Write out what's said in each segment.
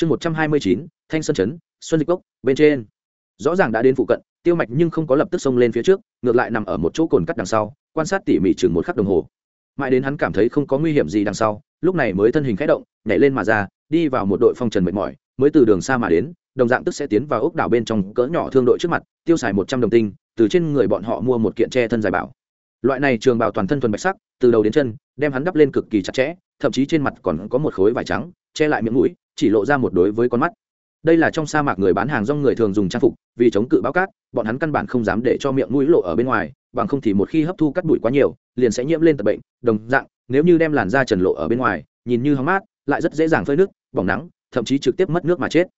chương một trăm hai mươi chín, thanh sơn chấn xuân dịch cốc, bên trên. Rõ ràng đã đến phụ cận, tiêu mạch nhưng không có lập tức xông lên phía trước, ngược lại nằm ở một chỗ cồn cắt đằng sau, quan sát tỉ mỉ chừng một khắc đồng hồ. Mãi đến hắn cảm thấy không có nguy hiểm gì đằng sau, lúc này mới thân hình khẽ động, nhảy lên mà ra, đi vào một đội phong trần mệt mỏi, mới từ đường xa mà đến, đồng dạng tức sẽ tiến vào ốc đảo bên trong cỡ nhỏ thương đội trước mặt, tiêu xài một trăm đồng tinh, từ trên người bọn họ mua một kiện tre thân dài bảo. Loại này trường bảo toàn thân thuần bạch sắc, từ đầu đến chân, đem hắn đắp lên cực kỳ chặt chẽ, thậm chí trên mặt còn có một khối vải trắng che lại miệng mũi, chỉ lộ ra một đối với con mắt. Đây là trong sa mạc người bán hàng do người thường dùng trang phục, vì chống cự báo cát, bọn hắn căn bản không dám để cho miệng mũi lộ ở bên ngoài, bằng không thì một khi hấp thu cắt bụi quá nhiều, liền sẽ nhiễm lên tật bệnh, đồng dạng, nếu như đem làn da trần lộ ở bên ngoài, nhìn như hóng mát, lại rất dễ dàng phơi nước, bỏng nắng, thậm chí trực tiếp mất nước mà chết.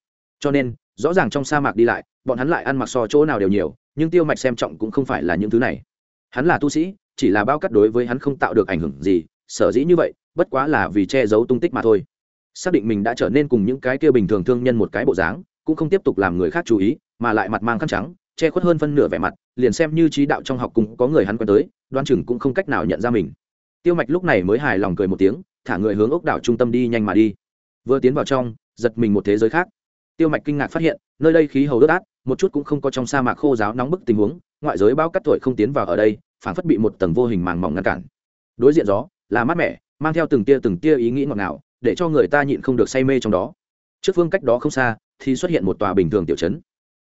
Cho nên, rõ ràng trong sa mạc đi lại, bọn hắn lại ăn mặc so chỗ nào đều nhiều, nhưng tiêu mạch xem trọng cũng không phải là những thứ này. Hắn là tu sĩ, chỉ là bao cắt đối với hắn không tạo được ảnh hưởng gì, sở dĩ như vậy, bất quá là vì che giấu tung tích mà thôi xác định mình đã trở nên cùng những cái kia bình thường thương nhân một cái bộ dáng, cũng không tiếp tục làm người khác chú ý, mà lại mặt mang khăn trắng, che khuất hơn phân nửa vẻ mặt, liền xem như trí đạo trong học cùng có người hắn quen tới đoan chừng cũng không cách nào nhận ra mình. Tiêu mạch lúc này mới hài lòng cười một tiếng, thả người hướng ốc đảo trung tâm đi nhanh mà đi. Vừa tiến vào trong, giật mình một thế giới khác. Tiêu mạch kinh ngạc phát hiện, nơi đây khí hầu ướt át, một chút cũng không có trong sa mạc khô giáo nóng bức tình huống, ngoại giới bao cắt tuổi không tiến vào ở đây phản phất bị một tầng vô hình màng mỏng ngăn cản. Đối diện gió, là mát mẻ, mang theo từng tia từng tia ý nghĩ ngọt ngào để cho người ta nhịn không được say mê trong đó. Trước phương cách đó không xa, thì xuất hiện một tòa bình thường tiểu trấn.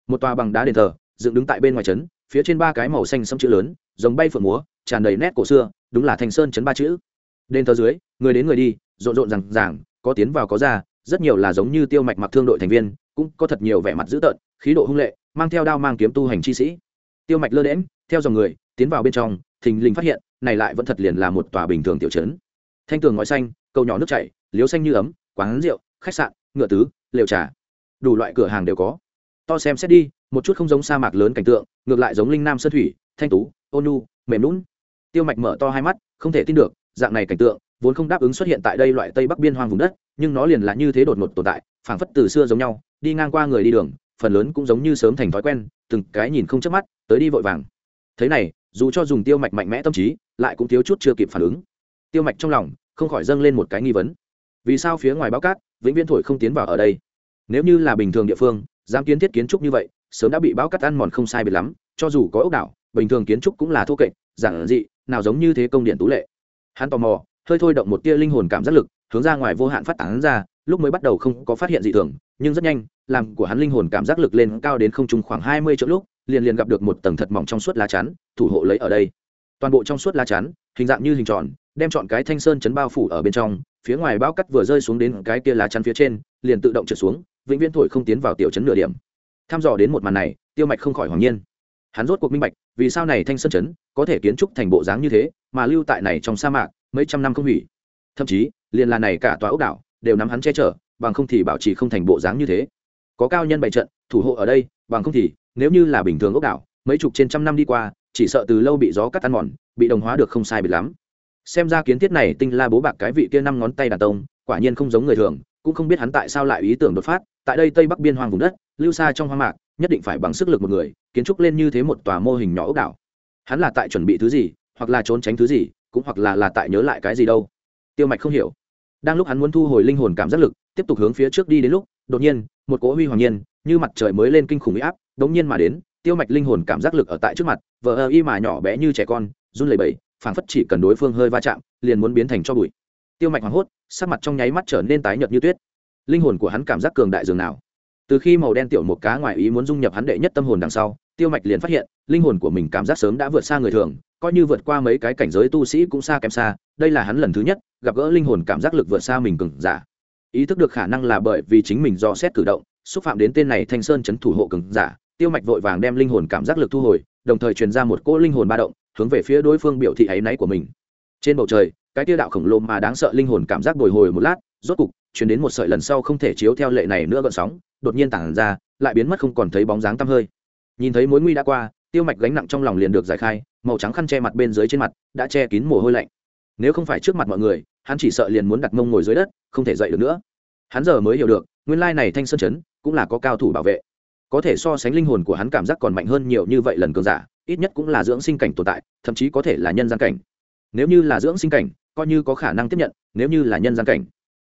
Một tòa bằng đá đền thờ, dựng đứng tại bên ngoài trấn, phía trên ba cái màu xanh sẫm chữ lớn giống bay phượng múa, tràn đầy nét cổ xưa, đúng là thành sơn trấn ba chữ. Đền thờ dưới, người đến người đi, rộn rộn rằng ràng, có tiến vào có ra, rất nhiều là giống như tiêu mạch mặc thương đội thành viên, cũng có thật nhiều vẻ mặt dữ tợn, khí độ hung lệ, mang theo đao mang kiếm tu hành chi sĩ. Tiêu mạch lơ đễm theo dòng người, tiến vào bên trong, thình lình phát hiện, này lại vẫn thật liền là một tòa bình thường tiểu trấn. Thanh tường ngói xanh, cầu nhỏ nước chảy liếu xanh như ấm, quán rượu, khách sạn, ngựa tứ, lều trà. Đủ loại cửa hàng đều có. To xem xét đi, một chút không giống sa mạc lớn cảnh tượng, ngược lại giống linh nam sơn thủy, thanh tú ônu mềm lún tiêu mạch mở to hai mắt, không thể tin được, dạng này cảnh tượng, vốn không đáp ứng xuất hiện tại đây loại tây bắc biên hoang vùng đất, nhưng nó liền là như thế đột ngột tồn tại, phảng phất từ xưa giống nhau, đi ngang qua người đi đường, phần lớn cũng giống như sớm thành thói quen, từng cái nhìn không chớp mắt, tới đi vội vàng. Thế này, dù cho dùng tiêu mạch mạnh mẽ tâm trí, lại cũng thiếu chút chưa kịp phản ứng. Tiêu mạch trong lòng, không khỏi dâng lên một cái nghi vấn vì sao phía ngoài báo cát, vĩnh viễn thổi không tiến vào ở đây? Nếu như là bình thường địa phương, dám kiến thiết kiến trúc như vậy, sớm đã bị báo cát ăn mòn không sai biệt lắm, cho dù có ốc đảo, bình thường kiến trúc cũng là thô kệch, giản dị, nào giống như thế công điện tú lệ. Hắn tò mò, hơi thôi động một tia linh hồn cảm giác lực, hướng ra ngoài vô hạn phát tán ra, lúc mới bắt đầu không có phát hiện gì thường, nhưng rất nhanh, làm của hắn linh hồn cảm giác lực lên cao đến không trung khoảng hai mươi chỗ lúc, liền liền gặp được một tầng thật mỏng trong suốt lá chắn, thủ hộ lấy ở đây. Toàn bộ trong suốt lá chắn, hình dạng như hình tròn, đem chọn cái thanh sơn chấn bao phủ ở bên trong phía ngoài bao cắt vừa rơi xuống đến cái kia lá chắn phía trên, liền tự động trượt xuống, vĩnh viễn thổi không tiến vào tiểu chấn nửa điểm. Tham dò đến một màn này, tiêu mạch không khỏi hoàng nhiên. Hắn rốt cuộc minh bạch, vì sao này thanh sơn chấn có thể kiến trúc thành bộ dáng như thế, mà lưu tại này trong sa mạc, mấy trăm năm không hủy. Thậm chí, liền là này cả tòa ốc đảo, đều nắm hắn che chở, bằng không thì bảo trì không thành bộ dáng như thế. Có cao nhân bày trận, thủ hộ ở đây, bằng không thì, nếu như là bình thường ốc đảo, mấy chục trên trăm năm đi qua, chỉ sợ từ lâu bị gió cắt ăn mòn, bị đồng hóa được không sai biệt lắm xem ra kiến thiết này tinh la bố bạc cái vị kia năm ngón tay đàn tông, quả nhiên không giống người thường, cũng không biết hắn tại sao lại ý tưởng đột phát, tại đây tây bắc biên hoang vùng đất, lưu xa trong hoang mạc, nhất định phải bằng sức lực một người, kiến trúc lên như thế một tòa mô hình nhỏ ốc đảo. Hắn là tại chuẩn bị thứ gì, hoặc là trốn tránh thứ gì, cũng hoặc là là tại nhớ lại cái gì đâu. Tiêu mạch không hiểu. Đang lúc hắn muốn thu hồi linh hồn cảm giác lực, tiếp tục hướng phía trước đi đến lúc, đột nhiên, một cỗ huy hoàng nhiên, như mặt trời mới lên kinh khủng huy áp đống nhiên mà đến, tiêu mạch linh hồn cảm giác lực ở tại trước mặt, vờ ơ y mà nhỏ bé như trẻ con, run lẩy bẩy phảng phất chỉ cần đối phương hơi va chạm, liền muốn biến thành cho bụi. Tiêu mạch hoảng hốt, sắc mặt trong nháy mắt trở nên tái nhợt như tuyết. Linh hồn của hắn cảm giác cường đại dường nào. Từ khi màu đen tiểu một cá ngoài ý muốn dung nhập hắn đệ nhất tâm hồn đằng sau, tiêu mạch liền phát hiện, linh hồn của mình cảm giác sớm đã vượt xa người thường, coi như vượt qua mấy cái cảnh giới tu sĩ cũng xa kém xa, đây là hắn lần thứ nhất gặp gỡ linh hồn cảm giác lực vượt xa mình cường giả. Ý thức được khả năng là bởi vì chính mình do xét cử động, xúc phạm đến tên này thanh sơn chấn thủ hộ cường giả, tiêu mạch vội vàng đem linh hồn cảm giác lực thu hồi, đồng thời truyền ra một cỗ linh hồn ba động hướng về phía đối phương biểu thị áy náy của mình. Trên bầu trời, cái tia đạo khổng lồ mà đáng sợ linh hồn cảm giác bồi hồi một lát, rốt cục chuyển đến một sợi lần sau không thể chiếu theo lệ này nữa gợn sóng, đột nhiên tản ra, lại biến mất không còn thấy bóng dáng tăm hơi. Nhìn thấy mối nguy đã qua, tiêu mạch gánh nặng trong lòng liền được giải khai, màu trắng khăn che mặt bên dưới trên mặt, đã che kín mồ hôi lạnh. Nếu không phải trước mặt mọi người, hắn chỉ sợ liền muốn đặt mông ngồi dưới đất, không thể dậy được nữa. Hắn giờ mới hiểu được, nguyên lai này thanh sơn chấn, cũng là có cao thủ bảo vệ. Có thể so sánh linh hồn của hắn cảm giác còn mạnh hơn nhiều như vậy lần cường giả ít nhất cũng là dưỡng sinh cảnh tồn tại, thậm chí có thể là nhân gian cảnh. Nếu như là dưỡng sinh cảnh, coi như có khả năng tiếp nhận, nếu như là nhân gian cảnh.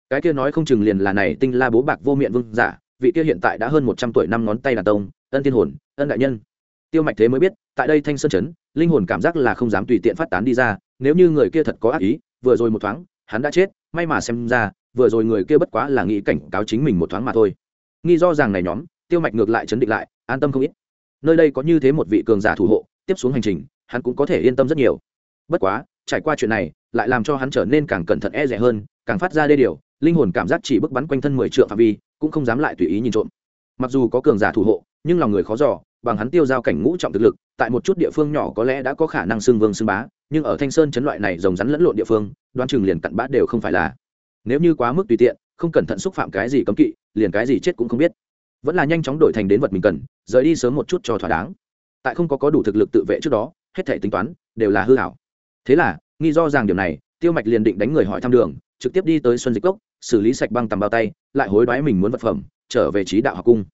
Cái kia nói không chừng liền là này tinh la bố bạc vô miệng vương giả, vị kia hiện tại đã hơn một trăm tuổi năm ngón tay đàn tông, ân tiên hồn, ân đại nhân. Tiêu mạch thế mới biết, tại đây thanh sơn chấn linh hồn cảm giác là không dám tùy tiện phát tán đi ra, nếu như người kia thật có ác ý, vừa rồi một thoáng, hắn đã chết, may mà xem ra, vừa rồi người kia bất quá là nghĩ cảnh cáo chính mình một thoáng mà thôi. Nghi do rằng này nhóm, tiêu mạch ngược lại chấn định lại, an tâm không ít nơi đây có như thế một vị cường giả thủ hộ, tiếp xuống hành trình, hắn cũng có thể yên tâm rất nhiều. Bất quá, trải qua chuyện này, lại làm cho hắn trở nên càng cẩn thận e rẻ hơn, càng phát ra đê điều, linh hồn cảm giác chỉ bức bắn quanh thân mười triệu phạm vi, cũng không dám lại tùy ý nhìn trộm. Mặc dù có cường giả thủ hộ, nhưng lòng người khó giỏ bằng hắn tiêu giao cảnh ngũ trọng thực lực, tại một chút địa phương nhỏ có lẽ đã có khả năng xưng vương xưng bá, nhưng ở thanh sơn chấn loại này rồng rắn lẫn lộn địa phương đoan chừng liền cặn bát đều không phải là. Nếu như quá mức tùy tiện, không cẩn thận xúc phạm cái gì cấm kỵ, liền cái gì chết cũng không biết. Vẫn là nhanh chóng đổi thành đến vật mình cần rời đi sớm một chút cho thỏa đáng. Tại không có có đủ thực lực tự vệ trước đó, hết thể tính toán đều là hư hảo. Thế là, nghi do rằng điều này, tiêu mạch liền định đánh người hỏi thăm đường, trực tiếp đi tới xuân dịch cốc, xử lý sạch băng tầm bao tay, lại hối đoái mình muốn vật phẩm, trở về trí đạo học cung.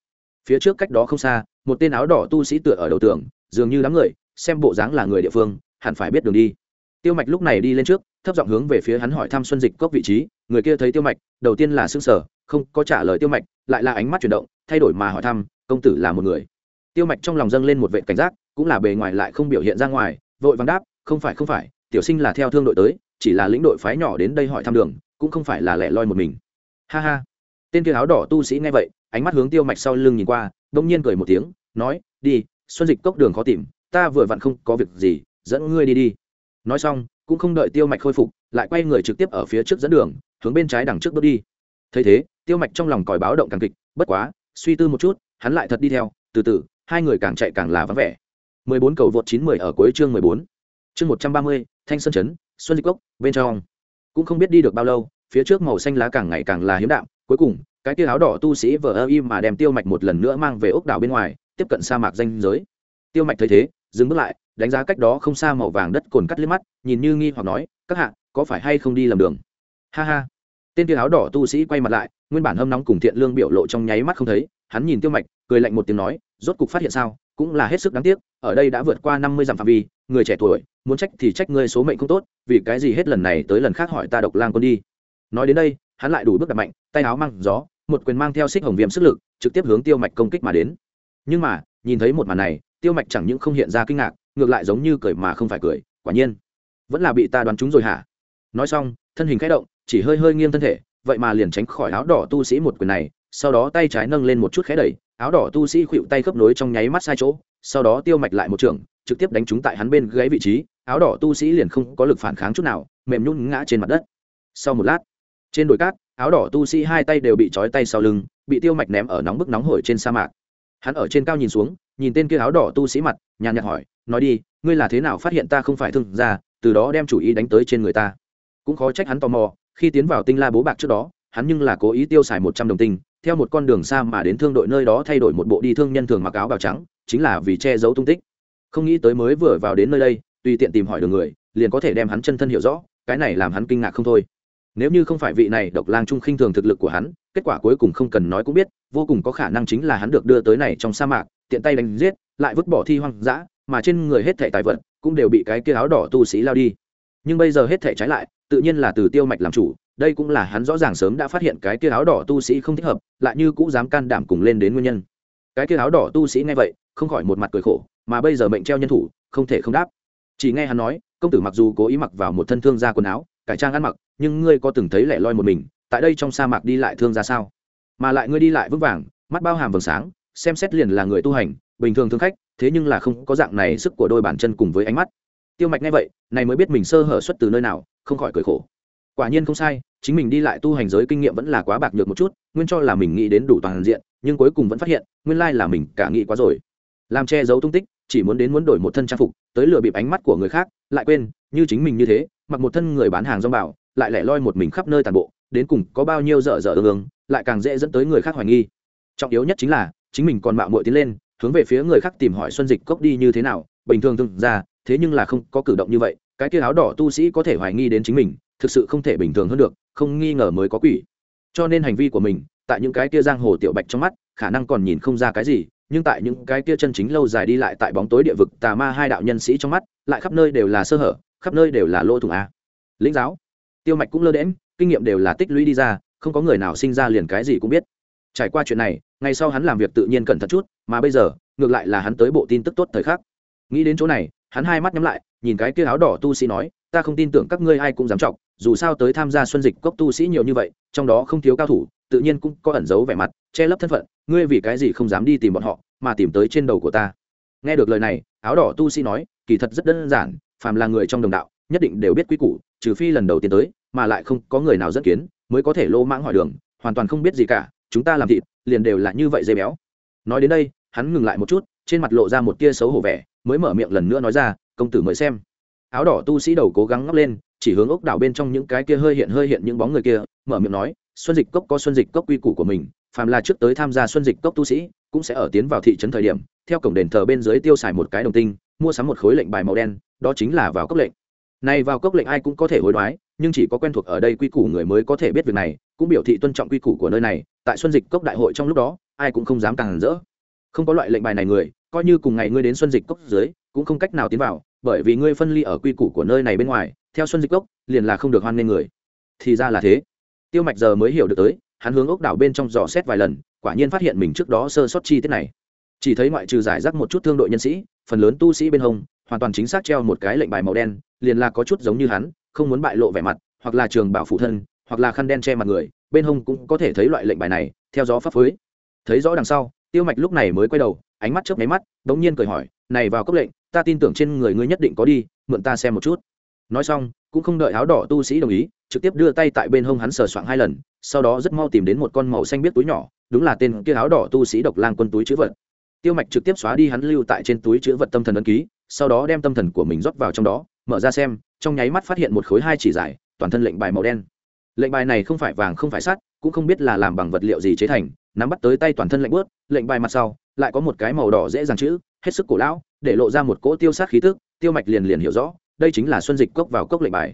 Phía trước cách đó không xa, một tên áo đỏ tu sĩ tựa ở đầu tường, dường như đám người, xem bộ dáng là người địa phương, hẳn phải biết đường đi. Tiêu mạch lúc này đi lên trước, thấp giọng hướng về phía hắn hỏi thăm xuân dịch cốc vị trí, người kia thấy tiêu mạch, đầu tiên là xương sở không có trả lời tiêu mạch, lại là ánh mắt chuyển động, thay đổi mà hỏi thăm công tử là một người. Tiêu mạch trong lòng dâng lên một vệ cảnh giác, cũng là bề ngoài lại không biểu hiện ra ngoài, vội vàng đáp, không phải không phải, tiểu sinh là theo thương đội tới, chỉ là lĩnh đội phái nhỏ đến đây hỏi thăm đường, cũng không phải là lẻ loi một mình. Ha ha. Tên kia áo đỏ tu sĩ nghe vậy, ánh mắt hướng tiêu mạch sau lưng nhìn qua đông nhiên cười một tiếng, nói, đi, xuân dịch cốc đường khó tìm, ta vừa vặn không có việc gì, dẫn ngươi đi đi. Nói xong, cũng không đợi tiêu mạch khôi phục, lại quay người trực tiếp ở phía trước dẫn đường, hướng bên trái đằng trước bước đi. Thấy thế, tiêu mạch trong lòng còi báo động càng kịch, bất quá suy tư một chút hắn lại thật đi theo từ từ hai người càng chạy càng là vắng vẻ 14 cầu vượt 910 ở cuối chương 14. Chương 130, Thanh Sơn trấn, Xuân Lịch Cốc, bên trong. Cũng không biết đi được bao lâu, phía trước màu xanh lá càng ngày càng là hiếm đạm, cuối cùng, cái kia áo đỏ tu sĩ vờ im mà đem Tiêu Mạch một lần nữa mang về ốc đảo bên ngoài, tiếp cận sa mạc danh giới. Tiêu Mạch thấy thế, dừng bước lại, đánh giá cách đó không xa màu vàng đất cồn cắt liếc mắt, nhìn như nghi hoặc nói, "Các hạ, có phải hay không đi lầm đường?" Ha ha. Tên kia áo đỏ tu sĩ quay mặt lại, nguyên bản hâm nóng cùng thiện lương biểu lộ trong nháy mắt không thấy, hắn nhìn Tiêu Mạch, cười lạnh một tiếng nói, "Rốt cục phát hiện sao, cũng là hết sức đáng tiếc ở đây đã vượt qua năm mươi dặm phạm vi người trẻ tuổi muốn trách thì trách ngươi số mệnh không tốt vì cái gì hết lần này tới lần khác hỏi ta độc lang con đi? Nói đến đây hắn lại đủ bước đặt mạnh tay áo mang gió một quyền mang theo xích hồng viêm sức lực trực tiếp hướng tiêu mạch công kích mà đến. Nhưng mà nhìn thấy một màn này tiêu mạch chẳng những không hiện ra kinh ngạc ngược lại giống như cười mà không phải cười quả nhiên vẫn là bị ta đoán trúng rồi hả? Nói xong thân hình khẽ động chỉ hơi hơi nghiêng thân thể vậy mà liền tránh khỏi áo đỏ tu sĩ một quyền này sau đó tay trái nâng lên một chút khẽ đẩy áo đỏ tu sĩ khuỵu tay khớp nối trong nháy mắt sai chỗ sau đó tiêu mạch lại một trường trực tiếp đánh trúng tại hắn bên gáy vị trí áo đỏ tu sĩ liền không có lực phản kháng chút nào mềm nhún ngã trên mặt đất. Sau một lát trên đồi cát áo đỏ tu sĩ hai tay đều bị trói tay sau lưng bị tiêu mạch ném ở nóng bức nóng hổi trên sa mạc. Hắn ở trên cao nhìn xuống nhìn tên kia áo đỏ tu sĩ mặt nhàn nhạt hỏi nói đi ngươi là thế nào phát hiện ta không phải thương gia, từ đó đem chủ ý đánh tới trên người ta? Cũng khó trách hắn tò mò khi tiến vào tinh la bố bạc trước đó, hắn nhưng là cố ý tiêu xài một trăm đồng tinh, theo một con đường xa mà đến thương đội nơi đó thay đổi một bộ đi thương nhân thường mặc áo bào trắng, chính là vì che giấu tung tích. Không nghĩ tới mới vừa vào đến nơi đây, tùy tiện tìm hỏi được người, liền có thể đem hắn chân thân hiểu rõ, cái này làm hắn kinh ngạc không thôi. Nếu như không phải vị này độc lang trung khinh thường thực lực của hắn, kết quả cuối cùng không cần nói cũng biết, vô cùng có khả năng chính là hắn được đưa tới này trong sa mạc, tiện tay đánh giết, lại vứt bỏ thi hoang dã, mà trên người hết thẻ tài vật cũng đều bị cái kia áo đỏ tu sĩ lao đi. Nhưng bây giờ hết thẻ trái lại tự nhiên là từ tiêu mạch làm chủ, đây cũng là hắn rõ ràng sớm đã phát hiện cái kia áo đỏ tu sĩ không thích hợp, lại như cũng dám can đảm cùng lên đến nguyên nhân. Cái kia áo đỏ tu sĩ nghe vậy, không khỏi một mặt cười khổ, mà bây giờ mệnh treo nhân thủ, không thể không đáp. Chỉ nghe hắn nói, công tử mặc dù cố ý mặc vào một thân thương gia quần áo, cải trang ăn mặc, nhưng ngươi có từng thấy lẻ loi một mình, tại đây trong sa mạc đi lại thương ra sao? Mà lại ngươi đi lại vững vàng, mắt bao hàm vầng sáng, xem xét liền là người tu hành, bình thường thương khách, thế nhưng là không có dạng này sức của đôi bàn chân cùng với ánh mắt tiêu mạch nghe vậy, này mới biết mình sơ hở xuất từ nơi nào, không khỏi cười khổ. Quả nhiên không sai, chính mình đi lại tu hành giới kinh nghiệm vẫn là quá bạc nhược một chút, nguyên cho là mình nghĩ đến đủ toàn diện, nhưng cuối cùng vẫn phát hiện, nguyên lai là mình cả nghĩ quá rồi. Làm che giấu tung tích, chỉ muốn đến muốn đổi một thân trang phục, tới lừa bịp ánh mắt của người khác, lại quên, như chính mình như thế, mặc một thân người bán hàng rong bảo, lại lẻ loi một mình khắp nơi tàn bộ, đến cùng có bao nhiêu dở dở ương ương, lại càng dễ dẫn tới người khác hoài nghi. Trọng yếu nhất chính là, chính mình còn mạo muội tiến lên, hướng về phía người khác tìm hỏi xuân dịch cốc đi như thế nào, bình thường thường ra thế nhưng là không có cử động như vậy, cái kia áo đỏ tu sĩ có thể hoài nghi đến chính mình, thực sự không thể bình thường hơn được, không nghi ngờ mới có quỷ. Cho nên hành vi của mình, tại những cái kia giang hồ tiểu bạch trong mắt, khả năng còn nhìn không ra cái gì, nhưng tại những cái kia chân chính lâu dài đi lại tại bóng tối địa vực tà ma hai đạo nhân sĩ trong mắt, lại khắp nơi đều là sơ hở, khắp nơi đều là lỗ thủng a. Lĩnh giáo, tiêu mạch cũng lơ đễm kinh nghiệm đều là tích lũy đi ra, không có người nào sinh ra liền cái gì cũng biết. Trải qua chuyện này, ngày sau hắn làm việc tự nhiên cẩn thận chút, mà bây giờ, ngược lại là hắn tới bộ tin tức tốt thời khắc. Nghĩ đến chỗ này hắn hai mắt nhắm lại, nhìn cái kia áo đỏ tu sĩ nói, ta không tin tưởng các ngươi ai cũng dám trọng dù sao tới tham gia xuân dịch cốc tu sĩ nhiều như vậy, trong đó không thiếu cao thủ, tự nhiên cũng có ẩn giấu vẻ mặt, che lấp thân phận, ngươi vì cái gì không dám đi tìm bọn họ, mà tìm tới trên đầu của ta. Nghe được lời này, áo đỏ tu sĩ nói, kỳ thật rất đơn giản, phàm là người trong đồng đạo, nhất định đều biết quy củ, trừ phi lần đầu tiên tới, mà lại không có người nào dẫn kiến, mới có thể lô mãng hỏi đường, hoàn toàn không biết gì cả, chúng ta làm thịt, liền đều là như vậy dây béo. Nói đến đây, hắn ngừng lại một chút, trên mặt lộ ra một tia xấu hổ vẻ mới mở miệng lần nữa nói ra, công tử mới xem. Áo đỏ tu sĩ đầu cố gắng ngóc lên, chỉ hướng ốc đảo bên trong những cái kia hơi hiện hơi hiện những bóng người kia, mở miệng nói, xuân dịch cốc có xuân dịch cốc quy củ của mình, phàm là trước tới tham gia xuân dịch cốc tu sĩ, cũng sẽ ở tiến vào thị trấn thời điểm, theo cổng đền thờ bên dưới tiêu xài một cái đồng tinh, mua sắm một khối lệnh bài màu đen, đó chính là vào cốc lệnh. Này vào cốc lệnh ai cũng có thể hối đoái, nhưng chỉ có quen thuộc ở đây quy củ người mới có thể biết việc này, cũng biểu thị tuân trọng quy củ của nơi này, tại xuân dịch cốc đại hội trong lúc đó, ai cũng không dám càng rỡ. Không có loại lệnh bài này người coi như cùng ngày ngươi đến xuân dịch cốc dưới, cũng không cách nào tiến vào, bởi vì ngươi phân ly ở quy củ của nơi này bên ngoài, theo xuân dịch cốc, liền là không được hoan nghênh người. Thì ra là thế. Tiêu mạch giờ mới hiểu được tới, hắn hướng ốc đảo bên trong dò xét vài lần, quả nhiên phát hiện mình trước đó sơ sót chi tiết này. Chỉ thấy ngoại trừ giải rác một chút thương đội nhân sĩ, phần lớn tu sĩ bên hông, hoàn toàn chính xác treo một cái lệnh bài màu đen, liền là có chút giống như hắn, không muốn bại lộ vẻ mặt, hoặc là trường bảo phụ thân, hoặc là khăn đen che mặt người, bên hông cũng có thể thấy loại lệnh bài này, theo gió pháp phới. Thấy rõ đằng sau, tiêu mạch lúc này mới quay đầu ánh mắt chớp máy mắt bỗng nhiên cười hỏi, này vào cấp lệnh, ta tin tưởng trên người ngươi nhất định có đi, mượn ta xem một chút. Nói xong, cũng không đợi áo đỏ tu sĩ đồng ý, trực tiếp đưa tay tại bên hông hắn sờ soạng hai lần, sau đó rất mau tìm đến một con màu xanh biết túi nhỏ, đúng là tên kia áo đỏ tu sĩ độc lang quân túi chữ vật. Tiêu mạch trực tiếp xóa đi hắn lưu tại trên túi chữ vật tâm thần ấn ký, sau đó đem tâm thần của mình rót vào trong đó, mở ra xem, trong nháy mắt phát hiện một khối hai chỉ dài, toàn thân lệnh bài màu đen. Lệnh bài này không phải vàng không phải sắt, cũng không biết là làm bằng vật liệu gì chế thành nắm bắt tới tay toàn thân lạnh bớt lệnh bài mặt sau, lại có một cái màu đỏ dễ dàng chữ, hết sức cổ lão, để lộ ra một cỗ tiêu sát khí tức, tiêu mạch liền liền hiểu rõ, đây chính là xuân dịch cốc vào cốc lệnh bài.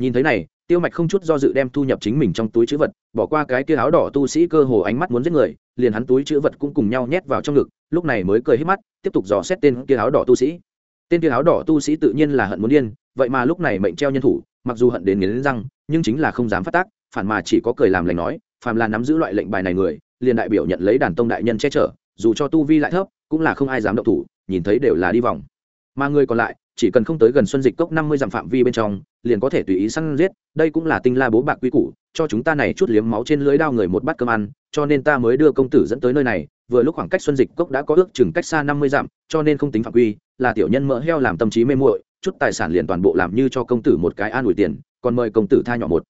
Nhìn thấy này, tiêu mạch không chút do dự đem thu nhập chính mình trong túi chữ vật, bỏ qua cái kia áo đỏ tu sĩ cơ hồ ánh mắt muốn giết người, liền hắn túi chữ vật cũng cùng nhau nhét vào trong ngực, lúc này mới cười hết mắt, tiếp tục dò xét tên kia áo đỏ tu sĩ. Tên kia áo đỏ tu sĩ tự nhiên là hận muốn điên, vậy mà lúc này mệnh treo nhân thủ, mặc dù hận đến nghiến răng, nhưng chính là không dám phát tác, phản mà chỉ có cười làm lành nói, phàm là nắm giữ loại lệnh bài này người liền đại biểu nhận lấy đàn tông đại nhân che chở, dù cho tu vi lại thấp, cũng là không ai dám động thủ, nhìn thấy đều là đi vòng. Mà người còn lại, chỉ cần không tới gần xuân dịch cốc năm mươi dặm phạm vi bên trong, liền có thể tùy ý săn giết, đây cũng là tinh la bố bạc quy củ, cho chúng ta này chút liếm máu trên lưới đao người một bát cơm ăn, cho nên ta mới đưa công tử dẫn tới nơi này, vừa lúc khoảng cách xuân dịch cốc đã có ước chừng cách xa năm mươi dặm, cho nên không tính phạm quy, là tiểu nhân mỡ heo làm tâm trí mê muội, chút tài sản liền toàn bộ làm như cho công tử một cái an ủi tiền, còn mời công tử tha nhỏ một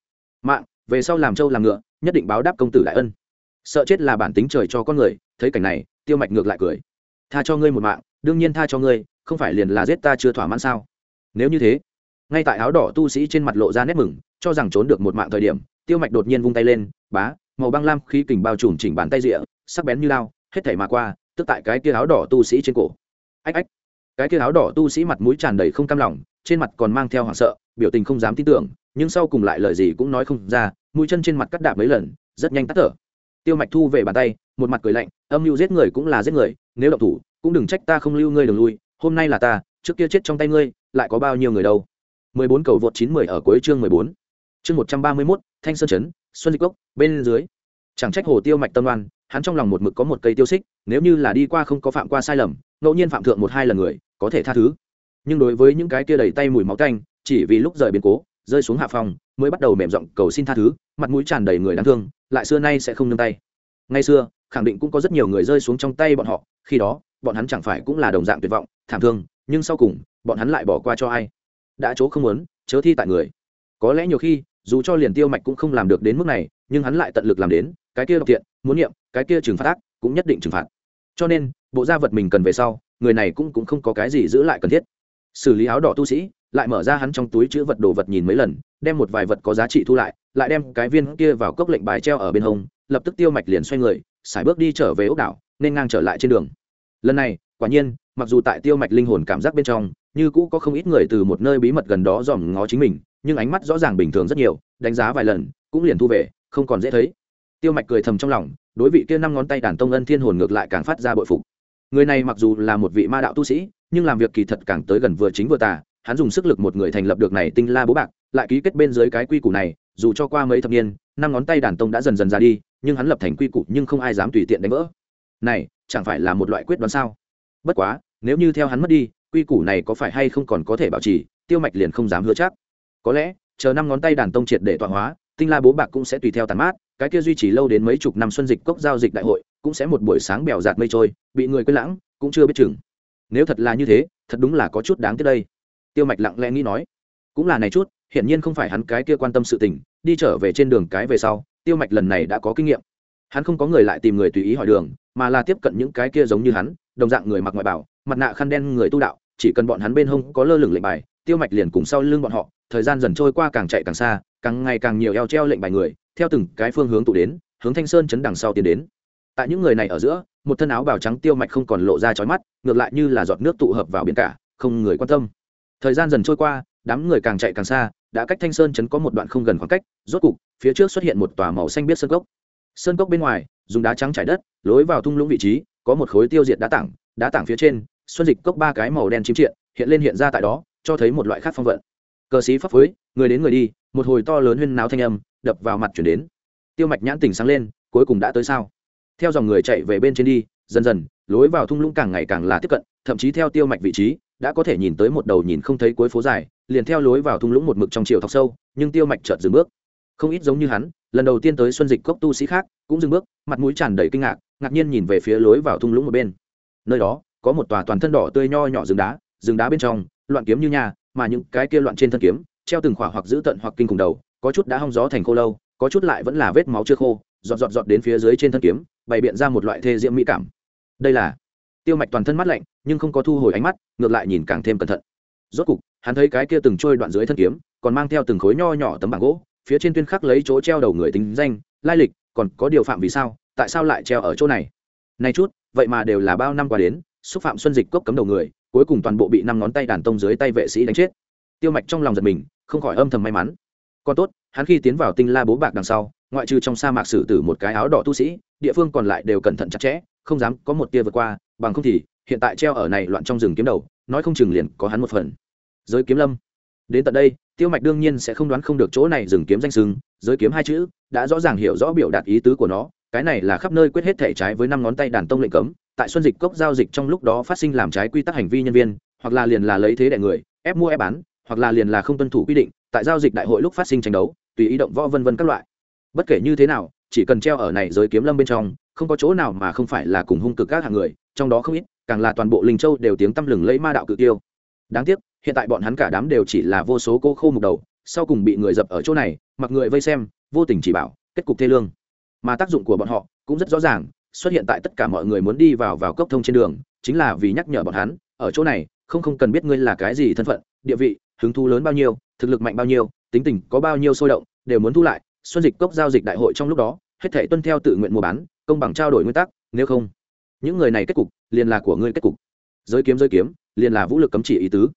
mạng, về sau làm trâu làm ngựa, nhất định báo đáp công tử đại ân sợ chết là bản tính trời cho con người, thấy cảnh này, tiêu mạch ngược lại cười. Tha cho ngươi một mạng, đương nhiên tha cho ngươi, không phải liền là giết ta chưa thỏa mãn sao? Nếu như thế, ngay tại áo đỏ tu sĩ trên mặt lộ ra nét mừng, cho rằng trốn được một mạng thời điểm, tiêu mạch đột nhiên vung tay lên, bá, màu băng lam khí kình bao trùm chỉnh bàn tay rịa sắc bén như lao, hết thảy mà qua, tức tại cái kia áo đỏ tu sĩ trên cổ. Ách ách, cái kia áo đỏ tu sĩ mặt mũi tràn đầy không cam lòng, trên mặt còn mang theo hoảng sợ, biểu tình không dám tin tưởng, nhưng sau cùng lại lời gì cũng nói không ra, mũi chân trên mặt cắt đạp mấy lần, rất nhanh tắt thở tiêu mạch thu về bàn tay một mặt cười lạnh âm mưu giết người cũng là giết người nếu động thủ cũng đừng trách ta không lưu ngươi đường lui hôm nay là ta trước kia chết trong tay ngươi lại có bao nhiêu người đâu 14 cầu vượt 910 ở cuối chương 14. Chương 131, Thanh Sơn trấn, Xuân Dịch Cốc, bên dưới. Chẳng trách Hồ Tiêu mạch tâm Loan, hắn trong lòng một mực có một cây tiêu xích, nếu như là đi qua không có phạm qua sai lầm, ngẫu nhiên phạm thượng một hai lần người, có thể tha thứ. Nhưng đối với những cái kia đầy tay mùi máu tanh, chỉ vì lúc rời biến cố, rơi xuống hạ phòng, mới bắt đầu mềm giọng cầu xin tha thứ, mặt mũi tràn đầy người đáng thương, lại xưa nay sẽ không nương tay. Ngày xưa, khẳng định cũng có rất nhiều người rơi xuống trong tay bọn họ, khi đó, bọn hắn chẳng phải cũng là đồng dạng tuyệt vọng, thảm thương, nhưng sau cùng, bọn hắn lại bỏ qua cho ai? đã chỗ không muốn chớ thi tại người có lẽ nhiều khi dù cho liền tiêu mạch cũng không làm được đến mức này nhưng hắn lại tận lực làm đến cái kia độc thiện muốn niệm cái kia trừng phạt ác cũng nhất định trừng phạt cho nên bộ gia vật mình cần về sau người này cũng cũng không có cái gì giữ lại cần thiết xử lý áo đỏ tu sĩ lại mở ra hắn trong túi chữ vật đồ vật nhìn mấy lần, đem một vài vật có giá trị thu lại lại đem cái viên kia vào cốc lệnh bài treo ở bên hông, lập tức tiêu mạch liền xoay người, xài bước đi trở về ốc đảo, nên ngang trở lại trên đường. Lần này, quả nhiên, mặc dù tại tiêu mạch linh hồn cảm giác bên trong, như cũ có không ít người từ một nơi bí mật gần đó dòm ngó chính mình, nhưng ánh mắt rõ ràng bình thường rất nhiều, đánh giá vài lần, cũng liền thu về, không còn dễ thấy. Tiêu mạch cười thầm trong lòng, đối vị kia năm ngón tay đàn tông ân thiên hồn ngược lại càng phát ra bội phục. Người này mặc dù là một vị ma đạo tu sĩ, nhưng làm việc kỳ thật càng tới gần vừa chính vừa tà hắn dùng sức lực một người thành lập được này tinh la bố bạc, lại ký kết bên dưới cái quy củ này, dù cho qua mấy thập niên, năm ngón tay đàn tông đã dần dần ra đi, nhưng hắn lập thành quy củ nhưng không ai dám tùy tiện đánh vỡ. Này, chẳng phải là một loại quyết đoán sao? Bất quá, nếu như theo hắn mất đi, quy củ này có phải hay không còn có thể bảo trì, tiêu mạch liền không dám hứa chắc. Có lẽ, chờ năm ngón tay đàn tông triệt để tọa hóa, tinh la bố bạc cũng sẽ tùy theo tàn mát, cái kia duy trì lâu đến mấy chục năm xuân dịch cốc giao dịch đại hội, cũng sẽ một buổi sáng bèo giạt mây trôi, bị người quên lãng, cũng chưa biết chừng. Nếu thật là như thế, thật đúng là có chút đáng tiếc đây tiêu mạch lặng lẽ nghĩ nói, cũng là này chút, hiển nhiên không phải hắn cái kia quan tâm sự tình, đi trở về trên đường cái về sau, tiêu mạch lần này đã có kinh nghiệm. Hắn không có người lại tìm người tùy ý hỏi đường, mà là tiếp cận những cái kia giống như hắn, đồng dạng người mặc ngoại bảo, mặt nạ khăn đen người tu đạo, chỉ cần bọn hắn bên hông có lơ lửng lệnh bài, tiêu mạch liền cùng sau lưng bọn họ, thời gian dần trôi qua càng chạy càng xa, càng ngày càng nhiều eo treo lệnh bài người, theo từng cái phương hướng tụ đến, hướng thanh sơn chấn đằng sau tiến đến. Tại những người này ở giữa, một thân áo bào trắng tiêu mạch không còn lộ ra trói mắt, ngược lại như là giọt nước tụ hợp vào biển cả, không người quan tâm thời gian dần trôi qua, đám người càng chạy càng xa, đã cách thanh sơn chấn có một đoạn không gần khoảng cách, rốt cục, phía trước xuất hiện một tòa màu xanh biết sơn cốc. Sơn cốc bên ngoài, dùng đá trắng trải đất, lối vào thung lũng vị trí, có một khối tiêu diệt đá tảng đá tảng phía trên, xuân dịch cốc ba cái màu đen chiếm triện, hiện lên hiện ra tại đó, cho thấy một loại khác phong vận. Cờ sĩ pháp phối, người đến người đi, một hồi to lớn huyên náo thanh âm, đập vào mặt chuyển đến. Tiêu mạch nhãn tỉnh sáng lên, cuối cùng đã tới sao? Theo dòng người chạy về bên trên đi, dần dần, lối vào thung lũng càng ngày càng là tiếp cận, thậm chí theo tiêu mạch vị trí đã có thể nhìn tới một đầu nhìn không thấy cuối phố dài, liền theo lối vào thung lũng một mực trong chiều thọc sâu, nhưng tiêu mạch chợt dừng bước. Không ít giống như hắn, lần đầu tiên tới xuân dịch cốc tu sĩ khác, cũng dừng bước, mặt mũi tràn đầy kinh ngạc ngạc nhiên nhìn về phía lối vào thung lũng một bên. Nơi đó, có một tòa toàn thân đỏ tươi nho nhỏ rừng đá rừng đá bên trong, loạn kiếm như nhà mà những cái kia loạn trên thân kiếm, treo từng khỏa hoặc giữ tận hoặc kinh cùng đầu, có chút đã hong gió thành khô lâu, có chút lại vẫn là vết máu chưa khô, giọt giọt giọt đến phía dưới trên thân kiếm, bày biện ra một loại thê diễm mỹ cảm. Đây là tiêu mạch toàn thân mắt lạnh nhưng không có thu hồi ánh mắt, ngược lại nhìn càng thêm cẩn thận. Rốt cục, hắn thấy cái kia từng trôi đoạn dưới thân kiếm, còn mang theo từng khối nho nhỏ tấm bảng gỗ, phía trên tuyên khắc lấy chỗ treo đầu người tính danh, lai lịch, còn có điều phạm vì sao, tại sao lại treo ở chỗ này? Này chút, vậy mà đều là bao năm qua đến, xúc phạm xuân dịch cốc cấm đầu người, cuối cùng toàn bộ bị năm ngón tay đàn tông dưới tay vệ sĩ đánh chết. Tiêu mạch trong lòng giật mình, không khỏi âm thầm may mắn. Còn tốt, hắn khi tiến vào tinh la bố bạc đằng sau, ngoại trừ trong sa mạc xử tử một cái áo đỏ tu sĩ, địa phương còn lại đều cẩn thận chặt chẽ, không dám có một tia vượt qua, bằng không thì hiện tại treo ở này loạn trong rừng kiếm đầu, nói không chừng liền có hắn một phần. Giới kiếm lâm. Đến tận đây, tiêu mạch đương nhiên sẽ không đoán không được chỗ này rừng kiếm danh sưng giới kiếm hai chữ, đã rõ ràng hiểu rõ biểu đạt ý tứ của nó. Cái này là khắp nơi quyết hết thể trái với năm ngón tay đàn tông lệnh cấm, tại xuân dịch cốc giao dịch trong lúc đó phát sinh làm trái quy tắc hành vi nhân viên, hoặc là liền là lấy thế đại người, ép mua ép bán, hoặc là liền là không tuân thủ quy định, tại giao dịch đại hội lúc phát sinh tranh đấu, tùy ý động võ vân vân các loại. Bất kể như thế nào, chỉ cần treo ở này giới kiếm lâm bên trong, không có chỗ nào mà không phải là cùng hung cực các hạng người trong đó không ít, càng là toàn bộ linh châu đều tiếng tăm lừng lấy ma đạo cự tiêu đáng tiếc, hiện tại bọn hắn cả đám đều chỉ là vô số cô khô mục đầu, sau cùng bị người dập ở chỗ này, mặc người vây xem, vô tình chỉ bảo, kết cục thê lương. Mà tác dụng của bọn họ cũng rất rõ ràng, xuất hiện tại tất cả mọi người muốn đi vào vào cốc thông trên đường, chính là vì nhắc nhở bọn hắn, ở chỗ này, không không cần biết ngươi là cái gì thân phận, địa vị, hứng thú lớn bao nhiêu, thực lực mạnh bao nhiêu, tính tình có bao nhiêu sôi động, đều muốn thu lại, xuân dịch cốc giao dịch đại hội trong lúc đó, hết thể tuân theo tự nguyện mua bán, công bằng trao đổi nguyên tắc, nếu không những người này kết cục, liền là của ngươi kết cục. Giới kiếm giới kiếm, liền là vũ lực cấm chỉ ý tứ.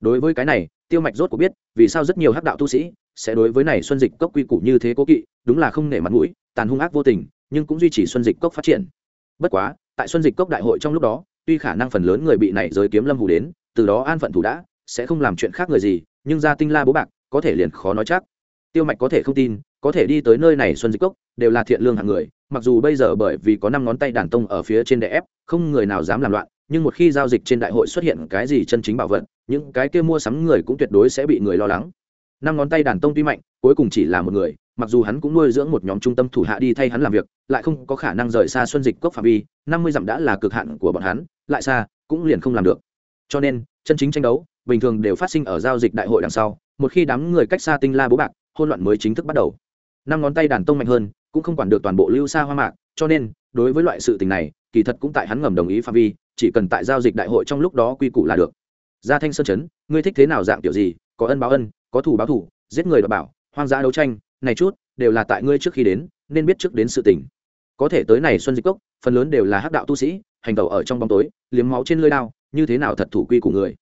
Đối với cái này, tiêu mạch rốt có biết, vì sao rất nhiều hắc đạo tu sĩ sẽ đối với này xuân dịch cốc quy củ như thế cố kỵ, đúng là không nể mặt mũi, tàn hung ác vô tình, nhưng cũng duy trì xuân dịch cốc phát triển. Bất quá, tại xuân dịch cốc đại hội trong lúc đó, tuy khả năng phần lớn người bị này giới kiếm lâm hủ đến, từ đó an phận thủ đã, sẽ không làm chuyện khác người gì, nhưng gia tinh la bố bạc, có thể liền khó nói chắc. Tiêu mạch có thể không tin có thể đi tới nơi này xuân dịch cốc, đều là thiện lương hạng người, mặc dù bây giờ bởi vì có năm ngón tay đàn tông ở phía trên đè ép, không người nào dám làm loạn, nhưng một khi giao dịch trên đại hội xuất hiện cái gì chân chính bảo vật, những cái kia mua sắm người cũng tuyệt đối sẽ bị người lo lắng. Năm ngón tay đàn tông tuy mạnh, cuối cùng chỉ là một người, mặc dù hắn cũng nuôi dưỡng một nhóm trung tâm thủ hạ đi thay hắn làm việc, lại không có khả năng rời xa xuân dịch cốc phạm vi, năm mươi dặm đã là cực hạn của bọn hắn, lại xa, cũng liền không làm được. Cho nên, chân chính tranh đấu, bình thường đều phát sinh ở giao dịch đại hội đằng sau, một khi đám người cách xa tinh la bố bạc hôn loạn mới chính thức bắt đầu năm ngón tay đàn tông mạnh hơn, cũng không quản được toàn bộ lưu xa hoa mạc, cho nên, đối với loại sự tình này, kỳ thật cũng tại hắn ngầm đồng ý phạm vi, chỉ cần tại giao dịch đại hội trong lúc đó quy củ là được. Gia thanh sơn chấn, ngươi thích thế nào dạng kiểu gì, có ân báo ân, có thủ báo thủ giết người đọc bảo, hoang dã đấu tranh, này chút, đều là tại ngươi trước khi đến, nên biết trước đến sự tình. Có thể tới này xuân dịch cốc, phần lớn đều là hắc đạo tu sĩ, hành tẩu ở trong bóng tối, liếm máu trên lưới đao, như thế nào thật thủ quy của người.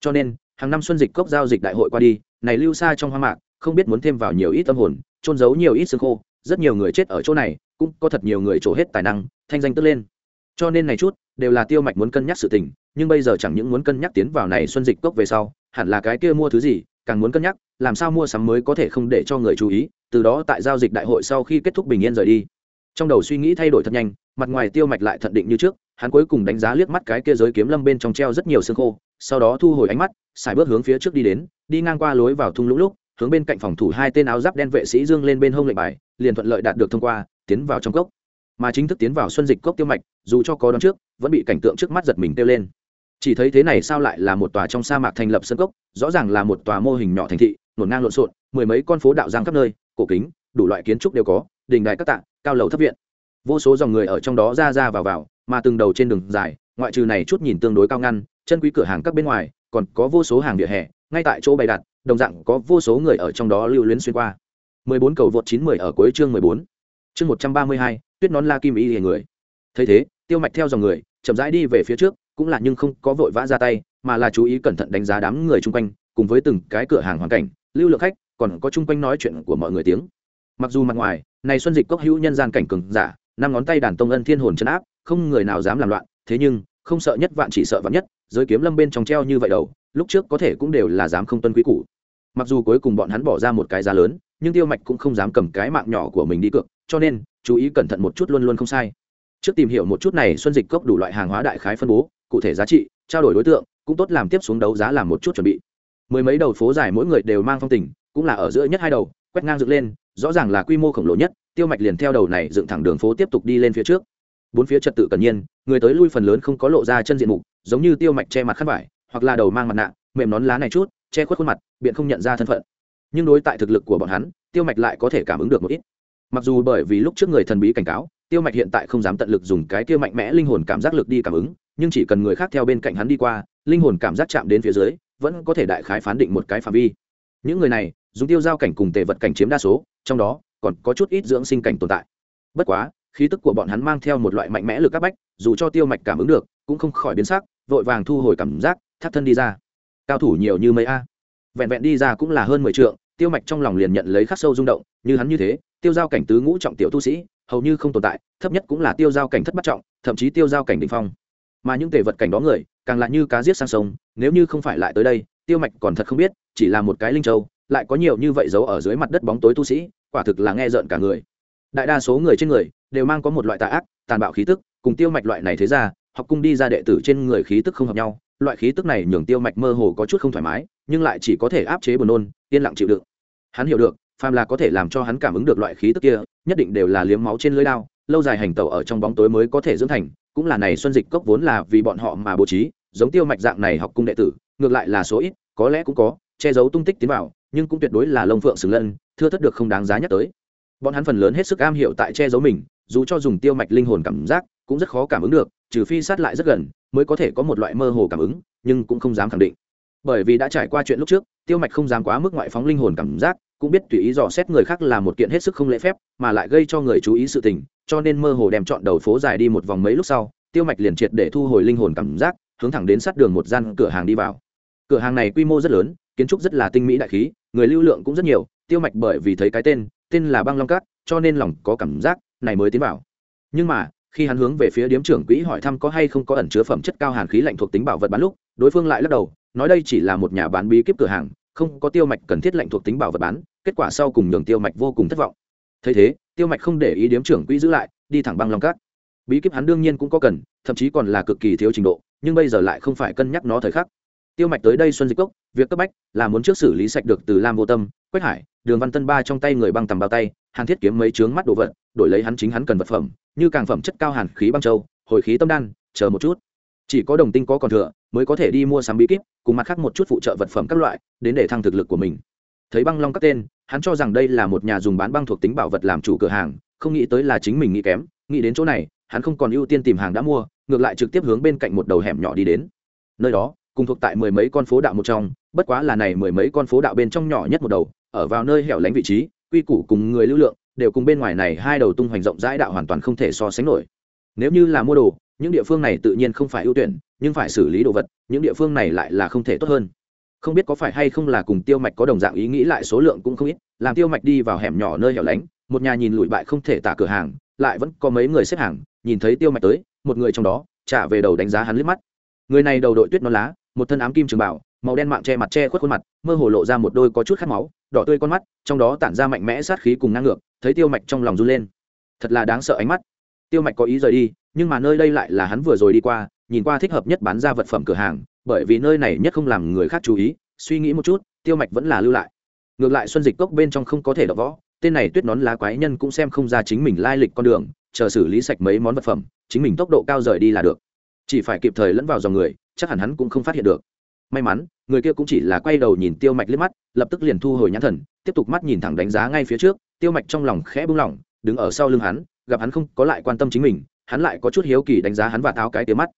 Cho nên, hàng năm xuân dịch cốc giao dịch đại hội qua đi, này lưu xa trong hoang mạc, không biết muốn thêm vào nhiều ít tâm hồn trôn giấu nhiều ít xương khô, rất nhiều người chết ở chỗ này, cũng có thật nhiều người trổ hết tài năng, thanh danh tức lên. Cho nên này chút, đều là tiêu mạch muốn cân nhắc sự tình, nhưng bây giờ chẳng những muốn cân nhắc tiến vào này xuân dịch cốc về sau, hẳn là cái kia mua thứ gì, càng muốn cân nhắc, làm sao mua sắm mới có thể không để cho người chú ý, từ đó tại giao dịch đại hội sau khi kết thúc bình yên rời đi. Trong đầu suy nghĩ thay đổi thật nhanh, mặt ngoài tiêu mạch lại thận định như trước, hắn cuối cùng đánh giá liếc mắt cái kia giới kiếm lâm bên trong treo rất nhiều xương khô, sau đó thu hồi ánh mắt xài bước hướng phía trước đi đến, đi ngang qua lối vào thung lũng lúc hướng bên cạnh phòng thủ hai tên áo giáp đen vệ sĩ dương lên bên hông lệnh bài, liền thuận lợi đạt được thông qua, tiến vào trong cốc. Mà chính thức tiến vào xuân dịch cốc tiêu mạch, dù cho có đón trước, vẫn bị cảnh tượng trước mắt giật mình tiêu lên. Chỉ thấy thế này sao lại là một tòa trong sa mạc thành lập sân cốc, rõ ràng là một tòa mô hình nhỏ thành thị, nổn ngang lộn xộn, mười mấy con phố đạo giang khắp nơi, cổ kính, đủ loại kiến trúc đều có, đình đài các tạng cao lầu thấp viện. Vô số dòng người ở trong đó ra ra vào vào, mà từng đầu trên đường dài, ngoại trừ này chút nhìn tương đối cao ngăn, chân quý cửa hàng các bên ngoài, còn có vô số hàng vỉa hè ngay tại chỗ bày đặt đồng dạng có vô số người ở trong đó lưu luyến xuyên qua 14 cầu vượt 910 ở cuối chương 14. Chương 132, tuyết nón la kim ý người. Thấy thế, Tiêu Mạch theo dòng người, chậm rãi đi về phía trước, cũng là nhưng không có vội vã ra tay, mà là chú ý cẩn thận đánh giá đám người chung quanh, cùng với từng cái cửa hàng hoàn cảnh, lưu lượng khách, còn có chung quanh nói chuyện của mọi người tiếng. Mặc dù mặt ngoài, này xuân dịch cốc hữu nhân gian cảnh cường giả, năm ngón tay đàn tông ân thiên hồn chân áp, không người nào dám làm loạn, thế nhưng, không sợ nhất vạn chỉ sợ vạn nhất, giới kiếm lâm bên trong treo như vậy đầu, lúc trước có thể cũng đều là dám không tuân quý cũ mặc dù cuối cùng bọn hắn bỏ ra một cái giá lớn, nhưng tiêu mạch cũng không dám cầm cái mạng nhỏ của mình đi cược, cho nên, chú ý cẩn thận một chút luôn luôn không sai. Trước tìm hiểu một chút này, xuân dịch cốc đủ loại hàng hóa đại khái phân bố, cụ thể giá trị, trao đổi đối tượng, cũng tốt làm tiếp xuống đấu giá làm một chút chuẩn bị. Mười mấy đầu phố dài mỗi người đều mang phong tình, cũng là ở giữa nhất hai đầu, quét ngang dựng lên, rõ ràng là quy mô khổng lồ nhất, tiêu mạch liền theo đầu này dựng thẳng đường phố tiếp tục đi lên phía trước. Bốn phía trật tự cần nhiên, người tới lui phần lớn không có lộ ra chân diện mục, giống như tiêu mạch che mặt khăn vải hoặc là đầu mang mặt nạ, mềm nón lá này chút, che khuất khuôn mặt, biện không nhận ra thân phận. Nhưng đối tại thực lực của bọn hắn, tiêu mạch lại có thể cảm ứng được một ít. Mặc dù bởi vì lúc trước người thần bí cảnh cáo, tiêu mạch hiện tại không dám tận lực dùng cái tiêu mạnh mẽ linh hồn cảm giác lực đi cảm ứng, nhưng chỉ cần người khác theo bên cạnh hắn đi qua, linh hồn cảm giác chạm đến phía dưới, vẫn có thể đại khái phán định một cái phạm vi. Những người này, dùng tiêu giao cảnh cùng tề vật cảnh chiếm đa số, trong đó, còn có chút ít dưỡng sinh cảnh tồn tại. Bất quá, khí tức của bọn hắn mang theo một loại mạnh mẽ lực áp bách, dù cho tiêu mạch cảm ứng được, cũng không khỏi biến sắc, vội vàng thu hồi cảm giác thắt thân đi ra. Cao thủ nhiều như mấy a. Vẹn vẹn đi ra cũng là hơn mười trượng, tiêu mạch trong lòng liền nhận lấy khắc sâu rung động, như hắn như thế, tiêu giao cảnh tứ ngũ trọng tiểu tu sĩ, hầu như không tồn tại, thấp nhất cũng là tiêu giao cảnh thất bắt trọng, thậm chí tiêu giao cảnh đ ỉ n h phong. Mà những tề vật cảnh đó người, càng lại như cá giết sang sông, nếu như không phải lại tới đây, tiêu mạch còn thật không biết, chỉ là một cái linh châu, lại có nhiều như vậy giấu ở dưới mặt đất bóng tối tu sĩ, quả thực là nghe rợn cả người. Đại đa số người trên người, đều mang có một loại tà ác, tàn bạo khí tức, cùng tiêu mạch loại này thế ra, học cung đi ra đệ tử trên người khí tức không hợp nhau loại khí tức này nhường tiêu mạch mơ hồ có chút không thoải mái, nhưng lại chỉ có thể áp chế buồn nôn, yên lặng chịu đựng. Hắn hiểu được, phàm là có thể làm cho hắn cảm ứng được loại khí tức kia, nhất định đều là liếm máu trên lưới đao, lâu dài hành tẩu ở trong bóng tối mới có thể dưỡng thành, cũng là này xuân dịch cốc vốn là vì bọn họ mà bố trí, giống tiêu mạch dạng này học cung đệ tử, ngược lại là số ít, có lẽ cũng có, che giấu tung tích tiến vào, nhưng cũng tuyệt đối là lông phượng xứng lân, thưa thất được không đáng giá nhắc tới. Bọn hắn phần lớn hết sức am hiểu tại che giấu mình, dù cho dùng tiêu mạch linh hồn cảm giác, cũng rất khó cảm ứng được, trừ phi sát lại rất gần mới có thể có một loại mơ hồ cảm ứng, nhưng cũng không dám khẳng định. Bởi vì đã trải qua chuyện lúc trước, tiêu mạch không dám quá mức ngoại phóng linh hồn cảm giác, cũng biết tùy ý dò xét người khác là một kiện hết sức không lễ phép, mà lại gây cho người chú ý sự tình, cho nên mơ hồ đem chọn đầu phố dài đi một vòng mấy lúc sau, tiêu mạch liền triệt để thu hồi linh hồn cảm giác, hướng thẳng đến sát đường một gian cửa hàng đi vào. Cửa hàng này quy mô rất lớn, kiến trúc rất là tinh mỹ đại khí, người lưu lượng cũng rất nhiều, tiêu mạch bởi vì thấy cái tên tên là băng long cát, cho nên lòng có cảm giác này mới tiến vào. Nhưng mà khi hắn hướng về phía điếm trưởng quỹ hỏi thăm có hay không có ẩn chứa phẩm chất cao hàn khí lạnh thuộc tính bảo vật bán lúc, đối phương lại lắc đầu, nói đây chỉ là một nhà bán bí kíp cửa hàng, không có tiêu mạch cần thiết lạnh thuộc tính bảo vật bán, kết quả sau cùng nhường tiêu mạch vô cùng thất vọng. Thấy thế, tiêu mạch không để ý điếm trưởng quỹ giữ lại, đi thẳng băng long cát. Bí kíp hắn đương nhiên cũng có cần, thậm chí còn là cực kỳ thiếu trình độ, nhưng bây giờ lại không phải cân nhắc nó thời khắc. Tiêu mạch tới đây xuân dịch cốc, việc cấp bách là muốn trước xử lý sạch được từ lam vô tâm, quách hải, đường văn tân ba trong tay người băng tầm bao tay, hàn thiết kiếm mấy trướng mắt đồ vật, đổi lấy hắn chính hắn cần vật phẩm như càng phẩm chất cao hàn khí băng châu, hồi khí tâm đan, chờ một chút. Chỉ có đồng tinh có còn thừa, mới có thể đi mua sắm bí kíp, cùng mặt khác một chút phụ trợ vật phẩm các loại, đến để thăng thực lực của mình. Thấy băng long các tên, hắn cho rằng đây là một nhà dùng bán băng thuộc tính bảo vật làm chủ cửa hàng, không nghĩ tới là chính mình nghĩ kém, nghĩ đến chỗ này, hắn không còn ưu tiên tìm hàng đã mua, ngược lại trực tiếp hướng bên cạnh một đầu hẻm nhỏ đi đến. Nơi đó, cùng thuộc tại mười mấy con phố đạo một trong, bất quá là này mười mấy con phố đạo bên trong nhỏ nhất một đầu, ở vào nơi hẻo lánh vị trí, quy củ cùng người lưu lượng đều cùng bên ngoài này hai đầu tung hoành rộng rãi đạo hoàn toàn không thể so sánh nổi. Nếu như là mua đồ, những địa phương này tự nhiên không phải ưu tuyển, nhưng phải xử lý đồ vật, những địa phương này lại là không thể tốt hơn. Không biết có phải hay không là cùng tiêu mạch có đồng dạng ý nghĩ lại số lượng cũng không ít, làm tiêu mạch đi vào hẻm nhỏ nơi hẻo lánh, một nhà nhìn lụi bại không thể tả cửa hàng, lại vẫn có mấy người xếp hàng, nhìn thấy tiêu mạch tới, một người trong đó trả về đầu đánh giá hắn liếc mắt. Người này đầu đội tuyết non lá, một thân ám kim trường bảo, màu đen mạng che mặt che khuất khuôn mặt, mơ hồ lộ ra một đôi có chút khát máu đỏ tươi con mắt, trong đó tản ra mạnh mẽ sát khí cùng năng ngược, thấy tiêu mạch trong lòng run lên. Thật là đáng sợ ánh mắt. Tiêu mạch có ý rời đi, nhưng mà nơi đây lại là hắn vừa rồi đi qua, nhìn qua thích hợp nhất bán ra vật phẩm cửa hàng, bởi vì nơi này nhất không làm người khác chú ý, suy nghĩ một chút, tiêu mạch vẫn là lưu lại. Ngược lại xuân dịch cốc bên trong không có thể đọc võ, tên này tuyết nón lá quái nhân cũng xem không ra chính mình lai lịch con đường, chờ xử lý sạch mấy món vật phẩm, chính mình tốc độ cao rời đi là được. Chỉ phải kịp thời lẫn vào dòng người, chắc hẳn hắn cũng không phát hiện được may mắn, người kia cũng chỉ là quay đầu nhìn tiêu mạch liếc mắt, lập tức liền thu hồi nhãn thần, tiếp tục mắt nhìn thẳng đánh giá ngay phía trước, tiêu mạch trong lòng khẽ bung lỏng, đứng ở sau lưng hắn, gặp hắn không có lại quan tâm chính mình, hắn lại có chút hiếu kỳ đánh giá hắn và tháo cái tiếng mắt.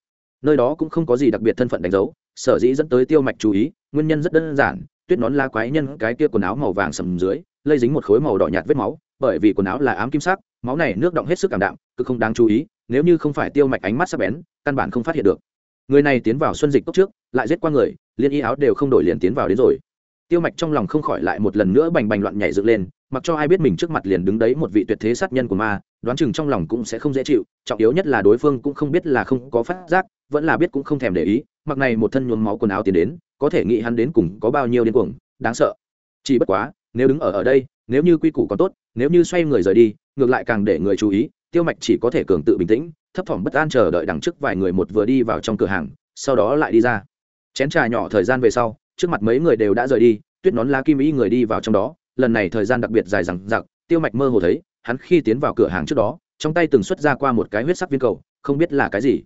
Nơi đó cũng không có gì đặc biệt thân phận đánh dấu, sở dĩ dẫn tới tiêu mạch chú ý, nguyên nhân rất đơn giản, tuyết nón la quái nhân cái kia quần áo màu vàng sầm dưới, lây dính một khối màu đỏ nhạt vết máu, bởi vì quần áo là ám kim sắc, máu này nước động hết sức cảm đạm cứ không đáng chú ý, nếu như không phải tiêu mạch ánh mắt sắc bén, căn bản không phát hiện được. Người này tiến vào xuân dịch cốc trước, lại giết qua người liên y áo đều không đổi liền tiến vào đến rồi. Tiêu mạch trong lòng không khỏi lại một lần nữa bành bành loạn nhảy dựng lên, mặc cho ai biết mình trước mặt liền đứng đấy một vị tuyệt thế sát nhân của ma, đoán chừng trong lòng cũng sẽ không dễ chịu, trọng yếu nhất là đối phương cũng không biết là không có phát giác, vẫn là biết cũng không thèm để ý, mặc này một thân nhuốm máu quần áo tiến đến, có thể nghĩ hắn đến cùng có bao nhiêu điên cuồng, đáng sợ. Chỉ bất quá, nếu đứng ở ở đây, nếu như quy củ còn tốt, nếu như xoay người rời đi, ngược lại càng để người chú ý, tiêu mạch chỉ có thể cường tự bình tĩnh, thấp thỏm bất an chờ đợi đằng trước vài người một vừa đi vào trong cửa hàng, sau đó lại đi ra chén trà nhỏ thời gian về sau, trước mặt mấy người đều đã rời đi, tuyết nón lá kim ý người đi vào trong đó. Lần này thời gian đặc biệt dài rằng giặc tiêu mạch mơ hồ thấy, hắn khi tiến vào cửa hàng trước đó, trong tay từng xuất ra qua một cái huyết sắc viên cầu, không biết là cái gì.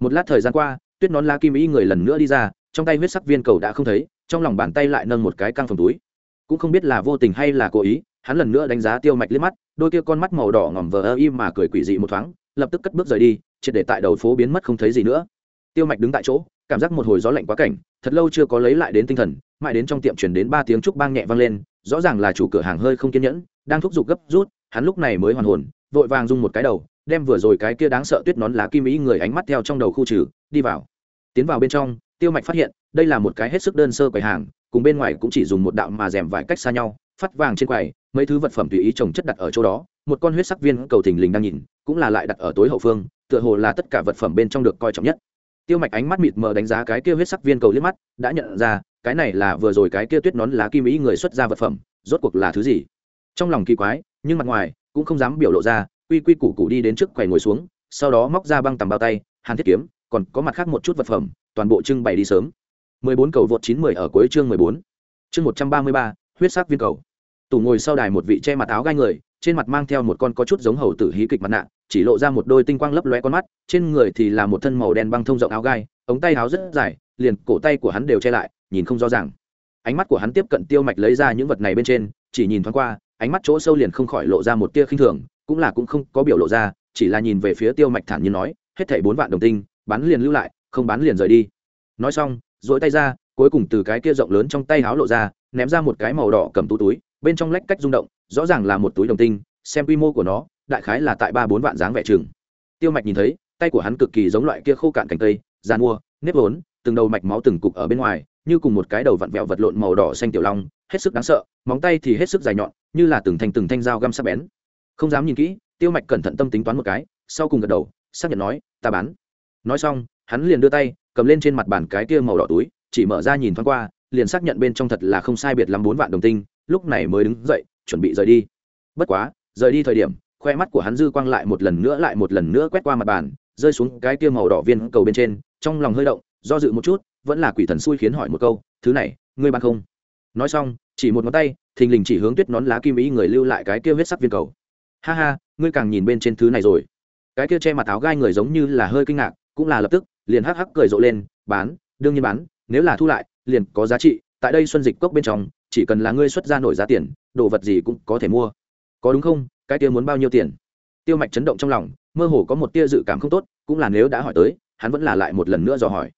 Một lát thời gian qua, tuyết nón lá kim ý người lần nữa đi ra, trong tay huyết sắc viên cầu đã không thấy, trong lòng bàn tay lại nâng một cái căng phòng túi. Cũng không biết là vô tình hay là cố ý, hắn lần nữa đánh giá tiêu mạch liếc mắt, đôi kia con mắt màu đỏ ngỏm vờ ơ im mà cười quỷ dị một thoáng, lập tức cất bước rời đi, triệt để tại đầu phố biến mất không thấy gì nữa. Tiêu mạch đứng tại chỗ cảm giác một hồi gió lạnh quá cảnh, thật lâu chưa có lấy lại đến tinh thần, mãi đến trong tiệm chuyển đến ba tiếng trúc bang nhẹ vang lên, rõ ràng là chủ cửa hàng hơi không kiên nhẫn, đang thúc giục gấp rút, hắn lúc này mới hoàn hồn, vội vàng rung một cái đầu, đem vừa rồi cái kia đáng sợ tuyết nón lá kim ý người ánh mắt theo trong đầu khu trừ, đi vào. Tiến vào bên trong, tiêu mạch phát hiện, đây là một cái hết sức đơn sơ quầy hàng, cùng bên ngoài cũng chỉ dùng một đạo mà rèm vài cách xa nhau, phát vàng trên quầy, mấy thứ vật phẩm tùy ý trồng chất đặt ở chỗ đó, một con huyết sắc viên cầu thình lình đang nhìn, cũng là lại đặt ở tối hậu phương, tựa hồ là tất cả vật phẩm bên trong được coi trọng nhất tiêu mạch ánh mắt mịt mờ đánh giá cái kia huyết sắc viên cầu liếc mắt đã nhận ra cái này là vừa rồi cái kia tuyết nón lá kim ý người xuất ra vật phẩm rốt cuộc là thứ gì trong lòng kỳ quái nhưng mặt ngoài cũng không dám biểu lộ ra quy quy củ củ đi đến trước quầy ngồi xuống sau đó móc ra băng tầm bao tay hàn thiết kiếm còn có mặt khác một chút vật phẩm toàn bộ trưng bày đi sớm 14 cầu vượt 910 ở cuối chương 14. Chương 133, huyết sắc viên cầu. Tủ ngồi sau đài một vị che mặt áo gai người, trên mặt mang theo một con có chút giống hầu tử hí kịch mặt nạ, chỉ lộ ra một đôi tinh quang lấp lóe con mắt, trên người thì là một thân màu đen băng thông rộng áo gai, ống tay áo rất dài, liền cổ tay của hắn đều che lại, nhìn không rõ ràng. Ánh mắt của hắn tiếp cận Tiêu Mạch lấy ra những vật này bên trên, chỉ nhìn thoáng qua, ánh mắt chỗ sâu liền không khỏi lộ ra một tia khinh thường, cũng là cũng không có biểu lộ ra, chỉ là nhìn về phía Tiêu Mạch thản nhiên nói, hết thảy bốn vạn đồng tinh, bán liền lưu lại, không bán liền rời đi. Nói xong, duỗi tay ra, cuối cùng từ cái kia rộng lớn trong tay háo lộ ra ném ra một cái màu đỏ cầm tú túi bên trong lách cách rung động, rõ ràng là một túi đồng tinh, xem quy mô của nó, đại khái là tại ba bốn vạn dáng vẻ chừng. Tiêu mạch nhìn thấy, tay của hắn cực kỳ giống loại kia khô cạn cành cây gian mua, nếp vốn, từng đầu mạch máu từng cục ở bên ngoài, như cùng một cái đầu vặn vẹo vật lộn màu đỏ xanh tiểu long, hết sức đáng sợ, móng tay thì hết sức dài nhọn, như là từng thanh từng thanh dao găm sắc bén. Không dám nhìn kỹ, tiêu mạch cẩn thận tâm tính toán một cái, sau cùng gật đầu, xác nhận nói, ta bán. Nói xong, hắn liền đưa tay, cầm lên trên mặt bàn cái kia màu đỏ túi, chỉ mở ra nhìn thoáng qua, liền xác nhận bên trong thật là không sai biệt lắm bốn vạn đồng tinh lúc này mới đứng dậy, chuẩn bị rời đi. Bất quá, rời đi thời điểm, khoe mắt của hắn dư quang lại một lần nữa lại một lần nữa quét qua mặt bàn, rơi xuống cái kia màu đỏ viên cầu bên trên, trong lòng hơi động, do dự một chút, vẫn là quỷ thần xui khiến hỏi một câu, thứ này, ngươi bán không? Nói xong, chỉ một ngón tay, thình lình chỉ hướng tuyết nón lá kim ý người lưu lại cái kia huyết sắc viên cầu. Ha ha, ngươi càng nhìn bên trên thứ này rồi. Cái kia che mặt áo gai người giống như là hơi kinh ngạc, cũng là lập tức, liền hắc hắc cười rộ lên, bán, đương nhiên bán, nếu là thu lại, liền có giá trị, tại đây xuân dịch cốc bên trong chỉ cần là ngươi xuất ra nổi giá tiền, đồ vật gì cũng có thể mua. Có đúng không? Cái kia muốn bao nhiêu tiền? Tiêu mạch chấn động trong lòng, mơ hồ có một tia dự cảm không tốt, cũng là nếu đã hỏi tới, hắn vẫn là lại một lần nữa dò hỏi.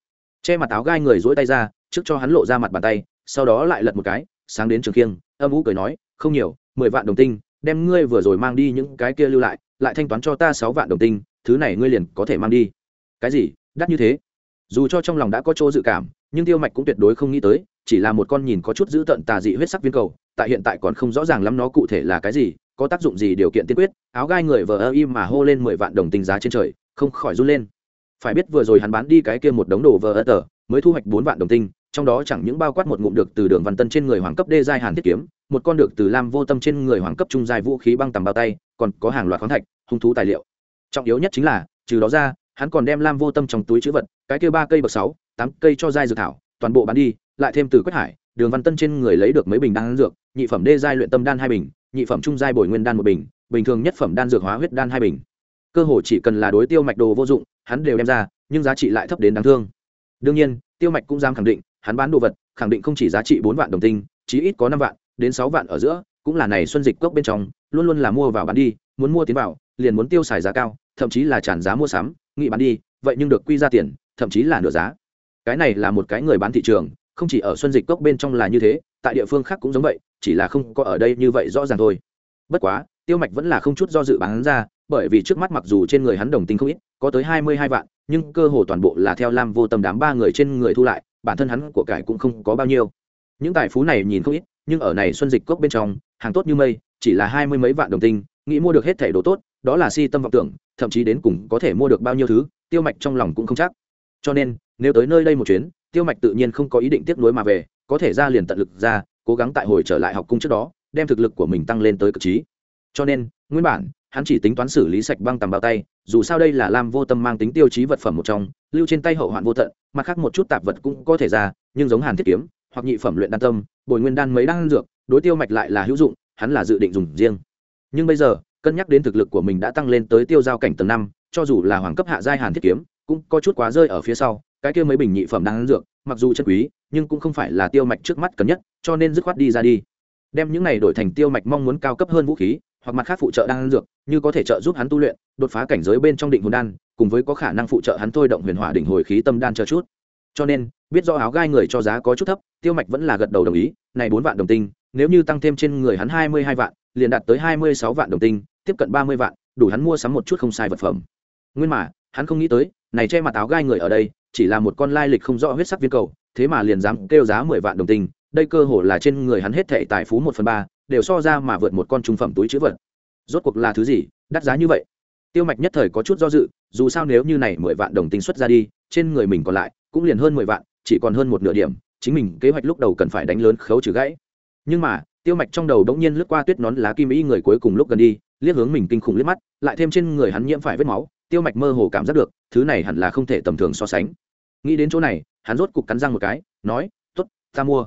Che mặt áo gai người dỗi tay ra, trước cho hắn lộ ra mặt bàn tay, sau đó lại lật một cái, sáng đến trường khiêng, âm ú cười nói, không nhiều, mười vạn đồng tinh, đem ngươi vừa rồi mang đi những cái kia lưu lại lại thanh toán cho ta sáu vạn đồng tinh, thứ này ngươi liền có thể mang đi. Cái gì? Đắt như thế? Dù cho trong lòng đã có chỗ dự cảm, nhưng tiêu mạch cũng tuyệt đối không nghĩ tới chỉ là một con nhìn có chút giữ tận tà dị huyết sắc viên cầu, tại hiện tại còn không rõ ràng lắm nó cụ thể là cái gì, có tác dụng gì điều kiện tiên quyết, áo gai người vờ ơ im mà hô lên mười vạn đồng tinh giá trên trời, không khỏi run lên. Phải biết vừa rồi hắn bán đi cái kia một đống đồ vờ ơ tờ, mới thu hoạch bốn vạn đồng tinh, trong đó chẳng những bao quát một ngụm được từ đường văn tân trên người hoàng cấp đê giai hàn thiết kiếm, một con được từ lam vô tâm trên người hoàng cấp trung dài vũ khí băng tầm bao tay, còn có hàng loạt khoáng thạch, hung thú tài liệu. Trọng yếu nhất chính là, trừ đó ra, hắn còn đem lam vô tâm trong túi chữ vật, cái kia ba cây bậc sáu, tám cây cho giai dược thảo toàn bộ bán đi, lại thêm từ quách hải, đường văn tân trên người lấy được mấy bình đan dược, nhị phẩm đê giai luyện tâm đan hai bình, nhị phẩm trung giai bồi nguyên đan một bình bình thường nhất phẩm đan dược hóa huyết đan hai bình. Cơ hồ chỉ cần là đối tiêu mạch đồ vô dụng, hắn đều đem ra, nhưng giá trị lại thấp đến đáng thương. Đương nhiên, tiêu mạch cũng dám khẳng định, hắn bán đồ vật, khẳng định không chỉ giá trị bốn vạn đồng tinh, chí ít có năm vạn, đến sáu vạn ở giữa, cũng là này xuân dịch cốc bên trong, luôn luôn là mua vào bán đi, muốn mua tiến vào, liền muốn tiêu xài giá cao, thậm chí là tràn giá mua sắm nghị bán đi, vậy nhưng được quy ra tiền, thậm chí là nửa giá cái này là một cái người bán thị trường, không chỉ ở xuân dịch cốc bên trong là như thế, tại địa phương khác cũng giống vậy, chỉ là không có ở đây như vậy rõ ràng thôi. Bất quá, tiêu mạch vẫn là không chút do dự bán ra, bởi vì trước mắt mặc dù trên người hắn đồng tính không ít, có tới hai mươi hai vạn, nhưng cơ hồ toàn bộ là theo lam vô tâm đám ba người trên người thu lại, bản thân hắn của cải cũng không có bao nhiêu. Những tài phú này nhìn không ít, nhưng ở này xuân dịch cốc bên trong, hàng tốt như mây, chỉ là hai mươi mấy vạn đồng tinh, nghĩ mua được hết thẻ đồ tốt, đó là si tâm vọng tưởng, thậm chí đến cùng có thể mua được bao nhiêu thứ, tiêu mạch trong lòng cũng không chắc cho nên, nếu tới nơi đây một chuyến, tiêu mạch tự nhiên không có ý định tiếp nối mà về, có thể ra liền tận lực ra, cố gắng tại hồi trở lại học cung trước đó, đem thực lực của mình tăng lên tới cực trí. Cho nên, nguyên bản, hắn chỉ tính toán xử lý sạch băng tầm bao tay, dù sao đây là lam vô tâm mang tính tiêu chí vật phẩm một trong, lưu trên tay hậu hoạn vô tận, mặt khác một chút tạp vật cũng có thể ra, nhưng giống hàn thiết kiếm, hoặc nhị phẩm luyện đan tâm, bồi nguyên đan mấy đan dược, đối tiêu mạch lại là hữu dụng, hắn là dự định dùng riêng. Nhưng bây giờ, cân nhắc đến thực lực của mình đã tăng lên tới tiêu giao cảnh tầng năm, cho dù là hoàng cấp hạ giai hàn thiết kiếm cũng có chút quá rơi ở phía sau, cái kia mấy bình nhị phẩm đang ăn dược, mặc dù chân quý, nhưng cũng không phải là tiêu mạch trước mắt cần nhất, cho nên dứt khoát đi ra đi. Đem những này đổi thành tiêu mạch mong muốn cao cấp hơn vũ khí, hoặc mặt khác phụ trợ đang ăn dược, như có thể trợ giúp hắn tu luyện, đột phá cảnh giới bên trong định hồn đan, cùng với có khả năng phụ trợ hắn thôi động huyền hỏa đỉnh hồi khí tâm đan chờ chút. Cho nên, biết do áo gai người cho giá có chút thấp, tiêu mạch vẫn là gật đầu đồng ý, này bốn vạn đồng tinh, nếu như tăng thêm trên người hắn hai mươi hai vạn, liền đạt tới hai mươi sáu vạn đồng tinh, tiếp cận ba mươi vạn, đủ hắn mua sắm một chút không sai vật phẩm. Nguyên mà hắn không nghĩ tới, này che mặt áo gai người ở đây, chỉ là một con lai lịch không rõ huyết sắc viên cầu, thế mà liền dám kêu giá mười vạn đồng tinh đây cơ hồ là trên người hắn hết thệ tài phú một phần ba, đều so ra mà vượt một con trung phẩm túi chữ vật. Rốt cuộc là thứ gì, đắt giá như vậy? Tiêu mạch nhất thời có chút do dự, dù sao nếu như này mười vạn đồng tinh xuất ra đi, trên người mình còn lại, cũng liền hơn mười vạn, chỉ còn hơn một nửa điểm, chính mình kế hoạch lúc đầu cần phải đánh lớn khấu trừ gãy. Nhưng mà, tiêu mạch trong đầu đ ỗ n g nhiên lướt qua tuyết nón lá kim ý người cuối cùng lúc gần đi, liếc hướng mình kinh khủng liếc mắt, lại thêm trên người hắn nhiễm phải vết máu tiêu mạch mơ hồ cảm giác được, thứ này hẳn là không thể tầm thường so sánh. Nghĩ đến chỗ này, hắn rốt cục cắn răng một cái, nói t ố t ta mua.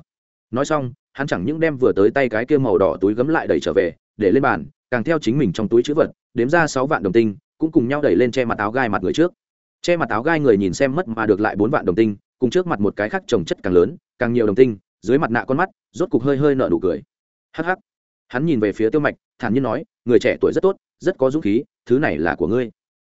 Nói xong, hắn chẳng những đem vừa tới tay cái kia màu đỏ túi gấm lại đẩy trở về, để lên bàn, càng theo chính mình trong túi chữ vật, đếm ra sáu vạn đồng tinh, cũng cùng nhau đẩy lên che mặt áo gai mặt người trước. Che mặt áo gai người nhìn xem mất mà được lại bốn vạn đồng tinh, cùng trước mặt một cái khác trồng chất càng lớn, càng nhiều đồng tinh, dưới mặt nạ con mắt, rốt cục hơi hơi nợ nụ cười. Hắc hắc. Hắn nhìn về phía tiêu mạch, thản nhiên nói, người trẻ tuổi rất tốt, rất có dũng khí, thứ này là của ngươi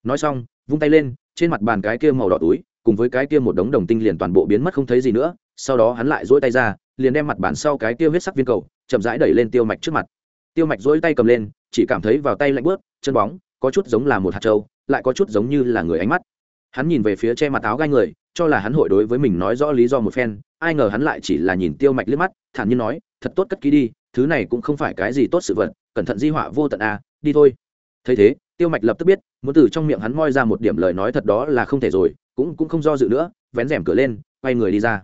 nói xong, vung tay lên, trên mặt bàn cái kia màu đỏ túi, cùng với cái kia một đống đồng tinh liền toàn bộ biến mất không thấy gì nữa, sau đó hắn lại dỗi tay ra, liền đem mặt bàn sau cái kia huyết sắc viên cầu, chậm rãi đẩy lên tiêu mạch trước mặt. Tiêu mạch dỗi tay cầm lên, chỉ cảm thấy vào tay lạnh bớt chân bóng, có chút giống là một hạt trâu lại có chút giống như là người ánh mắt. Hắn nhìn về phía che mặt áo gai người, cho là hắn hội đối với mình nói rõ lý do một phen, ai ngờ hắn lại chỉ là nhìn tiêu mạch liếc mắt, thản nhiên nói, thật tốt cất ký đi, thứ này cũng không phải cái gì tốt sự vật, cẩn thận di họa vô tận à đi thôi thấy thế, tiêu mạch lập tức biết, muốn từ trong miệng hắn moi ra một điểm lời nói thật đó là không thể rồi, cũng cũng không do dự nữa, vén rèm cửa lên, quay người đi ra.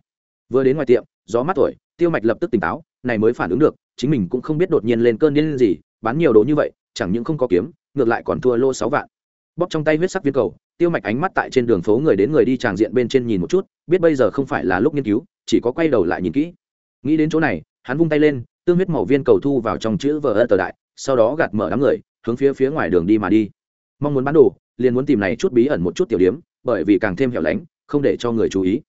Vừa đến ngoài tiệm, gió mát thổi tiêu mạch lập tức tỉnh táo, này mới phản ứng được, chính mình cũng không biết đột nhiên lên cơn điên gì, bán nhiều đồ như vậy, chẳng những không có kiếm, ngược lại còn thua lô sáu vạn. Bóp trong tay huyết sắc viên cầu, tiêu mạch ánh mắt tại trên đường phố người đến người đi tràng diện bên trên nhìn một chút, biết bây giờ không phải là lúc nghiên cứu, chỉ có quay đầu lại nhìn kỹ. Nghĩ đến chỗ này, hắn vung tay lên, tương huyết màu viên cầu thu vào trong chữ vờ ơ tờ đại, sau đó gạt mở đám người hướng phía phía ngoài đường đi mà đi. Mong muốn bán đồ, liền muốn tìm này chút bí ẩn một chút tiểu điếm, bởi vì càng thêm hẻo lánh, không để cho người chú ý.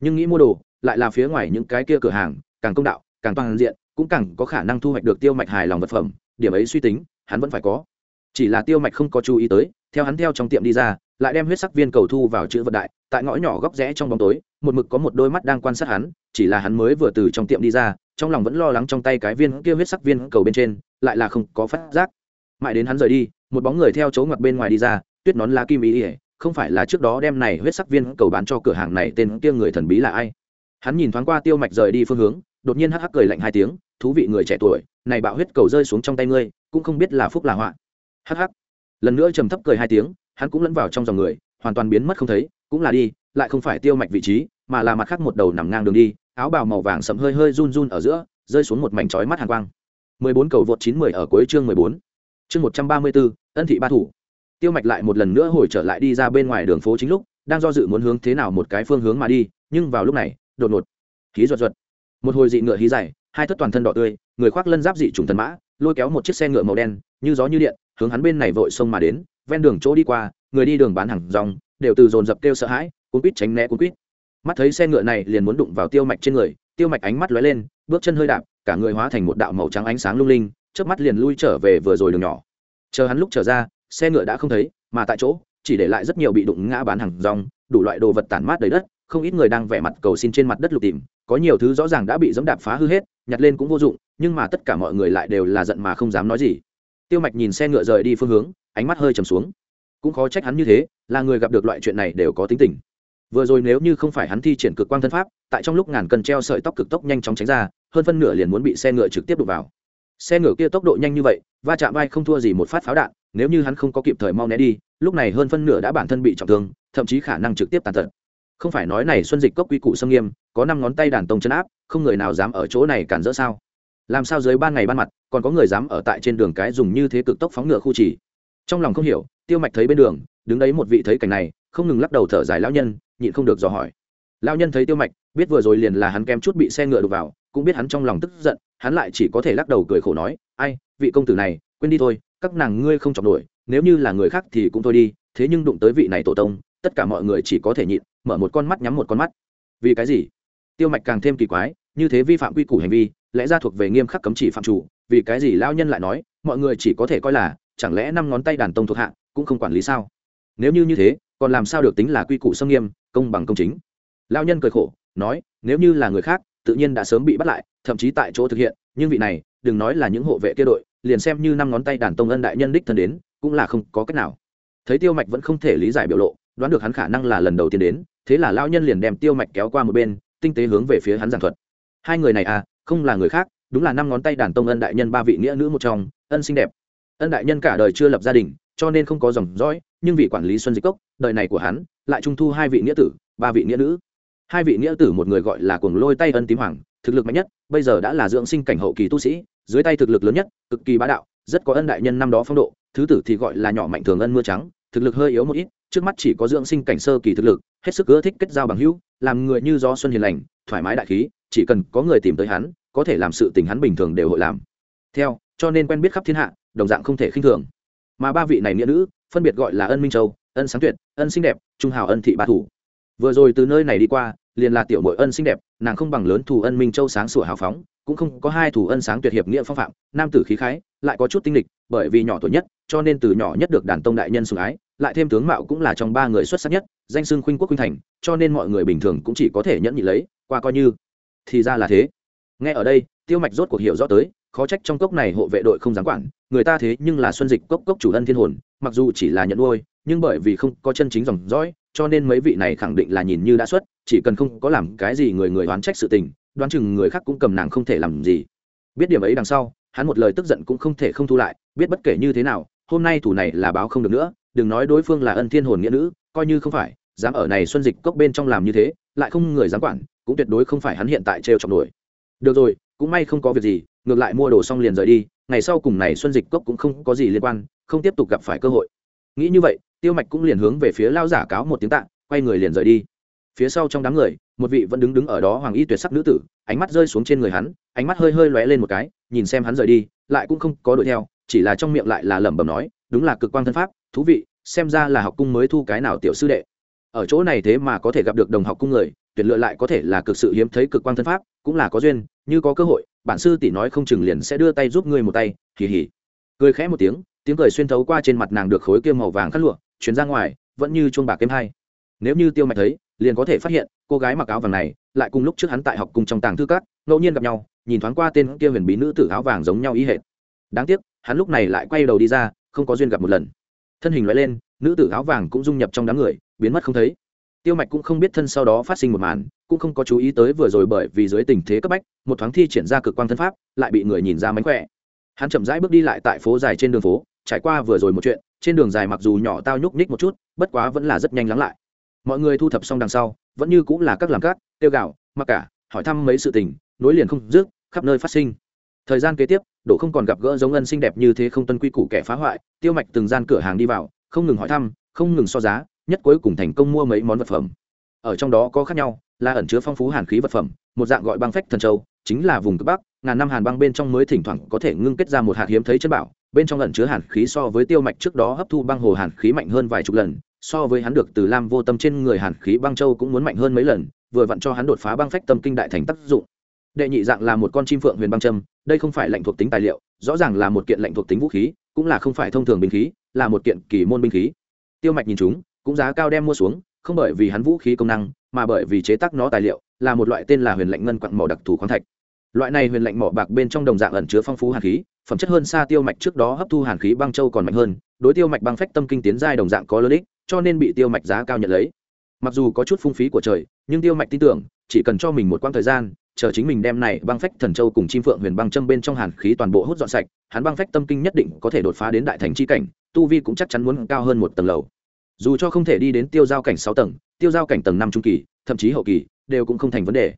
Nhưng nghĩ mua đồ, lại là phía ngoài những cái kia cửa hàng, càng công đạo, càng toàn diện, cũng càng có khả năng thu hoạch được tiêu mạch hài lòng vật phẩm, điểm ấy suy tính, hắn vẫn phải có. Chỉ là tiêu mạch không có chú ý tới, theo hắn theo trong tiệm đi ra, lại đem huyết sắc viên cầu thu vào chữ vật đại, tại ngõ nhỏ góc rẽ trong bóng tối, một mực có một đôi mắt đang quan sát hắn, chỉ là hắn mới vừa từ trong tiệm đi ra, trong lòng vẫn lo lắng trong tay cái viên kia huyết sắc viên cầu bên trên, lại là không có phát giác mãi đến hắn rời đi, một bóng người theo chỗ ngoặt bên ngoài đi ra, tuyết nón lá kim ý ỉa không phải là trước đó đem này huyết sắc viên cầu bán cho cửa hàng này tên kia người thần bí là ai? Hắn nhìn thoáng qua tiêu mạch rời đi phương hướng, đột nhiên hắc hắc cười lạnh hai tiếng, thú vị người trẻ tuổi, này bạo huyết cầu rơi xuống trong tay ngươi, cũng không biết là phúc là họa. Hắc hắc. Lần nữa trầm thấp cười hai tiếng, hắn cũng lẫn vào trong dòng người, hoàn toàn biến mất không thấy, cũng là đi, lại không phải tiêu mạch vị trí, mà là mặt khác một đầu nằm ngang đường đi, áo bào màu vàng sậm hơi hơi run run ở giữa, rơi xuống một mảnh chói mắt hàng quang. 14 cầu vượt 910 ở cuối chương 14. Chương 134, ân thị ba thủ. Tiêu Mạch lại một lần nữa hồi trở lại đi ra bên ngoài đường phố chính lúc, đang do dự muốn hướng thế nào một cái phương hướng mà đi, nhưng vào lúc này, đột ngột, khí ruột ruột. Một hồi dị ngựa hí dài, hai thất toàn thân đỏ tươi, người khoác lân giáp dị trùng thần mã, lôi kéo một chiếc xe ngựa màu đen, như gió như điện, hướng hắn bên này vội xông mà đến, ven đường chỗ đi qua, người đi đường bán hàng rong, đều từ dồn dập kêu sợ hãi, cuốn quýt tránh né cuốn quýt. Mắt thấy xe ngựa này liền muốn đụng vào Tiêu Mạch trên người, Tiêu Mạch ánh mắt lóe lên, bước chân hơi đạp, cả người hóa thành một đạo màu trắng ánh sáng lung linh, chớp mắt liền lui trở về vừa rồi đường nhỏ. Chờ hắn lúc trở ra, xe ngựa đã không thấy, mà tại chỗ, chỉ để lại rất nhiều bị đụng ngã bán hàng rong, đủ loại đồ vật tản mát đầy đất, không ít người đang vẻ mặt cầu xin trên mặt đất lục tìm, có nhiều thứ rõ ràng đã bị dẫm đạp phá hư hết, nhặt lên cũng vô dụng, nhưng mà tất cả mọi người lại đều là giận mà không dám nói gì. Tiêu mạch nhìn xe ngựa rời đi phương hướng, ánh mắt hơi trầm xuống. Cũng khó trách hắn như thế, là người gặp được loại chuyện này đều có tính tình. Vừa rồi nếu như không phải hắn thi triển cực quang thân pháp, tại trong lúc ngàn cần treo sợi tóc cực tốc nhanh chóng tránh ra, hơn phân nửa liền muốn bị xe ngựa trực tiếp đụng vào xe ngựa kia tốc độ nhanh như vậy, va chạm vai không thua gì một phát pháo đạn, nếu như hắn không có kịp thời mau né đi, lúc này hơn phân nửa đã bản thân bị trọng thương, thậm chí khả năng trực tiếp tàn tật. Không phải nói này xuân dịch cốc quy củ xâm nghiêm, có năm ngón tay đàn tông chân áp, không người nào dám ở chỗ này cản rỡ sao? Làm sao dưới ban ngày ban mặt, còn có người dám ở tại trên đường cái dùng như thế cực tốc phóng ngựa khu chỉ trong lòng không hiểu, tiêu mạch thấy bên đường, đứng đấy một vị thấy cảnh này, không ngừng lắc đầu thở dài lão nhân, nhịn không được dò hỏi. Lão nhân thấy tiêu mạch, biết vừa rồi liền là hắn kem chút bị xe ngựa đục vào, cũng biết hắn trong lòng tức giận hắn lại chỉ có thể lắc đầu cười khổ nói, ai, vị công tử này, quên đi thôi, các nàng ngươi không chọc nổi, nếu như là người khác thì cũng thôi đi, thế nhưng đụng tới vị này tổ tông, tất cả mọi người chỉ có thể nhịn, mở một con mắt nhắm một con mắt. Vì cái gì? Tiêu mạch càng thêm kỳ quái, như thế vi phạm quy củ hành vi, lẽ ra thuộc về nghiêm khắc cấm chỉ phạm chủ, vì cái gì lao nhân lại nói, mọi người chỉ có thể coi là, chẳng lẽ năm ngón tay đàn tông thuộc hạ cũng không quản lý sao? Nếu như như thế, còn làm sao được tính là quy củ xâm nghiêm, công bằng công chính? Lao nhân cười khổ, nói, nếu như là người khác tự nhiên đã sớm bị bắt lại, thậm chí tại chỗ thực hiện, nhưng vị này, đừng nói là những hộ vệ kia đội, liền xem như năm ngón tay đàn tông ân đại nhân đích thân đến, cũng là không có cách nào. Thấy tiêu mạch vẫn không thể lý giải biểu lộ, đoán được hắn khả năng là lần đầu tiên đến, thế là lao nhân liền đem tiêu mạch kéo qua một bên, tinh tế hướng về phía hắn giảng thuật. Hai người này à không là người khác, đúng là năm ngón tay đàn tông ân đại nhân ba vị nghĩa nữ một trong, ân xinh đẹp. Ân đại nhân cả đời chưa lập gia đình, cho nên không có dòng dõi, nhưng vì quản lý xuân dịch cốc, đời này của hắn, lại trung thu hai vị nghĩa tử, ba vị nghĩa nữ hai vị nghĩa tử một người gọi là cuồng lôi tay ân tím hoàng, thực lực mạnh nhất, bây giờ đã là dưỡng sinh cảnh hậu kỳ tu sĩ, dưới tay thực lực lớn nhất, cực kỳ bá đạo, rất có ân đại nhân năm đó phong độ, thứ tử thì gọi là nhỏ mạnh thường ân mưa trắng, thực lực hơi yếu một ít, trước mắt chỉ có dưỡng sinh cảnh sơ kỳ thực lực, hết sức ưa thích kết giao bằng hữu, làm người như do xuân hiền lành, thoải mái đại khí, chỉ cần có người tìm tới hắn, có thể làm sự tình hắn bình thường đều hội làm. Theo, cho nên quen biết khắp thiên hạ, đồng dạng không thể khinh thường. Mà ba vị này nghĩa nữ, phân biệt gọi là ân minh châu, ân sáng tuyệt, ân xinh đẹp, trung hào ân thị ba thủ vừa rồi từ nơi này đi qua, liền là tiểu mội ân xinh đẹp, nàng không bằng lớn thù ân minh châu sáng sủa hào phóng, cũng không có hai thủ ân sáng tuyệt hiệp nghĩa phong phạm, nam tử khí khái, lại có chút tinh lịch bởi vì nhỏ tuổi nhất, cho nên từ nhỏ nhất được đàn tông đại nhân sủng ái, lại thêm tướng mạo cũng là trong ba người xuất sắc nhất, danh xưng khuynh quốc khuynh thành, cho nên mọi người bình thường cũng chỉ có thể nhẫn nhị lấy, qua coi như. Thì ra là thế. Nghe ở đây, tiêu mạch rốt cuộc hiểu rõ tới, khó trách trong cốc này hộ vệ đội không dám quản, người ta thế nhưng là xuân dịch cốc cốc chủ ân thiên hồn, mặc dù chỉ là nhận nuôi, nhưng bởi vì không có chân chính dòng dõi cho nên mấy vị này khẳng định là nhìn như đã xuất, chỉ cần không có làm cái gì người người đoán trách sự tình, đoán chừng người khác cũng cầm nàng không thể làm gì. Biết điểm ấy đằng sau, hắn một lời tức giận cũng không thể không thu lại, biết bất kể như thế nào, hôm nay thủ này là báo không được nữa, đừng nói đối phương là ân thiên hồn nghĩa nữ, coi như không phải, dám ở này xuân dịch cốc bên trong làm như thế, lại không người dám quản, cũng tuyệt đối không phải hắn hiện tại trêu chọc nổi. Được rồi, cũng may không có việc gì, ngược lại mua đồ xong liền rời đi, ngày sau cùng này xuân dịch cốc cũng không có gì liên quan, không tiếp tục gặp phải cơ hội nghĩ như vậy, tiêu mạch cũng liền hướng về phía lao giả cáo một tiếng tạ, quay người liền rời đi. Phía sau trong đám người, một vị vẫn đứng đứng ở đó hoàng y tuyệt sắc nữ tử, ánh mắt rơi xuống trên người hắn, ánh mắt hơi hơi lóe lên một cái, nhìn xem hắn rời đi, lại cũng không có đuổi theo, chỉ là trong miệng lại là lẩm bẩm nói, đúng là cực quang thân pháp, thú vị, xem ra là học cung mới thu cái nào tiểu sư đệ. Ở chỗ này thế mà có thể gặp được đồng học cung người tuyển lựa lại có thể là cực sự hiếm thấy cực quang thân pháp, cũng là có duyên, như có cơ hội, bản sư tỷ nói không chừng liền sẽ đưa tay giúp ngươi một tay, hì hì. Cười khẽ một tiếng tiếng cười xuyên thấu qua trên mặt nàng được khối kia màu vàng khát lụa chuyến ra ngoài, vẫn như chuông bạc kém hai nếu như tiêu mạch thấy, liền có thể phát hiện, cô gái mặc áo vàng này, lại cùng lúc trước hắn tại học cùng trong tàng thư cát ngẫu nhiên gặp nhau, nhìn thoáng qua tên kia huyền bí nữ tử áo vàng giống nhau ý hệt. Đáng tiếc, hắn lúc này lại quay đầu đi ra, không có duyên gặp một lần. Thân hình loại lên, nữ tử áo vàng cũng dung nhập trong đám người, biến mất không thấy. Tiêu mạch cũng không biết thân sau đó phát sinh một màn, cũng không có chú ý tới vừa rồi bởi vì dưới tình thế cấp bách, một thoáng thi triển ra cực quang thân pháp, lại bị người nhìn ra mánh khỏe. Hắn chậm rãi bước đi lại tại phố dài trên đường phố trải qua vừa rồi một chuyện, trên đường dài mặc dù nhỏ tao nhúc nhích một chút, bất quá vẫn là rất nhanh lắng lại. Mọi người thu thập xong đằng sau, vẫn như cũng là các làm cát tiêu gạo, mặc cả, hỏi thăm mấy sự tình, nối liền không dứt, khắp nơi phát sinh. Thời gian kế tiếp, đỗ không còn gặp gỡ giống ân xinh đẹp như thế không tuân quy củ kẻ phá hoại, tiêu mạch từng gian cửa hàng đi vào, không ngừng hỏi thăm, không ngừng so giá, nhất cuối cùng thành công mua mấy món vật phẩm. Ở trong đó có khác nhau, là ẩn chứa phong phú hàn khí vật phẩm, một dạng gọi băng phách thần châu, chính là vùng cực bắc, ngàn năm hàn băng bên trong mới thỉnh thoảng có thể ngưng kết ra một hạt hiếm thấy chân bảo bên trong ẩn chứa hàn khí so với tiêu mạch trước đó hấp thu băng hồ hàn khí mạnh hơn vài chục lần, so với hắn được từ lam vô tâm trên người hàn khí băng châu cũng muốn mạnh hơn mấy lần, vừa vặn cho hắn đột phá băng phách tâm kinh đại thành tác dụng. Đệ nhị dạng là một con chim phượng huyền băng châm, đây không phải lệnh thuộc tính tài liệu, rõ ràng là một kiện lệnh thuộc tính vũ khí, cũng là không phải thông thường binh khí, là một kiện kỳ môn binh khí. Tiêu mạch nhìn chúng, cũng giá cao đem mua xuống, không bởi vì hắn vũ khí công năng, mà bởi vì chế tác nó tài liệu, là một loại tên là huyền lệnh ngân quặng màu đặc thù khoáng thạch loại này huyền lệnh mỏ bạc bên trong đồng dạng ẩn chứa phong phú hàn khí, phẩm chất hơn xa tiêu mạch trước đó hấp thu hàn khí băng châu còn mạnh hơn, đối tiêu mạch băng phách tâm kinh tiến giai đồng dạng có lợi ích, cho nên bị tiêu mạch giá cao nhận lấy. Mặc dù có chút phung phí của trời, nhưng tiêu mạch tin tưởng, chỉ cần cho mình một quãng thời gian, chờ chính mình đem này băng phách thần châu cùng chim phượng huyền băng châm bên trong hàn khí toàn bộ hút dọn sạch, hắn băng phách tâm kinh nhất định có thể đột phá đến đại thành chi cảnh, tu vi cũng chắc chắn muốn cao hơn một tầng lầu. Dù cho không thể đi đến tiêu giao cảnh sáu tầng, tiêu giao cảnh tầng năm trung kỳ, thậm chí hậu kỳ, đều cũng không thành vấn đề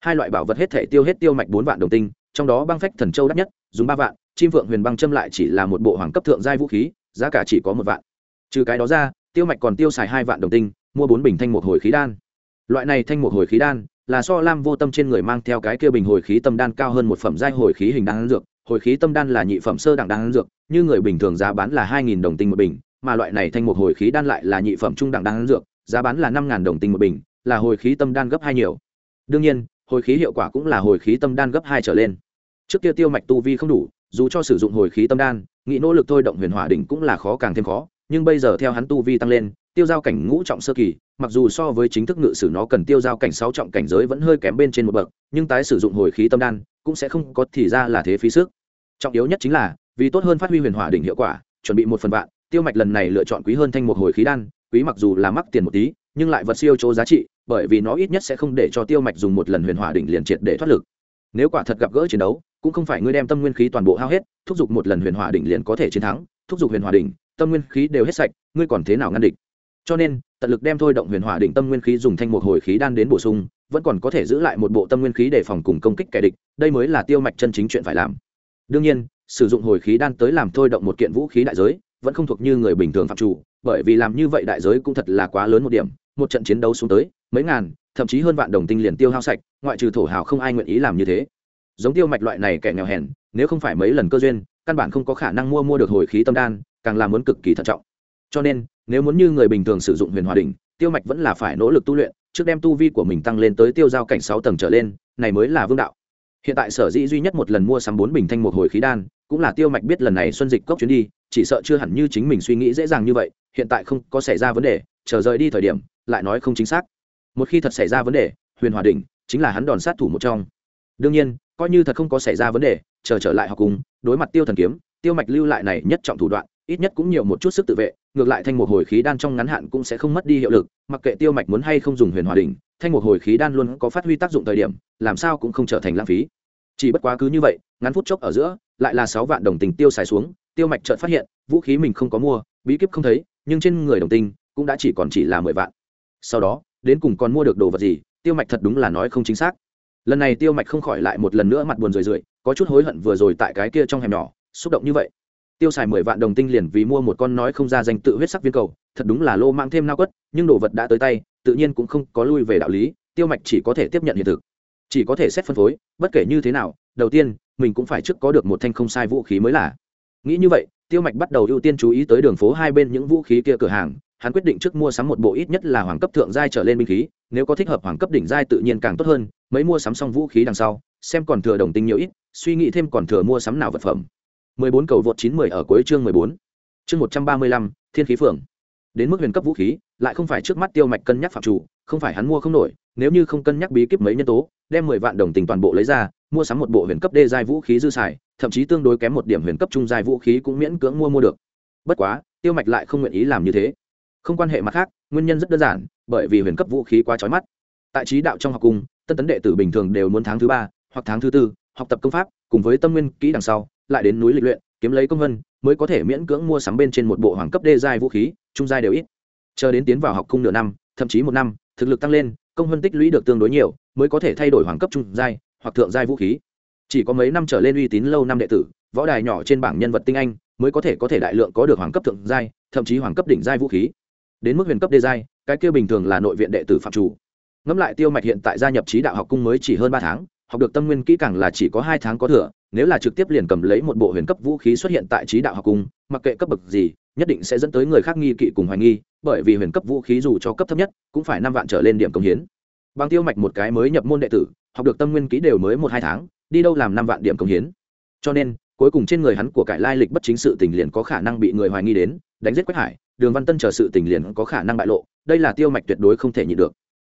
hai loại bảo vật hết thể tiêu hết tiêu mạch bốn vạn đồng tinh, trong đó băng phách thần châu đắt nhất, dùng ba vạn, chim vượng huyền băng châm lại chỉ là một bộ hoàng cấp thượng giai vũ khí, giá cả chỉ có một vạn. Trừ cái đó ra, tiêu mạch còn tiêu xài hai vạn đồng tinh, mua bốn bình thanh một hồi khí đan. Loại này thanh một hồi khí đan, là so lam vô tâm trên người mang theo cái kia bình hồi khí tâm đan cao hơn một phẩm giai hồi khí hình đan dược. Hồi khí tâm đan là nhị phẩm sơ đẳng đan dược, như người bình thường giá bán là hai nghìn đồng tinh một bình, mà loại này thanh một hồi khí đan lại là nhị phẩm trung đẳng đan dược, giá bán là năm ngàn đồng tinh một bình, là hồi khí tâm đan gấp hai nhiều. Đương nhiên hồi khí hiệu quả cũng là hồi khí tâm đan gấp hai trở lên. Trước kia tiêu mạch tu vi không đủ, dù cho sử dụng hồi khí tâm đan, nghĩ nỗ lực thôi động huyền hỏa đỉnh cũng là khó càng thêm khó, nhưng bây giờ theo hắn tu vi tăng lên, tiêu giao cảnh ngũ trọng sơ kỳ, mặc dù so với chính thức ngự sử nó cần tiêu giao cảnh sáu trọng cảnh giới vẫn hơi kém bên trên một bậc, nhưng tái sử dụng hồi khí tâm đan cũng sẽ không có thì ra là thế phí sức. Trọng yếu nhất chính là, vì tốt hơn phát huy huyền hỏa đỉnh hiệu quả, chuẩn bị một phần vạn, tiêu mạch lần này lựa chọn quý hơn thanh một hồi khí đan, quý mặc dù là mắc tiền một tí nhưng lại vật siêu chỗ giá trị, bởi vì nó ít nhất sẽ không để cho tiêu mạch dùng một lần huyền hỏa đỉnh liền triệt để thoát lực. Nếu quả thật gặp gỡ chiến đấu, cũng không phải ngươi đem tâm nguyên khí toàn bộ hao hết, thúc giục một lần huyền hỏa đỉnh liền có thể chiến thắng, thúc giục huyền hỏa đỉnh, tâm nguyên khí đều hết sạch, ngươi còn thế nào ngăn địch? Cho nên, tận lực đem thôi động huyền hỏa đỉnh tâm nguyên khí dùng thanh một hồi khí đan đến bổ sung, vẫn còn có thể giữ lại một bộ tâm nguyên khí để phòng cùng công kích kẻ địch, đây mới là tiêu mạch chân chính chuyện phải làm. Đương nhiên, sử dụng hồi khí đan tới làm thôi động một kiện vũ khí đại giới, vẫn không thuộc như người bình thường phạm chủ bởi vì làm như vậy đại giới cũng thật là quá lớn một điểm, một trận chiến đấu xuống tới, mấy ngàn, thậm chí hơn vạn đồng tinh liền tiêu hao sạch, ngoại trừ thổ hào không ai nguyện ý làm như thế. Giống tiêu mạch loại này kẻ nghèo hèn, nếu không phải mấy lần cơ duyên, căn bản không có khả năng mua mua được hồi khí tâm đan, càng làm muốn cực kỳ thận trọng. Cho nên, nếu muốn như người bình thường sử dụng huyền hòa đình tiêu mạch vẫn là phải nỗ lực tu luyện, trước đem tu vi của mình tăng lên tới tiêu giao cảnh sáu tầng trở lên, này mới là vương đạo. Hiện tại sở dĩ duy nhất một lần mua sắm bốn bình thanh một hồi khí đan, cũng là tiêu mạch biết lần này xuân dịch cốc chuyến đi chỉ sợ chưa hẳn như chính mình suy nghĩ dễ dàng như vậy, hiện tại không có xảy ra vấn đề, chờ rời đi thời điểm, lại nói không chính xác. Một khi thật xảy ra vấn đề, huyền hòa đỉnh chính là hắn đòn sát thủ một trong. Đương nhiên, coi như thật không có xảy ra vấn đề, chờ trở lại học cùng, đối mặt tiêu thần kiếm, tiêu mạch lưu lại này nhất trọng thủ đoạn, ít nhất cũng nhiều một chút sức tự vệ, ngược lại thanh một hồi khí đan trong ngắn hạn cũng sẽ không mất đi hiệu lực, mặc kệ tiêu mạch muốn hay không dùng huyền hòa đình thanh một hồi khí đan luôn có phát huy tác dụng thời điểm, làm sao cũng không trở thành lãng phí. Chỉ bất quá cứ như vậy, ngắn phút chốc ở giữa, lại là sáu vạn đồng tình tiêu xài xuống tiêu mạch chợt phát hiện, vũ khí mình không có mua, bí kíp không thấy, nhưng trên người đồng tinh cũng đã chỉ còn chỉ là mười vạn. Sau đó, đến cùng còn mua được đồ vật gì, tiêu mạch thật đúng là nói không chính xác. Lần này tiêu mạch không khỏi lại một lần nữa mặt buồn rười rượi, có chút hối hận vừa rồi tại cái kia trong hẻm nhỏ, xúc động như vậy. Tiêu xài mười vạn đồng tinh liền vì mua một con nói không ra danh tự huyết sắc viên cầu, thật đúng là lô mang thêm nao quất, nhưng đồ vật đã tới tay, tự nhiên cũng không có lui về đạo lý, tiêu mạch chỉ có thể tiếp nhận hiện thực. Chỉ có thể xét phân phối, bất kể như thế nào, đầu tiên, mình cũng phải trước có được một thanh không sai vũ khí mới là nghĩ như vậy tiêu mạch bắt đầu ưu tiên chú ý tới đường phố hai bên những vũ khí kia cửa hàng hắn quyết định trước mua sắm một bộ ít nhất là hoàng cấp thượng giai trở lên binh khí nếu có thích hợp hoàng cấp đỉnh giai tự nhiên càng tốt hơn mấy mua sắm xong vũ khí đằng sau xem còn thừa đồng tinh nhiều ít suy nghĩ thêm còn thừa mua sắm nào vật phẩm 14 cầu vượt 910 ở cuối chương 14. Chương 135, Thiên khí phượng. Đến mức huyền cấp vũ khí, lại không phải trước mắt Tiêu Mạch cân nhắc phạm chủ, không phải hắn mua không nổi, nếu như không cân nhắc bí kíp mấy nhân tố, đem 10 vạn đồng tình toàn bộ lấy ra, mua sắm một bộ huyền cấp đê giai vũ khí dư xài, thậm chí tương đối kém một điểm huyền cấp trung dài vũ khí cũng miễn cưỡng mua mua được. Bất quá, Tiêu Mạch lại không nguyện ý làm như thế. Không quan hệ mặt khác, nguyên nhân rất đơn giản, bởi vì huyền cấp vũ khí quá chói mắt. Tại trí đạo trong học cung, tân tấn đệ tử bình thường đều muốn tháng thứ ba hoặc tháng thứ tư học tập công pháp, cùng với tâm nguyên kỹ đằng sau, lại đến núi lịch luyện kiếm lấy công vân mới có thể miễn cưỡng mua sắm bên trên một bộ hoàng cấp đê giai vũ khí trung giai đều ít chờ đến tiến vào học cung nửa năm thậm chí một năm thực lực tăng lên công vân tích lũy được tương đối nhiều mới có thể thay đổi hoàng cấp trung giai hoặc thượng giai vũ khí chỉ có mấy năm trở lên uy tín lâu năm đệ tử, võ đài nhỏ trên bảng nhân vật tinh anh mới có thể có thể đại lượng có được hoàng cấp thượng giai, thậm chí hoàng cấp đỉnh giai vũ khí. Đến mức huyền cấp đê giai, cái kia bình thường là nội viện đệ tử phạm chủ. Ngẫm lại tiêu mạch hiện tại gia nhập trí đạo học cung mới chỉ hơn ba tháng, học được tâm nguyên kỹ càng là chỉ có hai tháng có thừa, nếu là trực tiếp liền cầm lấy một bộ huyền cấp vũ khí xuất hiện tại trí đạo học cung, mặc kệ cấp bậc gì, nhất định sẽ dẫn tới người khác nghi kỵ cùng hoài nghi, bởi vì huyền cấp vũ khí dù cho cấp thấp nhất, cũng phải năm vạn trở lên điểm công hiến. Bằng tiêu mạch một cái mới nhập môn đệ tử, học được tâm nguyên kỹ đều mới một hai tháng đi đâu làm năm vạn điểm công hiến. Cho nên, cuối cùng trên người hắn của cải lai lịch bất chính sự tình liền có khả năng bị người hoài nghi đến, đánh giết quách hải, đường văn tân chờ sự tình liền có khả năng bại lộ, đây là tiêu mạch tuyệt đối không thể nhịn được.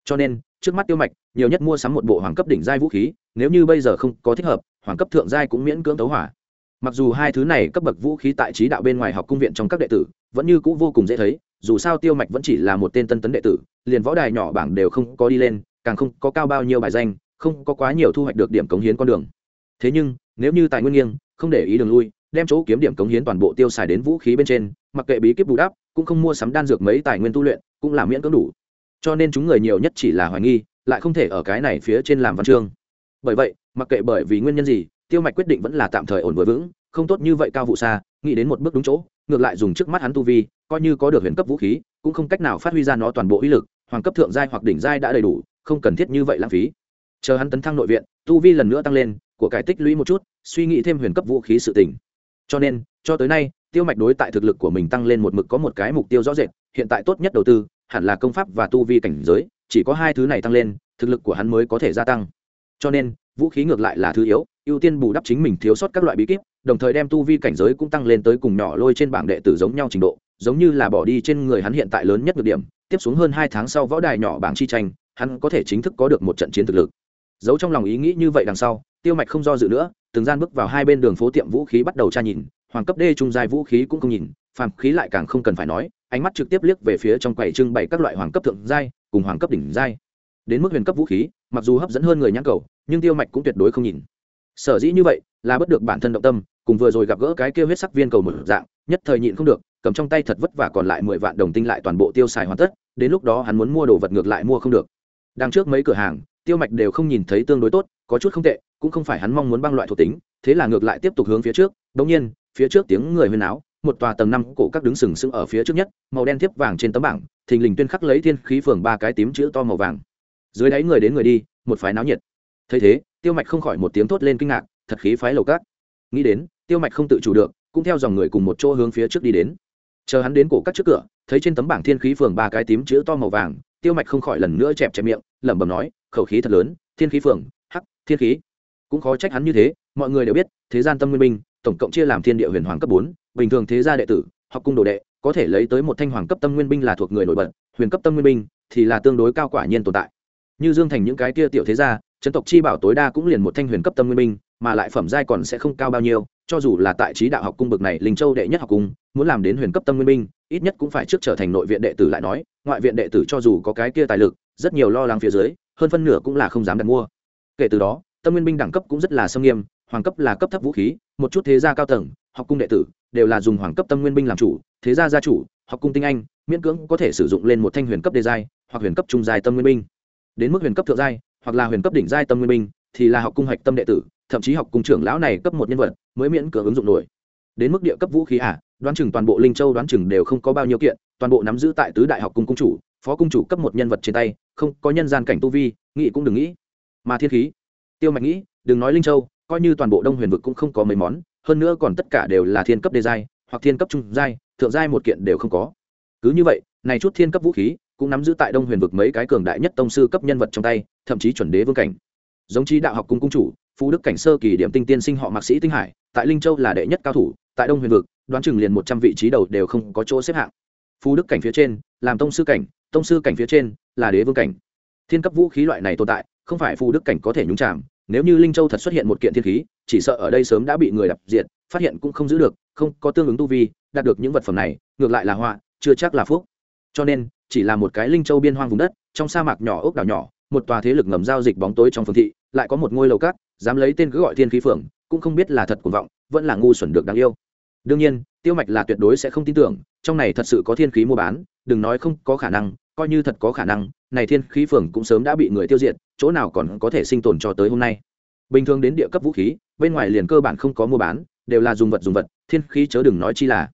Cho nên, trước mắt tiêu mạch, nhiều nhất mua sắm một bộ hoàng cấp đỉnh giai vũ khí, nếu như bây giờ không có thích hợp, hoàng cấp thượng giai cũng miễn cưỡng tấu hỏa. Mặc dù hai thứ này cấp bậc vũ khí tại trí đạo bên ngoài học cung viện trong các đệ tử, vẫn như c ũ vô cùng dễ thấy, dù sao tiêu mạch vẫn chỉ là một tên tân tấn đệ tử, liền võ đài nhỏ bảng đều không có đi lên, càng không có cao bao nhiêu bài danh không có quá nhiều thu hoạch được điểm cống hiến con đường. Thế nhưng, nếu như tài nguyên nghiêng, không để ý đường lui, đem chỗ kiếm điểm cống hiến toàn bộ tiêu xài đến vũ khí bên trên, mặc kệ bí kíp bù đắp, cũng không mua sắm đan dược mấy tài nguyên tu luyện, cũng là miễn cưỡng đủ. Cho nên chúng người nhiều nhất chỉ là hoài nghi, lại không thể ở cái này phía trên làm văn chương. Bởi vậy, mặc kệ bởi vì nguyên nhân gì, tiêu mạch quyết định vẫn là tạm thời ổn vừa vững, không tốt như vậy cao vụ xa, nghĩ đến một bước đúng chỗ, ngược lại dùng trước mắt hắn tu vi, coi như có được huyền cấp vũ khí, cũng không cách nào phát huy ra nó toàn bộ uy lực, hoàng cấp thượng giai hoặc đỉnh giai đã đầy đủ, không cần thiết như vậy lãng phí chờ hắn tấn thăng nội viện, tu vi lần nữa tăng lên, của cải tích lũy một chút, suy nghĩ thêm huyền cấp vũ khí sự tỉnh cho nên, cho tới nay, tiêu mạch đối tại thực lực của mình tăng lên một mực có một cái mục tiêu rõ rệt, hiện tại tốt nhất đầu tư, hẳn là công pháp và tu vi cảnh giới, chỉ có hai thứ này tăng lên, thực lực của hắn mới có thể gia tăng. Cho nên, vũ khí ngược lại là thứ yếu, ưu tiên bù đắp chính mình thiếu sót các loại bí kíp, đồng thời đem tu vi cảnh giới cũng tăng lên tới cùng nhỏ lôi trên bảng đệ tử giống nhau trình độ, giống như là bỏ đi trên người hắn hiện tại lớn nhất được điểm, tiếp xuống hơn hai tháng sau võ đài nhỏ bảng chi tranh, hắn có thể chính thức có được một trận chiến thực lực giấu trong lòng ý nghĩ như vậy đằng sau, tiêu mạch không do dự nữa, từng gian bước vào hai bên đường phố tiệm vũ khí bắt đầu tra nhìn, hoàng cấp đê trung giai vũ khí cũng không nhìn, phàm khí lại càng không cần phải nói, ánh mắt trực tiếp liếc về phía trong quầy trưng bày các loại hoàng cấp thượng giai, cùng hoàng cấp đỉnh giai. Đến mức huyền cấp vũ khí, mặc dù hấp dẫn hơn người nhãn cầu, nhưng tiêu mạch cũng tuyệt đối không nhìn. Sở dĩ như vậy, là bất được bản thân động tâm, cùng vừa rồi gặp gỡ cái kêu huyết sắc viên cầu một dạng, nhất thời nhịn không được, cầm trong tay thật vất vả còn lại mười vạn đồng tinh lại toàn bộ tiêu xài hoàn tất, đến lúc đó hắn muốn mua đồ vật ngược lại mua không được. Đằng trước mấy cửa hàng tiêu mạch đều không nhìn thấy tương đối tốt, có chút không tệ, cũng không phải hắn mong muốn băng loại thuộc tính, thế là ngược lại tiếp tục hướng phía trước. Đống nhiên, phía trước tiếng người huyên áo một tòa tầng năm cổ các đứng sừng sững ở phía trước nhất, màu đen thiếp vàng trên tấm bảng, thình lình tuyên khắc lấy thiên khí phường ba cái tím chữ to màu vàng. Dưới đáy người đến người đi, một phái náo nhiệt. Thấy thế, tiêu mạch không khỏi một tiếng thốt lên kinh ngạc, thật khí phái lầu cát nghĩ đến, tiêu mạch không tự chủ được, cũng theo dòng người cùng một chỗ hướng phía trước đi đến. Chờ hắn đến cổ các trước cửa, thấy trên tấm bảng thiên khí phường ba cái tím chữ to màu vàng, tiêu mạch không khỏi lần nữa chẹp chẹp miệng, lẩm bẩm nói khẩu khí thật lớn, thiên khí phường hắc, thiên khí. Cũng khó trách hắn như thế, mọi người đều biết, thế gian tâm nguyên minh, tổng cộng chia làm thiên địa huyền hoàng cấp bốn, bình thường thế gia đệ tử, học cung đồ đệ, có thể lấy tới một thanh hoàng cấp tâm nguyên binh là thuộc người nổi bật, huyền cấp tâm nguyên binh thì là tương đối cao quả nhiên tồn tại. Như dương thành những cái kia tiểu thế gia, chấn tộc chi bảo tối đa cũng liền một thanh huyền cấp tâm nguyên binh, mà lại phẩm giai còn sẽ không cao bao nhiêu, cho dù là tại trí đạo học cung bậc này, linh châu đệ nhất học cung, muốn làm đến huyền cấp tâm nguyên binh, ít nhất cũng phải trước trở thành nội viện đệ tử lại nói, ngoại viện đệ tử cho dù có cái kia tài lực, rất nhiều lo lắng phía dưới hơn phân nửa cũng là không dám đặt mua. Kể từ đó tâm nguyên binh đẳng cấp cũng rất là sâm nghiêm hoàng cấp là cấp thấp vũ khí một chút thế gia cao tầng học cung đệ tử đều là dùng hoàng cấp tâm nguyên binh làm chủ thế gia gia chủ học cung tinh anh miễn cưỡng có thể sử dụng lên một thanh huyền cấp đề giai hoặc huyền cấp trung giai tâm nguyên binh. Đến mức huyền cấp thượng giai hoặc là huyền cấp đỉnh giai tâm nguyên binh thì là học cung hạch tâm đệ tử thậm chí học cung trưởng lão này cấp một nhân vật mới miễn cưỡng ứng dụng nổi. Đến mức địa cấp vũ khí ả à, đoán chừng toàn bộ linh châu đoán chừng đều không có bao nhiêu kiện toàn bộ nắm giữ tại tứ đại học cung cung chủ phó cung chủ cấp một nhân vật trên tay không có nhân gian cảnh tu vi, nghĩ cũng đừng nghĩ. Mà thiên khí, tiêu mạch nghĩ, đừng nói linh châu, coi như toàn bộ đông huyền vực cũng không có mấy món, hơn nữa còn tất cả đều là thiên cấp đề giai hoặc thiên cấp trung giai, thượng giai một kiện đều không có. Cứ như vậy, này chút thiên cấp vũ khí cũng nắm giữ tại đông huyền vực mấy cái cường đại nhất tông sư cấp nhân vật trong tay, thậm chí chuẩn đế vương cảnh. Giống trí đạo học cung cung chủ, phú đức cảnh sơ kỳ điểm tinh tiên sinh họ mạc sĩ tinh hải, tại linh châu là đệ nhất cao thủ, tại đông huyền vực, đoán chừng liền một trăm vị trí đầu đều không có chỗ xếp hạng phú đức cảnh phía trên làm tông sư cảnh tông sư cảnh phía trên là đế vương cảnh. Thiên cấp vũ khí loại này tồn tại không phải phù đức cảnh có thể nhúng chạm nếu như linh châu thật xuất hiện một kiện thiên khí chỉ sợ ở đây sớm đã bị người đập diệt phát hiện cũng không giữ được không có tương ứng tu vi đạt được những vật phẩm này ngược lại là họa chưa chắc là phúc. Cho nên chỉ là một cái linh châu biên hoang vùng đất trong sa mạc nhỏ ốc đảo nhỏ một tòa thế lực ngầm giao dịch bóng tối trong phương thị lại có một ngôi lầu cát dám lấy tên cứ gọi thiên khí phường, cũng không biết là thật cuồng vọng vẫn là ngu xuẩn được đáng yêu. Đương nhiên tiêu mạch là tuyệt đối sẽ không tin tưởng, trong này thật sự có thiên khí mua bán, đừng nói không có khả năng, coi như thật có khả năng, này thiên khí phường cũng sớm đã bị người tiêu diệt, chỗ nào còn có thể sinh tồn cho tới hôm nay. Bình thường đến địa cấp vũ khí, bên ngoài liền cơ bản không có mua bán, đều là dùng vật dùng vật, thiên khí chớ đừng nói chi là.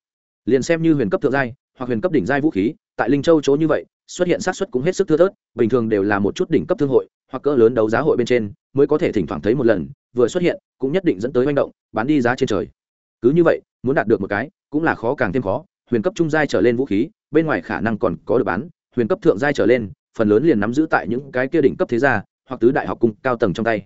Liền xem như huyền cấp thượng giai, hoặc huyền cấp đỉnh giai vũ khí, tại linh châu chỗ như vậy, xuất hiện sát suất cũng hết sức thưa thớt, bình thường đều là một chút đỉnh cấp thương hội, hoặc cỡ lớn đấu giá hội bên trên, mới có thể thỉnh thoảng thấy một lần, vừa xuất hiện, cũng nhất định dẫn tới manh động, bán đi giá trên trời cứ như vậy, muốn đạt được một cái, cũng là khó càng thêm khó. Huyền cấp trung giai trở lên vũ khí, bên ngoài khả năng còn có được bán. Huyền cấp thượng giai trở lên, phần lớn liền nắm giữ tại những cái kia đỉnh cấp thế gia, hoặc tứ đại học cung cao tầng trong tay.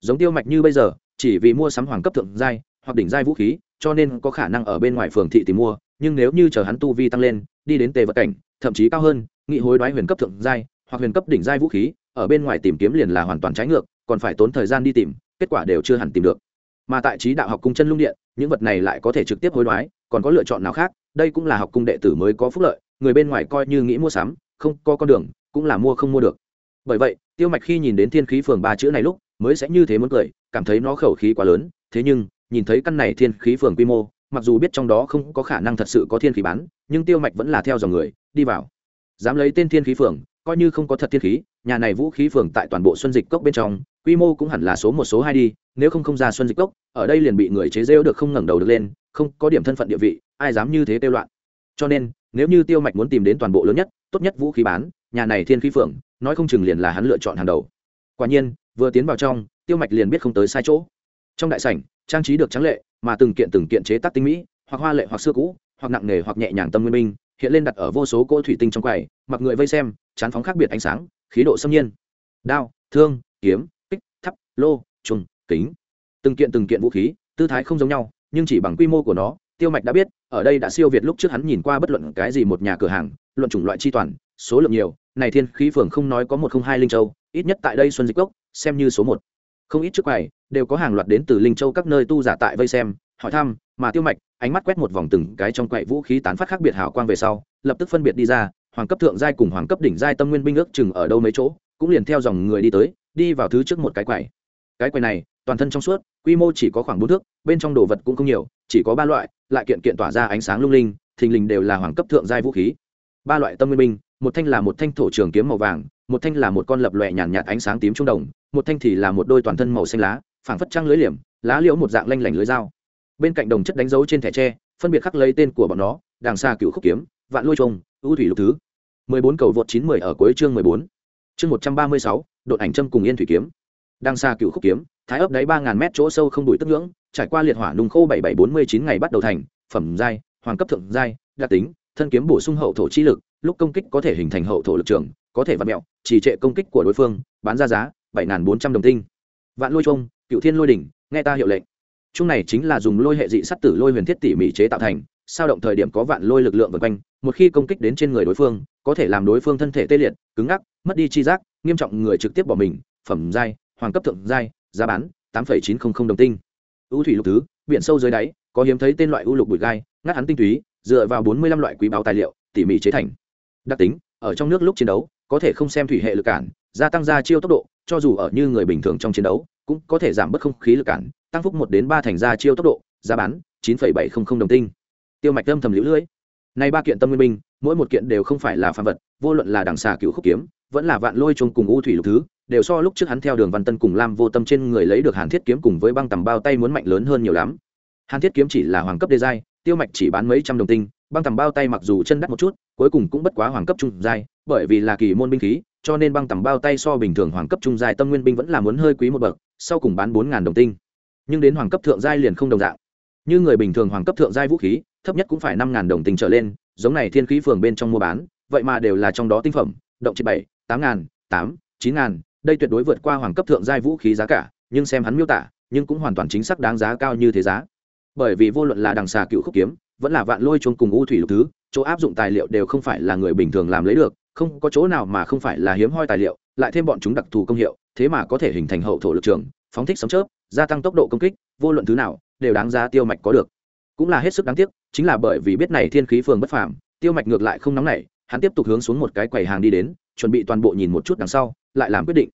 Giống tiêu mạch như bây giờ, chỉ vì mua sắm hoàng cấp thượng giai, hoặc đỉnh giai vũ khí, cho nên có khả năng ở bên ngoài phường thị tìm mua. Nhưng nếu như chờ hắn tu vi tăng lên, đi đến tề vật cảnh, thậm chí cao hơn, nghị hối đoái huyền cấp thượng giai, hoặc huyền cấp đỉnh giai vũ khí, ở bên ngoài tìm kiếm liền là hoàn toàn trái ngược, còn phải tốn thời gian đi tìm, kết quả đều chưa hẳn tìm được mà tại trí đạo học cung chân lung điện, những vật này lại có thể trực tiếp hối đoái, còn có lựa chọn nào khác, đây cũng là học cung đệ tử mới có phúc lợi, người bên ngoài coi như nghĩ mua sắm, không có con đường, cũng là mua không mua được. Bởi vậy, tiêu mạch khi nhìn đến thiên khí phường ba chữ này lúc, mới sẽ như thế muốn cười, cảm thấy nó khẩu khí quá lớn, thế nhưng, nhìn thấy căn này thiên khí phường quy mô, mặc dù biết trong đó không có khả năng thật sự có thiên khí bán, nhưng tiêu mạch vẫn là theo dòng người, đi vào. Dám lấy tên thiên khí phường, coi như không có thật thiên khí, nhà này vũ khí phường tại toàn bộ xuân dịch cốc bên trong, quy mô cũng hẳn là số một, số hai đi nếu không không ra xuân dịch cốc, ở đây liền bị người chế rêu được không ngẩng đầu được lên, không có điểm thân phận địa vị, ai dám như thế tiêu loạn. Cho nên, nếu như tiêu mạch muốn tìm đến toàn bộ lớn nhất, tốt nhất vũ khí bán, nhà này thiên khí phượng, nói không chừng liền là hắn lựa chọn hàng đầu. Quả nhiên, vừa tiến vào trong, tiêu mạch liền biết không tới sai chỗ. Trong đại sảnh, trang trí được trắng lệ, mà từng kiện từng kiện chế tác tinh mỹ, hoặc hoa lệ hoặc xưa cũ, hoặc nặng nề hoặc nhẹ nhàng tâm nguyên minh, hiện lên đặt ở vô số cỗ thủy tinh trong quầy, mặc người vây xem, chán phóng khác biệt ánh sáng, khí độ xâm nhiên. Đao, thương, kiếm, kích, thắp, lô, trùng kính. Từng kiện từng kiện vũ khí, tư thái không giống nhau, nhưng chỉ bằng quy mô của nó, tiêu mạch đã biết, ở đây đã siêu việt lúc trước hắn nhìn qua bất luận cái gì một nhà cửa hàng, luận chủng loại chi toàn, số lượng nhiều, này thiên khí phường không nói có một không hai linh châu, ít nhất tại đây xuân dịch cốc, xem như số một. Không ít trước quầy, đều có hàng loạt đến từ linh châu các nơi tu giả tại vây xem, hỏi thăm, mà tiêu mạch, ánh mắt quét một vòng từng cái trong quậy vũ khí tán phát khác biệt hào quang về sau, lập tức phân biệt đi ra, hoàng cấp thượng giai cùng hoàng cấp đỉnh giai tâm nguyên binh ước chừng ở đâu mấy chỗ, cũng liền theo dòng người đi tới, đi vào thứ trước một cái quầy. Cái quầy này toàn thân trong suốt, quy mô chỉ có khoảng bốn thước, bên trong đồ vật cũng không nhiều, chỉ có ba loại, lại kiện kiện tỏa ra ánh sáng lung linh, thình lình đều là hoàng cấp thượng giai vũ khí. Ba loại tâm nguyên binh, một thanh là một thanh thổ trường kiếm màu vàng, một thanh là một con lập lòe nhàn nhạt ánh sáng tím trung đồng, một thanh thì là một đôi toàn thân màu xanh lá, phảng phất trăng lưới liềm, lá liễu một dạng lanh lảnh lưới dao. Bên cạnh đồng chất đánh dấu trên thẻ tre, phân biệt khắc lấy tên của bọn nó, đàng xa cựu khúc kiếm, vạn lôi trông ưu thủy lục thứ. Mười bốn cầu vượt chín mười ở cuối chương mười bốn. Chương một trăm ba mươi sáu, đột ảnh châm cùng yên thủy kiếm đang xa cựu khúc kiếm, thái ấp đáy ba ngàn mét chỗ sâu không đủi tức ngưỡng, trải qua liệt hỏa nung khô bảy bảy bốn mươi chín ngày bắt đầu thành, phẩm giai, hoàng cấp thượng giai, đặc tính, thân kiếm bổ sung hậu thổ chi lực, lúc công kích có thể hình thành hậu thổ lực trường, có thể vặt mẹo chỉ trệ công kích của đối phương, bán ra giá bảy ngàn bốn trăm đồng tinh. Vạn lôi trung cựu thiên lôi đỉnh, nghe ta hiệu lệnh. Chung này chính là dùng lôi hệ dị sắt tử lôi huyền thiết tỉ mỉ chế tạo thành, sao động thời điểm có vạn lôi lực lượng vần quanh, một khi công kích đến trên người đối phương, có thể làm đối phương thân thể tê liệt, cứng ngắc, mất đi chi giác, nghiêm trọng người trực tiếp bỏ mình, phẩm giai hoàng cấp thượng giai, giá bán tám chín trăm linh đồng tinh. Ưu thủy lục thứ, biển sâu dưới đáy, có hiếm thấy tên loại ưu lục bụi gai, ngắt hắn tinh túy, dựa vào bốn mươi lăm loại quý báo tài liệu, tỉ mỉ chế thành. Đặc tính, ở trong nước lúc chiến đấu, có thể không xem thủy hệ lực cản, gia tăng ra chiêu tốc độ, cho dù ở như người bình thường trong chiến đấu, cũng có thể giảm bớt không khí lực cản, tăng phúc một đến ba thành ra chiêu tốc độ, giá bán chín bảy trăm linh đồng tinh. Tiêu mạch âm thầm lũ lưỡi nay ba kiện tâm nguyên minh, mỗi một kiện đều không phải là phạm vật vô luận là đằng xà cựu khúc kiếm, vẫn là vạn lôi chung cùng u thủy lục thứ, đều so lúc trước hắn theo đường văn tân cùng lam vô tâm trên người lấy được hàn thiết kiếm cùng với băng tầm bao tay muốn mạnh lớn hơn nhiều lắm. Hàn thiết kiếm chỉ là hoàng cấp đê giai, tiêu mạch chỉ bán mấy trăm đồng tinh, băng tầm bao tay mặc dù chân đắt một chút, cuối cùng cũng bất quá hoàng cấp trung giai, bởi vì là kỳ môn binh khí, cho nên băng tầm bao tay so bình thường hoàng cấp trung giai tâm nguyên binh vẫn là muốn hơi quý một bậc, sau cùng bán bốn đồng tinh. Nhưng đến hoàng cấp thượng giai liền không đồng dạng. Như người bình thường hoàng cấp thượng giai vũ khí, thấp nhất cũng phải năm đồng tinh trở lên, giống này thiên khí phường bên trong mua bán vậy mà đều là trong đó tinh phẩm, động chỉ bảy, tám ngàn, tám, chín ngàn, đây tuyệt đối vượt qua hoàng cấp thượng giai vũ khí giá cả, nhưng xem hắn miêu tả, nhưng cũng hoàn toàn chính xác đáng giá cao như thế giá. Bởi vì vô luận là đằng xà cựu khúc kiếm, vẫn là vạn lôi chuông cùng u thủy lục thứ, chỗ áp dụng tài liệu đều không phải là người bình thường làm lấy được, không có chỗ nào mà không phải là hiếm hoi tài liệu, lại thêm bọn chúng đặc thù công hiệu, thế mà có thể hình thành hậu thổ lực trường, phóng thích sấm chớp, gia tăng tốc độ công kích, vô luận thứ nào, đều đáng giá tiêu mạch có được. Cũng là hết sức đáng tiếc, chính là bởi vì biết này thiên khí phường bất phàm, tiêu mạch ngược lại không nóng nảy hắn tiếp tục hướng xuống một cái quầy hàng đi đến, chuẩn bị toàn bộ nhìn một chút đằng sau, lại làm quyết định.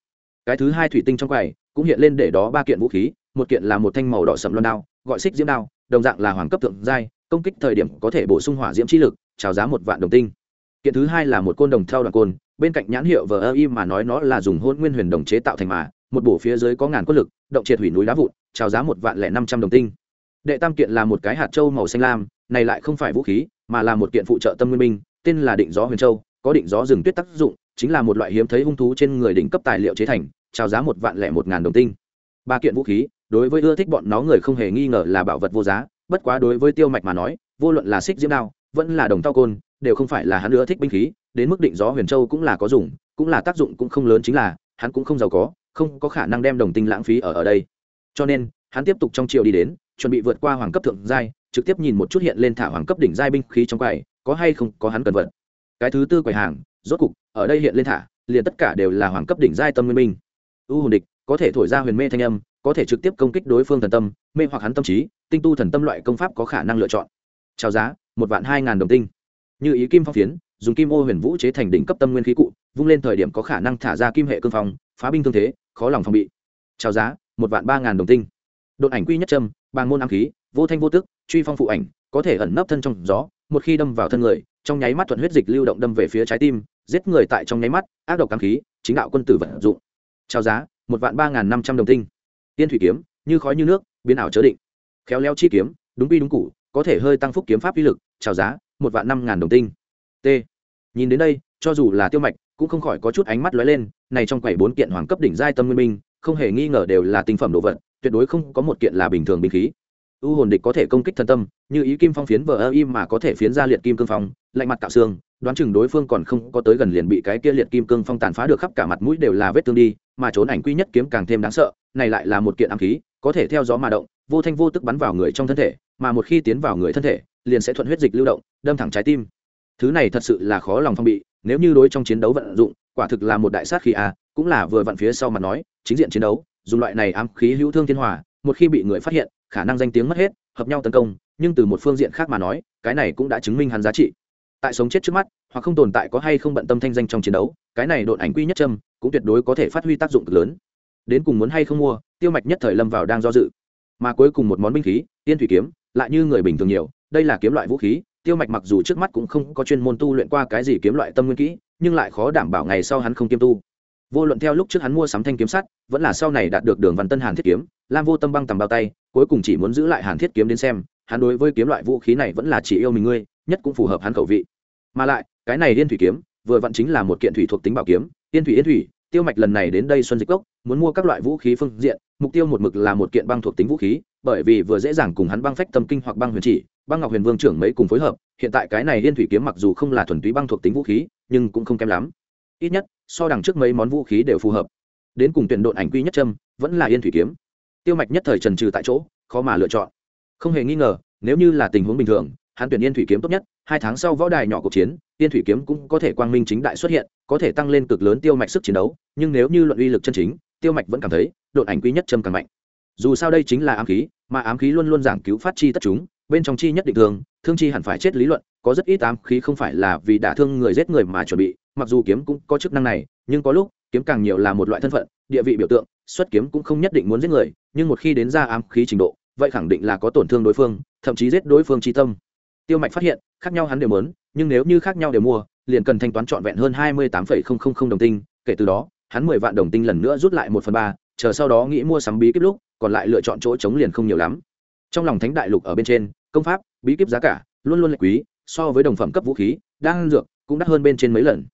Cái thứ hai thủy tinh trong quầy cũng hiện lên để đó ba kiện vũ khí, một kiện là một thanh màu đỏ sậm loan đao, gọi xích diễm đao, đồng dạng là hoàng cấp thượng giai, công kích thời điểm có thể bổ sung hỏa diễm chi lực trào giá một vạn đồng tinh. Kiện thứ hai là một côn đồng theo đoàn côn, bên cạnh nhãn hiệu vờ ơ y mà nói nó là dùng hôn nguyên huyền đồng chế tạo thành mà, một bổ phía dưới có ngàn quân lực, động triệt hủy núi đá vụn trào giá một vạn lẻ năm trăm đồng tinh. Đệ tam kiện là một cái hạt châu màu xanh lam, này lại không phải vũ khí, mà là một kiện phụ trợ tâm nguyên minh tên là định gió huyền châu, có định gió rừng tuyết tác dụng, chính là một loại hiếm thấy hung thú trên người đỉnh cấp tài liệu chế thành trào giá một vạn lẻ một ngàn đồng tinh. Ba kiện vũ khí, đối với ưa thích bọn nó người không hề nghi ngờ là bảo vật vô giá, bất quá đối với tiêu mạch mà nói, vô luận là xích diễm đao, vẫn là đồng tao côn, đều không phải là hắn ưa thích binh khí, đến mức định gió huyền châu cũng là có dùng, cũng là tác dụng cũng không lớn chính là, hắn cũng không giàu có, không có khả năng đem đồng tinh lãng phí ở ở đây. Cho nên, hắn tiếp tục trong chiều đi đến, chuẩn bị vượt qua hoàng cấp thượng giai, trực tiếp nhìn một chút hiện lên thả hoàng cấp đỉnh giai binh khí trong quầy có hay không có hắn cần vật. Cái thứ tư quầy hàng, rốt cục, ở đây hiện lên thả, liền tất cả đều là hoàng cấp đỉnh giai tâm nguyên minh. U hồn địch, có thể thổi ra huyền mê thanh âm, có thể trực tiếp công kích đối phương thần tâm, mê hoặc hắn tâm trí, tinh tu thần tâm loại công pháp có khả năng lựa chọn. Trào giá, một vạn hai ngàn đồng tinh. Như ý kim phong phiến, dùng kim ô huyền vũ chế thành đỉnh cấp tâm nguyên khí cụ, vung lên thời điểm có khả năng thả ra kim hệ cương phong, phá binh thương thế, khó lòng phòng bị. Trào giá, một vạn ba ngàn đồng tinh. Đột ảnh quy nhất trâm, bàng môn ám khí, vô thanh vô tức, truy phong phụ ảnh, có thể ẩn nấp thân trong gió một khi đâm vào thân người, trong nháy mắt thuận huyết dịch lưu động đâm về phía trái tim, giết người tại trong nháy mắt, ác độc cảm khí, chính đạo quân tử vận dụng. Trao giá, một vạn ba ngàn năm trăm đồng tinh. Tiên thủy kiếm, như khói như nước, biến ảo chớ định. Khéo leo chi kiếm, đúng bi đúng cụ có thể hơi tăng phúc kiếm pháp uy lực trào giá, một vạn năm ngàn đồng tinh. T. Nhìn đến đây, cho dù là tiêu mạch, cũng không khỏi có chút ánh mắt lóe lên, này trong quầy bốn kiện hoàng cấp đỉnh giai tâm nguyên minh, không hề nghi ngờ đều là tinh phẩm đồ vật, tuyệt đối không có một kiện là bình thường binh khí u hồn địch có thể công kích thần tâm như ý kim phong phiến vờ ơ im mà có thể phiến ra liệt kim cương phong lạnh mặt tạo xương đoán chừng đối phương còn không có tới gần liền bị cái kia liệt kim cương phong tàn phá được khắp cả mặt mũi đều là vết thương đi mà trốn ảnh quy nhất kiếm càng thêm đáng sợ này lại là một kiện ám khí có thể theo gió mà động vô thanh vô tức bắn vào người trong thân thể mà một khi tiến vào người thân thể liền sẽ thuận huyết dịch lưu động đâm thẳng trái tim. Thứ này thật sự là khó lòng phong bị nếu như đối trong chiến đấu vận dụng quả thực là một đại sát khí à, cũng là vừa vặn phía sau mà nói chính diện chiến đấu dùng loại này ám khí hữu thương thiên hòa một khi bị người phát hiện khả năng danh tiếng mất hết, hợp nhau tấn công, nhưng từ một phương diện khác mà nói, cái này cũng đã chứng minh hắn giá trị. Tại sống chết trước mắt, hoặc không tồn tại có hay không bận tâm thanh danh trong chiến đấu, cái này đột ảnh quy nhất trâm, cũng tuyệt đối có thể phát huy tác dụng cực lớn. Đến cùng muốn hay không mua, tiêu mạch nhất thời lâm vào đang do dự. Mà cuối cùng một món binh khí, tiên thủy kiếm, lại như người bình thường nhiều, đây là kiếm loại vũ khí, tiêu mạch mặc dù trước mắt cũng không có chuyên môn tu luyện qua cái gì kiếm loại tâm nguyên kỹ, nhưng lại khó đảm bảo ngày sau hắn không kiêm tu vô luận theo lúc trước hắn mua sắm thanh kiếm sắt, vẫn là sau này đạt được đường văn tân hàn thiết kiếm, lam vô tâm băng tầm bao tay, cuối cùng chỉ muốn giữ lại hàn thiết kiếm đến xem, hắn đối với kiếm loại vũ khí này vẫn là chỉ yêu mình ngươi, nhất cũng phù hợp hắn khẩu vị. Mà lại, cái này liên thủy kiếm, vừa vặn chính là một kiện thủy thuộc tính bảo kiếm, yên thủy yên thủy, tiêu mạch lần này đến đây xuân dịch cốc, muốn mua các loại vũ khí phương diện, mục tiêu một mực là một kiện băng thuộc tính vũ khí, bởi vì vừa dễ dàng cùng hắn băng phách tâm kinh hoặc băng huyền chỉ, băng ngọc huyền vương trưởng mấy cùng phối hợp, hiện tại cái này liên thủy kiếm mặc dù không là thuần túy băng thuộc tính vũ khí, nhưng cũng không kém lắm. Ít nhất so đằng trước mấy món vũ khí đều phù hợp. Đến cùng tuyển độn ảnh quy nhất trâm vẫn là yên thủy kiếm. Tiêu mạch nhất thời trần trừ tại chỗ khó mà lựa chọn. Không hề nghi ngờ nếu như là tình huống bình thường hắn tuyển yên thủy kiếm tốt nhất hai tháng sau võ đài nhỏ cuộc chiến yên thủy kiếm cũng có thể quang minh chính đại xuất hiện có thể tăng lên cực lớn tiêu mạch sức chiến đấu nhưng nếu như luận uy lực chân chính tiêu mạch vẫn cảm thấy độn ảnh quý nhất trâm càng mạnh. Dù sao đây chính là ám khí mà ám khí luôn luôn giảng cứu phát chi tất chúng bên trong chi nhất định thường, thương chi hẳn phải chết lý luận có rất ít ám khí không phải là vì đả thương người giết người mà chuẩn bị mặc dù kiếm cũng có chức năng này, nhưng có lúc, kiếm càng nhiều là một loại thân phận, địa vị biểu tượng, xuất kiếm cũng không nhất định muốn giết người, nhưng một khi đến ra ám khí trình độ, vậy khẳng định là có tổn thương đối phương, thậm chí giết đối phương chi tâm. Tiêu mạch phát hiện, khác nhau hắn đều muốn, nhưng nếu như khác nhau đều mua, liền cần thanh toán trọn vẹn hơn hai mươi tám đồng tinh, kể từ đó, hắn mười vạn đồng tinh lần nữa rút lại một phần ba, chờ sau đó nghĩ mua sắm bí kíp lúc, còn lại lựa chọn chỗ trống liền không nhiều lắm. Trong lòng thánh đại lục ở bên trên, công pháp, bí kíp giá cả, luôn luôn lệ quý, so với đồng phẩm cấp vũ khí đang dược cũng đắt hơn bên trên mấy lần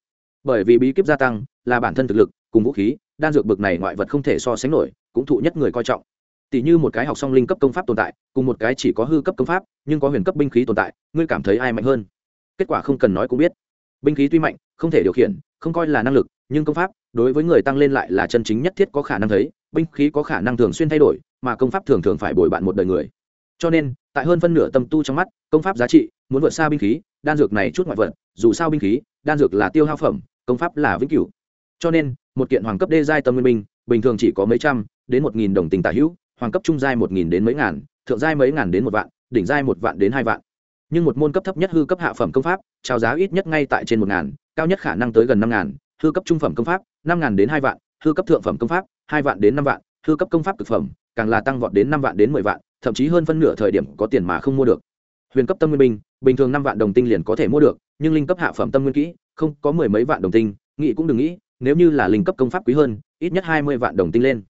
bởi vì bí kíp gia tăng, là bản thân thực lực, cùng vũ khí, đan dược bực này ngoại vật không thể so sánh nổi, cũng thụ nhất người coi trọng. Tỷ như một cái học song linh cấp công pháp tồn tại, cùng một cái chỉ có hư cấp công pháp, nhưng có huyền cấp binh khí tồn tại, ngươi cảm thấy ai mạnh hơn? Kết quả không cần nói cũng biết. Binh khí tuy mạnh, không thể điều khiển, không coi là năng lực, nhưng công pháp, đối với người tăng lên lại là chân chính nhất thiết có khả năng thấy, binh khí có khả năng thường xuyên thay đổi, mà công pháp thường thường phải bồi bạn một đời người. Cho nên tại hơn phân nửa tâm tu trong mắt, công pháp giá trị, muốn vượt xa binh khí, đan dược này chút ngoại vật, dù sao binh khí, đan dược là tiêu hao phẩm, công pháp là vĩnh cửu. Cho nên, một kiện hoàng cấp đê giai tâm nguyên minh bình thường chỉ có mấy trăm, đến một nghìn đồng tình tả hữu, hoàng cấp trung giai một nghìn đến mấy ngàn, thượng giai mấy ngàn đến một vạn, đỉnh giai một vạn đến hai vạn. Nhưng một môn cấp thấp nhất hư cấp hạ phẩm công pháp trào giá ít nhất ngay tại trên một ngàn, cao nhất khả năng tới gần năm ngàn, hư cấp trung phẩm công pháp, năm ngàn đến hai vạn, hư cấp thượng phẩm công pháp, hai vạn đến năm vạn, hư cấp công pháp thực phẩm, càng là tăng vọt đến năm vạn đến mười vạn thậm chí hơn phân nửa thời điểm có tiền mà không mua được. Huyền cấp tâm nguyên binh, bình thường năm vạn đồng tinh liền có thể mua được, nhưng linh cấp hạ phẩm tâm nguyên kỹ, không, có mười mấy vạn đồng tinh, nghĩ cũng đừng nghĩ, nếu như là linh cấp công pháp quý hơn, ít nhất hai mươi vạn đồng tinh lên.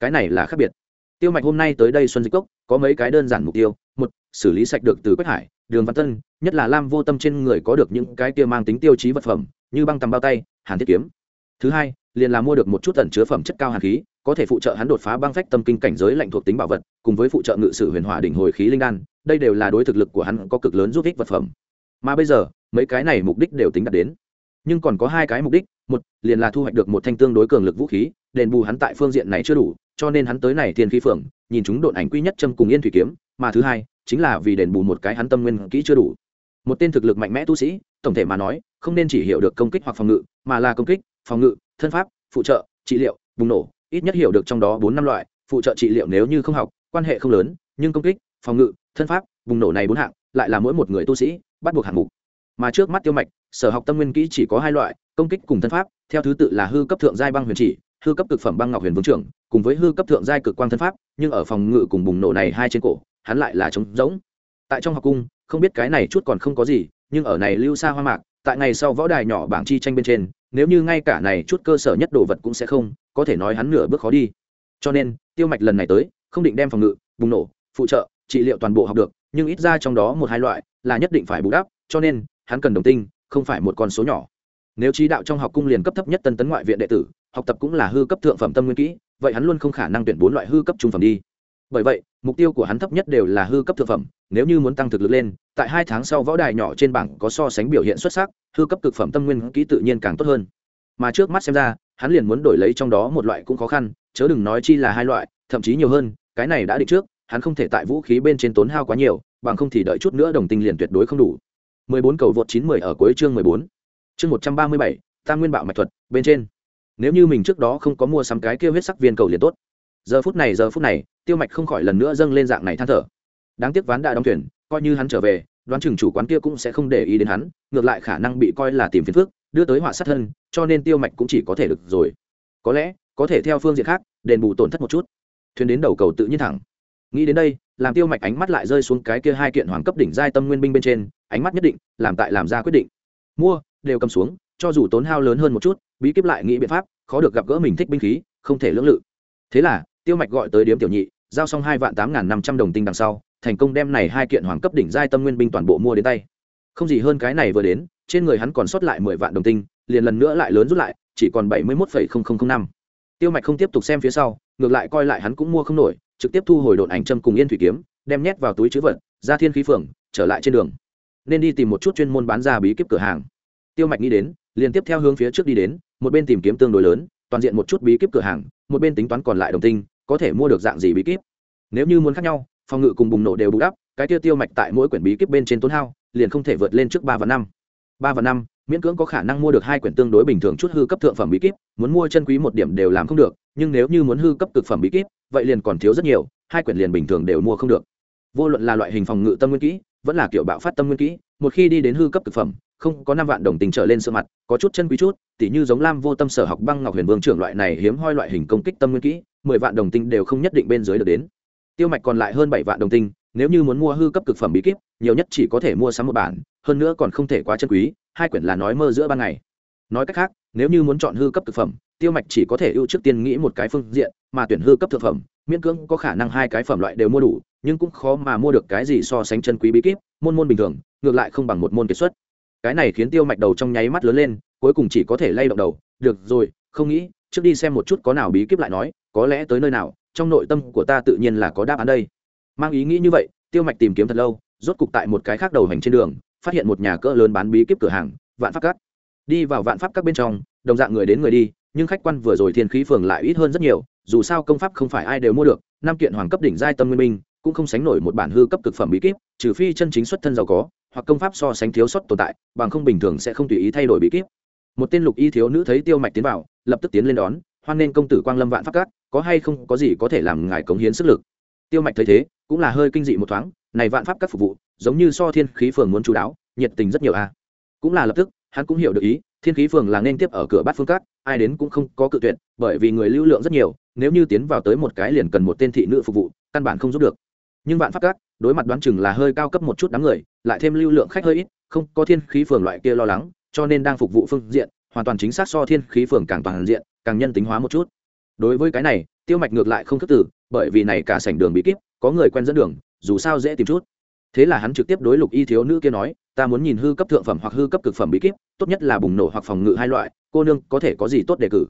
Cái này là khác biệt. Tiêu mạch hôm nay tới đây xuân dịch cốc, có mấy cái đơn giản mục tiêu. Một, xử lý sạch được từ quách hải, đường văn tân, nhất là lam vô tâm trên người có được những cái kia mang tính tiêu chí vật phẩm, như băng tầm bao tay, hàn thiết kiếm. Thứ hai, liền là mua được một chút tẩn chứa phẩm chất cao hàn khí có thể phụ trợ hắn đột phá băng phách tâm kinh cảnh giới lạnh thuộc tính bảo vật, cùng với phụ trợ ngự sử huyền hỏa đỉnh hồi khí linh đan, đây đều là đối thực lực của hắn có cực lớn giúp ích vật phẩm. Mà bây giờ, mấy cái này mục đích đều tính đạt đến. Nhưng còn có hai cái mục đích, một, liền là thu hoạch được một thanh tương đối cường lực vũ khí, đền bù hắn tại phương diện này chưa đủ, cho nên hắn tới này thiên khí phượng, nhìn chúng độn ảnh quy nhất châm cùng yên thủy kiếm, mà thứ hai, chính là vì đền bù một cái hắn tâm nguyên kỹ chưa đủ. Một tên thực lực mạnh mẽ tu sĩ, tổng thể mà nói, không nên chỉ hiểu được công kích hoặc phòng ngự, mà là công kích, phòng ngự, thân pháp, phụ trợ, trị liệu, bùng nổ ít nhất hiểu được trong đó bốn năm loại, phụ trợ trị liệu nếu như không học, quan hệ không lớn, nhưng công kích, phòng ngự, thân pháp, bùng nổ này bốn hạng, lại là mỗi một người tu sĩ, bắt buộc hạng mục. Mà trước mắt tiêu mạch, sở học tâm nguyên kỹ chỉ có hai loại, công kích cùng thân pháp, theo thứ tự là hư cấp thượng giai băng huyền chỉ, hư cấp cực phẩm băng ngọc huyền vương trưởng, cùng với hư cấp thượng giai cực quang thân pháp, nhưng ở phòng ngự cùng bùng nổ này hai trên cổ, hắn lại là trống rỗng. Tại trong học cung, không biết cái này chút còn không có gì, nhưng ở này lưu xa hoa mạc tại ngày sau võ đài nhỏ bảng chi tranh bên trên, nếu như ngay cả này chút cơ sở nhất đồ vật cũng sẽ không, có thể nói hắn nửa bước khó đi. Cho nên, tiêu mạch lần này tới, không định đem phòng ngự, bùng nổ, phụ trợ, trị liệu toàn bộ học được, nhưng ít ra trong đó một hai loại là nhất định phải bù đắp, cho nên, hắn cần đồng tinh, không phải một con số nhỏ. Nếu trí đạo trong học cung liền cấp thấp nhất tân tấn ngoại viện đệ tử, học tập cũng là hư cấp thượng phẩm tâm nguyên kỹ, vậy hắn luôn không khả năng tuyển bốn loại hư cấp trung phẩm đi bởi vậy mục tiêu của hắn thấp nhất đều là hư cấp thực phẩm nếu như muốn tăng thực lực lên tại hai tháng sau võ đài nhỏ trên bảng có so sánh biểu hiện xuất sắc hư cấp thực phẩm tâm nguyên kỹ tự nhiên càng tốt hơn mà trước mắt xem ra hắn liền muốn đổi lấy trong đó một loại cũng khó khăn chớ đừng nói chi là hai loại thậm chí nhiều hơn cái này đã định trước hắn không thể tại vũ khí bên trên tốn hao quá nhiều bằng không thì đợi chút nữa đồng tinh liền tuyệt đối không đủ 14 cầu vượt 910 ở cuối chương 14. Chương 137, Tam Nguyên Bạo mạch thuật, bên trên. Nếu như mình trước đó không có mua sắm cái kia huyết sắc viên cầu liền tốt. Giờ phút này giờ phút này, Tiêu Mạch không khỏi lần nữa dâng lên dạng này than thở. Đáng tiếc ván đã đóng thuyền, coi như hắn trở về, đoán chừng chủ quán kia cũng sẽ không để ý đến hắn, ngược lại khả năng bị coi là tìm phiền phức, đưa tới họa sát thân, cho nên Tiêu Mạch cũng chỉ có thể được rồi. Có lẽ, có thể theo phương diện khác, đền bù tổn thất một chút. Thuyền đến đầu cầu tự nhiên thẳng. Nghĩ đến đây, làm Tiêu Mạch ánh mắt lại rơi xuống cái kia hai kiện hoàng cấp đỉnh giai tâm nguyên binh bên trên, ánh mắt nhất định làm tại làm ra quyết định mua đều cầm xuống cho dù tốn hao lớn hơn một chút bí kíp lại nghĩ biện pháp khó được gặp gỡ mình thích binh khí không thể lưỡng lự thế là tiêu mạch gọi tới điếm tiểu nhị, giao xong hai vạn tám n g h n năm trăm đồng tinh đằng sau, thành công đem này hai kiện hoàng cấp đỉnh giai tâm nguyên binh toàn bộ mua đến tay. Không gì hơn cái này vừa đến, trên người hắn còn sót lại mười vạn đồng tinh, liền lần nữa lại lớn rút lại, chỉ còn bảy mươi một năm. Tiêu mạch không tiếp tục xem phía sau, ngược lại coi lại hắn cũng mua không nổi, trực tiếp thu hồi đồn ảnh châm cùng yên thủy kiếm, đem nhét vào túi chữ vật, ra thiên khí phường, trở lại trên đường. Nên đi tìm một chút chuyên môn bán ra bí kíp cửa hàng. Tiêu mạch nghĩ đến, liền tiếp theo hướng phía trước đi đến, một bên tìm kiếm tương đối lớn, toàn diện một chút bí kíp cửa hàng, một bên tính toán còn lại đồng tinh có thể mua được dạng gì bí kíp. Nếu như muốn khác nhau, phòng ngự cùng bùng nổ đều bù đắp, cái tiêu tiêu mạch tại mỗi quyển bí kíp bên trên tốn hao, liền không thể vượt lên trước ba và năm. Ba và năm, miễn cưỡng có khả năng mua được hai quyển tương đối bình thường chút hư cấp thượng phẩm bí kíp, muốn mua chân quý một điểm đều làm không được, nhưng nếu như muốn hư cấp cực phẩm bí kíp, vậy liền còn thiếu rất nhiều, hai quyển liền bình thường đều mua không được. Vô luận là loại hình phòng ngự tâm nguyên kỹ, vẫn là kiểu bạo phát tâm nguyên kỹ, một khi đi đến hư cấp thực phẩm không có năm vạn đồng tình trở lên sơ mặt, có chút chân quý chút, tỉ như giống lam vô tâm sở học băng ngọc huyền vương trưởng loại này hiếm hoi loại hình công kích tâm nguyên kỹ, mười vạn đồng tinh đều không nhất định bên dưới được đến. Tiêu mạch còn lại hơn bảy vạn đồng tinh nếu như muốn mua hư cấp cực phẩm bí kíp, nhiều nhất chỉ có thể mua sắm một bản, hơn nữa còn không thể quá chân quý, hai quyển là nói mơ giữa ban ngày. Nói cách khác, nếu như muốn chọn hư cấp thực phẩm, tiêu mạch chỉ có thể ưu trước tiên nghĩ một cái phương diện, mà tuyển hư cấp thực phẩm, miễn cưỡng có khả năng hai cái phẩm loại đều mua đủ, nhưng cũng khó mà mua được cái gì so sánh chân quý bí kíp, môn môn bình thường, ngược lại không bằng một môn kiệt xuất cái này khiến tiêu mạch đầu trong nháy mắt lớn lên, cuối cùng chỉ có thể lay động đầu. Được rồi, không nghĩ, trước đi xem một chút có nào bí kíp lại nói, có lẽ tới nơi nào, trong nội tâm của ta tự nhiên là có đáp án đây. Mang ý nghĩ như vậy, tiêu mạch tìm kiếm thật lâu, rốt cục tại một cái khác đầu hành trên đường, phát hiện một nhà cỡ lớn bán bí kíp cửa hàng, vạn pháp cắt đi vào vạn pháp các bên trong, đồng dạng người đến người đi, nhưng khách quan vừa rồi thiên khí phường lại ít hơn rất nhiều, dù sao công pháp không phải ai đều mua được, năm kiện hoàng cấp đỉnh giai tâm nguyên minh, cũng không sánh nổi một bản hư cấp cực phẩm bí kíp, trừ phi chân chính xuất thân giàu có hoặc công pháp so sánh thiếu sót tồn tại, bằng không bình thường sẽ không tùy ý thay đổi bí kíp. Một tên lục y thiếu nữ thấy tiêu mạch tiến vào, lập tức tiến lên đón, hoan nên công tử quang lâm vạn pháp cát có hay không có gì có thể làm ngài cống hiến sức lực? Tiêu mạch thấy thế, cũng là hơi kinh dị một thoáng, này vạn pháp các phục vụ, giống như so thiên khí phường muốn chú đáo, nhiệt tình rất nhiều a cũng là lập tức, hắn cũng hiểu được ý, thiên khí phường là nên tiếp ở cửa bát phương cát ai đến cũng không có cự tuyệt, bởi vì người lưu lượng rất nhiều, nếu như tiến vào tới một cái liền cần một tên thị nữ phục vụ, căn bản không giúp được. Nhưng vạn pháp các đối mặt đoán chừng là hơi cao cấp một chút đám người lại thêm lưu lượng khách hơi ít không có thiên khí phường loại kia lo lắng cho nên đang phục vụ phương diện hoàn toàn chính xác so thiên khí phường càng toàn diện càng nhân tính hóa một chút. Đối với cái này tiêu mạch ngược lại không khước tử, bởi vì này cả sảnh đường bí kíp có người quen dẫn đường dù sao dễ tìm chút. Thế là hắn trực tiếp đối lục y thiếu nữ kia nói ta muốn nhìn hư cấp thượng phẩm hoặc hư cấp cực phẩm bí kíp tốt nhất là bùng nổ hoặc phòng ngự hai loại cô nương có thể có gì tốt đề cử?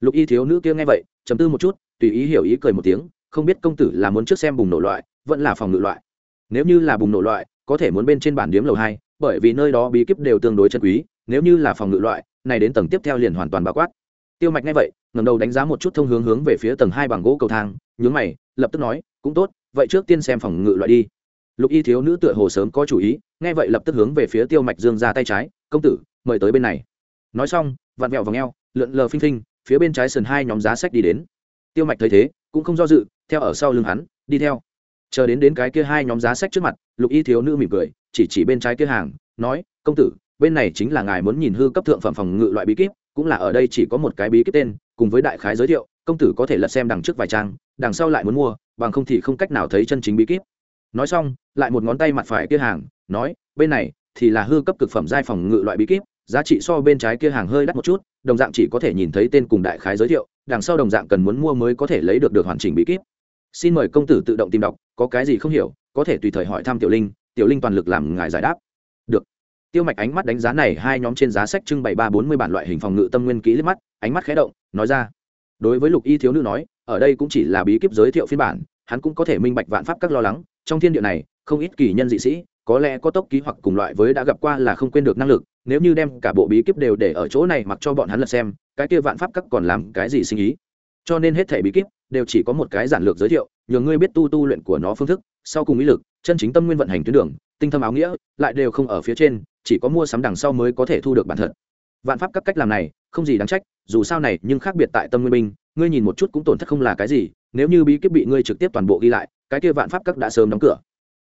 Lục y thiếu nữ kia nghe vậy chấm tư một chút tùy ý hiểu ý cười một tiếng không biết công tử là muốn trước xem bùng nổ loại vẫn là phòng ngự loại nếu như là bùng nổ loại, có thể muốn bên trên bản điếm lầu hai, bởi vì nơi đó bí kíp đều tương đối chân quý, nếu như là phòng ngự loại, này đến tầng tiếp theo liền hoàn toàn bao quát. Tiêu mạch nghe vậy ngầm đầu đánh giá một chút thông hướng hướng về phía tầng hai bằng gỗ cầu thang, nhướng mày, lập tức nói, cũng tốt, vậy trước tiên xem phòng ngự loại đi. Lục y thiếu nữ tựa hồ sớm có chủ ý, nghe vậy lập tức hướng về phía tiêu mạch dương ra tay trái, công tử, mời tới bên này. Nói xong, vặn vẹo v ngheo lượn lờ phinh phinh, phía bên trái sườn hai nhóm giá sách đi đến. Tiêu mạch thấy thế, cũng không do dự, theo ở sau lưng hắn, đi theo chờ đến đến cái kia hai nhóm giá sách trước mặt, lục y thiếu nữ mỉm cười, chỉ chỉ bên trái kia hàng, nói, công tử, bên này chính là ngài muốn nhìn hư cấp thượng phẩm phòng ngự loại bí kíp, cũng là ở đây chỉ có một cái bí kíp tên, cùng với đại khái giới thiệu, công tử có thể lật xem đằng trước vài trang, đằng sau lại muốn mua, bằng không thì không cách nào thấy chân chính bí kíp. Nói xong, lại một ngón tay mặt phải kia hàng, nói, bên này thì là hư cấp cực phẩm giai phòng ngự loại bí kíp, giá trị so bên trái kia hàng hơi đắt một chút, đồng dạng chỉ có thể nhìn thấy tên cùng đại khái giới thiệu, đằng sau đồng dạng cần muốn mua mới có thể lấy được được hoàn chỉnh bí kíp xin mời công tử tự động tìm đọc, có cái gì không hiểu, có thể tùy thời hỏi thăm tiểu linh tiểu linh toàn lực làm ngài giải đáp. Được. Tiêu mạch ánh mắt đánh giá này, hai nhóm trên giá sách trưng bày ba bốn mươi bản loại hình phòng ngự tâm nguyên kỹ liếc mắt, ánh mắt khé động, nói ra. Đối với lục y thiếu nữ nói, ở đây cũng chỉ là bí kíp giới thiệu phiên bản, hắn cũng có thể minh bạch vạn pháp các lo lắng, trong thiên địa này, không ít kỳ nhân dị sĩ, có lẽ có tốc ký hoặc cùng loại với đã gặp qua là không quên được năng lực, nếu như đem cả bộ bí kíp đều để ở chỗ này mặc cho bọn hắn lật xem, cái kia vạn pháp các còn làm cái gì sinh ý? Cho nên hết thể bí kíp đều chỉ có một cái giản lược giới thiệu, nhờ ngươi biết tu tu luyện của nó phương thức, sau cùng ý lực, chân chính tâm nguyên vận hành tuyến đường, tinh thâm áo nghĩa, lại đều không ở phía trên, chỉ có mua sắm đằng sau mới có thể thu được bản thật vạn pháp các cách làm này, không gì đáng trách, dù sao này nhưng khác biệt tại tâm nguyên minh ngươi nhìn một chút cũng tổn thất không là cái gì, nếu như bí kíp bị ngươi trực tiếp toàn bộ ghi lại, cái kia vạn pháp các đã sớm đóng cửa.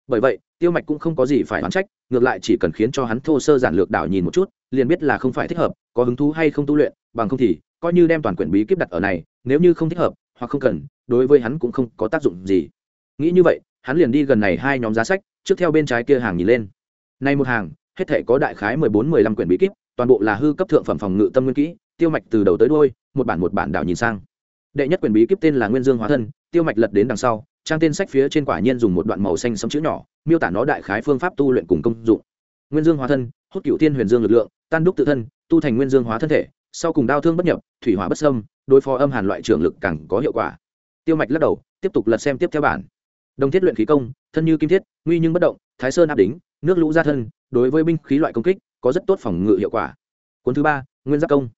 Bởi vậy, tiêu mạch cũng không có gì phải đoán trách, ngược lại chỉ cần khiến cho hắn thô sơ giản lược đảo nhìn một chút, liền biết là không phải thích hợp, có hứng thú hay không tu luyện, bằng không thì, coi như đem toàn quyển bí kíp đặt ở này, nếu như không thích hợp hoặc không cần, đối với hắn cũng không có tác dụng gì. Nghĩ như vậy, hắn liền đi gần này hai nhóm giá sách, trước theo bên trái kia hàng nhìn lên. Nay một hàng, hết thể có đại khái mười bốn, mười lăm quyển bí kíp, toàn bộ là hư cấp thượng phẩm phòng ngự tâm nguyên kỹ, tiêu mạch từ đầu tới đôi một bản một bản đảo nhìn sang. Đệ nhất quyển bí kíp tên là nguyên dương hóa thân, tiêu mạch lật đến đằng sau, trang tên sách phía trên quả nhiên dùng một đoạn màu xanh sấm chữ nhỏ, miêu tả nó đại khái phương pháp tu luyện cùng công dụng. Nguyên dương hóa thân, hút cựu tiên huyền dương lực lượng, tan đúc tự thân, tu thành nguyên dương hóa thân thể sau cùng đao thương bất nhập, thủy hỏa bất sâm đối phó âm hàn loại trưởng lực càng có hiệu quả. Tiêu mạch lắc đầu, tiếp tục lật xem tiếp theo bản. Đồng thiết luyện khí công, thân như kim thiết, nguy nhưng bất động, thái sơn áp đính, nước lũ ra thân, đối với binh khí loại công kích, có rất tốt phòng ngự hiệu quả. Cuốn thứ ba, nguyên giáp công.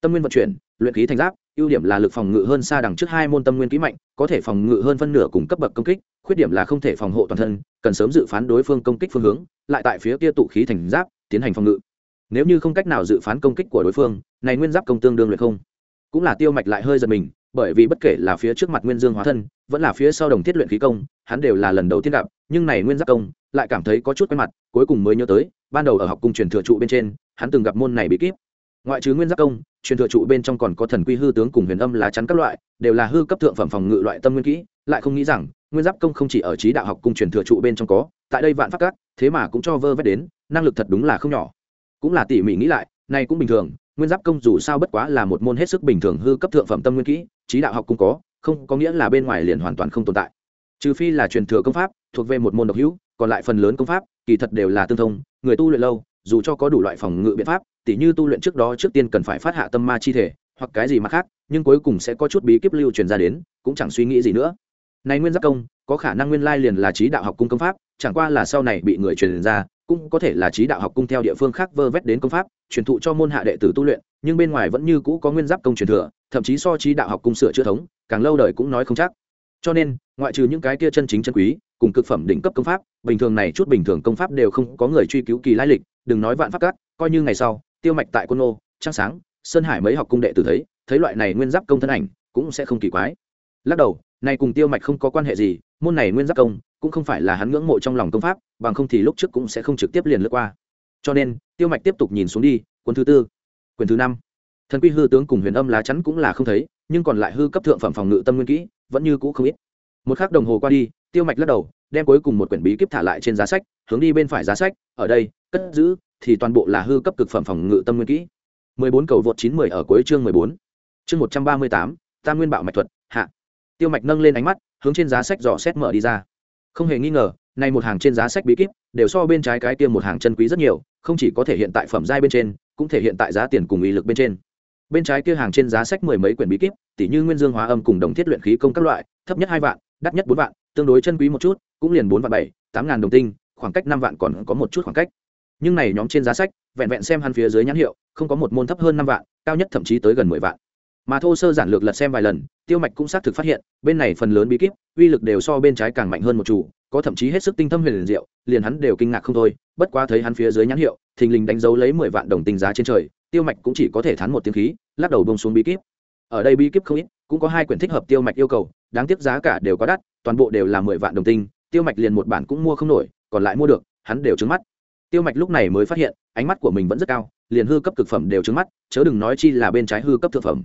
Tâm nguyên vận chuyển, luyện khí thành giáp, ưu điểm là lực phòng ngự hơn xa đằng trước hai môn tâm nguyên kỹ mạnh, có thể phòng ngự hơn phân nửa cùng cấp bậc công kích, khuyết điểm là không thể phòng hộ toàn thân, cần sớm dự phán đối phương công kích phương hướng, lại tại phía kia tụ khí thành giáp, tiến hành phòng ngự nếu như không cách nào dự phán công kích của đối phương, này nguyên giáp công tương đương luyện không. Cũng là tiêu mạch lại hơi giật mình, bởi vì bất kể là phía trước mặt nguyên dương hóa thân, vẫn là phía sau đồng thiết luyện khí công, hắn đều là lần đầu tiên gặp, nhưng này nguyên giáp công lại cảm thấy có chút quen mặt, cuối cùng mới nhớ tới, ban đầu ở học cung truyền thừa trụ bên trên, hắn từng gặp môn này bí kíp. Ngoại trừ nguyên giáp công, truyền thừa trụ bên trong còn có thần quy hư tướng cùng huyền âm lá chắn các loại, đều là hư cấp thượng phẩm phòng ngự loại tâm nguyên kỹ, lại không nghĩ rằng, nguyên giáp công không chỉ ở trí đạo học cung truyền thừa trụ bên trong có, tại đây vạn pháp các, thế mà cũng cho vơ vét đến, năng lực thật đúng là không nhỏ cũng là tỉ mỉ nghĩ lại nay cũng bình thường, nguyên giáp công dù sao bất quá là một môn hết sức bình thường hư cấp thượng phẩm tâm nguyên kỹ, trí đạo học cũng có, không có nghĩa là bên ngoài liền hoàn toàn không tồn tại. Trừ phi là truyền thừa công pháp, thuộc về một môn độc hữu, còn lại phần lớn công pháp, kỳ thật đều là tương thông, người tu luyện lâu, dù cho có đủ loại phòng ngự biện pháp, tỉ như tu luyện trước đó trước tiên cần phải phát hạ tâm ma chi thể, hoặc cái gì mà khác, nhưng cuối cùng sẽ có chút bí kíp lưu truyền ra đến, cũng chẳng suy nghĩ gì nữa. Này nguyên giáp công, có khả năng nguyên lai liền là trí đạo học cung công pháp, chẳng qua là sau này bị người truyền ra cũng có thể là trí đạo học cung theo địa phương khác vơ vét đến công pháp, truyền thụ cho môn hạ đệ tử tu luyện, nhưng bên ngoài vẫn như cũ có nguyên giáp công truyền thừa, thậm chí so trí đạo học cung sửa chữa thống, càng lâu đời cũng nói không chắc. Cho nên, ngoại trừ những cái kia chân chính chân quý, cùng cực phẩm đỉnh cấp công pháp, bình thường này chút bình thường công pháp đều không có người truy cứu kỳ lai lịch, đừng nói vạn pháp cát coi như ngày sau, tiêu mạch tại quân ô trăng sáng, sơn hải mấy học cung đệ tử thấy thấy loại này nguyên giáp công thân ảnh, cũng sẽ không kỳ quái lắc đầu này cùng tiêu mạch không có quan hệ gì, môn này nguyên giác công, cũng không phải là hắn ngưỡng mộ trong lòng công pháp, bằng không thì lúc trước cũng sẽ không trực tiếp liền lướt qua. Cho nên, tiêu mạch tiếp tục nhìn xuống đi quân thứ tư quyền thứ năm. Thần quy hư tướng cùng huyền âm lá chắn cũng là không thấy, nhưng còn lại hư cấp thượng phẩm phòng ngự tâm nguyên kỹ, vẫn như cũ không ít. Một k h ắ c đồng hồ qua đi, tiêu mạch lắc đầu, đem cuối cùng một quyển bí kíp thả lại trên giá sách, hướng đi bên phải giá sách, ở đây, cất giữ, thì toàn bộ là hư cấp cực phẩm phòng ngự tâm nguyên kỹ. Mười bốn cầu vượt chín mười ở cuối chương mười bốn. Chương một trăm ba mươi tám, tam nguyên bạo mạch thuật tiêu mạch nâng lên ánh mắt, hướng trên giá sách dò xét mở đi ra. Không hề nghi ngờ nay một hàng trên giá sách bí kíp, đều so bên trái cái kia một hàng chân quý rất nhiều, không chỉ có thể hiện tại phẩm giai bên trên, cũng thể hiện tại giá tiền cùng uy lực bên trên. Bên trái kia hàng trên giá sách mười mấy quyển bí kíp tỷ như nguyên dương hóa âm cùng đồng thiết luyện khí công các loại, thấp nhất hai vạn, đắt nhất bốn vạn, tương đối chân quý một chút, cũng liền bốn vạn bảy, tám ngàn đồng tinh, khoảng cách năm vạn còn có một chút khoảng cách. Nhưng này nhóm trên giá sách, vẹn vẹn xem hắn phía dưới nhãn hiệu, không có một môn thấp hơn năm vạn, cao nhất thậm chí tới gần mười vạn mà thô sơ giản lược lật xem vài lần, tiêu mạch cũng xác thực phát hiện, bên này phần lớn bí kíp, uy lực đều so bên trái càng mạnh hơn một chủ, có thậm chí hết sức tinh thâm huyền liền diệu, liền hắn đều kinh ngạc không thôi, bất quá thấy hắn phía dưới nhãn hiệu, thình lình đánh dấu lấy mười vạn đồng tinh giá trên trời, tiêu mạch cũng chỉ có thể thán một tiếng khí, lắc đầu bông xuống bí kíp. Ở đây bí kíp không ít, cũng có hai quyển thích hợp tiêu mạch yêu cầu, đáng tiếc giá cả đều quá đắt, toàn bộ đều là mười vạn đồng tinh, tiêu mạch liền một bản cũng mua không nổi, còn lại mua được, hắn đều trứng mắt. Tiêu mạch lúc này mới phát hiện, ánh mắt của mình vẫn rất cao, liền hư cấp cực phẩm đều trứng mắt, chớ đừng nói chi là bên trái hư cấp thực phẩm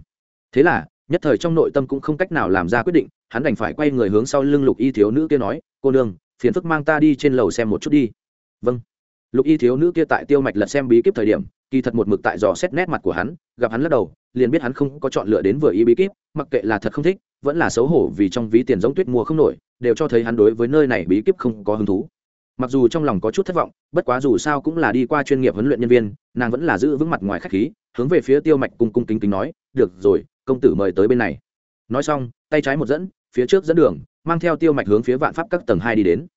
thế là, nhất thời trong nội tâm cũng không cách nào làm ra quyết định, hắn đành phải quay người hướng sau lưng lục y thiếu nữ kia nói, cô nương, phiền phức mang ta đi trên lầu xem một chút đi. Vâng. Lục y thiếu nữ kia tại tiêu mạch lật xem bí kíp thời điểm, kỳ thật một mực tại dò xét nét mặt của hắn, gặp hắn lắc đầu, liền biết hắn không có chọn lựa đến vừa ý bí kíp, mặc kệ là thật không thích, vẫn là xấu hổ vì trong ví tiền giống tuyết mua không nổi, đều cho thấy hắn đối với nơi này bí kíp không có hứng thú. Mặc dù trong lòng có chút thất vọng, bất quá dù sao cũng là đi qua chuyên nghiệp huấn luyện nhân viên, nàng vẫn là giữ vững mặt ngoài k h á c h khí, hướng về phía tiêu mạch cung cung kính kính nói, được rồi công tử mời tới bên này. Nói xong, tay trái một dẫn, phía trước dẫn đường, mang theo tiêu mạch hướng phía vạn pháp các tầng hai đi đến.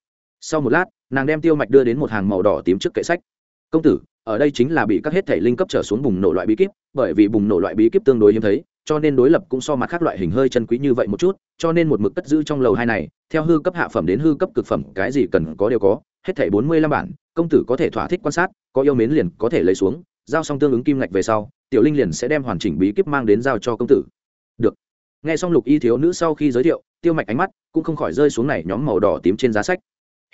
Sau một lát, nàng đem tiêu mạch đưa đến một hàng màu đỏ tím trước kệ sách. Công tử, ở đây chính là bị các hết thể linh cấp trở xuống bùng nổ loại bí kíp, bởi vì bùng nổ loại bí kíp tương đối hiếm thấy, cho nên đối lập cũng so mặt khác loại hình hơi chân quý như vậy một chút, cho nên một mực cất giữ trong lầu hai này, theo hư cấp hạ phẩm đến hư cấp cực phẩm, cái gì cần có đều có, hết thảy bốn mươi lăm bản, công tử có thể thỏa thích quan sát, có yêu mến liền có thể lấy xuống giao xong tương ứng kim ngạch về sau, tiểu linh liền sẽ đem hoàn chỉnh bí kíp mang đến giao cho công tử. Được. Nghe xong lục y thiếu nữ sau khi giới thiệu, tiêu mạch ánh mắt cũng không khỏi rơi xuống này nhóm màu đỏ tím trên giá sách.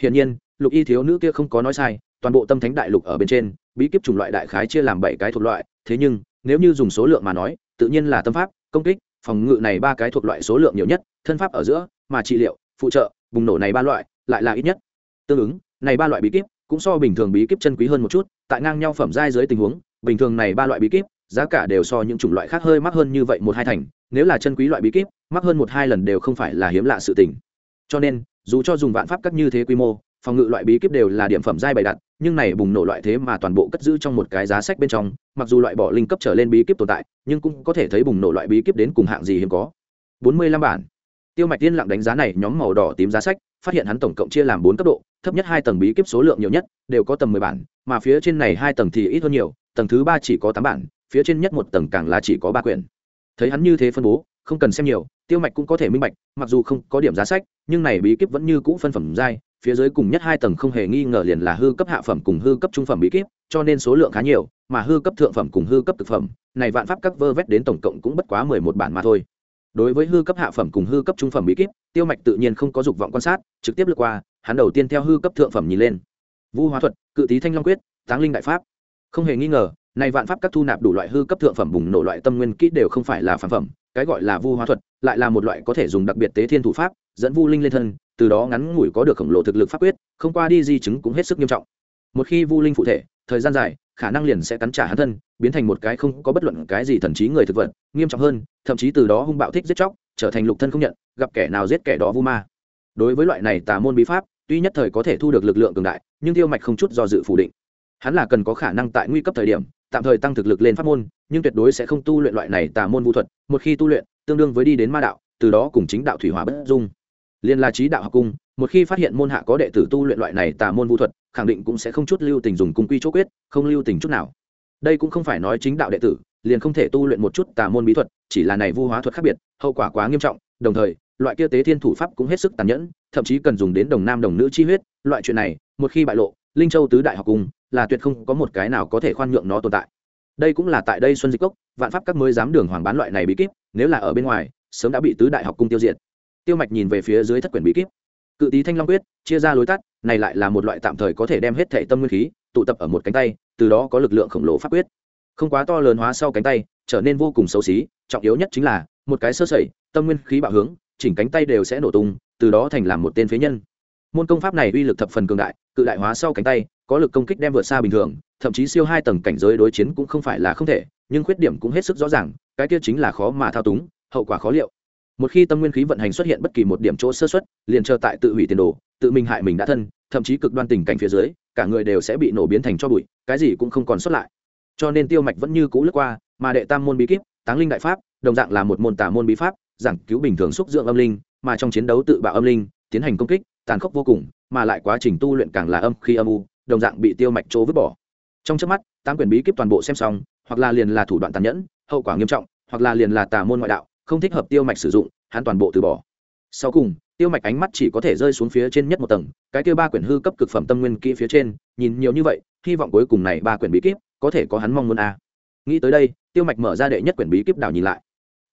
Hiển nhiên, lục y thiếu nữ kia không có nói sai, toàn bộ tâm thánh đại lục ở bên trên, bí kíp chủng loại đại khái chia làm bảy cái thuộc loại, thế nhưng, nếu như dùng số lượng mà nói, tự nhiên là tâm pháp, công kích, phòng ngự này ba cái thuộc loại số lượng nhiều nhất, thân pháp ở giữa, mà trị liệu, phụ trợ, bùng nổ này ba loại, lại là ít nhất. Tương ứng, này ba loại bí kíp cũng so bình thường bí kíp chân quý hơn một chút, tại ngang nhau phẩm giai dưới tình huống, bình thường này ba loại bí kíp, giá cả đều so những chủng loại khác hơi mắc hơn như vậy một hai thành, nếu là chân quý loại bí kíp, mắc hơn một hai lần đều không phải là hiếm lạ sự tình. Cho nên, dù cho dùng vạn pháp cắt như thế quy mô, phòng ngự loại bí kíp đều là điểm phẩm giai bày đặt, nhưng này bùng nổ loại thế mà toàn bộ cất giữ trong một cái giá sách bên trong, mặc dù loại bỏ linh cấp trở lên bí kíp tồn tại, nhưng cũng có thể thấy bùng nổ loại bí kíp đến cùng hạng gì hiếm có. Bốn mươi lăm bản. Tiêu mạch tiên lặng đánh giá này, nhóm màu đỏ tím giá sách, phát hiện hắn tổng cộng chia làm bốn cấp độ thấp nhất hai tầng bí kíp số lượng nhiều nhất đều có tầm mười bản mà phía trên này hai tầng thì ít hơn nhiều tầng thứ ba chỉ có tám bản phía trên nhất một tầng càng là chỉ có ba quyển. Thấy hắn như thế phân bố không cần xem nhiều tiêu mạch cũng có thể minh bạch mặc dù không có điểm giá sách nhưng này bí kíp vẫn như cũ phân phẩm dai, phía dưới cùng nhất hai tầng không hề nghi ngờ liền là hư cấp hạ phẩm cùng hư cấp trung phẩm bí kíp cho nên số lượng khá nhiều mà hư cấp thượng phẩm cùng hư cấp thực phẩm này vạn pháp các vơ vét đến tổng cộng cũng bất quá mười một bản mà thôi. Đối với hư cấp hạ phẩm cùng hư cấp trung phẩm bí kíp tiêu mạch tự nhiên không có dục vọng quan sát trực tiếp lướt qua hắn đầu tiên theo hư cấp thượng phẩm nhìn lên. Vu hóa thuật, cự tý thanh long quyết, táng linh đại pháp. Không hề nghi ngờ, này vạn pháp các thu nạp đủ loại hư cấp thượng phẩm bùng nổ loại tâm nguyên kỹ đều không phải là phản phẩm, cái gọi là vu hóa thuật, lại là một loại có thể dùng đặc biệt tế thiên thủ pháp, dẫn vu linh lên thân, từ đó ngắn ngủi có được khổng lồ thực lực pháp quyết, không qua đi di chứng cũng hết sức nghiêm trọng. Một khi vu linh phụ thể, thời gian dài, khả năng liền sẽ cắn trả hắn thân, biến thành một cái không có bất luận cái gì thần trí người thực vật, nghiêm trọng hơn, thậm chí từ đó hung bạo thích giết chóc, trở thành lục thân không nhận, gặp kẻ nào giết kẻ đó vu ma. Đối với loại này tà môn bí pháp tuy nhất thời có thể thu được lực lượng cường đại, nhưng tiêu mạch không chút do dự phủ định. Hắn là cần có khả năng tại nguy cấp thời điểm, tạm thời tăng thực lực lên pháp môn, nhưng tuyệt đối sẽ không tu luyện loại này tà môn vũ thuật, một khi tu luyện, tương đương với đi đến ma đạo, từ đó cùng chính đạo thủy hòa bất dung. Liên la trí đạo học cung, một khi phát hiện môn hạ có đệ tử tu luyện loại này tà môn vũ thuật, khẳng định cũng sẽ không chút lưu tình dùng cung quy chỗ quyết, không lưu tình chút nào. Đây cũng không phải nói chính đạo đệ tử, liền không thể tu luyện một chút tà môn bí thuật, chỉ là này vu hóa thuật khác biệt, hậu quả quá nghiêm trọng, đồng thời loại kia tế thiên thủ pháp cũng hết sức tàn nhẫn, thậm chí cần dùng đến đồng nam đồng nữ chi huyết, loại chuyện này, một khi bại lộ, linh châu tứ đại học cung là tuyệt không có một cái nào có thể khoan nhượng nó tồn tại. Đây cũng là tại đây xuân dịch cốc, vạn pháp các mới dám đường hoàng bán loại này bí kíp, nếu là ở bên ngoài, sớm đã bị tứ đại học cung tiêu diệt. Tiêu mạch nhìn về phía dưới thất quyển bí kíp. Cự tý thanh long quyết, chia ra lối tắt, này lại là một loại tạm thời có thể đem hết thể tâm nguyên khí, tụ tập ở một cánh tay, từ đó có lực lượng khổng lồ pháp quyết. Không quá to lớn hóa sau cánh tay, trở nên vô cùng xấu xí, trọng yếu nhất chính là, một cái sơ sẩy, tâm nguyên khí bạo hướng chỉnh cánh tay đều sẽ nổ tung, từ đó thành làm một tên phế nhân. Môn công pháp này uy lực thập phần cường đại, cự đại hóa sau cánh tay, có lực công kích đem vượt xa bình thường, thậm chí siêu hai tầng cảnh giới đối chiến cũng không phải là không thể, nhưng khuyết điểm cũng hết sức rõ ràng, cái kia chính là khó mà thao túng, hậu quả khó liệu. Một khi tâm nguyên khí vận hành xuất hiện bất kỳ một điểm chỗ sơ xuất liền chờ tại tự hủy tiền đồ, tự mình hại mình đã thân, thậm chí cực đoan tình cảnh phía dưới, cả người đều sẽ bị nổ biến thành cho bụi, cái gì cũng không còn xuất lại. Cho nên tiêu mạch vẫn như cũ lướt qua, mà đệ tam môn bí kíp, táng linh đại pháp, đồng dạng là một môn tả môn bí pháp giảng cứu bình thường xúc dưỡng âm linh, mà trong chiến đấu tự bạo âm linh, tiến hành công kích, tàn khốc vô cùng, mà lại quá trình tu luyện càng là âm khi âm u, đồng dạng bị tiêu mạch chỗ vứt bỏ. Trong trước mắt, tám quyển bí kíp toàn bộ xem xong, hoặc là liền là thủ đoạn tàn nhẫn, hậu quả nghiêm trọng, hoặc là liền là tà môn ngoại đạo, không thích hợp tiêu mạch sử dụng, hắn toàn bộ từ bỏ. Sau cùng, tiêu mạch ánh mắt chỉ có thể rơi xuống phía trên nhất một tầng, cái kia ba quyển hư cấp cực phẩm tâm nguyên kỹ phía trên, nhìn nhiều như vậy, hy vọng cuối cùng này ba quyển bí kíp có thể có hắn mong muốn a. À. nghĩ tới đây, tiêu mạch mở ra đệ nhất quyển bí kíp đảo nhìn lại.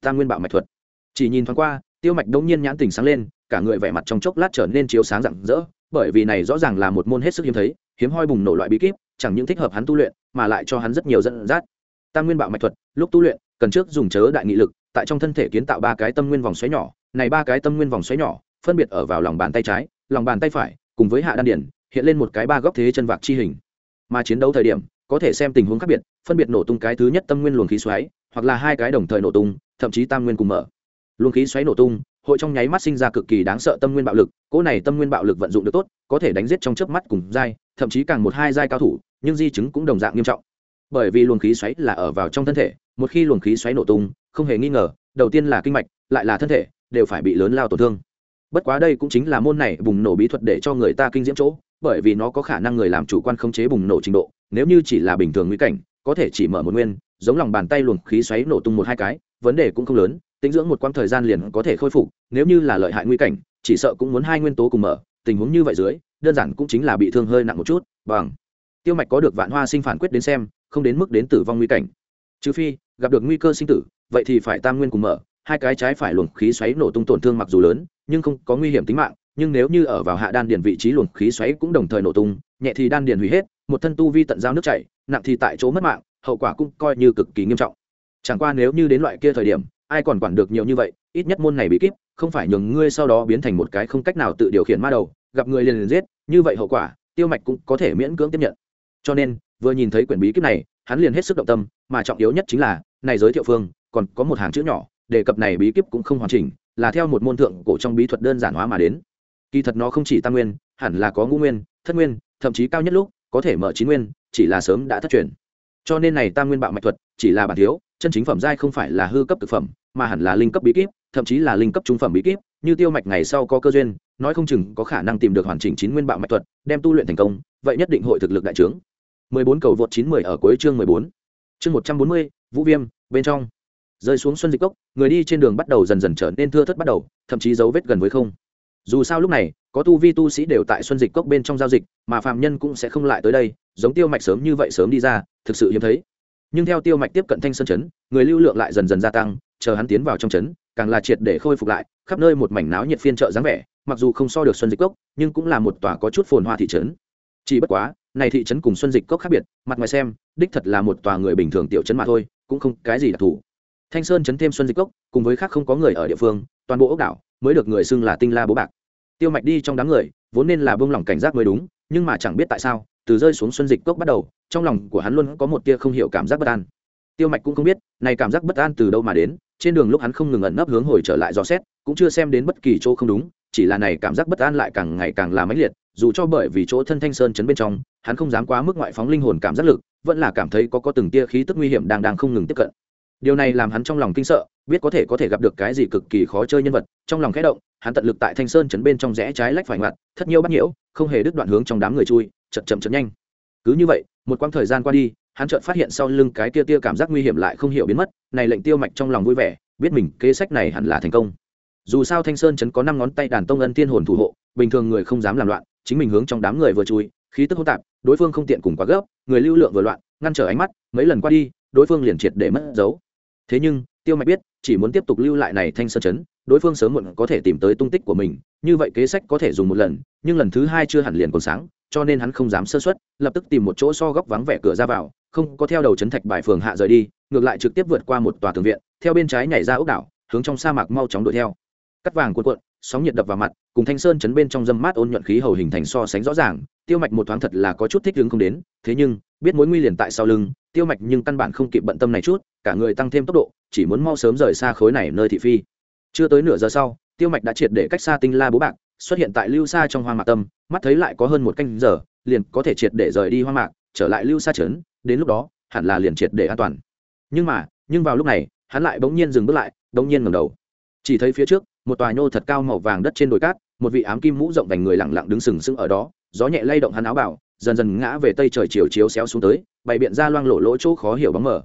Tam nguyên bạo mạch thuật chỉ nhìn thoáng qua, tiêu mạch đông nhiên nhãn tình sáng lên, cả người vẻ mặt trong chốc lát trở nên chiếu sáng rạng rỡ, bởi vì này rõ ràng là một môn hết sức hiếm thấy, hiếm hoi bùng nổ loại bí kíp, chẳng những thích hợp hắn tu luyện, mà lại cho hắn rất nhiều dẫn dắt. Tam nguyên bạo mạch thuật, lúc tu luyện, cần trước dùng chớ đại nghị lực, tại trong thân thể kiến tạo ba cái tâm nguyên vòng xoáy nhỏ, này ba cái tâm nguyên vòng xoáy nhỏ, phân biệt ở vào lòng bàn tay trái, lòng bàn tay phải, cùng với hạ đan điển, hiện lên một cái ba góc thế chân vạc chi hình. Mà chiến đấu thời điểm, có thể xem tình huống khác biệt, phân biệt nổ tung cái thứ nhất tâm nguyên luồng khí xoáy, hoặc là hai cái đồng thời nổ tung, thậm chí tam nguyên cùng mở luồng khí xoáy nổ tung hội trong nháy mắt sinh ra cực kỳ đáng sợ tâm nguyên bạo lực cỗ này tâm nguyên bạo lực vận dụng được tốt có thể đánh giết trong chớp mắt cùng dai, thậm chí càng một hai dai cao thủ nhưng di chứng cũng đồng dạng nghiêm trọng. Bởi vì luồng khí xoáy là ở vào trong thân thể một khi luồng khí xoáy nổ tung không hề nghi ngờ đầu tiên là kinh mạch lại là thân thể đều phải bị lớn lao tổn thương. Bất quá đây cũng chính là môn này bùng nổ bí thuật để cho người ta kinh diễm chỗ bởi vì nó có khả năng người làm chủ quan khống chế bùng nổ trình độ nếu như chỉ là bình thường nguy cảnh có thể chỉ mở một nguyên giống lòng bàn tay luồng khí xoáy nổ tung một hai cái vấn đề cũng không lớn tính dưỡng một quãng thời gian liền có thể khôi phục, nếu như là lợi hại nguy cảnh, chỉ sợ cũng muốn hai nguyên tố cùng mở, tình huống như vậy dưới, đơn giản cũng chính là bị thương hơi nặng một chút, bằng. Tiêu mạch có được vạn hoa sinh phản quyết đến xem, không đến mức đến tử vong nguy cảnh. Trừ phi, gặp được nguy cơ sinh tử, vậy thì phải tam nguyên cùng mở, hai cái trái phải luồng khí xoáy nổ tung tổn thương mặc dù lớn, nhưng không có nguy hiểm tính mạng, nhưng nếu như ở vào hạ đan điền vị trí luồng khí xoáy cũng đồng thời nổ tung, nhẹ thì đan điền hủy hết, một thân tu vi tận giao nước chảy, nặng thì tại chỗ mất mạng, hậu quả cũng coi như cực kỳ nghiêm trọng. Chẳng qua nếu như đến loại kia thời điểm ai còn quản được nhiều như vậy, ít nhất môn này bị kíp, không phải nhường ngươi sau đó biến thành một cái không cách nào tự điều khiển ma đầu, gặp người liền liền giết, như vậy hậu quả, tiêu mạch cũng có thể miễn cưỡng tiếp nhận. Cho nên, vừa nhìn thấy quyển bí kíp này, hắn liền hết sức động tâm, mà trọng yếu nhất chính là, này giới thiệu phương, còn có một hàng chữ nhỏ, đề cập này bí kíp cũng không hoàn chỉnh, là theo một môn thượng cổ trong bí thuật đơn giản hóa mà đến. Kỳ thật nó không chỉ tam nguyên, hẳn là có ngũ nguyên, thất nguyên, thậm chí cao nhất lúc, có thể mở chín nguyên, chỉ là sớm đã thất truyền. Cho nên này tam nguyên bạo mạch thuật, chỉ là bản thiếu chân chính phẩm giai không phải là hư cấp thực phẩm mà hẳn là linh cấp bí kíp thậm chí là linh cấp trung phẩm bí kíp như tiêu mạch ngày sau có cơ duyên nói không chừng có khả năng tìm được hoàn chỉnh chín nguyên bạo mạch thuật đem tu luyện thành công vậy nhất định hội thực lực đại trướng 14 cầu vượt 910 ở cuối chương 14. Chương 140, Vũ Viêm, bên trong. Rơi xuống xuân dịch cốc, người đi trên đường bắt đầu dần dần trở nên thưa thớt bắt đầu, thậm chí dấu vết gần với không. Dù sao lúc này, có tu vi tu sĩ đều tại xuân dịch cốc bên trong giao dịch, mà phàm nhân cũng sẽ không lại tới đây, giống Tiêu Mạch sớm như vậy sớm đi ra, thực sự hiếm thấy. Nhưng theo Tiêu Mạch tiếp cận Thanh Sơn chấn người lưu lượng lại dần dần gia tăng, chờ hắn tiến vào trong chấn càng là triệt để khôi phục lại, khắp nơi một mảnh náo nhiệt phiên chợ dáng vẻ, mặc dù không so được xuân dịch cốc, nhưng cũng là một tòa có chút phồn hoa thị trấn. Chỉ bất quá, này thị trấn cùng xuân dịch cốc khác biệt mặt ngoài xem đích thật là một tòa người bình thường tiểu trấn mà thôi cũng không cái gì đặc thù thanh sơn trấn thêm xuân dịch cốc cùng với khác không có người ở địa phương toàn bộ ốc đảo mới được người xưng là tinh la bố bạc tiêu mạch đi trong đám người vốn nên là bông lỏng cảnh giác mới đúng nhưng mà chẳng biết tại sao, từ rơi xuống xuân dịch cốc bắt đầu, trong lòng của hắn luôn có một tia không hiểu cảm giác bất an. Tiêu mạch cũng không biết, này cảm giác bất an từ đâu mà đến, trên đường lúc hắn không ngừng ẩn nấp hướng hồi trở lại dò xét, cũng chưa xem đến bất kỳ chỗ không đúng, chỉ là này cảm giác bất an lại càng ngày càng là mãnh liệt, dù cho bởi vì chỗ thân thanh sơn chấn bên trong, hắn không dám quá mức ngoại phóng linh hồn cảm giác lực, vẫn là cảm thấy có có từng tia khí tức nguy hiểm đang đang không ngừng tiếp cận. Điều này làm hắn trong lòng kinh sợ biết có thể có thể gặp được cái gì cực kỳ khó chơi nhân vật, trong lòng khẽ động, hắn tận lực tại thanh sơn chấn bên trong rẽ trái lách phải ngoặt, thất nhiêu bắt nhiễu, không hề đứt đoạn hướng trong đám người chui, chậm chậm chậm nhanh. Cứ như vậy, một quãng thời gian qua đi, hắn chợt phát hiện sau lưng cái tia tia cảm giác nguy hiểm lại không hiểu biến mất, này lệnh tiêu mạch trong lòng vui vẻ, biết mình kế sách này hẳn là thành công. Dù sao thanh sơn chấn có năm ngón tay đàn tông ân thiên hồn thủ hộ, bình thường người không dám làm loạn, chính mình hướng trong đám người vừa chui, khí tức hỗn tạp, đối phương không tiện cùng quá gấp, người lưu lượng vừa loạn, ngăn trở ánh mắt, mấy lần qua đi, đối phương liền triệt để mất dấu. Thế nhưng tiêu mạch biết, chỉ muốn tiếp tục lưu lại này thanh sơn chấn, đối phương sớm muộn có thể tìm tới tung tích của mình, như vậy kế sách có thể dùng một lần, nhưng lần thứ hai chưa hẳn liền còn sáng, cho nên hắn không dám sơ xuất lập tức tìm một chỗ so góc vắng vẻ cửa ra vào, không có theo đầu chấn thạch bài phường hạ rời đi, ngược lại trực tiếp vượt qua một tòa tường viện, theo bên trái nhảy ra ốc đảo, hướng trong sa mạc mau chóng đuổi theo. Cắt vàng cuộn cuộn, sóng nhiệt đập vào mặt, cùng thanh sơn chấn bên trong dâm mát ôn nhuận khí hầu hình thành so sánh rõ ràng, tiêu mạch một thoáng thật là có chút thích đứng không đến, thế nhưng, biết mối nguy liền tại sau lưng tiêu mạch nhưng căn bản không kịp bận tâm này chút, cả người tăng thêm tốc độ, chỉ muốn mau sớm rời xa khối này nơi thị phi. Chưa tới nửa giờ sau, tiêu mạch đã triệt để cách xa tinh la bố bạc, xuất hiện tại lưu xa trong hoang mạc tâm, mắt thấy lại có hơn một canh giờ, liền có thể triệt để rời đi hoang mạc, trở lại lưu xa trấn, đến lúc đó, hẳn là liền triệt để an toàn. Nhưng mà, nhưng vào lúc này, hắn lại bỗng nhiên dừng bước lại, bỗng nhiên ngầm đầu. Chỉ thấy phía trước, một tòa nhô thật cao màu vàng đất trên đồi cát, một vị ám kim mũ rộng vành người lặng lặng đứng sừng sững ở đó, gió nhẹ lay động hắn áo bảo dần dần ngã về tây trời chiều chiếu xéo xuống tới bày biện ra loang lổ lỗ chỗ khó hiểu bóng mờ.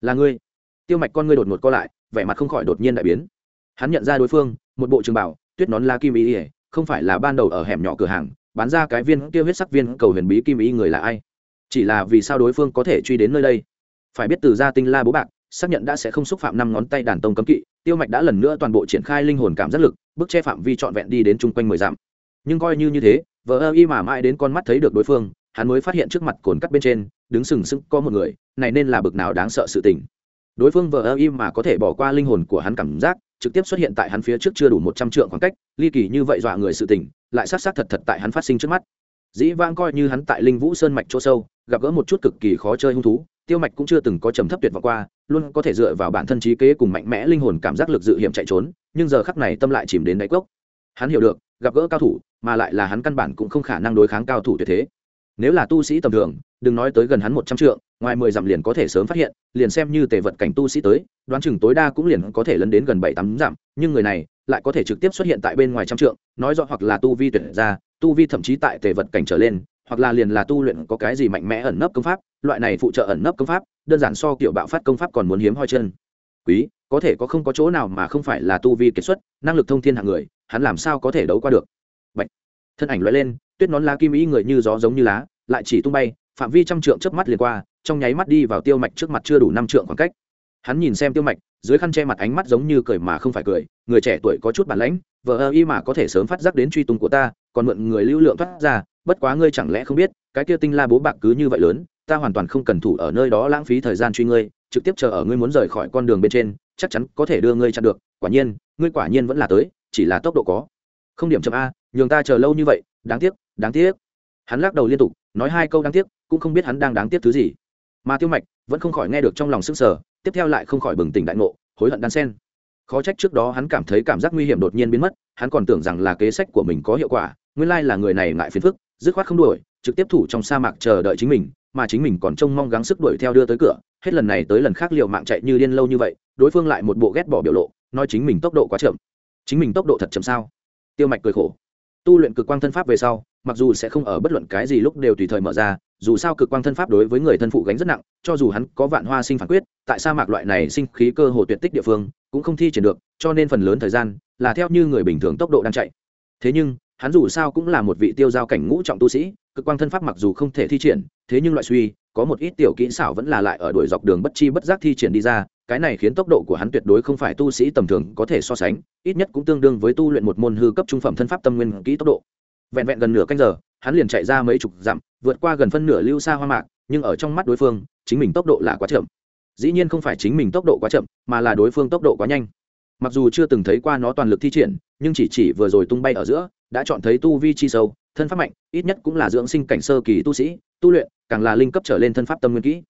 Là ngươi. Tiêu mạch con ngươi đột ngột co lại, vẻ mặt không khỏi đột nhiên đại biến. Hắn nhận ra đối phương, một bộ trường bảo, tuyết nón la kim ý ỉa không phải là ban đầu ở hẻm nhỏ cửa hàng, bán ra cái viên kia huyết sắc viên cầu huyền bí kim ý người là ai? Chỉ là vì sao đối phương có thể truy đến nơi đây? Phải biết từ gia tinh la bố bạc, xác nhận đã sẽ không xúc phạm năm ngón tay đàn tông cấm kỵ, tiêu mạch đã lần nữa toàn bộ triển khai linh hồn cảm giác lực bức che phạm vi trọn vẹn đi đến chung quanh mười dặm. Nhưng coi như như thế vợ ơ y mà mãi đến con mắt thấy được đối phương hắn mới phát hiện trước mặt cồn cắt bên trên, đứng sừng sững có một người, này nên là bực nào đáng sợ sự tình. Đối phương vờ ơ im mà có thể bỏ qua linh hồn của hắn cảm giác, trực tiếp xuất hiện tại hắn phía trước chưa đủ một trăm trượng khoảng cách, ly kỳ như vậy dọa người sự tình, lại sát sát thật thật tại hắn phát sinh trước mắt. Dĩ vãng coi như hắn tại linh vũ sơn mạch chỗ sâu, gặp gỡ một chút cực kỳ khó chơi hung thú, tiêu mạch cũng chưa từng có trầm thấp tuyệt vọng qua, luôn có thể dựa vào bản thân trí kế cùng mạnh mẽ linh hồn cảm giác lực dự hiểm chạy trốn, nhưng giờ khắc này tâm lại chìm đến đáy cốc. Hắn hiểu được, gặp gỡ cao thủ, mà lại là hắn căn bản cũng không khả năng đối kháng cao thủ tuyệt thế nếu là tu sĩ tầm thường, đừng nói tới gần hắn một trăm trượng, ngoài mười dặm liền có thể sớm phát hiện, liền xem như tề vật cảnh tu sĩ tới, đoán chừng tối đa cũng liền có thể lấn đến gần bảy tám dặm, nhưng người này lại có thể trực tiếp xuất hiện tại bên ngoài trăm trượng, nói rõ hoặc là tu vi tuyệt ra, tu vi thậm chí tại tề vật cảnh trở lên, hoặc là liền là tu luyện có cái gì mạnh mẽ ẩn nấp công pháp, loại này phụ trợ ẩn nấp công pháp, đơn giản so kiểu bạo phát công pháp còn muốn hiếm hoi chân quý, có thể có không có chỗ nào mà không phải là tu vi kiệt xuất, năng lực thông thiên hạng người, hắn làm sao có thể đấu qua được Bạch. thân ảnh loại lên tuyết nón lá kim ý người như gió giống như lá, lại chỉ tung bay, phạm vi trăm trượng chớp mắt liền qua, trong nháy mắt đi vào tiêu mạch trước mặt chưa đủ năm trượng khoảng cách. Hắn nhìn xem tiêu mạch, dưới khăn che mặt ánh mắt giống như cười mà không phải cười, người trẻ tuổi có chút bản lãnh vợ ơ y mà có thể sớm phát giác đến truy tung của ta, còn mượn người lưu lượng thoát ra, bất quá ngươi chẳng lẽ không biết, cái kia tinh la bố bạc cứ như vậy lớn, ta hoàn toàn không cần thủ ở nơi đó lãng phí thời gian truy ngươi, trực tiếp chờ ở ngươi muốn rời khỏi con đường bên trên, chắc chắn có thể đưa ngươi chặn được, quả nhiên, ngươi quả nhiên vẫn là tới, chỉ là tốc độ có. Không điểm chậm a, nhường ta chờ lâu như vậy, đáng tiếc đáng tiếc. Hắn lắc đầu liên tục, nói hai câu đáng tiếc, cũng không biết hắn đang đáng tiếc thứ gì. Mà tiêu mạch vẫn không khỏi nghe được trong lòng sức sở tiếp theo lại không khỏi bừng tỉnh đại ngộ, hối hận đan sen. Khó trách trước đó hắn cảm thấy cảm giác nguy hiểm đột nhiên biến mất, hắn còn tưởng rằng là kế sách của mình có hiệu quả, nguyên lai là người này ngại phiền phức, dứt khoát không đuổi, trực tiếp thủ trong sa mạc chờ đợi chính mình, mà chính mình còn trông mong gắng sức đuổi theo đưa tới cửa, hết lần này tới lần khác liệu mạng chạy như điên lâu như vậy, đối phương lại một bộ ghét bỏ biểu lộ, nói chính mình tốc độ quá chậm. Chính mình tốc độ thật chậm sao? Tiêu mạch cười khổ tu luyện cực quang thân pháp về sau, mặc dù sẽ không ở bất luận cái gì lúc đều tùy thời mở ra, dù sao cực quang thân pháp đối với người thân phụ gánh rất nặng, cho dù hắn có vạn hoa sinh phản quyết, tại sa mạc loại này sinh khí cơ hồ tuyệt tích địa phương, cũng không thi triển được, cho nên phần lớn thời gian là theo như người bình thường tốc độ đang chạy. Thế nhưng, hắn dù sao cũng là một vị tiêu giao cảnh ngũ trọng tu sĩ, cực quang thân pháp mặc dù không thể thi triển, thế nhưng loại suy có một ít tiểu kỹ xảo vẫn là lại ở đuổi dọc đường bất chi bất giác thi triển đi ra, cái này khiến tốc độ của hắn tuyệt đối không phải tu sĩ tầm thường có thể so sánh, ít nhất cũng tương đương với tu luyện một môn hư cấp trung phẩm thân pháp tâm nguyên kỹ tốc độ. Vẹn vẹn gần nửa canh giờ, hắn liền chạy ra mấy chục dặm, vượt qua gần phân nửa lưu xa hoa mạc, nhưng ở trong mắt đối phương, chính mình tốc độ là quá chậm. Dĩ nhiên không phải chính mình tốc độ quá chậm, mà là đối phương tốc độ quá nhanh. Mặc dù chưa từng thấy qua nó toàn lực thi triển, nhưng chỉ chỉ vừa rồi tung bay ở giữa, đã chọn thấy tu vi chi sâu, thân pháp mạnh, ít nhất cũng là dưỡng sinh cảnh sơ kỳ tu sĩ, tu luyện càng là linh cấp trở lên thân pháp tâm nguyên kỹ.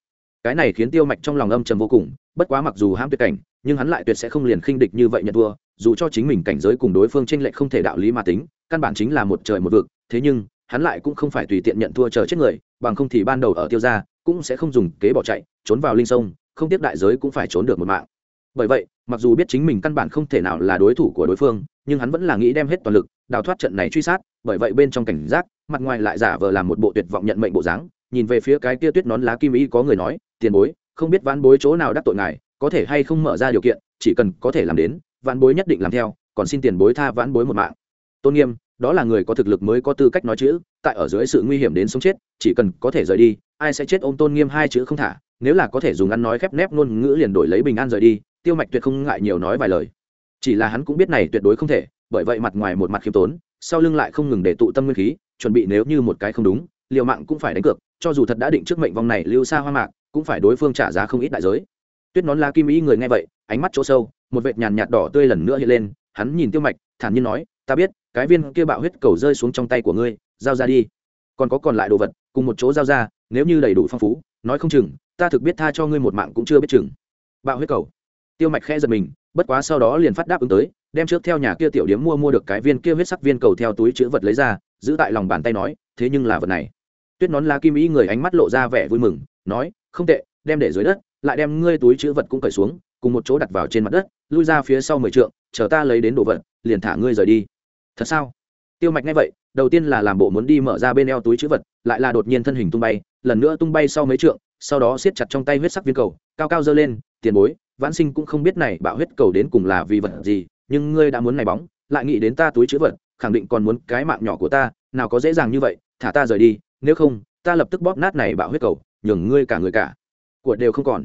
Cái này khiến tiêu mạch trong lòng âm trầm vô cùng, bất quá mặc dù hãm tuyệt cảnh, nhưng hắn lại tuyệt sẽ không liền khinh địch như vậy nhận thua, dù cho chính mình cảnh giới cùng đối phương tranh lệch không thể đạo lý mà tính, căn bản chính là một trời một vực, thế nhưng, hắn lại cũng không phải tùy tiện nhận thua chờ chết người, bằng không thì ban đầu ở tiêu gia cũng sẽ không dùng kế bỏ chạy, trốn vào linh sông, không tiếp đại giới cũng phải trốn được một mạng. Bởi vậy, mặc dù biết chính mình căn bản không thể nào là đối thủ của đối phương, nhưng hắn vẫn là nghĩ đem hết toàn lực, đào thoát trận này truy sát, bởi vậy bên trong cảnh giác, mặt ngoài lại giả vờ làm một bộ tuyệt vọng nhận mệnh bộ dáng nhìn về phía cái kia tuyết nón lá kim ý có người nói, tiền bối, không biết ván bối chỗ nào đắc tội ngài, có thể hay không mở ra điều kiện, chỉ cần có thể làm đến ván bối nhất định làm theo, còn xin tiền bối tha ván bối một mạng. Tôn nghiêm, đó là người có thực lực mới có tư cách nói chữ, tại ở dưới sự nguy hiểm đến sống chết, chỉ cần có thể rời đi, ai sẽ chết ôm tôn nghiêm hai chữ không thả, nếu là có thể dùng ăn nói khép nép ngôn ngữ liền đổi lấy bình an rời đi, tiêu mạch tuyệt không ngại nhiều nói vài lời. Chỉ là hắn cũng biết này tuyệt đối không thể, bởi vậy mặt ngoài một mặt khiêm tốn, sau lưng lại không ngừng để tụ tâm nguyên khí, chuẩn bị nếu như một cái không đúng, liều mạng cũng phải đánh cược cho dù thật đã định trước mệnh vong này lưu xa hoa mạc, cũng phải đối phương trả giá không ít đại giới. Tuyết nón lá kim ý người nghe vậy, ánh mắt chỗ sâu, một vệt nhàn nhạt đỏ tươi lần nữa hiện lên, hắn nhìn tiêu mạch, thản nhiên nói, ta biết, cái viên kia bạo huyết cầu rơi xuống trong tay của ngươi, giao ra đi. Còn có còn lại đồ vật, cùng một chỗ giao ra, nếu như đầy đủ phong phú, nói không chừng, ta thực biết tha cho ngươi một mạng cũng chưa biết chừng. Bạo huyết cầu. Tiêu mạch khẽ giật mình, bất quá sau đó liền phát đáp ứng tới, đem trước theo nhà kia tiểu điếm mua mua được cái viên kia huyết sắc viên cầu theo túi chữ vật lấy ra, giữ tại lòng bàn tay nói, thế nhưng là vật này tuyết nón lá kim ý người ánh mắt lộ ra vẻ vui mừng, nói, không tệ, đem để dưới đất, lại đem ngươi túi chữ vật cũng cởi xuống, cùng một chỗ đặt vào trên mặt đất, lui ra phía sau mười trượng, chờ ta lấy đến đồ vật, liền thả ngươi rời đi. Thật sao? Tiêu mạch nghe vậy, đầu tiên là làm bộ muốn đi mở ra bên eo túi chữ vật, lại là đột nhiên thân hình tung bay, lần nữa tung bay sau mấy trượng, sau đó siết chặt trong tay huyết sắc viên cầu, cao cao dơ lên, tiền bối, vãn sinh cũng không biết này bạo huyết cầu đến cùng là vì vật gì, nhưng ngươi đã muốn này bóng, lại nghĩ đến ta túi chữ vật, khẳng định còn muốn cái mạng nhỏ của ta, nào có dễ dàng như vậy, thả ta rời đi nếu không, ta lập tức bóp nát này bạo huyết cầu, nhường ngươi cả người cả của đều không còn.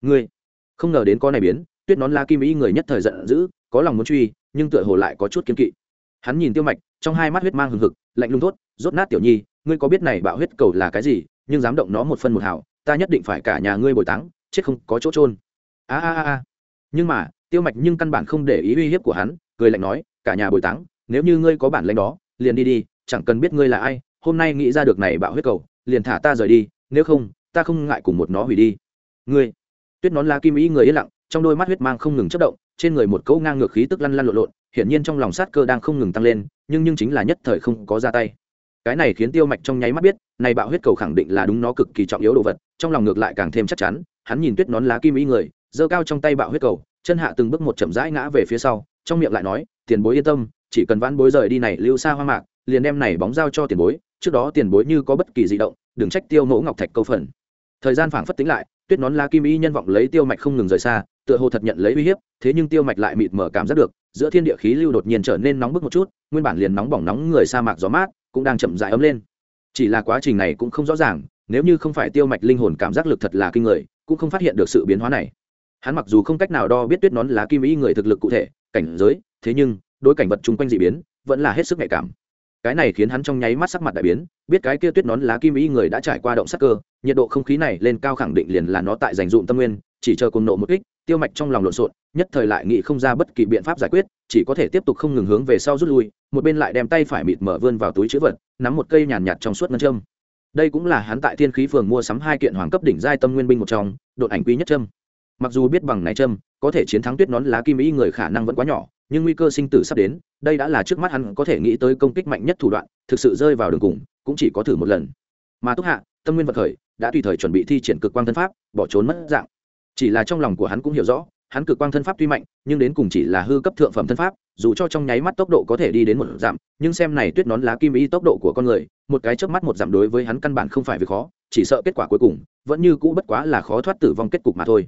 Ngươi, không ngờ đến có này biến, tuyết nón la kim ý người nhất thời giận dữ, có lòng muốn truy, nhưng tựa hồ lại có chút kiên kỵ. Hắn nhìn tiêu mạch, trong hai mắt huyết mang hừng hực, lạnh lung tốt rốt nát tiểu nhi, ngươi có biết này bạo huyết cầu là cái gì, nhưng dám động nó một phân một hào, ta nhất định phải cả nhà ngươi bồi táng, chết không có chỗ trôn a a a. Nhưng mà, tiêu mạch nhưng căn bản không để ý uy hiếp của hắn, cười lạnh nói, cả nhà bồi táng, nếu như ngươi có bản lãnh đó, liền đi đi, chẳng cần biết ngươi là ai hôm nay nghĩ ra được này bạo huyết cầu, liền thả ta rời đi, nếu không, ta không ngại cùng một nó hủy đi. Ngươi, tuyết nón lá kim ý người yên lặng, trong đôi mắt huyết mang không ngừng chất động, trên người một cỗ ngang ngược khí tức lăn lăn lộn lộn, hiển nhiên trong lòng sát cơ đang không ngừng tăng lên, nhưng nhưng chính là nhất thời không có ra tay. Cái này khiến tiêu mạch trong nháy mắt biết, này bạo huyết cầu khẳng định là đúng nó cực kỳ trọng yếu đồ vật, trong lòng ngược lại càng thêm chắc chắn, hắn nhìn tuyết nón lá kim ý người, giơ cao trong tay bạo huyết cầu, chân hạ từng bước một chậm rãi ngã về phía sau, trong miệng lại nói, tiền bối yên tâm, chỉ cần vãn bối rời đi này lưu xa hoa mạc, liền đem này bóng giao cho tiền bối trước đó tiền bối như có bất kỳ di động, đừng trách tiêu mẫu ngọc thạch câu phần. Thời gian phảng phất tính lại, tuyết nón lá kim y nhân vọng lấy tiêu mạch không ngừng rời xa, tựa hồ thật nhận lấy uy hiếp, thế nhưng tiêu mạch lại mịt mở cảm giác được, giữa thiên địa khí lưu đột nhiên trở nên nóng bức một chút, nguyên bản liền nóng bỏng nóng người sa mạc gió mát, cũng đang chậm dại ấm lên. Chỉ là quá trình này cũng không rõ ràng, nếu như không phải tiêu mạch linh hồn cảm giác lực thật là kinh người, cũng không phát hiện được sự biến hóa này. Hắn mặc dù không cách nào đo biết tuyết nón lá kim y người thực lực cụ thể, cảnh giới, thế nhưng, đối cảnh vật chung quanh d ị biến, vẫn là hết sức nhạy cảm cái này khiến hắn trong nháy mắt sắc mặt đại biến, biết cái kia tuyết nón lá kim y người đã trải qua động sắc cơ, nhiệt độ không khí này lên cao khẳng định liền là nó tại dành dụm tâm nguyên, chỉ chờ cùng nộ một kích, tiêu mạch trong lòng lộn xộn, nhất thời lại nghĩ không ra bất kỳ biện pháp giải quyết, chỉ có thể tiếp tục không ngừng hướng về sau rút lui, một bên lại đem tay phải mịt mở vươn vào túi chữ vật, nắm một cây nhàn nhạt trong suốt ngân châm. Đây cũng là hắn tại thiên khí phường mua sắm hai kiện hoàng cấp đỉnh giai tâm nguyên binh một trong, đột ảnh quý nhất châm. Mặc dù biết bằng này châm, có thể chiến thắng tuyết nón lá kim ý người khả năng vẫn quá nhỏ nhưng nguy cơ sinh tử sắp đến, đây đã là trước mắt hắn có thể nghĩ tới công kích mạnh nhất thủ đoạn, thực sự rơi vào đường cùng, cũng chỉ có thử một lần. Mà túc hạ, tâm nguyên vật khởi, đã tùy thời chuẩn bị thi triển cực quang thân pháp, bỏ trốn mất dạng. Chỉ là trong lòng của hắn cũng hiểu rõ, hắn cực quang thân pháp tuy mạnh, nhưng đến cùng chỉ là hư cấp thượng phẩm thân pháp, dù cho trong nháy mắt tốc độ có thể đi đến một dặm nhưng xem này tuyết nón lá kim y tốc độ của con người, một cái chớp mắt một dặm đối với hắn căn bản không phải việc khó, chỉ sợ kết quả cuối cùng, vẫn như cũ bất quá là khó thoát tử vong kết cục mà thôi.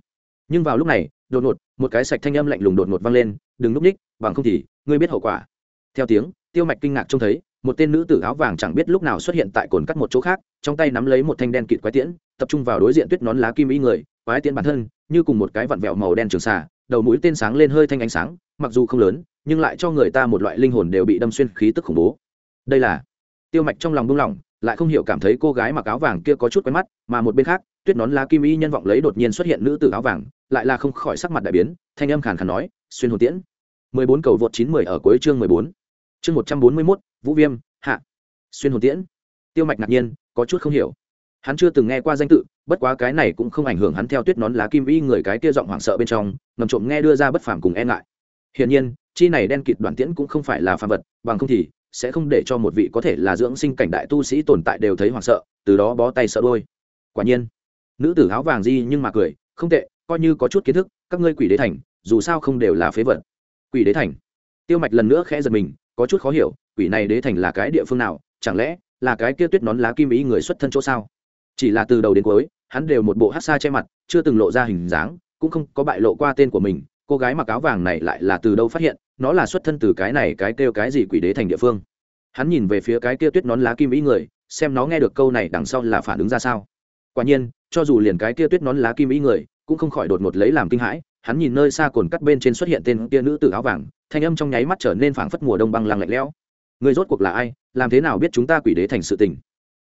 Nhưng vào lúc này đột ngột, một cái sạch thanh âm lạnh lùng đột ngột vang lên, đừng núp ních, bằng không thì ngươi biết hậu quả. Theo tiếng, tiêu mạch kinh ngạc trông thấy, một tên nữ tử áo vàng chẳng biết lúc nào xuất hiện tại cồn cắt một chỗ khác, trong tay nắm lấy một thanh đen kịt quái tiễn, tập trung vào đối diện tuyết nón lá kim y người, quái tiễn bản thân, như cùng một cái vặn vẹo màu đen trường xà, đầu mũi tên sáng lên hơi thanh ánh sáng, mặc dù không lớn, nhưng lại cho người ta một loại linh hồn đều bị đâm xuyên khí tức khủng bố. Đây là tiêu mạch trong lòng buông lỏng, lại không hiểu cảm thấy cô gái mặc áo vàng kia có chút quen mắt, mà một bên khác tuyết nón lá kim y nhân vọng lấy đột nhiên xuất hiện nữ tử áo vàng lại là không khỏi sắc mặt đại biến thanh âm khàn khàn nói xuyên hồn tiễn 14 cầu vượt 910 ở cuối chương 14. Chương 141, Vũ Viêm, hạ. Xuyên hồn tiễn. Tiêu Mạch ngạc nhiên, có chút không hiểu. Hắn chưa từng nghe qua danh tự, bất quá cái này cũng không ảnh hưởng hắn theo tuyết nón lá kim y người cái kia giọng hoảng sợ bên trong, ngầm trộm nghe đưa ra bất phàm cùng e ngại. Hiển nhiên, chi này đen kịt đoàn tiễn cũng không phải là phàm vật, bằng không thì sẽ không để cho một vị có thể là dưỡng sinh cảnh đại tu sĩ tồn tại đều thấy hoảng sợ, từ đó bó tay sợ đôi. Quả nhiên, nữ tử áo vàng gì nhưng mà cười, không tệ, coi như có chút kiến thức, các ngươi quỷ đế thành, dù sao không đều là phế vật. Quỷ đế thành? Tiêu mạch lần nữa khẽ giật mình có chút khó hiểu quỷ này đế thành là cái địa phương nào chẳng lẽ là cái kia tuyết nón lá kim ý người xuất thân chỗ sao? Chỉ là từ đầu đến cuối hắn đều một bộ hát xa che mặt chưa từng lộ ra hình dáng cũng không có bại lộ qua tên của mình cô gái mặc áo vàng này lại là từ đâu phát hiện nó là xuất thân từ cái này cái kêu cái gì quỷ đế thành địa phương? Hắn nhìn về phía cái kia tuyết nón lá kim ý người xem nó nghe được câu này đằng sau là phản ứng ra sao quả nhiên, cho dù liền cái kia tuyết nón lá kim ý người, cũng không khỏi đột ngột lấy làm kinh hãi, hắn nhìn nơi xa cồn cắt bên trên xuất hiện tên kia nữ tử áo vàng, thanh âm trong nháy mắt trở nên phảng phất mùa đông băng lăng lạnh lẽo. Người rốt cuộc là ai, làm thế nào biết chúng ta quỷ đế thành sự tình?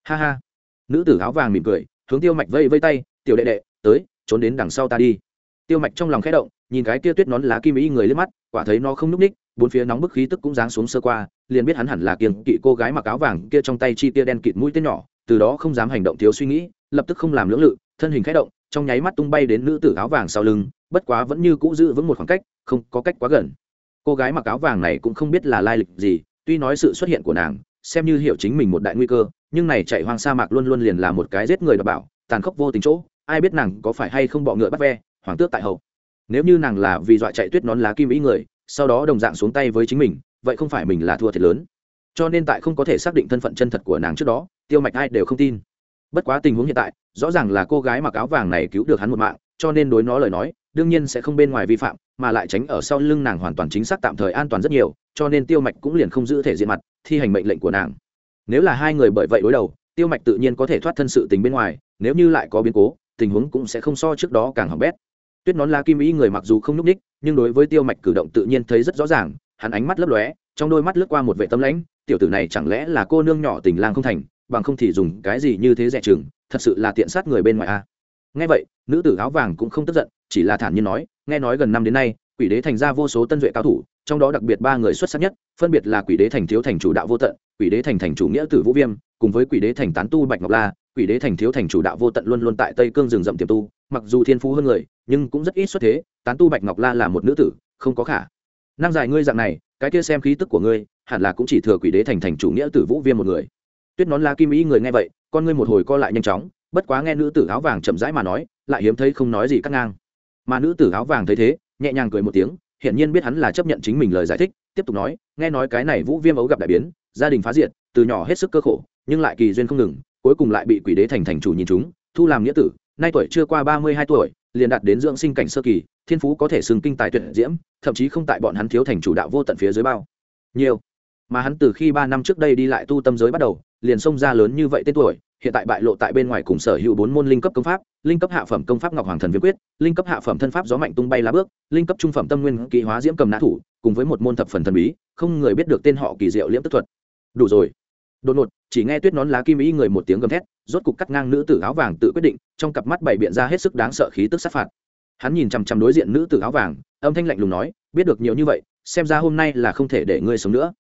Ha ha. Nữ tử áo vàng mỉm cười, hướng tiêu mạch vây vây tay, tiểu đệ đệ, tới, trốn đến đằng sau ta đi. Tiêu mạch trong lòng khẽ động, nhìn cái kia tuyết nón lá kim ý người lên mắt, quả thấy nó không núp ních, bốn phía nóng bức khí tức cũng giáng xuống sơ qua, liền biết hắn hẳn là kiềng kỵ cô gái mặc áo vàng kia trong tay chi tia đen kịt mũi tên nhỏ từ đó không dám hành động thiếu suy nghĩ, lập tức không làm lưỡng lự, thân hình khẽ động, trong nháy mắt tung bay đến nữ tử áo vàng sau lưng, bất quá vẫn như cũ giữ vững một khoảng cách, không có cách quá gần. Cô gái mặc áo vàng này cũng không biết là lai lịch gì, tuy nói sự xuất hiện của nàng, xem như hiểu chính mình một đại nguy cơ, nhưng này chạy hoang sa mạc luôn luôn liền là một cái giết người đ bảo, tàn khốc vô tình chỗ, ai biết nàng có phải hay không bọ ngựa bắt ve hoàng tước tại hậu. Nếu như nàng là vì dọa chạy tuyết nón lá kim ý người, sau đó đồng dạng xuống tay với chính mình, vậy không phải mình là thua thiệt lớn cho nên tại không có thể xác định thân phận chân thật của nàng trước đó, tiêu mạch ai đều không tin. Bất quá tình huống hiện tại, rõ ràng là cô gái mặc áo vàng này cứu được hắn một mạng, cho nên đối nó lời nói, đương nhiên sẽ không bên ngoài vi phạm, mà lại tránh ở sau lưng nàng hoàn toàn chính xác tạm thời an toàn rất nhiều, cho nên tiêu mạch cũng liền không giữ thể diện mặt, thi hành mệnh lệnh của nàng. Nếu là hai người bởi vậy đối đầu, tiêu mạch tự nhiên có thể thoát thân sự tình bên ngoài, nếu như lại có biến cố, tình huống cũng sẽ không so trước đó càng hỏng bét. Tuyết nón lá kim ý người mặc dù không nhúc ních nhưng đối với tiêu mạch cử động tự nhiên thấy rất rõ ràng, hắn ánh mắt lấp lóe, trong đôi mắt lướt qua một vệ tâm lãnh tiểu tử này chẳng lẽ là cô nương nhỏ tình lang không thành, bằng không thì dùng cái gì như thế rẻ chừng, thật sự là tiện sát người bên ngoài a à. nghe vậy, nữ tử áo vàng cũng không tức giận, chỉ là thản nhiên nói, nghe nói gần năm đến nay, quỷ đế thành ra vô số tân duệ cao thủ, trong đó đặc biệt ba người xuất sắc nhất, phân biệt là quỷ đế thành thiếu thành chủ đạo vô tận, quỷ đế thành thành chủ nghĩa tử vũ viêm, cùng với quỷ đế thành tán tu bạch ngọc la, quỷ đế thành thiếu thành chủ đạo vô tận luôn luôn tại tây cương rừng rậm tiềm tu, mặc dù thiên phú hơn người, nhưng cũng rất ít xuất thế, tán tu bạch ngọc la là một nữ tử, không có khả năng dài ngươi dạng này cái kia xem khí tức của ngươi, hẳn là cũng chỉ thừa quỷ đế thành thành chủ nghĩa tử vũ viêm một người. Tuyết nón la kim ý người nghe vậy, con ngươi một hồi co lại nhanh chóng, bất quá nghe nữ tử áo vàng chậm rãi mà nói, lại hiếm thấy không nói gì cắt ngang. Mà nữ tử áo vàng thấy thế, nhẹ nhàng cười một tiếng, hiển nhiên biết hắn là chấp nhận chính mình lời giải thích, tiếp tục nói, nghe nói cái này vũ viêm ấu gặp đại biến, gia đình phá diệt, từ nhỏ hết sức cơ khổ, nhưng lại kỳ duyên không ngừng, cuối cùng lại bị quỷ đế thành thành chủ nhìn chúng, thu làm nghĩa tử, nay tuổi chưa qua ba mươi hai tuổi liền đạt đến dưỡng sinh cảnh sơ kỳ, thiên phú có thể xưng kinh tài tuyệt diễm, thậm chí không tại bọn hắn thiếu thành chủ đạo vô tận phía dưới bao. Nhiều. Mà hắn từ khi ba năm trước đây đi lại tu tâm giới bắt đầu, liền xông ra lớn như vậy tên tuổi, hiện tại bại lộ tại bên ngoài cùng sở hữu bốn môn linh cấp công pháp, linh cấp hạ phẩm công pháp ngọc hoàng thần viêm quyết, linh cấp hạ phẩm thân pháp gió mạnh tung bay lá bước, linh cấp trung phẩm tâm nguyên kỳ hóa diễm cầm nã thủ, cùng với một môn thập phần thần bí, không người biết được tên họ kỳ diệu liễm tức thuật. Đủ rồi. Đột ngột, chỉ nghe tuyết nón lá kim ý người một tiếng gầm thét rốt cục cắt ngang nữ tử áo vàng tự quyết định, trong cặp mắt bảy biện ra hết sức đáng sợ khí tức sát phạt. Hắn nhìn chằm chằm đối diện nữ tử áo vàng, âm thanh lạnh lùng nói, biết được nhiều như vậy, xem ra hôm nay là không thể để ngươi sống nữa.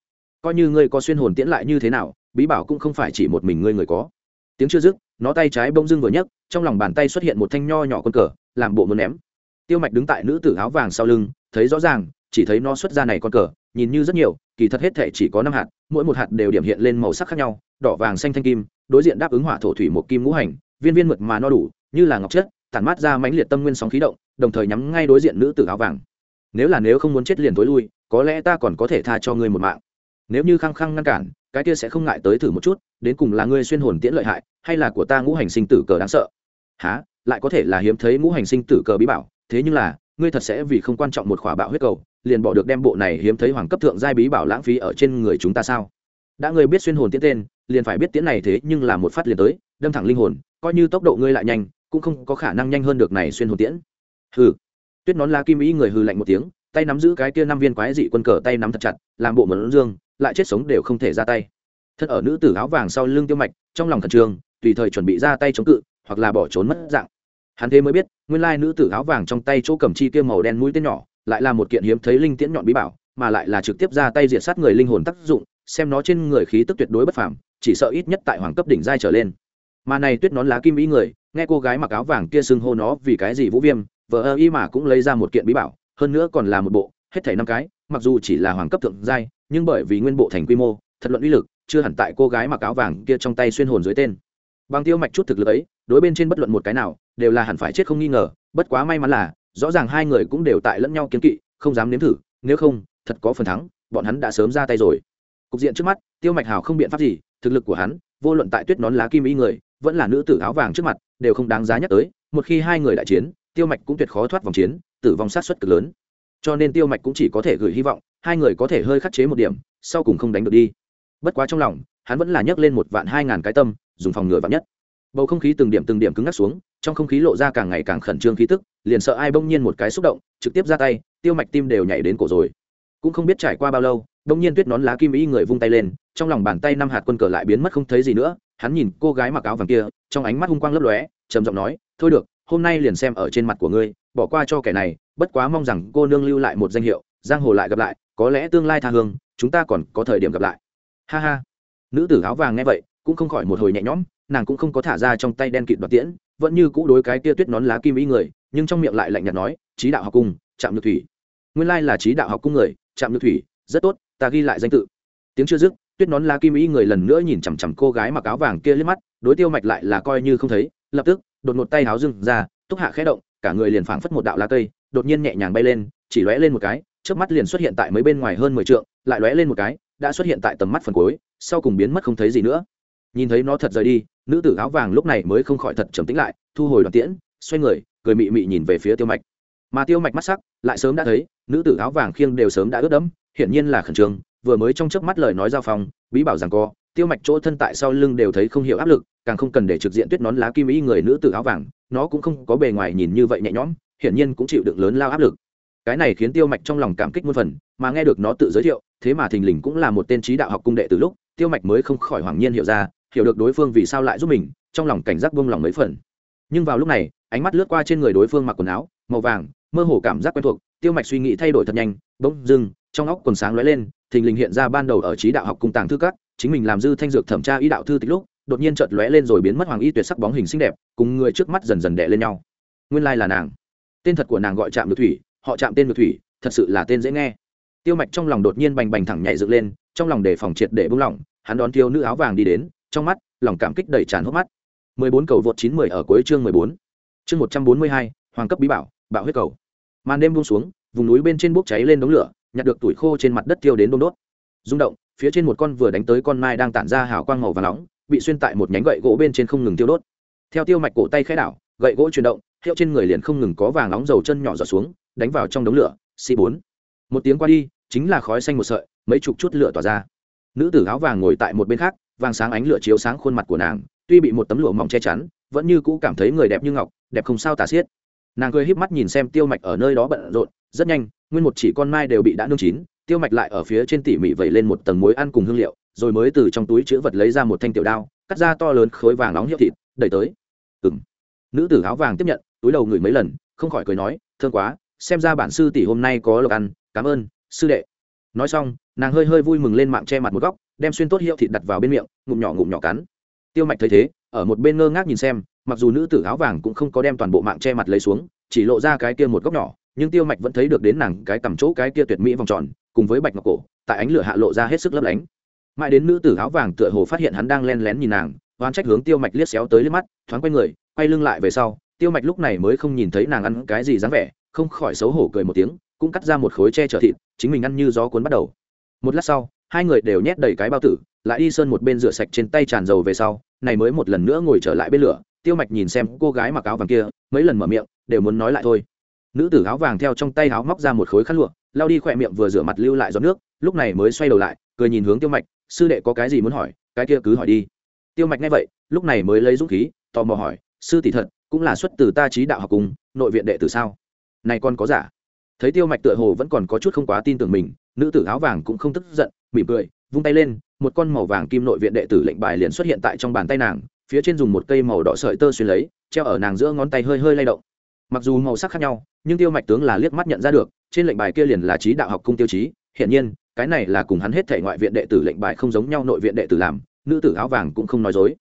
Coi như ngươi có xuyên hồn tiễn lại như thế nào, bí bảo cũng không phải chỉ một mình ngươi người có. Tiếng chưa dứt, nó tay trái bông dưng vừa nhấc, trong lòng bàn tay xuất hiện một thanh nho nhỏ con cờ, làm bộ muốn ném. Tiêu mạch đứng tại nữ tử áo vàng sau lưng, thấy rõ ràng, chỉ thấy nó xuất ra này con cờ, nhìn như rất nhiều kỳ thật hết thể chỉ có năm hạt, mỗi một hạt đều điểm hiện lên màu sắc khác nhau, đỏ vàng xanh thanh kim, đối diện đáp ứng hỏa thổ thủy một kim ngũ hành, viên viên mượt mà no đủ, như là ngọc chất, tản mát ra mãnh liệt tâm nguyên sóng khí động, đồng thời nhắm ngay đối diện nữ tử áo vàng. Nếu là nếu không muốn chết liền tối lui, có lẽ ta còn có thể tha cho ngươi một mạng. Nếu như khăng khăng ngăn cản, cái kia sẽ không ngại tới thử một chút, đến cùng là ngươi xuyên hồn tiễn lợi hại, hay là của ta ngũ hành sinh tử cờ đáng sợ? Há lại có thể là hiếm thấy ngũ hành sinh tử cờ bí bảo, thế nhưng là ngươi thật sẽ vì không quan trọng một khỏa bạo huyết cầu, liền bỏ được đem bộ này hiếm thấy hoàng cấp thượng giai bí bảo lãng phí ở trên người chúng ta sao? Đã ngươi biết xuyên hồn tiễn tên, liền phải biết tiễn này thế nhưng là một phát liền tới, đâm thẳng linh hồn, coi như tốc độ ngươi lại nhanh, cũng không có khả năng nhanh hơn được này xuyên hồn tiễn. Hừ. Tuyết nón lá kim ý người hừ lạnh một tiếng, tay nắm giữ cái kia năm viên quái dị quân cờ tay nắm thật chặt, làm bộ mẫn dương, lại chết sống đều không thể ra tay. Thân ở nữ tử áo vàng sau lưng tiêu mạch, trong lòng khẩn trương, tùy thời chuẩn bị ra tay chống cự, hoặc là bỏ trốn mất dạng hắn thế mới biết, nguyên lai nữ tử áo vàng trong tay chỗ cầm chi kia màu đen mũi tên nhỏ, lại là một kiện hiếm thấy linh tiễn nhọn bí bảo, mà lại là trực tiếp ra tay diệt sát người linh hồn tác dụng, xem nó trên người khí tức tuyệt đối bất phàm, chỉ sợ ít nhất tại hoàng cấp đỉnh giai trở lên. Mà này tuyết nón lá kim ý người, nghe cô gái mặc áo vàng kia xưng hô nó vì cái gì vũ viêm vợ ơ y mà cũng lấy ra một kiện bí bảo, hơn nữa còn là một bộ, hết thảy năm cái, mặc dù chỉ là hoàng cấp thượng giai, nhưng bởi vì nguyên bộ thành quy mô, thật luận uy lực, chưa hẳn tại cô gái mặc áo vàng kia trong tay xuyên hồn dưới tên. Bằng tiêu mạch chút thực lực ấy đối bên trên bất luận một cái nào, đều là hẳn phải chết không nghi ngờ, bất quá may mắn là, rõ ràng hai người cũng đều tại lẫn nhau kiến kỵ, không dám nếm thử, nếu không, thật có phần thắng, bọn hắn đã sớm ra tay rồi. Cục diện trước mắt, tiêu mạch hào không biện pháp gì, thực lực của hắn, vô luận tại tuyết nón lá kim y người, vẫn là nữ tử áo vàng trước mặt, đều không đáng giá nhắc tới, một khi hai người đại chiến, tiêu mạch cũng tuyệt khó thoát vòng chiến, tử vong sát xuất cực lớn. Cho nên tiêu mạch cũng chỉ có thể gửi hy vọng, hai người có thể hơi khắc chế một điểm, sau cùng không đánh được đi. Bất quá trong lòng, hắn vẫn là nhấc lên một vạn hai ngàn cái tâm, dùng phòng ngừa vạn nhất bầu không khí từng điểm từng điểm cứng ngắc xuống, trong không khí lộ ra càng ngày càng khẩn trương khí tức, liền sợ ai bỗng nhiên một cái xúc động, trực tiếp ra tay, tiêu mạch tim đều nhảy đến cổ rồi. Cũng không biết trải qua bao lâu, bỗng nhiên tuyết nón lá kim ý người vung tay lên, trong lòng bàn tay năm hạt quân cờ lại biến mất không thấy gì nữa, hắn nhìn cô gái mặc áo vàng kia, trong ánh mắt hung quang lấp lóe, trầm giọng nói, thôi được, hôm nay liền xem ở trên mặt của ngươi, bỏ qua cho kẻ này, bất quá mong rằng cô nương lưu lại một danh hiệu, giang hồ lại gặp lại, có lẽ tương lai tha hương, chúng ta còn có thời điểm gặp lại. Ha ha. Nữ tử áo vàng nghe vậy, cũng không khỏi một hồi nhẹ nhõm nàng cũng không có thả ra trong tay đen kịt đoạt tiễn, vẫn như cũ đối cái tia tuyết nón lá kim ý người, nhưng trong miệng lại lạnh nhạt nói trí đạo học cung, trạm nhược thủy. Nguyên lai là trí đạo học cung người, trạm nhược thủy, rất tốt, ta ghi lại danh tự. Tiếng chưa dứt, tuyết nón lá kim ý người lần nữa nhìn chằm chằm cô gái mặc áo vàng kia liếc mắt, đối tiêu mạch lại là coi như không thấy, lập tức, đột ngột tay háo dưng ra, túc hạ khẽ động, cả người liền phảng phất một đạo lá cây, đột nhiên nhẹ nhàng bay lên, chỉ lóe lên một cái trước mắt liền xuất hiện tại mấy bên ngoài hơn mười trượng, lại lóe lên một cái, đã xuất hiện tại tầm mắt phần cuối, sau cùng biến mất không thấy gì nữa nhìn thấy nó thật rời đi, nữ tử áo vàng lúc này mới không khỏi thật trầm tĩnh lại, thu hồi đoàn tiễn, xoay người, cười mị mị nhìn về phía tiêu mạch. Mà tiêu mạch mắt sắc lại sớm đã thấy, nữ tử áo vàng khiêng đều sớm đã ướt đẫm, hiển nhiên là khẩn trương, vừa mới trong chớp mắt lời nói giao phong, bí bảo rằng co, tiêu mạch chỗ thân tại sau lưng đều thấy không hiểu áp lực, càng không cần để trực diện tuyết nón lá kim ý người nữ tử áo vàng, nó cũng không có bề ngoài nhìn như vậy nhẹ nhõm, hiển nhiên cũng chịu đựng lớn lao áp lực. Cái này khiến tiêu mạch trong lòng cảm kích muôn phần, mà nghe được nó tự giới thiệu, thế mà thình lình cũng là một tên trí đạo học cung đệ từ lúc, tiêu mạch mới không khỏi hoàng nhiên hiểu ra hiểu được đối phương vì sao lại giúp mình, trong lòng cảnh giác buông lòng mấy phần. Nhưng vào lúc này, ánh mắt lướt qua trên người đối phương mặc quần áo, màu vàng, mơ hồ cảm giác quen thuộc, tiêu mạch suy nghĩ thay đổi thật nhanh, bỗng dưng, trong óc quần sáng lóe lên, thình lình hiện ra ban đầu ở trí đạo học cung tàng thư các, chính mình làm dư thanh dược thẩm tra ý đạo thư tịch lúc, đột nhiên chợt lóe lên rồi biến mất hoàng y tuyệt sắc bóng hình xinh đẹp, cùng người trước mắt dần dần đè lên nhau. Nguyên lai là nàng. Tên thật của nàng gọi trạm được thủy, họ chạm tên được thủy, thật sự là tên dễ nghe. Tiêu mạch trong lòng đột nhiên bành bành thẳng nhảy dựng lên, trong lòng đề phòng triệt để bung lỏng, hắn đón tiêu nữ áo vàng đi đến trong mắt lòng cảm kích đầy tràn hốc mắt 14 cầu vượt 910 ở cuối chương 14. Chương 142, hoàng cấp bí bảo, bạo huyết cầu. Màn đêm buông xuống, vùng núi bên trên bốc cháy lên đống lửa, nhặt được tuổi khô trên mặt đất tiêu đến đôm đốt. Rung động, phía trên một con vừa đánh tới con mai đang tản ra hào quang màu vàng nóng, bị xuyên tại một nhánh gậy gỗ bên trên không ngừng tiêu đốt. Theo tiêu mạch cổ tay khẽ đảo, gậy gỗ chuyển động, hiệu trên người liền không ngừng có vàng nóng dầu chân nhỏ giọt xuống, đánh vào trong đống lửa, C4. Một tiếng qua đi, chính là khói xanh một sợi, mấy chục chút lửa tỏa ra. Nữ tử áo vàng ngồi tại một bên khác, vàng sáng ánh lửa chiếu sáng khuôn mặt của nàng, tuy bị một tấm lụa mỏng che chắn vẫn như cũ cảm thấy người đẹp như ngọc đẹp không sao tả xiết. Nàng cười híp mắt nhìn xem tiêu mạch ở nơi đó bận rộn rất nhanh nguyên một chỉ con mai đều bị đã nương chín tiêu mạch lại ở phía trên tỉ mỉ vẩy lên một tầng muối ăn cùng hương liệu rồi mới từ trong túi chữ vật lấy ra một thanh tiểu đao cắt ra to lớn khối vàng nóng hiệu thịt đẩy tới. Ừng nữ tử áo vàng tiếp nhận túi đầu ngửi mấy lần không khỏi cười nói thương quá xem ra bản sư tỷ hôm nay có lộc ăn cảm ơn sư đệ. Nói xong nàng hơi hơi vui mừng lên mạng che mặt một góc, đem xuyên tốt hiệu thịt đặt vào bên miệng, ngụm nhỏ ngụm nhỏ cắn. Tiêu mạch thấy thế, ở một bên ngơ ngác nhìn xem, mặc dù nữ tử áo vàng cũng không có đem toàn bộ mạng che mặt lấy xuống, chỉ lộ ra cái kia một góc nhỏ, nhưng tiêu mạch vẫn thấy được đến nàng cái tầm chỗ cái kia tuyệt mỹ vòng tròn, cùng với bạch ngọc cổ, tại ánh lửa hạ lộ ra hết sức lấp lánh. Mãi đến nữ tử áo vàng tựa hồ phát hiện hắn đang len lén nhìn nàng oan trách hướng tiêu mạch liếc xéo tới liếc mắt, thoáng quay người, quay lưng lại về sau, tiêu mạch lúc này mới không nhìn thấy nàng ăn cái gì dáng vẻ, không khỏi xấu hổ cười một tiếng, cũng cắt ra một khối che chở thịt, chính mình ăn như gió cuốn bắt đầu một lát sau, hai người đều nhét đầy cái bao tử, lại đi sơn một bên rửa sạch trên tay tràn dầu về sau, này mới một lần nữa ngồi trở lại bên lửa, tiêu mạch nhìn xem cô gái mặc áo vàng kia, mấy lần mở miệng, đều muốn nói lại thôi. Nữ tử áo vàng theo trong tay áo móc ra một khối khăn lụa lao đi khỏe miệng vừa rửa mặt lưu lại giọt nước, lúc này mới xoay đầu lại, cười nhìn hướng tiêu mạch, sư đệ có cái gì muốn hỏi, cái kia cứ hỏi đi. Tiêu mạch nghe vậy, lúc này mới lấy dũng khí, tò mò hỏi, sư tỷ thật, cũng là xuất từ ta trí đạo học cùng, nội viện đệ tử sao? Này còn có giả. Thấy tiêu mạch tựa hồ vẫn còn có chút không quá tin tưởng mình nữ tử áo vàng cũng không tức giận, mỉm cười, vung tay lên, một con màu vàng kim nội viện đệ tử lệnh bài liền xuất hiện tại trong bàn tay nàng, phía trên dùng một cây màu đỏ sợi tơ xuyên lấy, treo ở nàng giữa ngón tay hơi hơi lay động. Mặc dù màu sắc khác nhau, nhưng tiêu mạch tướng là liếc mắt nhận ra được, trên lệnh bài kia liền là trí đạo học cung tiêu chí, hiển nhiên, cái này là cùng hắn hết thể ngoại viện đệ tử lệnh bài không giống nhau nội viện đệ tử làm, nữ tử áo vàng cũng không nói dối.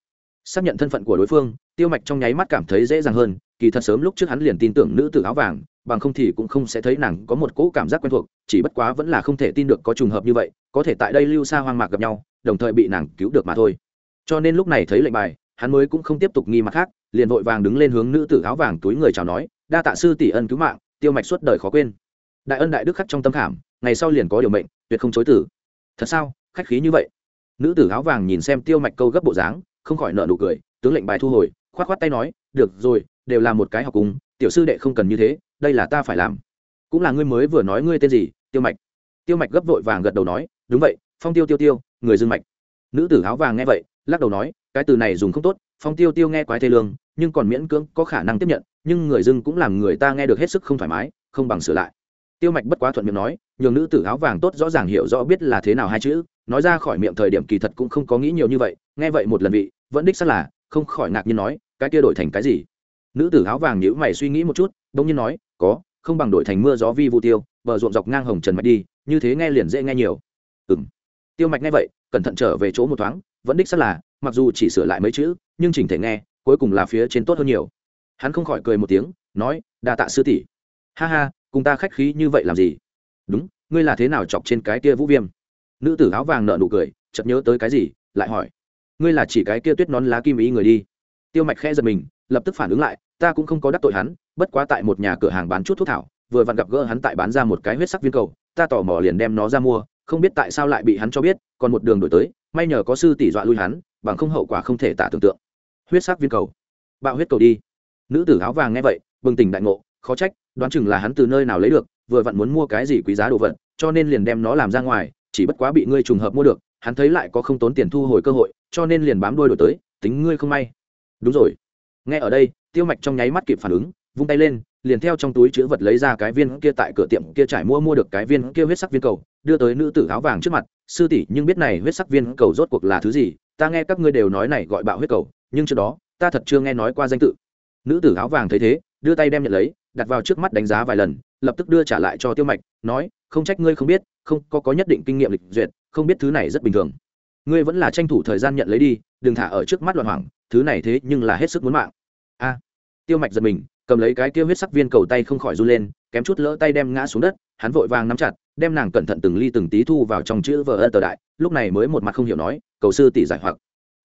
Xác nhận thân phận của đối phương, tiêu mạch trong nháy mắt cảm thấy dễ dàng hơn kỳ thật sớm lúc trước hắn liền tin tưởng nữ tử áo vàng, bằng không thì cũng không sẽ thấy nàng có một cỗ cảm giác quen thuộc, chỉ bất quá vẫn là không thể tin được có trùng hợp như vậy, có thể tại đây lưu xa hoang mạc gặp nhau, đồng thời bị nàng cứu được mà thôi. Cho nên lúc này thấy lệnh bài, hắn mới cũng không tiếp tục nghi mặt khác, liền vội vàng đứng lên hướng nữ tử áo vàng túi người chào nói, đa tạ sư tỷ ân cứu mạng, tiêu mạch suốt đời khó quên. Đại ân đại đức khắc trong tâm khảm, ngày sau liền có điều mệnh, tuyệt không chối tử thật sao? Khách khí như vậy? Nữ tử áo vàng nhìn xem tiêu mạch câu gấp bộ dáng, không khỏi nợ nụ cười, tướng lệnh bài thu hồi, khoát khoát tay nói, được rồi đều là một cái học cùng, tiểu sư đệ không cần như thế, đây là ta phải làm. Cũng là ngươi mới vừa nói ngươi tên gì, tiêu mạch. Tiêu mạch gấp vội vàng gật đầu nói, đúng vậy, phong tiêu tiêu tiêu, người dương mạch. Nữ tử áo vàng nghe vậy, lắc đầu nói, cái từ này dùng không tốt, phong tiêu tiêu nghe quái thê lương, nhưng còn miễn cưỡng có khả năng tiếp nhận, nhưng người dưng cũng làm người ta nghe được hết sức không thoải mái, không bằng sửa lại. Tiêu mạch bất quá thuận miệng nói, nhường nữ tử áo vàng tốt rõ ràng hiểu rõ biết là thế nào hai chữ, nói ra khỏi miệng thời điểm kỳ thật cũng không có nghĩ nhiều như vậy, nghe vậy một lần vị, vẫn đích xác là, không khỏi ngạc nhiên nói, cái kia đổi thành cái gì? Nữ tử áo vàng nhữ mày suy nghĩ một chút đông nhiên nói, có, không bằng đổi thành mưa gió vi vu tiêu, bờ ruộng dọc ngang hồng trần mạch đi, như thế nghe liền dễ nghe nhiều. Ừ m tiêu mạch nghe vậy, cẩn thận trở về chỗ một thoáng, vẫn đích xác là, mặc dù chỉ sửa lại mấy chữ, nhưng chỉnh thể nghe, cuối cùng là phía trên tốt hơn nhiều. Hắn không khỏi cười một tiếng, nói, đa tạ sư tỷ. Ha ha, cùng ta khách khí như vậy làm gì? Đúng, ngươi là thế nào chọc trên cái kia vũ viêm? Nữ tử áo vàng nợ nụ cười, chợt nhớ tới cái gì, lại hỏi, ngươi là chỉ cái kia tuyết nón lá kim ý người đi? Tiêu mạch khẽ giật mình, lập tức phản ứng lại, ta cũng không có đắc tội hắn, bất quá tại một nhà cửa hàng bán chút thuốc thảo, vừa vặn gặp gỡ hắn tại bán ra một cái huyết sắc viên cầu, ta tò mò liền đem nó ra mua, không biết tại sao lại bị hắn cho biết, còn một đường đổi tới, may nhờ có sư tỷ dọa lui hắn, bằng không hậu quả không thể tả tưởng tượng. Huyết sắc viên cầu? Bạo huyết cầu đi. Nữ tử áo vàng nghe vậy, bừng tỉnh đại ngộ, khó trách, đoán chừng là hắn từ nơi nào lấy được, vừa vặn muốn mua cái gì quý giá đồ vật, cho nên liền đem nó làm ra ngoài, chỉ bất quá bị ngươi trùng hợp mua được, hắn thấy lại có không tốn tiền thu hồi cơ hội, cho nên liền bám đuôi đổi tới, tính ngươi không may đúng rồi. Nghe ở đây, tiêu mạch trong nháy mắt kịp phản ứng, vung tay lên, liền theo trong túi chữ vật lấy ra cái viên kia tại cửa tiệm kia trải mua mua được cái viên kia huyết sắc viên cầu, đưa tới nữ tử áo vàng trước mặt, sư tỷ, nhưng biết này huyết sắc viên cầu rốt cuộc là thứ gì? Ta nghe các ngươi đều nói này gọi bạo huyết cầu, nhưng trước đó, ta thật chưa nghe nói qua danh tự. Nữ tử áo vàng thấy thế, đưa tay đem nhận lấy, đặt vào trước mắt đánh giá vài lần, lập tức đưa trả lại cho tiêu mạch, nói, không trách ngươi không biết, không, có có nhất định kinh nghiệm lịch duyệt, không biết thứ này rất bình thường. Ngươi vẫn là tranh thủ thời gian nhận lấy đi, đừng thả ở trước mắt loạn hoảng thứ này thế nhưng là hết sức muốn mạng. A, tiêu mạch giật mình, cầm lấy cái kia huyết sắc viên cầu tay không khỏi run lên, kém chút lỡ tay đem ngã xuống đất, hắn vội vàng nắm chặt, đem nàng cẩn thận từng ly từng tí thu vào trong chữ vờ ân tờ đại, lúc này mới một mặt không hiểu nói, cầu sư tỷ giải hoặc.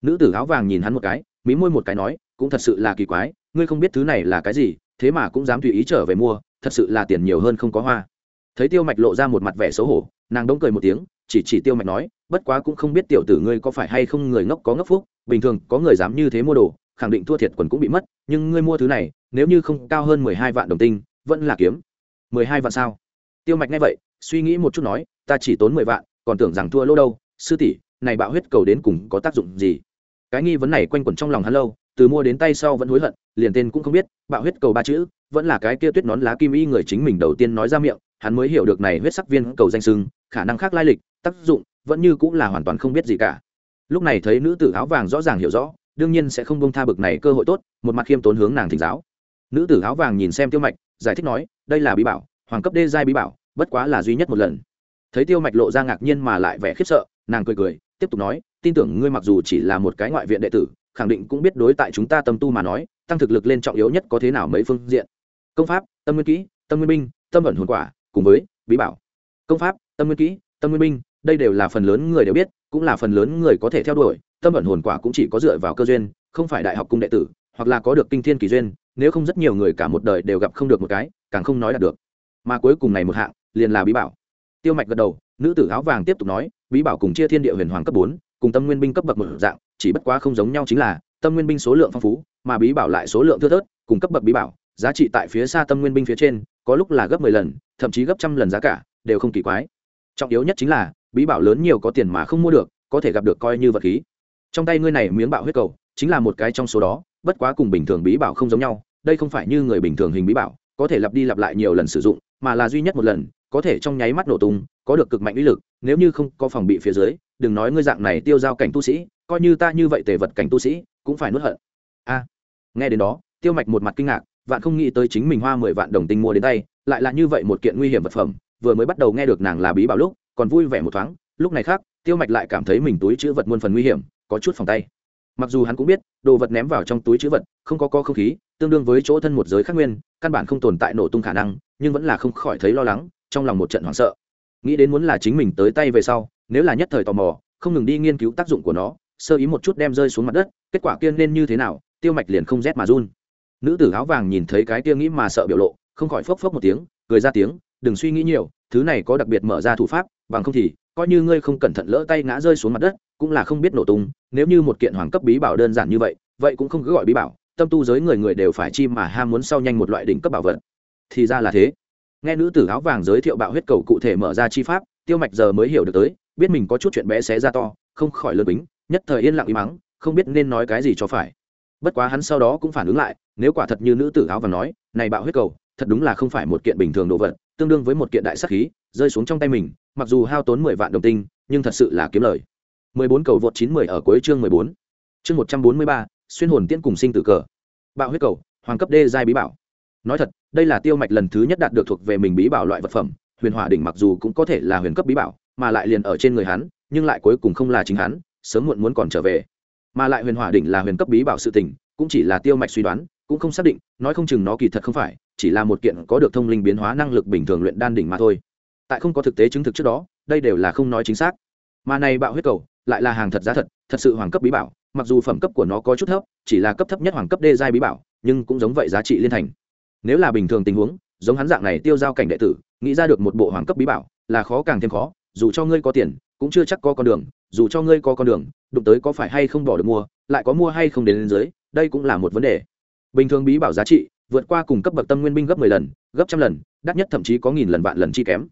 Nữ tử áo vàng nhìn hắn một cái, mí môi một cái nói, cũng thật sự là kỳ quái, ngươi không biết thứ này là cái gì, thế mà cũng dám tùy ý trở về mua, thật sự là tiền nhiều hơn không có hoa. Thấy tiêu mạch lộ ra một mặt vẻ xấu hổ, nàng đống cười một tiếng, chỉ chỉ tiêu mạch nói, bất quá cũng không biết tiểu tử ngươi có phải hay không người ngốc có ngốc phúc bình thường có người dám như thế mua đồ, khẳng định thua thiệt quần cũng bị mất, nhưng ngươi mua thứ này, nếu như không cao hơn mười hai vạn đồng tinh, vẫn là kiếm. mười hai vạn sao? Tiêu mạch nghe vậy, suy nghĩ một chút nói, ta chỉ tốn mười vạn, còn tưởng rằng thua lô đâu. Sư tỷ, này bạo huyết cầu đến cùng có tác dụng gì? Cái nghi vấn này quanh quẩn trong lòng hắn lâu, từ mua đến tay sau vẫn hối hận, liền tên cũng không biết, bạo huyết cầu ba chữ, vẫn là cái kia tuyết nón lá kim y người chính mình đầu tiên nói ra miệng, hắn mới hiểu được này huyết sắc viên cầu danh sưng khả năng khác lai lịch, tác dụng, vẫn như cũng là hoàn toàn không biết gì cả lúc này thấy nữ tử áo vàng rõ ràng hiểu rõ, đương nhiên sẽ không bông tha bực này cơ hội tốt, một mặt khiêm tốn hướng nàng thỉnh giáo. Nữ tử áo vàng nhìn xem tiêu mạch, giải thích nói, đây là bí bảo, hoàng cấp đê giai bí bảo, bất quá là duy nhất một lần. Thấy tiêu mạch lộ ra ngạc nhiên mà lại vẻ khiếp sợ, nàng cười cười, tiếp tục nói, tin tưởng ngươi mặc dù chỉ là một cái ngoại viện đệ tử, khẳng định cũng biết đối tại chúng ta tâm tu mà nói, tăng thực lực lên trọng yếu nhất có thế nào mấy phương diện. Công pháp, tâm nguyên kỹ, tâm nguyên binh, tâm ẩn hồn quả, cùng với bí bảo. Công pháp, tâm nguyên kỹ, tâm nguyên binh đây đều là phần lớn người đều biết, cũng là phần lớn người có thể theo đuổi, tâm ẩn hồn quả cũng chỉ có dựa vào cơ duyên, không phải đại học cung đệ tử, hoặc là có được kinh thiên kỳ duyên, nếu không rất nhiều người cả một đời đều gặp không được một cái, càng không nói đạt được. Mà cuối cùng này một hạng, liền là bí bảo. Tiêu mạch gật đầu, nữ tử áo vàng tiếp tục nói, bí bảo cùng chia thiên địa huyền hoàng cấp bốn, cùng tâm nguyên binh cấp bậc một dạng, chỉ bất quá không giống nhau chính là, tâm nguyên binh số lượng phong phú, mà bí bảo lại số lượng thưa thớt, cùng cấp bậc bí bảo, giá trị tại phía xa tâm nguyên binh phía trên, có lúc là gấp mười lần, thậm chí gấp trăm lần giá cả, đều không kỳ quái. Trọng yếu nhất chính là bí bảo lớn nhiều có tiền mà không mua được, có thể gặp được coi như vật khí. Trong tay ngươi này miếng bạo huyết cầu, chính là một cái trong số đó, bất quá cùng bình thường bí bảo không giống nhau, đây không phải như người bình thường hình bí bảo, có thể lặp đi lặp lại nhiều lần sử dụng, mà là duy nhất một lần, có thể trong nháy mắt nổ tung, có được cực mạnh uy lực, nếu như không có phòng bị phía dưới, đừng nói ngươi dạng này tiêu giao cảnh tu sĩ, coi như ta như vậy tề vật cảnh tu sĩ, cũng phải nuốt hận. A, nghe đến đó, tiêu mạch một mặt kinh ngạc, vạn không nghĩ tới chính mình hoa mười vạn đồng tinh mua đến tay, lại là như vậy một kiện nguy hiểm vật phẩm, vừa mới bắt đầu nghe được nàng là bí bảo lúc còn vui vẻ một thoáng, lúc này khác, tiêu mạch lại cảm thấy mình túi chữ vật muôn phần nguy hiểm, có chút phòng tay. Mặc dù hắn cũng biết, đồ vật ném vào trong túi chữ vật, không có có không khí, tương đương với chỗ thân một giới khác nguyên, căn bản không tồn tại nổ tung khả năng, nhưng vẫn là không khỏi thấy lo lắng, trong lòng một trận hoảng sợ. Nghĩ đến muốn là chính mình tới tay về sau, nếu là nhất thời tò mò, không ngừng đi nghiên cứu tác dụng của nó, sơ ý một chút đem rơi xuống mặt đất, kết quả kia nên như thế nào, tiêu mạch liền không rét mà run. Nữ tử áo vàng nhìn thấy cái kia nghĩ mà sợ biểu lộ, không khỏi phốc phốc một tiếng, cười ra tiếng, đừng suy nghĩ nhiều thứ này có đặc biệt mở ra thủ pháp, bằng không thì, coi như ngươi không cẩn thận lỡ tay ngã rơi xuống mặt đất, cũng là không biết nổ tung. Nếu như một kiện hoàng cấp bí bảo đơn giản như vậy vậy cũng không cứ gọi bí bảo, tâm tu giới người người đều phải chi mà ham muốn sau nhanh một loại đỉnh cấp bảo vật. Thì ra là thế. Nghe nữ tử áo vàng giới thiệu bạo huyết cầu cụ thể mở ra chi pháp, tiêu mạch giờ mới hiểu được tới, biết mình có chút chuyện bé xé ra to, không khỏi lơ bính, nhất thời yên lặng im mắng, không biết nên nói cái gì cho phải. Bất quá hắn sau đó cũng phản ứng lại, nếu quả thật như nữ tử áo vàng nói, này bạo huyết cầu, thật đúng là không phải một kiện bình thường đồ vật tương đương với một kiện đại sắc khí, rơi xuống trong tay mình, mặc dù hao tốn mười vạn đồng tinh, nhưng thật sự là kiếm lời. Mười bốn cầu vượt chín mười ở cuối chương mười bốn. Chương một trăm bốn mươi ba, xuyên hồn tiên cùng sinh tử cờ. Bạo huyết cầu, hoàng cấp đê giai bí bảo. Nói thật, đây là tiêu mạch lần thứ nhất đạt được thuộc về mình bí bảo loại vật phẩm, huyền hỏa đỉnh mặc dù cũng có thể là huyền cấp bí bảo, mà lại liền ở trên người hắn, nhưng lại cuối cùng không là chính hắn, sớm muộn muốn còn trở về. Mà lại huyền hỏa đỉnh là huyền cấp bí bảo sự tình, cũng chỉ là tiêu mạch suy đoán, cũng không xác định, nói không chừng nó kỳ thật không phải chỉ là một kiện có được thông linh biến hóa năng lực bình thường luyện đan đỉnh mà thôi. Tại không có thực tế chứng thực trước đó, đây đều là không nói chính xác. Mà này bạo huyết cầu lại là hàng thật giá thật thật sự hoàng cấp bí bảo, mặc dù phẩm cấp của nó có chút thấp, chỉ là cấp thấp nhất hoàng cấp đê giai bí bảo, nhưng cũng giống vậy giá trị liên thành. Nếu là bình thường tình huống, giống hắn dạng này tiêu giao cảnh đệ tử, nghĩ ra được một bộ hoàng cấp bí bảo là khó càng thêm khó, dù cho ngươi có tiền, cũng chưa chắc có con đường, dù cho ngươi có con đường, đụng tới có phải hay không bỏ được mua, lại có mua hay không đến lên dưới, đây cũng là một vấn đề. Bình thường bí bảo giá trị vượt qua cùng cấp bậc tâm nguyên binh gấp mười lần, gấp trăm lần, đắt nhất thậm chí có nghìn lần vạn lần chi kém.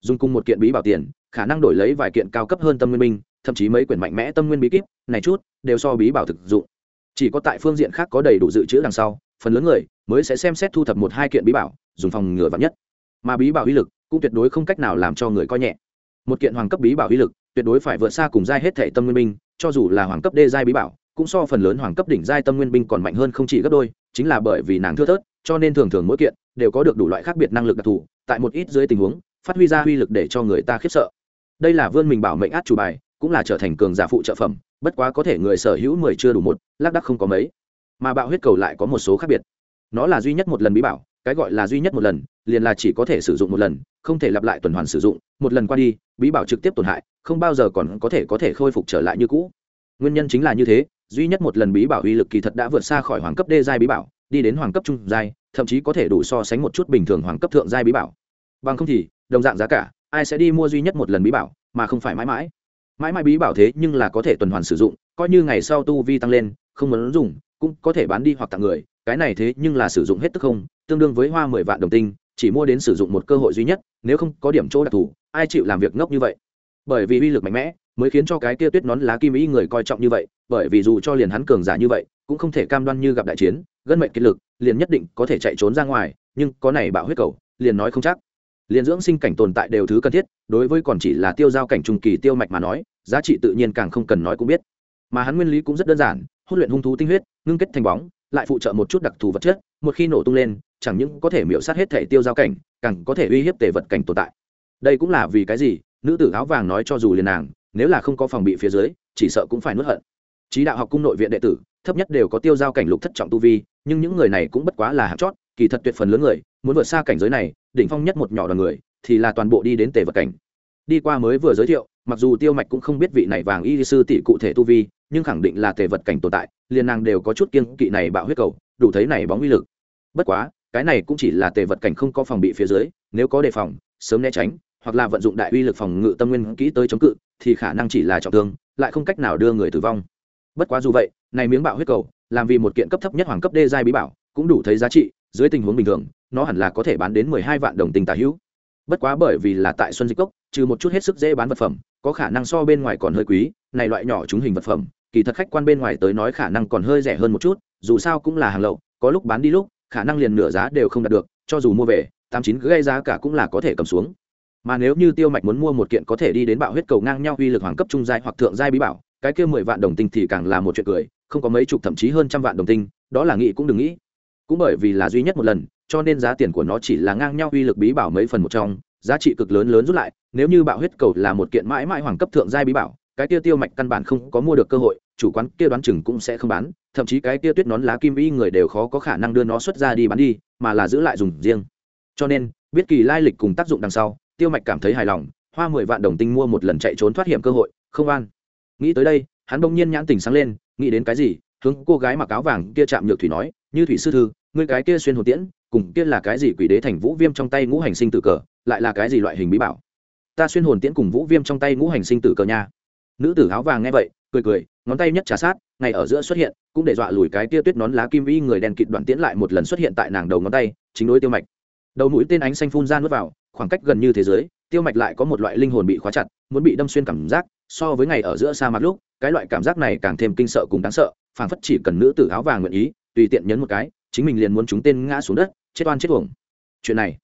Dùng cùng một kiện bí bảo tiền, khả năng đổi lấy vài kiện cao cấp hơn tâm nguyên binh, thậm chí mấy quyển mạnh mẽ tâm nguyên bí kíp, này chút, đều so bí bảo thực dụng. Chỉ có tại phương diện khác có đầy đủ dự trữ đằng sau, phần lớn người mới sẽ xem xét thu thập một hai kiện bí bảo, dùng phòng ngừa vạn nhất. Mà bí bảo uy lực cũng tuyệt đối không cách nào làm cho người coi nhẹ. Một kiện hoàng cấp bí bảo uy lực tuyệt đối phải vượt xa cùng giai hết thể tâm nguyên binh, cho dù là hoàng cấp đê giai bí bảo cũng so phần lớn hoàng cấp đỉnh giai tâm nguyên binh còn mạnh hơn không chỉ gấp đôi, chính là bởi vì nàng thưa thớt, cho nên thường thường mỗi kiện đều có được đủ loại khác biệt năng lực đặc thù, tại một ít dưới tình huống, phát huy ra uy lực để cho người ta khiếp sợ. Đây là vươn mình bảo mệnh át chủ bài, cũng là trở thành cường giả phụ trợ phẩm, bất quá có thể người sở hữu mười chưa đủ một, lác đắc không có mấy. Mà bạo huyết cầu lại có một số khác biệt. Nó là duy nhất một lần bí bảo, cái gọi là duy nhất một lần, liền là chỉ có thể sử dụng một lần, không thể lặp lại tuần hoàn sử dụng, một lần qua đi, bí bảo trực tiếp tổn hại, không bao giờ còn có thể có thể khôi phục trở lại như cũ. Nguyên nhân chính là như thế duy nhất một lần bí bảo uy lực kỳ thật đã vượt xa khỏi hoàng cấp đê giai bí bảo, đi đến hoàng cấp trung giai, thậm chí có thể đủ so sánh một chút bình thường hoàng cấp thượng giai bí bảo. Bằng không thì, đồng dạng giá cả, ai sẽ đi mua duy nhất một lần bí bảo, mà không phải mãi mãi? Mãi mãi bí bảo thế nhưng là có thể tuần hoàn sử dụng, coi như ngày sau tu vi tăng lên, không muốn dùng, cũng có thể bán đi hoặc tặng người, cái này thế nhưng là sử dụng hết tức không, tương đương với hoa mười vạn đồng tinh, chỉ mua đến sử dụng một cơ hội duy nhất, nếu không có điểm chỗ đặc thù, ai chịu làm việc ngốc như vậy? Bởi vì uy lực mạnh mẽ mới khiến cho cái kia tuyết nón lá kim ý người coi trọng như vậy, bởi vì dù cho liền hắn cường giả như vậy, cũng không thể cam đoan như gặp đại chiến, gân mệnh kết lực, liền nhất định có thể chạy trốn ra ngoài, nhưng có này bạo huyết cầu, liền nói không chắc. Liền dưỡng sinh cảnh tồn tại đều thứ cần thiết, đối với còn chỉ là tiêu giao cảnh trung kỳ tiêu mạch mà nói, giá trị tự nhiên càng không cần nói cũng biết. Mà hắn nguyên lý cũng rất đơn giản, huấn luyện hung thú tinh huyết, ngưng kết thành bóng, lại phụ trợ một chút đặc thù vật chất, một khi nổ tung lên, chẳng những có thể miễu sát hết thể tiêu giao cảnh, càng có thể uy hiếp tề vật cảnh tồn tại. Đây cũng là vì cái gì, nữ tử áo vàng nói cho dù liền nàng nếu là không có phòng bị phía dưới, chỉ sợ cũng phải nuốt hận. Trí đạo học cung nội viện đệ tử, thấp nhất đều có tiêu giao cảnh lục thất trọng tu vi, nhưng những người này cũng bất quá là hạt chót, kỳ thật tuyệt phần lớn người, muốn vượt xa cảnh giới này, đỉnh phong nhất một nhỏ đoàn người, thì là toàn bộ đi đến tề vật cảnh. Đi qua mới vừa giới thiệu, mặc dù tiêu mạch cũng không biết vị này vàng y sư tỷ cụ thể tu vi, nhưng khẳng định là tề vật cảnh tồn tại, liền nàng đều có chút kiên kỵ này bạo huyết cầu, đủ thấy này bóng uy lực. Bất quá, cái này cũng chỉ là tề vật cảnh không có phòng bị phía dưới, nếu có đề phòng, sớm né tránh hoặc là vận dụng đại uy lực phòng ngự tâm nguyên kỹ tới chống cự, thì khả năng chỉ là trọng thương, lại không cách nào đưa người tử vong. Bất quá dù vậy, này miếng bạo huyết cầu, làm vì một kiện cấp thấp nhất hoàng cấp đê giai bí bảo, cũng đủ thấy giá trị, dưới tình huống bình thường, nó hẳn là có thể bán đến mười hai vạn đồng tình tả hữu. Bất quá bởi vì là tại xuân dịch cốc, trừ một chút hết sức dễ bán vật phẩm, có khả năng so bên ngoài còn hơi quý, này loại nhỏ chúng hình vật phẩm, kỳ thật khách quan bên ngoài tới nói khả năng còn hơi rẻ hơn một chút, dù sao cũng là hàng lậu, có lúc bán đi lúc, khả năng liền nửa giá đều không đạt được, cho dù mua về, tám chín gây giá cả cũng là có thể cầm xuống mà nếu như tiêu mạch muốn mua một kiện có thể đi đến bạo huyết cầu ngang nhau uy lực hoàng cấp trung giai hoặc thượng giai bí bảo, cái kia mười vạn đồng tinh thì càng là một chuyện cười, không có mấy chục thậm chí hơn trăm vạn đồng tinh, đó là nghĩ cũng đừng nghĩ. Cũng bởi vì là duy nhất một lần, cho nên giá tiền của nó chỉ là ngang nhau uy lực bí bảo mấy phần một trong, giá trị cực lớn lớn rút lại, nếu như bạo huyết cầu là một kiện mãi mãi hoàng cấp thượng giai bí bảo, cái kia tiêu mạch căn bản không có mua được cơ hội, chủ quán kia đoán chừng cũng sẽ không bán, thậm chí cái kia tuyết nón lá kim y người đều khó có khả năng đưa nó xuất ra đi bán đi, mà là giữ lại dùng riêng. Cho nên, biết kỳ lai lịch cùng tác dụng đằng sau tiêu mạch cảm thấy hài lòng, hoa mười vạn đồng tinh mua một lần chạy trốn thoát hiểm cơ hội, không an. Nghĩ tới đây, hắn bỗng nhiên nhãn tình sáng lên, nghĩ đến cái gì, hướng cô gái mặc áo vàng kia chạm nhược thủy nói, như thủy sư thư, ngươi cái kia xuyên hồ tiễn, cùng kia là cái gì quỷ đế thành vũ viêm trong tay ngũ hành sinh tử cờ, lại là cái gì loại hình bí bảo? Ta xuyên hồn tiễn cùng vũ viêm trong tay ngũ hành sinh tử cờ nha. Nữ tử áo vàng nghe vậy, cười cười, ngón tay nhất trả sát ngay ở giữa xuất hiện, cũng để dọa lùi cái kia tuyết nón lá kim vi người đen kịt đoạn tiễn lại một lần xuất hiện tại nàng đầu ngón tay, chính đối tiêu mạch. Đầu mũi tên ánh xanh phun ra nuốt vào khoảng cách gần như thế giới, tiêu mạch lại có một loại linh hồn bị khóa chặt, muốn bị đâm xuyên cảm giác, so với ngày ở giữa sa mạc lúc, cái loại cảm giác này càng thêm kinh sợ cùng đáng sợ, phảng phất chỉ cần nữ tử áo vàng nguyện ý, tùy tiện nhấn một cái, chính mình liền muốn chúng tên ngã xuống đất, chết oan chết uổng. Chuyện này,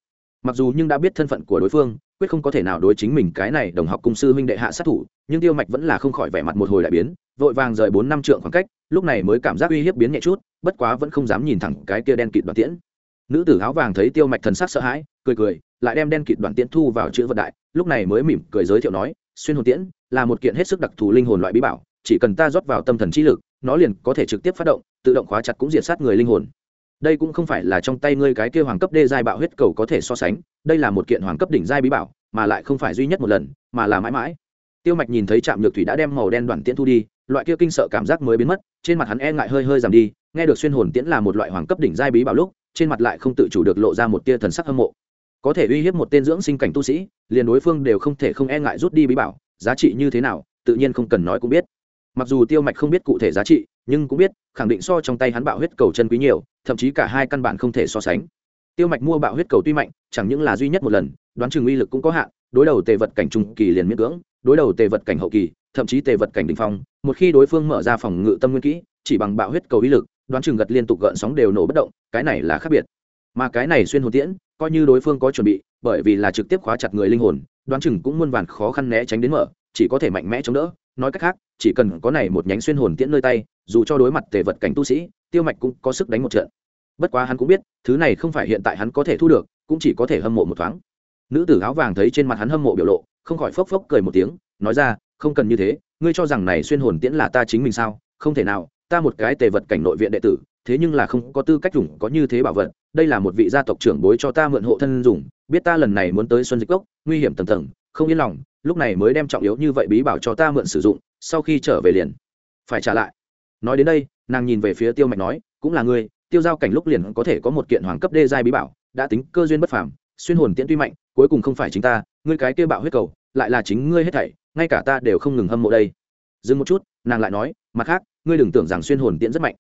mặc dù nhưng đã biết thân phận của đối phương, quyết không có thể nào đối chính mình cái này đồng học cung sư huynh đệ hạ sát thủ, nhưng tiêu mạch vẫn là không khỏi vẻ mặt một hồi đại biến, vội vàng rời bốn năm trượng khoảng cách, lúc này mới cảm giác uy hiếp biến nhẹ chút, bất quá vẫn không dám nhìn thẳng cái kia đen kịt đoạn tiễn nữ tử áo vàng thấy tiêu mạch thần sắc sợ hãi, cười cười, lại đem đen kịt đoạn tiễn thu vào chữ vật đại, lúc này mới mỉm cười giới thiệu nói, xuyên hồn tiễn là một kiện hết sức đặc thù linh hồn loại bí bảo, chỉ cần ta rót vào tâm thần trí lực, nó liền có thể trực tiếp phát động, tự động khóa chặt cũng diệt sát người linh hồn. Đây cũng không phải là trong tay ngươi cái kia hoàng cấp đê giai bạo huyết cầu có thể so sánh, đây là một kiện hoàng cấp đỉnh giai bí bảo, mà lại không phải duy nhất một lần, mà là mãi mãi. Tiêu mạch nhìn thấy trạm nhược thủy đã đem màu đen đoàn tiễn thu đi, loại kia kinh sợ cảm giác mới biến mất, trên mặt hắn e ngại hơi hơi giảm đi, nghe được xuyên hồn tiễn là một loại hoàng cấp đỉnh giai bí bảo lúc trên mặt lại không tự chủ được lộ ra một tia thần sắc hâm mộ. Có thể uy hiếp một tên dưỡng sinh cảnh tu sĩ, liền đối phương đều không thể không e ngại rút đi bí bảo, giá trị như thế nào, tự nhiên không cần nói cũng biết. Mặc dù tiêu mạch không biết cụ thể giá trị, nhưng cũng biết, khẳng định so trong tay hắn bạo huyết cầu chân quý nhiều, thậm chí cả hai căn bản không thể so sánh. Tiêu mạch mua bạo huyết cầu tuy mạnh, chẳng những là duy nhất một lần, đoán chừng uy lực cũng có hạn, đối đầu tề vật cảnh trung kỳ liền miễn cưỡng, đối đầu tề vật cảnh hậu kỳ, thậm chí tề vật cảnh đình phong, một khi đối phương mở ra phòng ngự tâm nguyên kỹ chỉ bằng bạo huyết cầu uy lực, đoán chừng gật liên tục gợn sóng đều nổ bất động, cái này là khác biệt. Mà cái này xuyên hồn tiễn, coi như đối phương có chuẩn bị, bởi vì là trực tiếp khóa chặt người linh hồn, đoán chừng cũng muôn vàn khó khăn né tránh đến mở, chỉ có thể mạnh mẽ chống đỡ. Nói cách khác, chỉ cần có này một nhánh xuyên hồn tiễn nơi tay, dù cho đối mặt tề vật cảnh tu sĩ, tiêu mạch cũng có sức đánh một trận. Bất quá hắn cũng biết, thứ này không phải hiện tại hắn có thể thu được, cũng chỉ có thể hâm mộ một thoáng. Nữ tử áo vàng thấy trên mặt hắn hâm mộ biểu lộ, không khỏi phốc phốc cười một tiếng, nói ra, không cần như thế, ngươi cho rằng này xuyên hồn tiễn là ta chính mình sao? Không thể nào ta một cái tề vật cảnh nội viện đệ tử, thế nhưng là không có tư cách dùng, có như thế bảo vật, đây là một vị gia tộc trưởng bối cho ta mượn hộ thân dùng, biết ta lần này muốn tới xuân dịch cốc, nguy hiểm tầng tầng, không yên lòng, lúc này mới đem trọng yếu như vậy bí bảo cho ta mượn sử dụng, sau khi trở về liền. Phải trả lại. Nói đến đây, nàng nhìn về phía tiêu mạch nói, cũng là ngươi, tiêu giao cảnh lúc liền có thể có một kiện hoàng cấp đê giai bí bảo, đã tính cơ duyên bất phàm, xuyên hồn tiễn tuy mạnh, cuối cùng không phải chính ta, ngươi cái kia bạo huyết cầu, lại là chính ngươi hết thảy, ngay cả ta đều không ngừng hâm mộ đây. Dừng một chút, nàng lại nói, mặt khác ngươi đừng tưởng rằng xuyên hồn tiễn rất mạnh.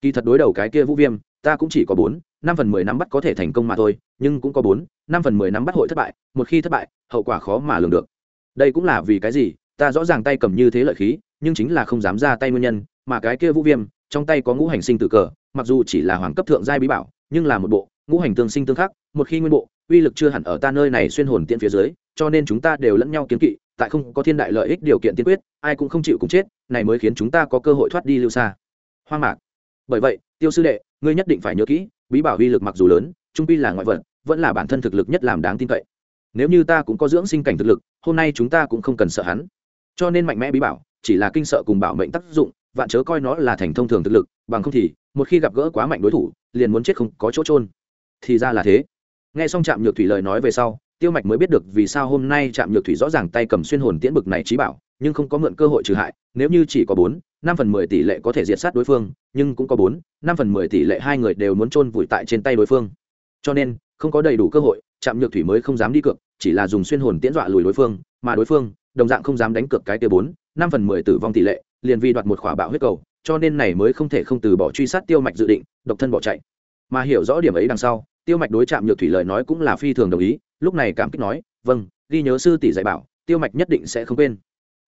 Kỳ thật đối đầu cái kia vũ viêm, ta cũng chỉ có bốn, năm phần mười năm bắt có thể thành công mà thôi, nhưng cũng có bốn, năm phần mười năm bắt hội thất bại, một khi thất bại, hậu quả khó mà lường được. Đây cũng là vì cái gì, ta rõ ràng tay cầm như thế lợi khí, nhưng chính là không dám ra tay nguyên nhân, mà cái kia vũ viêm, trong tay có ngũ hành sinh tử cờ, mặc dù chỉ là hoàng cấp thượng giai bí bảo, nhưng là một bộ, ngũ hành tương sinh tương khắc, một khi nguyên bộ, uy lực chưa hẳn ở ta nơi này xuyên hồn tiện phía dưới, cho nên chúng ta đều lẫn nhau kiến kỵ tại không có thiên đại lợi ích điều kiện tiên quyết, ai cũng không chịu cùng chết, này mới khiến chúng ta có cơ hội thoát đi lưu xa hoang mạc. Bởi vậy, tiêu sư đệ, ngươi nhất định phải nhớ kỹ, bí bảo uy lực mặc dù lớn, trung pi là ngoại vật, vẫn là bản thân thực lực nhất làm đáng tin cậy. Nếu như ta cũng có dưỡng sinh cảnh thực lực, hôm nay chúng ta cũng không cần sợ hắn. Cho nên mạnh mẽ bí bảo, chỉ là kinh sợ cùng bảo mệnh tác dụng, vạn chớ coi nó là thành thông thường thực lực, bằng không thì, một khi gặp gỡ quá mạnh đối thủ, liền muốn chết không có chỗ trôn thì ra là thế. Nghe xong trạm nhược thủy lời nói về sau tiêu mạch mới biết được vì sao hôm nay trạm nhược thủy rõ ràng tay cầm xuyên hồn tiễn bực này trí bảo, nhưng không có mượn cơ hội trừ hại, nếu như chỉ có bốn, năm phần mười tỷ lệ có thể diệt sát đối phương, nhưng cũng có bốn, năm phần mười tỷ lệ hai người đều muốn chôn vùi tại trên tay đối phương. Cho nên, không có đầy đủ cơ hội, trạm nhược thủy mới không dám đi cược, chỉ là dùng xuyên hồn tiễn dọa lùi đối phương, mà đối phương, đồng dạng không dám đánh cược cái tia bốn, năm phần mười tử vong tỷ lệ, liền vì đoạt một khỏa bạo huyết cầu, cho nên này mới không thể không từ bỏ truy sát tiêu mạch dự định, độc thân bỏ chạy. Mà hiểu rõ điểm ấy đằng sau, tiêu mạch đối chạm nhược thủy lời nói cũng là phi thường đồng ý lúc này cảm kích nói vâng ghi nhớ sư tỷ dạy bảo tiêu mạch nhất định sẽ không quên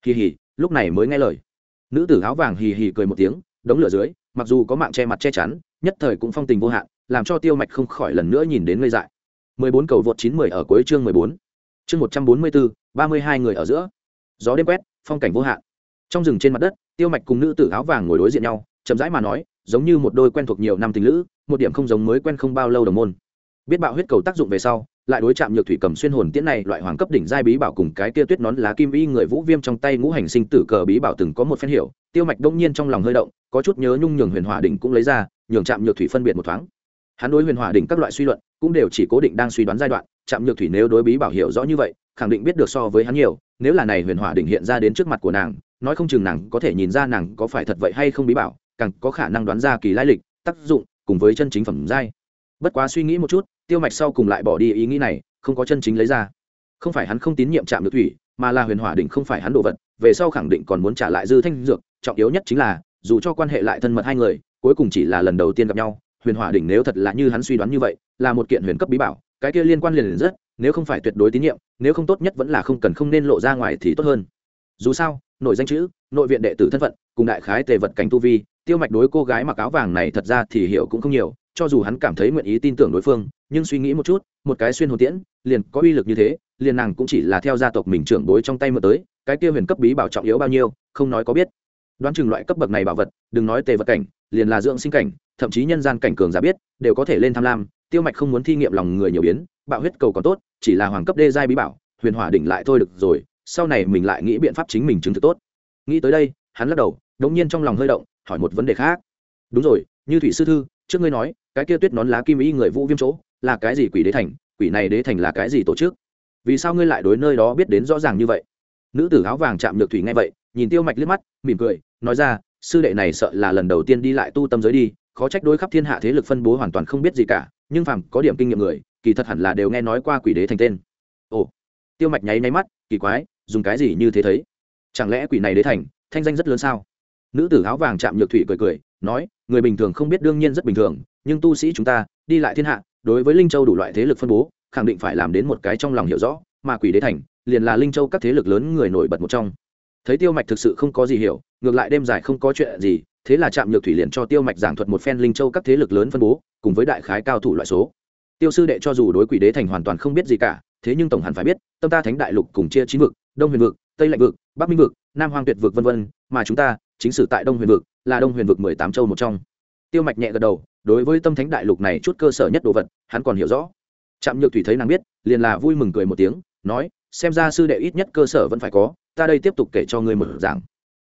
hì hì, lúc này mới nghe lời nữ tử áo vàng hì hì cười một tiếng đống lửa dưới mặc dù có mạng che mặt che chắn nhất thời cũng phong tình vô hạn làm cho tiêu mạch không khỏi lần nữa nhìn đến ngây dại 14 cầu vượt 910 ở cuối chương 14. Chương 144, 32 người ở giữa. Gió đêm quét, phong cảnh vô hạn. Trong rừng trên mặt đất, Tiêu Mạch cùng nữ tử áo vàng ngồi đối diện nhau, chậm rãi mà nói, giống như một đôi quen thuộc nhiều năm tình lữ, một điểm không giống mới quen không bao lâu đồng môn. Biết bạo huyết cầu tác dụng về sau, lại đối chạm nhược thủy cầm xuyên hồn tiễn này loại hoàng cấp đỉnh giai bí bảo cùng cái kia tuyết nón lá kim y người vũ viêm trong tay ngũ hành sinh tử cờ bí bảo từng có một phen hiểu, tiêu mạch đông nhiên trong lòng hơi động, có chút nhớ nhung nhường huyền hỏa đỉnh cũng lấy ra, nhường chạm nhược thủy phân biệt một thoáng. Hắn đối huyền hỏa đỉnh các loại suy luận, cũng đều chỉ cố định đang suy đoán giai đoạn chạm nhược thủy nếu đối bí bảo hiểu rõ như vậy, khẳng định biết được so với hắn nhiều, nếu là này huyền hỏa đỉnh hiện ra đến trước mặt của nàng, nói không chừng nàng có thể nhìn ra nàng có phải thật vậy hay không bí bảo, càng có khả năng đoán ra kỳ lai lịch, tác dụng cùng với chân chính phẩm giai. Bất quá suy nghĩ một chút tiêu mạch sau cùng lại bỏ đi ý nghĩ này không có chân chính lấy ra. Không phải hắn không tín nhiệm chạm được thủy mà là huyền hỏa đỉnh không phải hắn đồ vật về sau khẳng định còn muốn trả lại dư thanh dược trọng yếu nhất chính là dù cho quan hệ lại thân mật hai người cuối cùng chỉ là lần đầu tiên gặp nhau huyền hỏa đỉnh nếu thật là như hắn suy đoán như vậy là một kiện huyền cấp bí bảo cái kia liên quan liền, liền rất nếu không phải tuyệt đối tín nhiệm nếu không tốt nhất vẫn là không cần không nên lộ ra ngoài thì tốt hơn. Dù sao nội danh chữ nội viện đệ tử thân phận cùng đại khái tề vật cảnh tu vi tiêu mạch đối cô gái mặc áo vàng này thật ra thì hiểu cũng không nhiều cho dù hắn cảm thấy nguyện ý tin tưởng đối phương nhưng suy nghĩ một chút, một cái xuyên hồn tiễn, liền có uy lực như thế, liền nàng cũng chỉ là theo gia tộc mình trưởng bối trong tay mượn tới, cái kia huyền cấp bí bảo trọng yếu bao nhiêu, không nói có biết. Đoán chừng loại cấp bậc này bảo vật, đừng nói tề vật cảnh, liền là dưỡng sinh cảnh, thậm chí nhân gian cảnh cường giả biết, đều có thể lên tham lam, tiêu mạch không muốn thi nghiệm lòng người nhiều biến, bạo huyết cầu còn tốt, chỉ là hoàng cấp đê giai bí bảo, huyền hỏa đỉnh lại thôi được rồi, sau này mình lại nghĩ biện pháp chính mình chứng thực tốt. Nghĩ tới đây, hắn lắc đầu, đống nhiên trong lòng hơi động, hỏi một vấn đề khác. Đúng rồi, như thủy sư thư, trước ngươi nói, cái kia tuyết nón lá kim y người vũ viêm chỗ là cái gì quỷ đế thành, quỷ này đế thành là cái gì tổ chức? Vì sao ngươi lại đối nơi đó biết đến rõ ràng như vậy? Nữ tử áo vàng chạm nhược thủy nghe vậy, nhìn tiêu mạch liếc mắt, mỉm cười, nói ra, sư đệ này sợ là lần đầu tiên đi lại tu tâm giới đi, khó trách đối khắp thiên hạ thế lực phân bố hoàn toàn không biết gì cả, nhưng phàm có điểm kinh nghiệm người, kỳ thật hẳn là đều nghe nói qua quỷ đế thành tên. Ồ. Tiêu mạch nháy nháy mắt, kỳ quái, dùng cái gì như thế thấy? Chẳng lẽ quỷ này đế thành, thanh danh rất lớn sao? Nữ tử áo vàng chạm nhược thủy cười cười, nói, người bình thường không biết đương nhiên rất bình thường, nhưng tu sĩ chúng ta, đi lại thiên hạ đối với linh châu đủ loại thế lực phân bố, khẳng định phải làm đến một cái trong lòng hiểu rõ, mà quỷ đế thành liền là linh châu các thế lực lớn người nổi bật một trong. Thấy tiêu mạch thực sự không có gì hiểu, ngược lại đêm dài không có chuyện gì, thế là trạm nhược thủy liền cho tiêu mạch giảng thuật một phen linh châu các thế lực lớn phân bố, cùng với đại khái cao thủ loại số. Tiêu sư đệ cho dù đối quỷ đế thành hoàn toàn không biết gì cả, thế nhưng tổng hẳn phải biết, tâm ta thánh đại lục cùng chia chín vực, đông huyền vực, tây lạnh vực, bắc minh vực, nam hoang tuyệt vực v v mà chúng ta chính sử tại đông huyền vực, là đông huyền vực mười tám châu một trong tiêu mạch nhẹ gật đầu, đối với tâm thánh đại lục này chút cơ sở nhất đồ vật, hắn còn hiểu rõ. Trạm nhược thủy thấy nàng biết, liền là vui mừng cười một tiếng, nói, xem ra sư đệ ít nhất cơ sở vẫn phải có, ta đây tiếp tục kể cho ngươi một giảng.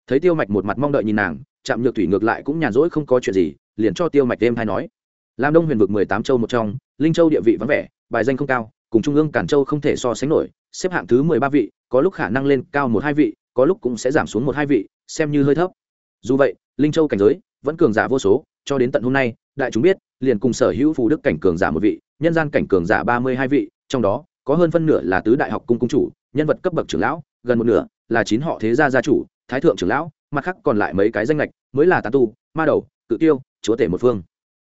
Thấy tiêu mạch một mặt mong đợi nhìn nàng, trạm nhược thủy ngược lại cũng nhàn rỗi không có chuyện gì, liền cho tiêu mạch đêm hay nói làm đông huyền vực mười tám châu một trong, linh châu địa vị vắng vẻ, bài danh không cao, cùng trung ương cản châu không thể so sánh nổi, xếp hạng thứ mười ba vị, có lúc khả năng lên cao một hai vị, có lúc cũng sẽ giảm xuống một hai vị, xem như hơi thấp. Dù vậy, linh châu cảnh giới vẫn cường giả vô số cho đến tận hôm nay, đại chúng biết, liền cùng sở hữu phù đức cảnh cường giả một vị, nhân gian cảnh cường giả ba mươi hai vị, trong đó, có hơn phân nửa là tứ đại học cung cung chủ, nhân vật cấp bậc trưởng lão, gần một nửa là chín họ thế gia gia chủ, thái thượng trưởng lão, mặt khác còn lại mấy cái danh lệch mới là tà tu, ma đầu, cự tiêu, chúa tể một phương.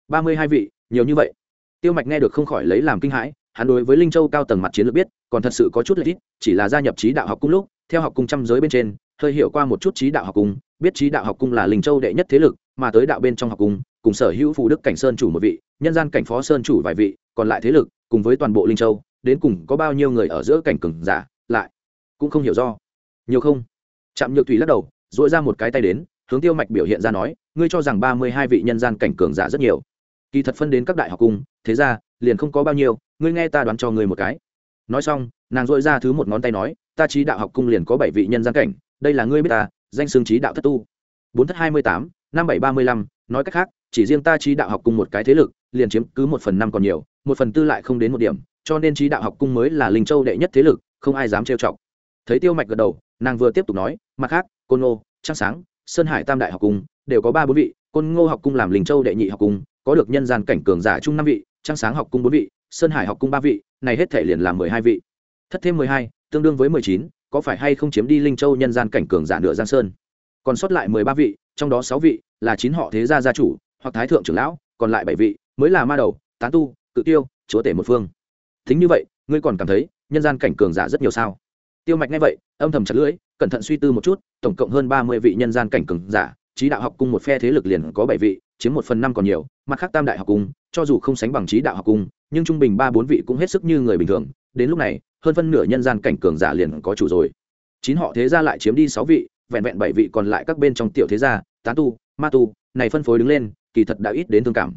ba mươi hai vị, nhiều như vậy. Tiêu mạch nghe được không khỏi lấy làm kinh hãi, hắn đối với linh châu cao tầng mặt chiến lược biết, còn thật sự có chút lợi ích chỉ là gia nhập trí đạo học cung lúc, theo học cung trăm giới bên trên, hơi hiểu qua một chút trí đạo học cung, biết trí đạo học cung là linh châu đệ nhất thế lực, mà tới đạo bên trong học cung cùng sở hữu phụ đức cảnh sơn chủ một vị, nhân gian cảnh phó sơn chủ vài vị, còn lại thế lực, cùng với toàn bộ linh châu, đến cùng có bao nhiêu người ở giữa cảnh cường giả, lại cũng không hiểu do. Nhiều không? Chạm nhược thủy lắc đầu dội ra một cái tay đến, hướng tiêu mạch biểu hiện ra nói, ngươi cho rằng ba mươi hai vị nhân gian cảnh cường giả rất nhiều. Kỳ thật phân đến các đại học cung, thế ra, liền không có bao nhiêu, ngươi nghe ta đoán cho ngươi một cái. Nói xong, nàng dội ra thứ một ngón tay nói, ta trí đạo học cung liền có bảy vị nhân gian cảnh, đây là ngươi biết ta, danh xương trí đạo thất tu. Bốn thất hai mươi tám, năm bảy ba mươi lăm, nói cách khác chỉ riêng ta trí đạo học cung một cái thế lực, liền chiếm cứ một phần năm còn nhiều, một phần tư lại không đến một điểm, cho nên trí đạo học cung mới là linh châu đệ nhất thế lực, không ai dám trêu chọc. Thấy tiêu mạch gật đầu, nàng vừa tiếp tục nói, mặt khác, côn ngô Trang sáng, sơn hải tam đại học cung đều có ba bốn vị, côn ngô học cung làm linh châu đệ nhị học cung, có được nhân gian cảnh cường giả chung năm vị Trang sáng học cung bốn vị, sơn hải học cung ba vị, này hết thể liền làm mười hai vị. Thất thêm mười hai, tương đương với mười chín, có phải hay không chiếm đi linh châu nhân gian cảnh cường giả nửa giang sơn? Còn sót lại mười ba vị, trong đó sáu vị là chín họ thế gia gia chủ hoặc thái thượng trưởng lão, còn lại bảy vị mới là ma đầu, tán tu, cự tiêu, chúa tể một phương. Thính như vậy, ngươi còn cảm thấy nhân gian cảnh cường giả rất nhiều sao? Tiêu mạch nghe vậy, âm thầm chặt lưỡi, cẩn thận suy tư một chút, tổng cộng hơn ba mươi vị nhân gian cảnh cường giả trí đạo học cung một phe thế lực liền có bảy vị, chiếm một phần năm còn nhiều, mặt khác tam đại học cung, cho dù không sánh bằng trí đạo học cung, nhưng trung bình ba bốn vị cũng hết sức như người bình thường. Đến lúc này, hơn phân nửa nhân gian cảnh cường giả liền có chủ rồi. Chín họ thế gia lại chiếm đi sáu vị, vẹn vẹn bảy vị còn lại các bên trong tiểu thế gia, tán tu, ma tu, này phân phối đứng lên kỳ thật đã ít đến thương cảm.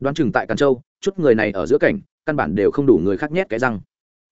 Đoán chừng tại càn châu, chút người này ở giữa cảnh, căn bản đều không đủ người khác nhét cái răng.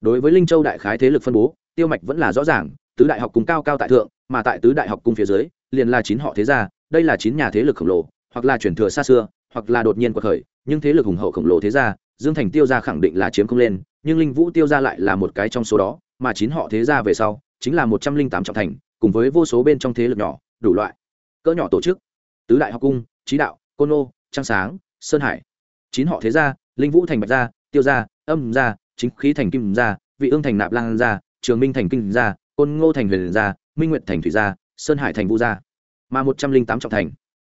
Đối với linh châu đại khái thế lực phân bố, tiêu mạch vẫn là rõ ràng, tứ đại học cung cao cao tại thượng, mà tại tứ đại học cung phía dưới, liền là chín họ thế gia, đây là chín nhà thế lực khổng lồ, hoặc là chuyển thừa xa xưa, hoặc là đột nhiên quật khởi, nhưng thế lực hùng hậu khổng lồ thế gia, dương thành tiêu gia khẳng định là chiếm không lên, nhưng linh vũ tiêu gia lại là một cái trong số đó, mà chín họ thế gia về sau, chính là một trăm linh tám trọng thành, cùng với vô số bên trong thế lực nhỏ, đủ loại. Cỡ nhỏ tổ chức, tứ đại học cung trí đạo côn ô trăng sáng, sơn hải. Chín họ thế gia, linh vũ thành bạch gia, tiêu gia, âm gia, chính khí thành kim gia, vị ương thành nạp lan gia, trường minh thành kinh gia, côn ngô thành huyền gia, minh nguyệt thành thủy gia, sơn hải thành Vu gia. Mà một trăm linh tám trọng thành.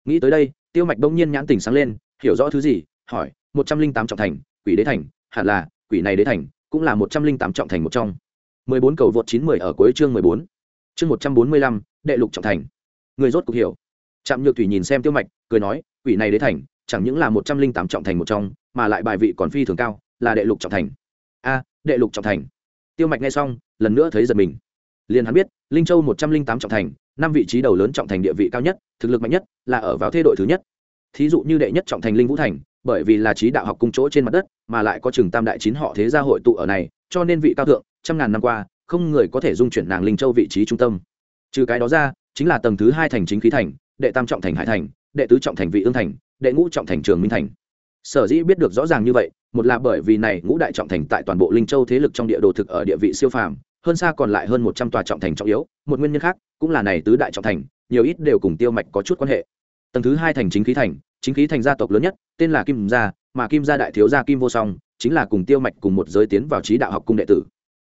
Nghĩ tới đây, tiêu mạch đông nhiên nhãn tình sáng lên, hiểu rõ thứ gì, hỏi, một trăm linh tám trọng thành, quỷ đế thành, hẳn là, quỷ này đế thành, cũng là một trăm linh tám trọng thành một trong. Mười bốn cầu vượt chín mười ở cuối chương mười bốn. Chương một trăm bốn mươi lăm, đệ lục trọng thành. Người rốt cuộc hiểu trạm nhược thủy nhìn xem tiêu mạch, cười nói, quỷ này đế thành, chẳng những là một trăm linh tám trọng thành một trong, mà lại bài vị còn phi thường cao, là đệ lục trọng thành. A, đệ lục trọng thành. Tiêu mạch nghe xong, lần nữa thấy giật mình. Liền hắn biết, linh châu một trăm linh tám trọng thành, năm vị trí đầu lớn trọng thành địa vị cao nhất, thực lực mạnh nhất, là ở vào thế đội thứ nhất. Thí dụ như đệ nhất trọng thành linh vũ thành, bởi vì là trí đạo học cung chỗ trên mặt đất, mà lại có Trường tam đại chín họ thế gia hội tụ ở này, cho nên vị cao thượng, trăm ngàn năm qua, không người có thể dung chuyển nàng linh châu vị trí trung tâm. Trừ cái đó ra, chính là tầng thứ hai thành chính khí thành đệ tam trọng thành hải thành, đệ tứ trọng thành vị ương thành, đệ ngũ trọng thành trường minh thành. Sở dĩ biết được rõ ràng như vậy, một là bởi vì này ngũ đại trọng thành tại toàn bộ linh châu thế lực trong địa đồ thực ở địa vị siêu phàm, hơn xa còn lại hơn một trăm tòa trọng thành trọng yếu, một nguyên nhân khác, cũng là này tứ đại trọng thành, nhiều ít đều cùng tiêu mạch có chút quan hệ. Tầng thứ hai thành chính khí thành, chính khí thành gia tộc lớn nhất, tên là kim gia, mà kim gia đại thiếu gia kim vô song, chính là cùng tiêu mạch cùng một giới tiến vào trí đạo học cung đệ tử.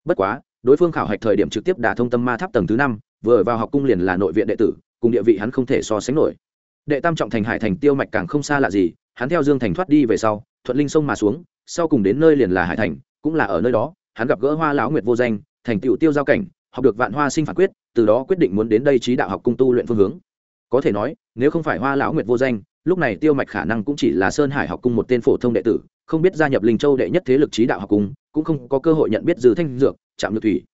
Bất quá, đối phương khảo hạch thời điểm trực tiếp đả thông tâm ma tháp tầng thứ năm, vừa vào học cung liền là nội viện đệ tử cùng địa vị hắn không thể so sánh nổi. Đệ tam trọng thành hải thành tiêu mạch càng không xa lạ gì, hắn theo dương thành thoát đi về sau, thuận linh sông mà xuống, sau cùng đến nơi liền là hải thành, cũng là ở nơi đó, hắn gặp gỡ hoa lão nguyệt vô danh, thành tựu tiêu giao cảnh, học được vạn hoa sinh phản quyết, từ đó quyết định muốn đến đây trí đạo học cung tu luyện phương hướng. Có thể nói, nếu không phải hoa lão nguyệt vô danh, lúc này tiêu mạch khả năng cũng chỉ là sơn hải học cung một tên phổ thông đệ tử, không biết gia nhập linh châu đệ nhất thế lực trí đạo học cung, cũng không có cơ hội nhận biết dư thanh dược chạm nhược thủy.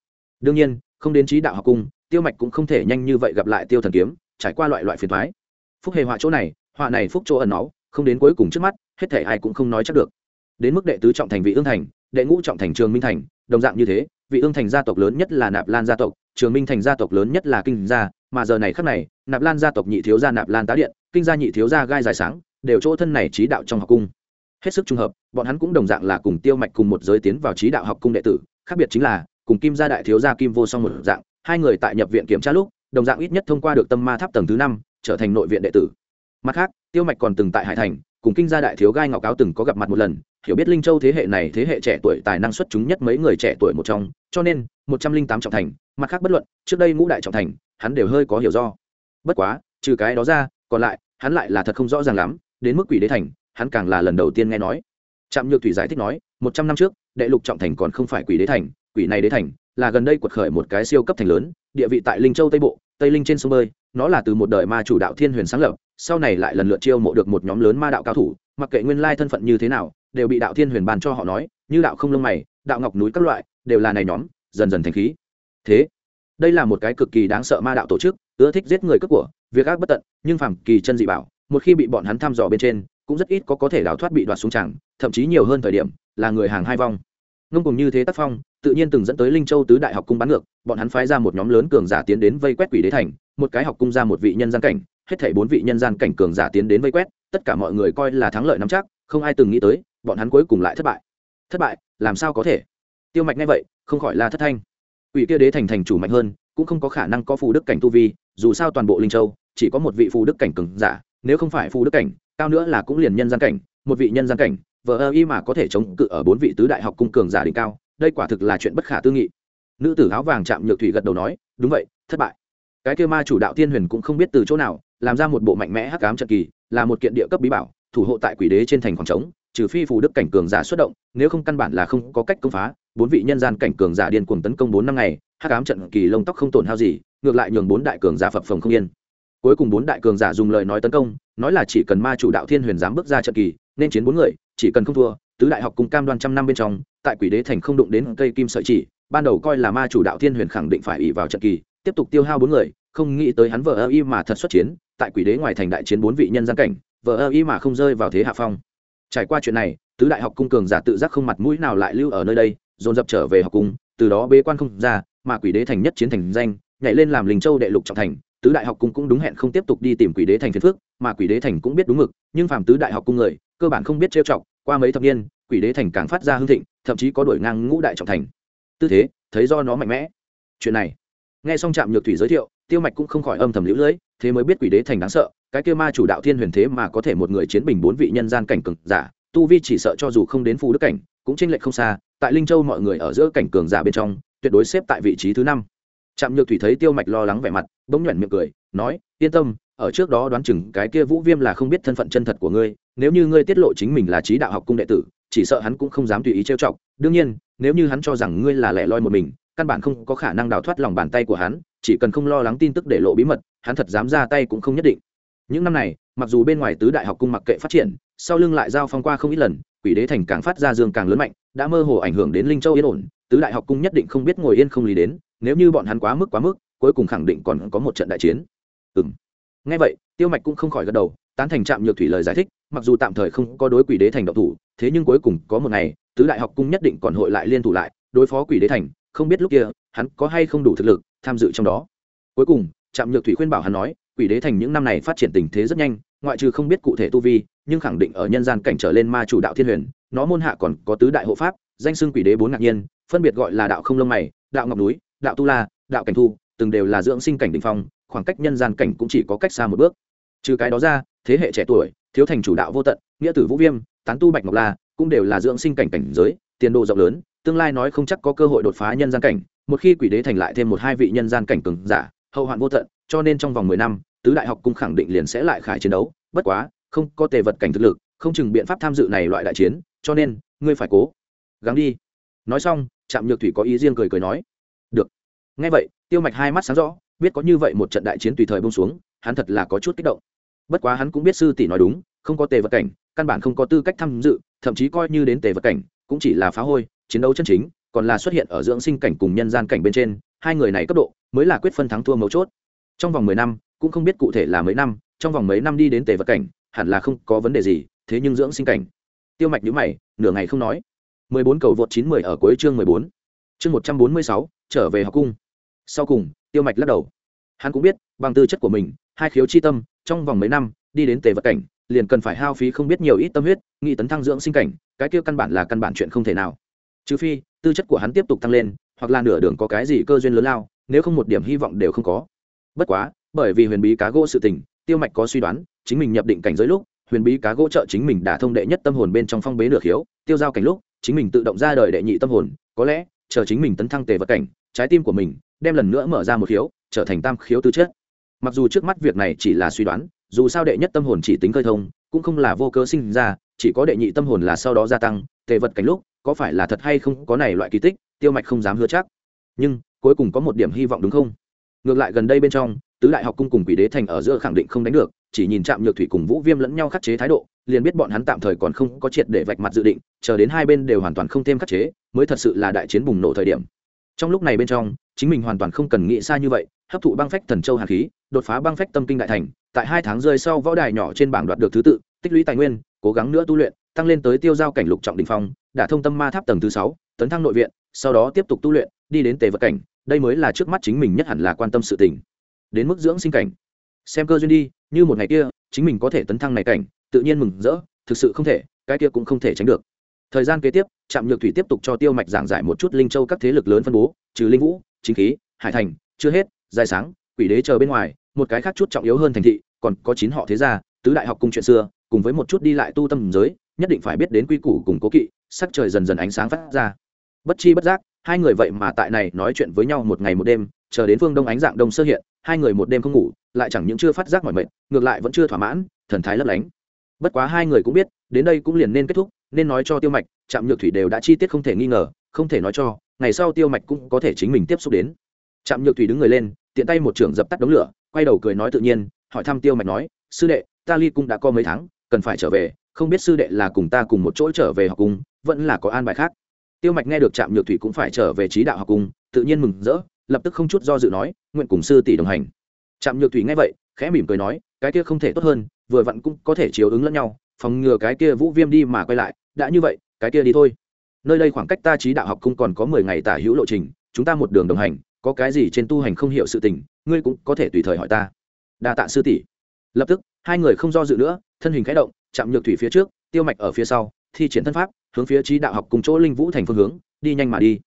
Đương nhiên không đến trí đạo học cung, tiêu mạch cũng không thể nhanh như vậy gặp lại tiêu thần kiếm, trải qua loại loại phiền thoái phúc hề họa chỗ này, họa này phúc chỗ ẩn náu, không đến cuối cùng trước mắt, hết thể ai cũng không nói chắc được. Đến mức đệ tứ trọng thành vị ương thành, đệ ngũ trọng thành trường minh thành, đồng dạng như thế, vị ương thành gia tộc lớn nhất là nạp lan gia tộc, trường minh thành gia tộc lớn nhất là kinh gia, mà giờ này khắc này, nạp lan gia tộc nhị thiếu gia nạp lan tá điện, kinh gia nhị thiếu gia gai dài sáng, đều chỗ thân này trí đạo trong học cung. Hết sức trùng hợp, bọn hắn cũng đồng dạng là cùng tiêu mạch cùng một giới tiến vào trí đạo học cung đệ tử, khác biệt chính là cùng kim gia đại thiếu gia kim vô song một dạng, hai người tại nhập viện kiểm tra lúc, đồng dạng ít nhất thông qua được tâm ma tháp tầng thứ năm, trở thành nội viện đệ tử. Mặt khác, tiêu mạch còn từng tại hải thành, cùng kinh gia đại thiếu gai ngọc cáo từng có gặp mặt một lần, hiểu biết linh châu thế hệ này thế hệ trẻ tuổi tài năng xuất chúng nhất mấy người trẻ tuổi một trong, cho nên, một trăm linh tám trọng thành, mặt khác bất luận, trước đây ngũ đại trọng thành, hắn đều hơi có hiểu do. Bất quá, trừ cái đó ra, còn lại, hắn lại là thật không rõ ràng lắm, đến mức quỷ đế thành, hắn càng là lần đầu tiên nghe nói. Trạm nhược thủy giải thích nói, một trăm năm trước, đệ lục trọng thành còn không phải quỷ đế thành quỷ này đế thành, là gần đây quật khởi một cái siêu cấp thành lớn, địa vị tại linh châu tây bộ, tây linh trên sông bơi, nó là từ một đời ma chủ đạo thiên huyền sáng lập, sau này lại lần lượt chiêu mộ được một nhóm lớn ma đạo cao thủ, mặc kệ nguyên lai thân phận như thế nào, đều bị đạo thiên huyền bàn cho họ nói, như đạo không lông mày, đạo ngọc núi các loại, đều là này nhóm, dần dần thành khí. Thế, đây là một cái cực kỳ đáng sợ ma đạo tổ chức, ưa thích giết người cướp của, việc ác bất tận, nhưng phàm kỳ chân dị bảo, một khi bị bọn hắn thăm dò bên trên, cũng rất ít có có thể đào thoát bị đoạt xuống chẳng, thậm chí nhiều hơn thời điểm, là người hàng hai vong ngông cùng như thế tác phong, tự nhiên từng dẫn tới linh châu tứ đại học cung bán ngược, bọn hắn phái ra một nhóm lớn cường giả tiến đến vây quét quỷ đế thành, một cái học cung ra một vị nhân gian cảnh, hết thảy bốn vị nhân gian cảnh cường giả tiến đến vây quét, tất cả mọi người coi là thắng lợi nắm chắc, không ai từng nghĩ tới, bọn hắn cuối cùng lại thất bại. Thất bại, làm sao có thể? Tiêu mạch ngay vậy, không khỏi là thất thanh. Quỷ kia đế thành thành chủ mạnh hơn, cũng không có khả năng có phù đức cảnh tu vi, dù sao toàn bộ linh châu, chỉ có một vị phù đức cảnh cường giả, nếu không phải phù đức cảnh, cao nữa là cũng liền nhân gian cảnh, một vị nhân gian cảnh vợ ơ y mà có thể chống cự ở bốn vị tứ đại học cung cường giả đỉnh cao, đây quả thực là chuyện bất khả tư nghị. Nữ tử áo vàng chạm nhược thủy gật đầu nói, đúng vậy, thất bại. Cái kêu ma chủ đạo thiên huyền cũng không biết từ chỗ nào, làm ra một bộ mạnh mẽ hắc ám trận kỳ, là một kiện địa cấp bí bảo, thủ hộ tại quỷ đế trên thành khoảng trống, trừ phi phù đức cảnh cường giả xuất động, nếu không căn bản là không có cách công phá, bốn vị nhân gian cảnh cường giả điên cuồng tấn công bốn năm ngày, hắc ám trận kỳ lông tóc không tổn hao gì, ngược lại nhường bốn đại cường giả phập phồng không yên cuối cùng bốn đại cường giả dùng lời nói tấn công, nói là chỉ cần ma chủ đạo thiên huyền dám bước ra trận kỳ, nên chiến bốn người, chỉ cần không thua, tứ đại học cùng cam đoan trăm năm bên trong, tại quỷ đế thành không đụng đến cây kim sợi chỉ, ban đầu coi là ma chủ đạo thiên huyền khẳng định phải ỉ vào trận kỳ, tiếp tục tiêu hao bốn người, không nghĩ tới hắn vợ ơ y mà thật xuất chiến, tại quỷ đế ngoài thành đại chiến bốn vị nhân gian cảnh vợ ơ y mà không rơi vào thế hạ phong. Trải qua chuyện này, tứ đại học cung cường giả tự giác không mặt mũi nào lại lưu ở nơi đây, dồn dập trở về học cung, từ đó bế quan không ra, mà quỷ đế thành nhất chiến thành danh, nhảy lên làm linh châu đệ lục trọng thành tứ đại học cung cũng đúng hẹn không tiếp tục đi tìm quỷ đế thành phiền phước, mà quỷ đế thành cũng biết đúng mực, nhưng phàm tứ đại học cung người, cơ bản không biết trêu chọc, qua mấy thập niên, quỷ đế thành càng phát ra hưng thịnh, thậm chí có đổi ngang ngũ đại trọng thành. Tư thế, thấy do nó mạnh mẽ. Chuyện này, nghe xong trạm nhược thủy giới thiệu, tiêu mạch cũng không khỏi âm thầm lũ lưỡi thế mới biết quỷ đế thành đáng sợ, cái kia ma chủ đạo thiên huyền thế mà có thể một người chiến bình bốn vị nhân gian cảnh cường giả, tu vi chỉ sợ cho dù không đến phù đức cảnh, cũng chênh lệch không xa, tại linh châu mọi người ở giữa cảnh cường giả bên trong, tuyệt đối xếp tại vị trí thứ năm trạm nhược thủy thấy tiêu mạch lo lắng vẻ mặt, bỗng nhuyễn miệng cười, nói, yên tâm, ở trước đó đoán chừng cái kia vũ viêm là không biết thân phận chân thật của ngươi, nếu như ngươi tiết lộ chính mình là trí đạo học cung đệ tử, chỉ sợ hắn cũng không dám tùy ý trêu chọc. Đương nhiên, nếu như hắn cho rằng ngươi là lẻ loi một mình, căn bản không có khả năng đào thoát lòng bàn tay của hắn, chỉ cần không lo lắng tin tức để lộ bí mật, hắn thật dám ra tay cũng không nhất định. Những năm này, mặc dù bên ngoài tứ đại học cung mặc kệ phát triển, sau lưng lại giao phong qua không ít lần, quỷ đế thành càng phát ra dương càng lớn mạnh, đã mơ hồ ảnh hưởng đến linh châu yên ổn tứ đại học cung nhất định không biết ngồi yên không lý đến, nếu như bọn hắn quá mức quá mức, cuối cùng khẳng định còn có một trận đại chiến. Ừng ngay vậy, tiêu mạch cũng không khỏi gật đầu, tán thành trạm nhược thủy lời giải thích, mặc dù tạm thời không có đối quỷ đế thành độc thủ, thế nhưng cuối cùng có một ngày, tứ đại học cung nhất định còn hội lại liên thủ lại, đối phó quỷ đế thành, không biết lúc kia, hắn có hay không đủ thực lực tham dự trong đó. Cuối cùng, trạm nhược thủy khuyên bảo hắn nói, quỷ đế thành những năm này phát triển tình thế rất nhanh, ngoại trừ không biết cụ thể tu vi, nhưng khẳng định ở nhân gian cảnh trở lên ma chủ đạo thiên huyền, nó môn hạ còn có tứ đại hộ pháp danh xưng quỷ đế bốn ngạc nhiên, phân biệt gọi là đạo không lông mày, đạo ngọc núi, đạo tu la, đạo cảnh thu, từng đều là dưỡng sinh cảnh đ ỉ n h phong, khoảng cách nhân gian cảnh cũng chỉ có cách xa một bước. Trừ cái đó ra, thế hệ trẻ tuổi, thiếu thành chủ đạo vô tận, nghĩa tử vũ viêm, tán tu bạch ngọc la, cũng đều là dưỡng sinh cảnh cảnh giới, tiền độ rộng lớn, tương lai nói không chắc có cơ hội đột phá nhân gian cảnh, một khi quỷ đế thành lại thêm một hai vị nhân gian cảnh cường giả, hậu hoạn vô tận, cho nên trong vòng mười năm, tứ đại học cung khẳng định liền sẽ lại khải chiến đấu, bất quá, không có tề vật cảnh thực lực, không chừng biện pháp tham dự này loại đại chiến, cho nên, ngươi phải cố gắng đi. Nói xong, trạm nhược thủy có ý riêng cười cười nói, được. Ngay vậy, tiêu mạch hai mắt sáng rõ, biết có như vậy một trận đại chiến tùy thời bông xuống, hắn thật là có chút kích động. Bất quá hắn cũng biết sư tỷ nói đúng, không có tề vật cảnh, căn bản không có tư cách tham dự, thậm chí coi như đến tề vật cảnh, cũng chỉ là phá hôi, chiến đấu chân chính, còn là xuất hiện ở dưỡng sinh cảnh cùng nhân gian cảnh bên trên, hai người này cấp độ, mới là quyết phân thắng thua mấu chốt. Trong vòng mười năm, cũng không biết cụ thể là mấy năm, trong vòng mấy năm đi đến tề vật cảnh, hẳn là không có vấn đề gì, thế nhưng dưỡng sinh cảnh. Tiêu mạch nhữ mày, nửa ngày không nói mười bốn cầu vượt chín mười ở cuối chương mười bốn. Chương một trăm bốn mươi sáu, trở về học cung. Sau cùng, tiêu mạch lắc đầu. Hắn cũng biết, bằng tư chất của mình, hai khiếu chi tâm, trong vòng mấy năm, đi đến tề vật cảnh, liền cần phải hao phí không biết nhiều ít tâm huyết nghị tấn thăng dưỡng sinh cảnh, cái kia căn bản là căn bản chuyện không thể nào. Trừ phi, tư chất của hắn tiếp tục tăng lên, hoặc là nửa đường có cái gì cơ duyên lớn lao, nếu không một điểm hy vọng đều không có. Bất quá, bởi vì huyền bí cá gỗ sự tình, tiêu mạch có suy đoán, chính mình nhập định cảnh giới lúc, huyền bí cá gỗ trợ chính mình đã thông đệ nhất tâm hồn bên trong phong bế nửa khiếu, tiêu giao cảnh lúc chính mình tự động ra đời đệ nhị tâm hồn, có lẽ, chờ chính mình tấn thăng tề vật cảnh, trái tim của mình đem lần nữa mở ra một khiếu, trở thành tam khiếu tư chất. Mặc dù trước mắt việc này chỉ là suy đoán, dù sao đệ nhất tâm hồn chỉ tính khơi thông, cũng không là vô cơ sinh ra, chỉ có đệ nhị tâm hồn là sau đó gia tăng, tề vật cảnh lúc, có phải là thật hay không có này loại kỳ tích, tiêu mạch không dám hứa chắc. Nhưng, cuối cùng có một điểm hy vọng đúng không? Ngược lại gần đây bên trong tứ đại học cung cùng quỷ đế thành ở giữa khẳng định không đánh được, chỉ nhìn chạm nhược thủy cùng vũ viêm lẫn nhau khắc chế thái độ, liền biết bọn hắn tạm thời còn không có triệt để vạch mặt dự định, chờ đến hai bên đều hoàn toàn không thêm khắc chế, mới thật sự là đại chiến bùng nổ thời điểm. Trong lúc này bên trong, chính mình hoàn toàn không cần nghĩ xa như vậy, hấp thụ băng phách thần châu hàn khí, đột phá băng phách tâm kinh đại thành, tại hai tháng rơi sau võ đài nhỏ trên bảng đoạt được thứ tự, tích lũy tài nguyên, cố gắng nữa tu luyện, tăng lên tới tiêu giao cảnh lục trọng đình phong đã thông tâm ma tháp tầng thứ sáu, tấn thăng nội viện, sau đó tiếp tục tu luyện, đi đến tề vật cảnh, đây mới là trước mắt chính mình nhất hẳn là quan tâm sự tình đến mức dưỡng sinh cảnh. Xem cơ duyên đi, như một ngày kia, chính mình có thể tấn thăng này cảnh, tự nhiên mừng rỡ, thực sự không thể, cái kia cũng không thể tránh được. Thời gian kế tiếp, trạm nhược thủy tiếp tục cho tiêu mạch giảng giải một chút linh châu các thế lực lớn phân bố, trừ linh vũ, chính khí, hải thành, chưa hết, dài sáng, quỷ đế chờ bên ngoài, một cái khác chút trọng yếu hơn thành thị, còn có chín họ thế gia, tứ đại học cung chuyện xưa, cùng với một chút đi lại tu tâm giới, nhất định phải biết đến quy củ cùng cố kỵ, sắc trời dần dần ánh sáng phát ra. Bất chi bất giác, hai người vậy mà tại này nói chuyện với nhau một ngày một đêm chờ đến phương đông ánh dạng đông sơ hiện, hai người một đêm không ngủ, lại chẳng những chưa phát giác mọi mệt, ngược lại vẫn chưa thỏa mãn, thần thái lấp lánh. Bất quá hai người cũng biết, đến đây cũng liền nên kết thúc, nên nói cho tiêu mạch, trạm nhược thủy đều đã chi tiết không thể nghi ngờ, không thể nói cho, ngày sau tiêu mạch cũng có thể chính mình tiếp xúc đến. Trạm nhược thủy đứng người lên, tiện tay một trưởng dập tắt đống lửa, quay đầu cười nói tự nhiên, hỏi thăm tiêu mạch nói, sư đệ, ta ly cung đã có mấy tháng, cần phải trở về, không biết sư đệ là cùng ta cùng một chỗ trở về học cung, vẫn là có an bài khác. Tiêu mạch nghe được trạm nhược thủy cũng phải trở về trí đạo học cung, tự nhiên mừng rỡ lập tức không chút do dự nói, nguyện cùng sư tỷ đồng hành. Trạm nhược thủy nghe vậy, khẽ mỉm cười nói, cái kia không thể tốt hơn, vừa vặn cũng có thể chiếu ứng lẫn nhau, phòng ngừa cái kia vũ viêm đi mà quay lại, đã như vậy, cái kia đi thôi. Nơi đây khoảng cách ta trí đạo học cung còn có mười ngày tả hữu lộ trình, chúng ta một đường đồng hành, có cái gì trên tu hành không hiểu sự tình, ngươi cũng có thể tùy thời hỏi ta. Đa tạ sư tỷ. Lập tức, hai người không do dự nữa, thân hình khẽ động chạm nhược thủy phía trước, tiêu mạch ở phía sau, thi triển thân pháp, hướng phía trí đạo học cùng chỗ linh vũ thành phương hướng, đi nhanh mà đi.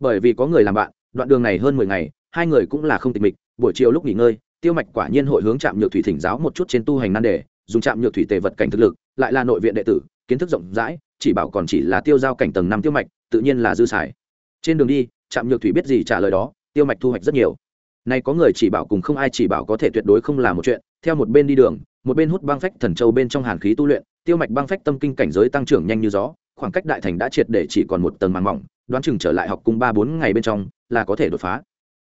Bởi vì có người làm bạn đoạn đường này hơn mười ngày, hai người cũng là không tịch mịch, buổi chiều lúc nghỉ ngơi, tiêu mạch quả nhiên hội hướng trạm nhược thủy thỉnh giáo một chút trên tu hành nan đề, dùng trạm nhược thủy tề vật cảnh thực lực, lại là nội viện đệ tử, kiến thức rộng rãi, chỉ bảo còn chỉ là tiêu giao cảnh tầng năm tiêu mạch, tự nhiên là dư xài. Trên đường đi, trạm nhược thủy biết gì trả lời đó, tiêu mạch thu hoạch rất nhiều. Nay có người chỉ bảo cùng không ai chỉ bảo có thể tuyệt đối không là một chuyện, theo một bên đi đường, một bên hút băng phách thần châu bên trong hàn khí tu luyện, tiêu mạch băng phách tâm kinh cảnh giới tăng trưởng nhanh như gió khoảng cách đại thành đã triệt để chỉ còn một tầng màng mỏng, đoán chừng trở lại học cung ba bốn ngày bên trong là có thể đột phá.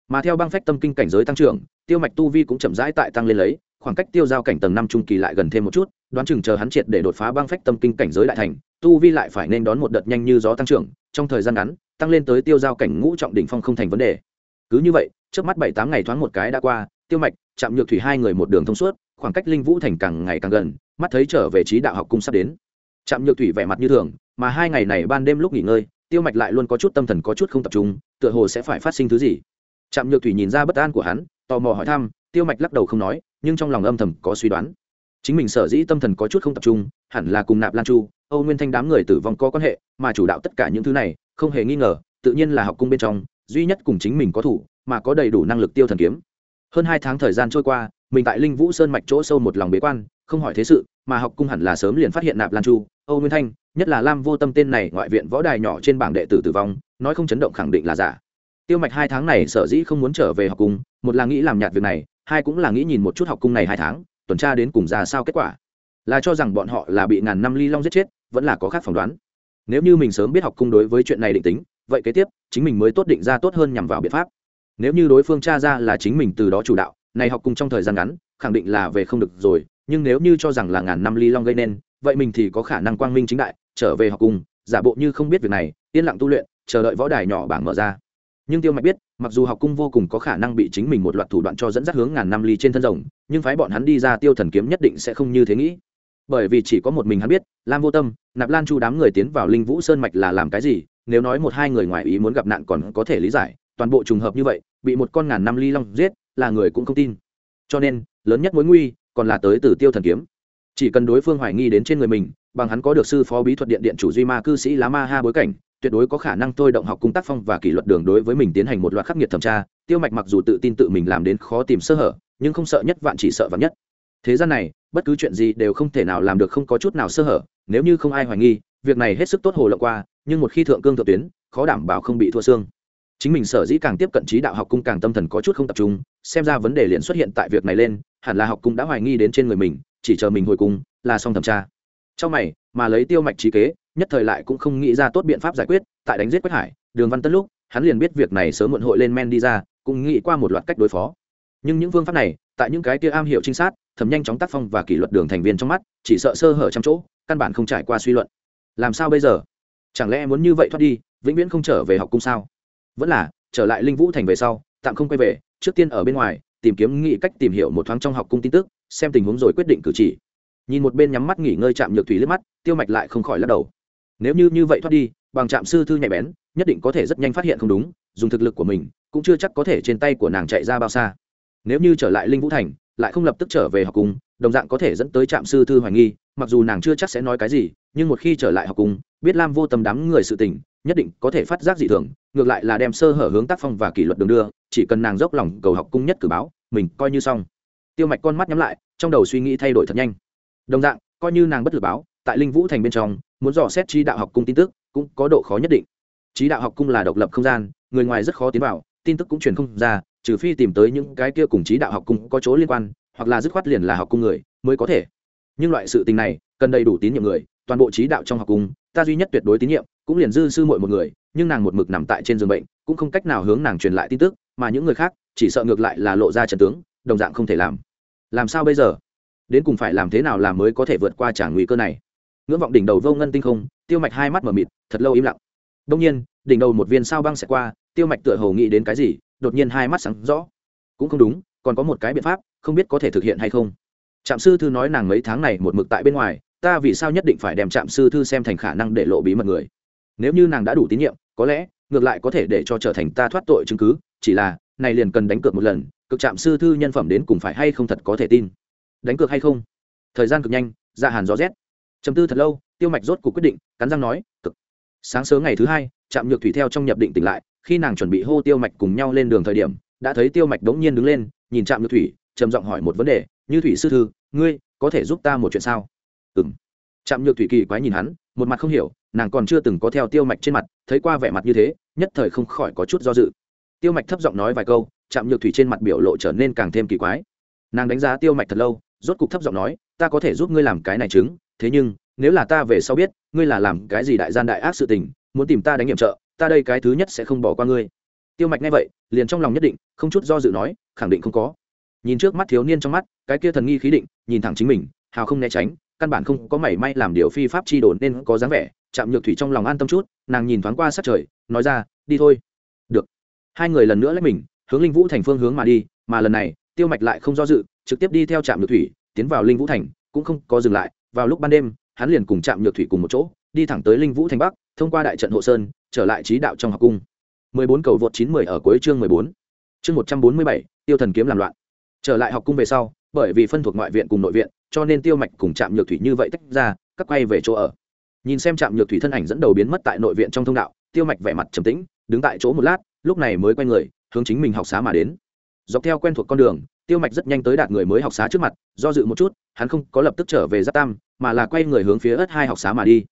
Mà theo băng phách tâm kinh cảnh giới tăng trưởng, tiêu mạch tu vi cũng chậm rãi tại tăng lên lấy, khoảng cách tiêu giao cảnh tầng năm trung kỳ lại gần thêm một chút, đoán chừng chờ hắn triệt để đột phá băng phách tâm kinh cảnh giới đại thành, tu vi lại phải nên đón một đợt nhanh như gió tăng trưởng, trong thời gian ngắn, tăng lên tới tiêu giao cảnh ngũ trọng đỉnh phong không thành vấn đề. Cứ như vậy, trước mắt bảy tám ngày thoáng một cái đã qua, tiêu mạch chạm nhược thủy hai người một đường thông suốt, khoảng cách linh vũ thành càng ngày càng gần, mắt thấy trở về trí đạo học cung sắp đến. Trạm nhược thủy vẻ mặt như thường, mà hai ngày này ban đêm lúc nghỉ ngơi, tiêu mạch lại luôn có chút tâm thần có chút không tập trung, tựa hồ sẽ phải phát sinh thứ gì. Trạm nhược thủy nhìn ra bất an của hắn, tò mò hỏi thăm, tiêu mạch lắc đầu không nói, nhưng trong lòng âm thầm có suy đoán. Chính mình sở dĩ tâm thần có chút không tập trung, hẳn là cùng nạp lan chu, âu nguyên thanh đám người tử vong có quan hệ, mà chủ đạo tất cả những thứ này, không hề nghi ngờ, tự nhiên là học cung bên trong, duy nhất cùng chính mình có thủ, mà có đầy đủ năng lực tiêu thần kiếm. Hơn hai tháng thời gian trôi qua, mình tại linh vũ sơn mạch chỗ sâu một lòng bế quan, không hỏi thế sự, mà học cung hẳn là sớm liền phát hiện nạp lan chu âu nguyên thanh, nhất là lam vô tâm tên này ngoại viện võ đài nhỏ trên bảng đệ tử tử vong, nói không chấn động khẳng định là giả. Tiêu mạch hai tháng này sở dĩ không muốn trở về học cung một là nghĩ làm nhạt việc này, hai cũng là nghĩ nhìn một chút học cung này hai tháng, tuần tra đến cùng ra sao kết quả. Là cho rằng bọn họ là bị ngàn năm ly long giết chết, vẫn là có khác phỏng đoán. Nếu như mình sớm biết học cung đối với chuyện này định tính, vậy kế tiếp, chính mình mới tốt định ra tốt hơn nhằm vào biện pháp. Nếu như đối phương tra ra là chính mình từ đó chủ đạo, này học cung trong thời gian ngắn, khẳng định là về không được rồi, nhưng nếu như cho rằng là ngàn năm ly long gây nên vậy mình thì có khả năng quang minh chính đại, trở về học cung giả bộ như không biết việc này, yên lặng tu luyện, chờ đợi võ đài nhỏ bảng mở ra. Nhưng tiêu mạch biết, mặc dù học cung vô cùng có khả năng bị chính mình một loạt thủ đoạn cho dẫn dắt hướng ngàn năm ly trên thân rồng, nhưng phái bọn hắn đi ra tiêu thần kiếm nhất định sẽ không như thế nghĩ. Bởi vì chỉ có một mình hắn biết, lam vô tâm, nạp lan chu đám người tiến vào linh vũ sơn mạch là làm cái gì, nếu nói một hai người ngoài ý muốn gặp nạn còn có thể lý giải, toàn bộ trùng hợp như vậy, bị một con ngàn năm ly long giết, là người cũng không tin. Cho nên, lớn nhất mối nguy, còn là tới từ tiêu thần kiếm chỉ cần đối phương hoài nghi đến trên người mình, bằng hắn có được sư phó bí thuật điện điện chủ duy ma cư sĩ lá ma ha bối cảnh, tuyệt đối có khả năng thôi động học cung tác phong và kỷ luật đường đối với mình tiến hành một loạt khắc nghiệt thẩm tra. Tiêu mạch mặc dù tự tin tự mình làm đến khó tìm sơ hở, nhưng không sợ nhất vạn chỉ sợ vạn nhất. Thế gian này, bất cứ chuyện gì đều không thể nào làm được không có chút nào sơ hở, nếu như không ai hoài nghi, việc này hết sức tốt hồ lộng qua, nhưng một khi thượng cương thượng tuyến, khó đảm bảo không bị thua xương. Chính mình sở dĩ càng tiếp cận trí đạo học cung càng tâm thần có chút không tập trung, xem ra vấn đề liền xuất hiện tại việc này lên, hẳn là học cung đã hoài nghi đến trên người mình chỉ chờ mình hồi cung là xong thẩm tra. Trong mày, mà lấy tiêu mạch trí kế, nhất thời lại cũng không nghĩ ra tốt biện pháp giải quyết, tại đánh giết quách hải, đường văn tân lúc, hắn liền biết việc này sớm muộn hội lên men đi ra, cũng nghĩ qua một loạt cách đối phó. Nhưng những phương pháp này, tại những cái kia am hiểu trinh sát, thẩm nhanh chóng tác phong và kỷ luật đường thành viên trong mắt, chỉ sợ sơ hở trăm chỗ, căn bản không trải qua suy luận. Làm sao bây giờ? Chẳng lẽ muốn như vậy thoát đi, vĩnh viễn không trở về học cung sao? Vẫn là, trở lại linh vũ thành về sau, tạm không quay về, trước tiên ở bên ngoài, tìm kiếm nghị cách tìm hiểu một thoáng trong học cung tin tức xem tình huống rồi quyết định cử chỉ. Nhìn một bên nhắm mắt nghỉ ngơi chạm nhược thủy liếc mắt, tiêu mạch lại không khỏi lắc đầu. Nếu như như vậy thoát đi, bằng trạm sư thư nhạy bén, nhất định có thể rất nhanh phát hiện không đúng, dùng thực lực của mình, cũng chưa chắc có thể trên tay của nàng chạy ra bao xa. Nếu như trở lại linh vũ thành, lại không lập tức trở về học cung, đồng dạng có thể dẫn tới trạm sư thư hoài nghi, mặc dù nàng chưa chắc sẽ nói cái gì, nhưng một khi trở lại học cung, biết lam vô tâm đám người sự tình, nhất định có thể phát giác dị thường, ngược lại là đem sơ hở hướng tác phong và kỷ luật đường đưa, chỉ cần nàng dốc lòng cầu học cung nhất cử báo, mình coi như xong tiêu mạch con mắt nhắm lại, trong đầu suy nghĩ thay đổi thật nhanh. Đồng dạng, coi như nàng bất lực báo, tại linh vũ thành bên trong, muốn dò xét trí đạo học cung tin tức cũng có độ khó nhất định. Trí đạo học cung là độc lập không gian, người ngoài rất khó tiến vào, tin tức cũng truyền không ra, trừ phi tìm tới những cái kia cùng trí đạo học cung có chỗ liên quan, hoặc là dứt khoát liền là học cung người, mới có thể. Nhưng loại sự tình này, cần đầy đủ tín nhiệm người, toàn bộ trí đạo trong học cung, ta duy nhất tuyệt đối tín nhiệm, cũng liền dư sư muội một người, nhưng nàng một mực nằm tại trên giường bệnh, cũng không cách nào hướng nàng truyền lại tin tức, mà những người khác, chỉ sợ ngược lại là lộ ra trận tướng đồng dạng không thể làm. Làm sao bây giờ? Đến cùng phải làm thế nào làm mới có thể vượt qua trả nguy cơ này? Ngưỡng vọng đỉnh đầu vô ngân tinh không, tiêu mạch hai mắt mở mịt, thật lâu im lặng. Đông nhiên, đỉnh đầu một viên sao băng sẽ qua, tiêu mạch tựa hồ nghĩ đến cái gì, đột nhiên hai mắt sáng rõ. Cũng không đúng, còn có một cái biện pháp, không biết có thể thực hiện hay không. Trạm sư thư nói nàng mấy tháng này một mực tại bên ngoài, ta vì sao nhất định phải đem trạm sư thư xem thành khả năng để lộ bí mật người? Nếu như nàng đã đủ tín nhiệm, có lẽ, ngược lại có thể để cho trở thành ta thoát tội chứng cứ, chỉ là, này liền cần đánh cược một lần cực trạm sư thư nhân phẩm đến cùng phải hay không thật có thể tin. Đánh cược hay không? Thời gian cực nhanh ra dạ hàn gió rét. Chầm tư thật lâu, tiêu mạch rốt cuộc quyết định, cắn răng nói, cực. Sáng sớm ngày thứ hai, trạm nhược thủy theo trong nhập định tỉnh lại, khi nàng chuẩn bị hô tiêu mạch cùng nhau lên đường thời điểm, đã thấy tiêu mạch đống nhiên đứng lên, nhìn trạm nhược thủy, trầm giọng hỏi một vấn đề, như thủy sư thư, ngươi có thể giúp ta một chuyện sao? Ừ m trạm nhược thủy kỳ quái nhìn hắn, một mặt không hiểu, nàng còn chưa từng có theo tiêu mạch trên mặt, thấy qua vẻ mặt như thế, nhất thời không khỏi có chút do dự. Tiêu mạch thấp giọng nói vài câu trạm nhược thủy trên mặt biểu lộ trở nên càng thêm kỳ quái. Nàng đánh giá tiêu mạch thật lâu, rốt cục thấp giọng nói, ta có thể giúp ngươi làm cái này chứng, thế nhưng, nếu là ta về sau biết, ngươi là làm cái gì đại gian đại ác sự tình, muốn tìm ta đánh nghiệm trợ, ta đây cái thứ nhất sẽ không bỏ qua ngươi. Tiêu mạch nghe vậy, liền trong lòng nhất định, không chút do dự nói, khẳng định không có. Nhìn trước mắt thiếu niên trong mắt, cái kia thần nghi khí định, nhìn thẳng chính mình, hào không né tránh, căn bản không có mảy may làm điều phi pháp chi đồn nên có dáng vẻ chạm nhược thủy trong lòng an tâm chút, nàng nhìn thoáng qua sát trời, nói ra, đi thôi. Được. Hai người lần nữa lấy mình hướng linh vũ thành phương hướng mà đi mà lần này tiêu mạch lại không do dự trực tiếp đi theo trạm nhược thủy tiến vào linh vũ thành cũng không có dừng lại vào lúc ban đêm hắn liền cùng trạm nhược thủy cùng một chỗ đi thẳng tới linh vũ thành bắc thông qua đại trận hộ sơn trở lại trí đạo trong học cung 14 cầu vượt 910 ở cuối chương 14. Chương 147, tiêu thần kiếm làm loạn. Trở lại học cung về sau, bởi vì phân thuộc ngoại viện cùng nội viện cho nên tiêu mạch cùng trạm nhược thủy như vậy tách ra các quay về chỗ ở nhìn xem trạm nhược thủy thân ảnh dẫn đầu biến mất tại nội viện trong thông đạo tiêu mạch vẻ mặt trầm tĩnh đứng tại chỗ một lát lúc này mới quay người hướng chính mình học xá mà đến. Dọc theo quen thuộc con đường, tiêu mạch rất nhanh tới đạt người mới học xá trước mặt, do dự một chút, hắn không có lập tức trở về giáp tam, mà là quay người hướng phía ớt hai học xá mà đi.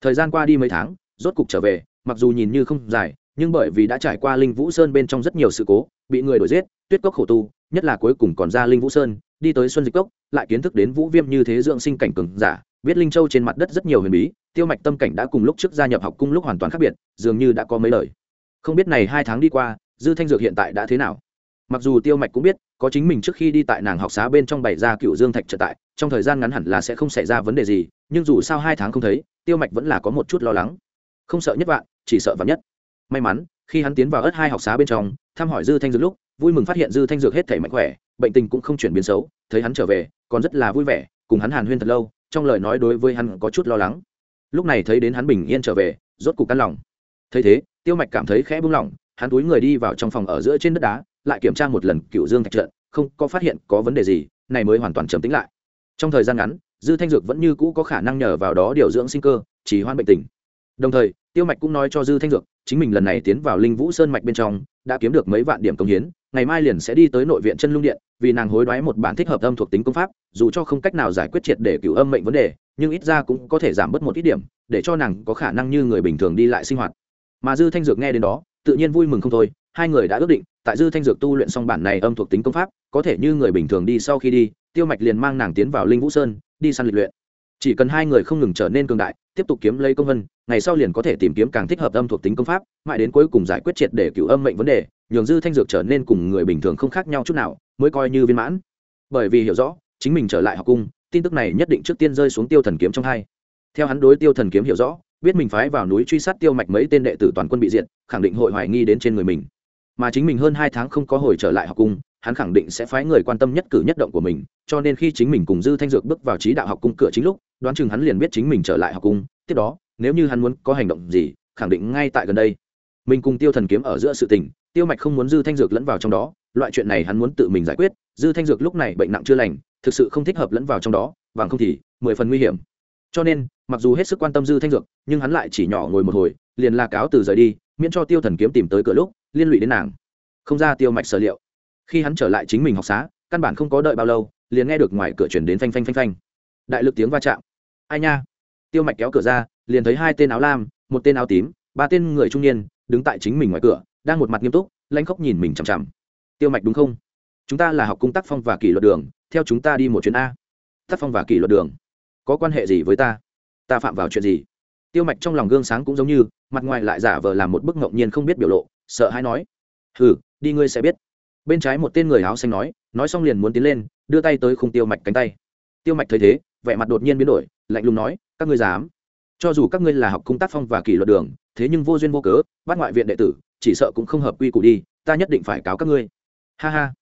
Thời gian qua đi mấy tháng, rốt cục trở về, mặc dù nhìn như không dài, nhưng bởi vì đã trải qua linh vũ sơn bên trong rất nhiều sự cố, bị người đuổi giết, tuyết cốc khổ tu, nhất là cuối cùng còn ra linh vũ sơn, đi tới xuân dịch cốc, lại kiến thức đến vũ viêm như thế dưỡng sinh cảnh cường giả, biết linh châu trên mặt đất rất nhiều huyền bí, tiêu mạch tâm cảnh đã cùng lúc trước gia nhập học cung lúc hoàn toàn khác biệt, dường như đã có mấy lời không biết này hai tháng đi qua dư thanh dược hiện tại đã thế nào? Mặc dù tiêu mạch cũng biết, có chính mình trước khi đi tại nàng học xá bên trong bày ra cựu dương thạch trở tại, trong thời gian ngắn hẳn là sẽ không xảy ra vấn đề gì, nhưng dù sao hai tháng không thấy, tiêu mạch vẫn là có một chút lo lắng. Không sợ nhất vạn, chỉ sợ vạn nhất. May mắn, khi hắn tiến vào ớt hai học xá bên trong, thăm hỏi dư thanh dược lúc, vui mừng phát hiện dư thanh dược hết thể mạnh khỏe, bệnh tình cũng không chuyển biến xấu, thấy hắn trở về, còn rất là vui vẻ, cùng hắn hàn huyên thật lâu, trong lời nói đối với hắn có chút lo lắng. Lúc này thấy đến hắn bình yên trở về, rốt cục căn lòng. Thấy thế, tiêu mạch cảm thấy khẽ buông lỏng hắn túi người đi vào trong phòng ở giữa trên đất đá, lại kiểm tra một lần cựu dương thạch trận, không có phát hiện có vấn đề gì, này mới hoàn toàn trầm tính lại. Trong thời gian ngắn, dư thanh dược vẫn như cũ có khả năng nhờ vào đó điều dưỡng sinh cơ chỉ hoan bệnh tình. Đồng thời, tiêu mạch cũng nói cho dư thanh dược, chính mình lần này tiến vào linh vũ sơn mạch bên trong, đã kiếm được mấy vạn điểm công hiến, ngày mai liền sẽ đi tới nội viện chân lung điện, vì nàng hối đoái một bản thích hợp âm thuộc tính công pháp, dù cho không cách nào giải quyết triệt để cựu âm mệnh vấn đề, nhưng ít ra cũng có thể giảm bớt một ít điểm, để cho nàng có khả năng như người bình thường đi lại sinh hoạt mà dư thanh dược nghe đến đó, tự nhiên vui mừng không thôi. Hai người đã ước định, tại dư thanh dược tu luyện xong bản này âm thuộc tính công pháp, có thể như người bình thường đi sau khi đi, tiêu mạch liền mang nàng tiến vào linh vũ sơn, đi săn lịch luyện. Chỉ cần hai người không ngừng trở nên cường đại, tiếp tục kiếm lấy công vân, ngày sau liền có thể tìm kiếm càng thích hợp âm thuộc tính công pháp, mãi đến cuối cùng giải quyết triệt để cứu âm mệnh vấn đề, nhường dư thanh dược trở nên cùng người bình thường không khác nhau chút nào, mới coi như viên mãn. Bởi vì hiểu rõ, chính mình trở lại học cung, tin tức này nhất định trước tiên rơi xuống tiêu thần kiếm trong hai. Theo hắn đối tiêu thần kiếm hiểu rõ biết mình phái vào núi truy sát tiêu mạch mấy tên đệ tử toàn quân bị diệt, khẳng định hội hoài nghi đến trên người mình. Mà chính mình hơn hai tháng không có hồi trở lại học cung, hắn khẳng định sẽ phái người quan tâm nhất cử nhất động của mình, cho nên khi chính mình cùng dư thanh dược bước vào trí đạo học cung cửa chính lúc, đoán chừng hắn liền biết chính mình trở lại học cung, tiếp đó, nếu như hắn muốn có hành động gì, khẳng định ngay tại gần đây. Mình cùng tiêu thần kiếm ở giữa sự tình, tiêu mạch không muốn dư thanh dược lẫn vào trong đó, loại chuyện này hắn muốn tự mình giải quyết, dư thanh dược lúc này bệnh nặng chưa lành, thực sự không thích hợp lẫn vào trong đó, bằng không thì mười phần nguy hiểm cho nên, mặc dù hết sức quan tâm dư thanh dược, nhưng hắn lại chỉ nhỏ ngồi một hồi, liền la cáo từ rời đi, miễn cho tiêu thần kiếm tìm tới cửa lúc, liên lụy đến nàng. Không ra tiêu mạch sở liệu. Khi hắn trở lại chính mình học xá, căn bản không có đợi bao lâu, liền nghe được ngoài cửa chuyển đến phanh phanh phanh phanh. Đại lực tiếng va chạm. Ai nha? Tiêu mạch kéo cửa ra, liền thấy hai tên áo lam, một tên áo tím, ba tên người trung niên, đứng tại chính mình ngoài cửa, đang một mặt nghiêm túc lanh khóc nhìn mình chằm chằm. Tiêu mạch đúng không? Chúng ta là học cung tác phong và kỷ luật đường, theo chúng ta đi một chuyến a. Tác phong và kỷ luật đường có quan hệ gì với ta? Ta phạm vào chuyện gì? Tiêu mạch trong lòng gương sáng cũng giống như, mặt ngoài lại giả vờ làm một bức ngẫu nhiên không biết biểu lộ, sợ hãi nói. Hừ, đi ngươi sẽ biết. Bên trái một tên người áo xanh nói nói xong liền muốn tiến lên, đưa tay tới khung tiêu mạch cánh tay. Tiêu mạch thấy thế, vẻ mặt đột nhiên biến đổi, lạnh lùng nói, các ngươi dám. Cho dù các ngươi là học cung tác phong và kỷ luật đường, thế nhưng vô duyên vô cớ, bắt ngoại viện đệ tử, chỉ sợ cũng không hợp quy củ đi, ta nhất định phải cáo các ngươi. Ha ha.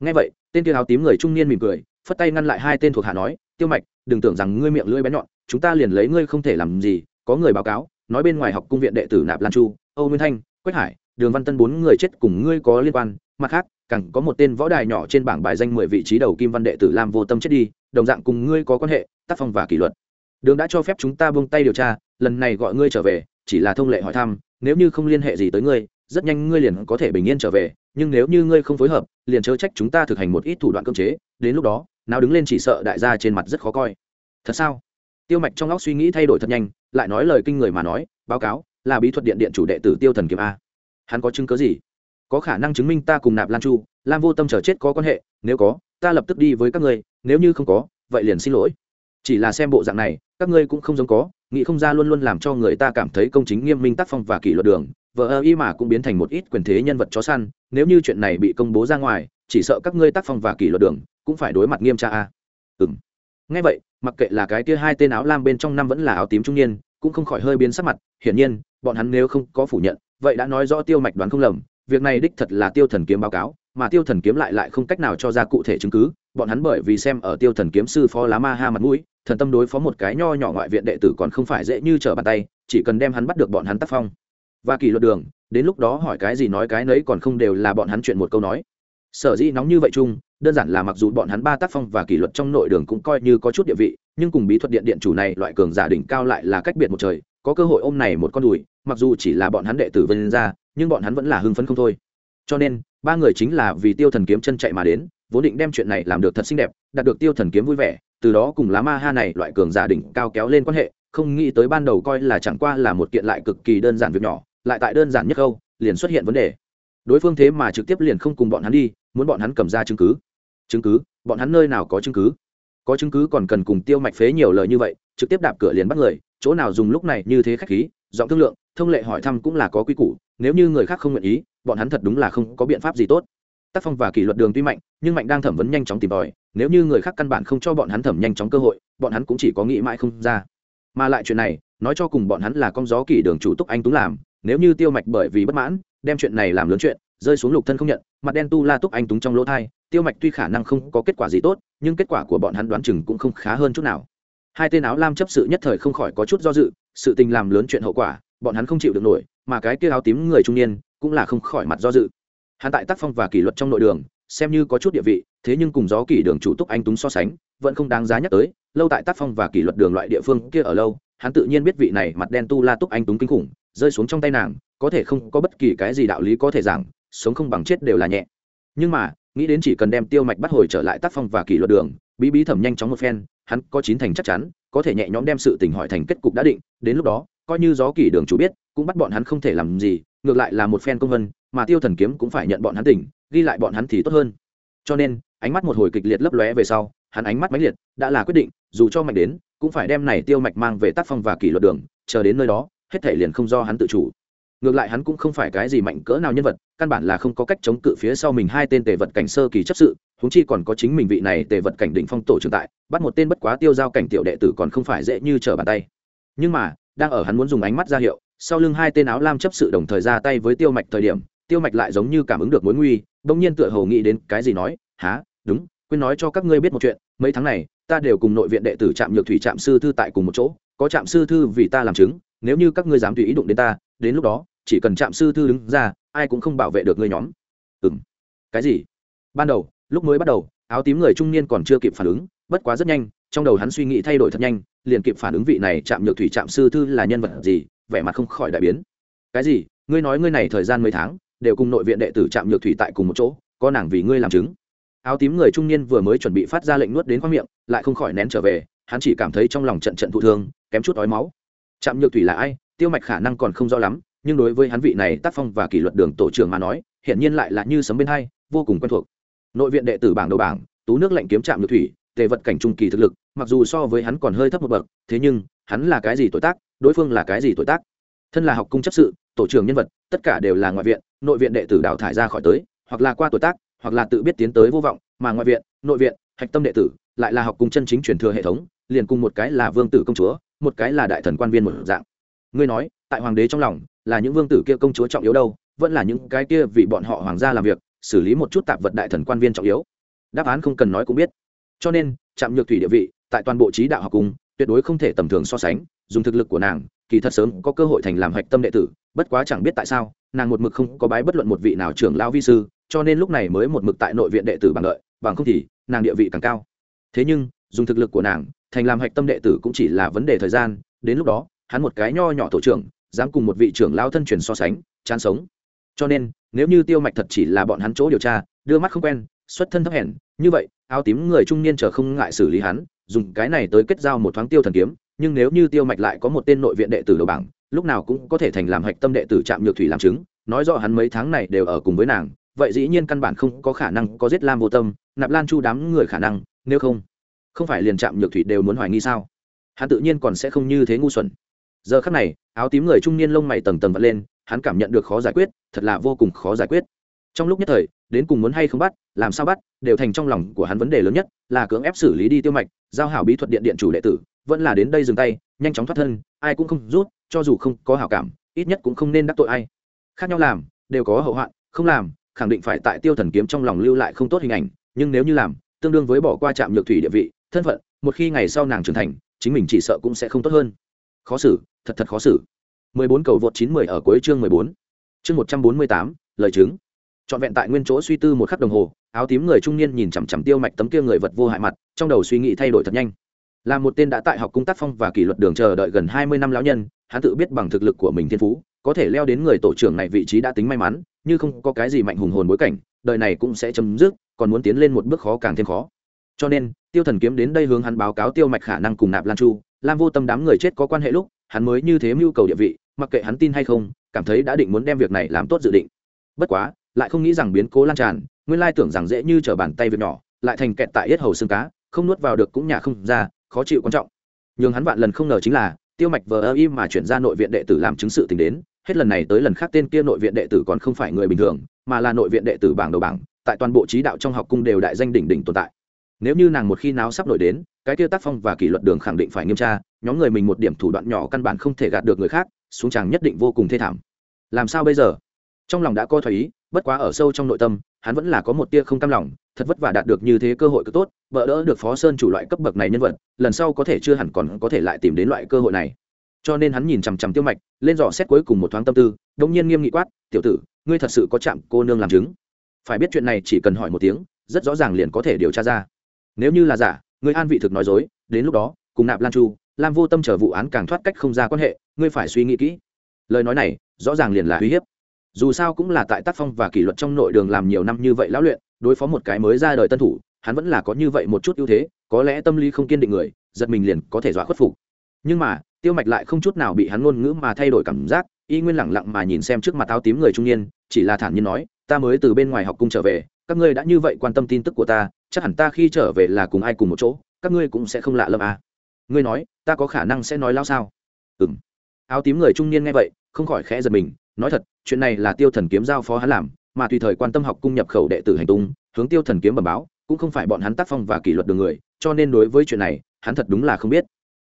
Nghe vậy, tên tiêu áo tím người trung niên mỉm cười, phất tay ngăn lại hai tên thuộc hạ nói tiêu mạch, đừng tưởng rằng ngươi miệng lưỡi bé nhọn, chúng ta liền lấy ngươi không thể làm gì, có người báo cáo, nói bên ngoài học cung viện đệ tử nạp lan chu, âu nguyên thanh, quách hải, đường văn tân bốn người chết cùng ngươi có liên quan, mặt khác, càng có một tên võ đài nhỏ trên bảng bài danh mười vị trí đầu kim văn đệ tử lam vô tâm chết đi, đồng dạng cùng ngươi có quan hệ, tác phong và kỷ luật. Đường đã cho phép chúng ta buông tay điều tra, lần này gọi ngươi trở về, chỉ là thông lệ hỏi thăm, nếu như không liên hệ gì tới ngươi, rất nhanh ngươi liền có thể bình yên trở về, nhưng nếu như ngươi không phối hợp, liền chớ trách chúng ta thực hành một ít thủ đoạn cưỡng chế, đến lúc đó nào đứng lên chỉ sợ đại gia trên mặt rất khó coi. Thật sao? Tiêu mạch trong óc suy nghĩ thay đổi thật nhanh, lại nói lời kinh người mà nói, báo cáo, là bí thuật điện điện chủ đệ tử tiêu thần kiếm a. Hắn có chứng cớ gì? Có khả năng chứng minh ta cùng nạp lan chu, lam vô tâm chờ chết có quan hệ, nếu có, ta lập tức đi với các ngươi, nếu như không có, vậy liền xin lỗi. Chỉ là xem bộ dạng này, các ngươi cũng không giống có, nghĩ không ra luôn luôn làm cho người ta cảm thấy công chính nghiêm minh tác phong và kỷ luật đường vợ ơ y mà cũng biến thành một ít quyền thế nhân vật chó săn, nếu như chuyện này bị công bố ra ngoài chỉ sợ các ngươi tác phong và kỷ luật đường cũng phải đối mặt nghiêm tra a. Ừ m ngay vậy, mặc kệ là cái kia hai tên áo lam bên trong năm vẫn là áo tím trung niên, cũng không khỏi hơi biến sắc mặt, hiển nhiên, bọn hắn nếu không có phủ nhận, vậy đã nói rõ tiêu mạch đoán không lầm, việc này đích thật là tiêu thần kiếm báo cáo, mà tiêu thần kiếm lại lại không cách nào cho ra cụ thể chứng cứ, bọn hắn bởi vì xem ở tiêu thần kiếm sư phó lá ma ha mặt mũi, thần tâm đối phó một cái nho nhỏ ngoại viện đệ tử còn không phải dễ như trở bàn tay, chỉ cần đem hắn bắt được bọn hắn tác phong và kỷ luật đường, đến lúc đó hỏi cái gì nói cái nấy còn không đều là bọn hắn chuyện một câu nói sở dĩ nóng như vậy chung, đơn giản là mặc dù bọn hắn ba tác phong và kỷ luật trong nội đường cũng coi như có chút địa vị, nhưng cùng bí thuật điện điện chủ này loại cường giả đỉnh cao lại là cách biệt một trời, có cơ hội ôm này một con đùi, mặc dù chỉ là bọn hắn đệ tử vân ra, nhưng bọn hắn vẫn là hưng phấn không thôi. Cho nên, ba người chính là vì tiêu thần kiếm chân chạy mà đến, vốn định đem chuyện này làm được thật xinh đẹp, đạt được tiêu thần kiếm vui vẻ, từ đó cùng lá ma ha này loại cường giả đỉnh cao kéo lên quan hệ, không nghĩ tới ban đầu coi là chẳng qua là một kiện lại cực kỳ đơn giản việc nhỏ, lại tại đơn giản nhất câu liền xuất hiện vấn đề. Đối phương thế mà trực tiếp liền không cùng bọn hắn đi muốn bọn hắn cầm ra chứng cứ. Chứng cứ? Bọn hắn nơi nào có chứng cứ? Có chứng cứ còn cần cùng tiêu mạch phế nhiều lời như vậy, trực tiếp đạp cửa liền bắt người, chỗ nào dùng lúc này như thế khách khí, giọng thương lượng, thông lệ hỏi thăm cũng là có quy củ, nếu như người khác không nguyện ý, bọn hắn thật đúng là không có biện pháp gì tốt. Tác phong và kỷ luật đường tuy mạnh, nhưng mạnh đang thẩm vấn nhanh chóng tìm tòi, nếu như người khác căn bản không cho bọn hắn thẩm nhanh chóng cơ hội, bọn hắn cũng chỉ có nghĩ mãi không ra. Mà lại chuyện này, nói cho cùng bọn hắn là con gió kỷ đường chủ túc anh túng làm, nếu như tiêu mạch bởi vì bất mãn, đem chuyện này làm lớn chuyện rơi xuống lục thân không nhận, mặt đen tu la túc anh túng trong lỗ thai, tiêu mạch tuy khả năng không có kết quả gì tốt, nhưng kết quả của bọn hắn đoán chừng cũng không khá hơn chút nào. Hai tên áo lam chấp sự nhất thời không khỏi có chút do dự, sự tình làm lớn chuyện hậu quả, bọn hắn không chịu được nổi, mà cái kia áo tím người trung niên cũng là không khỏi mặt do dự. Hắn tại tác phong và kỷ luật trong nội đường, xem như có chút địa vị, thế nhưng cùng gió kỷ đường chủ túc anh túng so sánh, vẫn không đáng giá nhắc tới, lâu tại tác phong và kỷ luật đường loại địa phương kia ở lâu, hắn tự nhiên biết vị này mặt đen tu la túc anh túng kinh khủng, rơi xuống trong tay nàng, có thể không có bất kỳ cái gì đạo lý có thể giảng sống không bằng chết đều là nhẹ. Nhưng mà, nghĩ đến chỉ cần đem tiêu mạch bắt hồi trở lại tác phong và kỷ luật đường, bí bí thẩm nhanh chóng một phen, hắn có chín thành chắc chắn, có thể nhẹ nhõm đem sự tình hỏi thành kết cục đã định, đến lúc đó, coi như gió kỷ đường chủ biết, cũng bắt bọn hắn không thể làm gì, ngược lại là một phen công vân, mà tiêu thần kiếm cũng phải nhận bọn hắn tỉnh, ghi lại bọn hắn thì tốt hơn. Cho nên, ánh mắt một hồi kịch liệt lấp lóe về sau, hắn ánh mắt mãnh liệt, đã là quyết định, dù cho mạnh đến, cũng phải đem này tiêu mạch mang về tác phong và kỷ luật đường, chờ đến nơi đó, hết thể liền không do hắn tự chủ ngược lại hắn cũng không phải cái gì mạnh cỡ nào nhân vật, căn bản là không có cách chống cự phía sau mình hai tên tề vật cảnh sơ kỳ chấp sự húng chi còn có chính mình vị này tề vật cảnh đỉnh phong tổ trưởng tại, bắt một tên bất quá tiêu giao cảnh tiểu đệ tử còn không phải dễ như trở bàn tay. Nhưng mà, đang ở hắn muốn dùng ánh mắt ra hiệu, sau lưng hai tên áo lam chấp sự đồng thời ra tay với tiêu mạch thời điểm, tiêu mạch lại giống như cảm ứng được mối nguy, bỗng nhiên tựa hồ nghĩ đến cái gì nói há đúng, quên nói cho các ngươi biết một chuyện, mấy tháng này, ta đều cùng nội viện đệ tử trạm nhược thủy trạm sư thư tại cùng một chỗ, có trạm sư thư vì ta làm chứng, nếu như các ngươi dám tùy ý đụng đến ta, đến lúc đó chỉ cần trạm sư thư đứng ra, ai cũng không bảo vệ được ngươi nhóm. Ừ m cái gì? Ban đầu, lúc mới bắt đầu, áo tím người trung niên còn chưa kịp phản ứng, bất quá rất nhanh, trong đầu hắn suy nghĩ thay đổi thật nhanh, liền kịp phản ứng vị này chạm nhược thủy trạm sư thư là nhân vật gì, vẻ mặt không khỏi đại biến. Cái gì? Ngươi nói ngươi này thời gian mấy tháng, đều cùng nội viện đệ tử trạm nhược thủy tại cùng một chỗ, có nàng vì ngươi làm chứng. Áo tím người trung niên vừa mới chuẩn bị phát ra lệnh nuốt đến khoang miệng, lại không khỏi nén trở về, hắn chỉ cảm thấy trong lòng trận trận thụ thương, kém chút ói máu. Trạm nhược thủy là ai? Tiêu mạch khả năng còn không rõ lắm nhưng đối với hắn vị này tác phong và kỷ luật đường tổ trưởng mà nói hiện nhiên lại là như sấm bên hai, vô cùng quen thuộc. Nội viện đệ tử bảng đầu bảng, tú nước lệnh kiếm trạm nhược thủy, tề vật cảnh trung kỳ thực lực, mặc dù so với hắn còn hơi thấp một bậc, thế nhưng, hắn là cái gì tuổi tác, đối phương là cái gì tuổi tác? Thân là học cung chấp sự, tổ trưởng nhân vật, tất cả đều là ngoại viện, nội viện đệ tử đào thải ra khỏi tới, hoặc là qua tuổi tác, hoặc là tự biết tiến tới vô vọng, mà ngoại viện, nội viện, hạch tâm đệ tử, lại là học cung chân chính truyền thừa hệ thống, liền cùng một cái là vương tử công chúa, một cái là đại thần quan viên một dạng. Ngươi nói, tại hoàng đế trong lòng là những vương tử kia công chúa trọng yếu đâu, vẫn là những cái kia vì bọn họ hoàng gia làm việc, xử lý một chút tạp vật đại thần quan viên trọng yếu. Đáp án không cần nói cũng biết. Cho nên, trạm nhược thủy địa vị, tại toàn bộ trí đạo học cung tuyệt đối không thể tầm thường so sánh, dùng thực lực của nàng, kỳ thật sớm có cơ hội thành làm hạch tâm đệ tử, bất quá chẳng biết tại sao, nàng một mực không có bái bất luận một vị nào trưởng lao vi sư, cho nên lúc này mới một mực tại nội viện đệ tử bằng lợi bằng không thì, nàng địa vị càng cao. Thế nhưng, dùng thực lực của nàng, thành làm hạch tâm đệ tử cũng chỉ là vấn đề thời gian, đến lúc đó, hắn một cái nho nhỏ tổ trưởng dám cùng một vị trưởng lao thân truyền so sánh, chán sống. Cho nên, nếu như tiêu mạch thật chỉ là bọn hắn chỗ điều tra, đưa mắt không quen, xuất thân thấp hèn, như vậy, áo tím người trung niên chờ không ngại xử lý hắn, dùng cái này tới kết giao một thoáng tiêu thần kiếm, nhưng nếu như tiêu mạch lại có một tên nội viện đệ tử đầu bảng, lúc nào cũng có thể thành làm hạch tâm đệ tử trạm nhược thủy làm chứng, nói rõ hắn mấy tháng này đều ở cùng với nàng, vậy dĩ nhiên căn bản không có khả năng có giết lam vô tâm, nạp lan chu đám người khả năng, nếu không không phải liền trạm nhược thủy đều muốn hoài nghi sao? Hắn tự nhiên còn sẽ không như thế ngu xuẩn giờ khắc này, áo tím người trung niên lông mày tầng tầng vật lên, hắn cảm nhận được khó giải quyết, thật là vô cùng khó giải quyết. Trong lúc nhất thời, đến cùng muốn hay không bắt, làm sao bắt, đều thành trong lòng của hắn vấn đề lớn nhất, là cưỡng ép xử lý đi tiêu mạch, giao hảo bí thuật điện điện chủ đệ tử, vẫn là đến đây dừng tay, nhanh chóng thoát thân, ai cũng không rút, cho dù không có hảo cảm, ít nhất cũng không nên đắc tội ai. Khác nhau làm, đều có hậu hoạn, không làm, khẳng định phải tại tiêu thần kiếm trong lòng lưu lại không tốt hình ảnh, nhưng nếu như làm, tương đương với bỏ qua trạm nhược thủy địa vị, thân phận, một khi ngày sau nàng trưởng thành, chính mình chỉ sợ cũng sẽ không tốt hơn khó xử thật thật khó xử 14 cầu vượt 910 ở cuối chương 14. Chương 148, lời chứng. trọn vẹn tại nguyên chỗ suy tư một khắc đồng hồ áo tím người trung niên nhìn chằm chằm tiêu mạch tấm kia người vật vô hại mặt trong đầu suy nghĩ thay đổi thật nhanh là một tên đã tại học cung tác phong và kỷ luật đường chờ đợi gần hai mươi năm lão nhân hắn tự biết bằng thực lực của mình thiên phú có thể leo đến người tổ trưởng này vị trí đã tính may mắn như không có cái gì mạnh hùng hồn bối cảnh đời này cũng sẽ chấm dứt còn muốn tiến lên một bước khó càng thêm khó cho nên tiêu thần kiếm đến đây hướng hắn báo cáo tiêu mạch khả năng cùng nạp lan chu lam vô tâm đám người chết có quan hệ lúc, hắn mới như thế mưu cầu địa vị, mặc kệ hắn tin hay không, cảm thấy đã định muốn đem việc này làm tốt dự định. Bất quá, lại không nghĩ rằng biến cố lan tràn, nguyên lai tưởng rằng dễ như t r ở bàn tay việc nhỏ, lại thành kẹt tại yết hầu xương cá, không nuốt vào được cũng nhà không ra, khó chịu quan trọng. Nhưng hắn vạn lần không ngờ chính là, tiêu mạch vờ ơ im mà chuyển ra nội viện đệ tử làm chứng sự tình đến, hết lần này tới lần khác tên kia nội viện đệ tử còn không phải người bình thường, mà là nội viện đệ tử bảng đầu bảng, tại toàn bộ trí đạo trong học cung đều đại danh đỉnh đỉnh tồn tại nếu như nàng một khi nào sắp nổi đến, cái kia tác phong và kỷ luật đường khẳng định phải nghiêm tra, nhóm người mình một điểm thủ đoạn nhỏ căn bản không thể gạt được người khác, xuống chàng nhất định vô cùng thê thảm. Làm sao bây giờ? Trong lòng đã coi thoải ý, bất quá ở sâu trong nội tâm, hắn vẫn là có một tia không cam lòng, thật vất vả đạt được như thế cơ hội cứ tốt, bỡ đỡ được phó sơn chủ loại cấp bậc này nhân vật, lần sau có thể chưa hẳn còn có thể lại tìm đến loại cơ hội này. Cho nên hắn nhìn chằm chằm tiêu mạch, lên dò xét cuối cùng một thoáng tâm tư đông nhiên nghiêm nghị quát, tiểu tử, ngươi thật sự có chạm cô nương làm chứng. Phải biết chuyện này chỉ cần hỏi một tiếng, rất rõ ràng liền có thể điều tra ra nếu như là giả, người an vị thực nói dối, đến lúc đó, cùng nạp lan chu, lam vô tâm chờ vụ án càng thoát cách không ra quan hệ, ngươi phải suy nghĩ kỹ. Lời nói này, rõ ràng liền là uy hiếp. Dù sao cũng là tại tác phong và kỷ luật trong nội đường làm nhiều năm như vậy lão luyện, đối phó một cái mới ra đời tân thủ, hắn vẫn là có như vậy một chút ưu thế, có lẽ tâm lý không kiên định người, giật mình liền có thể dọa khuất phục. Nhưng mà, tiêu mạch lại không chút nào bị hắn ngôn ngữ mà thay đổi cảm giác, y nguyên lẳng lặng mà nhìn xem trước mặt áo tím người trung niên, chỉ là thản nhiên nói, ta mới từ bên ngoài học cung trở về, các ngươi đã như vậy quan tâm tin tức của ta chắc hẳn ta khi trở về là cùng ai cùng một chỗ, các ngươi cũng sẽ không lạ lâm à. ngươi nói, ta có khả năng sẽ nói lao sao? Ừ m áo tím người trung niên nghe vậy, không khỏi khẽ giật mình, nói thật, chuyện này là tiêu thần kiếm giao phó hắn làm, mà tùy thời quan tâm học cung nhập khẩu đệ tử hành tung, hướng tiêu thần kiếm bẩm báo, cũng không phải bọn hắn tác phong và kỷ luật đường người, cho nên đối với chuyện này, hắn thật đúng là không biết.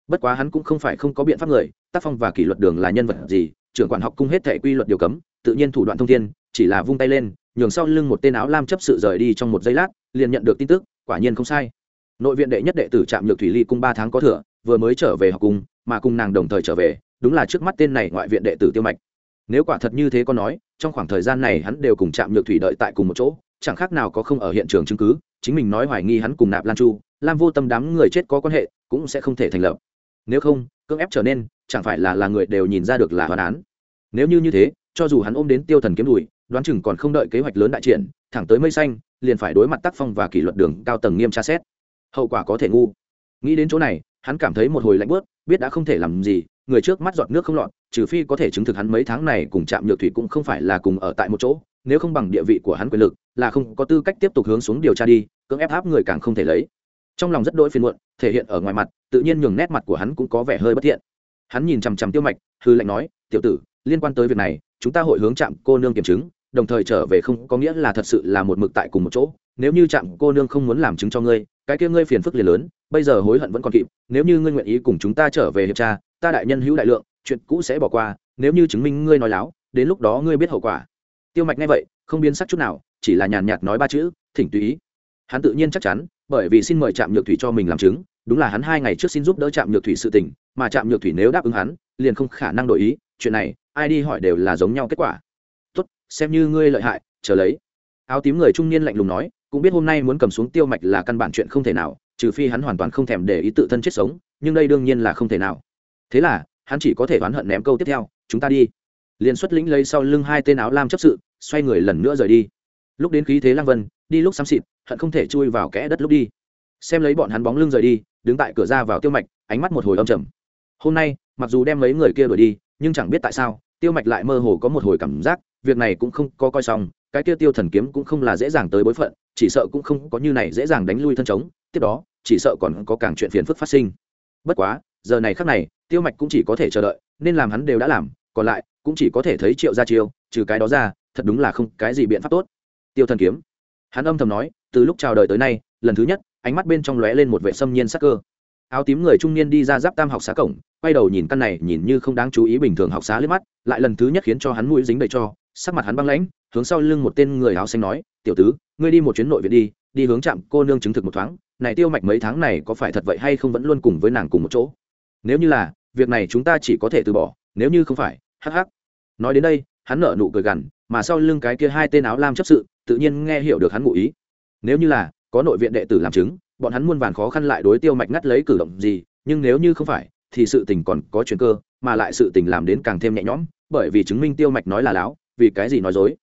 Bất quá hắn cũng không phải không có biện pháp người, tác phong và kỷ luật đường là nhân vật gì, trưởng quản học cung hết thể quy luật điều cấm, tự nhiên thủ đoạn thông thiên, chỉ là vung tay lên nhường sau lưng một tên áo lam chấp sự rời đi trong một giây lát, liền nhận được tin tức, quả nhiên không sai. Nội viện đệ nhất đệ tử trạm nhược thủy ly cung ba tháng có thừa, vừa mới trở về học cùng mà cùng nàng đồng thời trở về, đúng là trước mắt tên này ngoại viện đệ tử tiêu mạch. Nếu quả thật như thế có nói, trong khoảng thời gian này hắn đều cùng trạm nhược thủy đợi tại cùng một chỗ, chẳng khác nào có không ở hiện trường chứng cứ, chính mình nói hoài nghi hắn cùng nạp lan chu, lam vô tâm đám người chết có quan hệ, cũng sẽ không thể thành lập. Nếu không, cưỡng ép trở nên, chẳng phải là là người đều nhìn ra được là hoàn án. Nếu như như thế, cho dù hắn ôm đến tiêu thần kiếm đùi đoán chừng còn không đợi kế hoạch lớn đại triển, thẳng tới mây xanh, liền phải đối mặt tác phong và kỷ luật đường cao tầng nghiêm tra xét. Hậu quả có thể ngu. Nghĩ đến chỗ này, hắn cảm thấy một hồi lạnh bớt biết đã không thể làm gì, người trước mắt giọt nước không lọt, trừ phi có thể chứng thực hắn mấy tháng này cùng chạm nhược thủy cũng không phải là cùng ở tại một chỗ, nếu không bằng địa vị của hắn quyền lực, là không có tư cách tiếp tục hướng xuống điều tra đi, cưỡng ép áp người càng không thể lấy. Trong lòng rất đỗi phiền muộn, thể hiện ở ngoài mặt, tự nhiên nhường nét mặt của hắn cũng có vẻ hơi bất thiện. Hắn nhìn chằm chằm tiêu mạch, hư lệnh nói, tiểu tử, liên quan tới việc này, chúng ta hội hướng chạm cô nương kiểm chứng đồng thời trở về không có nghĩa là thật sự là một mực tại cùng một chỗ. Nếu như chạm cô nương không muốn làm chứng cho ngươi, cái kia ngươi phiền phức liền lớn, bây giờ hối hận vẫn còn kịp, nếu như ngươi nguyện ý cùng chúng ta trở về hiệp tra, ta đại nhân hữu đại lượng, chuyện cũ sẽ bỏ qua, nếu như chứng minh ngươi nói láo, đến lúc đó ngươi biết hậu quả. Tiêu mạch nghe vậy, không biến sắc chút nào, chỉ là nhàn nhạt nói ba chữ, thỉnh tùy ý. Hắn tự nhiên chắc chắn, bởi vì xin mời trạm nhược thủy cho mình làm chứng, đúng là hắn hai ngày trước xin giúp đỡ trạm nhược thủy sự tình, mà trạm nhược thủy nếu đáp ứng hắn, liền không khả năng đổi ý, chuyện này, ai đi hỏi đều là giống nhau kết quả xem như ngươi lợi hại, chờ lấy. Áo tím người trung niên lạnh lùng nói, cũng biết hôm nay muốn cầm xuống tiêu mạch là căn bản chuyện không thể nào, trừ phi hắn hoàn toàn không thèm để ý tự thân chết sống, nhưng đây đương nhiên là không thể nào. Thế là, hắn chỉ có thể oán hận ném câu tiếp theo, chúng ta đi. Liền xuất lĩnh lấy sau lưng hai tên áo lam chấp sự, xoay người lần nữa rời đi. Lúc đến khí thế lang vân, đi lúc xám xịt, hận không thể chui vào kẽ đất lúc đi. Xem lấy bọn hắn bóng lưng rời đi, đứng tại cửa ra vào tiêu mạch, ánh mắt một hồi âm trầm. Hôm nay, mặc dù đem mấy người kia đuổi đi, nhưng chẳng biết tại sao, tiêu mạch lại mơ hồ có một hồi cảm giác việc này cũng không có coi xong, cái kia tiêu thần kiếm cũng không là dễ dàng tới bối phận, chỉ sợ cũng không có như này dễ dàng đánh lui thân trống tiếp đó, chỉ sợ còn có càng chuyện phiền phức phát sinh. Bất quá, giờ này khác này, tiêu mạch cũng chỉ có thể chờ đợi, nên làm hắn đều đã làm, còn lại, cũng chỉ có thể thấy triệu ra chiêu, trừ cái đó ra, thật đúng là không cái gì biện pháp tốt. Tiêu thần kiếm. Hắn âm thầm nói, từ lúc chào đời tới nay, lần thứ nhất, ánh mắt bên trong lóe lên một vệ xâm nhiên sắc cơ. Áo tím người trung niên đi ra giáp tam học xá cổng, quay đầu nhìn căn này, nhìn như không đáng chú ý bình thường học xá liếc mắt, lại lần thứ nhất khiến cho hắn mũi dính đầy cho sắc mặt hắn băng lãnh, hướng sau lưng một tên người áo xanh nói, tiểu tứ, ngươi đi một chuyến nội viện đi đi hướng chạm cô nương chứng thực một thoáng, này tiêu mạch mấy tháng này có phải thật vậy hay không vẫn luôn cùng với nàng cùng một chỗ? Nếu như là, việc này chúng ta chỉ có thể từ bỏ, nếu như không phải, hắc hắc. Nói đến đây, hắn nở nụ cười gằn, mà sau lưng cái kia hai tên áo lam chấp sự, tự nhiên nghe hiểu được hắn ngụ ý. Nếu như là, có nội viện đệ tử làm chứng, bọn hắn muôn vàn khó khăn lại đối tiêu mạch ngắt lấy cử động gì, nhưng nếu như không phải, thì sự tình còn có chuyện cơ, mà lại sự tình làm đến càng thêm nhẹ nhõm, bởi vì chứng minh tiêu mạch nói là láo vì cái gì nói dối?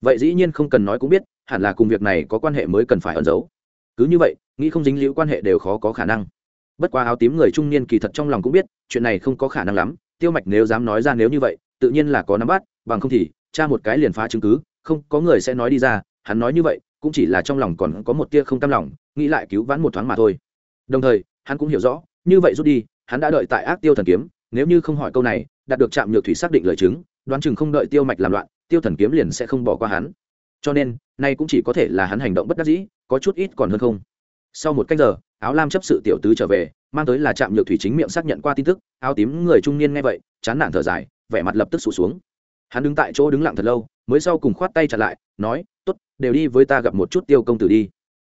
Vậy dĩ nhiên không cần nói cũng biết, hẳn là cùng việc này có quan hệ mới cần phải ẩn giấu. Cứ như vậy, nghĩ không dính liễu quan hệ đều khó có khả năng. Bất quá áo tím người trung niên kỳ thật trong lòng cũng biết, chuyện này không có khả năng lắm, tiêu mạch nếu dám nói ra nếu như vậy, tự nhiên là có nắm bắt, bằng không thì, cha một cái liền phá chứng cứ, không, có người sẽ nói đi ra, hắn nói như vậy, cũng chỉ là trong lòng còn có một tia không cam lòng, nghĩ lại cứu vãn một thoáng mà thôi. Đồng thời, hắn cũng hiểu rõ, như vậy rút đi, hắn đã đợi tại ác tiêu thần kiếm, nếu như không hỏi câu này, đạt được trạm nhược thủy xác định lời chứng, đoán chừng không đợi tiêu mạch làm loạn tiêu thần kiếm liền sẽ không bỏ qua hắn. Cho nên, nay cũng chỉ có thể là hắn hành động bất đắc dĩ, có chút ít còn hơn không. Sau một cách giờ, áo lam chấp sự tiểu tứ trở về, mang tới là trạm nhược thủy chính miệng xác nhận qua tin tức, áo tím người trung niên nghe vậy, chán nản thở dài, vẻ mặt lập tức sụt xuống. Hắn đứng tại chỗ đứng lặng thật lâu, mới sau cùng khoát tay chặt lại, nói t ố t đều đi với ta gặp một chút tiêu công tử đi.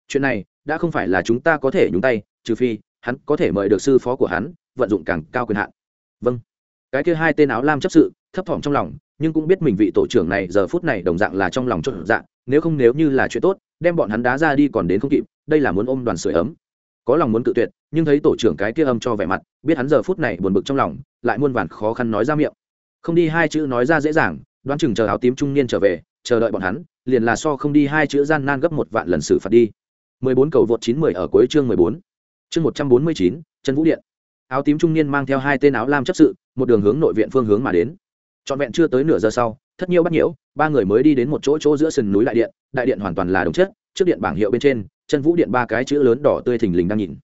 Chuyện này, đã không phải là chúng ta có thể nhúng tay, trừ phi, hắn có thể mời được sư phó của hắn, vận dụng càng cao quyền hạn. Vâng. Cái kia hai tên áo lam chấp sự, thấp thỏm trong lòng nhưng cũng biết mình vị tổ trưởng này giờ phút này đồng dạng là trong lòng chốt dạng nếu không nếu như là chuyện tốt đem bọn hắn đá ra đi còn đến không kịp đây là muốn ôm đoàn sưởi ấm có lòng muốn cự tuyệt nhưng thấy tổ trưởng cái kia âm cho vẻ mặt biết hắn giờ phút này buồn bực trong lòng lại muôn vàn khó khăn nói ra miệng không đi hai chữ nói ra dễ dàng đoán chừng chờ áo tím trung niên trở về chờ đợi bọn hắn liền là so không đi hai chữ gian nan gấp một vạn lần xử phạt đi 14 cầu vượt 910 ở cuối chương 14. Chương 149, chân vũ điện. Áo tím trung niên mang theo hai tên áo lam chấp sự, một đường hướng nội viện phương hướng mà đến. Trọn vẹn chưa tới nửa giờ sau, thất nhiêu bắt nhiễu, ba người mới đi đến một chỗ chỗ giữa sườn núi đại điện, đại điện hoàn toàn là đồng chất, trước điện bảng hiệu bên trên, chân vũ điện ba cái chữ lớn đỏ tươi thình lình đang nhìn.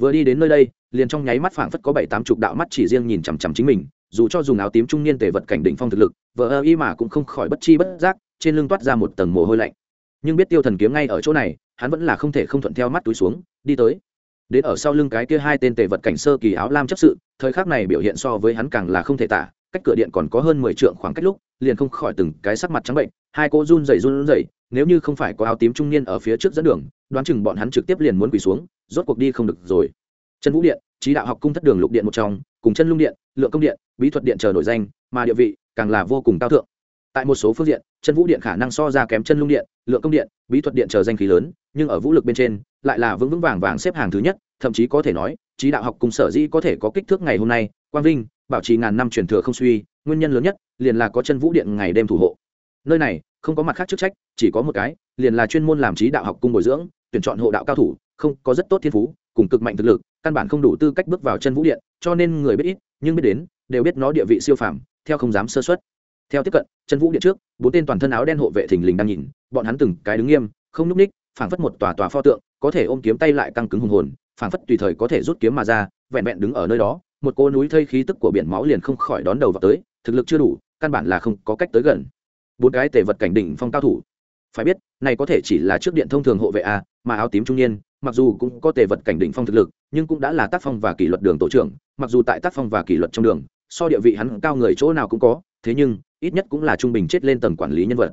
Vừa đi đến nơi đây, liền trong nháy mắt phảng phất có bảy tám chục đạo mắt chỉ riêng nhìn chằm chằm chính mình, dù cho dùng áo tím trung niên tề vật cảnh đỉnh phong thực lực, vợ ơ y mà cũng không khỏi bất chi bất giác, trên lưng toát ra một tầng mồ hôi lạnh. Nhưng biết Tiêu Thần kiếm ngay ở chỗ này, hắn vẫn là không thể không thuận theo mắt túi xuống đi tới đến ở sau lưng cái kia hai tên tề vật cảnh sơ kỳ áo lam chấp sự thời khắc này biểu hiện so với hắn càng là không thể tả cách cửa điện còn có hơn mười trượng khoảng cách lúc, liền không khỏi từng cái sắc mặt trắng bệnh, hai cô run rẩy run rẩy, nếu như không phải có áo tím trung niên ở phía trước dẫn đường, đoán chừng bọn hắn trực tiếp liền muốn quỳ xuống, rốt cuộc đi không được rồi. Chân vũ điện trí đạo học cung thất đường lục điện một trong, cùng chân lung điện, lượng công điện, bí thuật điện chờ nổi danh, mà địa vị càng là vô cùng cao thượng. Tại một số phương diện, chân vũ điện khả năng so ra kém chân lung điện, lượng công điện, bí thuật điện chờ danh khí lớn, nhưng ở vũ lực bên trên, lại là vững vững vàng vàng xếp hàng thứ nhất, thậm chí có thể nói trí đạo học cùng sở dĩ có thể có kích thước ngày hôm nay, quang vinh bảo trì ngàn năm truyền thừa không suy, nguyên nhân lớn nhất liền là có chân vũ điện ngày đêm thủ hộ. Nơi này không có mặt khác chức trách, chỉ có một cái, liền là chuyên môn làm trí đạo học cung bồi dưỡng, tuyển chọn hộ đạo cao thủ, không, có rất tốt thiên phú, cùng cực mạnh thực lực, căn bản không đủ tư cách bước vào chân vũ điện, cho nên người biết ít, nhưng biết đến, đều biết nó địa vị siêu phàm, theo không dám sơ xuất theo tiếp cận, chân vũ điện trước, bốn tên toàn thân áo đen hộ vệ thình lình đang nhìn, bọn hắn từng cái đứng nghiêm, không nhúc ních, phảng phất một tòa tòa pho tượng, có thể ôm kiếm tay lại căng cứng hùng hồn, phảng phất tùy thời có thể rút kiếm mà ra, vẹn vẹn đứng ở nơi đó một cô núi thây khí tức của biển máu liền không khỏi đón đầu vào tới, thực lực chưa đủ, căn bản là không có cách tới gần. Bốn cái tể vật cảnh đỉnh phong cao thủ. Phải biết, này có thể chỉ là trước điện thông thường hộ vệ a, mà áo tím trung niên, mặc dù cũng có tề vật cảnh đỉnh phong thực lực, nhưng cũng đã là tác phong và kỷ luật đường tổ trưởng, mặc dù tại tác phong và kỷ luật trong đường, so địa vị hắn cao người chỗ nào cũng có, thế nhưng, ít nhất cũng là trung bình chết lên tầng quản lý nhân vật.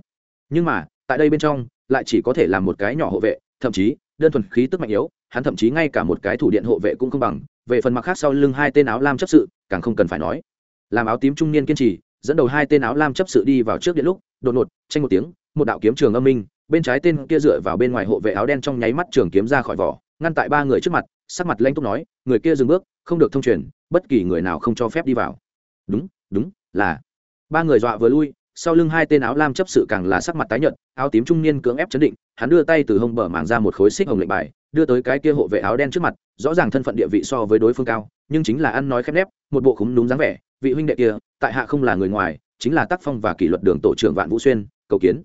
Nhưng mà, tại đây bên trong, lại chỉ có thể là một cái nhỏ hộ vệ, thậm chí, đơn thuần khí tức mạnh yếu, hắn thậm chí ngay cả một cái thủ điện hộ vệ cũng không bằng về phần mặc khác sau lưng hai tên áo lam chấp sự, càng không cần phải nói. Làm áo tím trung niên kiên trì, dẫn đầu hai tên áo lam chấp sự đi vào trước điện lúc, đột ngột, tranh một tiếng, một đạo kiếm trường âm minh, bên trái tên kia dựa vào bên ngoài hộ vệ áo đen trong nháy mắt trường kiếm ra khỏi vỏ, ngăn tại ba người trước mặt, sắc mặt lanh túc nói, người kia dừng bước, không được thông truyền, bất kỳ người nào không cho phép đi vào. Đúng đúng, là. Ba người dọa vừa lui, sau lưng hai tên áo lam chấp sự càng là sắc mặt tái nhợt, áo tím trung niên cưỡng ép chấn định, hắn đưa tay từ hông bờ màng ra một khối xích hồng lệnh bài đưa tới cái kia hộ vệ áo đen trước mặt, rõ ràng thân phận địa vị so với đối phương cao, nhưng chính là ăn nói khép nép, một bộ khúng đúng dáng vẻ, vị huynh đệ kia, tại hạ không là người ngoài, chính là tác phong và kỷ luật đường tổ trưởng vạn vũ xuyên cầu kiến.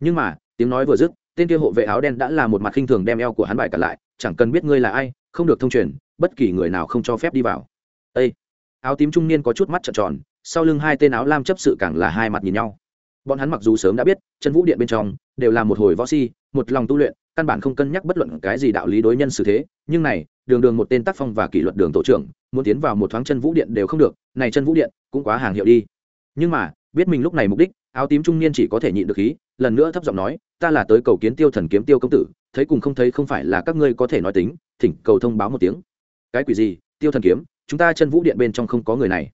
Nhưng mà, tiếng nói vừa dứt, tên kia hộ vệ áo đen đã là một mặt khinh thường đem eo của hắn bài cả lại, chẳng cần biết ngươi là ai, không được thông truyền, bất kỳ người nào không cho phép đi vào. Ê! áo tím trung niên có chút mắt trợn tròn, sau lưng hai tên áo lam chấp sự càng là hai mặt nhìn nhau. Bọn hắn mặc dù sớm đã biết, chân vũ điện bên trong, đều là một hồi võ si, một lòng tu luyện căn bản không cân nhắc bất luận cái gì đạo lý đối nhân xử thế, nhưng này, đường đường một tên tác phong và kỷ luật đường tổ trưởng, muốn tiến vào một thoáng chân vũ điện đều không được, này chân vũ điện cũng quá hàng hiệu đi. Nhưng mà, biết mình lúc này mục đích, áo tím trung niên chỉ có thể nhịn được khí, lần nữa thấp giọng nói, ta là tới cầu kiến tiêu thần kiếm tiêu công tử, thấy cùng không thấy không phải là các ngươi có thể nói tính, thỉnh cầu thông báo một tiếng. Cái quỷ gì, tiêu thần kiếm, chúng ta chân vũ điện bên trong không có người này.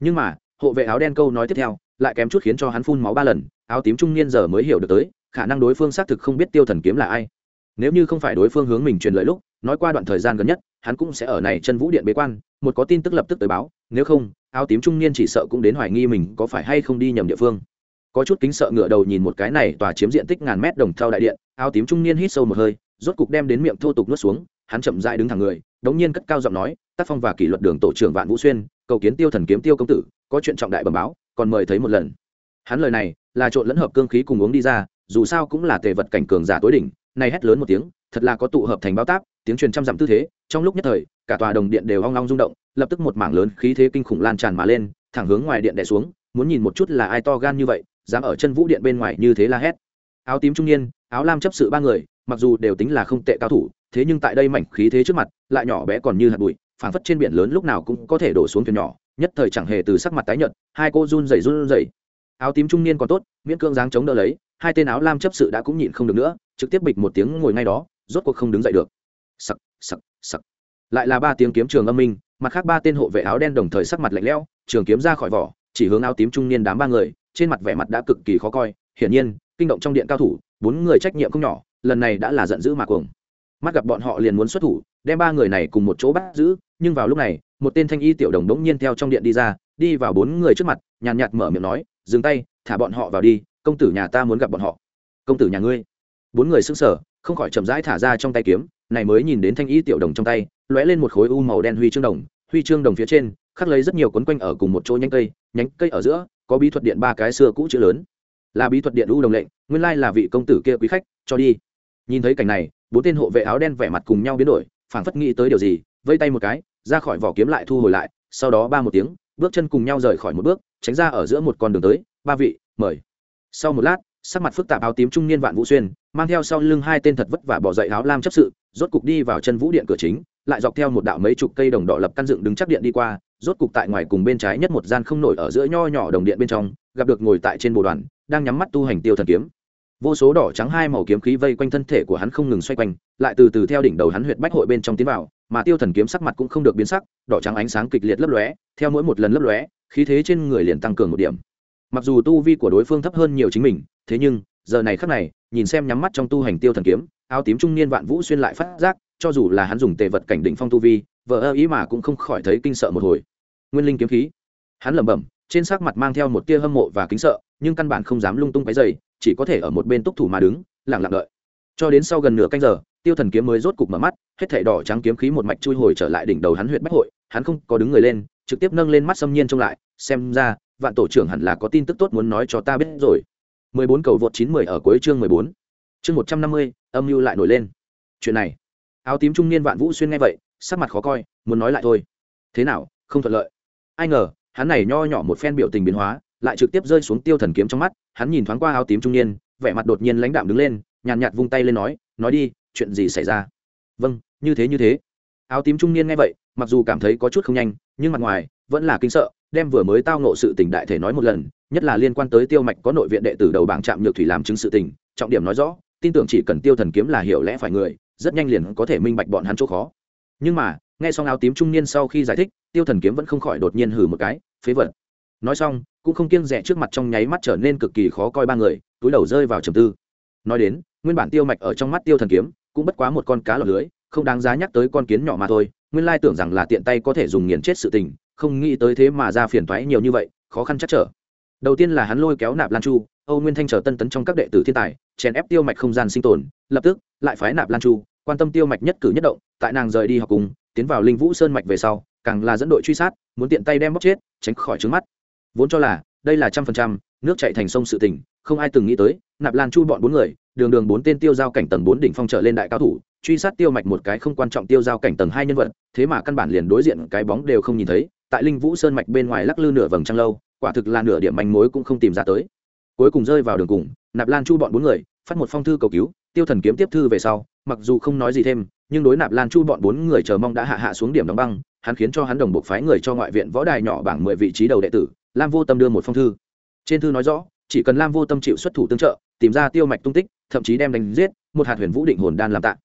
Nhưng mà, hộ vệ áo đen câu nói tiếp theo, lại kém chút khiến cho hắn phun máu ba lần, áo tím trung niên giờ mới hiểu được tới, khả năng đối phương xác thực không biết tiêu thần kiếm là ai nếu như không phải đối phương hướng mình truyền lời lúc, nói qua đoạn thời gian gần nhất, hắn cũng sẽ ở này chân vũ điện bế quan, một có tin tức lập tức tới báo, nếu không, áo tím trung niên chỉ sợ cũng đến hoài nghi mình có phải hay không đi nhầm địa phương. Có chút kính sợ ngựa đầu nhìn một cái này tòa chiếm diện tích ngàn mét đồng thau đại điện, áo tím trung niên hít sâu một hơi, rốt cục đem đến miệng thô tục nuốt xuống, hắn chậm dại đứng thẳng người, đống nhiên cất cao giọng nói, tác phong và kỷ luật đường tổ trưởng vạn vũ xuyên, cầu kiến tiêu thần kiếm tiêu công tử, có chuyện trọng đại bẩm báo, còn mời thấy một lần. Hắn lời này là trộn lẫn hợp cương khí cùng uống đi ra, dù sao cũng là tề vật cảnh cường giả tối đỉnh này hét lớn một tiếng, thật là có tụ hợp thành bao táp, tiếng truyền trăm dặm tư thế, trong lúc nhất thời, cả tòa đồng điện đều hoang long rung động, lập tức một mảng lớn khí thế kinh khủng lan tràn mà lên, thẳng hướng ngoài điện đè xuống, muốn nhìn một chút là ai to gan như vậy, dám ở chân vũ điện bên ngoài như thế la hét. Áo tím trung niên, áo lam chấp sự ba người, mặc dù đều tính là không tệ cao thủ, thế nhưng tại đây mảnh khí thế trước mặt, lại nhỏ bé còn như hạt bụi, phảng phất trên biển lớn lúc nào cũng có thể đổ xuống thuyền nhỏ, nhất thời chẳng hề từ sắc mặt tái nhợt, hai cô run rẩy run rẩy. Áo tím trung niên còn tốt, miễn cương dáng chống đỡ lấy hai tên áo lam chấp sự đã cũng nhịn không được nữa, trực tiếp bịch một tiếng ngồi ngay đó, rốt cuộc không đứng dậy được. Sặc sặc sặc. Lại là ba tiếng kiếm trường âm minh, mặt khác ba tên hộ vệ áo đen đồng thời sắc mặt lạnh lẽo, trường kiếm ra khỏi vỏ, chỉ hướng áo tím trung niên đám ba người, trên mặt vẻ mặt đã cực kỳ khó coi. Hiển nhiên, kinh động trong điện cao thủ, bốn người trách nhiệm không nhỏ, lần này đã là giận dữ mà cuồng. Mắt gặp bọn họ liền muốn xuất thủ, đem ba người này cùng một chỗ bắt giữ, nhưng vào lúc này, một tên thanh y tiểu đồng đống nhiên theo trong điện đi ra, đi vào bốn người trước mặt, nhàn nhạt mở miệng nói, dừng tay, thả bọn họ vào đi công tử nhà ta muốn gặp bọn họ. Công tử nhà ngươi? Bốn người xưng sở không khỏi chậm rãi thả ra trong tay kiếm, này mới nhìn đến thanh y tiểu đồng trong tay, lóe lên một khối u màu đen huy chương đồng, huy chương đồng phía trên khắc lấy rất nhiều quấn quanh ở cùng một chỗ nhánh cây nhánh cây ở giữa có bí thuật điện ba cái xưa cũ chữ lớn. Là bí thuật điện u đồng lệnh, nguyên lai là vị công tử kia quý khách, cho đi. Nhìn thấy cảnh này, bốn tên hộ vệ áo đen vẻ mặt cùng nhau biến đổi, phảng phất nghĩ tới điều gì, vây tay một cái, ra khỏi vỏ kiếm lại thu hồi lại, sau đó ba một tiếng, bước chân cùng nhau rời khỏi một bước, tránh ra ở giữa một con đường tới. Ba vị, mời sau một lát, sắc mặt phức tạp áo tím trung niên vạn vũ xuyên, mang theo sau lưng hai tên thật vất vả bỏ dậy áo lam chấp sự, rốt cục đi vào chân vũ điện cửa chính, lại dọc theo một đạo mấy chục cây đồng đỏ lập căn dựng đứng chắc điện đi qua, rốt cục tại ngoài cùng bên trái nhất một gian không nổi ở giữa nho nhỏ đồng điện bên trong, gặp được ngồi tại trên bồ đoàn, đang nhắm mắt tu hành tiêu thần kiếm. Vô số đỏ trắng hai màu kiếm khí vây quanh thân thể của hắn không ngừng xoay quanh, lại từ từ theo đỉnh đầu hắn huyệt bách hội bên trong tiến vào, mà tiêu thần kiếm sắc mặt cũng không được biến sắc, đỏ trắng ánh sáng kịch liệt lấp lóe, theo mỗi một lần lấp lóe, khí thế trên người liền tăng cường một điểm mặc dù tu vi của đối phương thấp hơn nhiều chính mình, thế nhưng, giờ này khắc này, nhìn xem nhắm mắt trong tu hành tiêu thần kiếm, áo tím trung niên vạn vũ xuyên lại phát giác, cho dù là hắn dùng tề vật cảnh đỉnh phong tu vi vợ ơ ý mà cũng không khỏi thấy kinh sợ một hồi. Nguyên linh kiếm khí. Hắn lẩm bẩm, trên sắc mặt mang theo một tia hâm mộ và kính sợ, nhưng căn bản không dám lung tung cái dày chỉ có thể ở một bên túc thủ mà đứng, lặng lặng đợi. Cho đến sau gần nửa canh giờ, tiêu thần kiếm mới rốt cục mở mắt, hết thảy đỏ trắng kiếm khí một mạch chui hồi trở lại đỉnh đầu hắn huyện bách hội, hắn không có đứng người lên, trực tiếp nâng lên mắt xâm nhiên trông lại, xem ra vạn tổ trưởng hẳn là có tin tức tốt muốn nói cho ta biết rồi 14 cầu vượt 910 ở cuối chương 14. Chương 150, âm mưu lại nổi lên. Chuyện này, áo tím trung niên Vạn Vũ xuyên nghe vậy, sắc mặt khó coi, muốn nói lại thôi. Thế nào, không thuận lợi. Ai ngờ, hắn này nho nhỏ một phen biểu tình biến hóa, lại trực tiếp rơi xuống tiêu thần kiếm trong mắt, hắn nhìn thoáng qua áo tím trung niên, vẻ mặt đột nhiên lãnh đạm đứng lên, nhàn nhạt vung tay lên nói, nói đi, chuyện gì xảy ra? Vâng, như thế như thế. Áo tím trung niên nghe vậy, mặc dù cảm thấy có chút không nhanh, nhưng mặt ngoài vẫn là kinh sợ, đem vừa mới tao ngộ sự tình đại thể nói một lần, nhất là liên quan tới tiêu mạch có nội viện đệ tử đầu bảng trạm nhược thủy làm chứng sự tình trọng điểm nói rõ tin tưởng chỉ cần tiêu thần kiếm là hiểu lẽ phải người rất nhanh liền có thể minh bạch bọn hắn chỗ khó. Nhưng mà nghe xong áo tím trung niên sau khi giải thích tiêu thần kiếm vẫn không khỏi đột nhiên hử một cái phế vật. Nói xong cũng không kiêng rẻ trước mặt trong nháy mắt trở nên cực kỳ khó coi ba người túi đầu rơi vào trầm tư. Nói đến nguyên bản tiêu mạch ở trong mắt tiêu thần kiếm cũng bất quá một con cá lọt lưới không đáng giá nhắc tới con kiến nhỏ mà thôi nguyên lai tưởng rằng là tiện tay có thể dùng nghiền chết sự tình không nghĩ tới thế mà ra phiền toái nhiều như vậy, khó khăn chắc trở. Đầu tiên là hắn lôi kéo nạp lan chu, âu nguyên thanh chờ tân tấn trong các đệ tử thiên tài, chèn ép tiêu mạch không gian sinh tồn, lập tức lại phái nạp lan chu, quan tâm tiêu mạch nhất cử nhất động, tại nàng rời đi học cùng, tiến vào linh vũ sơn mạch về sau, càng là dẫn đội truy sát, muốn tiện tay đem bóc chết, tránh khỏi trứng mắt. Vốn cho là đây là trăm phần trăm nước chạy thành sông sự tình, không ai từng nghĩ tới, nạp lan chu bọn bốn người, đường đường bốn tên tiêu giao cảnh tầng bốn đỉnh phong trở lên đại cao thủ, truy sát tiêu mạch một cái không quan trọng tiêu giao cảnh tầng hai nhân vật, thế mà căn bản liền đối diện cái bóng đều không nhìn thấy tại linh vũ sơn mạch bên ngoài lắc lư nửa vầng trăng lâu, quả thực là nửa điểm manh mối cũng không tìm ra tới. Cuối cùng rơi vào đường cùng, nạp lan chu bọn bốn người, phát một phong thư cầu cứu, tiêu thần kiếm tiếp thư về sau, mặc dù không nói gì thêm, nhưng đối nạp lan chu bọn bốn người chờ mong đã hạ hạ xuống điểm đóng băng, hắn khiến cho hắn đồng bộ phái người cho ngoại viện võ đài nhỏ bảng mười vị trí đầu đệ tử, lam vô tâm đưa một phong thư. Trên thư nói rõ, chỉ cần lam vô tâm chịu xuất thủ tương trợ, tìm ra tiêu mạch tung tích, thậm chí đem đánh giết, một hạt huyền vũ định hồn đan làm tạng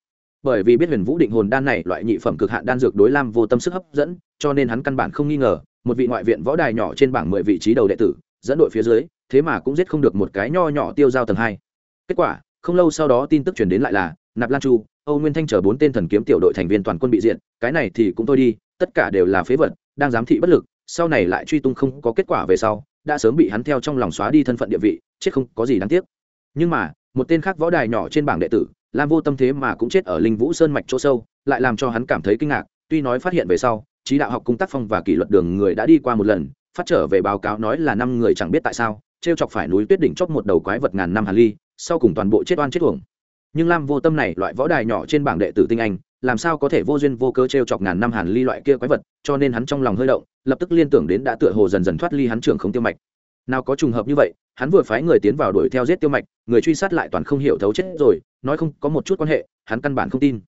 bởi vì biết huyền vũ định hồn đan này loại nhị phẩm cực hạn đan dược đối lam vô tâm sức hấp dẫn, cho nên hắn căn bản không nghi ngờ, một vị ngoại viện võ đài nhỏ trên bảng mười vị trí đầu đệ tử, dẫn đội phía dưới, thế mà cũng giết không được một cái nho nhỏ tiêu giao tầng hai. Kết quả, không lâu sau đó tin tức truyền đến lại là, nạp lan chu, âu nguyên thanh chờ bốn tên thần kiếm tiểu đội thành viên toàn quân bị diện cái này thì cũng thôi đi, tất cả đều là phế vật, đang giám thị bất lực, sau này lại truy tung không có kết quả về sau, đã sớm bị hắn theo trong lòng xóa đi thân phận địa vị, chết không có gì đáng tiếc. Nhưng mà, một tên khác võ đài nhỏ trên bảng đệ tử lam vô tâm thế mà cũng chết ở linh vũ sơn mạch chỗ sâu, lại làm cho hắn cảm thấy kinh ngạc, tuy nói phát hiện về sau, trí đạo học cung tác phong và kỷ luật đường người đã đi qua một lần, phát trở về báo cáo nói là năm người chẳng biết tại sao t r e o chọc phải núi tuyết đỉnh chót một đầu quái vật ngàn năm hà ly, sau cùng toàn bộ chết oan chết uổng. Nhưng lam vô tâm này, loại võ đài nhỏ trên bảng đệ tử tinh anh, làm sao có thể vô duyên vô cớ t r e o chọc ngàn năm hàn ly loại kia quái vật, cho nên hắn trong lòng hơi động, lập tức liên tưởng đến đã tựa hồ dần dần thoát ly hắn trưởng không tiêu mạch. Nào có trùng hợp như vậy, hắn vừa phái người tiến vào đuổi theo giết tiêu mạch, người truy sát lại toàn không hiểu thấu chết rồi nói không có một chút quan hệ, hắn căn bản không tin.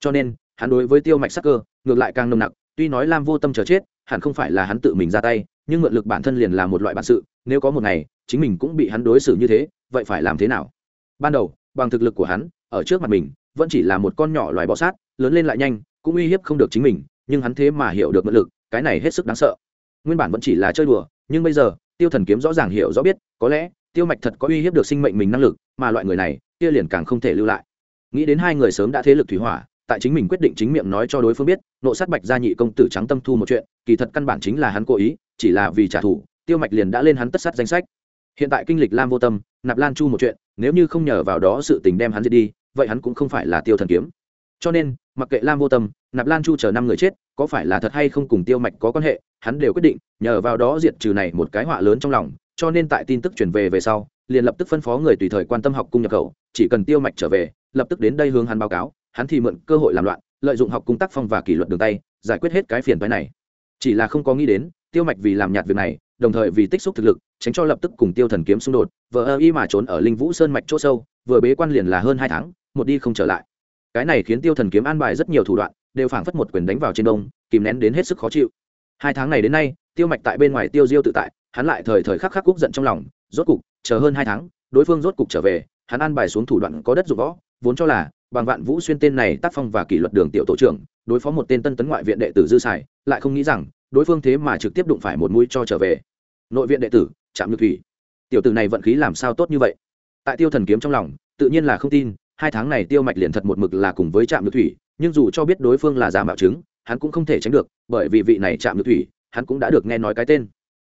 Cho nên, hắn đối với tiêu mạch sắc cơ, ngược lại càng nồng nặc, tuy nói lam vô tâm chờ chết, hẳn không phải là hắn tự mình ra tay, nhưng mượn lực bản thân liền là một loại bản sự, nếu có một ngày, chính mình cũng bị hắn đối xử như thế, vậy phải làm thế nào? Ban đầu, bằng thực lực của hắn, ở trước mặt mình, vẫn chỉ là một con nhỏ loài bọ sát, lớn lên lại nhanh, cũng uy hiếp không được chính mình, nhưng hắn thế mà hiểu được mượn lực, cái này hết sức đáng sợ. Nguyên bản vẫn chỉ là chơi đùa, nhưng bây giờ, tiêu thần kiếm rõ ràng hiểu rõ biết, có lẽ, tiêu mạch thật có uy hiếp được sinh mệnh mình năng lực, mà loại người này kia liền càng không thể lưu lại. Nghĩ đến hai người sớm đã thế lực thủy hỏa, tại chính mình quyết định chính miệng nói cho đối phương biết, nộ sát bạch gia nhị công tử trắng tâm thu một chuyện, kỳ thật căn bản chính là hắn cố ý, chỉ là vì trả thù, tiêu mạch liền đã lên hắn tất sát danh sách. Hiện tại kinh lịch lam vô tâm, nạp lan chu một chuyện, nếu như không nhờ vào đó sự tình đem hắn giết đi, vậy hắn cũng không phải là tiêu thần kiếm. Cho nên, mặc kệ lam vô tâm, nạp lan chu chờ năm người chết, có phải là thật hay không cùng tiêu mạch có quan hệ, hắn đều quyết định nhờ vào đó diệt trừ này một cái họa lớn trong lòng, cho nên tại tin tức chuyển về về sau, liền lập tức phân phó người tùy thời quan tâm học cung nhập khẩu chỉ cần tiêu mạch trở về, lập tức đến đây hướng hắn báo cáo, hắn thì mượn cơ hội làm loạn, lợi dụng học cung tác phong và kỷ luật đường tay, giải quyết hết cái phiền phái này. Chỉ là không có nghĩ đến, tiêu mạch vì làm nhạt việc này, đồng thời vì tích xúc thực lực, tránh cho lập tức cùng tiêu thần kiếm xung đột vợ ơ y mà trốn ở linh vũ sơn mạch chỗ sâu, vừa bế quan liền là hơn hai tháng, một đi không trở lại. Cái này khiến tiêu thần kiếm an bài rất nhiều thủ đoạn, đều phảng phất một quyền đánh vào trên đông, kìm nén đến hết sức khó chịu. Hai tháng này đến nay, tiêu mạch tại bên ngoài tiêu diêu tự tại, hắn lại thời thời khắc khắc cúc giận trong lòng, rốt cục, chờ hơn hai tháng, đối phương rốt cục trở về hắn an bài xuống thủ đoạn có đất dụng võ, vốn cho là, bằng vạn vũ xuyên tên này tác phong và kỷ luật đường tiểu tổ trưởng, đối phó một tên tân tấn ngoại viện đệ tử dư sài lại không nghĩ rằng, đối phương thế mà trực tiếp đụng phải một mũi cho trở về. Nội viện đệ tử, trạm nhược thủy. Tiểu tử này vận khí làm sao tốt như vậy? Tại tiêu thần kiếm trong lòng, tự nhiên là không tin, hai tháng này tiêu mạch liền thật một mực là cùng với trạm nhược thủy, nhưng dù cho biết đối phương là giả mạo chứng, hắn cũng không thể tránh được, bởi vì vị này trạm nhược thủy, hắn cũng đã được nghe nói cái tên.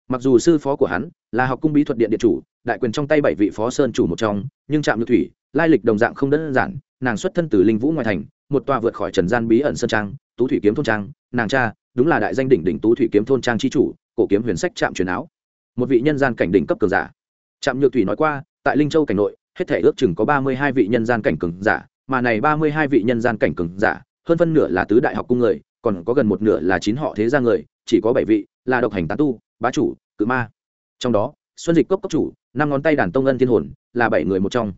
Mặc dù sư phó của hắn là học cung bí thuật điện điện chủ đại quyền trong tay bảy vị phó sơn chủ một trong, nhưng trạm nhược thủy, lai lịch đồng dạng không đơn giản, nàng xuất thân từ linh vũ ngoại thành, một tòa vượt khỏi trần gian bí ẩn sơn trang, tú thủy kiếm thôn trang, nàng cha đúng là đại danh đỉnh đỉnh tú thủy kiếm thôn trang chi chủ, cổ kiếm huyền sách trạm truyền áo. Một vị nhân gian cảnh đỉnh cấp cường giả. Trạm nhược thủy nói qua, tại linh châu cảnh nội, hết thể ước chừng có ba mươi hai vị nhân gian cảnh cường giả, mà này ba mươi hai vị nhân gian cảnh cường giả, hơn phân nửa là tứ đại học cung người, còn có gần một nửa là chín họ thế gia người, chỉ có bảy vị là độc hành tán tu, bá chủ, cự ma. Trong đó xuân dịch cốc cốc chủ, năm ngón tay đàn tông ân thiên hồn, là bảy người một trong.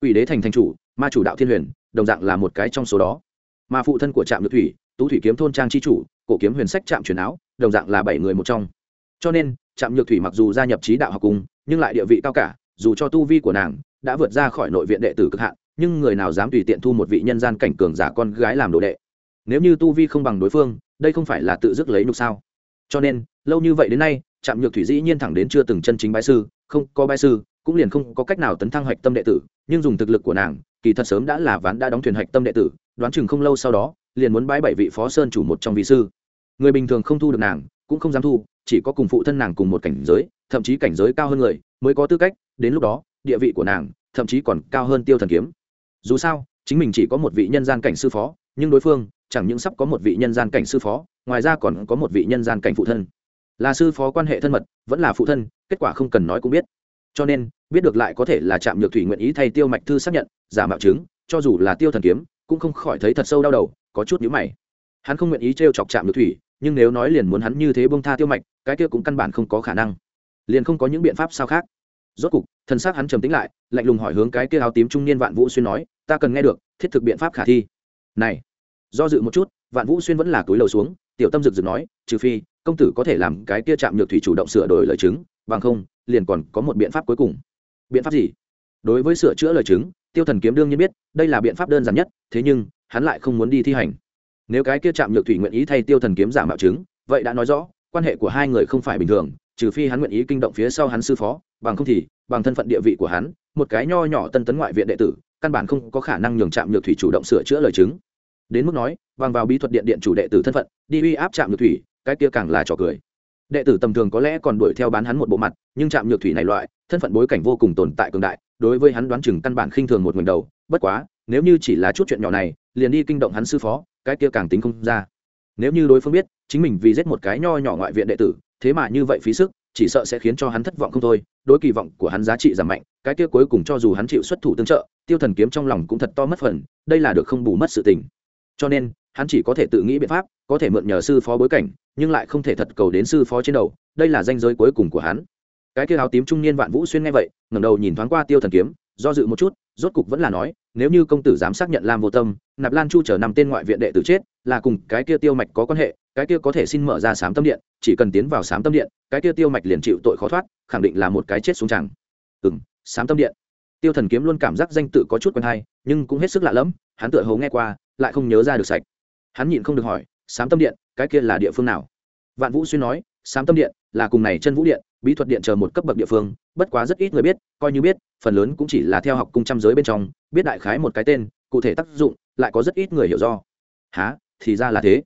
Ủy đế thành thành chủ, ma chủ đạo thiên huyền, đồng dạng là một cái trong số đó. Mà phụ thân của trạm nhược thủy, tú thủy kiếm thôn trang chi chủ, cổ kiếm huyền sách trạm truyền áo, đồng dạng là bảy người một trong. Cho nên, trạm nhược thủy mặc dù gia nhập trí đạo học cung nhưng lại địa vị cao cả, dù cho tu vi của nàng đã vượt ra khỏi nội viện đệ tử cực hạn, nhưng người nào dám tùy tiện thu một vị nhân gian cảnh cường giả con gái làm đồ đệ. Nếu như tu vi không bằng đối phương, đây không phải là tự dứt lấy nhục sao? Cho nên lâu như vậy đến nay, trạm nhược thủy dĩ nhiên thẳng đến chưa từng chân chính bái sư, không có bái sư, cũng liền không có cách nào tấn thăng hoạch tâm đệ tử, nhưng dùng thực lực của nàng, kỳ thật sớm đã là ván đã đóng thuyền hạch tâm đệ tử, đoán chừng không lâu sau đó, liền muốn bái bảy vị phó sơn chủ một trong vị sư. Người bình thường không thu được nàng, cũng không dám thu, chỉ có cùng phụ thân nàng cùng một cảnh giới, thậm chí cảnh giới cao hơn người, mới có tư cách, đến lúc đó, địa vị của nàng, thậm chí còn cao hơn tiêu thần kiếm. Dù sao, chính mình chỉ có một vị nhân gian cảnh sư phó, nhưng đối phương, chẳng những sắp có một vị nhân gian cảnh sư phó, ngoài ra còn có một vị nhân gian cảnh phụ thân là sư phó quan hệ thân mật, vẫn là phụ thân, kết quả không cần nói cũng biết. Cho nên, biết được lại có thể là trạm nhược thủy nguyện ý thay tiêu mạch thư xác nhận, giả mạo chứng, cho dù là tiêu thần kiếm, cũng không khỏi thấy thật sâu đau đầu, có chút nhữ mày. Hắn không nguyện ý t r e o chọc chạm nhược thủy, nhưng nếu nói liền muốn hắn như thế bông tha tiêu mạch, cái kia cũng căn bản không có khả năng. Liền không có những biện pháp sao khác. Rốt cục thân xác hắn trầm tính lại, lạnh lùng hỏi hướng cái kia áo tím trung niên vạn vũ xuyên nói, ta cần nghe được, thiết thực biện pháp khả thi. Này. Do dự một chút, vạn vũ xuyên vẫn là túi lầu xuống, tiểu tâm rực rực nói, trừ phi công tử có thể làm cái kia chạm nhược thủy chủ động sửa đổi lời chứng, bằng không, liền còn có một biện pháp cuối cùng. Biện pháp gì? Đối với sửa chữa lời chứng, tiêu thần kiếm đương nhiên biết, đây là biện pháp đơn giản nhất, thế nhưng, hắn lại không muốn đi thi hành. Nếu cái kia chạm nhược thủy nguyện ý thay tiêu thần kiếm giả mạo chứng, vậy đã nói rõ, quan hệ của hai người không phải bình thường, trừ phi hắn nguyện ý kinh động phía sau hắn sư phó, bằng không thì, bằng thân phận địa vị của hắn, một cái nho nhỏ tân tấn ngoại viện đệ tử, căn bản không có khả năng nhường chạm nhược thủy chủ động sửa chữa lời chứng. Đến mức nói, bằng vào bí thuật điện điện chủ đệ tử thân phận, đi uy áp chạm nhược thủy cái kia càng là trò cười. Đệ tử tầm thường có lẽ còn đuổi theo bán hắn một bộ mặt, nhưng trạm nhược thủy này loại, thân phận bối cảnh vô cùng tồn tại cường đại, đối với hắn đoán chừng căn bản khinh thường một mình đầu. Bất quá, nếu như chỉ là chút chuyện nhỏ này, liền đi kinh động hắn sư phó, cái kia càng tính không ra. Nếu như đối phương biết, chính mình vì giết một cái nho nhỏ ngoại viện đệ tử, thế mà như vậy phí sức, chỉ sợ sẽ khiến cho hắn thất vọng không thôi, đối kỳ vọng của hắn giá trị giảm mạnh, cái kia cuối cùng cho dù hắn chịu xuất thủ tương trợ, tiêu thần kiếm trong lòng cũng thật to mất phần, đây là được không bù mất sự tình cho nên, hắn chỉ có thể tự nghĩ biện pháp, có thể mượn nhờ sư phó bối cảnh, nhưng lại không thể thật cầu đến sư phó trên đầu, đây là danh giới cuối cùng của hắn. Cái kia áo tím trung niên vạn vũ xuyên nghe vậy, ngẩng đầu nhìn thoáng qua tiêu thần kiếm, do dự một chút, rốt cục vẫn là nói, nếu như công tử dám xác nhận lam vô tâm, nạp lan chu trở nằm tên ngoại viện đệ tử chết, là cùng cái kia tiêu mạch có quan hệ, cái kia có thể xin mở ra sám tâm điện, chỉ cần tiến vào sám tâm điện, cái kia tiêu mạch liền chịu tội khó thoát, khẳng định là một cái chết xuống chẳng. Ừ m sám tâm điện. Tiêu thần kiếm luôn cảm giác danh tự có chút quen hay, nhưng cũng hết sức lạ lẫm, hắn tựa hầu nghe qua lại không nhớ ra được sạch. Hắn nhịn không được hỏi, sám tâm điện, cái kia là địa phương nào? Vạn vũ xuyên nói, sám tâm điện là cùng này chân vũ điện, bí thuật điện chờ một cấp bậc địa phương, bất quá rất ít người biết, coi như biết, phần lớn cũng chỉ là theo học cung trăm giới bên trong, biết đại khái một cái tên, cụ thể tác dụng, lại có rất ít người hiểu do. Há thì ra là thế.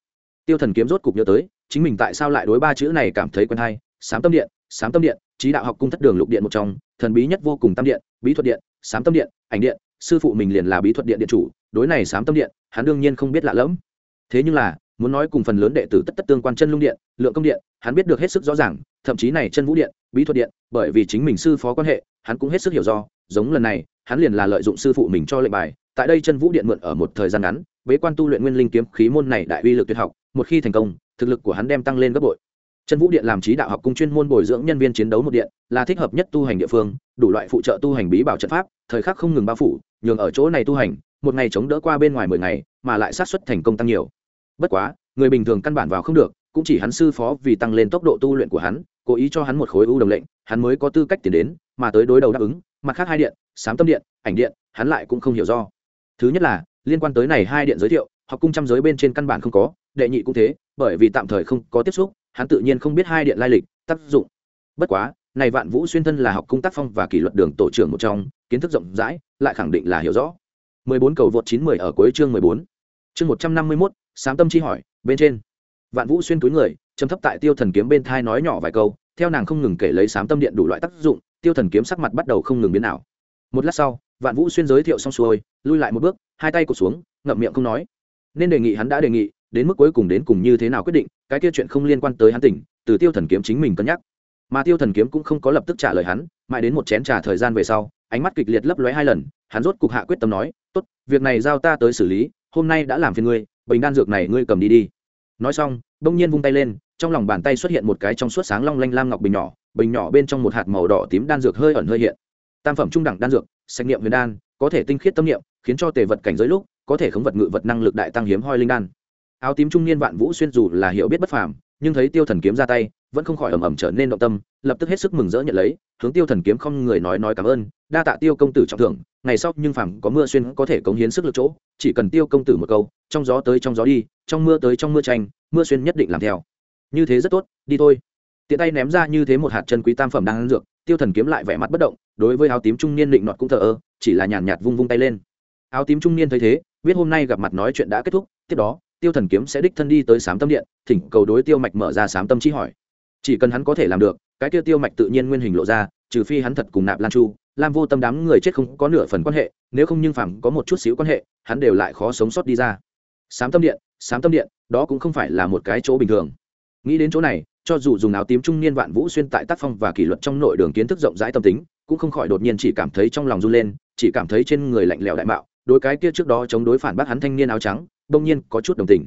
Tiêu thần kiếm rốt cục nhớ tới, chính mình tại sao lại đối ba chữ này cảm thấy quen hay? Sám tâm điện, sám tâm điện, trí đạo học cung thất đường lục điện một trong, thần bí nhất vô cùng tâm điện, bí thuật điện, sám tâm điện, ảnh điện, sư phụ mình liền là bí thuật điện điện chủ đối này sám tâm điện, hắn đương nhiên không biết lạ lẫm. Thế nhưng là, muốn nói cùng phần lớn đệ tử tất tất tương quan chân lung điện, lượng công điện, hắn biết được hết sức rõ ràng, thậm chí này chân vũ điện, bí thuật điện, bởi vì chính mình sư phó quan hệ, hắn cũng hết sức hiểu do, giống lần này, hắn liền là lợi dụng sư phụ mình cho lệnh bài, tại đây chân vũ điện mượn ở một thời gian ngắn, bế quan tu luyện nguyên linh kiếm khí môn này đại uy lực tuyệt học, một khi thành công, thực lực của hắn đem tăng lên gấp bội. Chân vũ điện làm trí đạo học cung chuyên môn bồi dưỡng nhân viên chiến đấu một điện, là thích hợp nhất tu hành địa phương, đủ loại phụ trợ tu hành bí bảo trận pháp, thời khắc không ngừng bao phủ, nhường ở chỗ này tu hành một ngày chống đỡ qua bên ngoài mười ngày, mà lại sát xuất thành công tăng nhiều. Bất quá, người bình thường căn bản vào không được, cũng chỉ hắn sư phó vì tăng lên tốc độ tu luyện của hắn, cố ý cho hắn một khối ưu đồng lệnh, hắn mới có tư cách tiến đến, mà tới đối đầu đáp ứng, mặt khác hai điện, sám tâm điện, ảnh điện, hắn lại cũng không hiểu do. Thứ nhất là, liên quan tới này hai điện giới thiệu, học cung trăm giới bên trên căn bản không có, đệ nhị cũng thế, bởi vì tạm thời không có tiếp xúc, hắn tự nhiên không biết hai điện lai lịch, tác dụng. Bất quá, này vạn vũ xuyên thân là học cung tác phong và kỷ luật đường tổ trưởng một trong, kiến thức rộng rãi, lại khẳng định là hiểu rõ. 14 cầu vượt 910 ở cuối chương 14. Chương 151, sáng tâm chi hỏi, bên trên. Vạn Vũ xuyên túi người, trầm thấp tại Tiêu Thần kiếm bên thai nói nhỏ vài câu, theo nàng không ngừng kể lấy sám tâm điện đủ loại tác dụng, Tiêu Thần kiếm sắc mặt bắt đầu không ngừng biến ảo. Một lát sau, Vạn Vũ xuyên giới thiệu xong xuôi, lui lại một bước, hai tay cụ xuống, ngậm miệng không nói. Nên đề nghị hắn đã đề nghị, đến mức cuối cùng đến cùng như thế nào quyết định, cái kia chuyện không liên quan tới hắn tỉnh, từ Tiêu Thần kiếm chính mình cân nhắc. Mà Tiêu Thần kiếm cũng không có lập tức trả lời hắn, mãi đến một chén trà thời gian về sau, ánh mắt kịch liệt lấp lóe hai lần, hắn rốt cục hạ quyết tâm nói, "Tốt, việc này giao ta tới xử lý, hôm nay đã làm phiền ngươi, bình đan dược này ngươi cầm đi đi." Nói xong, bỗng nhiên vung tay lên, trong lòng bàn tay xuất hiện một cái trong suốt sáng long lanh lam ngọc bình nhỏ, bình nhỏ bên trong một hạt màu đỏ tím đan dược hơi ẩn hơi hiện. Tam phẩm trung đẳng đan dược, xét nghiệm huyền đan, có thể tinh khiết tâm niệm, khiến cho tề vật cảnh giới lúc, có thể khống vật ngự vật năng lực đại tăng hiếm hoi linh đan. Áo tím trung niên vạn vũ xuyên dù là hiểu biết bất phàm, nhưng thấy Tiêu Thần kiếm ra tay, vẫn không khỏi ầm ầm trở nên động tâm, lập tức hết sức mừng rỡ nhận lấy, hướng Tiêu Thần kiếm không người nói nói cảm ơn, đa tạ Tiêu công tử trọng thưởng, ngày sau nhưng phàm có mưa xuyên có thể cống hiến sức lực chỗ, chỉ cần Tiêu công tử một câu, trong gió tới trong gió đi, trong mưa tới trong mưa tranh, mưa xuyên nhất định làm theo. Như thế rất tốt, đi thôi. Tiện tay ném ra như thế một hạt chân quý tam phẩm đang ăn dược, Tiêu Thần kiếm lại vẻ mặt bất động, đối với áo tím trung niên định nọt cũng thờ ơ, chỉ là nhàn nhạt vung vung tay lên. Áo tím trung niên thấy thế, biết hôm nay gặp mặt nói chuyện đã kết thúc, tiếp đó, Tiêu Thần kiếm sẽ đích thân đi tới Sám Tâm Điện, thỉnh cầu đối Tiêu Mạch mở ra Sám Tâm chi hỏi chỉ cần hắn có thể làm được cái kia tiêu mạch tự nhiên nguyên hình lộ ra trừ phi hắn thật cùng nạp lan chu lam vô tâm đám người chết không có nửa phần quan hệ, nếu không nhưng phàm có một chút xíu quan hệ, hắn đều lại khó sống sót đi ra. Sám tâm điện, sám tâm điện, đó cũng không phải là một cái chỗ bình thường. Nghĩ đến chỗ này, cho dù dùng áo tím trung niên vạn vũ xuyên tại tác phong và kỷ luật trong nội đường kiến thức rộng rãi tâm tính, cũng không khỏi đột nhiên chỉ cảm thấy trong lòng run lên, chỉ cảm thấy trên người lạnh lẽo đại mạo, đối cái kia trước đó chống đối phản bác hắn thanh niên áo trắng đông nhiên có chút đồng tình.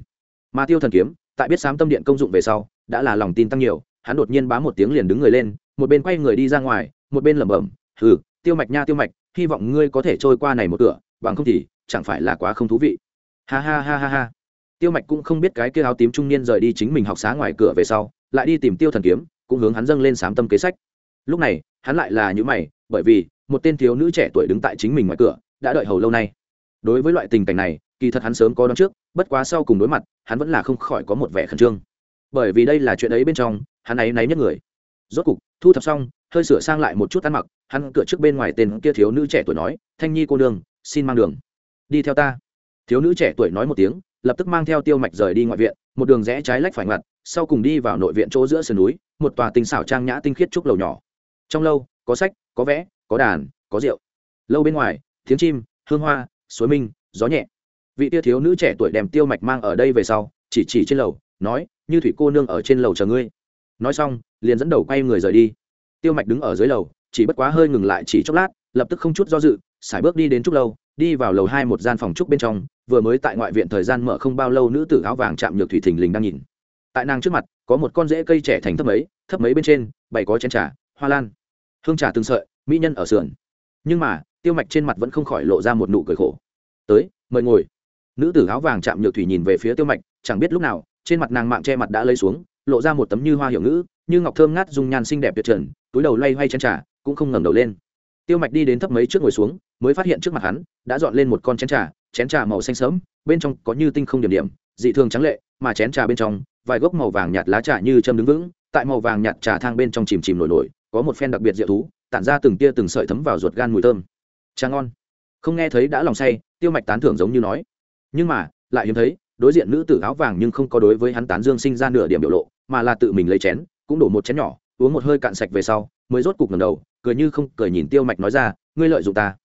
Mà tiêu thần kiếm, tại biết sám tâm điện công dụng về sau, đã là lòng tin tăng nhiều, hắn đột nhiên bá một tiếng liền đứng người lên, một bên quay người đi ra ngoài, một bên lẩm bẩm ừ tiêu mạch nha tiêu mạch, hy vọng ngươi có thể trôi qua này một cửa, bằng không thì chẳng phải là quá không thú vị. Ha ha ha ha ha. Tiêu mạch cũng không biết cái kia áo tím trung niên rời đi chính mình học xá ngoài cửa về sau, lại đi tìm tiêu thần kiếm, cũng hướng hắn dâng lên sám tâm kế sách. Lúc này, hắn lại là những mày, bởi vì một tên thiếu nữ trẻ tuổi đứng tại chính mình ngoài cửa, đã đợi hầu lâu nay. Đối với loại tình cảnh này, kỳ thật hắn sớm có đón trước, bất quá sau cùng đối mặt, hắn vẫn là không khỏi có một vẻ khẩn trương. Bởi vì đây là chuyện ấy bên trong, hắn ấy náy nhất người. Rốt cục, thu thập xong hơi sửa sang lại một chút ăn mặc, hắn cửa trước bên ngoài tên kia thiếu nữ trẻ tuổi nói, thanh nhi cô đường xin mang đường. Đi theo ta. Thiếu nữ trẻ tuổi nói một tiếng, lập tức mang theo tiêu mạch rời đi ngoại viện, một đường rẽ trái lách phải ngặt sau cùng đi vào nội viện chỗ giữa sườn núi, một tòa tinh xảo trang nhã tinh khiết trúc lầu nhỏ. Trong lâu, có sách, có vẽ, có đàn, có rượu. Lâu bên ngoài, tiếng chim, hương hoa, suối minh, gió nhẹ. Vị tia thiếu nữ trẻ tuổi đem tiêu mạch mang ở đây về sau, chỉ chỉ trên lầu, nói, như thủy cô nương ở trên lầu chờ ngươi. Nói xong, liền dẫn đầu quay người rời đi tiêu mạch đứng ở dưới lầu, chỉ bất quá hơi ngừng lại chỉ chốc lát, lập tức không chút do dự sải bước đi đến trúc lâu, đi vào lầu hai một gian phòng trúc bên trong, vừa mới tại ngoại viện thời gian mở không bao lâu nữ tử áo vàng chạm nhược thủy thình lình đang nhìn. Tại nàng trước mặt, có một con rễ cây trẻ thành thấp mấy thấp mấy bên trên, bày có chén trà, hoa lan. Hương trà từng sợi, mỹ nhân ở sườn. Nhưng mà, tiêu mạch trên mặt vẫn không khỏi lộ ra một nụ cười khổ. Tới, mời ngồi. Nữ tử áo vàng chạm nhược thủy nhìn về phía tiêu mạch, chẳng biết lúc nào, trên mặt nàng mạng che mặt đã lấy xuống, lộ ra một tấm như hoa hiệu ngữ, như ngọc thơm ngát dung nhan xinh đẹp tuyệt trần túi đầu loay hoay chén trà, cũng không ngẩng đầu lên. Tiêu mạch đi đến thấp mấy trước ngồi xuống, mới phát hiện trước mặt hắn đã dọn lên một con chén trà chén trà màu xanh sớm bên trong có như tinh không điểm điểm, dị thường trắng lệ, mà chén trà bên trong, vài gốc màu vàng nhạt lá trà như châm đứng vững, tại màu vàng nhạt trà thang bên trong chìm chìm nổi nổi, có một phen đặc biệt diệu thú, tản ra từng tia từng sợi thấm vào ruột gan mùi thơm. Trà ngon. Không nghe thấy đã lòng say, tiêu mạch tán thưởng giống như nói. Nhưng mà, lại hiếm thấy, đối diện nữ tử áo vàng nhưng không có đối với hắn tán dương sinh ra nửa điểm biểu lộ, mà là tự mình lấy chén, cũng đổ một chén nhỏ uống một hơi cạn sạch về sau, mới rốt cục ngầm đầu, cười như không cười nhìn tiêu mạch nói ra, ngươi lợi dụng ta.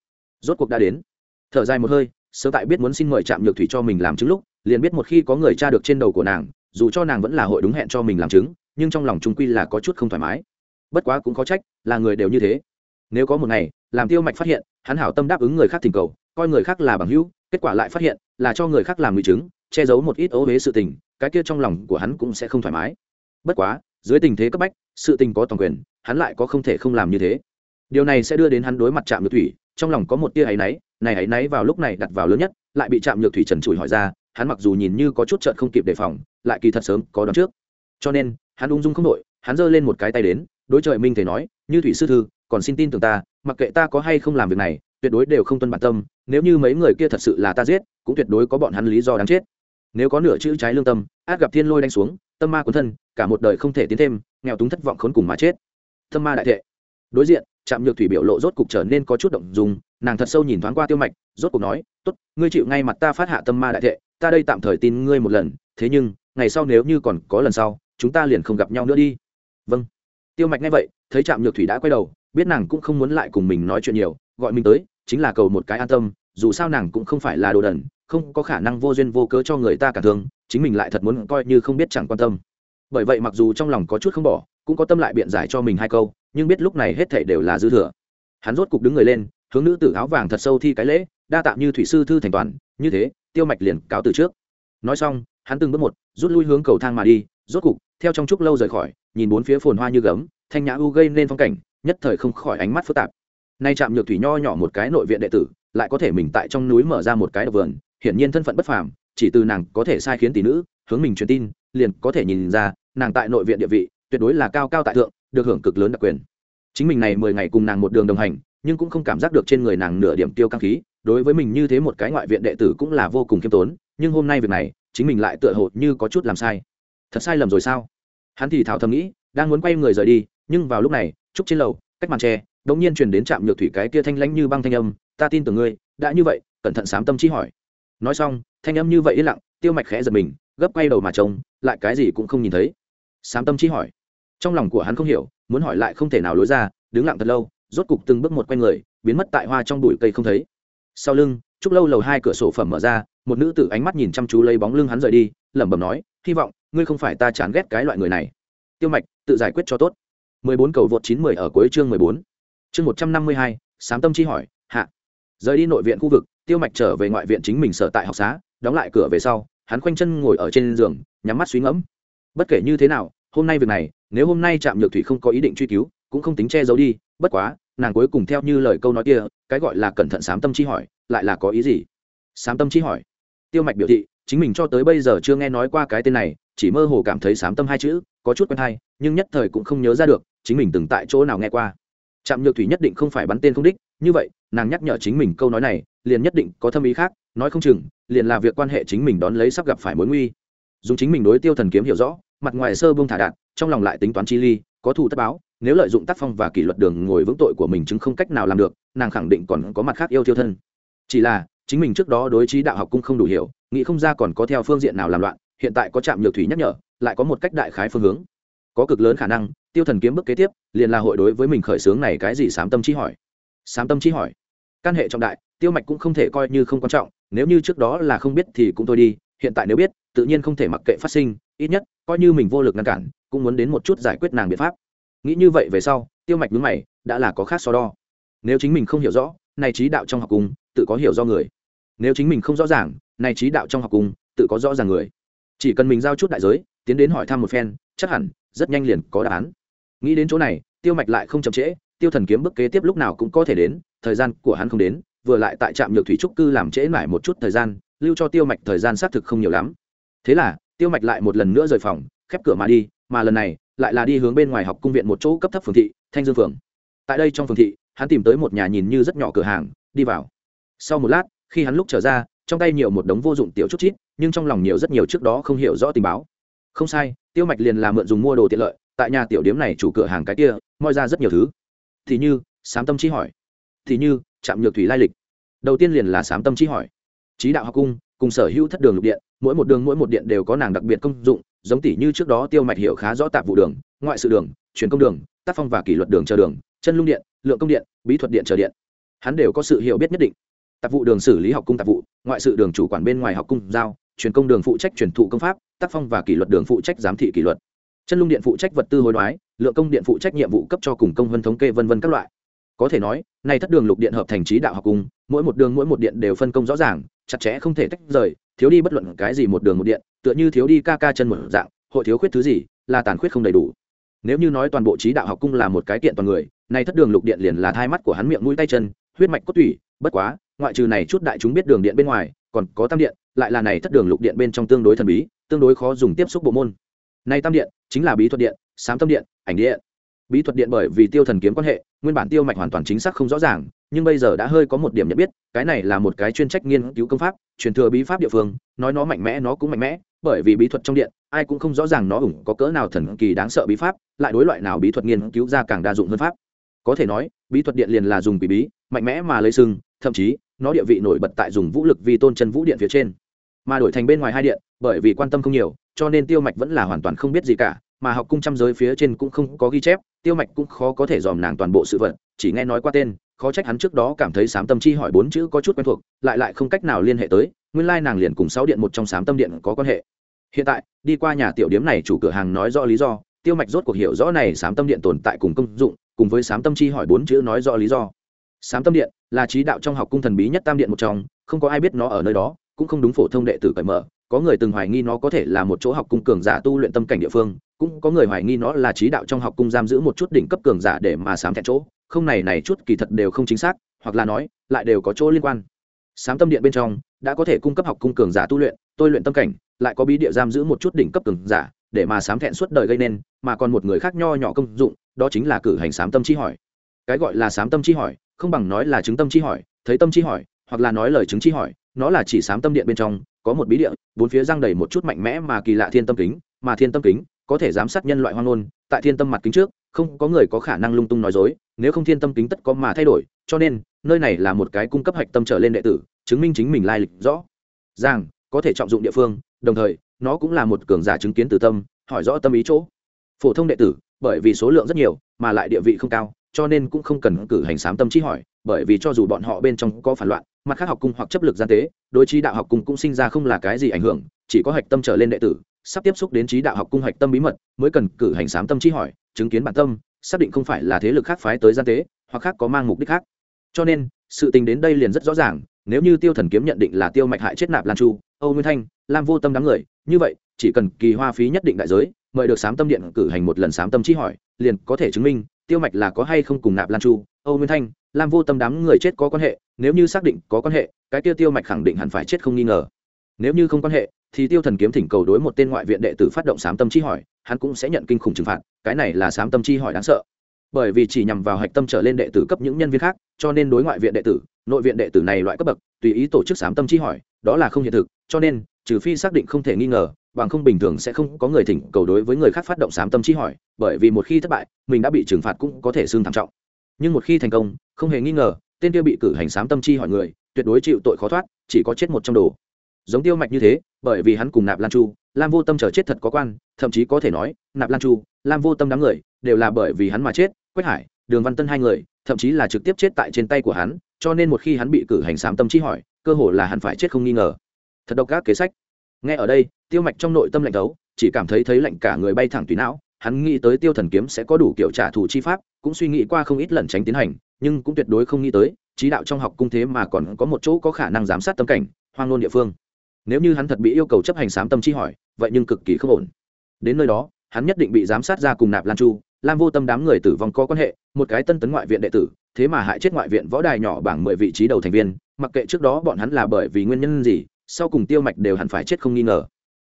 Rốt cuộc đã đến. Thở dài một hơi, sớm tại biết muốn xin mời trạm nhược thủy cho mình làm chứng lúc, liền biết một khi có người tra được trên đầu của nàng, dù cho nàng vẫn là hội đúng hẹn cho mình làm chứng, nhưng trong lòng trung quy là có chút không thoải mái. Bất quá cũng có trách, là người đều như thế. Nếu có một ngày, làm tiêu mạch phát hiện, hắn hảo tâm đáp ứng người khác thỉnh cầu, coi người khác là bằng hữu, kết quả lại phát hiện, là cho người khác làm nguy chứng, che giấu một ít ố huế sự tình, cái kia trong lòng của hắn cũng sẽ không thoải mái. Bất quá, dưới tình thế cấp bách sự tình có toàn quyền, hắn lại có không thể không làm như thế. Điều này sẽ đưa đến hắn đối mặt trạm nhược thủy, trong lòng có một tia áy náy, này áy náy vào lúc này đặt vào lớn nhất, lại bị trạm nhược thủy trần trụi hỏi ra, hắn mặc dù nhìn như có chút trợn không kịp đề phòng, lại kỳ thật sớm có đón trước. Cho nên, hắn ung dung không đội hắn giơ lên một cái tay đến, đối trời minh thể nói, như thủy sư thư, còn xin tin tưởng ta, mặc kệ ta có hay không làm việc này, tuyệt đối đều không tuân bản tâm, nếu như mấy người kia thật sự là ta giết, cũng tuyệt đối có bọn hắn lý do đáng chết nếu có nửa chữ trái lương tâm, át gặp thiên lôi đánh xuống, tâm ma cuốn thân, cả một đời không thể tiến thêm, nghèo túng thất vọng khốn cùng mà chết. Tâm ma đại thệ. Đối diện, trạm nhược thủy biểu lộ rốt cục trở nên có chút động dùng nàng thật sâu nhìn thoáng qua tiêu mạch, rốt cục nói, tốt, ngươi chịu ngay mặt ta phát hạ tâm ma đại thệ, ta đây tạm thời tin ngươi một lần, thế nhưng, ngày sau nếu như còn có lần sau, chúng ta liền không gặp nhau nữa đi. Vâng. Tiêu mạch nghe vậy, thấy trạm nhược thủy đã quay đầu, biết nàng cũng không muốn lại cùng mình nói chuyện nhiều, gọi mình tới, chính là cầu một cái an tâm, dù sao nàng cũng không phải là đồ đần không có khả năng vô duyên vô cớ cho người ta cả thương, chính mình lại thật muốn coi như không biết chẳng quan tâm. Bởi vậy mặc dù trong lòng có chút không bỏ, cũng có tâm lại biện giải cho mình hai câu, nhưng biết lúc này hết thảy đều là dư thừa. Hắn rốt cục đứng người lên, hướng nữ tử áo vàng thật sâu thi cái lễ, đa tạm như thủy sư thư thành toàn, như thế, tiêu mạch liền cáo từ trước. Nói xong, hắn từng bước một, rút lui hướng cầu thang mà đi, rốt cục, theo trong chúc lâu rời khỏi, nhìn bốn phía phồn hoa như gấm, thanh nhã u gây nên phong cảnh, nhất thời không khỏi ánh mắt phức tạp. Nay chạm nhược thủy nho nhỏ một cái nội viện đệ tử, lại có thể mình tại trong núi mở ra một cái đập vườn hiển nhiên thân phận bất phàm, chỉ từ nàng có thể sai khiến tỷ nữ, hướng mình truyền tin, liền có thể nhìn ra, nàng tại nội viện địa vị, tuyệt đối là cao cao tại thượng, được hưởng cực lớn đặc quyền. Chính mình này mười ngày cùng nàng một đường đồng hành, nhưng cũng không cảm giác được trên người nàng nửa điểm tiêu căng khí, đối với mình như thế một cái ngoại viện đệ tử cũng là vô cùng khiêm tốn, nhưng hôm nay việc này, chính mình lại tựa hồ như có chút làm sai. Thật sai lầm rồi sao? Hắn thì thảo thầm nghĩ, đang muốn quay người rời đi, nhưng vào lúc này, trúc trên lầu, cách màn tre đống nhiên truyền đến trạm nhược thủy cái kia thanh lãnh như băng thanh âm, ta tin tưởng ngươi, đã như vậy, cẩn thận sám tâm trí hỏi nói xong, thanh âm như vậy yên lặng, tiêu mạch khẽ giật mình, gấp quay đầu mà trông, lại cái gì cũng không nhìn thấy. Sám tâm trí hỏi. Trong lòng của hắn không hiểu, muốn hỏi lại không thể nào lối ra, đứng lặng thật lâu, rốt cục từng bước một q u a n người, biến mất tại hoa trong bụi cây không thấy. Sau lưng, chúc lâu lầu hai cửa sổ phẩm mở ra, một nữ tử ánh mắt nhìn chăm chú lấy bóng lưng hắn rời đi, lẩm bẩm nói, hy vọng ngươi không phải ta chán ghét cái loại người này. Tiêu mạch, tự giải quyết cho tốt. Mười bốn cầu vượt chín mười ở cuối chương mười bốn. Chương một trăm năm mươi hai, sám tâm chi hỏi, hạ. Rời đi nội viện khu vực tiêu mạch trở về ngoại viện chính mình sở tại học xá, đóng lại cửa về sau, hắn khoanh chân ngồi ở trên giường, nhắm mắt suy ngẫm. Bất kể như thế nào, hôm nay việc này, nếu hôm nay trạm nhược thủy không có ý định truy cứu, cũng không tính che giấu đi, bất quá, nàng cuối cùng theo như lời câu nói kia, cái gọi là cẩn thận sám tâm chi hỏi, lại là có ý gì? Sám tâm chi hỏi. Tiêu mạch biểu thị, chính mình cho tới bây giờ chưa nghe nói qua cái tên này, chỉ mơ hồ cảm thấy sám tâm hai chữ, có chút quen hay, nhưng nhất thời cũng không nhớ ra được, chính mình từng tại chỗ nào nghe qua. Trạm nhược thủy nhất định không phải bắn tên không đích, như vậy, nàng nhắc nhở chính mình câu nói này liền nhất định có thâm ý khác, nói không chừng, liền là việc quan hệ chính mình đón lấy sắp gặp phải mối nguy. Dùng chính mình đối tiêu thần kiếm hiểu rõ, mặt ngoài sơ bông thả đạn, trong lòng lại tính toán chi ly, có thù tất báo, nếu lợi dụng tác phong và kỷ luật đường ngồi vững tội của mình chứng không cách nào làm được, nàng khẳng định còn có mặt khác yêu tiêu thân. Chỉ là, chính mình trước đó đối trí đạo học cũng không đủ hiểu, nghĩ không ra còn có theo phương diện nào làm loạn, hiện tại có trạm nhược thủy nhắc nhở, lại có một cách đại khái phương hướng. Có cực lớn khả năng, tiêu thần kiếm bước kế tiếp, liền là hội đối với mình khởi xướng này cái gì sám tâm trí hỏi. Sám tâm trí hỏi căn hệ trọng đại, tiêu mạch cũng không thể coi như không quan trọng, nếu như trước đó là không biết thì cũng thôi đi, hiện tại nếu biết, tự nhiên không thể mặc kệ phát sinh, ít nhất, coi như mình vô lực ngăn cản, cũng muốn đến một chút giải quyết nàng biện pháp. Nghĩ như vậy về sau, tiêu mạch nhúng mày, đã là có khác so đo. Nếu chính mình không hiểu rõ, này trí đạo trong học cung tự có hiểu do người. Nếu chính mình không rõ ràng, này trí đạo trong học cung tự có rõ ràng người. Chỉ cần mình giao chút đại giới, tiến đến hỏi thăm một phen, chắc hẳn, rất nhanh liền có đáp án. Nghĩ đến chỗ này, tiêu mạch lại không chậm trễ, tiêu thần kiếm bước kế tiếp lúc nào cũng có thể đến thời gian của hắn không đến, vừa lại tại trạm nhược thủy trúc cư làm trễ mãi một chút thời gian, lưu cho tiêu mạch thời gian xác thực không nhiều lắm. Thế là, tiêu mạch lại một lần nữa rời phòng, khép cửa mà đi, mà lần này, lại là đi hướng bên ngoài học cung viện một chỗ cấp thấp phường thị, thanh dương phường. Tại đây trong phường thị, hắn tìm tới một nhà nhìn như rất nhỏ cửa hàng, đi vào. Sau một lát, khi hắn lúc trở ra, trong tay nhiều một đống vô dụng tiểu chút chít, nhưng trong lòng nhiều rất nhiều trước đó không hiểu rõ tình báo. Không sai, tiêu mạch liền làm mượn dùng mua đồ tiện lợi, tại nhà tiểu điếm này chủ cửa hàng cái kia, moi ra rất nhiều thứ. Thì như, sám tâm trí hỏi thì như chạm nhược thủy lai lịch. Đầu tiên liền là sám tâm trí hỏi. Trí đạo học cung, cùng sở hữu thất đường lục điện, mỗi một đường mỗi một điện đều có nàng đặc biệt công dụng, giống tỷ như trước đó tiêu mạch hiểu khá rõ tạp vụ đường, ngoại sự đường, truyền công đường, tác phong và kỷ luật đường chờ đường, chân lung điện, lượng công điện, bí thuật điện chờ điện. Hắn đều có sự hiểu biết nhất định. Tạp vụ đường xử lý học cung tạp vụ, ngoại sự đường chủ quản bên ngoài học cung giao, truyền công đường phụ trách truyền thụ công pháp, tác phong và kỷ luật đường phụ trách giám thị kỷ luật. Chân lung điện phụ trách vật tư hối đoái, lượng công điện phụ trách nhiệm vụ cấp cho cùng công vân thống kê vân vân các loại có thể nói, nay thất đường lục điện hợp thành trí đạo học cung mỗi một đường mỗi một điện đều phân công rõ ràng, chặt chẽ không thể tách rời, thiếu đi bất luận cái gì một đường một điện, tựa như thiếu đi ca ca chân một dạng, hội thiếu khuyết thứ gì, là tàn khuyết không đầy đủ. Nếu như nói toàn bộ trí đạo học cung là một cái kiện toàn người, nay thất đường lục điện liền là thai mắt của hắn miệng mũi tay chân, huyết mạch cốt tủy, bất quá, ngoại trừ này chút đại chúng biết đường điện bên ngoài, còn có tam điện, lại là này thất đường lục điện bên trong tương đối thần bí, tương đối khó dùng tiếp xúc bộ môn. Nay tam điện chính là bí thuật điện, sám tâm điện, ảnh điện. Bí thuật điện bởi vì tiêu thần kiếm quan hệ nguyên bản tiêu mạch hoàn toàn chính xác không rõ ràng, nhưng bây giờ đã hơi có một điểm nhận biết, cái này là một cái chuyên trách nghiên cứu công pháp, truyền thừa bí pháp địa phương, nói nó mạnh mẽ, nó cũng mạnh mẽ, bởi vì bí thuật trong điện, ai cũng không rõ ràng nó ủng có cỡ nào thần kỳ đáng sợ bí pháp, lại đối loại nào bí thuật nghiên cứu ra càng đa dụng hơn pháp. Có thể nói, bí thuật điện liền là dùng bí bí, mạnh mẽ mà lấy sưng thậm chí, nó địa vị nổi bật tại dùng vũ lực vì tôn chân vũ điện phía trên. Mà đổi thành bên ngoài hai điện, bởi vì quan tâm không nhiều, cho nên tiêu mạch vẫn là hoàn toàn không biết gì cả mà học cung trăm giới phía trên cũng không có ghi chép, tiêu mạch cũng khó có thể dòm nàng toàn bộ sự vật, chỉ nghe nói qua tên, khó trách hắn trước đó cảm thấy sám tâm chi hỏi bốn chữ có chút quen thuộc, lại lại không cách nào liên hệ tới, nguyên lai nàng liền cùng sáu điện một trong sám tâm điện có quan hệ. Hiện tại, đi qua nhà tiểu điếm này chủ cửa hàng nói rõ lý do, tiêu mạch rốt cuộc hiểu rõ này sám tâm điện tồn tại cùng công dụng, cùng với sám tâm chi hỏi bốn chữ nói rõ lý do. Sám tâm điện là trí đạo trong học cung thần bí nhất tam điện một trong, không có ai biết nó ở nơi đó, cũng không đúng phổ thông đệ tử cởi mở có người từng hoài nghi nó có thể là một chỗ học cung cường giả tu luyện tâm cảnh địa phương, cũng có người hoài nghi nó là trí đạo trong học cung giam giữ một chút đỉnh cấp cường giả để mà sám thẹn chỗ. Không này này chút kỳ thật đều không chính xác, hoặc là nói, lại đều có chỗ liên quan. Sám tâm điện bên trong, đã có thể cung cấp học cung cường giả tu luyện, tôi luyện tâm cảnh, lại có bí địa giam giữ một chút đỉnh cấp cường giả, để mà sám thẹn suốt đời gây nên, mà còn một người khác nho nhỏ công dụng, đó chính là cử hành sám tâm chi hỏi. Cái gọi là sám tâm chi hỏi, không bằng nói là chứng tâm chi hỏi, thấy tâm chi hỏi, hoặc là nói lời chứng chi hỏi, nó là chỉ sám tâm điện bên trong có một bí địa bốn phía giang đầy một chút mạnh mẽ mà kỳ lạ thiên tâm kính mà thiên tâm kính có thể giám sát nhân loại hoang ngôn tại thiên tâm mặt kính trước không có người có khả năng lung tung nói dối nếu không thiên tâm kính tất có mà thay đổi cho nên nơi này là một cái cung cấp hạch tâm trở lên đệ tử chứng minh chính mình lai lịch rõ. Ràng, có thể trọng dụng địa phương đồng thời nó cũng là một cường giả chứng kiến từ tâm hỏi rõ tâm ý chỗ. Phổ thông đệ tử bởi vì số lượng rất nhiều mà lại địa vị không cao cho nên cũng không cần cử hành sám tâm trí hỏi bởi vì cho dù bọn họ bên trong có phản loạn mặt khác học cung hoặc chấp lực gian tế, đối trí đạo học cung cũng sinh ra không là cái gì ảnh hưởng, chỉ có hạch tâm trở lên đệ tử, sắp tiếp xúc đến trí đạo học cung hạch tâm bí mật, mới cần cử hành sám tâm trí hỏi, chứng kiến bản tâm, xác định không phải là thế lực khác phái tới gian tế, hoặc khác có mang mục đích khác. Cho nên, sự tình đến đây liền rất rõ ràng, nếu như tiêu thần kiếm nhận định là tiêu mạch hại chết nạp lan chu, âu nguyên thanh, lam vô tâm đám người, như vậy, chỉ cần kỳ hoa phí nhất định đại giới, mời được sám tâm điện cử hành một lần sám tâm trí hỏi, liền có thể chứng minh tiêu mạch là có hay không cùng nạp lan chu âu nguyên thanh, lam vô tâm đám người chết có quan hệ, nếu như xác định có quan hệ, cái tiêu tiêu mạch khẳng định hẳn phải chết không nghi ngờ. Nếu như không quan hệ, thì tiêu thần kiếm thỉnh cầu đối một tên ngoại viện đệ tử phát động sám tâm chi hỏi, hắn cũng sẽ nhận kinh khủng trừng phạt, cái này là sám tâm chi hỏi đáng sợ. Bởi vì chỉ nhằm vào hạch tâm trở lên đệ tử cấp những nhân viên khác, cho nên đối ngoại viện đệ tử, nội viện đệ tử này loại cấp bậc, tùy ý tổ chức sám tâm chi hỏi, đó là không hiện thực, cho nên, trừ phi xác định không thể nghi ngờ, bằng không bình thường sẽ không có người thỉnh cầu đối với người khác phát động sám tâm chi hỏi, bởi vì một khi thất bại, mình đã bị trừng phạt cũng có thể xương thảm trọng nhưng một khi thành công, không hề nghi ngờ, tên kia bị cử hành sám tâm chi hỏi người, tuyệt đối chịu tội khó thoát, chỉ có chết một trong đồ. Giống tiêu mạch như thế, bởi vì hắn cùng nạp lan chu, lam vô tâm chờ chết thật có quan, thậm chí có thể nói, nạp lan chu, lam vô tâm đám người, đều là bởi vì hắn mà chết, quách hải, đường văn tân hai người, thậm chí là trực tiếp chết tại trên tay của hắn, cho nên một khi hắn bị cử hành sám tâm chi hỏi, cơ hồ là hắn phải chết không nghi ngờ. Thật độc các kế sách. Nghe ở đây, tiêu mạch trong nội tâm lạnh thấu, chỉ cảm thấy thấy lạnh cả người bay thẳng tùy não, hắn nghĩ tới tiêu thần kiếm sẽ có đủ kiểu trả thù chi pháp cũng suy nghĩ qua không ít lần tránh tiến hành, nhưng cũng tuyệt đối không nghĩ tới, trí đạo trong học cung thế mà còn có một chỗ có khả năng giám sát tâm cảnh, hoang nôn địa phương. Nếu như hắn thật bị yêu cầu chấp hành sám tâm chi hỏi, vậy nhưng cực kỳ không ổn. Đến nơi đó, hắn nhất định bị giám sát ra cùng nạp lan chu. Lam vô tâm đám người tử vong có quan hệ, một cái tân tấn ngoại viện đệ tử, thế mà hại chết ngoại viện võ đài nhỏ bảng mười vị trí đầu thành viên, mặc kệ trước đó bọn hắn là bởi vì nguyên nhân gì, sau cùng tiêu mạch đều hẳn phải chết không nghi ngờ.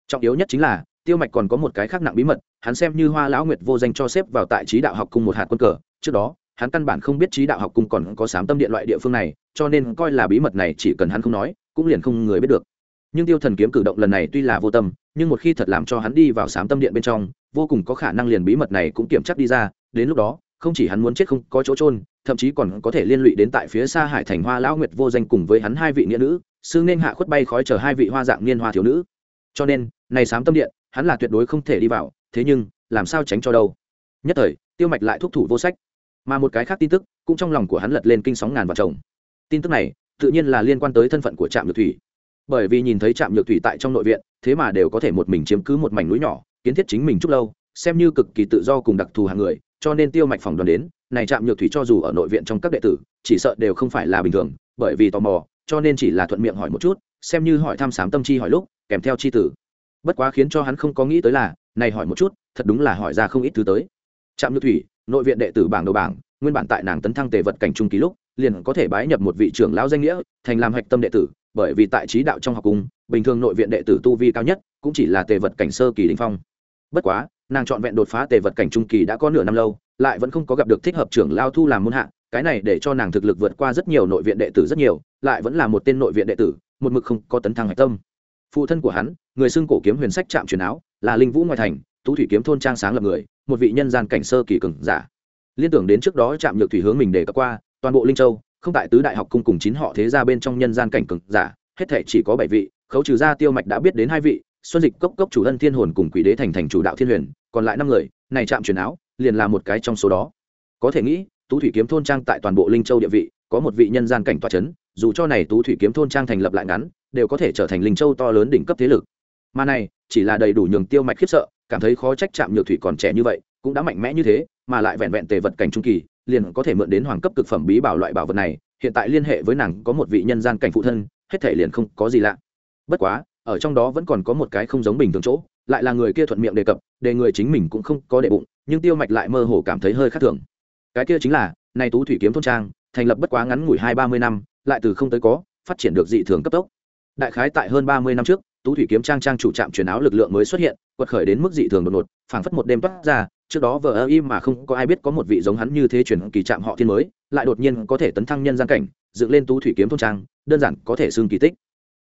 Trọng yếu nhất chính là tiêu mạch còn có một cái khác nặng bí mật, hắn xem như hoa lão nguyệt vô danh cho xếp vào tại trí đạo học cung một hạt quân cờ, trước đó, hắn căn bản không biết trí đạo học cung còn có sám tâm điện loại địa phương này, cho nên coi là bí mật này chỉ cần hắn không nói, cũng liền không người biết được. Nhưng tiêu thần kiếm cử động lần này tuy là vô tâm, nhưng một khi thật làm cho hắn đi vào sám tâm điện bên trong, vô cùng có khả năng liền bí mật này cũng kiểm chắc đi ra, đến lúc đó, không chỉ hắn muốn chết không có chỗ trôn thậm chí còn có thể liên lụy đến tại phía xa hải thành hoa lão nguyệt vô danh cùng với hắn hai vị nghĩa nữ xương nên hạ khuất bay khói chờ hai vị hoa dạng niên hoa thiếu nữ. Cho nên, này sám tâm điện hắn là tuyệt đối không thể đi vào, thế nhưng, làm sao tránh cho đâu? Nhất thời, tiêu mạch lại thúc thủ vô sách. Mà một cái khác tin tức cũng trong lòng của hắn lật lên kinh sóng ngàn và chồng tin tức này, tự nhiên là liên quan tới thân phận của trạm nhược thủy. Bởi vì nhìn thấy trạm nhược thủy tại trong nội viện, thế mà đều có thể một mình chiếm cứ một mảnh núi nhỏ, kiến thiết chính mình chút lâu, xem như cực kỳ tự do cùng đặc thù hàng người, cho nên tiêu mạch phòng đoàn đến, này trạm nhược thủy cho dù ở nội viện trong các đệ tử, chỉ sợ đều không phải là bình thường, bởi vì tò mò, cho nên chỉ là thuận miệng hỏi một chút, xem như hỏi thăm sám tâm chi hỏi lúc, kèm theo chi tử bất quá khiến cho hắn không có nghĩ tới là, này hỏi một chút, thật đúng là hỏi ra không ít thứ tới. Trạm nhược thủy, nội viện đệ tử bảng đầu bảng, nguyên bản tại nàng tấn thăng tề vật cảnh trung ký lúc, liền có thể bái nhập một vị trưởng lão danh nghĩa, thành làm hạch tâm đệ tử, bởi vì tại trí đạo trong học cung, bình thường nội viện đệ tử tu vi cao nhất, cũng chỉ là tề vật cảnh sơ kỳ đình phong. Bất quá, nàng chọn vẹn đột phá tề vật cảnh trung kỳ đã có nửa năm lâu, lại vẫn không có gặp được thích hợp trưởng lao thu làm môn hạ, cái này để cho nàng thực lực vượt qua rất nhiều nội viện đệ tử rất nhiều, lại vẫn là một tên nội viện đệ tử, một mực không có tấn thăng hạch tâm phụ thân của hắn, người xưng cổ kiếm huyền sách chạm truyền áo, là linh vũ ngoài thành, tú thủy kiếm thôn trang sáng lập người, một vị nhân gian cảnh sơ kỳ cường giả. Liên tưởng đến trước đó chạm nhược thủy hướng mình để cập qua, toàn bộ linh châu, không tại tứ đại học cung cùng chín họ thế ra bên trong nhân gian cảnh cường giả, hết thể chỉ có bảy vị, khấu trừ ra tiêu mạch đã biết đến hai vị, xuân dịch cốc cốc chủ thân thiên hồn cùng quỷ đế thành thành chủ đạo thiên huyền, còn lại năm người, này chạm truyền áo, liền là một cái trong số đó. Có thể nghĩ, tú thủy kiếm thôn trang tại toàn bộ linh châu địa vị, có một vị nhân gian cảnh toa c h ấ n dù cho này tú thủy kiếm thôn trang thành lập lại ngắn đều có thể trở thành linh châu to lớn đỉnh cấp thế lực. Mà này, chỉ là đầy đủ nhường tiêu mạch khiếp sợ, cảm thấy khó trách chạm nhược thủy còn trẻ như vậy, cũng đã mạnh mẽ như thế, mà lại vẹn vẹn tề vật cảnh trung kỳ, liền có thể mượn đến hoàng cấp cực phẩm bí bảo loại bảo vật này, hiện tại liên hệ với nàng có một vị nhân gian cảnh phụ thân, hết thể liền không có gì lạ. Bất quá, ở trong đó vẫn còn có một cái không giống bình thường chỗ, lại là người kia thuận miệng đề cập, để người chính mình cũng không có đệ bụng, nhưng tiêu mạch lại mơ hồ cảm thấy hơi khác thường. Cái kia chính là, nay tú thủy kiếm thôn trang, thành lập bất quá ngắn ngủi hai ba mươi năm, lại từ không tới có, phát triển được dị thường cấp tốc đại khái tại hơn ba mươi năm trước, tú thủy kiếm trang trang chủ trạm truyền áo lực lượng mới xuất hiện, quật khởi đến mức dị thường đột ngột, phảng phất một đêm toát ra, trước đó vờ ơ im mà không có ai biết có một vị giống hắn như thế chuyển kỳ trạm họ thiên mới, lại đột nhiên có thể tấn thăng nhân gian cảnh, dựng lên tú thủy kiếm thôn trang, đơn giản có thể xương kỳ tích.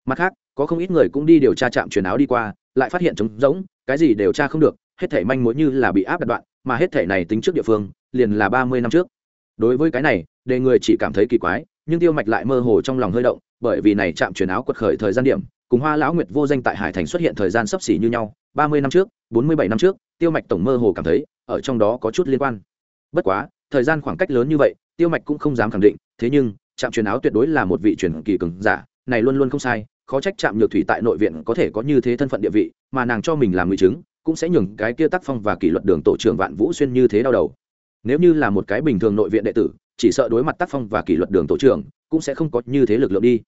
Mặt khác, có không ít người cũng đi điều tra trạm truyền áo đi qua, lại phát hiện trống rỗng, cái gì điều tra không được, hết thể manh mối như là bị áp đặt đoạn, mà hết thể này tính trước địa phương, liền là ba mươi năm trước. Đối với cái này, đề người chỉ cảm thấy kỳ quái nhưng tiêu mạch lại mơ hồ trong lòng hơi động, bởi vì này chạm truyền áo quật khởi thời gian điểm, cùng hoa lão nguyệt vô danh tại hải thành xuất hiện thời gian sấp xỉ như nhau, ba mươi năm trước, bốn mươi bảy năm trước, tiêu mạch tổng mơ hồ cảm thấy, ở trong đó có chút liên quan. Bất quá, thời gian khoảng cách lớn như vậy, tiêu mạch cũng không dám khẳng định, thế nhưng, trạm truyền áo tuyệt đối là một vị truyền kỳ cường giả, này luôn luôn không sai, khó trách trạm nhược thủy tại nội viện có thể có như thế thân phận địa vị, mà nàng cho mình làm nguy chứng, cũng sẽ nhường cái kia tác phong và kỷ luật đường tổ trưởng vạn vũ xuyên như thế đau đầu. Nếu như là một cái bình thường nội viện đệ tử chỉ sợ đối mặt tác phong và kỷ luật đường tổ trưởng, cũng sẽ không có như thế lực lượng đi.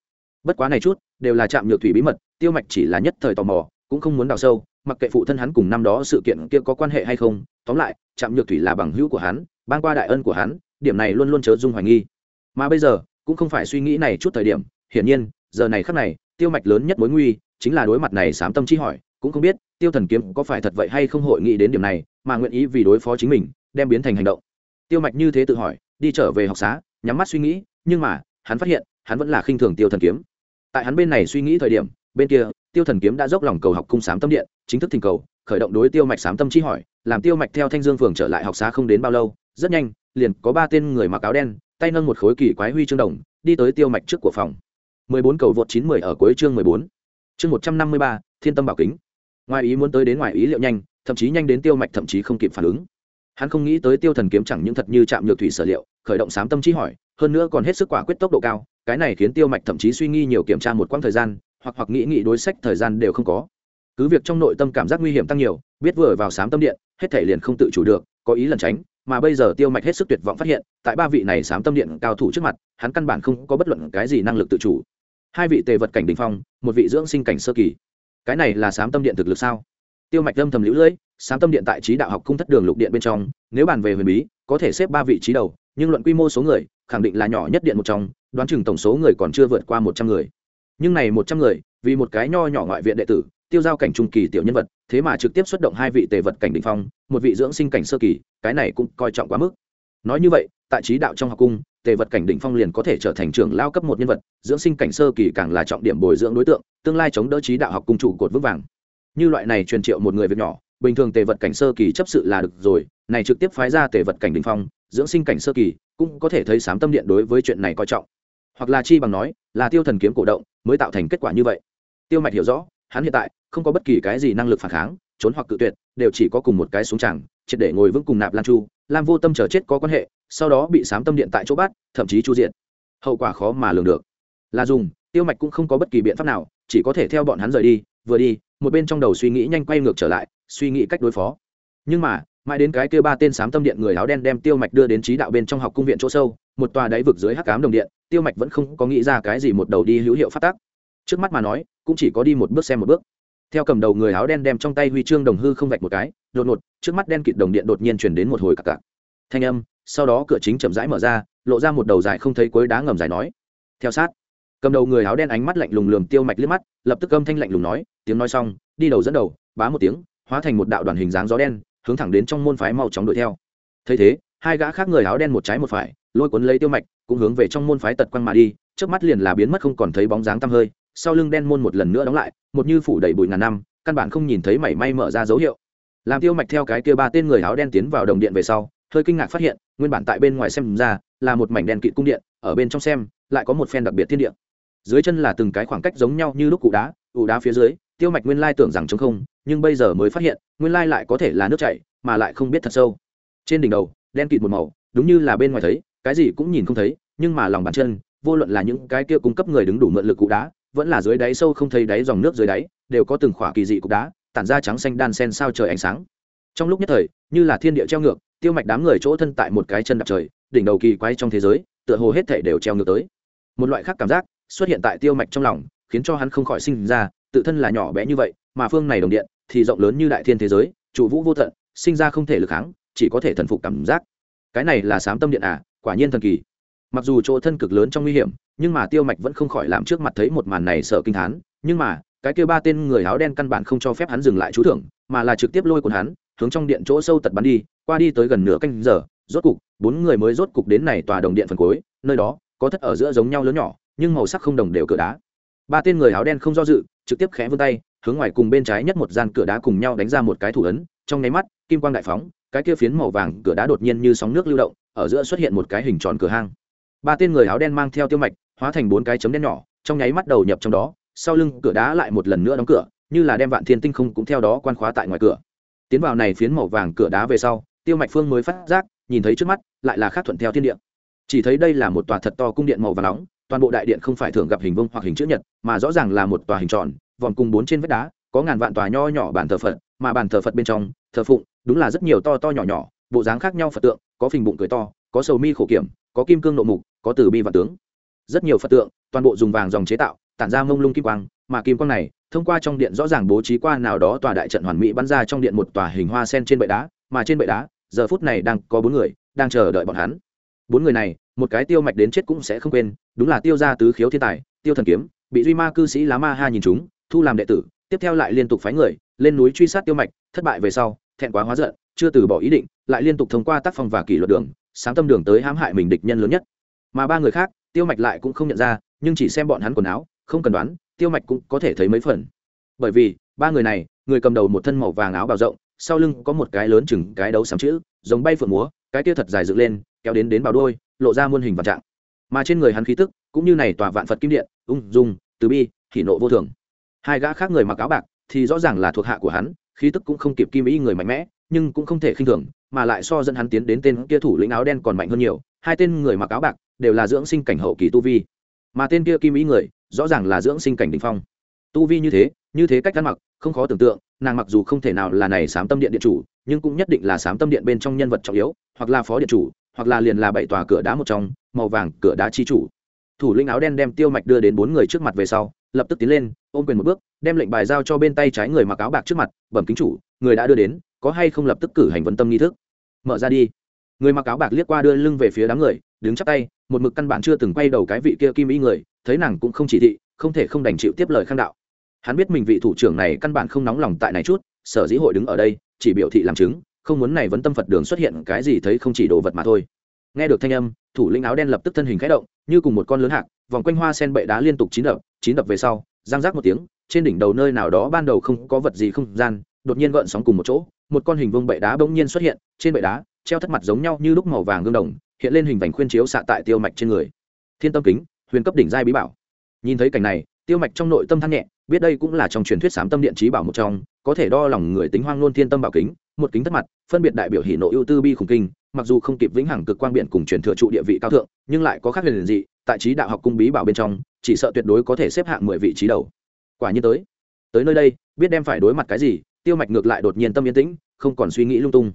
Bất quá này chút, đều là trạm nhược thủy bí mật, tiêu mạch chỉ là nhất thời tò mò, cũng không muốn đào sâu, mặc kệ phụ thân hắn cùng năm đó sự kiện kia có quan hệ hay không, tóm lại, trạm nhược thủy là bằng hữu của hắn, ban qua đại ân của hắn, điểm này luôn luôn chớ dung hoài nghi. Mà bây giờ, cũng không phải suy nghĩ này chút thời điểm, hiển nhiên, giờ này khắc này, tiêu mạch lớn nhất mối nguy, chính là đối mặt này sám tâm chi hỏi, cũng không biết, tiêu thần kiếm có phải thật vậy hay không hội nghĩ đến điểm này, mà nguyện ý vì đối phó chính mình, đem biến thành hành động. Tiêu mạch như thế tự hỏi đi trở về học xá nhắm mắt suy nghĩ nhưng mà hắn phát hiện hắn vẫn là khinh thường tiêu thần kiếm tại hắn bên này suy nghĩ thời điểm bên kia tiêu thần kiếm đã dốc lòng cầu học cung sám tâm điện chính thức thỉnh cầu khởi động đối tiêu mạch sám tâm chi hỏi làm tiêu mạch theo thanh dương phường trở lại học xá không đến bao lâu rất nhanh liền có ba tên người mặc áo đen tay nâng một khối kỳ quái huy chương đồng đi tới tiêu mạch trước của phòng 14 cầu vượt 910 ở cuối chương 14. Chương 153, Thiên Tâm Bảo Kính. Ngoài ý muốn tới đến ngoài ý liệu nhanh, thậm chí nhanh đến tiêu mạch thậm chí không kịp phản ứng. Hắn không nghĩ tới tiêu thần kiếm chẳng những thật như chạm nhược thủy sở liệu, khởi động sám tâm trí hỏi, hơn nữa còn hết sức quả quyết tốc độ cao, cái này khiến tiêu mạch thậm chí suy nghĩ nhiều kiểm tra một quãng thời gian, hoặc hoặc nghĩ nghĩ đối sách thời gian đều không có. Cứ việc trong nội tâm cảm giác nguy hiểm tăng nhiều, biết vừa vào sám tâm điện, hết thể liền không tự chủ được, có ý lẩn tránh, mà bây giờ tiêu mạch hết sức tuyệt vọng phát hiện tại ba vị này sám tâm điện cao thủ trước mặt hắn căn bản không có bất luận cái gì năng lực tự chủ. Hai vị tề vật cảnh đình phong một vị dưỡng sinh cảnh sơ kỳ. Cái này là sám tâm điện thực lực sao? Tiêu mạch âm thầm lũ lưỡi sám tâm điện tại trí đạo học cung thất đường lục điện bên trong nếu bàn về huyền bí có thể xếp ba vị trí đầu nhưng luận quy mô số người, khẳng định là nhỏ nhất điện một trong, đoán chừng tổng số người còn chưa vượt qua một trăm người. Nhưng này một trăm người, vì một cái nho nhỏ ngoại viện đệ tử, tiêu giao cảnh trung kỳ tiểu nhân vật, thế mà trực tiếp xuất động hai vị tề vật cảnh định phong, một vị dưỡng sinh cảnh sơ kỳ, cái này cũng coi trọng quá mức. Nói như vậy, tại trí đạo trong học cung, tề vật cảnh đỉnh phong liền có thể trở thành trưởng lao cấp một nhân vật, dưỡng sinh cảnh sơ kỳ càng là trọng điểm bồi dưỡng đối tượng, tương lai chống đỡ trí đạo học cung trụ cột vững vàng. Như loại này truyền triệu một người việc nhỏ, bình thường tề vật cảnh sơ kỳ chấp sự là được rồi, này trực tiếp phái ra tề vật cảnh đỉnh phong dưỡng sinh cảnh sơ kỳ, cũng có thể thấy sám tâm điện đối với chuyện này coi trọng. Hoặc là chi bằng nói, là tiêu thần kiếm cổ động, mới tạo thành kết quả như vậy. Tiêu mạch hiểu rõ, hắn hiện tại không có bất kỳ cái gì năng lực phản kháng, trốn hoặc cự tuyệt, đều chỉ có cùng một cái xuống chẳng triệt để ngồi vững cùng nạp lan chu làm vô tâm chờ chết có quan hệ, sau đó bị sám tâm điện tại chỗ bắt, thậm chí chu diện hậu quả khó mà lường được. Là dùng, tiêu mạch cũng không có bất kỳ biện pháp nào, chỉ có thể theo bọn hắn rời đi, vừa đi, một bên trong đầu suy nghĩ nhanh quay ngược trở lại, suy nghĩ cách đối phó. Nhưng mà mãi đến cái kia ba tên sám tâm điện người áo đen đem tiêu mạch đưa đến trí đạo bên trong học cung viện chỗ sâu, một tòa đáy vực dưới hắc cám đồng điện, tiêu mạch vẫn không có nghĩ ra cái gì một đầu đi hữu hiệu phát tác. Trước mắt mà nói, cũng chỉ có đi một bước xem một bước. Theo cầm đầu người áo đen đem trong tay huy chương đồng hư không vạch một cái, đột ngột, trước mắt đen kịt đồng điện đột nhiên chuyển đến một hồi cặp cặp thanh âm, sau đó cửa chính chậm rãi mở ra, lộ ra một đầu dài không thấy cuối đá ngầm dài nói. Theo sát, cầm đầu người áo đen ánh mắt lạnh lùng lườm tiêu mạch liếc mắt, lập tức âm thanh lạnh lùng nói, tiếng nói xong, đi đầu dẫn đầu, bá một tiếng, hóa thành một đạo đoàn hình dáng gió đen hướng thẳng đến trong môn phái mau chóng đuổi theo. Thấy thế, hai gã khác người áo đen một trái một phải, lôi cuốn lấy tiêu mạch, cũng hướng về trong môn phái tật quăng mà đi trước mắt liền là biến mất không còn thấy bóng dáng tăm hơi, sau lưng đen môn một lần nữa đóng lại, một như phủ đầy bụi ngàn năm, căn bản không nhìn thấy mảy may mở ra dấu hiệu. Làm tiêu mạch theo cái kia ba tên người áo đen tiến vào đồng điện về sau, hơi kinh ngạc phát hiện, nguyên bản tại bên ngoài xem ra, là một mảnh đen kịt cung điện, ở bên trong xem, lại có một phen đặc biệt thiên điện dưới chân là từng cái khoảng cách giống nhau như lúc cụ đá cụ đá phía dưới, tiêu mạch nguyên lai tưởng rằng trống không, nhưng bây giờ mới phát hiện nguyên lai lại có thể là nước chảy, mà lại không biết thật sâu. Trên đỉnh đầu, đen kịt một màu, đúng như là bên ngoài thấy, cái gì cũng nhìn không thấy, nhưng mà lòng bàn chân, vô luận là những cái kia cung cấp người đứng đủ mượn lực cụ đá, vẫn là dưới đáy sâu không thấy đáy dòng nước dưới đáy, đều có từng khỏa kỳ dị cục đá, tản ra trắng xanh đan sen sao trời ánh sáng. Trong lúc nhất thời, như là thiên địa treo ngược, tiêu mạch đám người chỗ thân tại một cái chân đạp trời, đỉnh đầu kỳ quay trong thế giới, tựa hồ hết thể đều treo ngược tới. Một loại khác cảm giác xuất hiện tại tiêu mạch trong lòng, khiến cho hắn không khỏi sinh ra, tự thân là nhỏ bé như vậy, mà phương này đồng điện thì rộng lớn như đại thiên thế giới, trụ vũ vô tận, sinh ra không thể lực kháng, chỉ có thể thần phục cảm giác. Cái này là sám tâm điện à quả nhiên thần kỳ. Mặc dù chỗ thân cực lớn trong nguy hiểm, nhưng mà tiêu mạch vẫn không khỏi làm trước mặt thấy một màn này sợ kinh thán nhưng mà, cái kêu ba tên người áo đen căn bản không cho phép hắn dừng lại chú thưởng, mà là trực tiếp lôi cuốn hắn, hướng trong điện chỗ sâu tật bắn đi, qua đi tới gần nửa canh giờ, rốt cục, bốn người mới rốt cục đến này tòa đồng điện phần cuối, nơi đó, có thất ở giữa giống nhau lớn nhỏ, nhưng màu sắc không đồng đều cửa đá. Ba tên người áo đen không do dự, trực tiếp khẽ vươn tay hướng ngoài cùng bên trái nhất một gian cửa đá cùng nhau đánh ra một cái thủ ấn, trong nháy mắt, kim quang đại phóng, cái kia phiến màu vàng cửa đá đột nhiên như sóng nước lưu động, ở giữa xuất hiện một cái hình tròn cửa hang. Ba tên người áo đen mang theo tiêu mạch, hóa thành bốn cái chấm đen nhỏ, trong nháy mắt đầu nhập trong đó, sau lưng cửa đá lại một lần nữa đóng cửa, như là đem vạn thiên tinh không cũng theo đó quan khóa tại ngoài cửa. Tiến vào này phiến màu vàng cửa đá về sau, tiêu mạch phương mới phát giác, nhìn thấy trước mắt, lại là khác thuận theo thiên địa. Chỉ thấy đây là một tòa thật to cung điện màu vàng nóng, toàn bộ đại điện không phải thường gặp hình vông hoặc hình chữ nhật, mà rõ ràng là một tòa hình tròn vòng cùng bốn trên vách đá, có ngàn vạn tòa nho nhỏ bàn thờ phật, mà bàn thờ phật bên trong, thờ phụng, đúng là rất nhiều to to nhỏ nhỏ, bộ dáng khác nhau phật tượng, có phình bụng cười to, có sầu mi khổ kiểm, có kim cương nộ mục, có từ bi và tướng. Rất nhiều phật tượng, toàn bộ dùng vàng dòng chế tạo, tản ra mông lung kim quang, mà kim quang này, thông qua trong điện rõ ràng bố trí qua nào đó tòa đại trận hoàn mỹ bắn ra trong điện một tòa hình hoa sen trên bệ đá, mà trên bệ đá, giờ phút này đang có bốn người, đang chờ đợi bọn hắn. Bốn người này, một cái tiêu mạch đến chết cũng sẽ không quên, đúng là tiêu gia tứ khiếu thiên tài, tiêu thần kiếm, bị duy ma cư sĩ lá ma ha nhìn chúng thu làm đệ tử, tiếp theo lại liên tục phái người, lên núi truy sát tiêu mạch, thất bại về sau, thẹn quá hóa giận, chưa từ bỏ ý định, lại liên tục thông qua tác phong và kỷ luật đường, sáng tâm đường tới hãm hại mình địch nhân lớn nhất. Mà ba người khác, tiêu mạch lại cũng không nhận ra, nhưng chỉ xem bọn hắn quần áo, không cần đoán, tiêu mạch cũng có thể thấy mấy phần. Bởi vì, ba người này, người cầm đầu một thân màu vàng áo bào rộng, sau lưng có một cái lớn chừng cái đấu sắm chữ, giống bay phượng múa, cái kia thật dài dựng lên, kéo đến đến bào đôi, lộ ra muôn hình vạn trạng. Mà trên người hắn khí tức, cũng như này tòa vạn phật kim điện, ung dung, từ bi, hỉ nộ vô thường hai gã khác người mặc áo bạc thì rõ ràng là thuộc hạ của hắn, khí tức cũng không kịp kim ý người mạnh mẽ, nhưng cũng không thể khinh thường, mà lại so dẫn hắn tiến đến tên kia thủ lĩnh áo đen còn mạnh hơn nhiều. Hai tên người mặc áo bạc đều là dưỡng sinh cảnh hậu kỳ tu vi, mà tên kia kim ý người rõ ràng là dưỡng sinh cảnh đình phong. Tu vi như thế như thế cách ăn mặc, không khó tưởng tượng, nàng mặc dù không thể nào là này sám tâm điện điện chủ, nhưng cũng nhất định là sám tâm điện bên trong nhân vật trọng yếu, hoặc là phó điện chủ, hoặc là liền là bảy tòa cửa đá một trong, màu vàng cửa đá chi chủ. Thủ lĩnh áo đen đem tiêu mạch đưa đến bốn người trước mặt về sau, lập tức tiến lên ôm quyền một bước, đem lệnh bài giao cho bên tay trái người mặc áo bạc trước mặt, bẩm kính chủ, người đã đưa đến, có hay không lập tức cử hành vấn tâm nghi thức? Mở ra đi. Người mặc áo bạc liếc qua đưa lưng về phía đám người, đứng chắp tay, một mực căn bản chưa từng quay đầu cái vị kia kim ý người, thấy nàng cũng không chỉ thị, không thể không đành chịu tiếp lời khang đạo. Hắn biết mình vị thủ trưởng này căn bản không nóng lòng tại này chút, sở dĩ hội đứng ở đây, chỉ biểu thị làm chứng, không muốn này vấn tâm phật đường xuất hiện cái gì thấy không chỉ đồ vật mà thôi. Nghe được thanh âm, thủ lĩnh áo đen lập tức thân hình khẽ động, như cùng một con lớn hạc, vòng quanh hoa sen bệ đá liên tục chín đập chín đập về sau giang rác một tiếng, trên đỉnh đầu nơi nào đó ban đầu không có vật gì không gian, đột nhiên gợn sóng cùng một chỗ, một con hình vương bệ đá bỗng nhiên xuất hiện, trên bệ đá, treo thất mặt giống nhau như lúc màu vàng gương đồng, hiện lên hình vành khuyên chiếu xạ tại tiêu mạch trên người. Thiên tâm kính, huyền cấp đỉnh giai bí bảo. Nhìn thấy cảnh này, tiêu mạch trong nội tâm than nhẹ, biết đây cũng là trong truyền thuyết sám tâm điện trí bảo một trong, có thể đo lòng người tính hoang nôn thiên tâm bảo kính, một kính thất mặt, phân biệt đại biểu hỷ nội ưu tư bi khủng kinh, mặc dù không kịp vĩnh hằng cực quang biện cùng truyền thừa trụ địa vị cao thượng, nhưng lại có khác huyền dị, tại trí đạo học cung bí bảo bên trong chỉ sợ tuyệt đối có thể xếp hạng mười vị trí đầu. Quả nhiên tới. Tới nơi đây, biết đem phải đối mặt cái gì, tiêu mạch ngược lại đột nhiên tâm yên tĩnh, không còn suy nghĩ lung tung.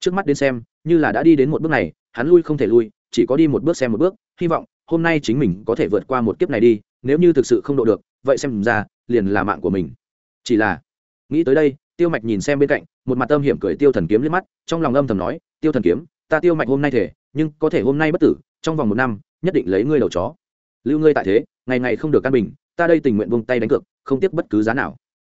Trước mắt đến xem, như là đã đi đến một bước này, hắn lui không thể lui, chỉ có đi một bước xem một bước, hy vọng hôm nay chính mình có thể vượt qua một kiếp này đi, nếu như thực sự không độ được, vậy xem ra, liền là mạng của mình. Chỉ là, nghĩ tới đây, tiêu mạch nhìn xem bên cạnh, một mặt âm hiểm cười tiêu thần kiếm liếc mắt, trong lòng âm thầm nói, tiêu thần kiếm, ta tiêu mạch hôm nay thể, nhưng có thể hôm nay bất tử, trong vòng một năm, nhất định lấy ngươi đầu chó. Lưu ngươi tại thế ngày ngày không được căn bình, ta đây tình nguyện vung tay đánh cược, không tiếc bất cứ giá nào.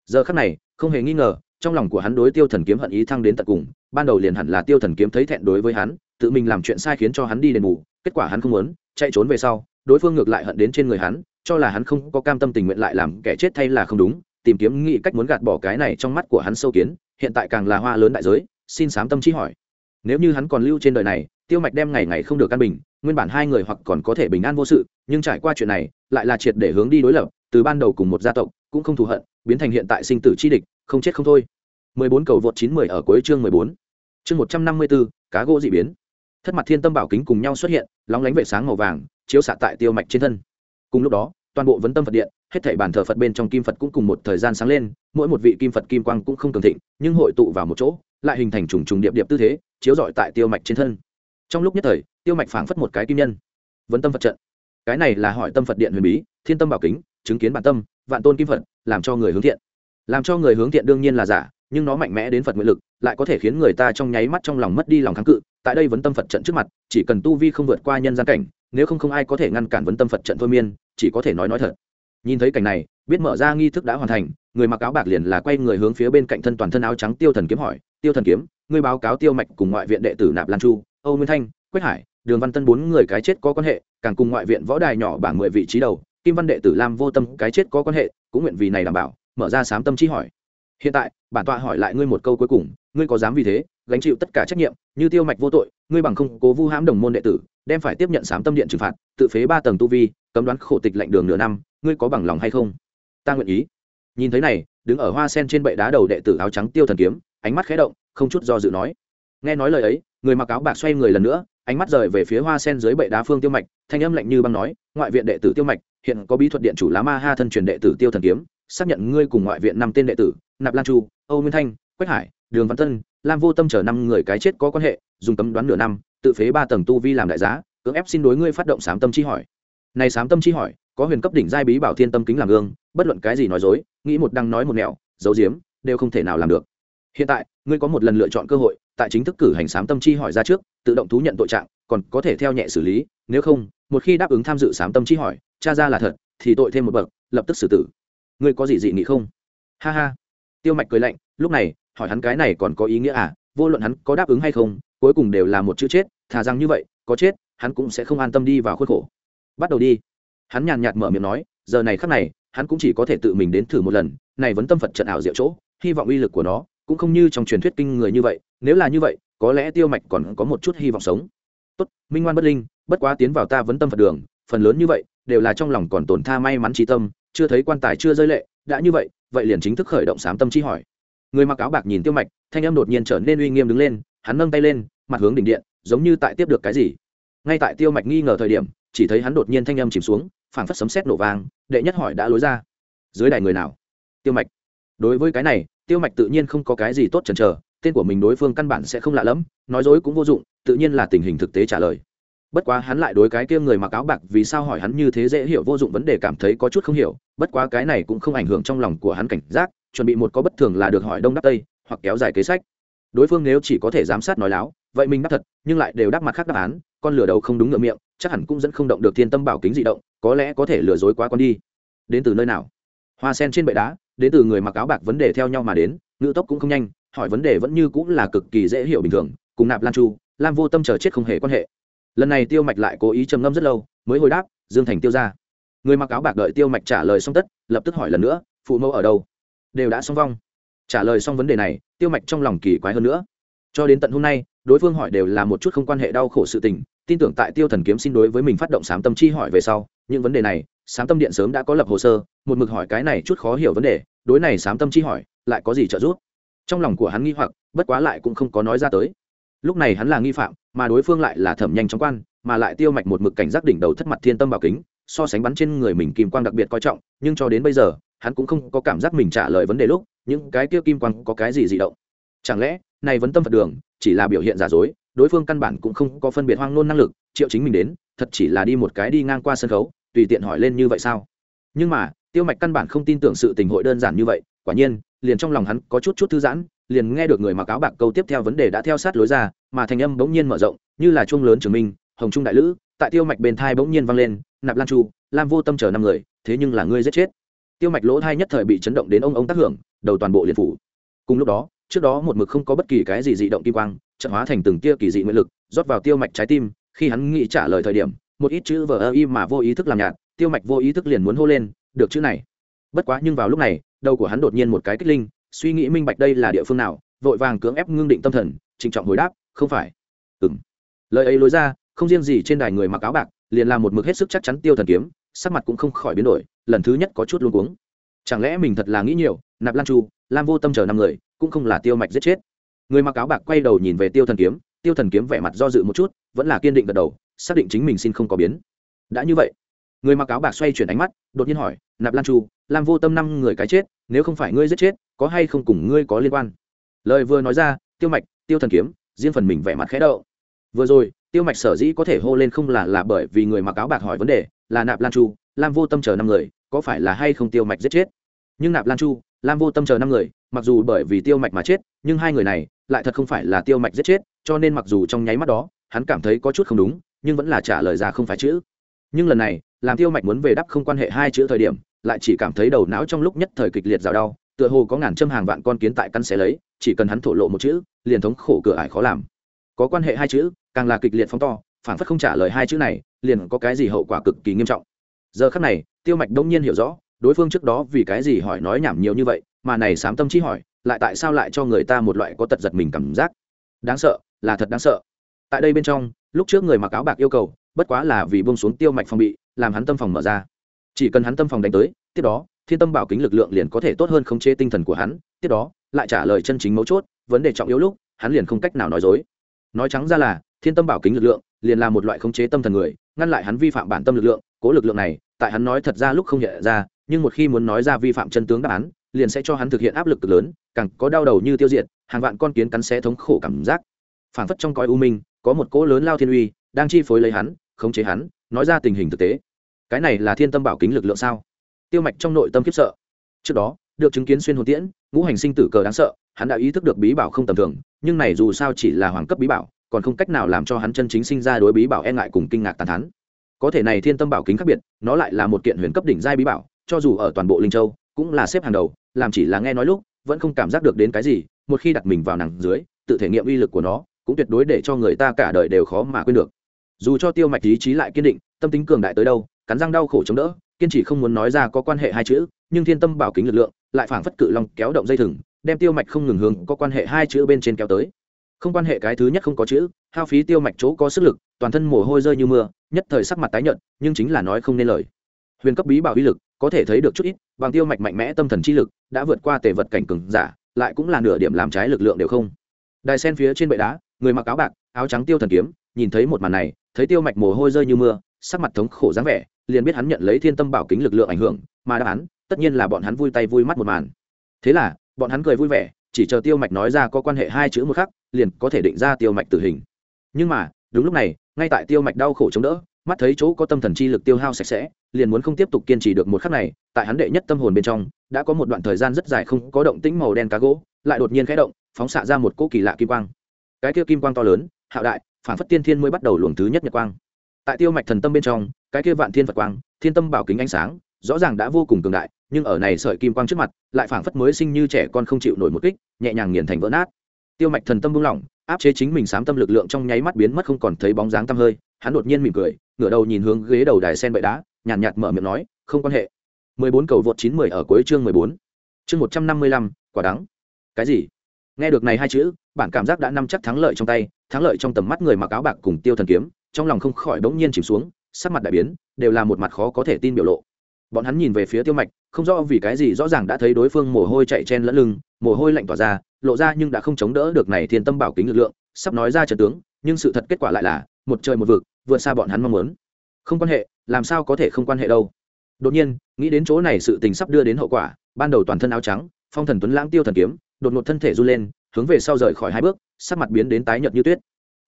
Giờ khắc này, không hề nghi ngờ, trong lòng của hắn đối tiêu thần kiếm hận ý thăng đến tận cùng, ban đầu liền hẳn là tiêu thần kiếm thấy thẹn đối với hắn, tự mình làm chuyện sai khiến cho hắn đi đền bù, kết quả hắn không muốn, chạy trốn về sau, đối phương ngược lại hận đến trên người hắn, cho là hắn không có cam tâm tình nguyện lại làm kẻ chết thay là không đúng, tìm kiếm nghĩ cách muốn gạt bỏ cái này trong mắt của hắn sâu kiến, hiện tại càng là hoa lớn đại giới, xin sám tâm trí hỏi. Nếu như hắn còn lưu trên đời này tiêu mạch đem ngày ngày không được căn bình nguyên bản hai người hoặc còn có thể bình an vô sự nhưng trải qua chuyện này lại là triệt để hướng đi đối lập từ ban đầu cùng một gia tộc cũng không thù hận biến thành hiện tại sinh tử chi địch không chết không thôi 14 cầu vượt 910 ở cuối chương 14. Chương 154, cá gỗ dị biến. Thất mặt thiên tâm bảo kính cùng nhau xuất hiện, lóng lánh vệ sáng màu vàng, chiếu xạ tại tiêu mạch trên thân. Cùng lúc đó, toàn bộ vấn tâm Phật điện, hết thảy bàn thờ Phật bên trong kim Phật cũng cùng một thời gian sáng lên, mỗi một vị kim Phật kim quang cũng không cường thịnh, nhưng hội tụ vào một chỗ, lại hình thành trùng trùng điệp điệp tư thế, chiếu rọi tại tiêu mạch trên thân. Trong lúc nhất thời, tiêu mạch phảng phất một cái kim nhân. Vấn tâm Phật trận. Cái này là hỏi tâm Phật điện huyền bí, thiên tâm bảo kính, chứng kiến bản tâm, vạn tôn kim Phật, làm cho người hướng thiện. Làm cho người hướng thiện đương nhiên là giả, nhưng nó mạnh mẽ đến phật nguyện lực lại có thể khiến người ta trong nháy mắt trong lòng mất đi lòng kháng cự tại đây vấn tâm phật trận trước mặt chỉ cần tu vi không vượt qua nhân gian cảnh nếu không không ai có thể ngăn cản vấn tâm phật trận thôi miên chỉ có thể nói nói thật nhìn thấy cảnh này biết mở ra nghi thức đã hoàn thành người mặc áo bạc liền là quay người hướng phía bên cạnh thân toàn thân áo trắng tiêu thần kiếm hỏi tiêu thần kiếm ngươi báo cáo tiêu mạch cùng ngoại viện đệ tử nạp lan chu âu nguyên thanh, quách hải, đường văn tân bốn người cái chết có quan hệ, càng cùng ngoại viện võ đài nhỏ bảng mười vị trí đầu, kim văn đệ tử lam vô tâm cái chết có quan hệ, cũng nguyện vì này đảm bảo, mở ra sám tâm chi hỏi. Hiện tại, bản tọa hỏi lại ngươi một câu cuối cùng, ngươi có dám vì thế, gánh chịu tất cả trách nhiệm, như tiêu mạch vô tội, ngươi bằng không cố vu hãm đồng môn đệ tử, đem phải tiếp nhận sám tâm điện trừng phạt, tự phế ba tầng tu vi, cấm đoán khổ tịch lệnh đường nửa năm, ngươi có bằng lòng hay không? Ta nguyện ý. Nhìn thấy này, đứng ở hoa sen trên bệ đá đầu đệ tử áo trắng tiêu thần kiếm, ánh mắt khẽ động, không chút do dự nói nghe nói lời ấy người mặc áo bạc xoay người lần nữa ánh mắt rời về phía hoa sen dưới bệ đá phương tiêu mạch thanh âm lạnh như băng nói ngoại viện đệ tử tiêu mạch hiện có bí thuật điện chủ lá ma ha thân truyền đệ tử tiêu thần kiếm xác nhận ngươi cùng ngoại viện năm tên đệ tử nạp lan chu âu nguyên thanh quách hải đường văn tân lam vô tâm chở năm người cái chết có quan hệ dùng cấm đoán nửa năm tự phế ba tầng tu vi làm đại giá cưỡng ép xin đối ngươi phát động sám tâm chi hỏi. Này sám tâm chi hỏi có huyền cấp đỉnh giai bí bảo thiên tâm kính làm gương bất luận cái gì nói dối nghĩ một đăng nói một nẻo giấu giếm, đều không thể nào làm được hiện tại, ngươi có một lần lựa chọn cơ hội, tại chính thức cử hành sám tâm chi hỏi ra trước, tự động thú nhận tội trạng, còn có thể theo nhẹ xử lý, nếu không, một khi đáp ứng tham dự sám tâm chi hỏi cha ra là thật, thì tội thêm một bậc, lập tức xử tử. Ngươi có gì dị nghị không? Ha ha. Tiêu mạch cười lạnh, lúc này, hỏi hắn cái này còn có ý nghĩa à vô luận hắn có đáp ứng hay không, cuối cùng đều là một chữ chết, thà rằng như vậy, có chết, hắn cũng sẽ không an tâm đi vào khuất khổ. Bắt đầu đi. Hắn nhàn nhạt mở miệng nói, giờ này khắc này, hắn cũng chỉ có thể tự mình đến thử một lần, này vấn tâm phật trận ảo diệu chỗ, hy vọng uy lực của nó cũng không như trong truyền thuyết kinh người như vậy, nếu là như vậy, có lẽ tiêu mạch còn có một chút hy vọng sống. Tốt, minh ngoan bất linh, bất quá tiến vào ta vấn tâm phật đường, phần lớn như vậy, đều là trong lòng còn tổn tha may mắn trí tâm, chưa thấy quan tài chưa rơi lệ, đã như vậy vậy liền chính thức khởi động sám tâm trí hỏi. Người mặc áo bạc nhìn tiêu mạch, thanh âm đột nhiên trở nên uy nghiêm đứng lên, hắn nâng tay lên, mặt hướng đỉnh điện, giống như tại tiếp được cái gì. Ngay tại tiêu mạch nghi ngờ thời điểm, chỉ thấy hắn đột nhiên thanh âm chìm xuống, phảng phất sấm sét nổ vang, đệ nhất hỏi đã lối ra. Dưới đài người nào? Tiêu mạch. Đối với cái này tiêu mạch tự nhiên không có cái gì tốt chần chờ, tên của mình đối phương căn bản sẽ không lạ lẫm, nói dối cũng vô dụng, tự nhiên là tình hình thực tế trả lời. Bất quá hắn lại đối cái kia người mặc áo bạc vì sao hỏi hắn như thế dễ hiểu vô dụng vấn đề cảm thấy có chút không hiểu, bất quá cái này cũng không ảnh hưởng trong lòng của hắn cảnh giác, chuẩn bị một có bất thường là được hỏi đông đáp tây, hoặc kéo dài kế sách. Đối phương nếu chỉ có thể giám sát nói láo, vậy mình đáp thật, nhưng lại đều đáp mặt khác đáp án, con lừa đầu không đúng ngựa miệng, chắc hẳn cũng dẫn không động được thiên tâm bảo kính dị động, có lẽ có thể lừa dối quá con đi. Đến từ nơi nào? Hoa sen trên bệ đá đến từ người mặc áo bạc vấn đề theo nhau mà đến, ngữ tốc cũng không nhanh, hỏi vấn đề vẫn như cũng là cực kỳ dễ hiểu bình thường, cùng nạp lan chu, lam vô tâm chờ chết không hề quan hệ. Lần này tiêu mạch lại cố ý trầm ngâm rất lâu, mới hồi đáp, dương thành tiêu ra người mặc áo bạc đợi tiêu mạch trả lời xong tất, lập tức hỏi lần nữa, phụ mẫu ở đâu? Đều đã xong vong. Trả lời xong vấn đề này, tiêu mạch trong lòng kỳ quái hơn nữa. Cho đến tận hôm nay, đối phương hỏi đều là một chút không quan hệ đau khổ sự tình, tin tưởng tại tiêu thần kiếm xin đối với mình phát động sám tâm chi hỏi về sau, những vấn đề này, sám tâm điện sớm đã có lập hồ sơ một mực hỏi cái này chút khó hiểu vấn đề, đối này sám tâm chi hỏi, lại có gì trợ giúp? Trong lòng của hắn nghi hoặc, bất quá lại cũng không có nói ra tới. Lúc này hắn là nghi phạm, mà đối phương lại là thẩm nhanh trong quan, mà lại tiêu mạch một mực cảnh giác đỉnh đầu thất mặt thiên tâm bảo kính, so sánh bắn trên người mình kim quang đặc biệt coi trọng, nhưng cho đến bây giờ, hắn cũng không có cảm giác mình trả lời vấn đề lúc, những cái kia kim quang có cái gì dị động? Chẳng lẽ, này vấn tâm phật đường, chỉ là biểu hiện giả dối, đối phương căn bản cũng không có phân biệt hoang nôn năng lực, triệu chính mình đến, thật chỉ là đi một cái đi ngang qua sân khấu, tùy tiện hỏi lên như vậy sao? Nhưng mà tiêu mạch căn bản không tin tưởng sự tình hội đơn giản như vậy, quả nhiên, liền trong lòng hắn có chút chút thư giãn, liền nghe được người mặc áo bạc câu tiếp theo vấn đề đã theo sát lối ra, mà thành âm bỗng nhiên mở rộng, như là chuông lớn chứng minh, hồng trung đại lữ, tại tiêu mạch bên thai bỗng nhiên vang lên, nạp lan chu, lam vô tâm chờ năm người, thế nhưng là ngươi giết chết. Tiêu mạch lỗ thai nhất thời bị chấn động đến ông ông tác hưởng, đầu toàn bộ liền phủ. Cùng lúc đó, trước đó một mực không có bất kỳ cái gì dị động kim quang trận hóa thành từng tia kỳ dị nguyện lực, rót vào tiêu mạch trái tim, khi hắn nghĩ trả lời thời điểm, một ít chữ vờ ơ y mà vô ý thức làm nhạt, tiêu mạch vô ý thức liền muốn hô lên được chữ này. Bất quá nhưng vào lúc này, đầu của hắn đột nhiên một cái kích linh, suy nghĩ minh bạch đây là địa phương nào, vội vàng cưỡng ép ngưng định tâm thần, trịnh trọng hồi đáp, không phải. Ừ m lời ấy lối ra, không riêng gì trên đài người mặc áo bạc, liền làm một mực hết sức chắc chắn tiêu thần kiếm, sắc mặt cũng không khỏi biến đổi, lần thứ nhất có chút luôn cuống. Chẳng lẽ mình thật là nghĩ nhiều, nạp lan chu, lam vô tâm chờ năm người, cũng không là tiêu mạch giết chết. Người mặc áo bạc quay đầu nhìn về tiêu thần kiếm, tiêu thần kiếm vẻ mặt do dự một chút, vẫn là kiên định gật đầu, xác định chính mình xin không có biến. Đã như vậy người mặc áo bạc xoay chuyển ánh mắt, đột nhiên hỏi, nạp lan chu làm vô tâm năm người cái chết, nếu không phải ngươi giết chết, có hay không cùng ngươi có liên quan? Lời vừa nói ra, tiêu mạch, tiêu thần kiếm, riêng phần mình vẻ mặt khẽ đậu vừa rồi, tiêu mạch sở dĩ có thể hô lên không là là bởi vì người mặc áo bạc hỏi vấn đề, là nạp lan chu, lam vô tâm chờ năm người, có phải là hay không tiêu mạch giết chết? Nhưng nạp lan chu, lam vô tâm chờ năm người, mặc dù bởi vì tiêu mạch mà chết, nhưng hai người này lại thật không phải là tiêu mạch giết chết, cho nên mặc dù trong nháy mắt đó, hắn cảm thấy có chút không đúng, nhưng vẫn là trả lời ra không phải chữ. Nhưng lần này làm tiêu mạch muốn về đắp không quan hệ hai chữ thời điểm, lại chỉ cảm thấy đầu não trong lúc nhất thời kịch liệt rào đau, tựa hồ có ngàn châm hàng vạn con kiến tại căn xé lấy, chỉ cần hắn thổ lộ một chữ, liền thống khổ cửa ải khó làm. Có quan hệ hai chữ, càng là kịch liệt phóng to phản phất không trả lời hai chữ này, liền có cái gì hậu quả cực kỳ nghiêm trọng. Giờ khắc này, tiêu mạch đông nhiên hiểu rõ, đối phương trước đó vì cái gì hỏi nói nhảm nhiều như vậy, mà này sám tâm trí hỏi, lại tại sao lại cho người ta một loại có tật giật mình cảm giác. Đáng sợ, là thật đáng sợ. Tại đây bên trong, lúc trước người mặc áo bạc yêu cầu, bất quá là vì bông xuống tiêu mạch phòng bị làm hắn tâm phòng mở ra. Chỉ cần hắn tâm phòng đánh tới, tiếp đó, thiên tâm bảo kính lực lượng liền có thể tốt hơn khống chế tinh thần của hắn, tiếp đó, lại trả lời chân chính mấu chốt, vấn đề trọng yếu lúc, hắn liền không cách nào nói dối. Nói trắng ra là, thiên tâm bảo kính lực lượng liền là một loại khống chế tâm thần người, ngăn lại hắn vi phạm bản tâm lực lượng, cố lực lượng này, tại hắn nói thật ra lúc không hiện ra, nhưng một khi muốn nói ra vi phạm chân tướng đáp án, liền sẽ cho hắn thực hiện áp lực cực lớn, càng có đau đầu như tiêu diệt, hàng vạn con kiến cắn xé thống khổ cảm giác. Phản phất trong cõi u minh, có một cỗ lớn lao thiên uy, đang chi phối lấy hắn, khống chế hắn, nói ra tình hình thực tế cái này là thiên tâm bảo kính lực lượng sao? Tiêu mạch trong nội tâm khiếp sợ. Trước đó, được chứng kiến xuyên hồn tiễn, ngũ hành sinh tử cờ đáng sợ, hắn đã ý thức được bí bảo không tầm thường, nhưng này dù sao chỉ là hoàng cấp bí bảo, còn không cách nào làm cho hắn chân chính sinh ra đối bí bảo e ngại cùng kinh ngạc tàn thắn có thể này thiên tâm bảo kính khác biệt, nó lại là một kiện huyền cấp đỉnh giai bí bảo, cho dù ở toàn bộ linh châu, cũng là xếp hàng đầu, làm chỉ là nghe nói lúc, vẫn không cảm giác được đến cái gì, một khi đặt mình vào nàng dưới, tự thể nghiệm uy lực của nó, cũng tuyệt đối để cho người ta cả đời đều khó mà quên được. Dù cho tiêu mạch ý chí lại kiên định, tâm tính cường đại tới đâu cắn răng đau khổ chống đỡ, kiên trì không muốn nói ra có quan hệ hai chữ, nhưng thiên tâm bảo kính lực lượng, lại phảng phất cự long kéo động dây thừng, đem tiêu mạch không ngừng hướng có quan hệ hai chữ bên trên kéo tới. Không quan hệ cái thứ nhất không có chữ, hao phí tiêu mạch chỗ có sức lực, toàn thân mồ hôi rơi như mưa, nhất thời sắc mặt tái nhợt, nhưng chính là nói không nên lời. Huyền cấp bí bảo uy lực, có thể thấy được chút ít, bằng tiêu mạch mạnh mẽ tâm thần chi lực, đã vượt qua tề vật cảnh cường giả, lại cũng là nửa điểm làm trái lực lượng đều không. Đài sen phía trên bệ đá, người mặc áo bạc, áo trắng tiêu thần kiếm, nhìn thấy một màn này, thấy tiêu mạch mồ hôi rơi như mưa, sắc mặt thống khổ dáng vẻ liền biết hắn nhận lấy thiên tâm bảo kính lực lượng ảnh hưởng, mà đáp án, tất nhiên là bọn hắn vui tay vui mắt một màn. Thế là, bọn hắn cười vui vẻ, chỉ chờ tiêu mạch nói ra có quan hệ hai chữ một khắc, liền có thể định ra tiêu mạch tử hình. Nhưng mà, đúng lúc này, ngay tại tiêu mạch đau khổ chống đỡ, mắt thấy chỗ có tâm thần chi lực tiêu hao sạch sẽ, liền muốn không tiếp tục kiên trì được một khắc này, tại hắn đệ nhất tâm hồn bên trong, đã có một đoạn thời gian rất dài không có động tĩnh màu đen cá gỗ, lại đột nhiên khẽ động, phóng xạ ra một cỗ kỳ lạ kim quang. Cái kia kim quang to lớn, hạo đại phản phất tiên thiên mới bắt đầu luồng thứ nhất nhật quang. Tại tiêu mạch thần tâm bên trong cái kia vạn thiên phật quang thiên tâm bảo kính ánh sáng rõ ràng đã vô cùng cường đại nhưng ở này sợi kim quang trước mặt lại phảng phất mới sinh như trẻ con không chịu nổi một kích nhẹ nhàng nghiền thành vỡ nát tiêu mạch thần tâm buông lỏng áp chế chính mình sám tâm lực lượng trong nháy mắt biến mất không còn thấy bóng dáng tăm hơi hắn đột nhiên mỉm cười ngửa đầu nhìn hướng ghế đầu đài sen bậy đá nhàn nhạt, nhạt mở miệng nói không quan hệ 14 cầu vượt 910 ở cuối chương 14. Chương 155, quả đắng. Cái gì? Nghe được này hai chữ, bản cảm giác đã nắm chắc thắng lợi trong tay, thắng lợi trong tầm mắt người mặc áo bạc cùng Tiêu Thần kiếm, trong lòng không khỏi bỗng nhiên chìm xuống, sắc mặt đại biến, đều là một mặt khó có thể tin biểu lộ. Bọn hắn nhìn về phía Tiêu Mạch, không rõ vì cái gì rõ ràng đã thấy đối phương mồ hôi chạy chen lẫn lưng, mồ hôi lạnh tỏa ra, lộ ra nhưng đã không chống đỡ được này thiên tâm bảo kính lực lượng, sắp nói ra trận tướng, nhưng sự thật kết quả lại là một trời một vực, vượt xa bọn hắn mong muốn. Không quan hệ, làm sao có thể không quan hệ đâu? Đột nhiên, nghĩ đến chỗ này sự tình sắp đưa đến hậu quả, ban đầu toàn thân áo trắng, phong thần tuấn lãng tiêu thần kiếm, đột ngột thân thể run lên, hướng về sau rời khỏi hai bước, sắc mặt biến đến tái nhợt như tuyết.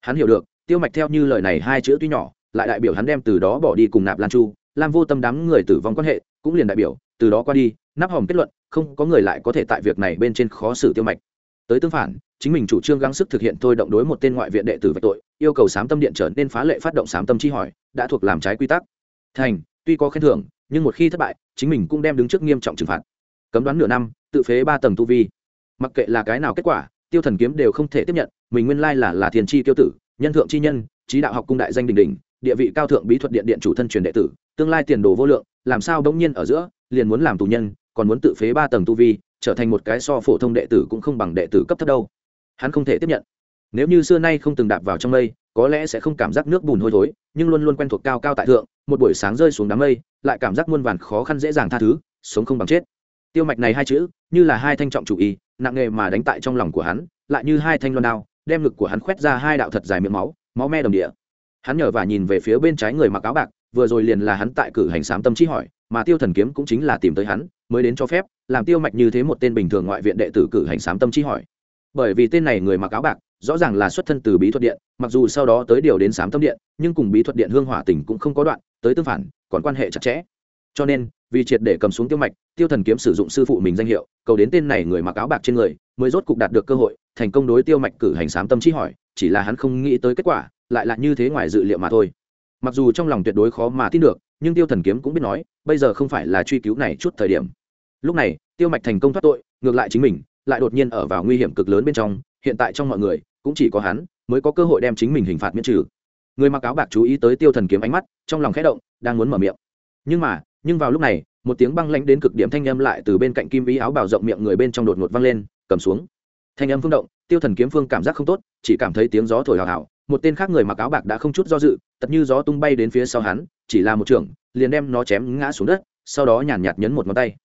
Hắn hiểu được, tiêu mạch theo như lời này hai chữ tuy nhỏ, lại đại biểu hắn đem từ đó bỏ đi cùng nạp lan chu, làm vô tâm đám người tử vong quan hệ, cũng liền đại biểu, từ đó qua đi, nắp hòm kết luận, không có người lại có thể tại việc này bên trên khó xử tiêu mạch. Tới tương phản, chính mình chủ trương gắng sức thực hiện thôi động đối một tên ngoại viện đệ tử về tội, yêu cầu sám tâm điện trở nên phá lệ phát động sám tâm chi hỏi, đã thuộc làm trái quy tắc. Thành, tuy có khen thưởng, nhưng một khi thất bại, chính mình cũng đem đứng trước nghiêm trọng trừng phạt. Cấm đoán nửa năm, tự phế ba tầng tu vi. Mặc kệ là cái nào kết quả, Tiêu Thần kiếm đều không thể tiếp nhận, mình nguyên lai là là thiên chi tiêu tử, nhân thượng chi nhân, trí đạo học cung đại danh đỉnh đỉnh, địa vị cao thượng bí thuật điện điện chủ thân truyền đệ tử, tương lai tiền đồ vô lượng, làm sao bỗng nhiên ở giữa, liền muốn làm tù nhân, còn muốn tự phế ba tầng tu vi, trở thành một cái so phổ thông đệ tử cũng không bằng đệ tử cấp thấp đâu. Hắn không thể tiếp nhận. Nếu như xưa nay không từng đạp vào trong mây, có lẽ sẽ không cảm giác nước bùn hôi thối, nhưng luôn luôn quen thuộc cao cao tại thượng, một buổi sáng rơi xuống đám mây, lại cảm giác muôn vàn khó khăn dễ dàng tha thứ, sống không bằng chết. Tiêu mạch này hai chữ, như là hai thanh trọng chủ ý, nặng nghề mà đánh tại trong lòng của hắn, lại như hai thanh loan đao, đem lực của hắn khoét ra hai đạo thật dài miệng máu, máu me đồng địa. Hắn nhờ và nhìn về phía bên trái người mặc áo bạc, vừa rồi liền là hắn tại cử hành sám tâm trí hỏi, mà Tiêu Thần kiếm cũng chính là tìm tới hắn, mới đến cho phép, làm Tiêu Mạch như thế một tên bình thường ngoại viện đệ tử cử hành sám tâm trí hỏi. Bởi vì tên này người mặc áo bạc, rõ ràng là xuất thân từ bí thuật điện, mặc dù sau đó tới điều đến sám tâm điện, nhưng cùng bí thuật điện hương hỏa tỉnh cũng không có đoạn, tới tương phản, còn quan hệ chặt chẽ. Cho nên, vì triệt để cầm xuống Tiêu Mạch, Tiêu Thần kiếm sử dụng sư phụ mình danh hiệu, cầu đến tên này người mặc áo bạc trên người, mới rốt cục đạt được cơ hội, thành công đối Tiêu Mạch cử hành sám tâm trí hỏi, chỉ là hắn không nghĩ tới kết quả, lại là như thế ngoài dự liệu mà thôi. Mặc dù trong lòng tuyệt đối khó mà tin được, nhưng tiêu thần kiếm cũng biết nói, bây giờ không phải là truy cứu này chút thời điểm. Lúc này, tiêu mạch thành công thoát tội, ngược lại chính mình, lại đột nhiên ở vào nguy hiểm cực lớn bên trong, hiện tại trong mọi người, cũng chỉ có hắn mới có cơ hội đem chính mình hình phạt miễn trừ. Người mặc áo bạc chú ý tới tiêu thần kiếm ánh mắt, trong lòng khẽ động, đang muốn mở miệng. Nhưng mà, nhưng vào lúc này, một tiếng băng lãnh đến cực điểm thanh âm lại từ bên cạnh kim ý áo bào rộng miệng người bên trong đột ngột văng lên, cầm xuống. Thanh âm phương động, tiêu thần kiếm phương cảm giác không tốt, chỉ cảm thấy tiếng gió thổi hào hào một tên khác người mặc áo bạc đã không chút do dự, tật như gió tung bay đến phía sau hắn, chỉ là một trưởng, liền đem nó chém ngã xuống đất, sau đó nhàn nhạt nhấn một ngón tay.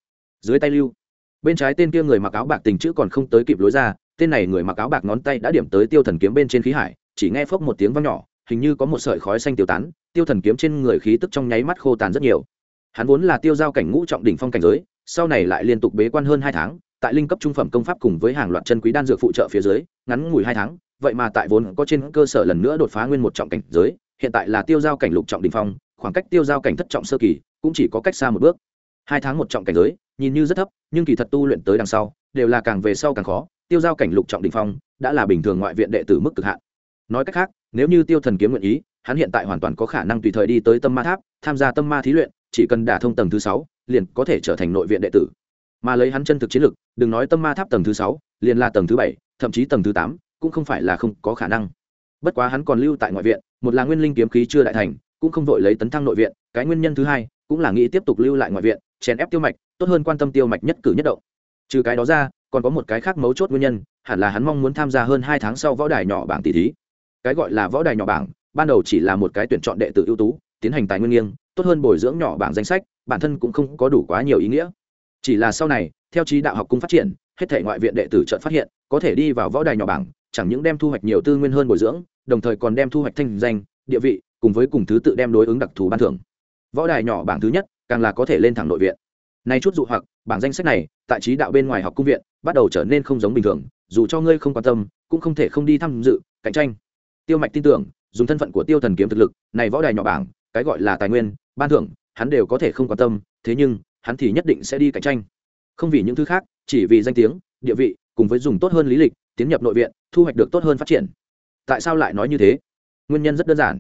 Dưới tay lưu, bên trái tên kia người mặc áo bạc tình chữ còn không tới kịp lối ra, tên này người mặc áo bạc ngón tay đã điểm tới tiêu thần kiếm bên trên khí hải, chỉ nghe phốc một tiếng vang nhỏ, hình như có một sợi khói xanh tiêu tán, tiêu thần kiếm trên người khí tức trong nháy mắt khô tàn rất nhiều. Hắn vốn là tiêu giao cảnh ngũ trọng đỉnh phong cảnh giới, sau này lại liên tục bế quan hơn hai tháng, tại linh cấp trung phẩm công pháp cùng với hàng loạt chân quý đan dược phụ trợ phía dưới, ngắn ngủi hai tháng vậy mà tại vốn có trên cơ sở lần nữa đột phá nguyên một trọng cảnh giới, hiện tại là tiêu giao cảnh lục trọng đình phong, khoảng cách tiêu giao cảnh thất trọng sơ kỳ cũng chỉ có cách xa một bước. Hai tháng một trọng cảnh giới, nhìn như rất thấp, nhưng kỳ thật tu luyện tới đằng sau, đều là càng về sau càng khó, tiêu giao cảnh lục trọng đình phong đã là bình thường ngoại viện đệ tử mức cực hạn. Nói cách khác, nếu như tiêu thần kiếm nguyện ý, hắn hiện tại hoàn toàn có khả năng tùy thời đi tới tâm ma tháp, tham gia tâm ma thí luyện, chỉ cần đả thông tầng thứ sáu, liền có thể trở thành nội viện đệ tử. Mà lấy hắn chân thực chiến lực, đừng nói tâm ma tháp tầng thứ sáu, liền là tầng thứ bảy, thậm chí tầng thứ tám cũng không phải là không có khả năng. Bất quá hắn còn lưu tại ngoại viện, một là nguyên linh kiếm khí chưa đại thành, cũng không vội lấy tấn thăng nội viện, cái nguyên nhân thứ hai, cũng là nghĩ tiếp tục lưu lại ngoại viện, chèn ép tiêu mạch, tốt hơn quan tâm tiêu mạch nhất cử nhất động. Trừ cái đó ra, còn có một cái khác mấu chốt nguyên nhân, hẳn là hắn mong muốn tham gia hơn hai tháng sau võ đài nhỏ bảng tỷ thí. Cái gọi là võ đài nhỏ bảng, ban đầu chỉ là một cái tuyển chọn đệ tử ưu tú, tiến hành tài nguyên nghiêng, tốt hơn bồi dưỡng nhỏ bảng danh sách, bản thân cũng không có đủ quá nhiều ý nghĩa. Chỉ là sau này, theo trí đạo học cung phát triển, hết thể ngoại viện đệ tử chợt phát hiện, có thể đi vào võ đài nhỏ bảng chẳng những đem thu hoạch nhiều tư nguyên hơn bồi dưỡng, đồng thời còn đem thu hoạch thanh danh, địa vị, cùng với cùng thứ tự đem đối ứng đặc thù ban thưởng. Võ đài nhỏ bảng thứ nhất, càng là có thể lên thẳng nội viện. Nay chút dụ hoặc, bảng danh sách này, tại trí đạo bên ngoài học cung viện, bắt đầu trở nên không giống bình thường, dù cho ngươi không quan tâm, cũng không thể không đi tham dự, cạnh tranh. Tiêu mạch tin tưởng, dùng thân phận của tiêu thần kiếm thực lực, này võ đài nhỏ bảng, cái gọi là tài nguyên, ban thưởng, hắn đều có thể không quan tâm, thế nhưng, hắn thì nhất định sẽ đi cạnh tranh. Không vì những thứ khác, chỉ vì danh tiếng, địa vị, cùng với dùng tốt hơn lý lịch, tiến nhập nội viện thu hoạch được tốt hơn phát triển. Tại sao lại nói như thế? Nguyên nhân rất đơn giản.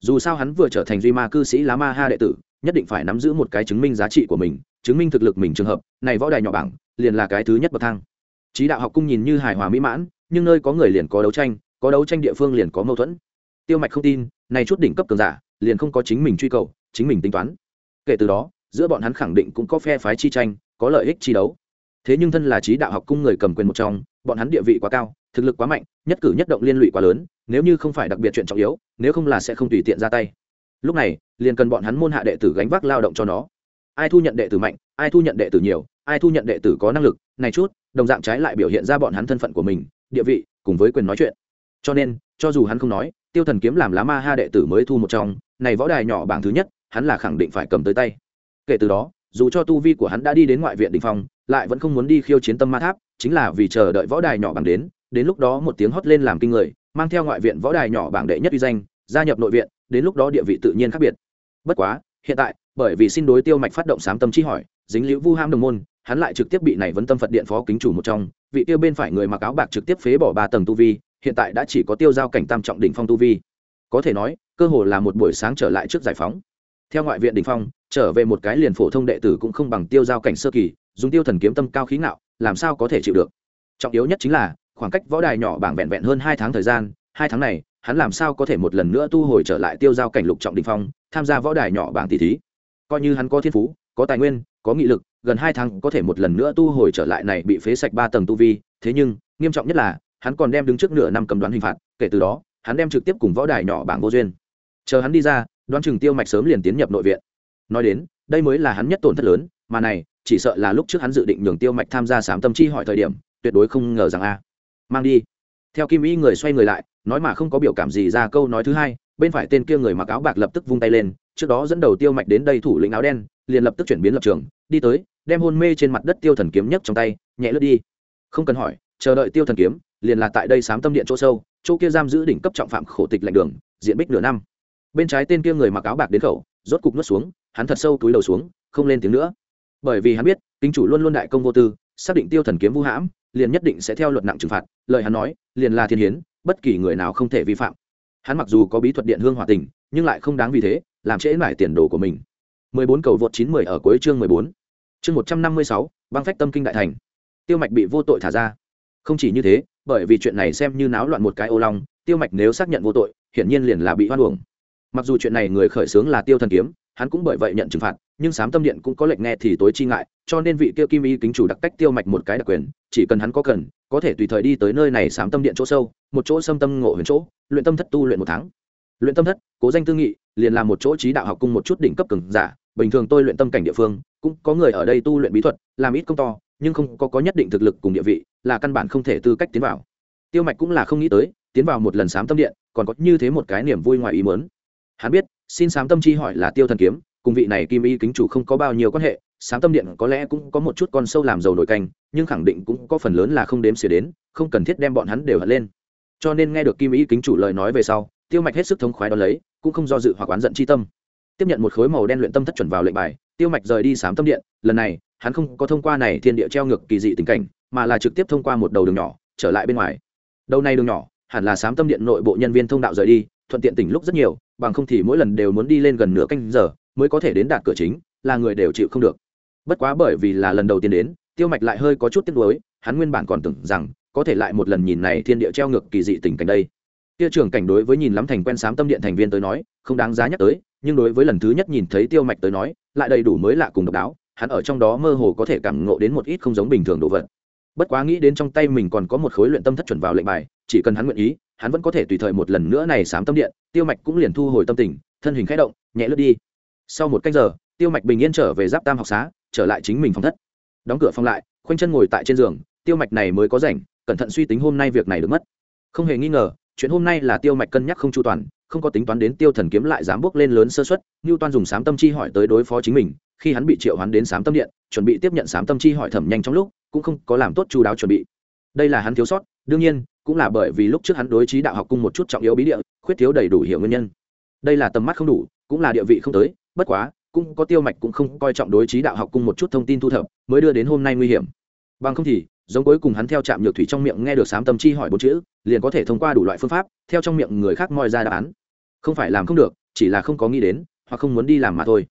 Dù sao hắn vừa trở thành duy ma cư sĩ lá ma ha đệ tử, nhất định phải nắm giữ một cái chứng minh giá trị của mình, chứng minh thực lực mình trường hợp, này võ đài nhỏ bảng, liền là cái thứ nhất bậc thang. Trí đạo học cung nhìn như hài hòa mỹ mãn, nhưng nơi có người liền có đấu tranh, có đấu tranh địa phương liền có mâu thuẫn. Tiêu mạch không tin, này chút đỉnh cấp cường giả, liền không có chính mình truy cầu, chính mình tính toán. Kể từ đó, giữa bọn hắn khẳng định cũng có phe phái chi tranh, có lợi ích chi đấu. Thế nhưng thân là trí đạo học cung người cầm quyền một trong, bọn hắn địa vị quá cao thực lực quá mạnh, nhất cử nhất động liên lụy quá lớn, nếu như không phải đặc biệt chuyện trọng yếu, nếu không là sẽ không tùy tiện ra tay. Lúc này, liền cần bọn hắn môn hạ đệ tử gánh vác lao động cho nó. Ai thu nhận đệ tử mạnh, ai thu nhận đệ tử nhiều, ai thu nhận đệ tử có năng lực, này chút, đồng dạng trái lại biểu hiện ra bọn hắn thân phận của mình, địa vị, cùng với quyền nói chuyện. Cho nên, cho dù hắn không nói, tiêu thần kiếm làm lá ma ha đệ tử mới thu một trong, này võ đài nhỏ bảng thứ nhất, hắn là khẳng định phải cầm tới tay. Kể từ đó, dù cho tu vi của hắn đã đi đến ngoại viện đình phong, lại vẫn không muốn đi khiêu chiến tâm ma tháp, chính là vì chờ đợi võ đài nhỏ bảng đến đến lúc đó một tiếng hót lên làm kinh người, mang theo ngoại viện võ đài nhỏ bảng đệ nhất uy danh, gia nhập nội viện, đến lúc đó địa vị tự nhiên khác biệt. Bất quá, hiện tại, bởi vì xin đối tiêu mạch phát động sám tâm chi hỏi, dính liễu vu ham đồng môn, hắn lại trực tiếp bị này vấn tâm phật điện phó kính chủ một trong, vị tiêu bên phải người mặc áo bạc trực tiếp phế bỏ ba tầng tu vi, hiện tại đã chỉ có tiêu giao cảnh tam trọng đỉnh phong tu vi. Có thể nói, cơ hồ là một buổi sáng trở lại trước giải phóng. Theo ngoại viện đỉnh phong, trở về một cái liền phổ thông đệ tử cũng không bằng tiêu giao cảnh sơ kỳ, dùng tiêu thần kiếm tâm cao khí ngạo, làm sao có thể chịu được? Trọng yếu nhất chính là khoảng cách võ đài nhỏ bảng vẹn vẹn hơn hai tháng thời gian, hai tháng này, hắn làm sao có thể một lần nữa tu hồi trở lại tiêu giao cảnh lục trọng đình phong, tham gia võ đài nhỏ bảng tỷ thí. Coi như hắn có thiên phú, có tài nguyên, có nghị lực, gần hai tháng có thể một lần nữa tu hồi trở lại này bị phế sạch ba tầng tu vi, thế nhưng, nghiêm trọng nhất là, hắn còn đem đứng trước nửa năm cầm đoán hình phạt, kể từ đó, hắn đem trực tiếp cùng võ đài nhỏ bảng vô duyên. Chờ hắn đi ra, đoán chừng tiêu mạch sớm liền tiến nhập nội viện. Nói đến, đây mới là hắn nhất tổn thất lớn, mà này, chỉ sợ là lúc trước hắn dự định nhường tiêu mạch tham gia sám tâm chi hỏi thời điểm, tuyệt đối không ngờ rằng a mang đi. Theo kim y người xoay người lại, nói mà không có biểu cảm gì ra câu nói thứ hai, bên phải tên kia người mặc áo bạc lập tức vung tay lên, trước đó dẫn đầu tiêu mạch đến đây thủ lĩnh áo đen, liền lập tức chuyển biến lập trường, đi tới, đem hôn mê trên mặt đất tiêu thần kiếm nhấc trong tay, nhẹ lướt đi. Không cần hỏi, chờ đợi tiêu thần kiếm, liền là tại đây sám tâm điện chỗ sâu, chỗ kia giam giữ đỉnh cấp trọng phạm khổ tịch lạnh đường, diện bích nửa năm. Bên trái tên kia người mặc áo bạc đến khẩu, rốt cục nuốt xuống, hắn thật sâu túi đầu xuống, không lên tiếng nữa. Bởi vì hắn biết, kính chủ luôn luôn đại công vô tư xác định tiêu thần kiếm vu hãm liền nhất định sẽ theo luật nặng trừng phạt lời hắn nói liền là thiên hiến bất kỳ người nào không thể vi phạm hắn mặc dù có bí thuật điện hương hòa tình nhưng lại không đáng vì thế làm trễ mải tiền đồ của mình 14 cầu vượt 910 ở cuối chương 14. Chương 156, băng phách tâm kinh đại thành. Tiêu Mạch bị vô tội thả ra. Không chỉ như thế, bởi vì chuyện này xem như náo loạn một cái ô long, Tiêu Mạch nếu xác nhận vô tội, hiển nhiên liền là bị oan uổng. Mặc dù chuyện này người khởi xướng là Tiêu Thần Kiếm, hắn cũng bởi vậy nhận trừng phạt, nhưng sám tâm điện cũng có lệnh nghe thì tối chi ngại, cho nên vị kia Kim Y kính chủ đặc cách Tiêu Mạch một cái đặc quyền, chỉ cần hắn có cần, có thể tùy thời đi tới nơi này sám tâm điện chỗ sâu, một chỗ xâm tâm ngộ huyền chỗ, luyện tâm thất tu luyện một tháng. Luyện tâm thất, cố danh tư nghị, liền là một chỗ trí đạo học cung một chút đỉnh cấp cường giả, bình thường tôi luyện tâm cảnh địa phương cũng có người ở đây tu luyện bí thuật làm ít công to nhưng không có có nhất định thực lực cùng địa vị là căn bản không thể tư cách tiến vào tiêu mạch cũng là không nghĩ tới tiến vào một lần sám tâm điện còn có như thế một cái niềm vui ngoài ý muốn hắn biết xin sám tâm chi hỏi là tiêu thần kiếm, cùng vị này kim y kính chủ không có bao nhiêu quan hệ, sám tâm điện có lẽ cũng có một chút con sâu làm dầu nổi canh, nhưng khẳng định cũng có phần lớn là không đếm xỉa đến, không cần thiết đem bọn hắn đều hận lên. Cho nên nghe được kim y kính chủ lời nói về sau, tiêu mạch hết sức thống khoái đ ó lấy, cũng không do dự hoặc oán giận chi tâm. Tiếp nhận một khối màu đen luyện tâm thất chuẩn vào lệnh bài, tiêu mạch rời đi sám tâm điện, lần này, hắn không có thông qua này thiên địa treo ngược kỳ dị tình cảnh, mà là trực tiếp thông qua một đầu đường nhỏ, trở lại bên ngoài. Đầu này đường nhỏ, hẳn là sám tâm điện nội bộ nhân viên thông đạo rời đi, thuận tiện tỉnh lúc rất nhiều bằng không thì mỗi lần đều muốn đi lên gần nửa canh giờ mới có thể đến đạt cửa chính, là người đều chịu không được. Bất quá bởi vì là lần đầu tiên đến, tiêu mạch lại hơi có chút tiếc nuối, hắn nguyên bản còn tưởng rằng có thể lại một lần nhìn này thiên địa treo ngược kỳ dị tình cảnh đây. Kia trưởng cảnh đối với nhìn lắm thành quen sám tâm điện thành viên tới nói, không đáng giá nhắc tới, nhưng đối với lần thứ nhất nhìn thấy tiêu mạch tới nói, lại đầy đủ mới lạ cùng độc đáo, hắn ở trong đó mơ hồ có thể cảm ngộ đến một ít không giống bình thường đồ vật. Bất quá nghĩ đến trong tay mình còn có một khối luyện tâm thất chuẩn vào lệnh bài chỉ cần hắn nguyện ý, hắn vẫn có thể tùy thời một lần nữa này sám tâm điện, tiêu mạch cũng liền thu hồi tâm tình, thân hình khẽ động, nhẹ lướt đi. Sau một cách giờ, tiêu mạch bình yên trở về giáp tam học xá, trở lại chính mình phòng thất. Đóng cửa phòng lại, khoanh chân ngồi tại trên giường, tiêu mạch này mới có rảnh, cẩn thận suy tính hôm nay việc này được mất. Không hề nghi ngờ, chuyện hôm nay là tiêu mạch cân nhắc không chu toàn, không có tính toán đến tiêu thần kiếm lại dám bước lên lớn sơ xuất như toan dùng sám tâm chi hỏi tới đối phó chính mình, khi hắn bị triệu hắn đến sám tâm điện, chuẩn bị tiếp nhận sám tâm chi hỏi thẩm nhanh trong lúc, cũng không có làm tốt chu đáo chuẩn bị. Đây là hắn thiếu sót, đương nhiên cũng là bởi vì lúc trước hắn đối trí đạo học cung một chút trọng yếu bí địa, khuyết thiếu đầy đủ hiểu nguyên nhân. Đây là tầm mắt không đủ, cũng là địa vị không tới, bất quá, cũng có tiêu mạch cũng không coi trọng đối trí đạo học cung một chút thông tin thu thập, mới đưa đến hôm nay nguy hiểm. Bằng không thì, giống cuối cùng hắn theo trạm nhược thủy trong miệng nghe được sám tâm chi hỏi bốn chữ, liền có thể thông qua đủ loại phương pháp, theo trong miệng người khác moi ra đáp án. Không phải làm không được, chỉ là không có nghĩ đến, hoặc không muốn đi làm mà thôi.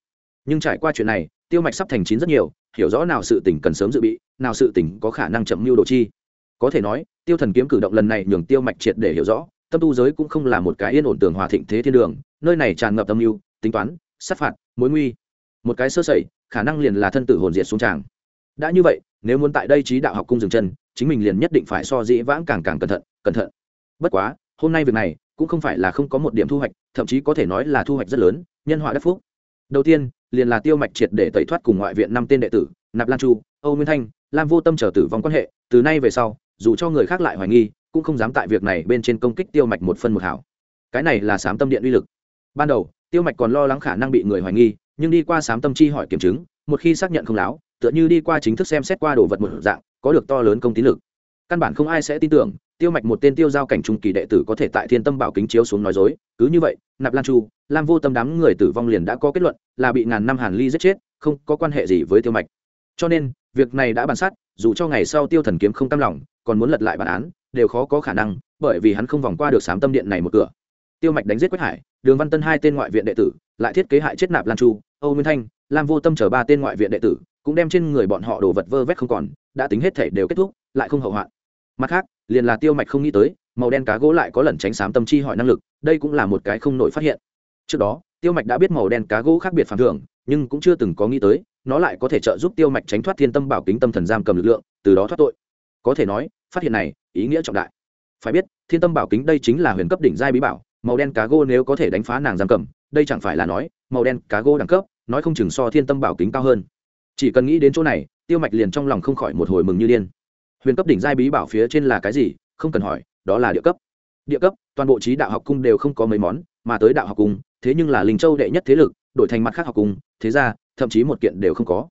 Nhưng trải qua chuyện này, tiêu mạch sắp thành chín rất nhiều, hiểu rõ nào sự tỉnh cần sớm dự bị, nào sự tỉnh có khả năng chậm mưu đồ chi có thể nói, tiêu thần kiếm cử động lần này nhường tiêu mạch triệt để hiểu rõ, tâm tu giới cũng không là một cái yên ổn tường hòa thịnh thế thiên đường, nơi này tràn ngập tâm mưu, tính toán, sát phạt, mối nguy. Một cái sơ sẩy, khả năng liền là thân tử hồn diệt xuống tràng. Đã như vậy, nếu muốn tại đây trí đạo học cung dừng chân, chính mình liền nhất định phải so dĩ vãng càng càng cẩn thận cẩn thận. Bất quá, hôm nay việc này, cũng không phải là không có một điểm thu hoạch, thậm chí có thể nói là thu hoạch rất lớn, nhân họa đất phúc. Đầu tiên, liền là tiêu mạch triệt để tẩy thoát cùng ngoại viện năm tên đệ tử, nạp lan chu, âu nguyên thanh, lam vô tâm trở tử vong quan hệ, từ nay về sau dù cho người khác lại hoài nghi, cũng không dám tại việc này bên trên công kích tiêu mạch một phân một hảo. Cái này là sám tâm điện uy lực. Ban đầu, tiêu mạch còn lo lắng khả năng bị người hoài nghi, nhưng đi qua sám tâm chi hỏi kiểm chứng, một khi xác nhận không láo, tựa như đi qua chính thức xem xét qua đồ vật một dạng, có được to lớn công tín lực. Căn bản không ai sẽ tin tưởng, tiêu mạch một tên tiêu giao cảnh trung kỳ đệ tử có thể tại thiên tâm bảo kính chiếu xuống nói dối. Cứ như vậy, nạp lan chu, lam vô tâm đám người tử vong liền đã có kết luận, là bị ngàn năm hàn ly giết chết, không có quan hệ gì với tiêu mạch. Cho nên, việc này đã bàn sát, dù cho ngày sau tiêu thần kiếm không tam lòng còn muốn lật lại bản án, đều khó có khả năng, bởi vì hắn không vòng qua được sám tâm điện này một cửa. Tiêu mạch đánh giết quách hải, đường văn tân hai tên ngoại viện đệ tử, lại thiết kế hại chết nạp lan chu, âu nguyên thanh, lam vô tâm chờ ba tên ngoại viện đệ tử, cũng đem trên người bọn họ đồ vật vơ vét không còn, đã tính hết thể đều kết thúc, lại không hậu hoạn. Mặt khác, liền là tiêu mạch không nghĩ tới, màu đen cá gỗ lại có lần tránh sám tâm chi hỏi năng lực, đây cũng là một cái không nổi phát hiện. Trước đó, tiêu mạch đã biết màu đen cá gỗ khác biệt phản thường, nhưng cũng chưa từng có nghĩ tới, nó lại có thể trợ giúp tiêu mạch tránh thoát thiên tâm bảo kính tâm thần giam cầm lực lượng, từ đó thoát tội. Có thể nói phát hiện này, ý nghĩa trọng đại. Phải biết, thiên tâm bảo kính đây chính là huyền cấp đỉnh giai bí bảo, màu đen cá gô nếu có thể đánh phá nàng giam cầm, đây chẳng phải là nói, màu đen cá gô đẳng cấp, nói không chừng so thiên tâm bảo kính cao hơn. Chỉ cần nghĩ đến chỗ này, tiêu mạch liền trong lòng không khỏi một hồi mừng như điên. Huyền cấp đỉnh giai bí bảo phía trên là cái gì, không cần hỏi, đó là địa cấp. Địa cấp, toàn bộ trí đạo học cung đều không có mấy món, mà tới đạo học cung, thế nhưng là linh châu đệ nhất thế lực, đổi thành mặt khác học cung, thế ra, thậm chí một kiện đều không có.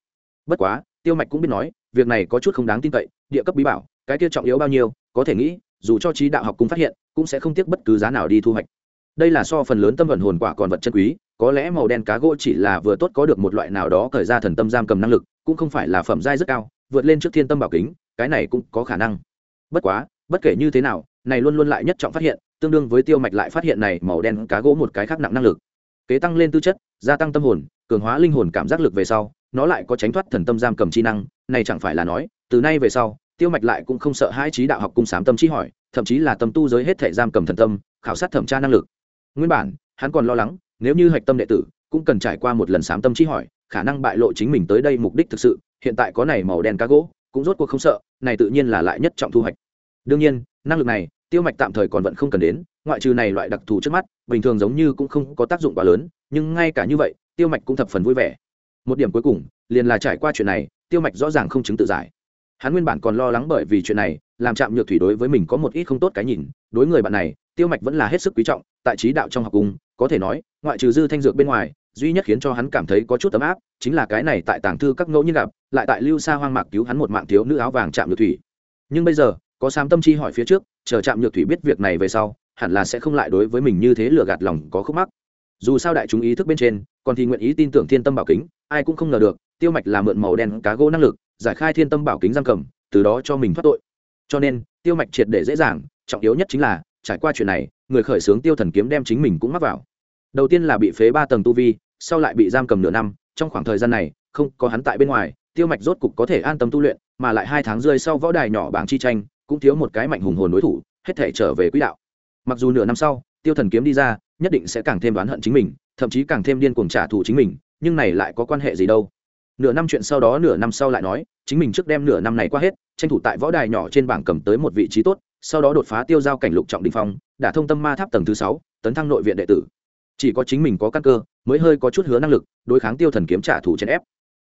Bất quá, tiêu mạch cũng biết nói, việc này có chút không đáng tin cậy, địa cấp bí bảo cái kia trọng yếu bao nhiêu, có thể nghĩ, dù cho trí đạo học cung phát hiện, cũng sẽ không tiếc bất cứ giá nào đi thu hoạch. Đây là so phần lớn tâm vận hồn quả còn vật chân quý, có lẽ màu đen cá gỗ chỉ là vừa tốt có được một loại nào đó cởi ra thần tâm giam cầm năng lực, cũng không phải là phẩm giai rất cao, vượt lên trước thiên tâm bảo kính, cái này cũng có khả năng. Bất quá, bất kể như thế nào, này luôn luôn lại nhất trọng phát hiện, tương đương với tiêu mạch lại phát hiện này màu đen cá gỗ một cái khác nặng năng lực. Kế tăng lên tư chất, gia tăng tâm hồn, cường hóa linh hồn cảm giác lực về sau, nó lại có tránh thoát thần tâm giam cầm chi năng, này chẳng phải là nói, từ nay về sau tiêu mạch lại cũng không sợ hai trí đạo học cung sám tâm chi hỏi, thậm chí là tâm tu giới hết thể giam cầm thần tâm, khảo sát thẩm tra năng lực. Nguyên bản, hắn còn lo lắng, nếu như hạch tâm đệ tử cũng cần trải qua một lần sám tâm chi hỏi, khả năng bại lộ chính mình tới đây mục đích thực sự, hiện tại có này màu đen cá gỗ, cũng rốt cuộc không sợ, này tự nhiên là lại nhất trọng thu hoạch. Đương nhiên, năng lực này, tiêu mạch tạm thời còn vẫn không cần đến, ngoại trừ này loại đặc thù trước mắt, bình thường giống như cũng không có tác dụng quá lớn, nhưng ngay cả như vậy, tiêu mạch cũng thập phần vui vẻ. Một điểm cuối cùng, liền là trải qua chuyện này, tiêu mạch rõ ràng không chứng tự giải hắn nguyên bản còn lo lắng bởi vì chuyện này, làm chạm nhược thủy đối với mình có một ít không tốt cái nhìn, đối người bạn này, tiêu mạch vẫn là hết sức quý trọng, tại trí đạo trong học cung có thể nói, ngoại trừ dư thanh dược bên ngoài, duy nhất khiến cho hắn cảm thấy có chút ấm áp, chính là cái này tại tàng thư các ngẫu nhiên gặp, lại tại lưu xa hoang mạc cứu hắn một mạng thiếu nữ áo vàng chạm nhược thủy. Nhưng bây giờ, có sam tâm chi hỏi phía trước, chờ chạm nhược thủy biết việc này về sau, hẳn là sẽ không lại đối với mình như thế lừa gạt lòng có khúc mắc. Dù sao đại chúng ý thức bên trên, còn thì nguyện ý tin tưởng thiên tâm bảo kính, ai cũng không ngờ được, tiêu mạch là mượn màu đen cá gỗ năng lực giải khai thiên tâm bảo kính giam cầm, từ đó cho mình thoát tội. Cho nên, tiêu mạch triệt để dễ dàng, trọng yếu nhất chính là, trải qua chuyện này, người khởi xướng tiêu thần kiếm đem chính mình cũng mắc vào. Đầu tiên là bị phế ba tầng tu vi, sau lại bị giam cầm nửa năm, trong khoảng thời gian này, không có hắn tại bên ngoài, tiêu mạch rốt cục có thể an tâm tu luyện, mà lại hai tháng rơi sau võ đài nhỏ bảng chi tranh, cũng thiếu một cái mạnh hùng hồn đối thủ, hết thể trở về quỹ đạo. Mặc dù nửa năm sau, tiêu thần kiếm đi ra, nhất định sẽ càng thêm đoán hận chính mình, thậm chí càng thêm điên cuồng trả thù chính mình, nhưng này lại có quan hệ gì đâu? Nửa năm chuyện sau đó nửa năm sau lại nói, chính mình trước đem nửa năm này qua hết, tranh thủ tại võ đài nhỏ trên bảng cầm tới một vị trí tốt, sau đó đột phá tiêu giao cảnh lục trọng đình phong đã thông tâm ma tháp tầng thứ sáu, tấn thăng nội viện đệ tử. Chỉ có chính mình có căn cơ, mới hơi có chút hứa năng lực, đối kháng tiêu thần kiếm trả thù chèn ép.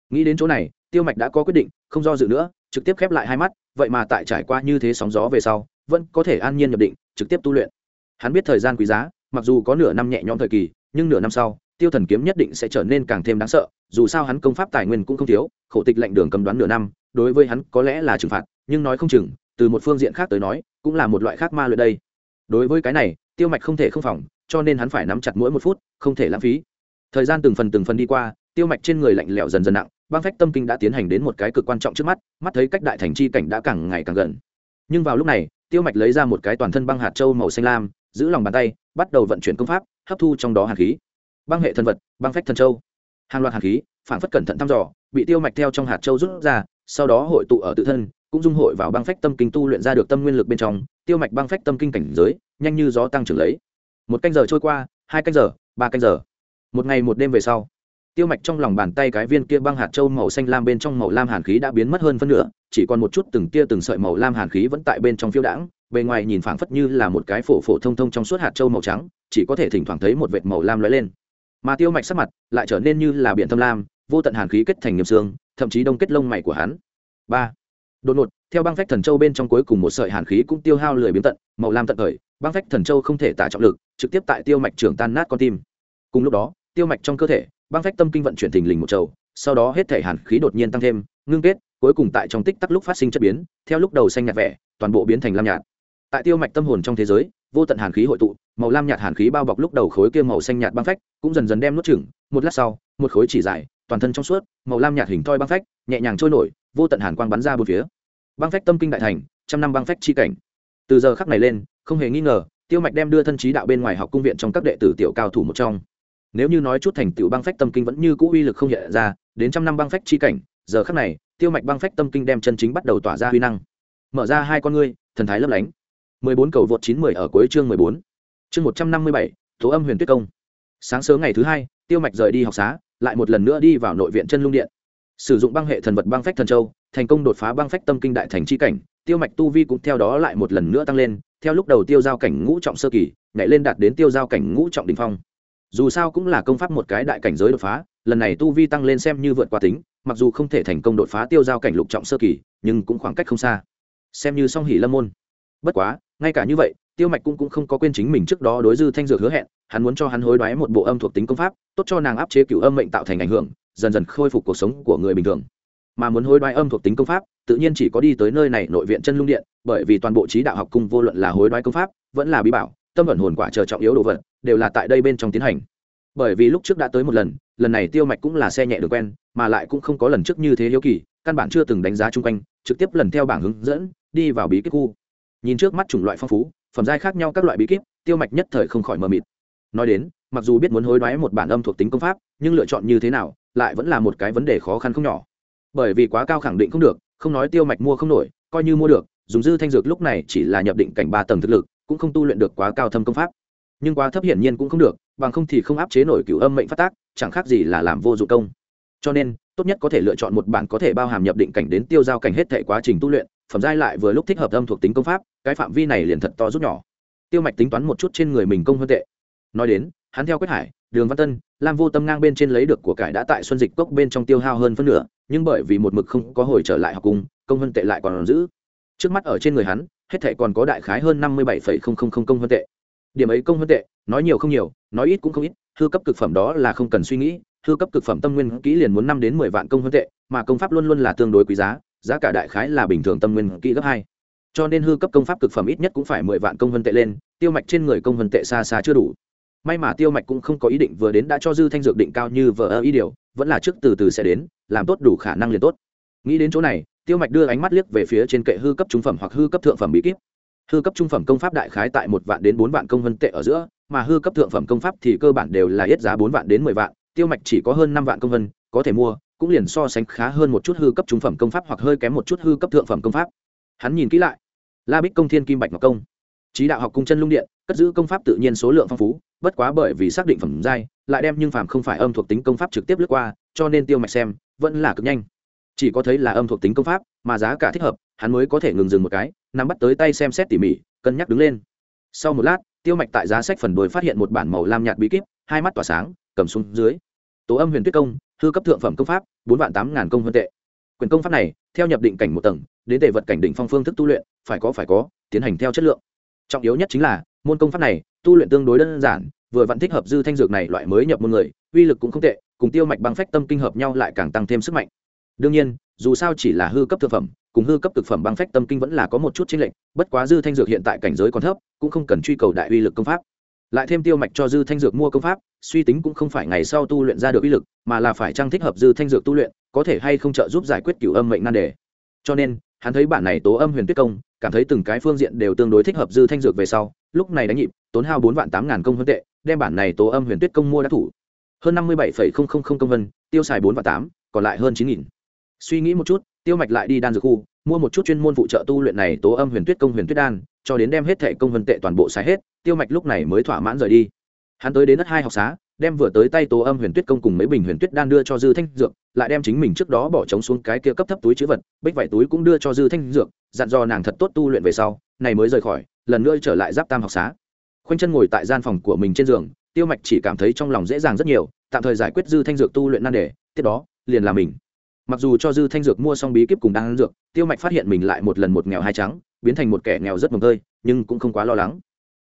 Nghĩ đến chỗ này, tiêu mạch đã có quyết định, không do dự nữa, trực tiếp khép lại hai mắt, vậy mà tại trải qua như thế sóng gió về sau, vẫn có thể an nhiên nhập định, trực tiếp tu luyện. Hắn biết thời gian quý giá, mặc dù có nửa năm nhẹ nhõm thời kỳ, nhưng nửa năm sau tiêu thần kiếm nhất định sẽ trở nên càng thêm đáng sợ, dù sao hắn công pháp tài nguyên cũng không thiếu, khổ tịch lệnh đường cầm đoán nửa năm, đối với hắn có lẽ là trừng phạt, nhưng nói không chừng, từ một phương diện khác tới nói, cũng là một loại khác ma luyện đây. Đối với cái này, tiêu mạch không thể không phòng, cho nên hắn phải nắm chặt mỗi một phút, không thể lãng phí. Thời gian từng phần từng phần đi qua, tiêu mạch trên người lạnh lẽo dần dần nặng, băng phách tâm kinh đã tiến hành đến một cái cực quan trọng trước mắt mắt thấy cách đại thành chi cảnh đã càng ngày càng gần. Nhưng vào lúc này, tiêu mạch lấy ra một cái toàn thân băng hạt châu màu xanh lam, giữ lòng bàn tay, bắt đầu vận chuyển công pháp, hấp thu trong đó hạt khí băng hệ thần vật, băng phách thần châu. Hàng loạt hạt khí, phản phất cẩn thận thăm dò, bị tiêu mạch theo trong hạt châu rút ra, sau đó hội tụ ở tự thân, cũng dung hội vào băng phách tâm kinh tu luyện ra được tâm nguyên lực bên trong, tiêu mạch băng phách tâm kinh cảnh giới, nhanh như gió tăng trưởng lấy. Một canh giờ trôi qua, hai canh giờ, ba canh giờ. Một ngày một đêm về sau, tiêu mạch trong lòng bàn tay cái viên kia băng hạt châu màu xanh lam bên trong màu lam hàn khí đã biến mất hơn phân nửa, chỉ còn một chút từng tia từng sợi màu lam hàn khí vẫn tại bên trong phiêu đãng, bề ngoài nhìn phảng phất như là một cái phổ phổ thông thông trong suốt hạt châu màu trắng, chỉ có thể thỉnh thoảng thấy một vệt màu lam lóe lên mà tiêu mạch sắc mặt lại trở nên như là biển thâm lam, vô tận hàn khí kết thành nghiêm xương, thậm chí đông kết lông mày của hắn. Ba. Đột ngột, theo băng phách thần châu bên trong cuối cùng một sợi hàn khí cũng tiêu hao lười biến tận, màu lam tận thời, băng phách thần châu không thể tả trọng lực, trực tiếp tại tiêu mạch trưởng tan nát con tim. Cùng lúc đó, tiêu mạch trong cơ thể, băng phách tâm kinh vận chuyển thình lình một trầu, sau đó hết thể hàn khí đột nhiên tăng thêm, ngưng kết, cuối cùng tại trong tích tắc lúc phát sinh chất biến, theo lúc đầu xanh nhạt vẻ, toàn bộ biến thành lam nhạt. Tại tiêu mạch tâm hồn trong thế giới vô tận hàn khí hội tụ, màu lam nhạt hàn khí bao bọc lúc đầu khối kia màu xanh nhạt băng phách, cũng dần dần đem nuốt chửng. Một lát sau, một khối chỉ dài, toàn thân trong suốt, màu lam nhạt hình thoi băng phách, nhẹ nhàng trôi nổi, vô tận hàn quang bắn ra bốn phía. Băng phách tâm kinh đại thành, trăm năm băng phách chi cảnh. Từ giờ khắc này lên, không hề nghi ngờ, tiêu mạch đem đưa thân trí đạo bên ngoài học cung viện trong các đệ tử tiểu cao thủ một trong. Nếu như nói chút thành tựu băng phách tâm kinh vẫn như cũ uy lực không hiện ra, đến trăm năm băng phách chi cảnh, giờ khắc này, tiêu mạch băng phách tâm kinh đem chân chính bắt đầu tỏa ra huy năng. Mở ra hai con ngươi, thần thái lấp lánh mười bốn cầu vượt chín mười ở cuối chương mười bốn. Chương một trăm năm mươi bảy, tố âm huyền tuyết công. Sáng sớm ngày thứ hai, tiêu mạch rời đi học xá, lại một lần nữa đi vào nội viện chân lung điện. Sử dụng băng hệ thần vật băng phách thần châu, thành công đột phá băng phách tâm kinh đại thành chi cảnh, tiêu mạch tu vi cũng theo đó lại một lần nữa tăng lên, theo lúc đầu tiêu giao cảnh ngũ trọng sơ kỳ, nhảy lên đạt đến tiêu giao cảnh ngũ trọng đỉnh phong. Dù sao cũng là công pháp một cái đại cảnh giới đột phá, lần này tu vi tăng lên xem như vượt qua tính, mặc dù không thể thành công đột phá tiêu giao cảnh lục trọng sơ kỳ, nhưng cũng khoảng cách không xa. Xem như song hỉ lâm môn. Bất quá ngay cả như vậy tiêu mạch cũng, cũng không có quên chính mình trước đó đối dư thanh dược hứa hẹn hắn muốn cho hắn hối đoái một bộ âm thuộc tính công pháp tốt cho nàng áp chế cựu âm mệnh tạo thành ảnh hưởng dần dần khôi phục cuộc sống của người bình thường. Mà muốn hối đoái âm thuộc tính công pháp tự nhiên chỉ có đi tới nơi này nội viện chân lung điện bởi vì toàn bộ trí đạo học cung vô luận là hối đoái công pháp vẫn là bí bảo tâm ẩn hồn quả chờ trọng yếu đồ vật đều là tại đây bên trong tiến hành. Bởi vì lúc trước đã tới một lần lần này tiêu mạch cũng là xe nhẹ được quen mà lại cũng không có lần trước như thế hiếu kỳ căn bản chưa từng đánh giá chung quanh trực tiếp lần theo bảng hướng dẫn đi vào bí kíp khu nhìn trước mắt chủng loại phong phú, phẩm giai khác nhau các loại bí kíp, tiêu mạch nhất thời không khỏi mờ mịt. Nói đến, mặc dù biết muốn hối đoái một bản âm thuộc tính công pháp, nhưng lựa chọn như thế nào, lại vẫn là một cái vấn đề khó khăn không nhỏ. Bởi vì quá cao khẳng định không được, không nói tiêu mạch mua không nổi, coi như mua được, dùng dư thanh dược lúc này chỉ là nhập định cảnh ba tầng thực lực, cũng không tu luyện được quá cao thâm công pháp. Nhưng quá thấp hiển nhiên cũng không được, bằng không thì không áp chế nổi cửu âm mệnh phát tác, chẳng khác gì là làm vô dụng công. Cho nên, tốt nhất có thể lựa chọn một bản có thể bao hàm nhập định cảnh đến tiêu giao cảnh hết thể quá trình tu luyện phẩm giai lại vừa lúc thích hợp âm thuộc tính công pháp cái phạm vi này liền thật to rút nhỏ. Tiêu mạch tính toán một chút trên người mình công hơn tệ. Nói đến hắn theo quyết hải đường văn tân lam vô tâm ngang bên trên lấy được của cải đã tại xuân dịch cốc bên trong tiêu hao hơn phân nửa nhưng bởi vì một mực không có hồi trở lại học cùng, công hơn tệ lại còn giữ. Trước mắt ở trên người hắn hết thảy còn có đại khái hơn năm mươi bảy công hơn tệ. Điểm ấy công hơn tệ nói nhiều không nhiều nói ít cũng không ít hư cấp cực phẩm đó là không cần suy nghĩ hư cấp cực phẩm tâm nguyên kỹ liền muốn năm đến mười vạn công hơn tệ mà công pháp luôn luôn là tương đối quý giá giá cả đại khái là bình thường tâm nguyên kỹ gấp hai. Cho nên hư cấp công pháp cực phẩm ít nhất cũng phải mười vạn công vân tệ lên, tiêu mạch trên người công vân tệ xa xa chưa đủ. May mà tiêu mạch cũng không có ý định vừa đến đã cho dư thanh dược định cao như vờ ơ ý điều, vẫn là trước từ từ sẽ đến, làm tốt đủ khả năng liền tốt. Nghĩ đến chỗ này, tiêu mạch đưa ánh mắt liếc về phía trên kệ hư cấp trung phẩm hoặc hư cấp thượng phẩm bí kíp. Hư cấp trung phẩm công pháp đại khái tại một vạn đến bốn vạn công vân tệ ở giữa, mà hư cấp thượng phẩm công pháp thì cơ bản đều là ít giá bốn vạn đến mười vạn, tiêu mạch chỉ có hơn năm vạn công vân, có thể mua cũng liền so sánh khá hơn một chút hư cấp trung phẩm công pháp hoặc hơi kém một chút hư cấp thượng phẩm công pháp. Hắn nhìn kỹ lại. La bích công thiên kim bạch ngọc công. Trí đạo học cung chân lung điện, cất giữ công pháp tự nhiên số lượng phong phú, bất quá bởi vì xác định phẩm giai, lại đem nhưng phàm không phải âm thuộc tính công pháp trực tiếp lướt qua, cho nên tiêu mạch xem, vẫn là cực nhanh. Chỉ có thấy là âm thuộc tính công pháp, mà giá cả thích hợp, hắn mới có thể ngừng dừng một cái, nắm bắt tới tay xem xét tỉ mỉ, cân nhắc đứng lên. Sau một lát, tiêu mạch tại giá sách phần đồi phát hiện một bản màu lam nhạt bí kíp, hai mắt tỏa sáng, cầm xuống dưới. Tố âm huyền tuyết công hư cấp thượng phẩm công pháp, bốn vạn tám ngàn công hơn tệ. Quyền công pháp này, theo nhập định cảnh một tầng, đến tề vật cảnh định phong phương thức tu luyện, phải có phải có, tiến hành theo chất lượng. Trọng yếu nhất chính là, môn công pháp này, tu luyện tương đối đơn giản, vừa vẫn thích hợp dư thanh dược này loại mới nhập môn người, uy lực cũng không tệ, cùng tiêu mạch băng phách tâm kinh hợp nhau lại càng tăng thêm sức mạnh. Đương nhiên, dù sao chỉ là hư cấp thực phẩm, cùng hư cấp thực phẩm băng phách tâm kinh vẫn là có một chút chênh lệch, bất quá dư thanh dược hiện tại cảnh giới còn thấp, cũng không cần truy cầu đại uy lực công pháp lại thêm tiêu mạch cho dư thanh dược mua công pháp, suy tính cũng không phải ngày sau tu luyện ra được uy lực, mà là phải trang thích hợp dư thanh dược tu luyện, có thể hay không trợ giúp giải quyết cửu âm mệnh nan đề. Cho nên, hắn thấy bản này tố âm huyền tuyết công, cảm thấy từng cái phương diện đều tương đối thích hợp dư thanh dược về sau, lúc này đánh nhịp, tốn hao bốn vạn tám ngàn công hơn tệ, đem bản này tố âm huyền tuyết công mua đã thủ. Hơn năm mươi bảy không không không công vân, tiêu xài bốn vạn tám, còn lại hơn chín nghìn. Suy nghĩ một chút, tiêu mạch lại đi đan dược khu, mua một chút chuyên môn phụ trợ tu luyện này tố âm huyền tuyết công huyền tuyết đan cho đến đem hết thệ công vân tệ toàn bộ xài hết, tiêu mạch lúc này mới thỏa mãn rời đi. Hắn tới đến đất hai học xá, đem vừa tới tay tố âm huyền tuyết công cùng mấy bình huyền tuyết đan đưa cho dư thanh dược, lại đem chính mình trước đó bỏ trống xuống cái kia cấp thấp túi chữ vật, bích vải túi cũng đưa cho dư thanh dược, dặn dò nàng thật tốt tu luyện về sau, này mới rời khỏi, lần nữa trở lại giáp tam học xá. Khoanh chân ngồi tại gian phòng của mình trên giường, tiêu mạch chỉ cảm thấy trong lòng dễ dàng rất nhiều, tạm thời giải quyết dư thanh dược tu luyện nan đề, tiếp đó, liền là mình. Mặc dù cho dư thanh dược mua xong bí kíp cùng đan dược, tiêu mạch phát hiện mình lại một lần một nghèo hai trắng biến thành một kẻ nghèo rất mồng tơi, nhưng cũng không quá lo lắng.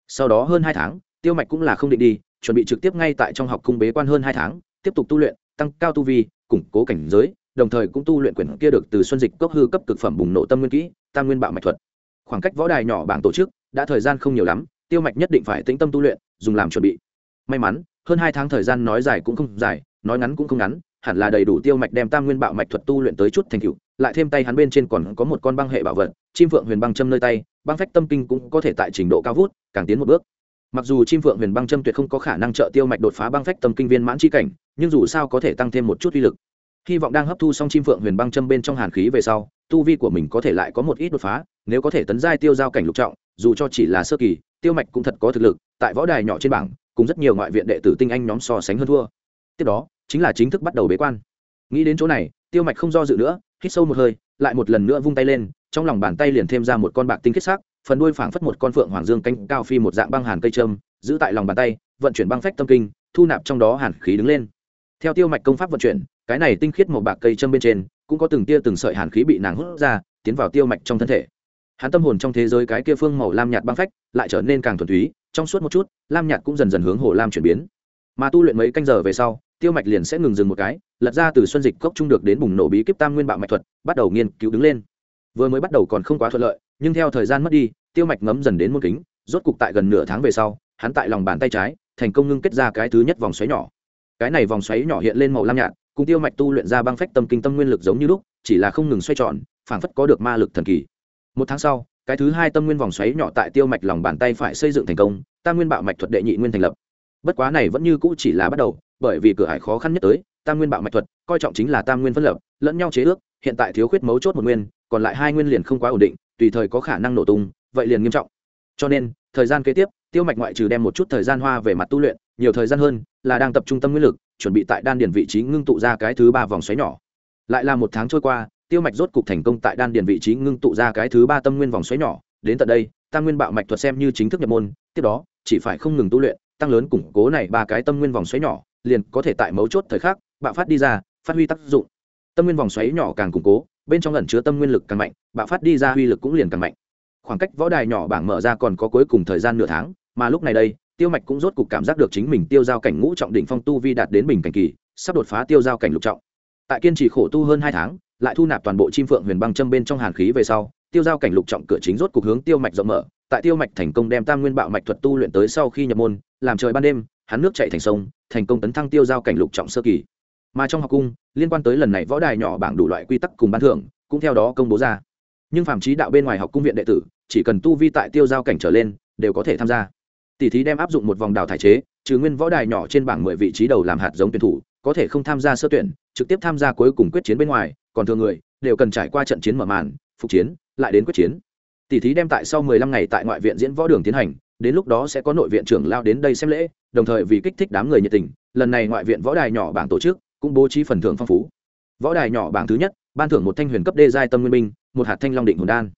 Sau đó hơn hai tháng, tiêu mạch cũng là không định đi, chuẩn bị trực tiếp ngay tại trong học cung bế quan hơn hai tháng, tiếp tục tu luyện, tăng cao tu vi, củng cố cảnh giới, đồng thời cũng tu luyện quyển kia được từ xuân dịch cốc hư cấp cực phẩm bùng nổ tâm nguyên kỹ, tam nguyên bạo mạch thuật. Khoảng cách võ đài nhỏ bảng tổ chức, đã thời gian không nhiều lắm, tiêu mạch nhất định phải tĩnh tâm tu luyện, dùng làm chuẩn bị. May mắn, hơn hai tháng thời gian nói dài cũng không dài, nói ngắn cũng không ngắn hẳn là đầy đủ tiêu mạch đem tam nguyên bạo mạch thuật tu luyện tới chút thành tựu, lại thêm tay hắn bên trên còn có một con băng hệ bảo vật, chim phượng huyền băng châm nơi tay, băng phách tâm kinh cũng có thể tại trình độ cao vút, càng tiến một bước. Mặc dù chim phượng huyền băng châm tuyệt không có khả năng trợ tiêu mạch đột phá băng phách tâm kinh viên mãn chi cảnh, nhưng dù sao có thể tăng thêm một chút uy lực. Hy vọng đang hấp thu xong chim phượng huyền băng châm bên trong hàn khí về sau, tu vi của mình có thể lại có một ít đột phá, nếu có thể tấn giai tiêu giao cảnh lục trọng, dù cho chỉ là sơ kỳ, tiêu mạch cũng thật có thực lực, tại võ đài nhỏ trên bảng, cùng rất nhiều ngoại viện đệ tử tinh anh nhóm so sánh hơn thua. Tiếp đó chính là chính thức bắt đầu bế quan. Nghĩ đến chỗ này, tiêu mạch không do dự nữa, hít sâu một hơi, lại một lần nữa vung tay lên, trong lòng bàn tay liền thêm ra một con bạc tinh khiết sắc, phần đuôi phảng phất một con phượng hoàng dương cánh cao phi một dạng băng hàn cây trâm, giữ tại lòng bàn tay, vận chuyển băng phách tâm kinh, thu nạp trong đó hàn khí đứng lên. Theo tiêu mạch công pháp vận chuyển, cái này tinh khiết một bạc cây châm bên trên, cũng có từng tia từng sợi hàn khí bị nàng hút ra, tiến vào tiêu mạch trong thân thể. Hắn tâm hồn trong thế giới cái kia phương màu lam nhạt băng phách, lại trở nên càng thuần túy, trong suốt một chút, lam nhạt cũng dần dần hướng hồ lam chuyển biến. Mà tu luyện mấy canh giờ về sau tiêu mạch liền sẽ ngừng dừng một cái, lật ra từ xuân dịch cốc trung được đến bùng nổ bí kíp tam nguyên bạo mạch thuật, bắt đầu nghiên cứu đứng lên. Vừa mới bắt đầu còn không quá thuận lợi, nhưng theo thời gian mất đi, tiêu mạch ngấm dần đến môn kính, rốt cục tại gần nửa tháng về sau, hắn tại lòng bàn tay trái, thành công ngưng kết ra cái thứ nhất vòng xoáy nhỏ. Cái này vòng xoáy nhỏ hiện lên màu lam nhạt, cùng tiêu mạch tu luyện ra băng phách tâm kinh tâm nguyên lực giống như lúc, chỉ là không ngừng xoay tròn, phảng phất có được ma lực thần kỳ. Một tháng sau, cái thứ hai tâm nguyên vòng xoáy nhỏ tại tiêu mạch lòng bàn tay phải xây dựng thành công, tam nguyên bạo mạch thuật đệ nhị nguyên thành lập. Bất quá này vẫn như cũ chỉ là bắt đầu bởi vì cửa hải khó khăn nhất tới, tam nguyên bạo mạch thuật, coi trọng chính là tam nguyên phân lập, lẫn nhau chế ước, hiện tại thiếu khuyết mấu chốt một nguyên, còn lại hai nguyên liền không quá ổn định, tùy thời có khả năng nổ tung, vậy liền nghiêm trọng. Cho nên, thời gian kế tiếp, tiêu mạch ngoại trừ đem một chút thời gian hoa về mặt tu luyện, nhiều thời gian hơn, là đang tập trung tâm nguyên lực, chuẩn bị tại đan điền vị trí ngưng tụ ra cái thứ ba vòng xoáy nhỏ. Lại là một tháng trôi qua, tiêu mạch rốt cục thành công tại đan điền vị trí ngưng tụ ra cái thứ ba tâm nguyên vòng xoáy nhỏ. Đến tận đây, tam nguyên bạo mạch thuật xem như chính thức nhập môn, tiếp đó, chỉ phải không ngừng tu luyện, tăng lớn củng cố này ba cái tâm nguyên vòng xoáy nhỏ liền có thể tại mấu chốt thời khắc, bạo phát đi ra, phát huy tác dụng. Tâm nguyên vòng xoáy nhỏ càng củng cố, bên trong ẩn chứa tâm nguyên lực càng mạnh, bạo phát đi ra uy lực cũng liền càng mạnh. Khoảng cách võ đài nhỏ bảng mở ra còn có cuối cùng thời gian nửa tháng, mà lúc này đây, tiêu mạch cũng rốt cục cảm giác được chính mình tiêu giao cảnh ngũ trọng đỉnh phong tu vi đạt đến bình cảnh kỳ, sắp đột phá tiêu giao cảnh lục trọng. Tại kiên trì khổ tu hơn hai tháng, lại thu nạp toàn bộ chim phượng huyền băng châm bên trong hàn khí về sau, tiêu giao cảnh lục trọng cửa chính rốt cục hướng tiêu mạch rộng mở. Tại tiêu mạch thành công đem tam nguyên bạo mạch thuật tu luyện tới sau khi nhập môn, làm trời ban đêm hắn nước chạy thành sông, thành công tấn thăng tiêu giao cảnh lục trọng sơ kỳ. Mà trong học cung, liên quan tới lần này võ đài nhỏ bảng đủ loại quy tắc cùng ban thưởng, cũng theo đó công bố ra. Nhưng phạm trí đạo bên ngoài học cung viện đệ tử, chỉ cần tu vi tại tiêu giao cảnh trở lên, đều có thể tham gia. Tỷ thí đem áp dụng một vòng đào thải chế, trừ nguyên võ đài nhỏ trên bảng mười vị trí đầu làm hạt giống tuyển thủ, có thể không tham gia sơ tuyển, trực tiếp tham gia cuối cùng quyết chiến bên ngoài, còn thường người, đều cần trải qua trận chiến mở màn, phục chiến, lại đến quyết chiến. Tỷ thí đem tại sau mười lăm ngày tại ngoại viện diễn võ đường tiến hành đến lúc đó sẽ có nội viện trưởng lao đến đây xem lễ, đồng thời vì kích thích đám người nhiệt tình, lần này ngoại viện võ đài nhỏ bảng tổ chức cũng bố trí phần thưởng phong phú. Võ đài nhỏ bảng thứ nhất, ban thưởng một thanh huyền cấp đê giai tâm nguyên minh một hạt thanh long định hồn đan.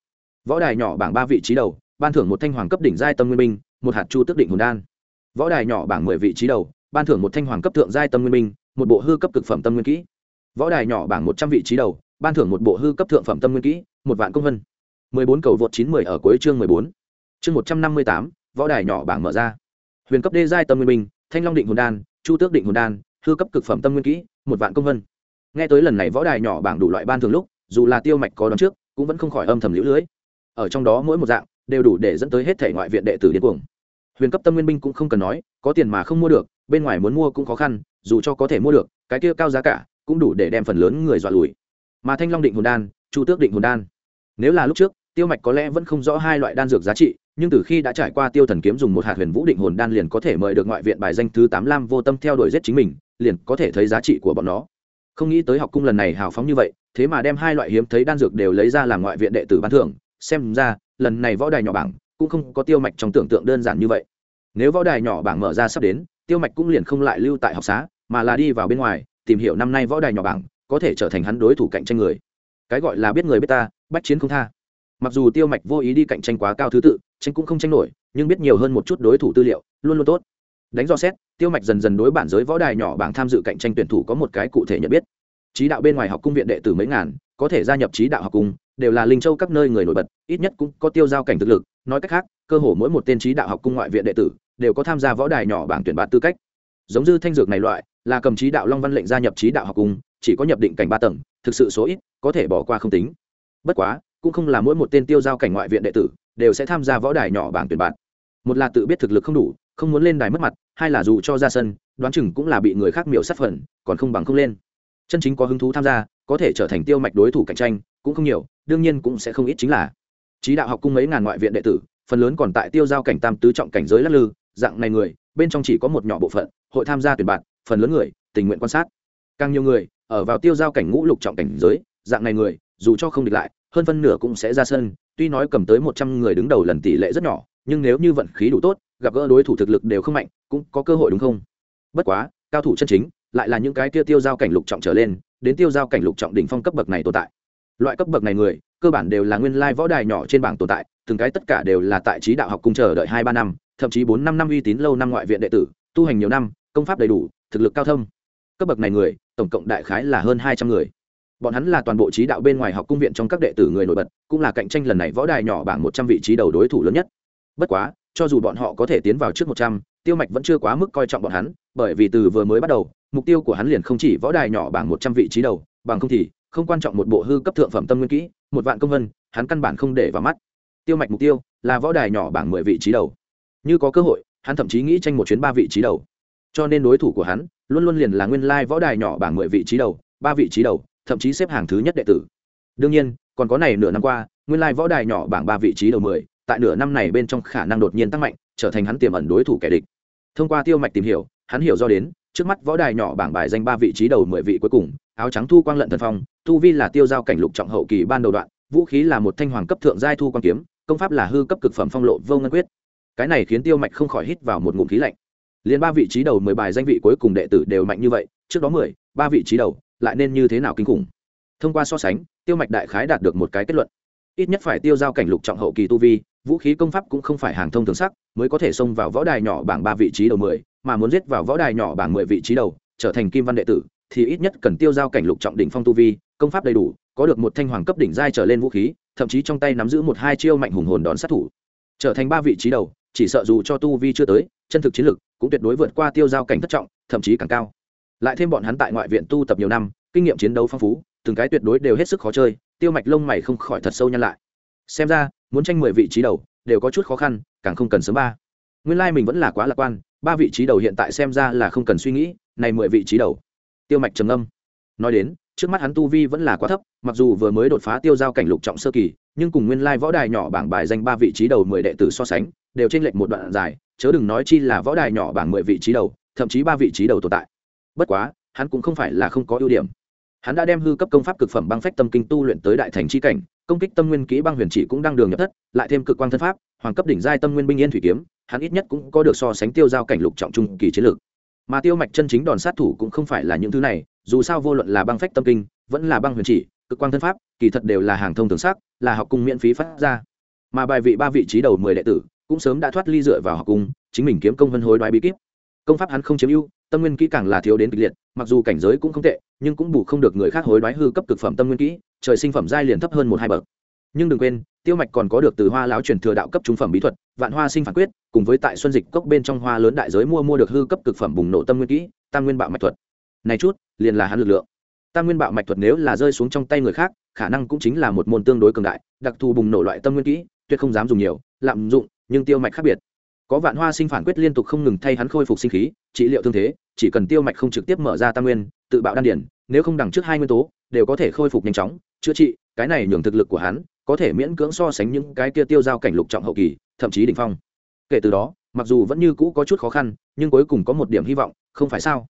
Võ đài nhỏ bảng ba vị trí đầu, ban thưởng một thanh hoàng cấp đỉnh giai tâm nguyên minh một hạt chu tước định hồn đan. Võ đài nhỏ bảng mười vị trí đầu, ban thưởng một thanh hoàng cấp thượng giai tâm nguyên minh một bộ hư cấp cực phẩm tâm nguyên kỹ. Võ đài nhỏ bảng một trăm vị trí đầu, ban thưởng một bộ hư cấp thượng phẩm tâm nguyên kỹ, một vạn công vân. mười bốn cầu vượt chín mười ở cuối chương mười bốn. Chương một trăm năm mươi tám võ đài nhỏ bảng mở ra. Huyền cấp đê giai tâm nguyên minh thanh long định hồn đan, chu tước định hồn đan, hư cấp cực phẩm tâm nguyên kỹ, một vạn công vân. Nghe tới lần này võ đài nhỏ bảng đủ loại ban thường lúc, dù là tiêu mạch có đón trước, cũng vẫn không khỏi âm thầm lũ lưới. Ở trong đó mỗi một dạng, đều đủ để dẫn tới hết thể ngoại viện đệ tử điên cuồng. Huyền cấp tâm nguyên binh cũng không cần nói, có tiền mà không mua được, bên ngoài muốn mua cũng khó khăn, dù cho có thể mua được, cái kia cao giá cả, cũng đủ để đem phần lớn người dọa lùi. Mà thanh long định hồn đan, chu tước định hồn đan, nếu là lúc trước, tiêu mạch có lẽ vẫn không rõ hai loại đan dược giá trị nhưng từ khi đã trải qua tiêu thần kiếm dùng một hạt huyền vũ định hồn đan liền có thể mời được ngoại viện bài danh thứ tám lam vô tâm theo đuổi giết chính mình, liền có thể thấy giá trị của bọn nó. Không nghĩ tới học cung lần này hào phóng như vậy, thế mà đem hai loại hiếm thấy đan dược đều lấy ra làm ngoại viện đệ tử ban thưởng, xem ra, lần này võ đài nhỏ bảng cũng không có tiêu mạch trong tưởng tượng đơn giản như vậy. Nếu võ đài nhỏ bảng mở ra sắp đến, tiêu mạch cũng liền không lại lưu tại học xá, mà là đi vào bên ngoài, tìm hiểu năm nay võ đài nhỏ bảng có thể trở thành hắn đối thủ cạnh tranh người. Cái gọi là biết người biết ta, bách chiến không tha mặc dù tiêu mạch vô ý đi cạnh tranh quá cao thứ tự, tranh cũng không tranh nổi, nhưng biết nhiều hơn một chút đối thủ tư liệu, luôn luôn tốt. Đánh do xét, tiêu mạch dần dần đối bản giới võ đài nhỏ bảng tham dự cạnh tranh tuyển thủ có một cái cụ thể nhận biết. Trí đạo bên ngoài học cung viện đệ tử mấy ngàn, có thể gia nhập trí đạo học cung, đều là linh châu các nơi người nổi bật, ít nhất cũng có tiêu giao cảnh thực lực. Nói cách khác, cơ hồ mỗi một tên trí đạo học cung ngoại viện đệ tử, đều có tham gia võ đài nhỏ bảng tuyển bạt tư cách. Giống dư thanh dược này loại, là cầm trí đạo long văn lệnh gia nhập trí đạo học cung, chỉ có nhập định cảnh ba tầng, thực sự số ít, có thể bỏ qua không tính. Bất quá cũng không là mỗi một tên tiêu giao cảnh ngoại viện đệ tử đều sẽ tham gia võ đài nhỏ bảng tuyển bạn. Một là tự biết thực lực không đủ, không muốn lên đài mất mặt, hai là dù cho ra sân, đoán chừng cũng là bị người khác miểu sát phần, còn không bằng không lên. Chân chính có hứng thú tham gia, có thể trở thành tiêu mạch đối thủ cạnh tranh, cũng không nhiều, đương nhiên cũng sẽ không ít chính là. Trí đạo học cung mấy ngàn ngoại viện đệ tử, phần lớn còn tại tiêu giao cảnh tam tứ trọng cảnh giới lắc lư, dạng này người, bên trong chỉ có một nhỏ bộ phận, hội tham gia tuyển bạn, phần lớn người, tình nguyện quan sát. Càng nhiều người, ở vào tiêu giao cảnh ngũ lục trọng cảnh giới, dạng này người, dù cho không địch lại hơn phân nửa cũng sẽ ra sân, tuy nói cầm tới một trăm người đứng đầu lần tỷ lệ rất nhỏ, nhưng nếu như vận khí đủ tốt, gặp gỡ đối thủ thực lực đều không mạnh, cũng có cơ hội đúng không? Bất quá, cao thủ chân chính lại là những cái tiêu tiêu giao cảnh lục trọng trở lên, đến tiêu giao cảnh lục trọng đỉnh phong cấp bậc này tồn tại. Loại cấp bậc này người, cơ bản đều là nguyên lai võ đài nhỏ trên bảng tồn tại, từng cái tất cả đều là tại trí đạo học cung chờ đợi hai ba năm, thậm chí bốn năm năm uy tín lâu năm ngoại viện đệ tử, tu hành nhiều năm, công pháp đầy đủ, thực lực cao thâm. Cấp bậc này người, tổng cộng đại khái là hơn hai trăm người bọn hắn là toàn bộ trí đạo bên ngoài học cung viện trong các đệ tử người nổi bật, cũng là cạnh tranh lần này võ đài nhỏ bảng một trăm vị trí đầu đối thủ lớn nhất. Bất quá, cho dù bọn họ có thể tiến vào trước một trăm, tiêu mạch vẫn chưa quá mức coi trọng bọn hắn, bởi vì từ vừa mới bắt đầu, mục tiêu của hắn liền không chỉ võ đài nhỏ bảng một trăm vị trí đầu, bằng không thì không quan trọng một bộ hư cấp thượng phẩm tâm nguyên kỹ, một vạn công vân, hắn căn bản không để vào mắt. Tiêu mạch mục tiêu là võ đài nhỏ bảng mười vị trí đầu. Như có cơ hội, hắn thậm chí nghĩ tranh một chuyến ba vị trí đầu. Cho nên đối thủ của hắn luôn luôn liền là nguyên lai võ đài nhỏ bảng mười vị trí đầu, ba vị trí đầu thậm chí xếp hàng thứ nhất đệ tử. Đương nhiên, còn có này nửa năm qua, nguyên lai võ đài nhỏ bảng ba vị trí đầu mười, tại nửa năm này bên trong khả năng đột nhiên tăng mạnh, trở thành hắn tiềm ẩn đối thủ kẻ địch. Thông qua tiêu mạch tìm hiểu, hắn hiểu do đến, trước mắt võ đài nhỏ bảng bài danh ba vị trí đầu mười vị cuối cùng, áo trắng thu quang lận thần phong, tu vi là tiêu giao cảnh lục trọng hậu kỳ ban đầu đoạn, vũ khí là một thanh hoàng cấp thượng giai thu quang kiếm, công pháp là hư cấp cực phẩm phong lộ vô ngân quyết. Cái này khiến tiêu mạch không khỏi hít vào một ngụm khí lạnh. Liền ba vị trí đầu mười bài danh vị cuối cùng đệ tử đều mạnh như vậy, trước đó mười, ba vị trí đầu lại nên như thế nào kinh khủng? Thông qua so sánh, tiêu mạch đại khái đạt được một cái kết luận. Ít nhất phải tiêu giao cảnh lục trọng hậu kỳ tu vi, vũ khí công pháp cũng không phải hàng thông thường sắc, mới có thể xông vào võ đài nhỏ bảng ba vị trí đầu mười, mà muốn giết vào võ đài nhỏ bảng mười vị trí đầu, trở thành kim văn đệ tử, thì ít nhất cần tiêu giao cảnh lục trọng đỉnh phong tu vi, công pháp đầy đủ, có được một thanh hoàng cấp đỉnh giai trở lên vũ khí, thậm chí trong tay nắm giữ một hai chiêu mạnh hùng hồn đón sát thủ. Trở thành ba vị trí đầu, chỉ sợ dù cho tu vi chưa tới, chân thực chiến lực cũng tuyệt đối vượt qua tiêu giao cảnh thất trọng, thậm chí càng cao lại thêm bọn hắn tại ngoại viện tu tập nhiều năm, kinh nghiệm chiến đấu phong phú, từng cái tuyệt đối đều hết sức khó chơi, tiêu mạch lông mày không khỏi thật sâu nhăn lại. Xem ra, muốn tranh mười vị trí đầu, đều có chút khó khăn, càng không cần sớm ba. Nguyên lai mình vẫn là quá lạc quan, ba vị trí đầu hiện tại xem ra là không cần suy nghĩ, này mười vị trí đầu. Tiêu mạch trầm âm nói đến, trước mắt hắn tu vi vẫn là quá thấp, mặc dù vừa mới đột phá tiêu giao cảnh lục trọng sơ kỳ, nhưng cùng nguyên lai võ đài nhỏ bảng bài danh ba vị trí đầu mười đệ tử so sánh, đều trên lệch một đoạn dài, chớ đừng nói chi là võ đài nhỏ bảng mười vị trí đầu, thậm chí ba vị trí đầu tồn tại bất quá, hắn cũng không phải là không có ưu điểm. Hắn đã đem hư cấp công pháp cực phẩm băng phách tâm kinh tu luyện tới đại thành chi cảnh, công kích tâm nguyên kỹ băng huyền chỉ cũng đang đường nhập thất, lại thêm cực quang thân pháp, hoàng cấp đỉnh giai tâm nguyên binh yên thủy kiếm, hắn ít nhất cũng có được so sánh tiêu giao cảnh lục trọng trung kỳ chiến lược. Mà tiêu mạch chân chính đòn sát thủ cũng không phải là những thứ này, dù sao vô luận là băng phách tâm kinh, vẫn là băng huyền chỉ, cực quang thân pháp, kỳ thật đều là hàng thông thường sắc, là học cung miễn phí phát ra. Mà bài vị ba vị trí đầu mười đệ tử, cũng sớm đã thoát ly dựa vào học cung, chính mình kiếm công vân hối đoái bí kíp công pháp hắn không chiếm ưu, tâm nguyên kỹ càng là thiếu đến kịch liệt, mặc dù cảnh giới cũng không tệ, nhưng cũng bù không được người khác hối đoái hư cấp cực phẩm tâm nguyên kỹ, trời sinh phẩm giai liền thấp hơn một hai bậc. Nhưng đừng quên, tiêu mạch còn có được từ hoa láo truyền thừa đạo cấp trung phẩm bí thuật, vạn hoa sinh phản quyết, cùng với tại xuân dịch cốc bên trong hoa lớn đại giới mua mua được hư cấp cực phẩm bùng nổ tâm nguyên kỹ, tam nguyên bạo mạch thuật. Này chút, liền là hắn lực lượng. Tam nguyên bạo mạch thuật nếu là rơi xuống trong tay người khác, khả năng cũng chính là một môn tương đối cường đại, đặc thù bùng nổ loại tâm nguyên kỹ, tuyệt không dám dùng nhiều, lạm dụng, nhưng tiêu mạch khác biệt có vạn hoa sinh phản quyết liên tục không ngừng thay hắn khôi phục sinh khí, trị liệu thương thế, chỉ cần tiêu mạch không trực tiếp mở ra tam nguyên, tự bạo đan điển, nếu không đằng trước hai nguyên tố, đều có thể khôi phục nhanh chóng. Chữa trị, cái này nhường thực lực của hắn có thể miễn cưỡng so sánh những cái kia tiêu giao cảnh lục trọng hậu kỳ, thậm chí đỉnh phong. Kể từ đó, mặc dù vẫn như cũ có chút khó khăn, nhưng cuối cùng có một điểm hy vọng, không phải sao?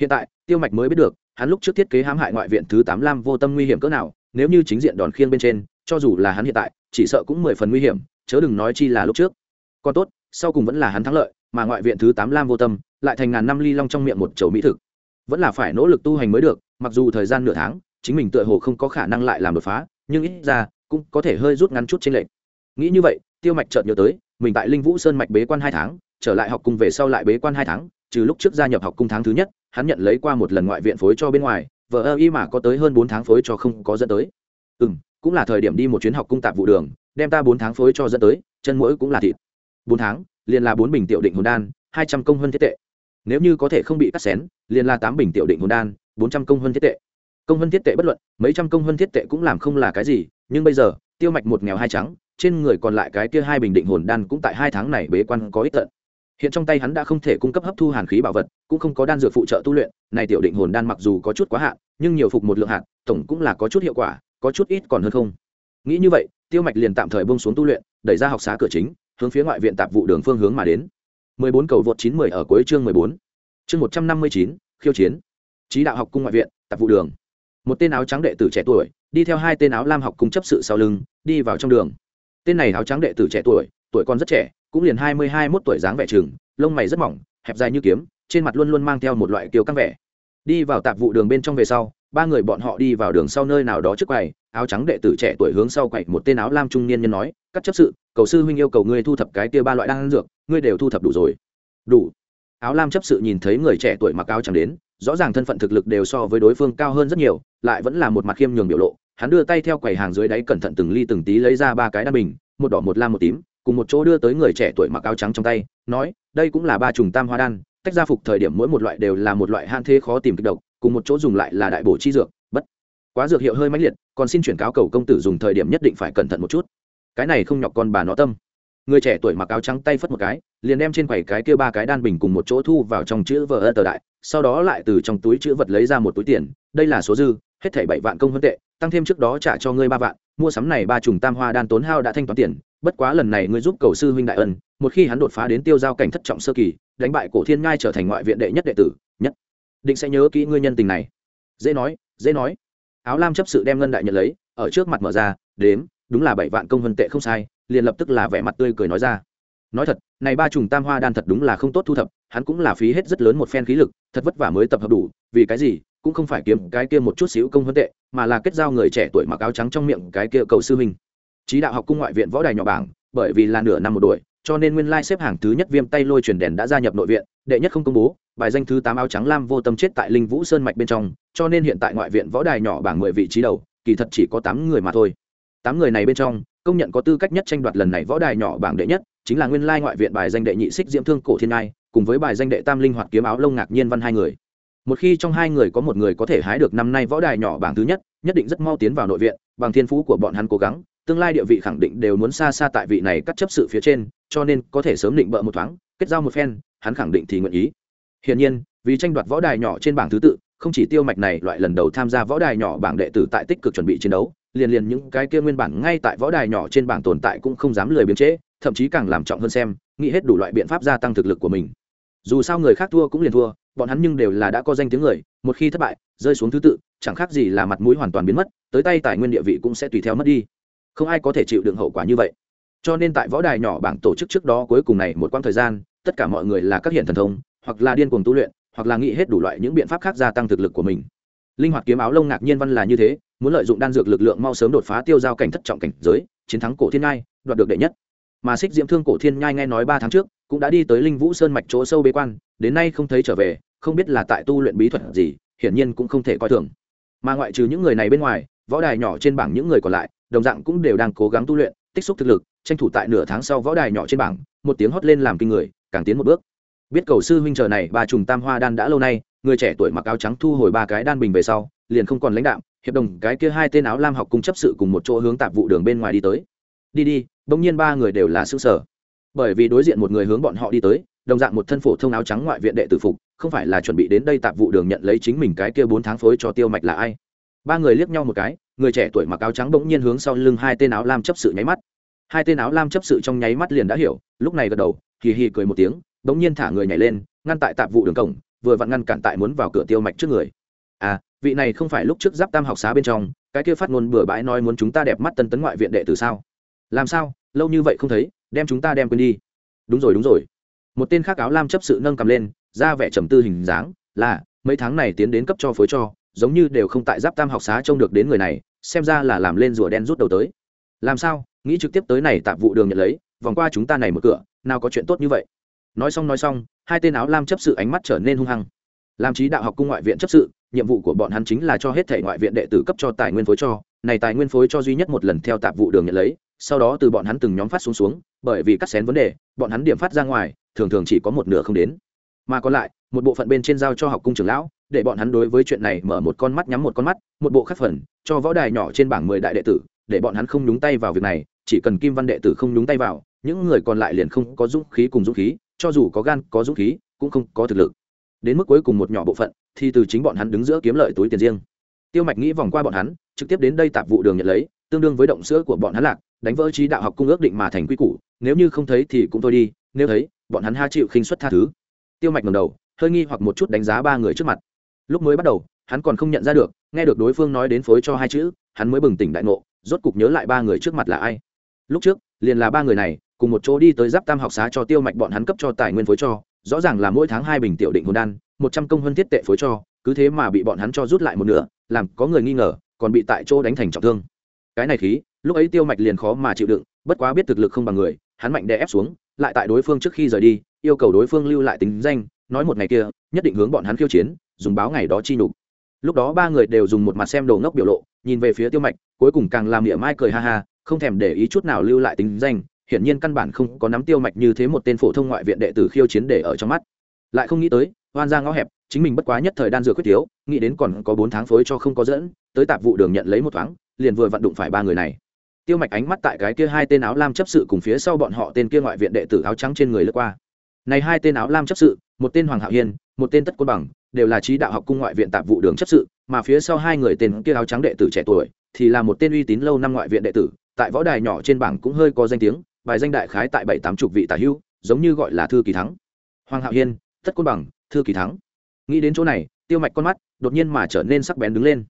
Hiện tại, tiêu mạch mới biết được, hắn lúc trước thiết kế hãm hại ngoại viện thứ tám lam vô tâm nguy hiểm cỡ nào, nếu như chính diện đòn khiêng bên trên, cho dù là hắn hiện tại, chỉ sợ cũng mười phần nguy hiểm, chớ đừng nói chi là lúc trước. Còn tốt sau cùng vẫn là hắn thắng lợi, mà ngoại viện thứ tám lam vô tâm lại thành ngàn năm ly long trong miệng một chầu mỹ thực. Vẫn là phải nỗ lực tu hành mới được, mặc dù thời gian nửa tháng, chính mình tựa hồ không có khả năng lại làm đột phá, nhưng ít ra cũng có thể hơi rút ngắn chút trên lệnh nghĩ như vậy, tiêu mạch chợt nhớ tới, mình tại linh vũ sơn mạch bế quan hai tháng, trở lại học cung về sau lại bế quan hai tháng, trừ lúc trước gia nhập học cung tháng thứ nhất, hắn nhận lấy qua một lần ngoại viện phối cho bên ngoài vợ ơ y mà có tới hơn bốn tháng phối cho không có dẫn tới. Ừ m cũng là thời điểm đi một chuyến học cung tạp vụ đường, đem ta bốn tháng phối cho dẫn tới, chân mũi cũng là thịt bốn tháng, liền là bốn bình tiểu định hồn đan, hai trăm công hơn thiết tệ. Nếu như có thể không bị cắt xén, liền là tám bình tiểu định hồn đan, bốn trăm công hơn thiết tệ. Công hơn thiết tệ bất luận, mấy trăm công hơn thiết tệ cũng làm không là cái gì, nhưng bây giờ, tiêu mạch một nghèo hai trắng, trên người còn lại cái kia hai bình định hồn đan cũng tại hai tháng này bế quan có ích tận. Hiện trong tay hắn đã không thể cung cấp hấp thu hàn khí bảo vật, cũng không có đan dược phụ trợ tu luyện, này tiểu định hồn đan mặc dù có chút quá hạn, nhưng nhiều phục một lượng hạt tổng cũng là có chút hiệu quả, có chút ít còn hơn không. Nghĩ như vậy, tiêu mạch liền tạm thời bông xuống tu luyện, đẩy ra học xá cửa chính hướng phía ngoại viện tạp vụ đường phương hướng mà đến 14 cầu vượt 910 ở cuối chương 14. Chương 159, khiêu chiến. Chí đạo học cung ngoại viện, tạp vụ đường. Một tên áo trắng đệ tử trẻ tuổi, đi theo hai tên áo lam học cung chấp sự sau lưng, đi vào trong đường. Tên này áo trắng đệ tử trẻ tuổi, tuổi còn rất trẻ, cũng liền 20 21 tuổi dáng vẻ trường, lông mày rất mỏng, hẹp dài như kiếm, trên mặt luôn luôn mang theo một loại kiêu căng vẻ. Đi vào tạp vụ đường bên trong về sau, ba người bọn họ đi vào đường sau nơi nào đó trước quầy, áo trắng đệ tử trẻ tuổi hướng sau quầy một tên áo lam trung niên nhân nói, "Các chấp sự, cầu sư huynh yêu cầu ngươi thu thập cái kia ba loại đan dược ngươi đều thu thập đủ rồi. Đủ. Áo lam chấp sự nhìn thấy người trẻ tuổi mặc áo trắng đến rõ ràng thân phận thực lực đều so với đối phương cao hơn rất nhiều lại vẫn là một mặt khiêm nhường biểu lộ. Hắn đưa tay theo quầy hàng dưới đáy cẩn thận từng ly từng tí lấy ra ba cái đan bình một đỏ một lam một tím cùng một chỗ đưa tới người trẻ tuổi mặc áo trắng trong tay nói đây cũng là ba trùng tam hoa đan tách ra phục thời điểm mỗi một loại đều là một loại han thế khó tìm kịch độc cùng một chỗ dùng lại là đại bổ chi dược, bất quá dược hiệu hơi mãnh liệt, còn xin chuyển cáo cầu công tử dùng thời điểm nhất định phải cẩn thận một chút. Cái này không nhọc con bà nó tâm. Người trẻ tuổi mặc áo trắng tay phất một cái, liền đem trên quầy cái kia ba cái đan bình cùng một chỗ thu vào trong chữ vờ ơ tờ đại, sau đó lại từ trong túi chữ vật lấy ra một túi tiền, đây là số dư, hết thảy bảy vạn công hơn tệ, tăng thêm trước đó trả cho ngươi ba vạn, mua sắm này ba trùng tam hoa đan tốn hao đã thanh toán tiền, bất quá lần này ngươi giúp cầu sư huynh đại ân, một khi hắn đột phá đến tiêu giao cảnh thất trọng sơ kỳ, đánh bại cổ thiên ngai trở thành ngoại viện đệ nhất đệ tử định sẽ nhớ kỹ ngươi nhân tình này. Dễ nói dễ nói. Áo lam chấp sự đem ngân đại nhận lấy, ở trước mặt mở ra, đếm, đúng là bảy vạn công vân tệ không sai, liền lập tức là vẻ mặt tươi cười nói ra. Nói thật, này ba trùng tam hoa đan thật đúng là không tốt thu thập, hắn cũng là phí hết rất lớn một phen khí lực, thật vất vả mới tập hợp đủ, vì cái gì, cũng không phải kiếm cái kia một chút xíu công vân tệ, mà là kết giao người trẻ tuổi mặc áo trắng trong miệng cái kia cầu sư huynh. Trí đạo học cung ngoại viện võ đài nhỏ bảng, bởi vì là nửa năm một đuổi cho nên nguyên lai xếp hàng thứ nhất viêm tay lôi truyền đèn đã gia nhập nội viện, đệ nhất không công bố, bài danh thứ tám áo trắng lam vô tâm chết tại linh vũ sơn mạch bên trong, cho nên hiện tại ngoại viện võ đài nhỏ bảng mười vị trí đầu, kỳ thật chỉ có tám người mà thôi. Tám người này bên trong, công nhận có tư cách nhất tranh đoạt lần này võ đài nhỏ bảng đệ nhất, chính là nguyên lai ngoại viện bài danh đệ nhị xích diễm thương cổ thiên ai cùng với bài danh đệ tam linh hoạt kiếm áo lông ngạc nhiên văn hai người. Một khi trong hai người có một người có thể hái được năm nay võ đài nhỏ bảng thứ nhất nhất định rất mau tiến vào nội viện, bằng thiên phú của bọn hắn cố gắng tương lai địa vị khẳng định đều muốn xa xa tại vị này cắt chấp sự phía trên cho nên có thể sớm định bợ một thoáng kết giao một phen hắn khẳng định thì nguyện ý. Hiển nhiên vì tranh đoạt võ đài nhỏ trên bảng thứ tự không chỉ tiêu mạch này loại lần đầu tham gia võ đài nhỏ bảng đệ tử tại tích cực chuẩn bị chiến đấu liền liền những cái kia nguyên bản ngay tại võ đài nhỏ trên bảng tồn tại cũng không dám lười biến chế, thậm chí càng làm trọng hơn xem nghĩ hết đủ loại biện pháp gia tăng thực lực của mình. Dù sao người khác thua cũng liền thua bọn hắn nhưng đều là đã có danh tiếng người một khi thất bại rơi xuống thứ tự chẳng khác gì là mặt mũi hoàn toàn biến mất tới tay tài nguyên địa vị cũng sẽ tùy theo mất đi không ai có thể chịu đựng hậu quả như vậy. Cho nên tại võ đài nhỏ bảng tổ chức trước đó cuối cùng này một quãng thời gian, tất cả mọi người là các hiện thần thông, hoặc là điên cuồng tu luyện, hoặc là nghĩ hết đủ loại những biện pháp khác gia tăng thực lực của mình. Linh hoạt kiếm áo lông ngạc nhiên văn là như thế, muốn lợi dụng đan dược lực lượng mau sớm đột phá tiêu giao cảnh thất trọng cảnh giới, chiến thắng cổ thiên nhai, đoạt được đệ nhất. Mà xích diễm thương cổ thiên nhai nghe nói ba tháng trước, cũng đã đi tới linh vũ sơn mạch chỗ sâu bế quan, đến nay không thấy trở về, không biết là tại tu luyện bí thuật gì, hiển nhiên cũng không thể coi thường. Mà ngoại trừ những người này bên ngoài, võ đài nhỏ trên bảng những người còn lại đồng dạng cũng đều đang cố gắng tu luyện, tích xúc thực lực, tranh thủ tại nửa tháng sau võ đài nhỏ trên bảng, một tiếng hót lên làm kinh người, càng tiến một bước. Biết cầu sư huynh chờ này, ba trùng tam hoa đan đã lâu nay, người trẻ tuổi mặc áo trắng thu hồi ba cái đan bình về sau, liền không còn lãnh đạo hiệp đồng cái kia hai tên áo lam học cung chấp sự cùng một chỗ hướng tạp vụ đường bên ngoài đi tới. Đi đi, bỗng nhiên ba người đều là xứ sở bởi vì đối diện một người hướng bọn họ đi tới, đồng dạng một thân phổ thông áo trắng ngoại viện đệ tử phục, không phải là chuẩn bị đến đây tạp vụ đường nhận lấy chính mình cái kia bốn tháng phối cho tiêu mạch là ai. Ba người liếc nhau một cái người trẻ tuổi mặc áo trắng bỗng nhiên hướng sau lưng hai tên áo lam chấp sự nháy mắt. Hai tên áo lam chấp sự trong nháy mắt liền đã hiểu, lúc này gật đầu, hì hì cười một tiếng, bỗng nhiên thả người nhảy lên, ngăn tại tạp vụ đường cổng, vừa vặn ngăn cản tại muốn vào cửa tiêu mạch trước người. À vị này không phải lúc trước giáp tam học xá bên trong, cái kia phát ngôn bừa bãi nói muốn chúng ta đẹp mắt tân tấn ngoại viện đệ từ sao? Làm sao? Lâu như vậy không thấy, đem chúng ta đem quên đi. Đúng rồi đúng rồi. Một tên khác áo lam chấp sự nâng cầm lên, ra vẻ trầm tư hình dáng, là, mấy tháng này tiến đến cấp cho phối cho, giống như đều không tại giáp tam học xá trông được đến người này xem ra là làm lên rùa đen rút đầu tới. Làm sao? Nghĩ trực tiếp tới này tạp vụ đường nhận lấy, vòng qua chúng ta này một cửa, nào có chuyện tốt như vậy? Nói xong nói xong, hai tên áo lam chấp sự ánh mắt trở nên hung hăng. Làm trí đạo học cung ngoại viện chấp sự, nhiệm vụ của bọn hắn chính là cho hết thể ngoại viện đệ tử cấp cho tài nguyên phối cho. Này tài nguyên phối cho duy nhất một lần theo tạp vụ đường nhận lấy, sau đó từ bọn hắn từng nhóm phát xuống xuống, bởi vì cắt xén vấn đề, bọn hắn điểm phát ra ngoài, thường thường chỉ có một nửa không đến. Mà còn lại, một bộ phận bên trên giao cho học cung trưởng lão để bọn hắn đối với chuyện này mở một con mắt nhắm một con mắt, một bộ khắc phần, cho võ đài nhỏ trên bảng mười đại đệ tử, để bọn hắn không nhúng tay vào việc này, chỉ cần kim văn đệ tử không nhúng tay vào, những người còn lại liền không có dũng khí cùng dũng khí, cho dù có gan, có dũng khí, cũng không có thực lực. Đến mức cuối cùng một nhỏ bộ phận, thì từ chính bọn hắn đứng giữa kiếm lợi túi tiền riêng. Tiêu mạch nghĩ vòng qua bọn hắn, trực tiếp đến đây tạp vụ đường nhận lấy, tương đương với động sữa của bọn hắn lạc, đánh vỡ trí đạo học cung ước định mà thành quy củ, nếu như không thấy thì cũng thôi đi, nếu thấy, bọn hắn ha chịu khinh suất tha thứ. Tiêu mạch ngầm đầu, hơi nghi hoặc một chút đánh giá ba người trước mặt lúc mới bắt đầu, hắn còn không nhận ra được, nghe được đối phương nói đến phối cho hai chữ, hắn mới bừng tỉnh đại ngộ, rốt cục nhớ lại ba người trước mặt là ai. Lúc trước, liền là ba người này, cùng một chỗ đi tới giáp tam học xá cho tiêu mạch bọn hắn cấp cho tài nguyên phối cho, rõ ràng là mỗi tháng hai bình tiểu định hồn đan, một trăm công hơn thiết tệ phối cho, cứ thế mà bị bọn hắn cho rút lại một nửa, làm có người nghi ngờ, còn bị tại chỗ đánh thành trọng thương. Cái này khí, lúc ấy tiêu mạch liền khó mà chịu đựng, bất quá biết thực lực không bằng người, hắn mạnh đè ép xuống, lại tại đối phương trước khi rời đi, yêu cầu đối phương lưu lại tính danh, nói một ngày kia, nhất định hướng bọn hắn khiêu chiến dùng báo ngày đó chi nhục. Lúc đó ba người đều dùng một mặt xem đồ ngốc biểu lộ, nhìn về phía tiêu mạch, cuối cùng càng làm miệng mai cười ha ha, không thèm để ý chút nào lưu lại tính danh, hiển nhiên căn bản không có nắm tiêu mạch như thế một tên phổ thông ngoại viện đệ tử khiêu chiến để ở trong mắt. Lại không nghĩ tới hoan ra ngõ hẹp, chính mình bất quá nhất thời đan dược quyết thiếu, nghĩ đến còn có bốn tháng phối cho không có dẫn, tới tạp vụ đường nhận lấy một thoáng, liền vừa vận đụng phải ba người này. Tiêu mạch ánh mắt tại cái kia hai tên áo lam chấp sự cùng phía sau bọn họ tên kia ngoại viện đệ tử áo trắng trên người lướt qua. Này hai tên áo lam chấp sự, một tên hoàng hạo hiên, một tên tất quân bằng đều là trí đạo học cung ngoại viện tạp vụ đường chấp sự, mà phía sau hai người tên kia áo trắng đệ tử trẻ tuổi, thì là một tên uy tín lâu năm ngoại viện đệ tử, tại võ đài nhỏ trên bảng cũng hơi có danh tiếng, bài danh đại khái tại bảy tám chục vị tả hữu, giống như gọi là thư kỳ thắng. Hoàng hạo hiên, tất quân bằng, thư kỳ thắng. Nghĩ đến chỗ này, tiêu mạch con mắt đột nhiên mà trở nên sắc bén đứng lên.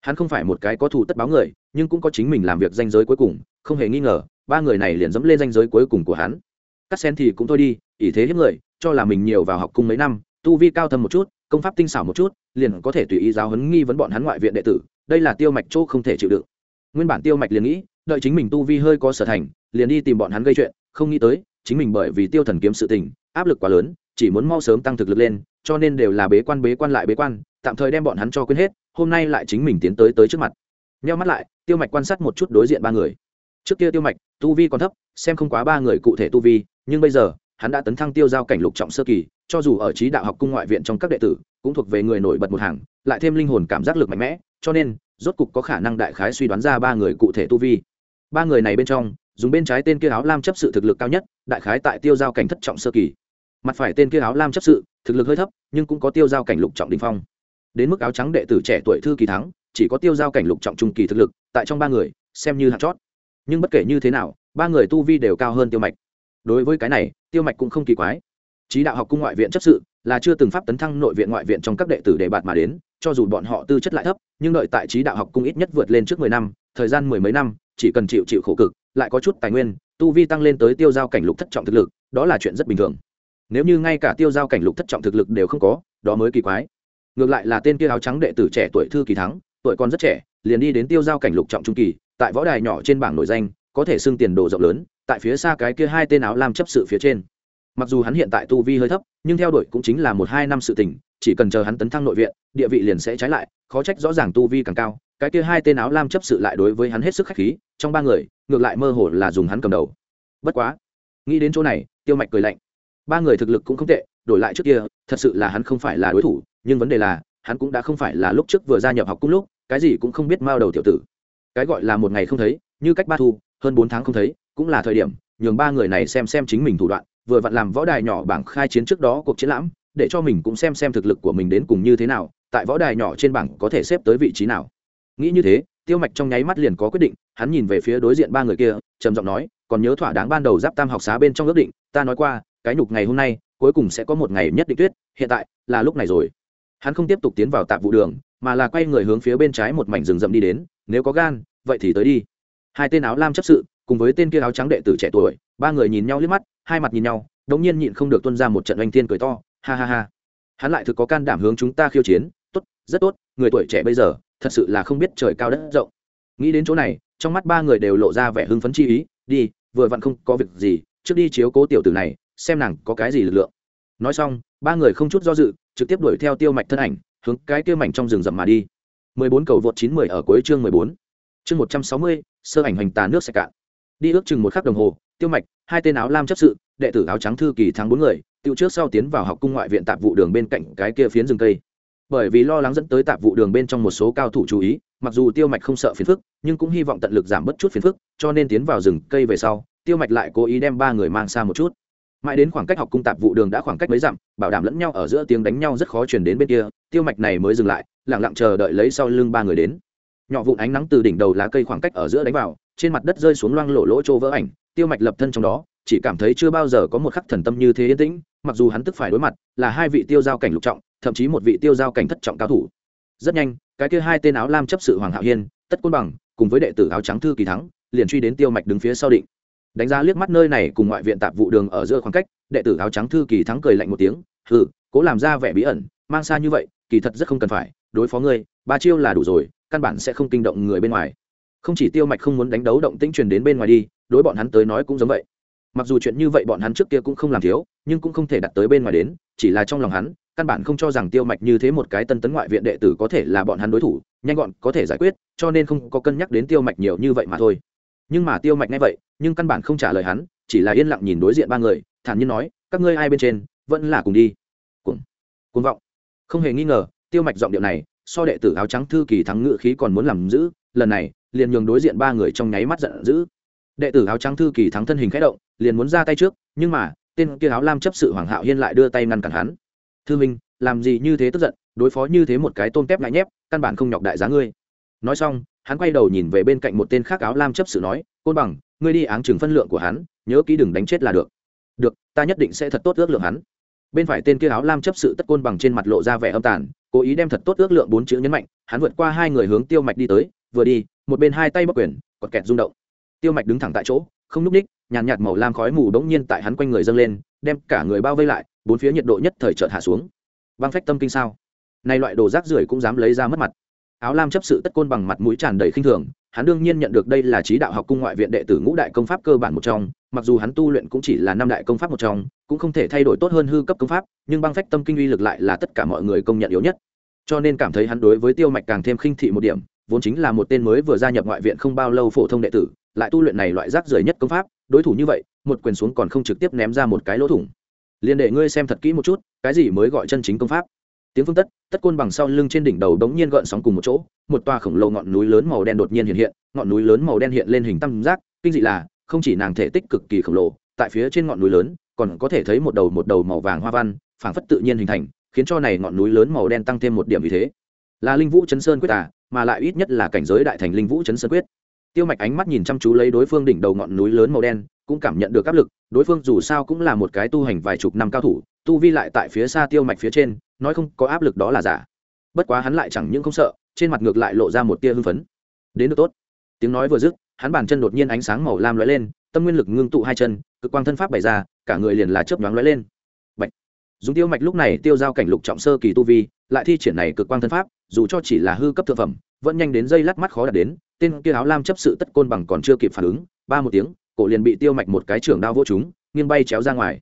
Hắn không phải một cái có thù tất báo người, nhưng cũng có chính mình làm việc danh giới cuối cùng, không hề nghi ngờ, ba người này liền dẫm lên danh giới cuối cùng của hắn. Cắt sen thì cũng thôi đi, ỷ thế hiếp người, cho là mình nhiều vào học cung mấy năm, tu vi cao thâm một chút công pháp tinh xảo một chút, liền có thể tùy ý giáo huấn nghi vấn bọn hắn ngoại viện đệ tử, đây là tiêu mạch chỗ không thể chịu đựng. Nguyên bản tiêu mạch liền nghĩ, đợi chính mình tu vi hơi có sở thành, liền đi tìm bọn hắn gây chuyện, không nghĩ tới, chính mình bởi vì tiêu thần kiếm sự tình, áp lực quá lớn, chỉ muốn mau sớm tăng thực lực lên, cho nên đều là bế quan bế quan lại bế quan, tạm thời đem bọn hắn cho quên hết, hôm nay lại chính mình tiến tới tới trước mặt. Nheo mắt lại, tiêu mạch quan sát một chút đối diện ba người. Trước kia tiêu mạch, tu vi còn thấp, xem không quá ba người cụ thể tu vi, nhưng bây giờ hắn đã tấn thăng tiêu giao cảnh lục trọng sơ kỳ, cho dù ở trí đạo học cung ngoại viện trong các đệ tử, cũng thuộc về người nổi bật một hàng, lại thêm linh hồn cảm giác lực mạnh mẽ, cho nên, rốt cục có khả năng đại khái suy đoán ra ba người cụ thể tu vi. Ba người này bên trong, dùng bên trái tên kia áo lam chấp sự thực lực cao nhất, đại khái tại tiêu giao cảnh thất trọng sơ kỳ. Mặt phải tên kia áo lam chấp sự, thực lực hơi thấp, nhưng cũng có tiêu giao cảnh lục trọng đình phong. Đến mức áo trắng đệ tử trẻ tuổi thư kỳ thắng, chỉ có tiêu giao cảnh lục trọng trung kỳ thực lực, tại trong ba người, xem như hạt chót. Nhưng bất kể như thế nào, ba người tu vi đều cao hơn tiêu mạch đối với cái này, tiêu mạch cũng không kỳ quái. Trí đạo học cung ngoại viện chấp sự là chưa từng pháp tấn thăng nội viện ngoại viện trong các đệ tử đề bạt mà đến, cho dù bọn họ tư chất lại thấp, nhưng đợi tại trí đạo học cung ít nhất vượt lên trước mười năm, thời gian mười mấy năm, chỉ cần chịu chịu khổ cực, lại có chút tài nguyên, tu vi tăng lên tới tiêu giao cảnh lục thất trọng thực lực, đó là chuyện rất bình thường. Nếu như ngay cả tiêu giao cảnh lục thất trọng thực lực đều không có, đó mới kỳ quái. Ngược lại là tên kia áo trắng đệ tử trẻ tuổi thư kỳ thắng, tuổi còn rất trẻ, liền đi đến tiêu giao cảnh lục trọng trung kỳ, tại võ đài nhỏ trên bảng nổi danh có thể xưng tiền đồ rộng lớn, tại phía xa cái kia hai tên áo lam chấp sự phía trên. Mặc dù hắn hiện tại tu vi hơi thấp, nhưng theo đuổi cũng chính là một hai năm sự tình, chỉ cần chờ hắn tấn thăng nội viện, địa vị liền sẽ trái lại, khó trách rõ ràng tu vi càng cao, cái kia hai tên áo lam chấp sự lại đối với hắn hết sức khách khí, trong ba người, ngược lại mơ hồ là dùng hắn cầm đầu. Bất quá, nghĩ đến chỗ này, tiêu mạch cười lạnh. Ba người thực lực cũng không tệ, đổi lại trước kia, thật sự là hắn không phải là đối thủ, nhưng vấn đề là, hắn cũng đã không phải là lúc trước vừa gia nhập học cùng lúc, cái gì cũng không biết mao đầu tiểu tử. Cái gọi là một ngày không thấy, như cách ba thu hơn bốn tháng không thấy, cũng là thời điểm, nhường ba người này xem xem chính mình thủ đoạn, vừa vặn làm võ đài nhỏ bảng khai chiến trước đó cuộc chiến lãm, để cho mình cũng xem xem thực lực của mình đến cùng như thế nào, tại võ đài nhỏ trên bảng có thể xếp tới vị trí nào. Nghĩ như thế, tiêu mạch trong nháy mắt liền có quyết định, hắn nhìn về phía đối diện ba người kia, trầm giọng nói, còn nhớ thỏa đáng ban đầu giáp tam học xá bên trong ước định, ta nói qua, cái nhục ngày hôm nay, cuối cùng sẽ có một ngày nhất định tuyết, hiện tại là lúc này rồi. Hắn không tiếp tục tiến vào tạp vụ đường, mà là quay người hướng phía bên trái một mảnh rừng rậm đi đến, nếu có gan, vậy thì tới đi hai tên áo lam chấp sự cùng với tên kia áo trắng đệ tử trẻ tuổi ba người nhìn nhau liếc mắt hai mặt nhìn nhau đống nhiên nhịn không được tuân ra một trận oanh thiên cười to ha ha ha. Hắn lại thực có can đảm hướng chúng ta khiêu chiến tốt rất tốt người tuổi trẻ bây giờ thật sự là không biết trời cao đất rộng. Nghĩ đến chỗ này trong mắt ba người đều lộ ra vẻ hưng phấn chi ý đi vừa vặn không có việc gì trước đi chiếu cố tiểu tử này xem nàng có cái gì lực lượng. Nói xong ba người không chút do dự trực tiếp đuổi theo tiêu mạch thân ảnh hướng cái tiêu mảnh trong rừng rậm mà đi. 14 cầu vượt 910 ở cuối chương 14. Chương 160, sơ ảnh hành tà nước sẽ cạn. Đi ước chừng một khắc đồng hồ, Tiêu Mạch, hai tên áo lam chấp sự, đệ tử áo trắng thư kỳ thắng bốn người, tiêu trước sau tiến vào học cung ngoại viện tạp vụ đường bên cạnh cái kia phiến rừng cây. Bởi vì lo lắng dẫn tới tạp vụ đường bên trong một số cao thủ chú ý, mặc dù Tiêu Mạch không sợ phiền phức, nhưng cũng hy vọng tận lực giảm bớt chút phiền phức, cho nên tiến vào rừng cây về sau, Tiêu Mạch lại cố ý đem ba người mang xa một chút mãi đến khoảng cách học cung tạp vụ đường đã khoảng cách mấy dặm bảo đảm lẫn nhau ở giữa tiếng đánh nhau rất khó chuyển đến bên kia tiêu mạch này mới dừng lại lẳng lặng chờ đợi lấy sau lưng ba người đến nhỏ vụn ánh nắng từ đỉnh đầu lá cây khoảng cách ở giữa đánh vào, trên mặt đất rơi xuống loang lộ lỗ chỗ vỡ ảnh, tiêu mạch lập thân trong đó, chỉ cảm thấy chưa bao giờ có một khắc thần tâm như thế yên tĩnh, mặc dù hắn tức phải đối mặt, là hai vị tiêu giao cảnh lục trọng, thậm chí một vị tiêu giao cảnh thất trọng cao thủ. Rất nhanh, cái kia hai tên áo lam chấp sự hoàng hạo hiên, tất côn bằng, cùng với đệ tử áo trắng thư kỳ thắng, liền truy đến tiêu mạch đứng phía sau định. Đánh giá liếc mắt nơi này cùng ngoại viện tạp vụ đường ở giữa khoảng cách, đệ tử áo trắng thư kỳ thắng cười lạnh một tiếng, hừ, cố làm ra vẻ bí ẩn, mang xa như vậy, kỳ thật rất không cần phải, đối phó ngươi, ba chiêu là đủ rồi căn bản sẽ không kinh động người bên ngoài. Không chỉ tiêu mạch không muốn đánh đấu động tĩnh truyền đến bên ngoài đi, đối bọn hắn tới nói cũng giống vậy. Mặc dù chuyện như vậy bọn hắn trước kia cũng không làm thiếu, nhưng cũng không thể đặt tới bên ngoài đến, chỉ là trong lòng hắn, căn bản không cho rằng tiêu mạch như thế một cái tân tấn ngoại viện đệ tử có thể là bọn hắn đối thủ, nhanh gọn có thể giải quyết, cho nên không có cân nhắc đến tiêu mạch nhiều như vậy mà thôi. Nhưng mà tiêu mạch nghe vậy, nhưng căn bản không trả lời hắn, chỉ là yên lặng nhìn đối diện ba người, thản nhiên nói, các ngươi ai bên trên, vẫn là cùng đi. Cùng cuồng vọng. Không hề nghi ngờ, tiêu mạch giọng điệu này so đệ tử áo trắng thư kỳ thắng ngự khí còn muốn làm giữ, lần này, liền nhường đối diện ba người trong nháy mắt giận dữ. Đệ tử áo trắng thư kỳ thắng thân hình khẽ động, liền muốn ra tay trước, nhưng mà, tên kia áo lam chấp sự hoàng hạo hiên lại đưa tay ngăn cản hắn. Thư minh, làm gì như thế tức giận, đối phó như thế một cái tôm tép lại nhép, căn bản không nhọc đại giá ngươi. Nói xong, hắn quay đầu nhìn về bên cạnh một tên khác áo lam chấp sự nói, côn bằng, ngươi đi áng chừng phân lượng của hắn, nhớ kỹ đừng đánh chết là được. Được, ta nhất định sẽ thật tốt ước lượng hắn bên phải tên kia áo lam chấp sự tất côn bằng trên mặt lộ ra vẻ âm tàn, cố ý đem thật tốt ước lượng bốn chữ nhấn mạnh, hắn vượt qua hai người hướng tiêu mạch đi tới, vừa đi, một bên hai tay bóc quyền, quật kẹt rung động. Tiêu mạch đứng thẳng tại chỗ, không núp ních, nhàn nhạt màu lam khói mù đống nhiên tại hắn quanh người dâng lên, đem cả người bao vây lại, bốn phía nhiệt độ nhất thời chợt hạ xuống. Băng phách tâm kinh sao? Nay loại đồ rác rưởi cũng dám lấy ra mất mặt. Áo lam chấp sự tất côn bằng mặt mũi tràn đầy khinh thường hắn đương nhiên nhận được đây là trí đạo học cung ngoại viện đệ tử ngũ đại công pháp cơ bản một trong, mặc dù hắn tu luyện cũng chỉ là năm đại công pháp một trong, cũng không thể thay đổi tốt hơn hư cấp công pháp, nhưng băng phách tâm kinh uy lực lại là tất cả mọi người công nhận yếu nhất. Cho nên cảm thấy hắn đối với tiêu mạch càng thêm khinh thị một điểm, vốn chính là một tên mới vừa gia nhập ngoại viện không bao lâu phổ thông đệ tử, lại tu luyện này loại rác rưởi nhất công pháp, đối thủ như vậy, một quyền xuống còn không trực tiếp ném ra một cái lỗ thủng. Liền để ngươi xem thật kỹ một chút, cái gì mới gọi chân chính công pháp? Tiếng phương tất tất côn bằng sau lưng trên đỉnh đầu đống nhiên gợn sóng cùng một chỗ, một toa khổng lồ ngọn núi lớn màu đen đột nhiên hiện hiện, ngọn núi lớn màu đen hiện lên hình tam giác, kinh dị là, không chỉ nàng thể tích cực kỳ khổng lồ, tại phía trên ngọn núi lớn, còn có thể thấy một đầu một đầu màu vàng hoa văn, phảng phất tự nhiên hình thành, khiến cho này ngọn núi lớn màu đen tăng thêm một điểm vì thế. Là linh vũ chấn sơn quyết à mà lại ít nhất là cảnh giới đại thành linh vũ chấn sơn quyết. Tiêu mạch ánh mắt nhìn chăm chú lấy đối phương đỉnh đầu ngọn núi lớn màu đen, cũng cảm nhận được áp lực, đối phương dù sao cũng là một cái tu hành vài chục năm cao thủ tu vi lại tại phía xa tiêu mạch phía trên, nói không có áp lực đó là giả. Bất quá hắn lại chẳng những không sợ, trên mặt ngược lại lộ ra một tia hưng phấn. Đến được tốt. Tiếng nói vừa dứt, hắn bàn chân đột nhiên ánh sáng màu lam lóe lên, tâm nguyên lực ngưng tụ hai chân, cực quang thân pháp bày ra, cả người liền là chớp nhoáng lóe lên. Bạch. dùng tiêu mạch lúc này tiêu giao cảnh lục trọng sơ kỳ tu vi, lại thi triển này cực quang thân pháp, dù cho chỉ là hư cấp thượng phẩm, vẫn nhanh đến dây lát mắt khó đạt đến, tên kia áo lam chấp sự tất côn bằng còn chưa kịp phản ứng, ba một tiếng, cổ liền bị tiêu mạch một cái trưởng đao vô chúng nghiêng bay chéo ra ngoài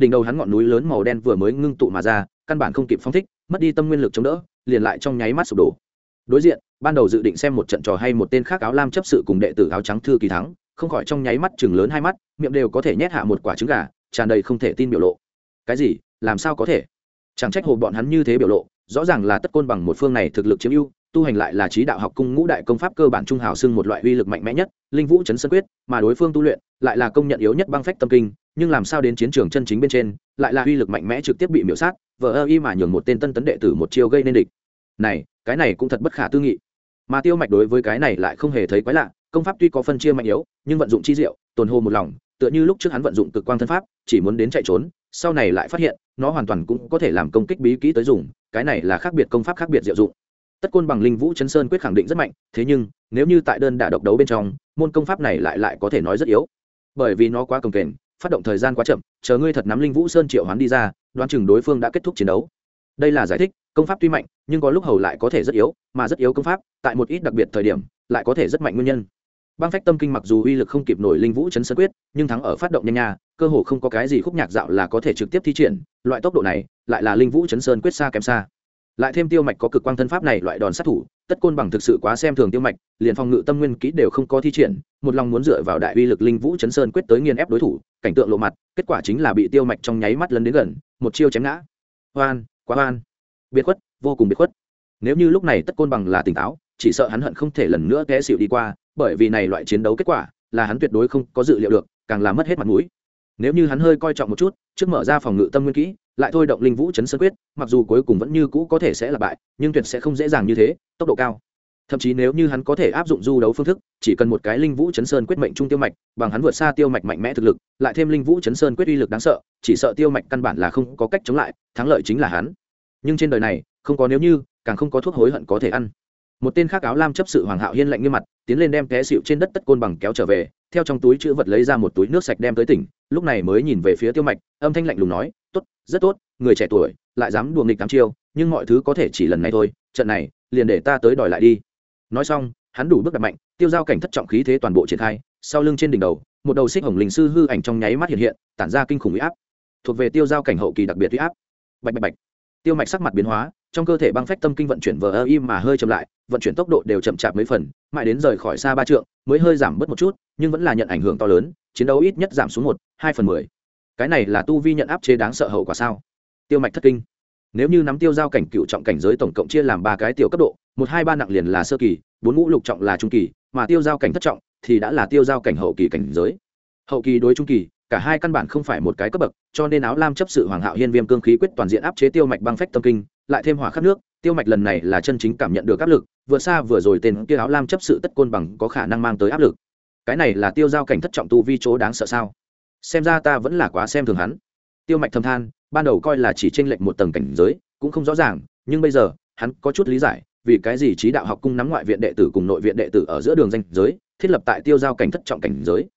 đỉnh đầu hắn ngọn núi lớn màu đen vừa mới ngưng tụ mà ra, căn bản không kịp phong thích, mất đi tâm nguyên lực chống đỡ, liền lại trong nháy mắt sụp đổ. Đối diện, ban đầu dự định xem một trận trò hay một tên khác áo lam chấp sự cùng đệ tử áo trắng thư kỳ thắng, không khỏi trong nháy mắt chừng lớn hai mắt, miệng đều có thể nhét hạ một quả trứng gà, tràn đầy không thể tin biểu lộ. Cái gì? Làm sao có thể? Chẳng trách hồ bọn hắn như thế biểu lộ, rõ ràng là tất côn bằng một phương này thực lực chiếm ưu tu hành lại là trí đạo học cung ngũ đại công pháp cơ bản trung hào xưng một loại uy lực mạnh mẽ nhất, linh vũ chấn sơ quyết, mà đối phương tu luyện, lại là công nhận yếu nhất băng phách tâm kinh, nhưng làm sao đến chiến trường chân chính bên trên, lại là uy lực mạnh mẽ trực tiếp bị miễu sát, vờ ơ y mà nhường một tên tân tấn đệ tử một chiêu gây nên địch. Này, cái này cũng thật bất khả tư nghị. Mà tiêu mạch đối với cái này lại không hề thấy quái lạ, công pháp tuy có phân chia mạnh yếu, nhưng vận dụng chi diệu, tồn hồ một lòng, tựa như lúc trước hắn vận dụng cực quang thân pháp, chỉ muốn đến chạy trốn, sau này lại phát hiện, nó hoàn toàn cũng có thể làm công kích bí kỹ tới dùng, cái này là khác biệt công pháp khác biệt diệu dụng tất côn bằng linh vũ chấn sơn quyết khẳng định rất mạnh, thế nhưng, nếu như tại đơn đả độc đấu bên trong, môn công pháp này lại lại có thể nói rất yếu. Bởi vì nó quá cồng kềnh, phát động thời gian quá chậm, chờ ngươi thật nắm linh vũ sơn triệu hoán đi ra, đoán chừng đối phương đã kết thúc chiến đấu. Đây là giải thích, công pháp tuy mạnh, nhưng có lúc hầu lại có thể rất yếu, mà rất yếu công pháp, tại một ít đặc biệt thời điểm, lại có thể rất mạnh nguyên nhân. Băng phách tâm kinh mặc dù uy lực không kịp nổi linh vũ chấn sơn quyết, nhưng thắng ở phát động nhanh nha, cơ hồ không có cái gì khúc nhạc dạo là có thể trực tiếp thi triển, loại tốc độ này, lại là linh vũ chấn sơn quyết xa kém xa lại thêm tiêu mạch có cực quang thân pháp này loại đòn sát thủ, tất côn bằng thực sự quá xem thường tiêu mạch, liền phòng ngự tâm nguyên kỹ đều không có thi triển, một lòng muốn dựa vào đại uy lực linh vũ chấn sơn quyết tới nghiền ép đối thủ, cảnh tượng lộ mặt, kết quả chính là bị tiêu mạch trong nháy mắt lấn đến gần, một chiêu chém ngã. Hoan quá hoan biệt khuất, vô cùng biệt khuất. Nếu như lúc này tất côn bằng là tỉnh táo, chỉ sợ hắn hận không thể lần nữa té xịu đi qua, bởi vì này loại chiến đấu kết quả, là hắn tuyệt đối không có dự liệu được, càng làm mất hết mặt mũi nếu như hắn hơi coi trọng một chút, trước mở ra phòng ngự tâm nguyên kỹ, lại thôi động linh vũ chấn sơn quyết, mặc dù cuối cùng vẫn như cũ có thể sẽ là bại, nhưng tuyệt sẽ không dễ dàng như thế, tốc độ cao. Thậm chí nếu như hắn có thể áp dụng du đấu phương thức, chỉ cần một cái linh vũ chấn sơn quyết mệnh trung tiêu mạch, bằng hắn vượt xa tiêu mạch mạnh mẽ thực lực, lại thêm linh vũ chấn sơn quyết uy lực đáng sợ, chỉ sợ tiêu mạch căn bản là không có cách chống lại, thắng lợi chính là hắn. Nhưng trên đời này, không có nếu như, càng không có thuốc hối hận có thể ăn một tên khác áo lam chấp sự hoàng hạo hiên lạnh như mặt, tiến lên đem té xịu trên đất tất côn bằng kéo trở về, theo trong túi chữ vật lấy ra một túi nước sạch đem tới tỉnh, lúc này mới nhìn về phía tiêu mạch, âm thanh lạnh lùng nói, tốt, rất tốt, người trẻ tuổi, lại dám đùa nghịch tám chiêu, nhưng mọi thứ có thể chỉ lần này thôi, trận này, liền để ta tới đòi lại đi. Nói xong, hắn đủ bước đặt mạnh, tiêu giao cảnh thất trọng khí thế toàn bộ triển khai, sau lưng trên đỉnh đầu, một đầu xích hồng linh sư hư ảnh trong nháy mắt hiện hiện, tản ra kinh khủng huy áp. Thuộc về tiêu giao cảnh hậu kỳ đặc biệt huy áp. Bạch bạch bạch. Tiêu mạch sắc mặt biến hóa, trong cơ thể băng phách tâm kinh vận chuyển vờ ơ im mà hơi chậm lại vận chuyển tốc độ đều chậm chạp mấy phần, mãi đến rời khỏi xa ba trượng, mới hơi giảm bớt một chút, nhưng vẫn là nhận ảnh hưởng to lớn, chiến đấu ít nhất giảm xuống một, hai phần mười. Cái này là tu vi nhận áp chế đáng sợ hậu quả sao? Tiêu mạch thất kinh. Nếu như nắm tiêu giao cảnh cựu trọng cảnh giới tổng cộng chia làm ba cái tiểu cấp độ, một, hai, ba nặng liền là sơ kỳ, bốn ngũ lục trọng là trung kỳ, mà tiêu giao cảnh thất trọng thì đã là tiêu giao cảnh hậu kỳ cảnh giới. Hậu kỳ đối trung kỳ, cả hai căn bản không phải một cái cấp bậc, cho nên áo lam chấp sự hoàng hạo hiên viêm cương khí quyết toàn diện áp chế tiêu mạch băng phách tâm kinh, lại thêm hỏa khắc nước, tiêu mạch lần này là chân chính cảm nhận được áp lực vượt xa vừa rồi tên kia áo lam chấp sự tất côn bằng có khả năng mang tới áp lực. Cái này là tiêu giao cảnh thất trọng tu vi chỗ đáng sợ sao? Xem ra ta vẫn là quá xem thường hắn. Tiêu mạch thầm than, ban đầu coi là chỉ tranh lệch một tầng cảnh giới, cũng không rõ ràng, nhưng bây giờ, hắn có chút lý giải, vì cái gì trí đạo học cung nắm ngoại viện đệ tử cùng nội viện đệ tử ở giữa đường danh giới, thiết lập tại tiêu giao cảnh thất trọng cảnh giới.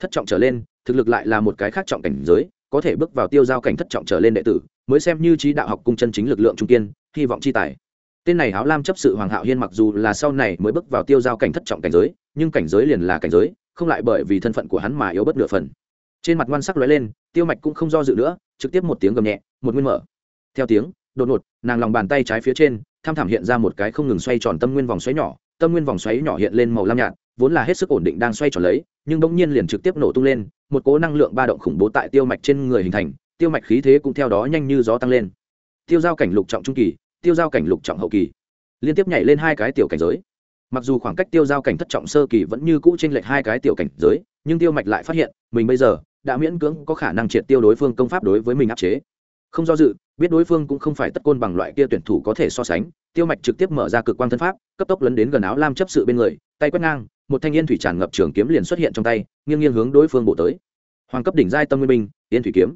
Thất trọng trở lên, thực lực lại là một cái khác trọng cảnh giới, có thể bước vào tiêu giao cảnh thất trọng trở lên đệ tử, mới xem như trí đạo học cung chân chính lực lượng trung kiên, hy vọng chi tài tên này áo lam chấp sự hoàng hạo hiên mặc dù là sau này mới bước vào tiêu giao cảnh thất trọng cảnh giới, nhưng cảnh giới liền là cảnh giới, không lại bởi vì thân phận của hắn mà yếu bất nửa phần. Trên mặt ngoan sắc lóe lên, tiêu mạch cũng không do dự nữa, trực tiếp một tiếng gầm nhẹ, một nguyên mở. Theo tiếng, đột ngột, nàng lòng bàn tay trái phía trên, tham thảm hiện ra một cái không ngừng xoay tròn tâm nguyên vòng xoáy nhỏ, tâm nguyên vòng xoáy nhỏ hiện lên màu lam nhạt, vốn là hết sức ổn định đang xoay tròn lấy, nhưng bỗng nhiên liền trực tiếp nổ tung lên, một cố năng lượng ba động khủng bố tại tiêu mạch trên người hình thành, tiêu mạch khí thế cũng theo đó nhanh như gió tăng lên. Tiêu giao cảnh lục trọng trung kỳ tiêu giao cảnh lục trọng hậu kỳ, liên tiếp nhảy lên hai cái tiểu cảnh giới. Mặc dù khoảng cách tiêu giao cảnh thất trọng sơ kỳ vẫn như cũ trên lệch hai cái tiểu cảnh giới, nhưng tiêu mạch lại phát hiện, mình bây giờ đã miễn cưỡng có khả năng triệt tiêu đối phương công pháp đối với mình áp chế. Không do dự, biết đối phương cũng không phải tất côn bằng loại kia tuyển thủ có thể so sánh, tiêu mạch trực tiếp mở ra cực quang thân pháp, cấp tốc lấn đến gần áo lam chấp sự bên người, tay quét ngang, một thanh niên thủy tràn ngập trường kiếm liền xuất hiện trong tay, nghiêng nghiêng hướng đối phương bổ tới. Hoàng cấp đỉnh giai tâm nguyên minh yên thủy kiếm.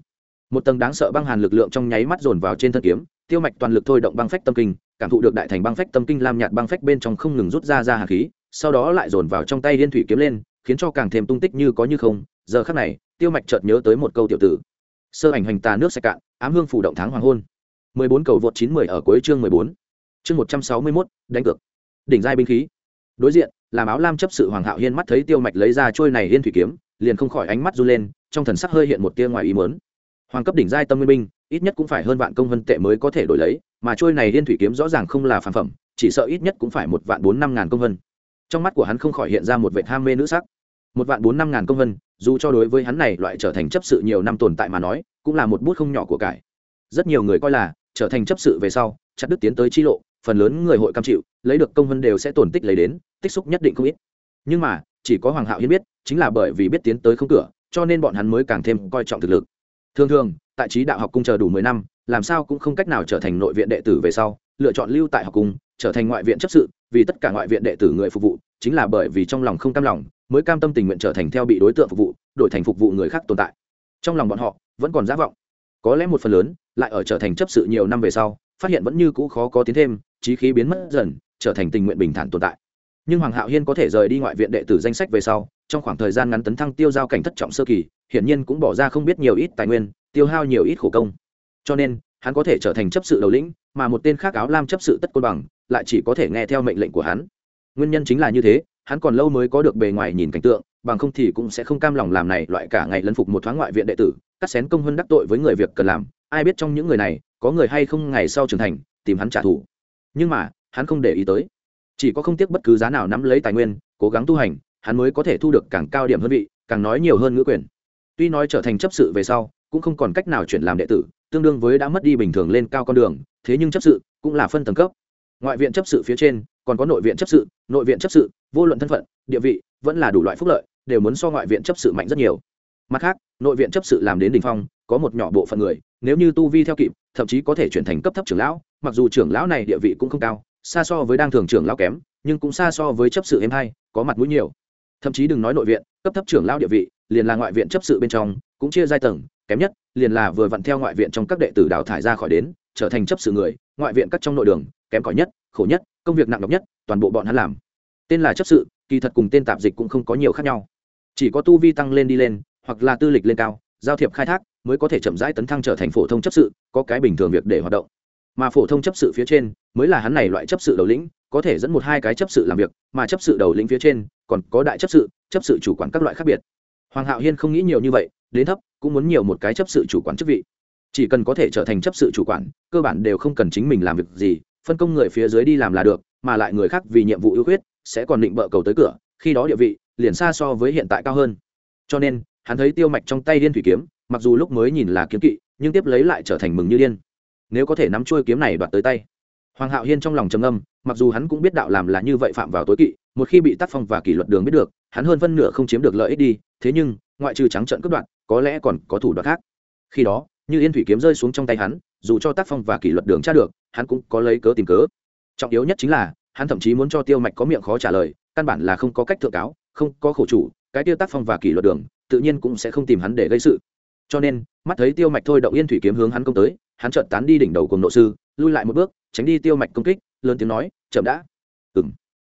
Một tầng đáng sợ băng hàn lực lượng trong nháy mắt dồn vào trên thân kiếm tiêu mạch toàn lực thôi động băng phách tâm kinh, cảm thụ được đại thành băng phách tâm kinh lam nhạt băng phách bên trong không ngừng rút ra ra hạt khí, sau đó lại dồn vào trong tay liên thủy kiếm lên, khiến cho càng thêm tung tích như có như không. Giờ khắc này, tiêu mạch chợt nhớ tới một câu tiểu tử. Sơ ảnh hành tà nước sạch cạn, ám hương phủ động tháng hoàng hôn. mười bốn cầu vượt chín mười ở cuối chương mười bốn. Chương một trăm sáu mươi mốt, đánh cược. Đỉnh giai binh khí. Đối diện, làm áo lam chấp sự hoàng hạo hiên mắt thấy tiêu mạch lấy ra trôi này liên thủy kiếm, liền không khỏi ánh mắt run lên, trong thần sắc hơi hiện một tia ngoài ý mớn hoàng cấp đỉnh giai tâm nguyên binh ít nhất cũng phải hơn vạn công vân tệ mới có thể đổi lấy, mà trôi này liên thủy kiếm rõ ràng không là phản phẩm, chỉ sợ ít nhất cũng phải một vạn bốn năm ngàn công vân. Trong mắt của hắn không khỏi hiện ra một vệ ham mê nữ sắc. Một vạn bốn năm ngàn công vân, dù cho đối với hắn này loại trở thành chấp sự nhiều năm tồn tại mà nói, cũng là một bút không nhỏ của cải. Rất nhiều người coi là, trở thành chấp sự về sau, chặt đứt tiến tới chi lộ, phần lớn người hội cam chịu, lấy được công vân đều sẽ tổn tích lấy đến, tích xúc nhất định không ít. Nhưng mà, chỉ có hoàng hạo hiên biết, chính là bởi vì biết tiến tới không cửa, cho nên bọn hắn mới càng thêm coi trọng thực lực thường thường, tại trí đạo học cung chờ đủ mười năm, làm sao cũng không cách nào trở thành nội viện đệ tử về sau, lựa chọn lưu tại học cung, trở thành ngoại viện chấp sự, vì tất cả ngoại viện đệ tử người phục vụ, chính là bởi vì trong lòng không cam lòng, mới cam tâm tình nguyện trở thành theo bị đối tượng phục vụ, đổi thành phục vụ người khác tồn tại. Trong lòng bọn họ, vẫn còn giả vọng. Có lẽ một phần lớn, lại ở trở thành chấp sự nhiều năm về sau, phát hiện vẫn như cũ khó có tiến thêm, trí khí biến mất dần, trở thành tình nguyện bình thản tồn tại nhưng hoàng hạo hiên có thể rời đi ngoại viện đệ tử danh sách về sau, trong khoảng thời gian ngắn tấn thăng tiêu giao cảnh thất trọng sơ kỳ, hiển nhiên cũng bỏ ra không biết nhiều ít tài nguyên, tiêu hao nhiều ít khổ công. Cho nên, hắn có thể trở thành chấp sự đầu lĩnh, mà một tên khác áo lam chấp sự tất côn bằng, lại chỉ có thể nghe theo mệnh lệnh của hắn. Nguyên nhân chính là như thế, hắn còn lâu mới có được bề ngoài nhìn cảnh tượng, bằng không thì cũng sẽ không cam lòng làm này loại cả ngày lấn phục một thoáng ngoại viện đệ tử, cắt xén công hơn đắc tội với người việc cần làm. Ai biết trong những người này, có người hay không ngày sau trưởng thành, tìm hắn trả thù. Nhưng mà, hắn không để ý tới chỉ có không tiếc bất cứ giá nào nắm lấy tài nguyên, cố gắng tu hành, hắn mới có thể thu được càng cao điểm hơn vị, càng nói nhiều hơn ngữ quyền. Tuy nói trở thành chấp sự về sau, cũng không còn cách nào chuyển làm đệ tử, tương đương với đã mất đi bình thường lên cao con đường, thế nhưng chấp sự cũng là phân tầng cấp. Ngoại viện chấp sự phía trên, còn có nội viện chấp sự, nội viện chấp sự, vô luận thân phận, địa vị, vẫn là đủ loại phúc lợi, đều muốn so ngoại viện chấp sự mạnh rất nhiều. Mặt khác, nội viện chấp sự làm đến đ ỉ n h phong, có một nhỏ bộ phận người, nếu như tu vi theo kịp, thậm chí có thể chuyển thành cấp thấp trưởng lão, mặc dù trưởng lão này địa vị cũng không cao xa so với đang thường trưởng lão kém, nhưng cũng xa so với chấp sự em hai, có mặt mũi nhiều. Thậm chí đừng nói nội viện, cấp thấp trưởng lão địa vị, liền là ngoại viện chấp sự bên trong, cũng chia giai tầng, kém nhất, liền là vừa vặn theo ngoại viện trong các đệ tử đào thải ra khỏi đến, trở thành chấp sự người, ngoại viện các trong nội đường, kém cỏi nhất, khổ nhất, công việc nặng nhọc nhất, toàn bộ bọn hắn làm. Tên là chấp sự, kỳ thật cùng tên tạp dịch cũng không có nhiều khác nhau. Chỉ có tu vi tăng lên đi lên, hoặc là tư lịch lên cao, giao thiệp khai thác, mới có thể chậm rãi tấn thăng trở thành phổ thông chấp sự, có cái bình thường việc để hoạt động mà phổ thông chấp sự phía trên mới là hắn này loại chấp sự đầu lĩnh, có thể dẫn một hai cái chấp sự làm việc, mà chấp sự đầu lĩnh phía trên còn có đại chấp sự chấp sự chủ quản các loại khác biệt. Hoàng hạo hiên không nghĩ nhiều như vậy, đến thấp cũng muốn nhiều một cái chấp sự chủ quản chức vị. Chỉ cần có thể trở thành chấp sự chủ quản, cơ bản đều không cần chính mình làm việc gì, phân công người phía dưới đi làm là được, mà lại người khác vì nhiệm vụ ưu khuyết, sẽ còn định bợ cầu tới cửa, khi đó địa vị liền xa so với hiện tại cao hơn. Cho nên, hắn thấy tiêu mạch trong tay điên thủy kiếm, mặc dù lúc mới nhìn là kiếm kỵ, nhưng tiếp lấy lại trở thành mừng như điên nếu có thể nắm chuôi kiếm này đoạt tới tay. Hoàng hạo hiên trong lòng trầm âm mặc dù hắn cũng biết đạo làm là như vậy phạm vào tối kỵ một khi bị tác phong và kỷ luật đường biết được hắn hơn phân nửa không chiếm được lợi ích đi thế nhưng ngoại trừ trắng trận cướp đoạt, có lẽ còn có thủ đoạn khác. Khi đó như yên thủy kiếm rơi xuống trong tay hắn dù cho tác phong và kỷ luật đường tra được hắn cũng có lấy cớ tìm cớ. Trọng yếu nhất chính là hắn thậm chí muốn cho tiêu mạch có miệng khó trả lời căn bản là không có cách thượng cáo không có khổ chủ cái tiêu tác phong và kỷ luật đường tự nhiên cũng sẽ không tìm hắn để gây sự. Cho nên mắt thấy tiêu mạch thôi động yên thủy kiếm hướng hắn công tới hắn chợt tán đi đỉnh đầu cùng nộ sư, lui lại một bước, tránh đi tiêu mạch công kích, lớn tiếng nói, chậm đã. Ừng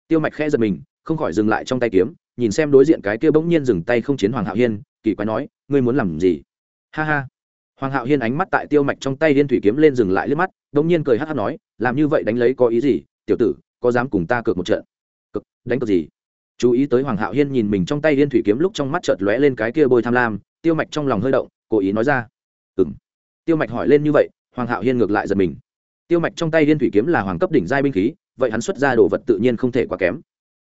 tiêu mạch khẽ giật mình, không khỏi dừng lại trong tay kiếm, nhìn xem đối diện cái kia bỗng nhiên dừng tay không chiến hoàng hạo hiên, kỳ quái nói, ngươi muốn làm gì? Ha ha. Hoàng hạo hiên ánh mắt tại tiêu mạch trong tay liên thủy kiếm lên dừng lại liếc mắt, bỗng nhiên cười hát hát nói, làm như vậy đánh lấy có ý gì? Tiểu tử, có dám cùng ta cược một trận? Cực đánh cược gì? Chú ý tới hoàng hạo hiên nhìn mình trong tay liên thủy kiếm lúc trong mắt chợt lóe lên cái kia bôi tham lam, tiêu mạch trong lòng hơi động, cố ý nói ra ừng tiêu mạch hỏi lên như vậy, hoàng hạo hiên ngược lại giật mình. Tiêu mạch trong tay liên thủy kiếm là hoàng cấp đỉnh giai binh khí, vậy hắn xuất ra đồ vật tự nhiên không thể quá kém.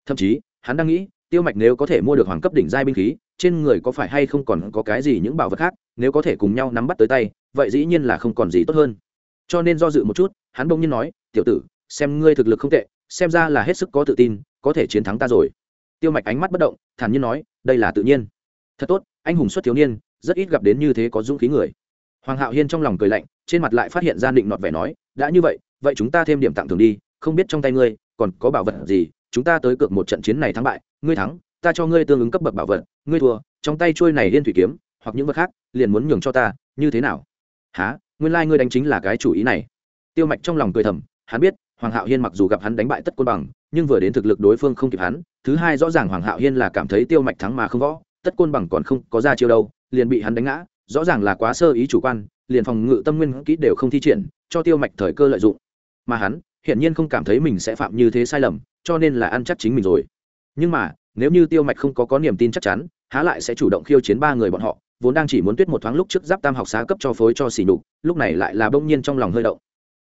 Thậm chí, hắn đang nghĩ, tiêu mạch nếu có thể mua được hoàng cấp đỉnh giai binh khí, trên người có phải hay không còn có cái gì những bảo vật khác, nếu có thể cùng nhau nắm bắt tới tay, vậy dĩ nhiên là không còn gì tốt hơn. Cho nên do dự một chút, hắn bỗng nhiên nói, tiểu tử, xem ngươi thực lực không tệ, xem ra là hết sức có tự tin, có thể chiến thắng ta rồi. Tiêu mạch ánh mắt bất động, thản nhiên nói, đây là tự nhiên. Thật tốt, anh hùng xuất thiếu niên, rất ít gặp đến như thế có dũng khí người hoàng hạo hiên trong lòng cười lạnh, trên mặt lại phát hiện ra định nọt vẻ nói, đã như vậy vậy chúng ta thêm điểm tặng thưởng đi, không biết trong tay ngươi, còn có bảo vật gì, chúng ta tới cược một trận chiến này thắng bại, ngươi thắng, ta cho ngươi tương ứng cấp bậc bảo vật, ngươi thua, trong tay trôi này liên thủy kiếm, hoặc những vật khác, liền muốn nhường cho ta, như thế nào? Há nguyên lai、like、ngươi đánh chính là cái chủ ý này. Tiêu mạch trong lòng cười thầm, hắn biết, hoàng hạo hiên mặc dù gặp hắn đánh bại tất quân bằng, nhưng vừa đến thực lực đối phương không kịp hắn, thứ hai rõ ràng hoàng hạo hiên là cảm thấy tiêu mạch thắng mà không võ, tất côn bằng còn không có ra chiêu đâu, liền bị hắn đánh ngã rõ ràng là quá sơ ý chủ quan, liền phòng ngự tâm nguyên kỹ đều không thi triển, cho tiêu mạch thời cơ lợi dụng. Mà hắn, hiển nhiên không cảm thấy mình sẽ phạm như thế sai lầm, cho nên là ăn chắc chính mình rồi. Nhưng mà, nếu như tiêu mạch không có có niềm tin chắc chắn, há lại sẽ chủ động khiêu chiến ba người bọn họ, vốn đang chỉ muốn tuyết một thoáng lúc trước giáp tam học xá cấp cho phối cho xỉ nhục, lúc này lại là bỗng nhiên trong lòng hơi động.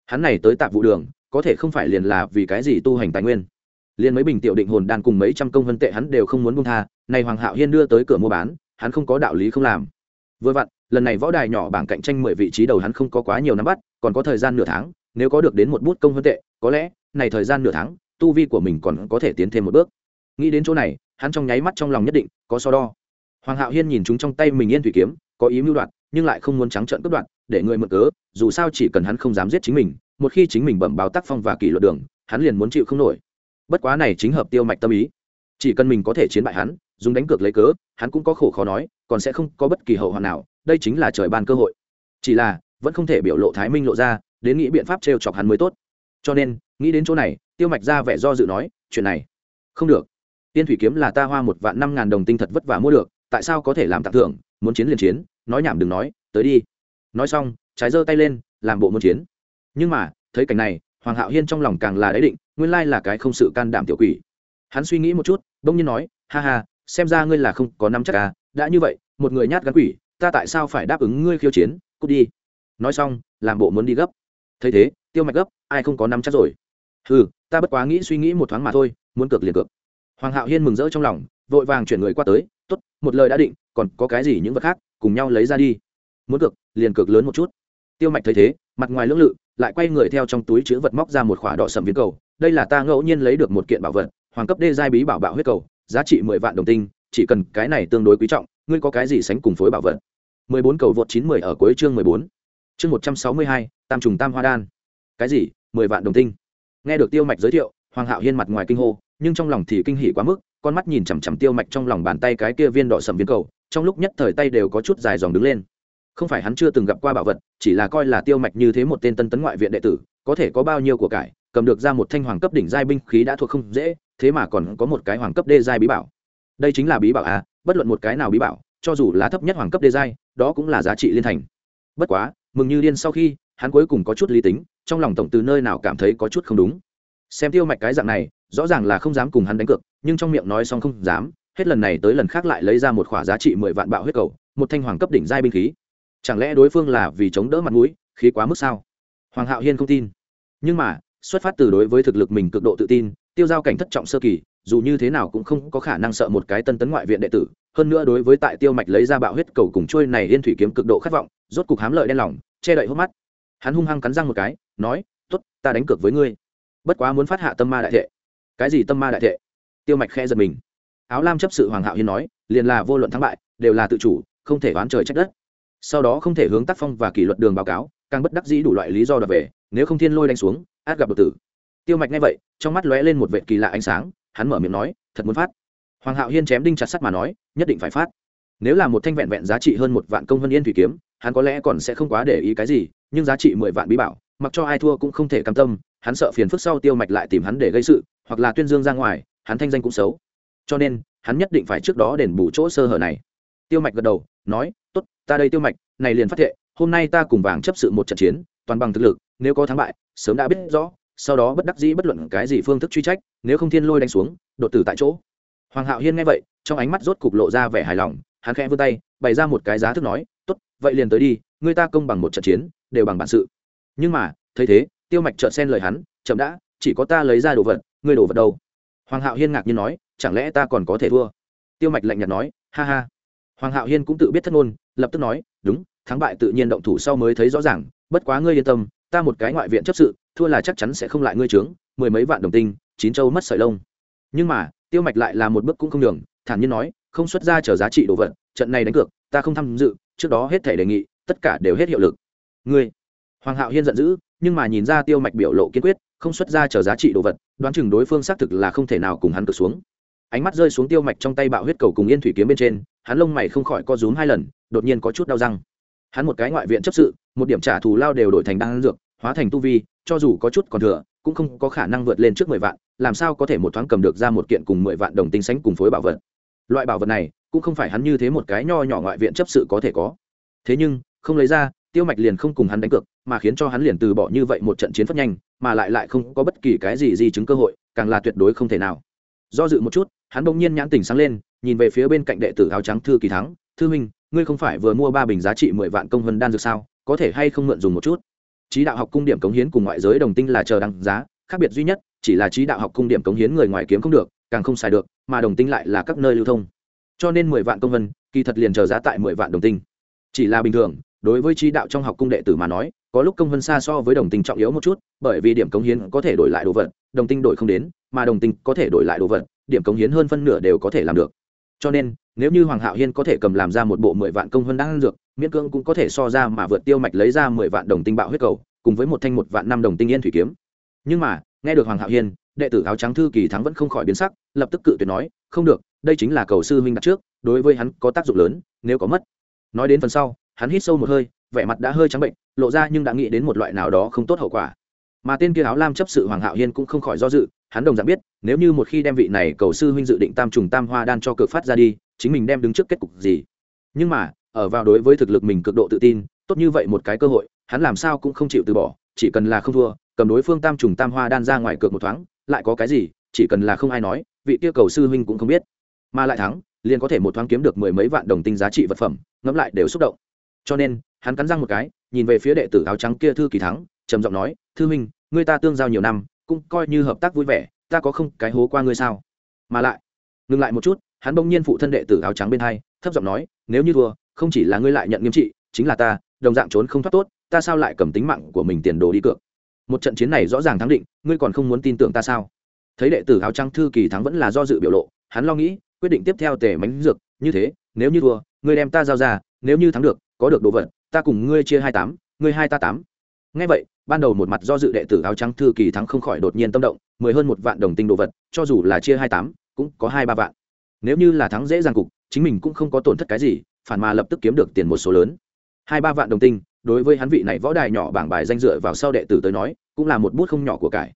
Hắn này tới tạp vụ đường, có thể không phải liền là vì cái gì tu hành tài nguyên. Liền mấy bình tiểu định hồn đan cùng mấy trăm công vân tệ hắn đều không muốn buông tha, này hoàng hạo hiên đưa tới cửa mua bán, hắn không có đạo lý không làm. Vừa vặn lần này võ đài nhỏ bảng cạnh tranh mười vị trí đầu hắn không có quá nhiều nắm bắt, còn có thời gian nửa tháng, nếu có được đến một bút công hơn tệ, có lẽ, này thời gian nửa tháng, tu vi của mình còn có thể tiến thêm một bước. Nghĩ đến chỗ này, hắn trong nháy mắt trong lòng nhất định có so đo. Hoàng hạo hiên nhìn chúng trong tay mình yên thủy kiếm, có ý mưu đoạt, nhưng lại không muốn trắng trợn cướp đoạt, để người mượn cớ, dù sao chỉ cần hắn không dám giết chính mình, một khi chính mình bẩm báo tác phong và kỷ luật đường, hắn liền muốn chịu không nổi. Bất quá này chính hợp tiêu mạch tâm ý. Chỉ cần mình có thể chiến bại hắn, dùng đánh cược lấy cớ, hắn cũng có khổ khó nói, còn sẽ không có bất kỳ hậu hoạn nào đây chính là trời ban cơ hội. Chỉ là, vẫn không thể biểu lộ thái minh lộ ra, đến nghĩ biện pháp trêu chọc hắn mới tốt. Cho nên, nghĩ đến chỗ này, tiêu mạch ra vẻ do dự nói, chuyện này, không được. Tiên thủy kiếm là ta hoa một vạn năm ngàn đồng tinh thật vất vả mua được, tại sao có thể làm tặng thưởng, muốn chiến liền chiến, nói nhảm đừng nói, tới đi. Nói xong, trái giơ tay lên, làm bộ muốn chiến. Nhưng mà, thấy cảnh này, hoàng hạo hiên trong lòng càng là đáy định, nguyên lai là cái không sự can đảm tiểu quỷ. Hắn suy nghĩ một chút, bỗng nhiên nói, ha ha, xem ra ngươi là không có năm chắc à đã như vậy, một người nhát gắn quỷ ta tại sao phải đáp ứng ngươi khiêu chiến? Cút đi. Nói xong, làm bộ muốn đi gấp. Thấy thế, tiêu mạch gấp, ai không có năm chắc rồi? Ừ ta bất quá nghĩ suy nghĩ một thoáng mà thôi, muốn cược liền cược. Hoàng hạo hiên mừng rỡ trong lòng, vội vàng chuyển người qua tới t ố t một lời đã định, còn có cái gì những vật khác, cùng nhau lấy ra đi. Muốn cược, liền cược lớn một chút. Tiêu mạch thấy thế, mặt ngoài lưỡng lự, lại quay người theo trong túi chữ vật móc ra một khỏa đỏ sầm viên cầu. Đây là ta ngẫu nhiên lấy được một kiện bảo vật, hoàng cấp đê giai bí bảo bạo huyết cầu, giá trị mười vạn đồng tinh, chỉ cần cái này tương đối quý trọng ngươi có cái gì sánh cùng phối bảo vật? mười bốn cầu vượt chín mười ở cuối chương mười bốn. Chương một trăm sáu mươi hai, tam trùng tam hoa đan. Cái gì? mười vạn đồng tinh. Nghe được tiêu mạch giới thiệu, hoàng hạo hiên mặt ngoài kinh hô, nhưng trong lòng thì kinh hỉ quá mức, con mắt nhìn chằm chằm tiêu mạch trong lòng bàn tay cái kia viên đỏ sầm viên cầu, trong lúc nhất thời tay đều có chút dài dòng đứng lên. Không phải hắn chưa từng gặp qua bảo vật, chỉ là coi là tiêu mạch như thế một tên tân tấn ngoại viện đệ tử, có thể có bao nhiêu của cải, cầm được ra một thanh hoàng cấp đỉnh giai binh khí đã thuộc không dễ, thế mà còn có một cái hoàng cấp đê giai bí bảo. Đây chính là bí bảo à? Bất luận một cái nào bí bảo, cho dù là thấp nhất hoàng cấp đê giai, đó cũng là giá trị liên thành. Bất quá, mừng như điên sau khi, hắn cuối cùng có chút lý tính, trong lòng tổng từ nơi nào cảm thấy có chút không đúng. Xem tiêu mạch cái dạng này, rõ ràng là không dám cùng hắn đánh cược, nhưng trong miệng nói xong không dám, hết lần này tới lần khác lại lấy ra một khỏa giá trị mười vạn bạo huyết cầu, một thanh hoàng cấp đỉnh giai binh khí. Chẳng lẽ đối phương là vì chống đỡ mặt mũi, khí quá mức sao? Hoàng hạo hiên không tin. Nhưng mà, xuất phát từ đối với thực lực mình cực độ tự tin, tiêu giao cảnh thất trọng sơ kỳ dù như thế nào cũng không có khả năng sợ một cái tân tấn ngoại viện đệ tử, hơn nữa đối với tại tiêu mạch lấy ra bạo huyết cầu cùng trôi này liên thủy kiếm cực độ khát vọng, rốt cục hám lợi đen lòng, che đậy hốc mắt. Hắn hung hăng cắn răng một cái, nói t ố t ta đánh cược với ngươi. Bất quá muốn phát hạ tâm ma đại thệ. Cái gì tâm ma đại thệ? Tiêu mạch khe giật mình. Áo lam chấp sự hoàng hạo hiên nói, liền là vô luận thắng bại, đều là tự chủ, không thể oán trời trách đất. Sau đó không thể hướng tác phong và kỷ luật đường báo cáo, càng bất đắc dĩ đủ loại lý do đập về, nếu không thiên lôi đánh xuống, át gặp đột tử. Tiêu mạch nghe vậy, trong mắt lóe lên một vệ kỳ lạ ánh sáng hắn mở miệng nói, thật muốn phát. Hoàng hạo hiên chém đinh chặt sắt mà nói, nhất định phải phát. Nếu là một thanh vẹn vẹn giá trị hơn một vạn công vân yên thủy kiếm, hắn có lẽ còn sẽ không quá để ý cái gì, nhưng giá trị mười vạn bí bảo, mặc cho ai thua cũng không thể cam tâm, hắn sợ phiền phức sau tiêu mạch lại tìm hắn để gây sự, hoặc là tuyên dương ra ngoài, hắn thanh danh cũng xấu. Cho nên, hắn nhất định phải trước đó đền bù chỗ sơ hở này. Tiêu mạch gật đầu, nói t ố t ta đây tiêu mạch, này liền phát thệ, hôm nay ta cùng vàng chấp sự một trận chiến, toàn bằng thực lực, nếu có thắng bại, sớm đã biết rõ sau đó bất đắc dĩ bất luận cái gì phương thức truy trách, nếu không thiên lôi đánh xuống, đột tử tại chỗ. Hoàng hạo hiên nghe vậy, trong ánh mắt rốt cục lộ ra vẻ hài lòng, hắn khẽ vươn tay, bày ra một cái giá thức nói, tốt, vậy liền tới đi, người ta công bằng một trận chiến, đều bằng bản sự. Nhưng mà, thấy thế, tiêu mạch trợn xen lời hắn, chậm đã, chỉ có ta lấy ra đồ vật, ngươi đồ vật đâu? Hoàng hạo hiên ngạc nhiên nói, chẳng lẽ ta còn có thể thua? Tiêu mạch lạnh nhạt nói, ha ha. Hoàng hạo hiên cũng tự biết thất ngôn, lập tức nói, đúng, thắng bại tự nhiên động thủ sau mới thấy rõ ràng, bất quá ngươi yên tâm ta một cái ngoại viện chấp sự, thua là chắc chắn sẽ không lại ngươi trướng, mười mấy vạn đồng tinh, chín châu mất sợi lông. Nhưng mà, tiêu mạch lại là một bước cũng không đường thản nhiên nói, không xuất ra chờ giá trị đồ vật, trận này đánh cược, ta không tham dự, trước đó hết thể đề nghị, tất cả đều hết hiệu lực. Ngươi, hoàng hạo hiên giận dữ, nhưng mà nhìn ra tiêu mạch biểu lộ kiên quyết, không xuất ra chờ giá trị đồ vật, đoán chừng đối phương xác thực là không thể nào cùng hắn cược xuống. Ánh mắt rơi xuống tiêu mạch trong tay bạo huyết cầu cùng yên thủy kiếm bên trên, hắn lông mày không khỏi co rúm hai lần, đột nhiên có chút đau răng hắn một cái ngoại viện chấp sự, một điểm trả thù lao đều đổi thành đan dược, hóa thành tu vi, cho dù có chút còn thừa, cũng không có khả năng vượt lên trước mười vạn, làm sao có thể một thoáng cầm được ra một kiện cùng mười vạn đồng tinh sánh cùng phối bảo vật. Loại bảo vật này, cũng không phải hắn như thế một cái nho nhỏ ngoại viện chấp sự có thể có. Thế nhưng, không lấy ra, tiêu mạch liền không cùng hắn đánh cược, mà khiến cho hắn liền từ bỏ như vậy một trận chiến phất nhanh, mà lại lại không có bất kỳ cái gì di chứng cơ hội, càng là tuyệt đối không thể nào. Do dự một chút, hắn bỗng nhiên nhãn tình sáng lên, nhìn về phía bên cạnh đệ tử áo trắng thư kỳ thắng, thư minh ngươi không phải vừa mua ba bình giá trị mười vạn công vân đan dược sao, có thể hay không mượn dùng một chút? Trí đạo học cung điểm cống hiến cùng ngoại giới đồng tinh là chờ đăng giá, khác biệt duy nhất, chỉ là trí đạo học cung điểm cống hiến người ngoài kiếm không được, càng không xài được, mà đồng tinh lại là các nơi lưu thông. Cho nên mười vạn công vân kỳ thật liền chờ giá tại mười vạn đồng tinh. Chỉ là bình thường, đối với trí đạo trong học cung đệ tử mà nói, có lúc công vân xa so với đồng tinh trọng yếu một chút, bởi vì điểm cống hiến có thể đổi lại đồ vật, đồng tinh đổi không đến, mà đồng tinh có thể đổi lại đồ vật, điểm cống hiến hơn phân nửa đều có thể làm được cho nên, nếu như hoàng hạo hiên có thể cầm làm ra một bộ mười vạn công hơn đang dược, miễn cưỡng cũng có thể so ra mà vượt tiêu mạch lấy ra mười vạn đồng tinh bạo huyết cầu, cùng với một thanh một vạn năm đồng tinh yên thủy kiếm. Nhưng mà, nghe được hoàng hạo hiên, đệ tử áo trắng thư kỳ thắng vẫn không khỏi biến sắc, lập tức cự tuyệt nói, không được, đây chính là cầu sư huynh đặt trước, đối với hắn có tác dụng lớn, nếu có mất. Nói đến phần sau, hắn hít sâu một hơi, vẻ mặt đã hơi trắng bệnh, lộ ra nhưng đã nghĩ đến một loại nào đó không tốt hậu quả mà tên kia áo lam chấp sự hoàng hạo hiên cũng không khỏi do dự, hắn đồng dạng biết, nếu như một khi đem vị này cầu sư huynh dự định tam trùng tam hoa đan cho cực phát ra đi, chính mình đem đứng trước kết cục gì? Nhưng mà, ở vào đối với thực lực mình cực độ tự tin, tốt như vậy một cái cơ hội, hắn làm sao cũng không chịu từ bỏ, chỉ cần là không thua, cầm đối phương tam trùng tam hoa đan ra ngoài cược một thoáng, lại có cái gì, chỉ cần là không ai nói, vị kia cầu sư huynh cũng không biết. Mà lại thắng, liền có thể một thoáng kiếm được mười mấy vạn đồng tinh giá trị vật phẩm, ngẫm lại đều xúc động. Cho nên, hắn cắn răng một cái, nhìn về phía đệ tử áo trắng kia thư kỳ thắng trầm giọng nói thư minh, người ta tương giao nhiều năm cũng coi như hợp tác vui vẻ ta có không cái hố qua ngươi sao? Mà lại ngừng lại một chút hắn bỗng nhiên phụ thân đệ tử áo trắng bên hai thấp giọng nói nếu như thua không chỉ là ngươi lại nhận nghiêm trị chính là ta đồng dạng trốn không thoát tốt ta sao lại cầm tính mạng của mình tiền đồ đi cược? Một trận chiến này rõ ràng thắng định ngươi còn không muốn tin tưởng ta sao? Thấy đệ tử áo trắng thư kỳ thắng vẫn là do dự biểu lộ hắn lo nghĩ quyết định tiếp theo tề mánh dược như thế nếu như thua ngươi đem ta giao ra nếu như thắng được có được đồ vật ta cùng ngươi chia hai tám ngươi hai ta tám ngay vậy, ban đầu một mặt do dự đệ tử áo trắng thư kỳ thắng không khỏi đột nhiên tâm động, mười hơn một vạn đồng tinh đồ vật, cho dù là chia hai tám, cũng có hai ba vạn. Nếu như là thắng dễ dàng cục, chính mình cũng không có tổn thất cái gì, phản mà lập tức kiếm được tiền một số lớn. Hai ba vạn đồng tinh, đối với hắn vị này võ đài nhỏ bảng bài danh dựa vào sau đệ tử tới nói, cũng là một bút không nhỏ của cải.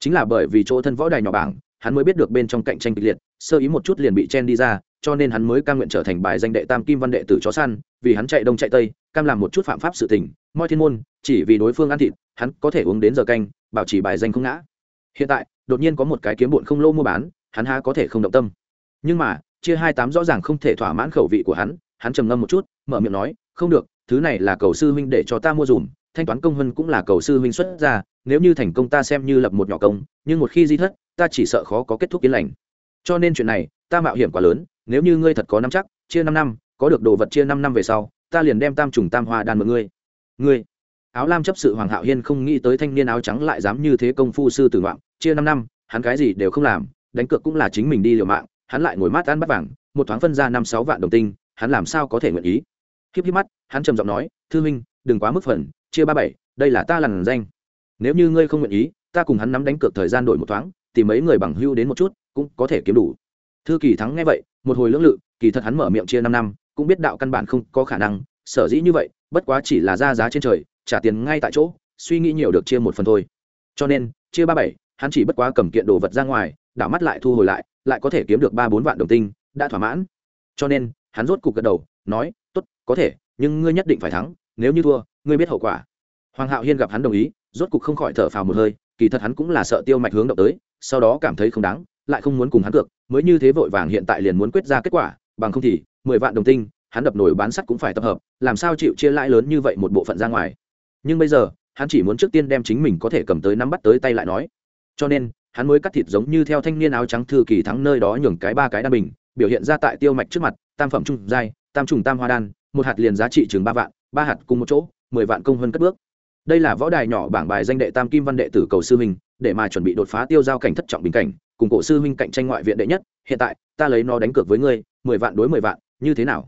Chính là bởi vì chỗ thân võ đài nhỏ bảng, hắn mới biết được bên trong cạnh tranh kịch liệt, sơ ý một chút liền bị chen đi ra cho nên hắn mới cam nguyện trở thành bài danh đệ tam kim văn đệ tử chó săn, vì hắn chạy đông chạy tây, cam làm một chút phạm pháp sự tình, moi thiên môn, chỉ vì đối phương ăn thịt, hắn có thể uống đến giờ canh, bảo trì bài danh không ngã. Hiện tại, đột nhiên có một cái kiếm bụn không lô mua bán, hắn há có thể không động tâm. Nhưng mà, chia hai tám rõ ràng không thể thỏa mãn khẩu vị của hắn hắn trầm ngâm một chút, mở miệng nói, không được, thứ này là cầu sư huynh để cho ta mua dùm, thanh toán công hơn cũng là cầu sư huynh xuất ra, nếu như thành công ta xem như lập một nhỏ công, nhưng một khi di thất, ta chỉ sợ khó có kết thúc yên lành. Cho nên chuyện này, ta mạo hiểm quá lớn nếu như ngươi thật có năm chắc, chia năm năm, có được đồ vật chia năm năm về sau, ta liền đem tam trùng tam hoa đan mượn ngươi. Ngươi, áo lam chấp sự hoàng hạo hiên không nghĩ tới thanh niên áo trắng lại dám như thế công phu sư tử ngoạn, chia năm năm, hắn cái gì đều không làm, đánh cược cũng là chính mình đi liều mạng, hắn lại ngồi mát ăn bắt vàng, một thoáng phân ra năm sáu vạn đồng tinh, hắn làm sao có thể nguyện ý? Híp híp mắt, hắn trầm giọng nói, thư minh đừng quá mức phần chia ba bảy, đây là ta lằn danh. Nếu như ngươi không nguyện ý, ta cùng hắn nắm đánh cược thời gian đổi một thoáng, tìm mấy người bằng hưu đến một chút, cũng có thể kiếm đủ. Thư kỳ thắng nghe vậy một hồi lưỡng lự, kỳ thật hắn mở miệng chia năm năm, cũng biết đạo căn bản không có khả năng, sở dĩ như vậy, bất quá chỉ là ra giá trên trời, trả tiền ngay tại chỗ, suy nghĩ nhiều được chia một phần thôi. Cho nên, chia ba bảy, hắn chỉ bất quá cầm kiện đồ vật ra ngoài, đảo mắt lại thu hồi lại lại có thể kiếm được ba bốn vạn đồng tinh, đã thỏa mãn. Cho nên, hắn rốt cục gật đầu, nói t ố t có thể, nhưng ngươi nhất định phải thắng, nếu như thua, ngươi biết hậu quả. Hoàng hạo hiên gặp hắn đồng ý, rốt cục không khỏi thở phào một hơi, kỳ thật hắn cũng là sợ tiêu mạch hướng động tới, sau đó cảm thấy không đáng lại không muốn cùng hắn cược mới như thế vội vàng hiện tại liền muốn quyết ra kết quả bằng không thì mười vạn đồng tinh hắn đập nổi bán sắt cũng phải tập hợp làm sao chịu chia lãi lớn như vậy một bộ phận ra ngoài. Nhưng bây giờ hắn chỉ muốn trước tiên đem chính mình có thể cầm tới nắm bắt tới tay lại nói. Cho nên hắn mới cắt thịt giống như theo thanh niên áo trắng thư kỳ thắng nơi đó nhường cái ba cái đan bình biểu hiện ra tại tiêu mạch trước mặt tam phẩm trung giai tam trùng tam hoa đan một hạt liền giá trị chừng ba vạn ba hạt cùng một chỗ mười vạn công hơn cất bước. Đây là võ đài nhỏ bảng bài danh đệ tam kim văn đệ tử cầu sư mình, để mà chuẩn bị đột phá tiêu giao cảnh thất trọng bình cảnh cùng cổ sư huynh cạnh tranh ngoại viện đệ nhất, hiện tại, ta lấy nó đánh cược với ngươi, mười vạn đối mười vạn, như thế nào?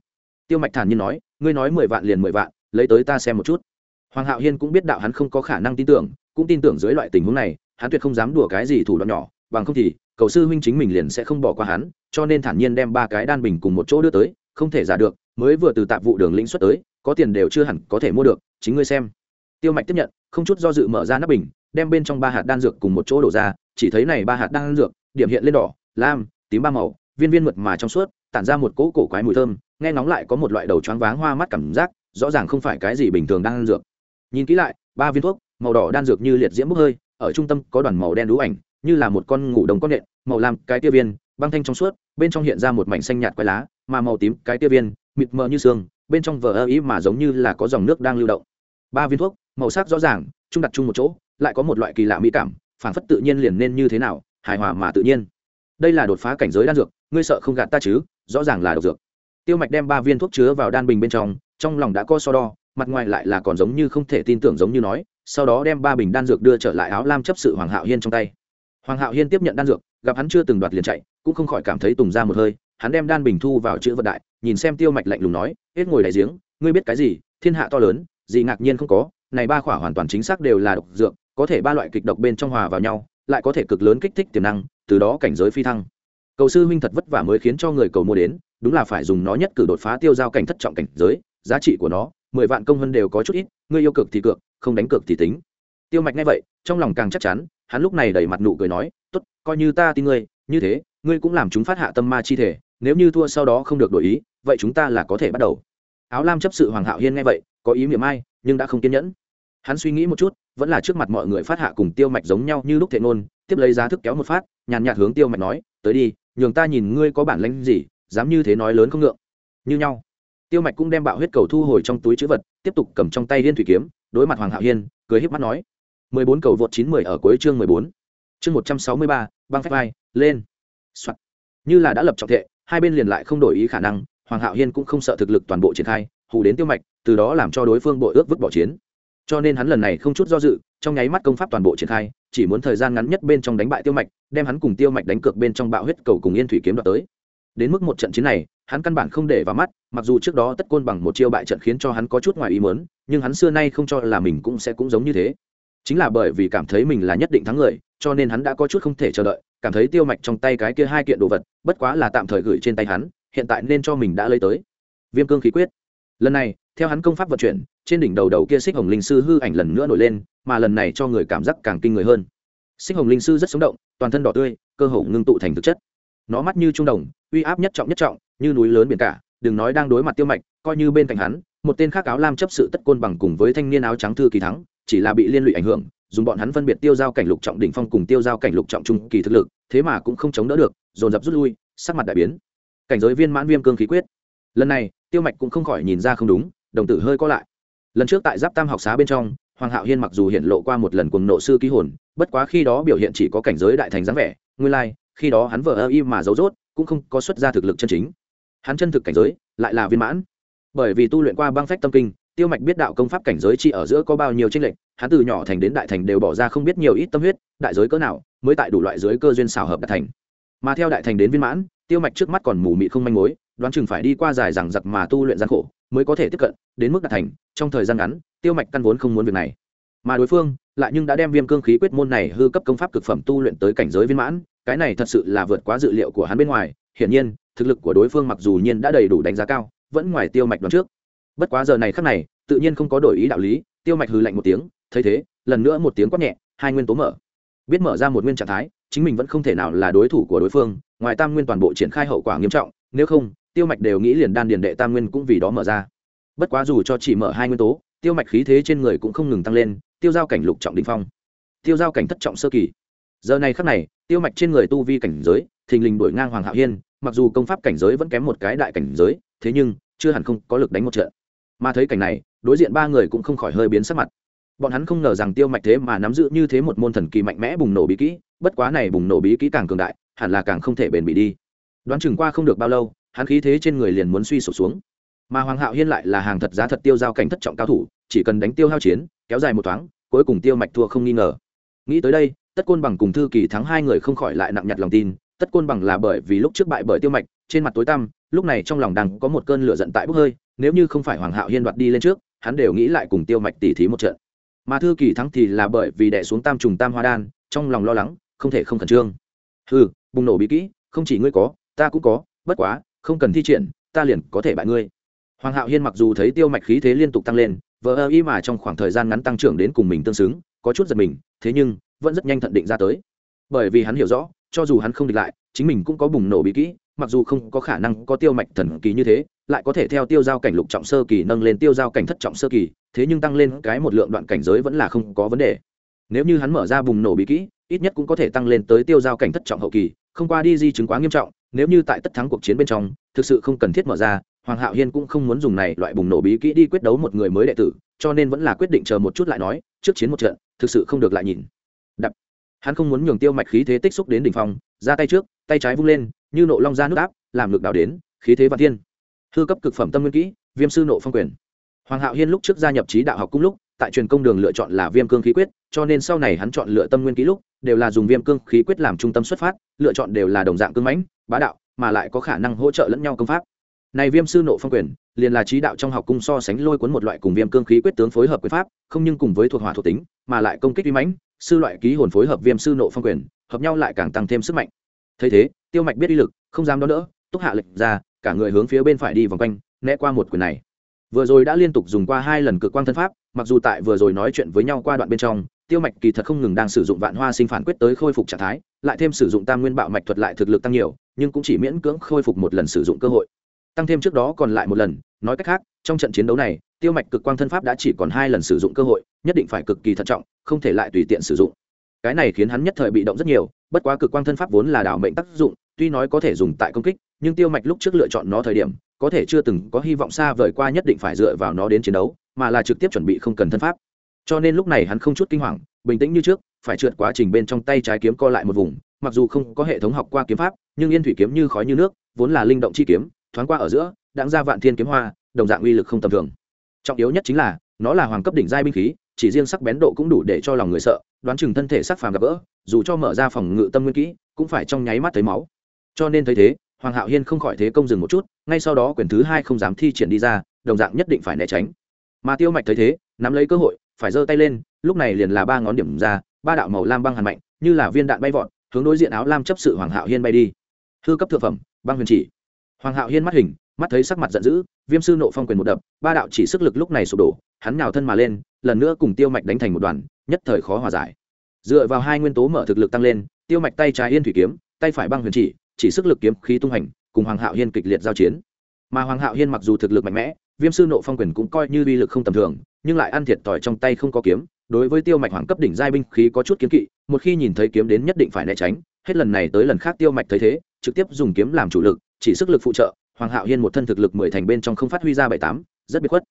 Tiêu mạch thản nhiên nói, ngươi nói mười vạn liền mười vạn, lấy tới ta xem một chút. Hoàng hạo hiên cũng biết đạo hắn không có khả năng tin tưởng, cũng tin tưởng dưới loại tình huống này, hắn tuyệt không dám đùa cái gì thủ đoạn nhỏ, bằng không thì, cầu sư huynh chính mình liền sẽ không bỏ qua hắn, cho nên thản nhiên đem ba cái đan bình cùng một chỗ đưa tới, không thể giả được, mới vừa từ tạp vụ đường lĩnh xuất tới, có tiền đều chưa hẳn có thể mua được, chính ngươi xem. Tiêu mạch tiếp nhận, không chút do dự mở ra nắp bình, đem bên trong ba hạt đan dược cùng một chỗ đổ ra, chỉ thấy này ba hạt đan dược điểm hiện lên đỏ, lam, tím ba màu, viên viên mượt mà trong suốt, tản ra một cỗ cổ quái mùi thơm, nghe nóng lại có một loại đầu choáng váng hoa mắt cảm giác, rõ ràng không phải cái gì bình thường đang ăn dược. Nhìn kỹ lại, ba viên thuốc, màu đỏ đan dược như liệt diễm bốc hơi, ở trung tâm có đoàn màu đen đũ ảnh, như là một con ngủ đồng con nện, màu lam, cái tia viên, băng thanh trong suốt, bên trong hiện ra một mảnh xanh nhạt quai lá, mà màu tím, cái tia viên, mịt mờ như xương, bên trong vờ ơ ý mà giống như là có dòng nước đang lưu động. Ba viên thuốc, màu sắc rõ ràng chung đặt chung một chỗ, lại có một loại kỳ lạ mỹ cảm phản phất tự nhiên liền nên như thế nào hài hòa mà tự nhiên. Đây là đột phá cảnh giới đan dược, ngươi sợ không gạt ta chứ? Rõ ràng là độc dược. Tiêu mạch đem ba viên thuốc chứa vào đan bình bên trong trong lòng đã có so đo, mặt ngoài lại là còn giống như không thể tin tưởng giống như nói, sau đó đem ba bình đan dược đưa trở lại áo lam chấp sự hoàng hạo hiên trong tay. Hoàng hạo hiên tiếp nhận đan dược, gặp hắn chưa từng đoạt liền chạy, cũng không khỏi cảm thấy tùng ra một hơi, hắn đem đan bình thu vào chữ vận đại, nhìn xem tiêu mạch lạnh lùng nói, hết ngồi đại giếng, ngươi biết cái gì? Thiên hạ to lớn, gì ngạc nhiên không có, này ba khỏa hoàn toàn chính xác đều là độc dược, có thể ba loại kịch độc bên trong hòa vào nhau lại có thể cực lớn kích thích tiềm năng, từ đó cảnh giới phi thăng. Cầu sư huynh thật vất vả mới khiến cho người cầu mua đến, đúng là phải dùng nó nhất cử đột phá tiêu giao cảnh thất trọng cảnh giới, giá trị của nó, mười vạn công hơn đều có chút ít, ngươi yêu cực thì cược, không đánh cược thì tính. Tiêu mạch nghe vậy, trong lòng càng chắc chắn, hắn lúc này đẩy mặt nụ cười nói, tốt, coi như ta tin ngươi, như thế, ngươi cũng làm chúng phát hạ tâm ma chi thể, nếu như thua sau đó không được đổi ý, vậy chúng ta là có thể bắt đầu. Áo lam chấp sự hoàng hạo hiên nghe vậy, có ý miệng ai, nhưng đã không kiên nhẫn hắn suy nghĩ một chút, vẫn là trước mặt mọi người phát hạ cùng tiêu mạch giống nhau như lúc thệ ngôn, tiếp lấy giá thức kéo một phát, nhàn nhạt hướng tiêu mạch nói, tới đi, nhường ta nhìn ngươi có bản lãnh gì, dám như thế nói lớn không ngượng. Như nhau. Tiêu mạch cũng đem bạo huyết cầu thu hồi trong túi chữ vật, tiếp tục cầm trong tay liên thủy kiếm, đối mặt hoàng hạo hiên, cười híp mắt nói, mười bốn cầu vượt chín mười ở cuối chương mười bốn. Chương một trăm sáu mươi ba, băng phép vai, lên、Soạn. như là đã lập trọng thệ, hai bên liền lại không đổi ý khả năng, hoàng hạo hiên cũng không sợ thực lực toàn bộ triển khai, hù đến tiêu mạch, từ đó làm cho đối phương bội ước vứt bỏ chiến cho nên hắn lần này không chút do dự, trong nháy mắt công pháp toàn bộ triển khai, chỉ muốn thời gian ngắn nhất bên trong đánh bại tiêu mạch, đem hắn cùng tiêu mạch đánh cược bên trong bạo huyết cầu cùng yên thủy kiếm đoạt tới. Đến mức một trận chiến này, hắn căn bản không để vào mắt, mặc dù trước đó tất côn bằng một chiêu bại trận khiến cho hắn có chút ngoài ý mớn nhưng hắn xưa nay không cho là mình cũng sẽ cũng giống như thế. Chính là bởi vì cảm thấy mình là nhất định thắng người, cho nên hắn đã có chút không thể chờ đợi, cảm thấy tiêu mạch trong tay cái kia hai kiện đồ vật, bất quá là tạm thời gửi trên tay hắn, hiện tại nên cho mình đã lấy tới. Viêm cương khí quyết. Lần này theo hắn công pháp vận chuyển, trên đỉnh đầu đầu kia xích hồng linh sư hư ảnh lần nữa nổi lên, mà lần này cho người cảm giác càng kinh người hơn. Xích hồng linh sư rất sống động, toàn thân đỏ tươi, cơ hồ ngưng tụ thành thực chất. Nó mắt như trung đồng, uy áp nhất trọng nhất trọng, như núi lớn biển cả, đừng nói đang đối mặt tiêu mạch, coi như bên cạnh hắn, một tên khác áo lam chấp sự tất côn bằng cùng với thanh niên áo trắng thư kỳ thắng, chỉ là bị liên lụy ảnh hưởng, dùng bọn hắn phân biệt tiêu giao cảnh lục trọng đỉnh phong cùng tiêu giao cảnh lục trọng trung kỳ thực lực, thế mà cũng không chống đỡ được, dồn dập rút lui, sắc mặt đại biến. Cảnh giới viên mãn viêm cương khí quyết. Lần này, tiêu mạch cũng không khỏi nhìn ra không đúng đồng tử hơi co lại. Lần trước tại giáp tam học xá bên trong hoàng hạo hiên mặc dù hiện lộ qua một lần cùng nộ sư ký hồn bất quá khi đó biểu hiện chỉ có cảnh giới đại thành dáng vẻ nguyên lai、like, khi đó hắn vờ ơ y mà giấu rốt cũng không có xuất ra thực lực chân chính. Hắn chân thực cảnh giới lại là viên mãn. Bởi vì tu luyện qua băng phách tâm kinh tiêu mạch biết đạo công pháp cảnh giới chi ở giữa có bao nhiêu tranh lệch hắn từ nhỏ thành đến đại thành đều bỏ ra không biết nhiều ít tâm huyết đại giới cỡ nào mới tại đủ loại giới cơ duyên xào hợp đạt thành. Mà theo đại thành đến viên mãn tiêu mạch trước mắt còn mù mị không manh mối đoán chừng phải đi qua dài rằng giặc mà tu luyện gian khổ mới có thể tiếp cận, đến mức đạt thành, trong thời gian ngắn, tiêu mạch căn vốn không muốn việc này. Mà đối phương lại nhưng đã đem viêm cương khí quyết môn này hư cấp công pháp cực phẩm tu luyện tới cảnh giới viên mãn, cái này thật sự là vượt quá dự liệu của hắn bên ngoài. Hiển nhiên, thực lực của đối phương mặc dù nhiên đã đầy đủ đánh giá cao, vẫn ngoài tiêu mạch đoán trước. Bất quá giờ này khắc này, tự nhiên không có đổi ý đạo lý, tiêu mạch hư lạnh một tiếng, thấy thế, lần nữa một tiếng quát nhẹ, hai nguyên tố mở. Biết mở ra một nguyên trạng thái, chính mình vẫn không thể nào là đối thủ của đối phương, ngoài tam nguyên toàn bộ triển khai hậu quả nghiêm trọng, nếu không tiêu mạch đều nghĩ liền đan điền đệ tam nguyên cũng vì đó mở ra. Bất quá dù cho chỉ mở hai nguyên tố, tiêu mạch khí thế trên người cũng không ngừng tăng lên, tiêu giao cảnh lục trọng đình phong. Tiêu giao cảnh thất trọng sơ kỳ. Giờ này khắc này, tiêu mạch trên người tu vi cảnh giới, thình lình đổi ngang hoàng hạo hiên, mặc dù công pháp cảnh giới vẫn kém một cái đại cảnh giới, thế nhưng, chưa hẳn không có lực đánh một trận. Mà thấy cảnh này, đối diện ba người cũng không khỏi hơi biến sắc mặt. Bọn hắn không ngờ rằng tiêu mạch thế mà nắm giữ như thế một môn thần kỳ mạnh mẽ bùng nổ bí kỹ, bất quá này bùng nổ bí kỹ càng cường đại, hẳn là càng không thể bền bỉ đi. Đoán chừng qua không được bao lâu hắn khí thế trên người liền muốn suy sụp xuống. Mà hoàng hạo hiên lại là hàng thật giá thật tiêu giao cảnh thất trọng cao thủ, chỉ cần đánh tiêu hao chiến, kéo dài một thoáng, cuối cùng tiêu mạch thua không nghi ngờ. Nghĩ tới đây, tất côn bằng cùng thư kỳ thắng hai người không khỏi lại nặng nhặt lòng tin. Tất côn bằng là bởi vì lúc trước bại bởi tiêu mạch, trên mặt tối tăm, lúc này trong lòng đang có một cơn lửa giận tại bốc hơi, nếu như không phải hoàng hạo hiên đoạt đi lên trước, hắn đều nghĩ lại cùng tiêu mạch tỉ thí một trận. Mà thư kỳ thắng thì là bởi vì đẻ xuống tam trùng tam hoa đan, trong lòng lo lắng, không thể không khẩn trương. Ừ bùng nổ bí kỹ, không chỉ ngươi có, ta cũng có, bất quá không cần thi triển, ta liền có thể bại ngươi. Hoàng hạo hiên mặc dù thấy tiêu mạch khí thế liên tục tăng lên, vờ ơ y mà trong khoảng thời gian ngắn tăng trưởng đến cùng mình tương xứng, có chút giật mình, thế nhưng, vẫn rất nhanh thận định ra tới. Bởi vì hắn hiểu rõ, cho dù hắn không địch lại, chính mình cũng có bùng nổ bí kỹ, mặc dù không có khả năng có tiêu mạch thần kỳ như thế, lại có thể theo tiêu giao cảnh lục trọng sơ kỳ nâng lên tiêu giao cảnh thất trọng sơ kỳ, thế nhưng tăng lên cái một lượng đoạn cảnh giới vẫn là không có vấn đề. Nếu như hắn mở ra bùng nổ bí kỹ, ít nhất cũng có thể tăng lên tới tiêu giao cảnh thất trọng hậu kỳ, không qua đi di chứng quá nghiêm trọng nếu như tại tất thắng cuộc chiến bên trong, thực sự không cần thiết mở ra, hoàng hạo hiên cũng không muốn dùng này loại bùng nổ bí kỹ đi quyết đấu một người mới đệ tử, cho nên vẫn là quyết định chờ một chút lại nói, trước chiến một trận, thực sự không được lại nhìn. Đập. Hắn không muốn nhường tiêu mạch khí thế tích xúc đến đỉnh phong, ra tay trước, tay trái vung lên, như nộ long ra nước áp, làm lực đào đến, khí thế và thiên. Hư cấp cực phẩm tâm nguyên kỹ, viêm sư nộ phong quyền. Hoàng hạo hiên lúc trước gia nhập trí đạo học cung lúc, tại truyền công đường lựa chọn là viêm cương khí quyết, cho nên sau này hắn chọn lựa tâm nguyên kỹ lúc, đều là dùng viêm cương khí quyết làm trung tâm xuất phát, lựa chọn đều là đồng dạng cương mãnh bá đạo, mà lại có khả năng hỗ trợ lẫn nhau công pháp. Này viêm sư nộ phong quyền, liền là trí đạo trong học cung so sánh lôi cuốn một loại cùng viêm cương khí quyết tướng phối hợp quyền pháp, không nhưng cùng với thuộc hỏa thuộc tính, mà lại công kích uy mãnh, sư loại ký hồn phối hợp viêm sư nộ phong quyền, hợp nhau lại càng tăng thêm sức mạnh. Thấy thế, tiêu mạch biết uy lực, không dám đón đỡ, túc hạ lệnh ra, cả người hướng phía bên phải đi vòng quanh, né qua một quyền này. Vừa rồi đã liên tục dùng qua hai lần cực quang thân pháp, mặc dù tại vừa rồi nói chuyện với nhau qua đoạn bên trong, tiêu mạch kỳ thật không ngừng đang sử dụng vạn hoa sinh phản quyết tới khôi phục trạng thái, lại thêm sử dụng tam nguyên bạo mạch thuật lại thực lực tăng nhiều nhưng cũng chỉ miễn cưỡng khôi phục một lần sử dụng cơ hội. Tăng thêm trước đó còn lại một lần, nói cách khác, trong trận chiến đấu này, tiêu mạch cực quang thân pháp đã chỉ còn hai lần sử dụng cơ hội, nhất định phải cực kỳ thận trọng, không thể lại tùy tiện sử dụng. Cái này khiến hắn nhất thời bị động rất nhiều, bất quá cực quang thân pháp vốn là đảo mệnh tác dụng, tuy nói có thể dùng tại công kích, nhưng tiêu mạch lúc trước lựa chọn nó thời điểm, có thể chưa từng có hy vọng xa vời qua nhất định phải dựa vào nó đến chiến đấu, mà là trực tiếp chuẩn bị không cần thân pháp. Cho nên lúc này hắn không chút kinh hoàng, bình tĩnh như trước, phải trượt quá trình bên trong tay trái kiếm co lại một vùng mặc dù không có hệ thống học qua kiếm pháp, nhưng yên thủy kiếm như khói như nước, vốn là linh động chi kiếm, thoáng qua ở giữa đáng ra vạn thiên kiếm hoa, đồng dạng uy lực không tầm thường. Trọng yếu nhất chính là, nó là hoàng cấp đỉnh giai binh khí, chỉ riêng sắc bén độ cũng đủ để cho lòng người sợ, đoán chừng thân thể sắc phàm gặp gỡ, dù cho mở ra phòng ngự tâm nguyên kỹ, cũng phải trong nháy mắt thấy máu. Cho nên thấy thế, hoàng hạo hiên không khỏi thế công dừng một chút, ngay sau đó quyền thứ hai không dám thi triển đi ra, đồng dạng nhất định phải né tránh. Mà tiêu mạch thấy thế, nắm lấy cơ hội, phải giơ tay lên, lúc này liền là ba ngón điểm ra, ba đạo màu lam băng hàn mạnh, như là viên đạn bay vọt hướng đối diện áo lam chấp sự hoàng hạo hiên bay đi. Hư cấp thượng phẩm, băng huyền chỉ. Hoàng hạo hiên mắt hình, mắt thấy sắc mặt giận dữ, viêm sư nộ phong quyền một đập, ba đạo chỉ sức lực lúc này sụp đổ, hắn nào thân mà lên, lần nữa cùng tiêu mạch đánh thành một đoàn, nhất thời khó hòa giải. Dựa vào hai nguyên tố mở thực lực tăng lên, tiêu mạch tay trái yên thủy kiếm, tay phải băng huyền chỉ chỉ sức lực kiếm khí tung hành, cùng hoàng hạo hiên kịch liệt giao chiến. Mà hoàng hạo hiên mặc dù thực lực mạnh mẽ, viêm sư nộ phong quyền cũng coi như uy lực không tầm thường, nhưng lại ăn thiệt tỏi trong tay không có kiếm đối với tiêu mạch hoàng cấp đỉnh giai binh khí có chút kiếm kỵ, một khi nhìn thấy kiếm đến nhất định phải né tránh, hết lần này tới lần khác tiêu mạch thấy thế, trực tiếp dùng kiếm làm chủ lực, chỉ sức lực phụ trợ, hoàng hạo hiên một thân thực lực mười thành bên trong không phát huy ra bảy tám, rất biệt khuất.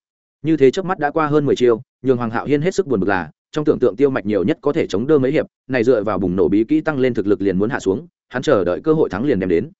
Như thế trước mắt đã qua hơn mười chiêu, nhường hoàng hạo hiên hết sức buồn bực là, trong tưởng tượng tiêu mạch nhiều nhất có thể chống đỡ mấy hiệp, này dựa vào bùng nổ bí kỹ tăng lên thực lực liền muốn hạ xuống, hắn chờ đợi cơ hội thắng liền đem đến.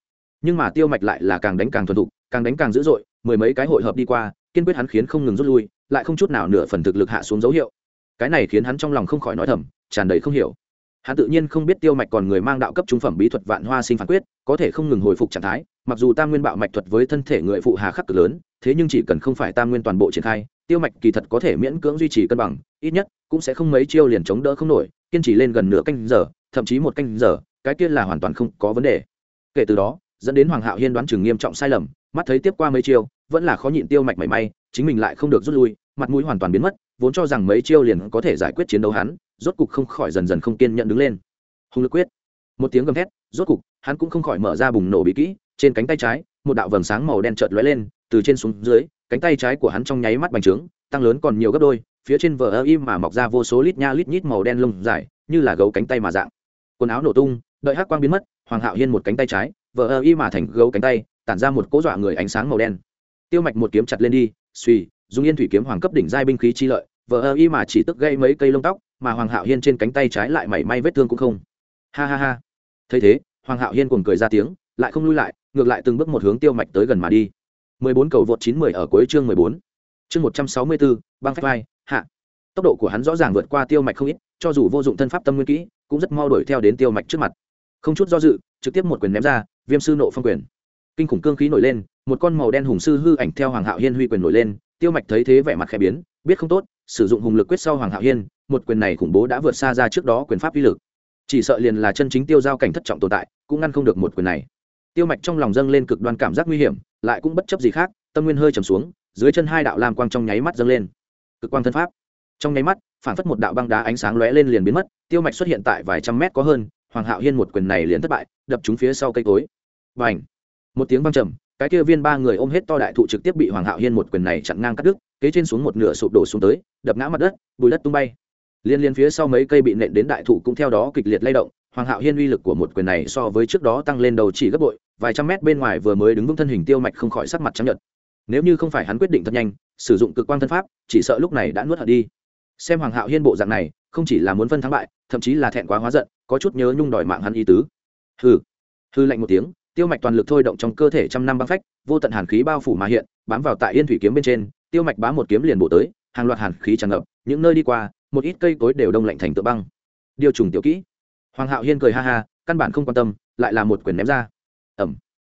Nhưng mà tiêu mạch lại là càng đánh càng thuần thục, càng đánh càng dữ dội, mười mấy cái hội hợp đi qua, kiên quyết hắn khiến không ngừng rút lui, lại không chút nào nửa phần thực lực hạ xuống dấu hiệu cái này khiến hắn trong lòng không khỏi nói thầm, tràn đầy không hiểu. Hắn tự nhiên không biết tiêu mạch còn người mang đạo cấp trung phẩm bí thuật vạn hoa sinh phản quyết, có thể không ngừng hồi phục trạng thái, mặc dù tam nguyên bạo mạch thuật với thân thể người phụ hà khắc cực lớn, thế nhưng chỉ cần không phải tam nguyên toàn bộ triển khai, tiêu mạch kỳ thật có thể miễn cưỡng duy trì cân bằng, ít nhất cũng sẽ không mấy chiêu liền chống đỡ không nổi, kiên trì lên gần nửa canh giờ, thậm chí một canh giờ, cái kia là hoàn toàn không có vấn đề. Kể từ đó, dẫn đến hoàng hạo hiên đoán chừng nghiêm trọng sai lầm, mắt thấy tiếp qua mấy chiêu, vẫn là khó nhịn tiêu mạch mảy may, chính mình lại không được rút lui, mặt mũi hoàn toàn biến mất vốn cho rằng mấy chiêu liền có thể giải quyết chiến đấu hắn, rốt cục không khỏi dần dần không kiên nhận đứng lên. Hùng lực quyết. Một tiếng gầm thét, rốt cục, hắn cũng không khỏi mở ra bùng nổ bí kỹ, trên cánh tay trái, một đạo vầng sáng màu đen chợt lóe lên, từ trên xuống dưới, cánh tay trái của hắn trong nháy mắt bành trướng, tăng lớn còn nhiều gấp đôi, phía trên vờ ơ im mà mọc ra vô số lít nha lít nhít màu đen lông dài, như là gấu cánh tay mà dạng. Quần áo nổ tung, đợi hắc quang biến mất, hoàng hạo hiên một cánh tay trái, vờ ơ im mà thành gấu cánh tay, tản ra một cỗ dọa người ánh sáng màu đen. Tiêu mạch một kiếm chặt lên đi, suy dùng yên thủy kiếm hoàng cấp đỉnh giai binh khí chi lợi vờ ơ y mà chỉ tức gây mấy cây lông tóc mà hoàng hạo hiên trên cánh tay trái lại mảy may vết thương cũng không ha ha ha thấy thế hoàng hạo hiên cùng cười ra tiếng lại không lui lại ngược lại từng bước một hướng tiêu mạch tới gần mà đi 14 cầu vượt 910 ở cuối chương 14. Chương 164, băng phách vai, hạ. Tốc độ của hắn rõ ràng vượt qua tiêu mạch không ít, cho dù vô dụng thân pháp tâm nguyên kỹ, cũng rất mau đuổi theo đến tiêu mạch trước mặt. Không chút do dự, trực tiếp một quyền ném ra, Viêm sư nộ phong quyền. Kinh khủng cương khí nổi lên, một con màu đen hùng sư hư ảnh theo Hoàng Hạo Hiên huy quyền nổi lên, Tiêu Mạch thấy thế vẻ mặt khẽ biến, biết không tốt, sử dụng hùng lực quyết sau Hoàng Hạo Hiên, một quyền này khủng bố đã vượt xa ra trước đó quyền pháp uy lực. Chỉ sợ liền là chân chính tiêu giao cảnh thất trọng tồn tại, cũng ngăn không được một quyền này. Tiêu Mạch trong lòng dâng lên cực đoan cảm giác nguy hiểm, lại cũng bất chấp gì khác, tâm nguyên hơi trầm xuống, dưới chân hai đạo lam quang trong nháy mắt dâng lên. Cực quang thân pháp. Trong nháy mắt, phản phất một đạo băng đá ánh sáng lóe lên liền biến mất, Tiêu Mạch xuất hiện tại vài trăm mét có hơn, Hoàng Hạo Hiên một quyền này liền thất bại, đập trúng phía sau cây cối. Bành! một tiếng vang trầm cái kia viên ba người ôm hết to đại thụ trực tiếp bị hoàng hạo hiên một quyền này chặn ngang cắt đứt, kế trên xuống một nửa sụp đổ xuống tới, đập ngã mặt đất, bùi đất tung bay. Liên liên phía sau mấy cây bị nện đến đại thụ cũng theo đó kịch liệt lay động, hoàng hạo hiên uy lực của một quyền này so với trước đó tăng lên đầu chỉ gấp bội, vài trăm mét bên ngoài vừa mới đứng vững thân hình tiêu mạch không khỏi sắc mặt trắng nhợt. Nếu như không phải hắn quyết định thật nhanh, sử dụng cực quang thân pháp, chỉ sợ lúc này đã nuốt hận đi. Xem hoàng hạo hiên bộ dạng này, không chỉ là muốn phân thắng bại, thậm chí là thẹn quá hóa giận, có chút nhớ nhung đòi mạng hắn y tứ. Hư hư lạnh một tiếng tiêu mạch toàn lực thôi động trong cơ thể trăm năm băng phách, vô tận hàn khí bao phủ mà hiện, bám vào tại yên thủy kiếm bên trên, tiêu mạch bám một kiếm liền bổ tới, hàng loạt hàn khí tràn ngập, những nơi đi qua, một ít cây cối đều đông lạnh thành tựa băng. Điều trùng tiểu kỹ. Hoàng hạo hiên cười ha ha, căn bản không quan tâm, lại là một quyền ném ra. Ẩm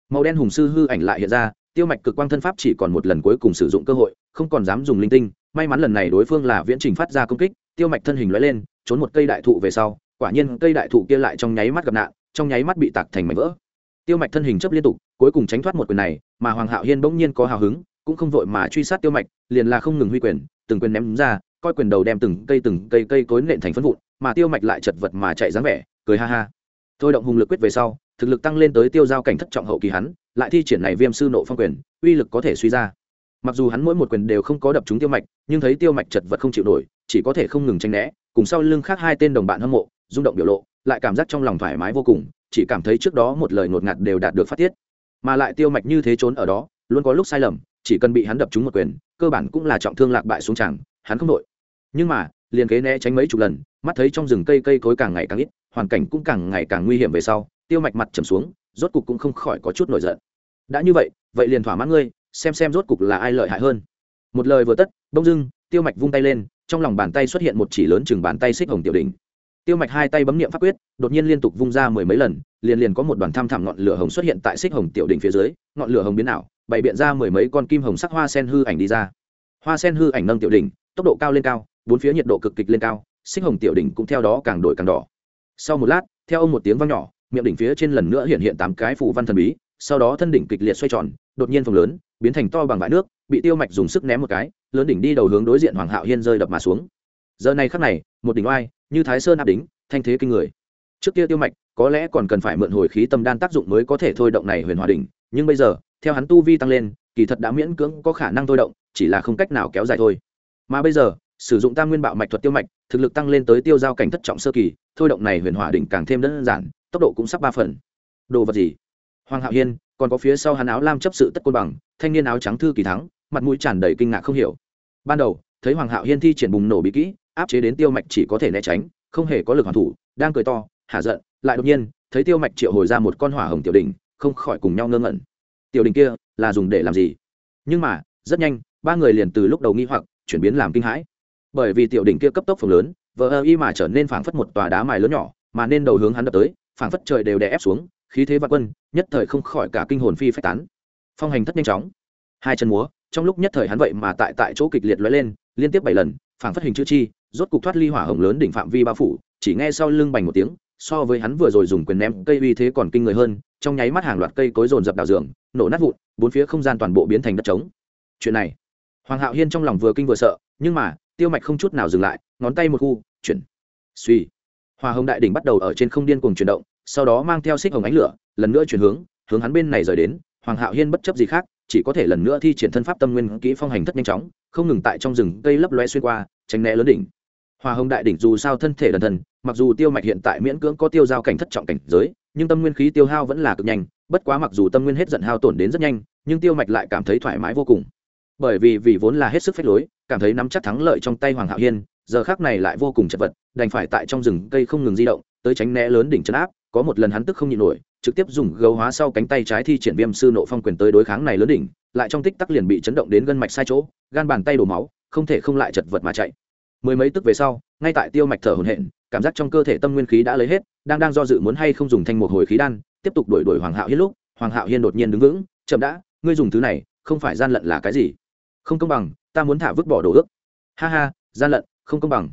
màu đen hùng sư hư ảnh lại hiện ra, tiêu mạch cực quang thân pháp chỉ còn một lần cuối cùng sử dụng cơ hội, không còn dám dùng linh tinh. May mắn lần này đối phương là viễn trình phát ra công kích, tiêu mạch thân hình lóe lên, trốn một cây đại thụ về sau, quả nhiên cây đại thụ kia lại trong nháy mắt gặp nạn, trong nháy mắt bị tạc thành mảnh vỡ tiêu mạch thân hình chấp liên tục, cuối cùng tránh thoát một quyền này, mà hoàng hạo hiên bỗng nhiên có hào hứng, cũng không vội mà truy sát tiêu mạch, liền là không ngừng huy quyền, từng quyền ném ra, coi quyền đầu đem từng cây từng cây cây cối nện thành phân vụn, mà tiêu mạch lại chật vật mà chạy dáng vẻ, cười ha ha. Thôi động hùng lực quyết về sau, thực lực tăng lên tới tiêu giao cảnh thất trọng hậu kỳ hắn, lại thi triển này viêm sư nộ phong quyền, uy lực có thể suy ra. Mặc dù hắn mỗi một quyền đều không có đập trúng tiêu mạch, nhưng thấy tiêu mạch chật vật không chịu nổi, chỉ có thể không ngừng tranh né, cùng sau lưng khác hai tên đồng bạn hâm mộ, rung động biểu lộ, lại cảm giác trong lòng thoải mái vô cùng chỉ cảm thấy trước đó một lời ngột ngạt đều đạt được phát tiết. Mà lại tiêu mạch như thế trốn ở đó, luôn có lúc sai lầm, chỉ cần bị hắn đập trúng một quyền, cơ bản cũng là trọng thương lạc bại xuống chẳng hắn không đội. Nhưng mà, liền kế né tránh mấy chục lần, mắt thấy trong rừng cây cây cối càng ngày càng ít, hoàn cảnh cũng càng ngày càng nguy hiểm về sau, tiêu mạch mặt trầm xuống, rốt cục cũng không khỏi có chút nổi giận. Đã như vậy vậy liền thỏa mãn ngươi, xem xem rốt cục là ai lợi hại hơn. Một lời vừa tất đông dưng, tiêu mạch vung tay lên, trong lòng bàn tay xuất hiện một chỉ lớn chừng bàn tay xích hồng tiểu đỉnh tiêu mạch hai tay bấm niệm pháp quyết, đột nhiên liên tục vung ra mười mấy lần, liền liền có một đoàn tham thẳm ngọn lửa hồng xuất hiện tại xích hồng tiểu đỉnh phía dưới, ngọn lửa hồng biến ảo, bày biện ra mười mấy con kim hồng sắc hoa sen hư ảnh đi ra. Hoa sen hư ảnh nâng tiểu đỉnh, tốc độ cao lên cao, bốn phía nhiệt độ cực kịch lên cao, xích hồng tiểu đỉnh cũng theo đó càng đổi càng đỏ. Sau một lát, theo ông một tiếng vang nhỏ, miệng đỉnh phía trên lần nữa hiện hiện tám cái phù văn thần bí, sau đó thân đỉnh kịch liệt xoay tròn, đột nhiên phồng lớn, biến thành to bằng bãi nước, bị tiêu mạch dùng sức ném một cái, lớn đỉnh đi đầu hướng đối diện hoàng hạo hiên rơi đập mà xuống. Giờ này khắc này, một đỉnh oai như thái sơn áp đính, thanh thế kinh người. Trước kia tiêu mạch, có lẽ còn cần phải mượn hồi khí tâm đan tác dụng mới có thể thôi động này huyền hòa đỉnh, nhưng bây giờ, theo hắn tu vi tăng lên, kỳ thật đã miễn cưỡng có khả năng thôi động, chỉ là không cách nào kéo dài thôi. Mà bây giờ, sử dụng tam nguyên bạo mạch thuật tiêu mạch, thực lực tăng lên tới tiêu giao cảnh thất trọng sơ kỳ, thôi động này huyền hòa đỉnh càng thêm đơn giản, tốc độ cũng sắp ba phần. Đồ vật gì? Hoàng hạo hiên, còn có phía sau hắn áo lam chấp sự tất côn bằng, thanh niên áo trắng thư kỳ thắng, mặt mũi tràn đầy kinh ngạc không hiểu. Ban đầu, thấy hoàng hạo hiên thi triển bùng nổ bí kỹ áp chế đến tiêu mạch chỉ có thể né tránh, không hề có lực hoàn thủ, đang cười to, hả giận, lại đột nhiên, thấy tiêu mạch triệu hồi ra một con hỏa hồng tiểu đình không khỏi cùng nhau ngơ ngẩn. Tiểu đình kia là dùng để làm gì? Nhưng mà, rất nhanh, ba người liền từ lúc đầu nghi hoặc, chuyển biến làm kinh hãi. Bởi vì tiểu đỉnh kia cấp tốc phồng lớn, vờ ơ y mà trở nên phảng phất một tòa đá mài lớn nhỏ, mà nên đầu hướng hắn đập tới, phảng phất trời đều đè ép xuống, khí thế vạn quân, nhất thời không khỏi cả kinh hồn phi phách tán. Phong hành thất nhanh chóng. Hai chân múa, trong lúc nhất thời hắn vậy mà tại tại chỗ kịch liệt lóe lên, liên tiếp bảy lần, phảng phất hình chữ chi rốt cục thoát ly hỏa hồng lớn đỉnh phạm vi bao phủ, chỉ nghe sau lưng bành một tiếng, so với hắn vừa rồi dùng quyền ném cây uy thế còn kinh người hơn, trong nháy mắt hàng loạt cây cối rồn dập đào giường, nổ nát vụn, bốn phía không gian toàn bộ biến thành đất trống. Chuyện này, hoàng hạo hiên trong lòng vừa kinh vừa sợ, nhưng mà, tiêu mạch không chút nào dừng lại, ngón tay một khu, chuyển. Suy. Hòa hồng đại đỉnh bắt đầu ở trên không điên cuồng chuyển động, sau đó mang theo xích hồng ánh lửa, lần nữa chuyển hướng hướng hắn bên này rời đến, hoàng hạo hiên bất chấp gì khác, chỉ có thể lần nữa thi triển thân pháp tâm nguyên kỹ phong hành thất nhanh chóng, không ngừng tại trong rừng cây lấp loe xuyên qua, tránh né lớn đỉnh hòa hồng đại đỉnh dù sao thân thể đần thần, mặc dù tiêu mạch hiện tại miễn cưỡng có tiêu giao cảnh thất trọng cảnh giới, nhưng tâm nguyên khí tiêu hao vẫn là cực nhanh, bất quá mặc dù tâm nguyên hết giận hao tổn đến rất nhanh, nhưng tiêu mạch lại cảm thấy thoải mái vô cùng. Bởi vì vì vốn là hết sức phách lối, cảm thấy nắm chắc thắng lợi trong tay hoàng hạo hiên, giờ khác này lại vô cùng chật vật, đành phải tại trong rừng cây không ngừng di động, tới tránh né lớn đỉnh chấn áp, có một lần hắn tức không nhịn nổi, trực tiếp dùng gấu hóa sau cánh tay trái thi triển viêm sư nộ phong quyền tới đối kháng này lớn đỉnh, lại trong tích tắc liền bị chấn động đến gân mạch sai chỗ, gan bàn tay đổ máu, không thể không lại chật vật mà chạy mười mấy tức về sau, ngay tại tiêu mạch thở hổn hển, cảm giác trong cơ thể tâm nguyên khí đã lấy hết, đang đang do dự muốn hay không dùng thanh một hồi khí đan, tiếp tục đổi đổi hoàng hạo hiên lúc, hoàng hạo hiên đột nhiên đứng vững, chậm đã, ngươi dùng thứ này, không phải gian lận là cái gì? Không công bằng, ta muốn thả vứt bỏ đồ ước. Ha ha, gian lận, không công bằng.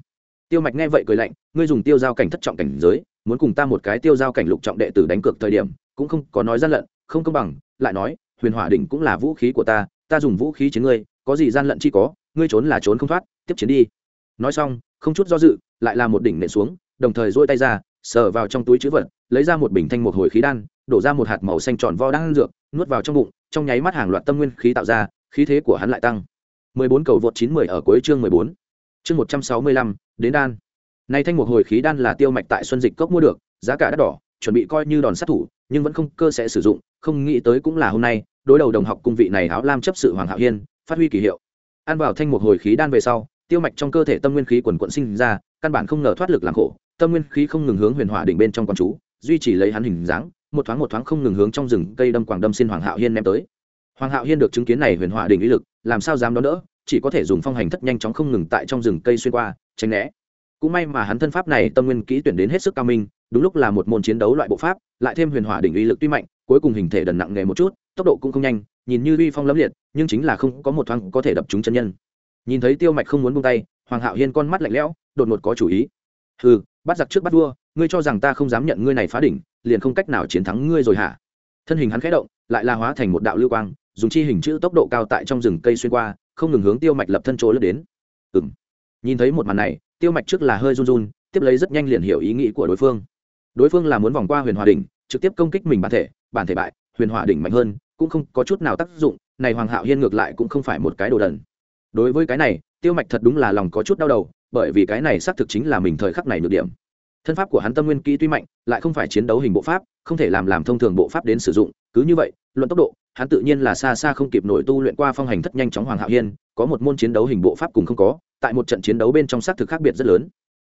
Tiêu mạch nghe vậy cười lạnh, ngươi dùng tiêu giao cảnh thất trọng cảnh giới, muốn cùng ta một cái tiêu giao cảnh lục trọng đệ tử đánh cược thời điểm, cũng không có nói gian lận, không công bằng, lại nói, huyền hỏa đỉnh cũng là vũ khí của ta ta dùng vũ khí chiến ngươi, có gì gian lận chi có, ngươi trốn là trốn không thoát, tiếp chiến đi nói xong không chút do dự lại là một đỉnh nện xuống đồng thời dôi tay ra sờ vào trong túi chữ vật lấy ra một bình thanh một hồi khí đan đổ ra một hạt màu xanh tròn vo đang dược nuốt vào trong bụng trong nháy mắt hàng loạt tâm nguyên khí tạo ra khí thế của hắn lại tăng 14 cầu vượt 910 ở cuối chương 14. Chương 165, đến đan. Này thanh một hồi khí đan là tiêu mạch tại Xuân Dịch cốc mua được, giá cả đắt đỏ, chuẩn bị coi như đòn sát thủ, nhưng vẫn không cơ sẽ sử dụng, không nghĩ tới cũng là hôm nay, đối đầu đồng học cung vị này áo lam chấp sự Hoàng Hạo Hiên, phát huy kỳ hiệu. Ăn vào thanh một hồi khí đan về sau, tiêu mạch trong cơ thể tâm nguyên khí quần quận sinh ra, căn bản không ngờ thoát lực làm khổ, tâm nguyên khí không ngừng hướng huyền hỏa đỉnh bên trong quan chú, duy trì lấy hắn hình dáng, một thoáng một thoáng không ngừng hướng trong rừng cây đâm quảng đâm xin Hoàng Hạo Hiên ném tới. Hoàng Hạo Hiên được chứng kiến này huyền hỏa đỉnh uy lực, làm sao dám đón đỡ, chỉ có thể dùng phong hành thất nhanh chóng không ngừng tại trong rừng cây xuyên qua tránh né cũng may mà hắn thân pháp này tâm nguyên kỹ tuyển đến hết sức cao minh đúng lúc là một môn chiến đấu loại bộ pháp lại thêm huyền hỏa đỉnh uy lực tuy mạnh cuối cùng hình thể đần nặng nghề một chút tốc độ cũng không nhanh nhìn như uy phong lẫm liệt nhưng chính là không có một thoáng có thể đập trúng chân nhân nhìn thấy tiêu mạch không muốn buông tay, hoàng hạo hiên con mắt lạnh lẽo, đột ngột có chủ ý. Ừ bắt giặc trước bắt vua, ngươi cho rằng ta không dám nhận ngươi này phá đỉnh, liền không cách nào chiến thắng ngươi rồi hả? Thân hình hắn khẽ động, lại la hóa thành một đạo lưu quang, dùng chi hình chữ tốc độ cao tại trong rừng cây xuyên qua, không ngừng hướng tiêu mạch lập thân chỗ lướt đến. Ừ m nhìn thấy một màn này, tiêu mạch trước là hơi run run, tiếp lấy rất nhanh liền hiểu ý nghĩ của đối phương. Đối phương là muốn vòng qua huyền hòa đỉnh, trực tiếp công kích mình bản thể bản thể bại, huyền hòa đỉnh mạnh hơn, cũng không có chút nào tác dụng, này hoàng hạo hiên ngược lại cũng không phải một cái đồ đần đối với cái này, tiêu mạch thật đúng là lòng có chút đau đầu, bởi vì cái này xác thực chính là mình thời khắc này nhược điểm. Thân pháp của hắn tâm nguyên kỹ tuy mạnh, lại không phải chiến đấu hình bộ pháp, không thể làm làm thông thường bộ pháp đến sử dụng, cứ như vậy, luận tốc độ, hắn tự nhiên là xa xa không kịp nổi tu luyện qua phong hành thất nhanh chóng hoàng hạo hiên, có một môn chiến đấu hình bộ pháp cùng không có, tại một trận chiến đấu bên trong xác thực khác biệt rất lớn.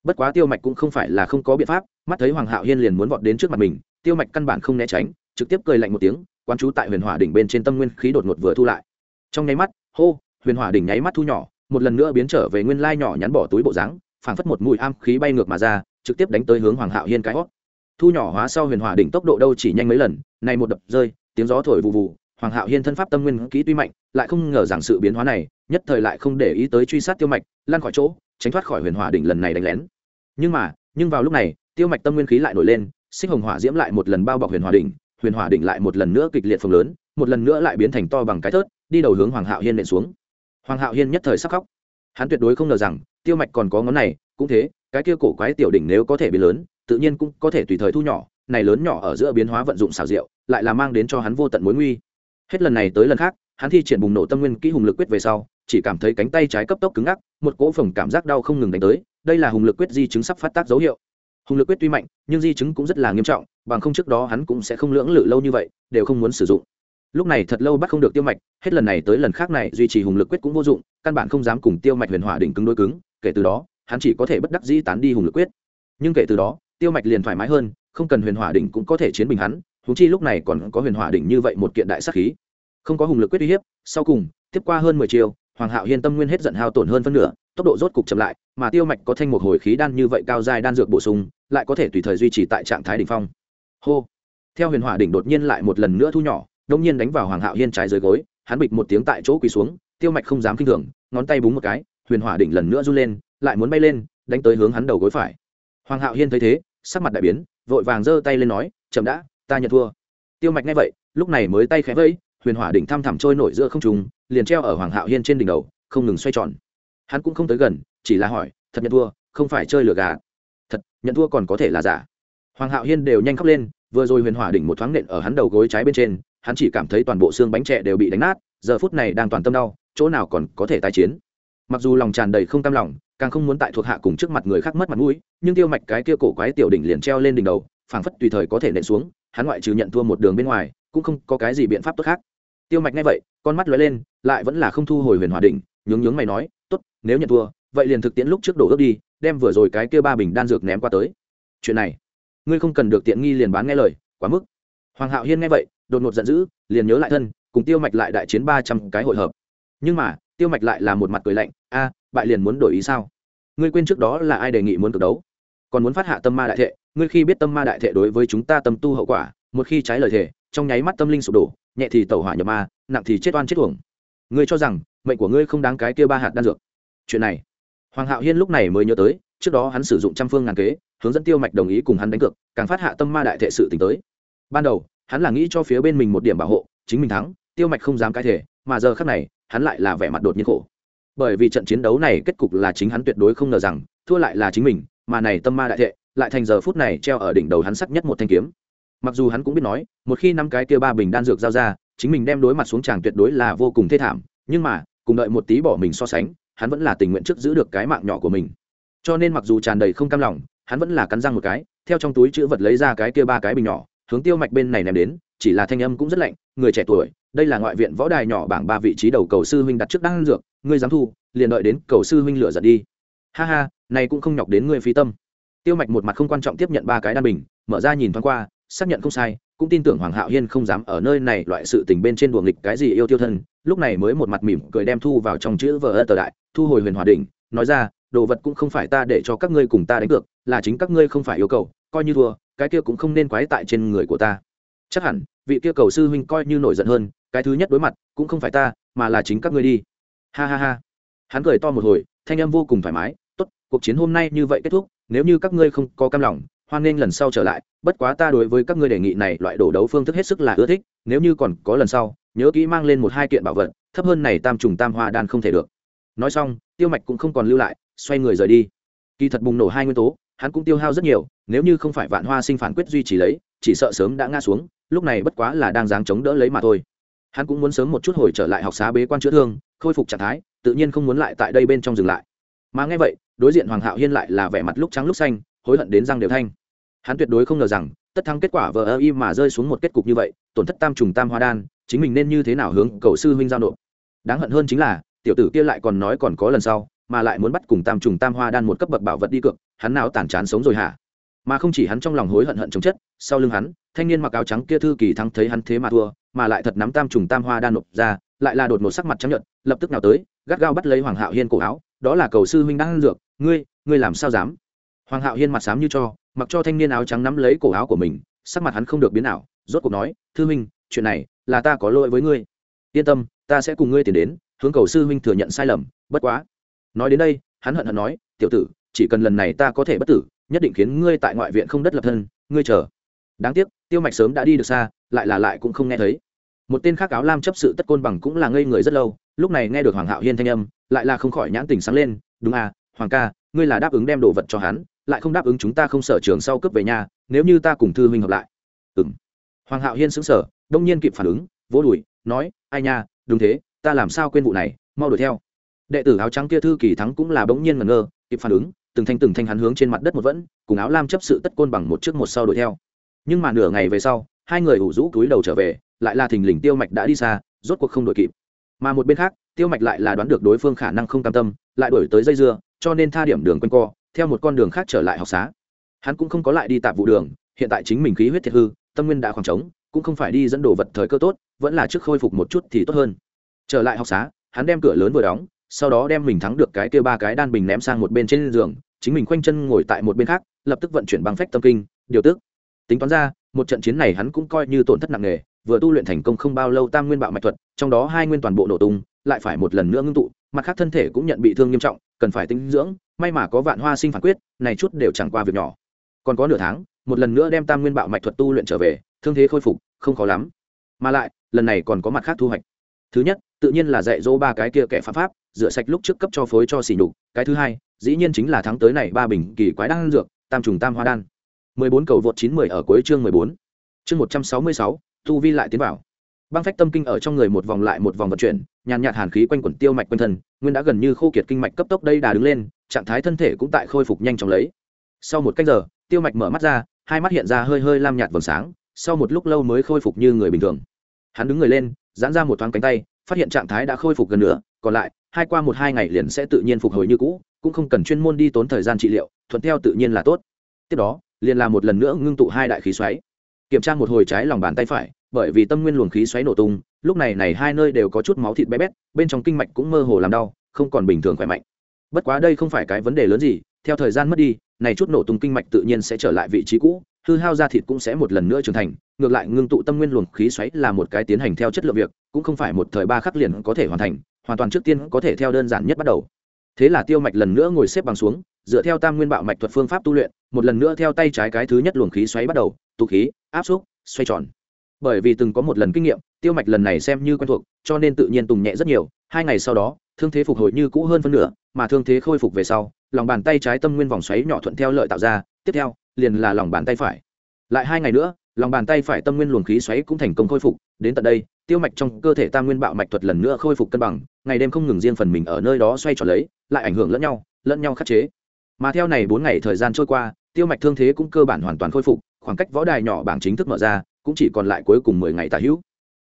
Bất quá tiêu mạch cũng không phải là không có biện pháp, mắt thấy hoàng hạo hiên liền muốn vọt đến trước mặt mình, tiêu mạch căn bản không né tránh, trực tiếp cười lạnh một tiếng quan chú tại huyền hỏa đỉnh bên trên tâm nguyên khí đột ngột vừa thu lại. Trong nháy mắt, hô huyền hỏa đỉnh nháy mắt thu nhỏ, một lần nữa biến trở về nguyên lai nhỏ nhắn bỏ túi bộ dáng, phảng phất một mùi am khí bay ngược mà ra, trực tiếp đánh tới hướng hoàng hạo hiên cái hót. Thu nhỏ hóa sau huyền hỏa đỉnh tốc độ đâu chỉ nhanh mấy lần, này một đập rơi, tiếng gió thổi vụ vụ hoàng hạo hiên thân pháp tâm nguyên kỹ tuy mạnh, lại không ngờ rằng sự biến hóa này, nhất thời lại không để ý tới truy sát tiêu mạch lan khỏi chỗ, tránh thoát khỏi huyền hỏa đỉnh lần này đánh lén. Nhưng mà, nhưng vào lúc này, tiêu mạch tâm nguyên khí lại nổi lên, xích hồng hỏa diễm lại một lần bao bọc huyền hỏa đỉnh, huyền hỏa đỉnh lại một lần nữa kịch liệt phồng lớn, một lần nữa lại biến thành to bằng cái thớt, đi đầu hướng hoàng hạo hiên nện xuống hoàng hạo hiên nhất thời sắc khóc. Hắn tuyệt đối không ngờ rằng, tiêu mạch còn có ngón này, cũng thế, cái kia cổ quái tiểu đỉnh nếu có thể biến lớn, tự nhiên cũng có thể tùy thời thu nhỏ, này lớn nhỏ ở giữa biến hóa vận dụng xảo diệu, lại là mang đến cho hắn vô tận mối nguy. Hết lần này tới lần khác, hắn thi triển bùng nổ tâm nguyên kỹ hùng lực quyết về sau, chỉ cảm thấy cánh tay trái cấp tốc cứng ngắc, một cỗ phồng cảm giác đau không ngừng đánh tới, đây là hùng lực quyết di chứng sắp phát tác dấu hiệu. Hùng lực quyết tuy mạnh, nhưng di chứng cũng rất là nghiêm trọng, bằng không trước đó hắn cũng sẽ không lưỡng lự lâu như vậy, đều không muốn sử dụng lúc này thật lâu bắt không được tiêu mạch, hết lần này tới lần khác này duy trì hùng lực quyết cũng vô dụng, căn bản không dám cùng tiêu mạch huyền hỏa đỉnh cứng đối cứng, kể từ đó, hắn chỉ có thể bất đắc dĩ tán đi hùng lực quyết. Nhưng kể từ đó, tiêu mạch liền thoải mái hơn, không cần huyền hỏa đỉnh cũng có thể chiến bình hắn húng chi lúc này còn có huyền hỏa đỉnh như vậy một kiện đại sắc khí. Không có hùng lực quyết uy hiếp, sau cùng, tiếp qua hơn mười chiều, hoàng hạo hiên tâm nguyên hết giận hao tổn hơn phân nửa, tốc độ rốt cục chậm lại, mà tiêu mạch có thanh một hồi khí đan như vậy cao dài đan dược bổ sung, lại có thể tùy thời duy trì tại trạng thái đỉnh phong. Hô! Theo huyền hỏa đỉnh đột nhiên lại một lần nữa thu nhỏ đông nhiên đánh vào hoàng hạo hiên trái dưới gối, hắn bịch một tiếng tại chỗ quỳ xuống, tiêu mạch không dám kinh thường, ngón tay búng một cái, huyền hỏa đỉnh lần nữa run lên, lại muốn bay lên, đánh tới hướng hắn đầu gối phải. Hoàng hạo hiên thấy thế, sắc mặt đại biến, vội vàng giơ tay lên nói, chậm đã, ta nhận thua. Tiêu mạch nghe vậy, lúc này mới tay khẽ vẫy, huyền hỏa đỉnh thăm thẳm trôi nổi giữa không trùng liền treo ở hoàng hạo hiên trên đỉnh đầu, không ngừng xoay tròn. Hắn cũng không tới gần, chỉ là hỏi, thật nhận thua, không phải chơi lừa gà thật, nhận thua còn có thể là giả. Hoàng hạo hiên đều nhanh khóc lên, vừa rồi huyền hỏa đỉnh một thoáng nện ở hắn đầu gối trái bên trên hắn chỉ cảm thấy toàn bộ xương bánh trẻ đều bị đánh nát, giờ phút này đang toàn tâm đau, chỗ nào còn có thể tái chiến. Mặc dù lòng tràn đầy không tam lòng, càng không muốn tại thuộc hạ cùng trước mặt người khác mất mặt mũi, nhưng tiêu mạch cái kia cổ quái tiểu đỉnh liền treo lên đỉnh đầu, phảng phất tùy thời có thể nện xuống, hắn ngoại trừ nhận thua một đường bên ngoài, cũng không có cái gì biện pháp tốt khác. Tiêu mạch nghe vậy, con mắt lóe lên, lại vẫn là không thu hồi huyền hòa đỉnh, nhướng nhướng mày nói, tốt, nếu nhận thua, vậy liền thực tiễn lúc trước đổ ước đi, đem vừa rồi cái kia ba bình đan dược ném qua tới. Chuyện này, ngươi không cần được tiện nghi liền bán nghe lời, quá mức. Hoàng hạo hiên nghe vậy đột ngột giận dữ, liền nhớ lại thân, cùng tiêu mạch lại đại chiến ba trăm cái hội hợp. Nhưng mà, tiêu mạch lại là một mặt cười lạnh, a, bại liền muốn đổi ý sao? Ngươi quên trước đó là ai đề nghị muốn cực đấu? Còn muốn phát hạ tâm ma đại thệ, ngươi khi biết tâm ma đại thệ đối với chúng ta tâm tu hậu quả, một khi trái lời thề, trong nháy mắt tâm linh sụp đổ, nhẹ thì tẩu hỏa nhập ma, nặng thì chết oan chết uổng. Ngươi cho rằng, mệnh của ngươi không đáng cái kia ba hạt đan dược. Chuyện này, hoàng hạo hiên lúc này mới nhớ tới, trước đó hắn sử dụng trăm phương ngàn kế, hướng dẫn tiêu mạch đồng ý cùng hắn đánh cược, càng phát hạ tâm ma đại thệ sự t tới. Ban đầu hắn là nghĩ cho phía bên mình một điểm bảo hộ, chính mình thắng, tiêu mạch không dám cái thể, mà giờ khác này, hắn lại là vẻ mặt đột nhiên khổ. Bởi vì trận chiến đấu này kết cục là chính hắn tuyệt đối không ngờ rằng, thua lại là chính mình, mà này tâm ma đại thệ, lại thành giờ phút này treo ở đỉnh đầu hắn sắc nhất một thanh kiếm. Mặc dù hắn cũng biết nói, một khi năm cái kia ba bình đan dược giao ra, chính mình đem đối mặt xuống tràng tuyệt đối là vô cùng thê thảm, nhưng mà, cùng đợi một tí bỏ mình so sánh, hắn vẫn là tình nguyện trước giữ được cái mạng nhỏ của mình. Cho nên mặc dù tràn đầy không cam lòng, hắn vẫn là cắn răng một cái, theo trong túi chữ vật lấy ra cái kia ba cái bình nhỏ hướng tiêu mạch bên này ném đến, chỉ là thanh âm cũng rất lạnh, người trẻ tuổi, đây là ngoại viện võ đài nhỏ bảng ba vị trí đầu cầu sư huynh đặt trước đang dược, ngươi dám thu, liền đợi đến cầu sư huynh lửa giật đi. Ha ha, này cũng không nhọc đến ngươi phi tâm. Tiêu mạch một mặt không quan trọng tiếp nhận ba cái đan bình, mở ra nhìn thoáng qua, xác nhận không sai, cũng tin tưởng hoàng hạo hiên không dám ở nơi này loại sự tình bên trên đùa nghịch cái gì yêu tiêu thân, lúc này mới một mặt mỉm cười đem thu vào trong chữ vờ ơ tờ đại, thu hồi huyền hòa đỉnh, nói ra, đồ vật cũng không phải ta để cho các ngươi cùng ta đánh cược, là chính các ngươi không phải yêu cầu coi như thua, cái kia cũng không nên quái tại trên người của ta. Chắc hẳn, vị kia cầu sư huynh coi như nổi giận hơn, cái thứ nhất đối mặt, cũng không phải ta, mà là chính các ngươi đi. Ha ha ha. Hắn cười to một hồi, thanh âm vô cùng thoải mái, tốt, cuộc chiến hôm nay như vậy kết thúc, nếu như các ngươi không có cam lòng, hoan nghênh lần sau trở lại, bất quá ta đối với các ngươi đề nghị này loại đổ đấu phương thức hết sức là ưa thích, nếu như còn có lần sau, nhớ kỹ mang lên một hai kiện bảo vật, thấp hơn này tam trùng tam hoa đan không thể được. Nói xong, tiêu mạch cũng không còn lưu lại, xoay người rời đi. Kỳ thật bùng nổ hai nguyên tố hắn cũng tiêu hao rất nhiều, nếu như không phải vạn hoa sinh phản quyết duy trì lấy, chỉ sợ sớm đã ngã xuống, lúc này bất quá là đang dáng chống đỡ lấy mà thôi. Hắn cũng muốn sớm một chút hồi trở lại học xá bế quan chữa thương, khôi phục trạng thái, tự nhiên không muốn lại tại đây bên trong dừng lại. Mà nghe vậy, đối diện hoàng hạo hiên lại là vẻ mặt lúc trắng lúc xanh, hối hận đến răng đều thanh. Hắn tuyệt đối không ngờ rằng, tất thắng kết quả vờ ơ y mà rơi xuống một kết cục như vậy, tổn thất tam trùng tam hoa đan, chính mình nên như thế nào hướng cầu sư huynh giao nộp. Đáng hận hơn chính là, tiểu tử kia lại còn nói còn có lần sau mà lại muốn bắt cùng tam trùng tam hoa đan một cấp bậc bảo vật đi cược, hắn nào tàn chán sống rồi hả? Mà không chỉ hắn trong lòng hối hận hận chống chất, sau lưng hắn, thanh niên mặc áo trắng kia thư kỳ thắng thấy hắn thế mà thua, mà lại thật nắm tam trùng tam hoa đan nộp ra, lại là đột một sắc mặt trắng nhận lập tức nào tới, gắt gao bắt lấy hoàng hạo hiên cổ áo, đó là cầu sư huynh đang dược, ngươi ngươi làm sao dám? Hoàng hạo hiên mặt xám như cho, mặc cho thanh niên áo trắng nắm lấy cổ áo của mình, sắc mặt hắn không được biến nào rốt cuộc nói, thư huynh, chuyện này là ta có lỗi với ngươi. Yên tâm, ta sẽ cùng ngươi tiến đến, hướng cầu sư huynh thừa nhận sai lầm, bất quá nói đến đây, hắn hận hận nói, tiểu tử, chỉ cần lần này ta có thể bất tử, nhất định khiến ngươi tại ngoại viện không đất lập thân, ngươi chờ. Đáng tiếc, tiêu mạch sớm đã đi được xa, lại là lại cũng không nghe thấy. Một tên khác áo lam chấp sự tất côn bằng cũng là ngây người rất lâu, lúc này nghe được hoàng hạo hiên thanh âm, lại là không khỏi nhãn tình sáng lên, đúng à hoàng ca, ngươi là đáp ứng đem đồ vật cho hắn, lại không đáp ứng chúng ta không sở trường sau cướp về nhà, nếu như ta cùng thư huynh hợp lại. Ừ m hoàng hạo hiên xứng sở đông nhiên kịp phản ứng, vỗ đùi, nói, ai nha, đúng thế, ta làm sao quên vụ này, mau đuổi theo đệ tử áo trắng kia thư kỳ thắng cũng là bỗng nhiên ngẩn ngơ, kịp phản ứng, từng thanh từng thanh hắn hướng trên mặt đất một vẫn, cùng áo lam chấp sự tất côn bằng một trước một sau đuổi theo. Nhưng mà nửa ngày về sau, hai người ủ rũ túi đầu trở về, lại là thình lình tiêu mạch đã đi xa, rốt cuộc không đổi kịp. Mà một bên khác, tiêu mạch lại là đoán được đối phương khả năng không cam tâm, lại đổi tới dây dưa, cho nên tha điểm đường quanh co, theo một con đường khác trở lại học xá. Hắn cũng không có lại đi tạp vụ đường, hiện tại chính mình khí huyết thiệt hư, tâm nguyên đã khoảng trống, cũng không phải đi dẫn đồ vật thời cơ tốt, vẫn là trước khôi phục một chút thì tốt hơn. Trở lại học xá, hắn đem cửa lớn vừa đóng sau đó đem mình thắng được cái kia ba cái đan bình ném sang một bên trên giường, chính mình khoanh chân ngồi tại một bên khác, lập tức vận chuyển băng phách tâm kinh, điều tức. Tính toán ra, một trận chiến này hắn cũng coi như tổn thất nặng nề, vừa tu luyện thành công không bao lâu tam nguyên bạo mạch thuật, trong đó hai nguyên toàn bộ nổ tung, lại phải một lần nữa ngưng tụ, mặt khác thân thể cũng nhận bị thương nghiêm trọng, cần phải tính dưỡng, may mà có vạn hoa sinh phản quyết, này chút đều chẳng qua việc nhỏ. Còn có nửa tháng, một lần nữa đem tam nguyên bạo mạch thuật tu luyện trở về, thương thế khôi phục, không khó lắm. Mà lại, lần này còn có mặt khác thu hoạch. Thứ nhất, tự nhiên là dạy dỗ ba cái kia kẻ phạm pháp rửa sạch lúc trước cấp cho phối cho xỉ nhục, cái thứ hai, dĩ nhiên chính là tháng tới này ba bình kỳ quái đan dược, tam trùng tam hoa đan. Mười bốn cầu vượt chín mười ở cuối chương mười bốn. Chương một trăm sáu mươi sáu, tu vi lại tiến vào. Băng phách tâm kinh ở trong người một vòng lại một vòng vận chuyển, nhàn nhạt hàn khí quanh quẩn tiêu mạch quanh thân, nguyên đã gần như khô kiệt kinh mạch cấp tốc đây đà đứng lên, trạng thái thân thể cũng tại khôi phục nhanh chóng lấy. Sau một cách giờ, tiêu mạch mở mắt ra, hai mắt hiện ra hơi hơi lam nhạt vầng sáng, sau một lúc lâu mới khôi phục như người bình thường. Hắn đứng người lên, giãn ra một thoáng cánh tay, phát hiện trạng thái đã khôi phục gần nữa còn lại, hai qua một hai ngày liền sẽ tự nhiên phục hồi như cũ, cũng không cần chuyên môn đi tốn thời gian trị liệu, thuận theo tự nhiên là tốt. Tiếp đó, liền làm một lần nữa ngưng tụ hai đại khí xoáy. Kiểm tra một hồi trái lòng bàn tay phải, bởi vì tâm nguyên luồng khí xoáy nổ tung, lúc này này hai nơi đều có chút máu thịt bé bét, bên trong kinh mạch cũng mơ hồ làm đau, không còn bình thường khỏe mạnh. Bất quá đây không phải cái vấn đề lớn gì, theo thời gian mất đi, này chút nổ tung kinh mạch tự nhiên sẽ trở lại vị trí cũ, hư hao da thịt cũng sẽ một lần nữa trưởng thành, ngược lại ngưng tụ tâm nguyên luồng khí xoáy là một cái tiến hành theo chất lượng việc, cũng không phải một thời ba khắc liền có thể hoàn thành hoàn toàn trước tiên có thể theo đơn giản nhất bắt đầu. Thế là tiêu mạch lần nữa ngồi xếp bằng xuống, dựa theo tam nguyên bạo mạch thuật phương pháp tu luyện, một lần nữa theo tay trái cái thứ nhất luồng khí xoáy bắt đầu, tụ khí, áp xúc, xoay tròn. Bởi vì từng có một lần kinh nghiệm, tiêu mạch lần này xem như quen thuộc, cho nên tự nhiên tùng nhẹ rất nhiều, hai ngày sau đó, thương thế phục hồi như cũ hơn phân nửa, mà thương thế khôi phục về sau, lòng bàn tay trái tâm nguyên vòng xoáy nhỏ thuận theo lợi tạo ra, tiếp theo, liền là lòng bàn tay phải. Lại hai ngày nữa lòng bàn tay phải tâm nguyên luồng khí xoáy cũng thành công khôi phục, đến tận đây, tiêu mạch trong cơ thể tam nguyên bạo mạch thuật lần nữa khôi phục cân bằng, ngày đêm không ngừng riêng phần mình ở nơi đó xoay tròn lấy, lại ảnh hưởng lẫn nhau lẫn nhau khắc chế. Mà theo này bốn ngày thời gian trôi qua, tiêu mạch thương thế cũng cơ bản hoàn toàn khôi phục, khoảng cách võ đài nhỏ bảng chính thức mở ra, cũng chỉ còn lại cuối cùng mười ngày tả hữu.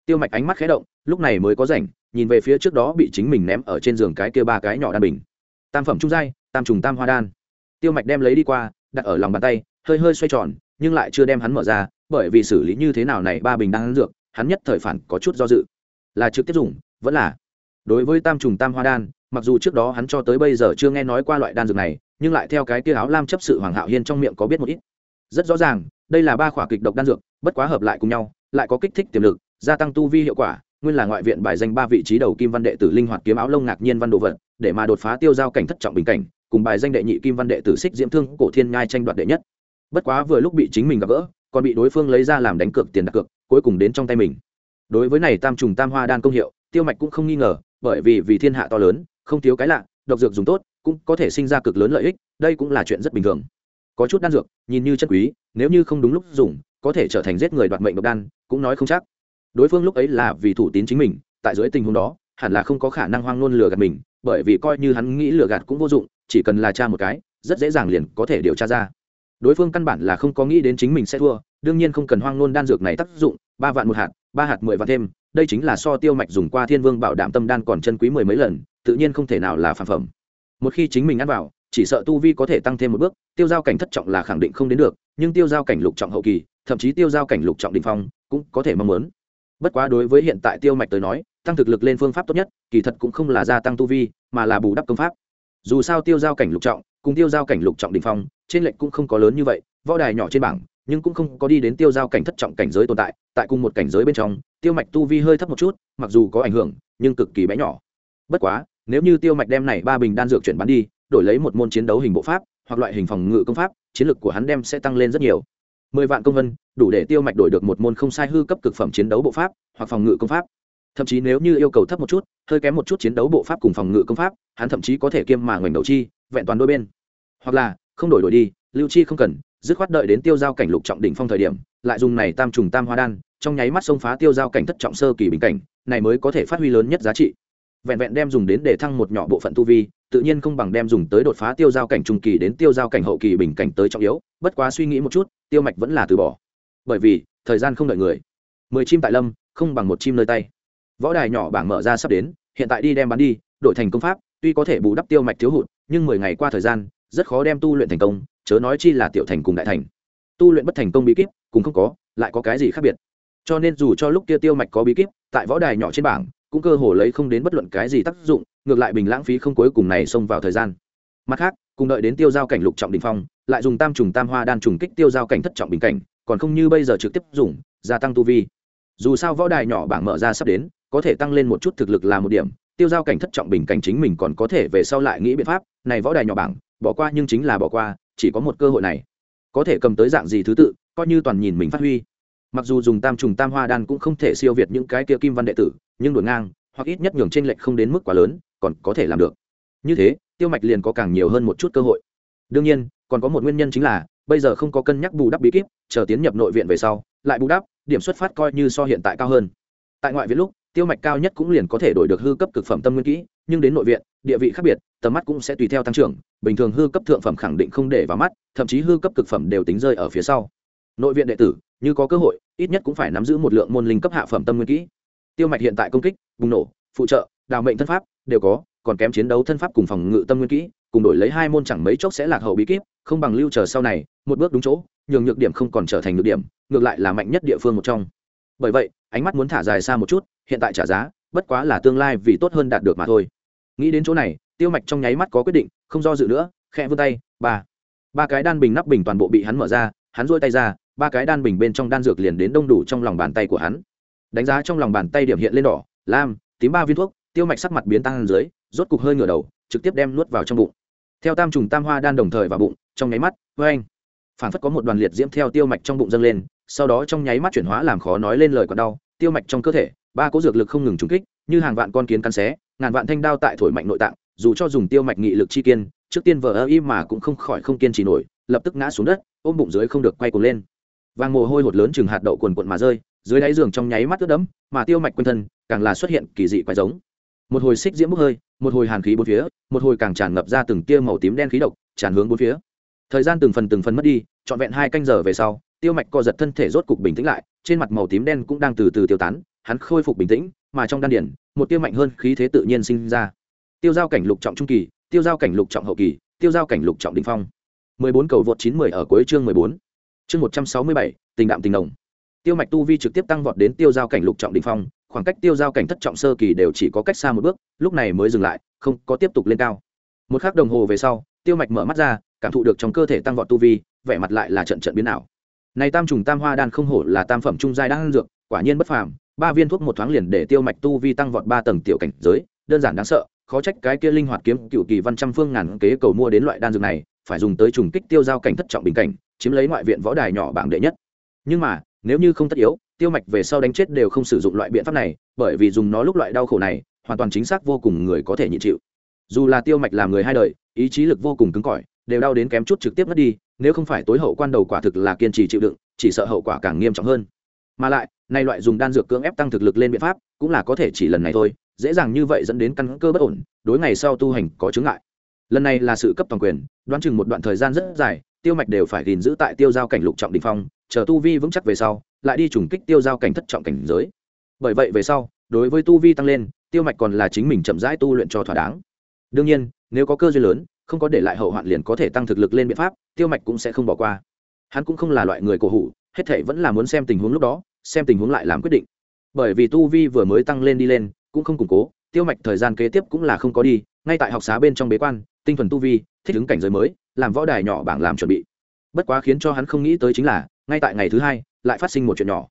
Tiêu mạch ánh mắt khé động, lúc này mới có rảnh, nhìn về phía trước đó bị chính mình ném ở trên giường cái kia ba cái nhỏ đan bình. Tam phẩm trung giai, tam trùng tam hoa đan. Tiêu mạch đem lấy đi qua, đặt ở lòng bàn tay, hơi hơi xoay tròn nhưng lại chưa đem hắn mở ra, bởi vì xử lý như thế nào này ba bình đan dược, hắn nhất thời phản có chút do dự. Là trực tiếp dùng, vẫn là. Đối với tam trùng tam hoa đan, mặc dù trước đó hắn cho tới bây giờ chưa nghe nói qua loại đan dược này, nhưng lại theo cái kia áo lam chấp sự hoàng hạo hiên trong miệng có biết một ít. Rất rõ ràng, đây là ba khỏa kịch độc đan dược, bất quá hợp lại cùng nhau, lại có kích thích tiềm lực, gia tăng tu vi hiệu quả, nguyên là ngoại viện bài danh ba vị trí đầu kim văn đệ tử linh hoạt kiếm áo lông ngạc nhiên văn đồ vật, để mà đột phá tiêu giao cảnh thất trọng bình cảnh, cùng bài danh đệ nhị kim văn đệ tử xích diễm thương, cổ thiên nhai tranh đoạt đệ nhất bất quá vừa lúc bị chính mình gặp gỡ, còn bị đối phương lấy ra làm đánh cược tiền đặt cược, cuối cùng đến trong tay mình. Đối với này tam trùng tam hoa đan công hiệu, tiêu mạch cũng không nghi ngờ, bởi vì vì thiên hạ to lớn, không thiếu cái lạ, độc dược dùng tốt, cũng có thể sinh ra cực lớn lợi ích, đây cũng là chuyện rất bình thường. Có chút đan dược, nhìn như chất quý, nếu như không đúng lúc dùng, có thể trở thành giết người đoạt mệnh độc đan, cũng nói không chắc. Đối phương lúc ấy là vì thủ tín chính mình, tại dưới tình huống đó, hẳn là không có khả năng hoang nôn lừa gạt mình, bởi vì coi như hắn nghĩ lừa gạt cũng vô dụng, chỉ cần là tra một cái, rất dễ dàng liền có thể điều tra ra đối phương căn bản là không có nghĩ đến chính mình sẽ thua, đương nhiên không cần hoang nôn đan dược này tác dụng, ba vạn một hạt, ba hạt mười vạn thêm, đây chính là so tiêu mạch dùng qua thiên vương bảo đảm tâm đan còn chân quý mười mấy lần, tự nhiên không thể nào là phản phẩm. Một khi chính mình ăn vào, chỉ sợ tu vi có thể tăng thêm một bước, tiêu giao cảnh thất trọng là khẳng định không đến được, nhưng tiêu giao cảnh lục trọng hậu kỳ, thậm chí tiêu giao cảnh lục trọng định phong, cũng có thể mong muốn. Bất quá đối với hiện tại tiêu mạch tới nói, tăng thực lực lên phương pháp tốt nhất, kỳ thật cũng không là gia tăng tu vi, mà là bù đắp công pháp. Dù sao tiêu giao cảnh lục trọng cùng tiêu giao cảnh lục trọng đình phong, trên lệnh cũng không có lớn như vậy, võ đài nhỏ trên bảng, nhưng cũng không có đi đến tiêu giao cảnh thất trọng cảnh giới tồn tại tại cùng một cảnh giới bên trong, tiêu mạch tu vi hơi thấp một chút, mặc dù có ảnh hưởng, nhưng cực kỳ bé nhỏ. Bất quá, nếu như tiêu mạch đem này ba bình đan dược chuyển bán đi, đổi lấy một môn chiến đấu hình bộ pháp, hoặc loại hình phòng ngự công pháp, chiến lược của hắn đem sẽ tăng lên rất nhiều. Mười vạn công vân, đủ để tiêu mạch đổi được một môn không sai hư cấp cực phẩm chiến đấu bộ pháp, hoặc phòng ngự công pháp. Thậm chí nếu như yêu cầu thấp một chút, hơi kém một chút chiến đấu bộ pháp cùng phòng ngự công pháp, hắn thậm chí có thể kiêm mà ngoảnh đầu chi vẹn toàn đôi bên. Hoặc là, không đổi đổi đi, lưu chi không cần, dứt khoát đợi đến tiêu giao cảnh lục trọng đỉnh phong thời điểm, lại dùng này tam trùng tam hoa đan, trong nháy mắt xông phá tiêu giao cảnh thất trọng sơ kỳ bình cảnh, này mới có thể phát huy lớn nhất giá trị. Vẹn vẹn đem dùng đến để thăng một nhỏ bộ phận tu vi, tự nhiên không bằng đem dùng tới đột phá tiêu giao cảnh trung kỳ đến tiêu giao cảnh hậu kỳ bình cảnh tới trọng yếu, bất quá suy nghĩ một chút, tiêu mạch vẫn là từ bỏ. Bởi vì, thời gian không đợi người. Mười chim tại lâm, không bằng một chim nơi tay. Võ đài nhỏ bảng mở ra sắp đến, hiện tại đi đem bán đi, đổi thành công pháp, tuy có thể bù đắp tiêu mạch thiếu hụt nhưng mười ngày qua thời gian, rất khó đem tu luyện thành công, chớ nói chi là tiểu thành cùng đại thành. Tu luyện bất thành công bí kíp cũng không có, lại có cái gì khác biệt? Cho nên dù cho lúc kia tiêu mạch có bí kíp, tại võ đài nhỏ trên bảng, cũng cơ hồ lấy không đến bất luận cái gì tác dụng, ngược lại bình lãng phí không cuối cùng này xông vào thời gian. Mặt khác, cùng đợi đến tiêu giao cảnh lục trọng đình phong, lại dùng tam trùng tam hoa đan trùng kích tiêu giao cảnh thất trọng bình cảnh, còn không như bây giờ trực tiếp dùng, gia tăng tu vi. Dù sao võ đài nhỏ bảng mở ra sắp đến, có thể tăng lên một chút thực lực là một điểm tiêu giao cảnh thất trọng bình cảnh chính mình còn có thể về sau lại nghĩ biện pháp, này võ đài nhỏ bảng, bỏ qua nhưng chính là bỏ qua, chỉ có một cơ hội này. Có thể cầm tới dạng gì thứ tự, coi như toàn nhìn mình phát huy. Mặc dù dùng tam trùng tam hoa đan cũng không thể siêu việt những cái kia kim văn đệ tử, nhưng đổi ngang, hoặc ít nhất nhường trên lệch không đến mức quá lớn, còn có thể làm được. Như thế, tiêu mạch liền có càng nhiều hơn một chút cơ hội. Đương nhiên, còn có một nguyên nhân chính là, bây giờ không có cân nhắc bù đắp bí kíp, chờ tiến nhập nội viện về sau, lại bù đắp, điểm xuất phát coi như so hiện tại cao hơn. Tại ngoại viện lúc tiêu mạch cao nhất cũng liền có thể đổi được hư cấp cực phẩm tâm nguyên kỹ, nhưng đến nội viện, địa vị khác biệt, tầm mắt cũng sẽ tùy theo tăng trưởng, bình thường hư cấp thượng phẩm khẳng định không để vào mắt, thậm chí hư cấp cực phẩm đều tính rơi ở phía sau. Nội viện đệ tử, như có cơ hội, ít nhất cũng phải nắm giữ một lượng môn linh cấp hạ phẩm tâm nguyên kỹ. Tiêu mạch hiện tại công kích, bùng nổ, phụ trợ, đào mệnh thân pháp, đều có, còn kém chiến đấu thân pháp cùng phòng ngự tâm nguyên kỹ, cùng đổi lấy hai môn chẳng mấy chốc sẽ lạc hậu bí kíp, không bằng lưu chờ sau này, một bước đúng chỗ, nhường nhược điểm không còn trở thành nhược điểm, ngược lại là mạnh nhất địa phương một trong. Bởi vậy ánh mắt muốn thả dài xa một chút, hiện tại trả giá, bất quá là tương lai vì tốt hơn đạt được mà thôi. Nghĩ đến chỗ này, tiêu mạch trong nháy mắt có quyết định, không do dự nữa, khẽ vươn tay, ba. Ba cái đan bình nắp bình toàn bộ bị hắn mở ra, hắn rôi tay ra, ba cái đan bình bên trong đan dược liền đến đông đủ trong lòng bàn tay của hắn. Đánh giá trong lòng bàn tay điểm hiện lên đỏ, lam, tím ba viên thuốc, tiêu mạch sắc mặt biến tăng dưới, rốt cục hơi ngửa đầu, trực tiếp đem nuốt vào trong bụng. Theo tam trùng tam hoa đan đồng thời vào bụng, trong nháy mắt vê anh phản phất có một đoàn liệt diễm theo tiêu mạch trong bụng dâng lên, sau đó trong nháy mắt chuyển hóa làm khó nói lên lời còn đau tiêu mạch trong cơ thể, ba cỗ dược lực không ngừng trúng kích, như hàng vạn con kiến cắn xé, ngàn vạn thanh đao tại thổi mạnh nội tạng, dù cho dùng tiêu mạch nghị lực chi kiên, trước tiên vờ ơ y mà cũng không khỏi không kiên trì nổi, lập tức ngã xuống đất, ôm bụng dưới không được quay cuồng lên. Vàng mồ hôi hột lớn chừng hạt đậu quần quận mà rơi, dưới đáy giường trong nháy mắt ướt đẫm, mà tiêu mạch quanh thân càng là xuất hiện kỳ dị quái giống. Một hồi xích diễm bốc hơi, một hồi hàn khí bốn phía, một hồi càng tràn ngập ra từng tia màu tím đen khí độc, tràn hướng bốn phía. Thời gian từng phần từng phần mất đi, trọn vẹn hai canh giờ về sau tiêu mạch co giật thân thể rốt cục bình tĩnh lại, trên mặt màu tím đen cũng đang từ từ tiêu tán, hắn khôi phục bình tĩnh, mà trong đan điển, một tiêu mạnh hơn khí thế tự nhiên sinh ra. Tiêu giao cảnh lục trọng trung kỳ, tiêu giao cảnh lục trọng hậu kỳ, tiêu giao cảnh lục trọng đình phong. Mười bốn cầu vượt chín mười ở cuối chương mười bốn. Chương một trăm sáu mươi bảy, tình đạm tình đồng. Tiêu mạch tu vi trực tiếp tăng vọt đến tiêu giao cảnh lục trọng đình phong, khoảng cách tiêu giao cảnh thất trọng sơ kỳ đều chỉ có cách xa một bước, lúc này mới dừng lại, không có tiếp tục lên cao. Một k h ắ c đồng hồ về sau, tiêu mạch mở mắt ra, cảm thụ được trong cơ thể tăng vọt tu vi, vẻ mặt lại là trận trận biến ảo này tam trùng tam hoa đan không hổ là tam phẩm trung giai đan dược, quả nhiên bất phàm, ba viên thuốc một thoáng liền để tiêu mạch tu vi tăng vọt ba tầng tiểu cảnh giới, đơn giản đáng sợ, khó trách cái kia linh hoạt kiếm cựu kỳ văn trăm phương ngàn kế cầu mua đến loại đan dược này, phải dùng tới trùng kích tiêu giao cảnh thất trọng bình cảnh, chiếm lấy ngoại viện võ đài nhỏ bảng đệ nhất. Nhưng mà, nếu như không tất yếu, tiêu mạch về sau đánh chết đều không sử dụng loại biện pháp này, bởi vì dùng nó lúc loại đau khổ này, hoàn toàn chính xác vô cùng người có thể nhịn chịu. Dù là tiêu mạch làm người hai đời, ý chí lực vô cùng cứng cỏi, đều đau đến kém chút trực tiếp mất đi nếu không phải tối hậu quan đầu quả thực là kiên trì chịu đựng, chỉ sợ hậu quả càng nghiêm trọng hơn. Mà lại, nay loại dùng đan dược cưỡng ép tăng thực lực lên biện pháp, cũng là có thể chỉ lần này thôi, dễ dàng như vậy dẫn đến căn cơ bất ổn, đối ngày sau tu hành có chứng ngại. Lần này là sự cấp toàn quyền, đoán chừng một đoạn thời gian rất dài, tiêu mạch đều phải gìn giữ tại tiêu giao cảnh lục trọng đình phong, chờ tu vi vững chắc về sau, lại đi trùng kích tiêu giao cảnh thất trọng cảnh giới. Bởi vậy về sau, đối với tu vi tăng lên, tiêu mạch còn là chính mình chậm rãi tu luyện cho thỏa đáng. Đương nhiên, nếu có cơ duyên lớn không có để lại hậu hoạn liền có thể tăng thực lực lên biện pháp, tiêu mạch cũng sẽ không bỏ qua. Hắn cũng không là loại người cổ hủ, hết thể vẫn là muốn xem tình huống lúc đó, xem tình huống lại làm quyết định. Bởi vì tu vi vừa mới tăng lên đi lên, cũng không củng cố, tiêu mạch thời gian kế tiếp cũng là không có đi, ngay tại học xá bên trong bế quan, tinh thuần tu vi, thích ứng cảnh giới mới, làm võ đài nhỏ bảng làm chuẩn bị. Bất quá khiến cho hắn không nghĩ tới chính là, ngay tại ngày thứ hai, lại phát sinh một chuyện nhỏ.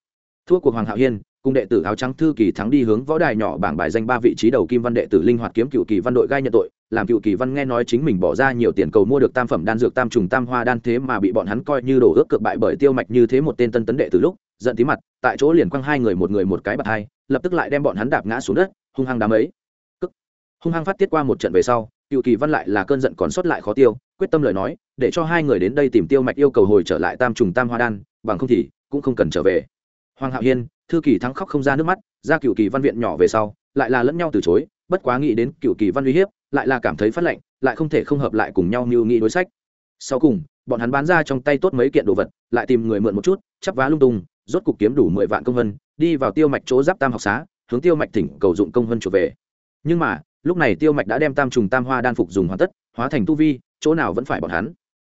Thua cuộc hoàng hạo hiên, cùng đệ tử áo trắng thư kỳ thắng đi hướng võ đài nhỏ bảng bài danh ba vị trí đầu kim văn đệ tử linh hoạt kiếm cựu kỳ văn đội gai nhận tội làm cựu kỳ văn nghe nói chính mình bỏ ra nhiều tiền cầu mua được tam phẩm đan dược tam trùng tam hoa đan thế mà bị bọn hắn coi như đổ ước cược bại bởi tiêu mạch như thế một tên tân tấn đệ từ lúc, giận tí mặt, tại chỗ liền quăng hai người một người một cái bạc hai, lập tức lại đem bọn hắn đạp ngã xuống đất, hung hăng đám ấy. Cức. Hung hăng phát tiết qua một trận về sau, cựu kỳ văn lại là cơn giận còn sót lại khó tiêu, quyết tâm lời nói, để cho hai người đến đây tìm tiêu mạch yêu cầu hồi trở lại tam trùng tam hoa đan, bằng không thì cũng không cần trở về. Hoàng hạo hiên, thư kỳ thắng khóc không ra nước mắt, ra cựu kỳ văn viện nhỏ về sau, lại là lẫn nhau từ chối, bất quá nghĩ đến cựu kỳ văn uy hiếp lại là cảm thấy phát lệnh lại không thể không hợp lại cùng nhau mưu nghĩ đối sách. Sau cùng, bọn hắn bán ra trong tay tốt mấy kiện đồ vật, lại tìm người mượn một chút, chắp vá lung tung, rốt cục kiếm đủ mười vạn công vân, đi vào tiêu mạch chỗ giáp tam học xá, hướng tiêu mạch thỉnh cầu dụng công vân trở về. Nhưng mà, lúc này tiêu mạch đã đem tam trùng tam hoa đan phục dùng hoàn tất, hóa thành tu vi, chỗ nào vẫn phải bọn hắn.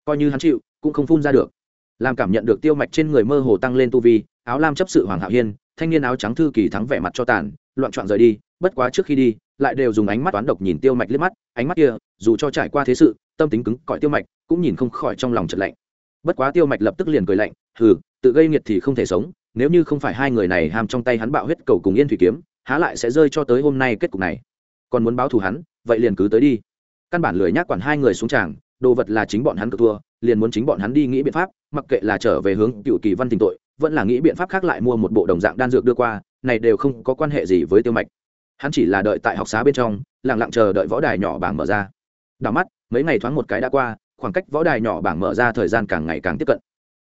Coi như hắn chịu, cũng không phun ra được. Làm cảm nhận được tiêu mạch trên người mơ hồ tăng lên tu vi, áo lam chấp sự hoàng hạo hiên, thanh niên áo trắng thư kỳ thắng vẻ mặt cho tàn, loạn trọn rời đi, bất quá trước khi đi lại đều dùng ánh mắt toán độc nhìn tiêu mạch liếc mắt, ánh mắt kia, dù cho trải qua thế sự, tâm tính cứng cỏi tiêu mạch, cũng nhìn không khỏi trong lòng trận lạnh. Bất quá tiêu mạch lập tức liền cười lạnh, hừ, tự gây nghiệt thì không thể sống, nếu như không phải hai người này ham trong tay hắn bạo huyết cầu cùng yên thủy kiếm, há lại sẽ rơi cho tới hôm nay kết cục này. Còn muốn báo thù hắn, vậy liền cứ tới đi. Căn bản lười nhác quản hai người xuống tràng, đồ vật là chính bọn hắn cực thua, liền muốn chính bọn hắn đi nghĩ biện pháp, mặc kệ là trở về hướng cựu kỳ văn tình tội, vẫn là nghĩ biện pháp khác lại mua một bộ đồng dạng đan dược đưa qua, này đều không có quan hệ gì với tiêu mạch hắn chỉ là đợi tại học xá bên trong, lặng lặng chờ đợi võ đài nhỏ bảng mở ra. Đảo mắt, mấy ngày thoáng một cái đã qua, khoảng cách võ đài nhỏ bảng mở ra thời gian càng ngày càng tiếp cận.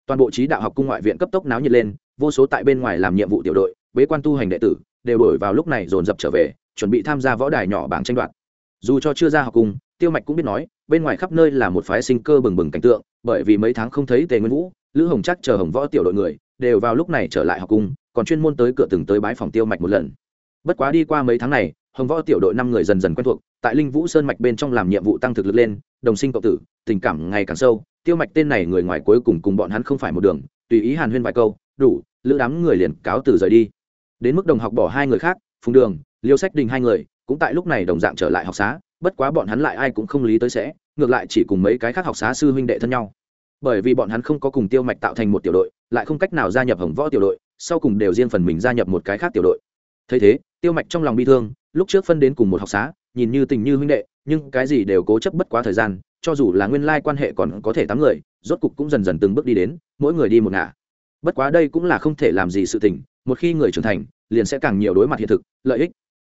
Toàn bộ trí đạo học cung ngoại viện cấp tốc náo nhiệt lên, vô số tại bên ngoài làm nhiệm vụ tiểu đội, bế quan tu hành đệ tử, đều đổi vào lúc này dồn dập trở về, chuẩn bị tham gia võ đài nhỏ bảng tranh đoạt. Dù cho chưa ra học cung, tiêu mạch cũng biết nói, bên ngoài khắp nơi là một phái sinh cơ bừng bừng cảnh tượng, bởi vì mấy tháng không thấy tề nguyên vũ, lữ hồng chắc chờ hồng võ tiểu đội người, đều vào lúc này trở lại học cung, còn chuyên môn tới cửa từng tới bái phòng tiêu mạch một lần bất quá đi qua mấy tháng này, hồng võ tiểu đội năm người dần dần quen thuộc, tại linh vũ sơn mạch bên trong làm nhiệm vụ tăng thực lực lên, đồng sinh cộng tử, tình cảm ngày càng sâu, tiêu mạch tên này người ngoài cuối cùng cùng bọn hắn không phải một đường, tùy ý hàn huyên vài câu, đủ, lữ đám người liền cáo từ rời đi. Đến mức đồng học bỏ hai người khác, phùng đường, liêu sách đình hai người, cũng tại lúc này đồng dạng trở lại học xá, bất quá bọn hắn lại ai cũng không lý tới sẽ, ngược lại chỉ cùng mấy cái khác học xá sư huynh đệ thân nhau. Bởi vì bọn hắn không có cùng tiêu mạch tạo thành một tiểu đội, lại không cách nào gia nhập hồng võ tiểu đội, sau cùng đều riêng phần mình gia nhập một cái khác tiểu đội thấy thế, tiêu mạch trong lòng bi thương, lúc trước phân đến cùng một học xá, nhìn như tình như huynh đệ, nhưng cái gì đều cố chấp bất quá thời gian, cho dù là nguyên lai quan hệ còn có thể tám người, rốt cục cũng dần dần từng bước đi đến, mỗi người đi một ngả. Bất quá đây cũng là không thể làm gì sự tình, một khi người trưởng thành, liền sẽ càng nhiều đối mặt hiện thực, lợi ích.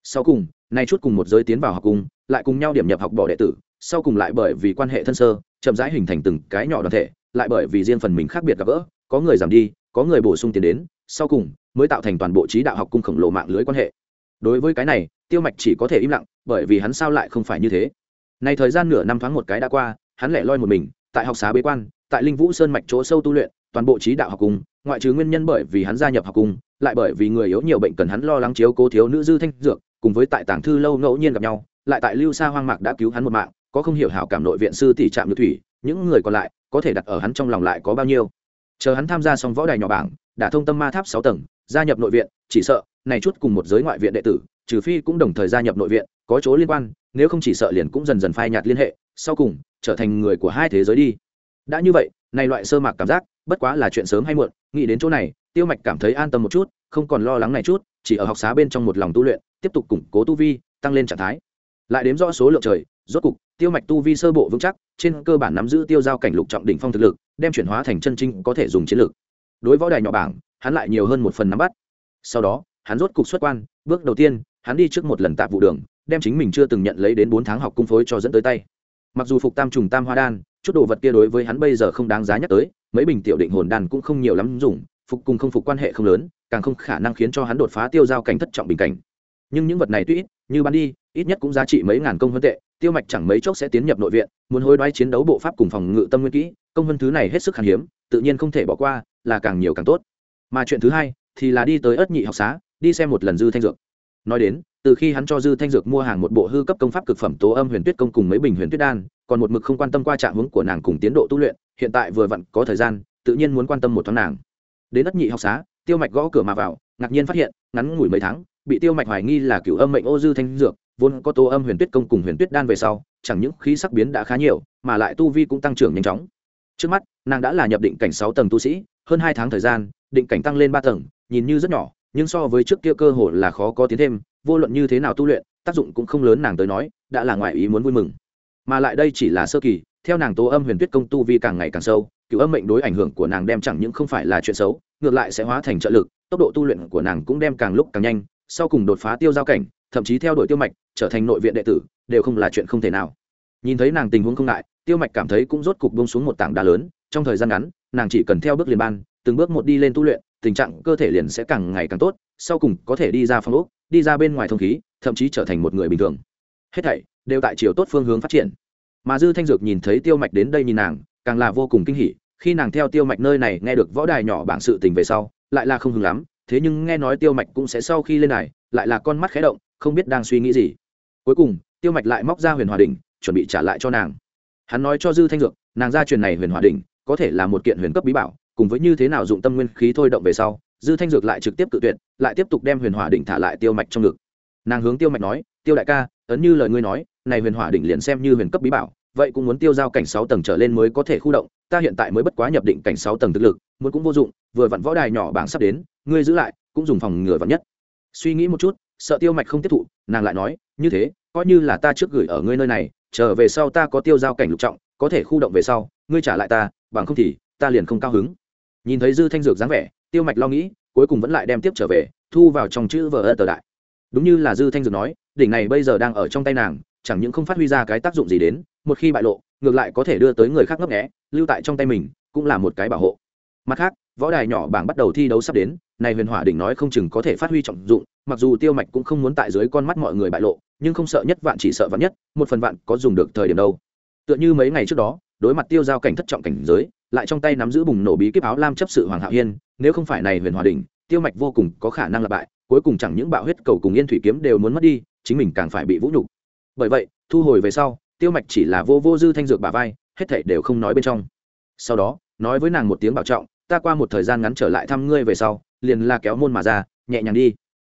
Sau cùng, nay chút cùng một giới tiến vào học cùng, lại cùng nhau điểm nhập học bỏ đệ tử, sau cùng lại bởi vì quan hệ thân sơ, chậm rãi hình thành từng cái nhỏ đoàn thể, lại bởi vì riêng phần mình khác biệt gặp gỡ, có người giảm đi, có người bổ sung tiền đến sau cùng mới tạo thành toàn bộ trí đạo học cung khổng lồ mạng lưới quan hệ. Đối với cái này, tiêu mạch chỉ có thể im lặng, bởi vì hắn sao lại không phải như thế? Này thời gian nửa năm tháng một cái đã qua, hắn lẻ loi một mình, tại học xá bế quan, tại linh vũ sơn mạch chỗ sâu tu luyện, toàn bộ trí đạo học cung, ngoại trừ nguyên nhân bởi vì hắn gia nhập học cung, lại bởi vì người yếu nhiều bệnh cần hắn lo lắng chiếu cố thiếu nữ dư thanh dược, cùng với tại tảng thư lâu ngẫu nhiên gặp nhau, lại tại lưu xa hoang mạc đã cứu hắn một mạng, có không hiểu hảo cảm nội viện sư tỷ trạm nhược thủy, những người còn lại có thể đặt ở hắn trong lòng lại có bao nhiêu? Chờ hắn tham gia xong võ đài nhỏ bảng đã thông tâm ma tháp sáu tầng, gia nhập nội viện, chỉ sợ, này chút cùng một giới ngoại viện đệ tử, trừ phi cũng đồng thời gia nhập nội viện, có chỗ liên quan, nếu không chỉ sợ liền cũng dần dần phai nhạt liên hệ, sau cùng, trở thành người của hai thế giới đi. Đã như vậy, này loại sơ mạc cảm giác, bất quá là chuyện sớm hay muộn, nghĩ đến chỗ này, tiêu mạch cảm thấy an tâm một chút, không còn lo lắng này chút, chỉ ở học xá bên trong một lòng tu luyện, tiếp tục củng cố tu vi, tăng lên trạng thái. Lại đếm rõ số lượng trời, rốt cục, tiêu mạch tu vi sơ bộ vững chắc, trên cơ bản nắm giữ tiêu giao cảnh lục trọng đỉnh phong thực lực, đem chuyển hóa thành chân trinh có thể dùng chiến lược đối võ đài nhỏ bảng, hắn lại nhiều hơn một phần nắm bắt. Sau đó, hắn rốt cục xuất quan, bước đầu tiên, hắn đi trước một lần tạp vụ đường, đem chính mình chưa từng nhận lấy đến bốn tháng học cung phối cho dẫn tới tay. Mặc dù phục tam trùng tam hoa đan, chút đồ vật kia đối với hắn bây giờ không đáng giá nhắc tới, mấy bình tiểu định hồn đan cũng không nhiều lắm dùng, phục cùng không phục quan hệ không lớn, càng không khả năng khiến cho hắn đột phá tiêu giao cảnh thất trọng bình cảnh. Nhưng những vật này tuy ít, như bán đi, ít nhất cũng giá trị mấy ngàn công hơn tệ, tiêu mạch chẳng mấy chốc sẽ tiến nhập nội viện, muốn hối đoái chiến đấu bộ pháp cùng phòng ngự tâm nguyên kỹ, công hơn thứ này hết sức khan hiếm, tự nhiên không thể bỏ qua là càng nhiều càng tốt. Mà chuyện thứ hai thì là đi tới ất nhị học xá, đi xem một lần dư thanh dược. Nói đến, từ khi hắn cho dư thanh dược mua hàng một bộ hư cấp công pháp cực phẩm tố âm huyền tuyết công cùng mấy bình huyền tuyết đan, còn một mực không quan tâm qua trạng hướng của nàng cùng tiến độ tu luyện, hiện tại vừa vặn có thời gian, tự nhiên muốn quan tâm một thoáng nàng. Đến ất nhị học xá, tiêu mạch gõ cửa mà vào, ngạc nhiên phát hiện, ngắn ngủi mấy tháng, bị tiêu mạch hoài nghi là cựu âm mệnh ô dư thanh dược, vốn có tố âm huyền tuyết công cùng huyền tuyết đan về sau, chẳng những khí sắc biến đã khá nhiều, mà lại tu vi cũng tăng trưởng nhanh chóng. Trước mắt, nàng đã là nhập định cảnh sáu tầng tu sĩ hơn hai tháng thời gian, định cảnh tăng lên ba tầng, nhìn như rất nhỏ, nhưng so với trước kia cơ hội là khó có tiến thêm, vô luận như thế nào tu luyện, tác dụng cũng không lớn nàng tới nói, đã là ngoài ý muốn vui mừng. Mà lại đây chỉ là sơ kỳ, theo nàng tố âm huyền tuyết công tu vi càng ngày càng sâu, cựu âm mệnh đối ảnh hưởng của nàng đem chẳng những không phải là chuyện xấu, ngược lại sẽ hóa thành trợ lực, tốc độ tu luyện của nàng cũng đem càng lúc càng nhanh, sau cùng đột phá tiêu giao cảnh, thậm chí theo đuổi tiêu mạch, trở thành nội viện đệ tử, đều không là chuyện không thể nào. Nhìn thấy nàng tình huống không ngại, tiêu mạch cảm thấy cũng rốt cục bông xuống một tảng đá lớn trong thời gian ngắn, nàng chỉ cần theo bước liền ban, từng bước một đi lên tu luyện, tình trạng cơ thể liền sẽ càng ngày càng tốt, sau cùng có thể đi ra phòng ốc, đi ra bên ngoài thông khí, thậm chí trở thành một người bình thường. Hết thảy đều tại chiều tốt phương hướng phát triển. Mà dư thanh dược nhìn thấy tiêu mạch đến đây nhìn nàng, càng là vô cùng kinh hỉ, khi nàng theo tiêu mạch nơi này nghe được võ đài nhỏ bảng sự tình về sau, lại là không hứng lắm, thế nhưng nghe nói tiêu mạch cũng sẽ sau khi lên đài, lại là con mắt khé động, không biết đang suy nghĩ gì. Cuối cùng, tiêu mạch lại móc ra huyền hòa đình chuẩn bị trả lại cho nàng. Hắn nói cho dư thanh dược, nàng ra truyền này huyền hòa đình có thể là một kiện huyền cấp bí bảo, cùng với như thế nào dụng tâm nguyên khí thôi động về sau, dư thanh dược lại trực tiếp tự tuyệt, lại tiếp tục đem huyền hỏa đỉnh thả lại tiêu mạch trong ngực. Nàng hướng tiêu mạch nói, tiêu đại ca, ấn như lời ngươi nói, này huyền hỏa đỉnh liền xem như huyền cấp bí bảo, vậy cũng muốn tiêu giao cảnh sáu tầng trở lên mới có thể khu động, ta hiện tại mới bất quá nhập định cảnh sáu tầng thực lực, muốn cũng vô dụng, vừa vặn võ đài nhỏ bảng sắp đến, ngươi giữ lại, cũng dùng phòng ngừa vặn nhất. Suy nghĩ một chút, sợ tiêu mạch không tiếp thụ, nàng lại nói, như thế, coi như là ta trước gửi ở ngươi nơi này trở về sau ta có tiêu giao cảnh lục trọng, có thể khu động về sau, ngươi trả lại ta bằng không thì ta liền không cao hứng. Nhìn thấy dư thanh dược dáng vẻ, tiêu mạch lo nghĩ, cuối cùng vẫn lại đem tiếp trở về, thu vào trong chữ vờ ơ tờ đại. Đúng như là dư thanh dược nói, đỉnh này bây giờ đang ở trong tay nàng, chẳng những không phát huy ra cái tác dụng gì đến, một khi bại lộ, ngược lại có thể đưa tới người khác ngấp nghẽ lưu tại trong tay mình, cũng là một cái bảo hộ. Mặt khác, võ đài nhỏ bảng bắt đầu thi đấu sắp đến, này huyền hỏa đỉnh nói không chừng có thể phát huy trọng dụng, mặc dù tiêu mạch cũng không muốn tại dưới con mắt mọi người bại lộ, nhưng không sợ nhất vạn chỉ sợ vạn nhất, một phần vạn có dùng được thời điểm đâu. Tựa như mấy ngày trước đó đối mặt tiêu giao cảnh thất trọng cảnh giới, lại trong tay nắm giữ bùng nổ bí kíp áo lam chấp sự hoàng hạo hiên, nếu không phải này huyền hòa đình tiêu mạch vô cùng có khả năng là bại, cuối cùng chẳng những bạo huyết cầu cùng yên thủy kiếm đều muốn mất đi, chính mình càng phải bị vũ nhục. Bởi vậy, thu hồi về sau, tiêu mạch chỉ là vô vô dư thanh dược bà vai, hết thảy đều không nói bên trong. Sau đó, nói với nàng một tiếng bảo trọng, ta qua một thời gian ngắn trở lại thăm ngươi về sau, liền la kéo môn mà ra, nhẹ nhàng đi.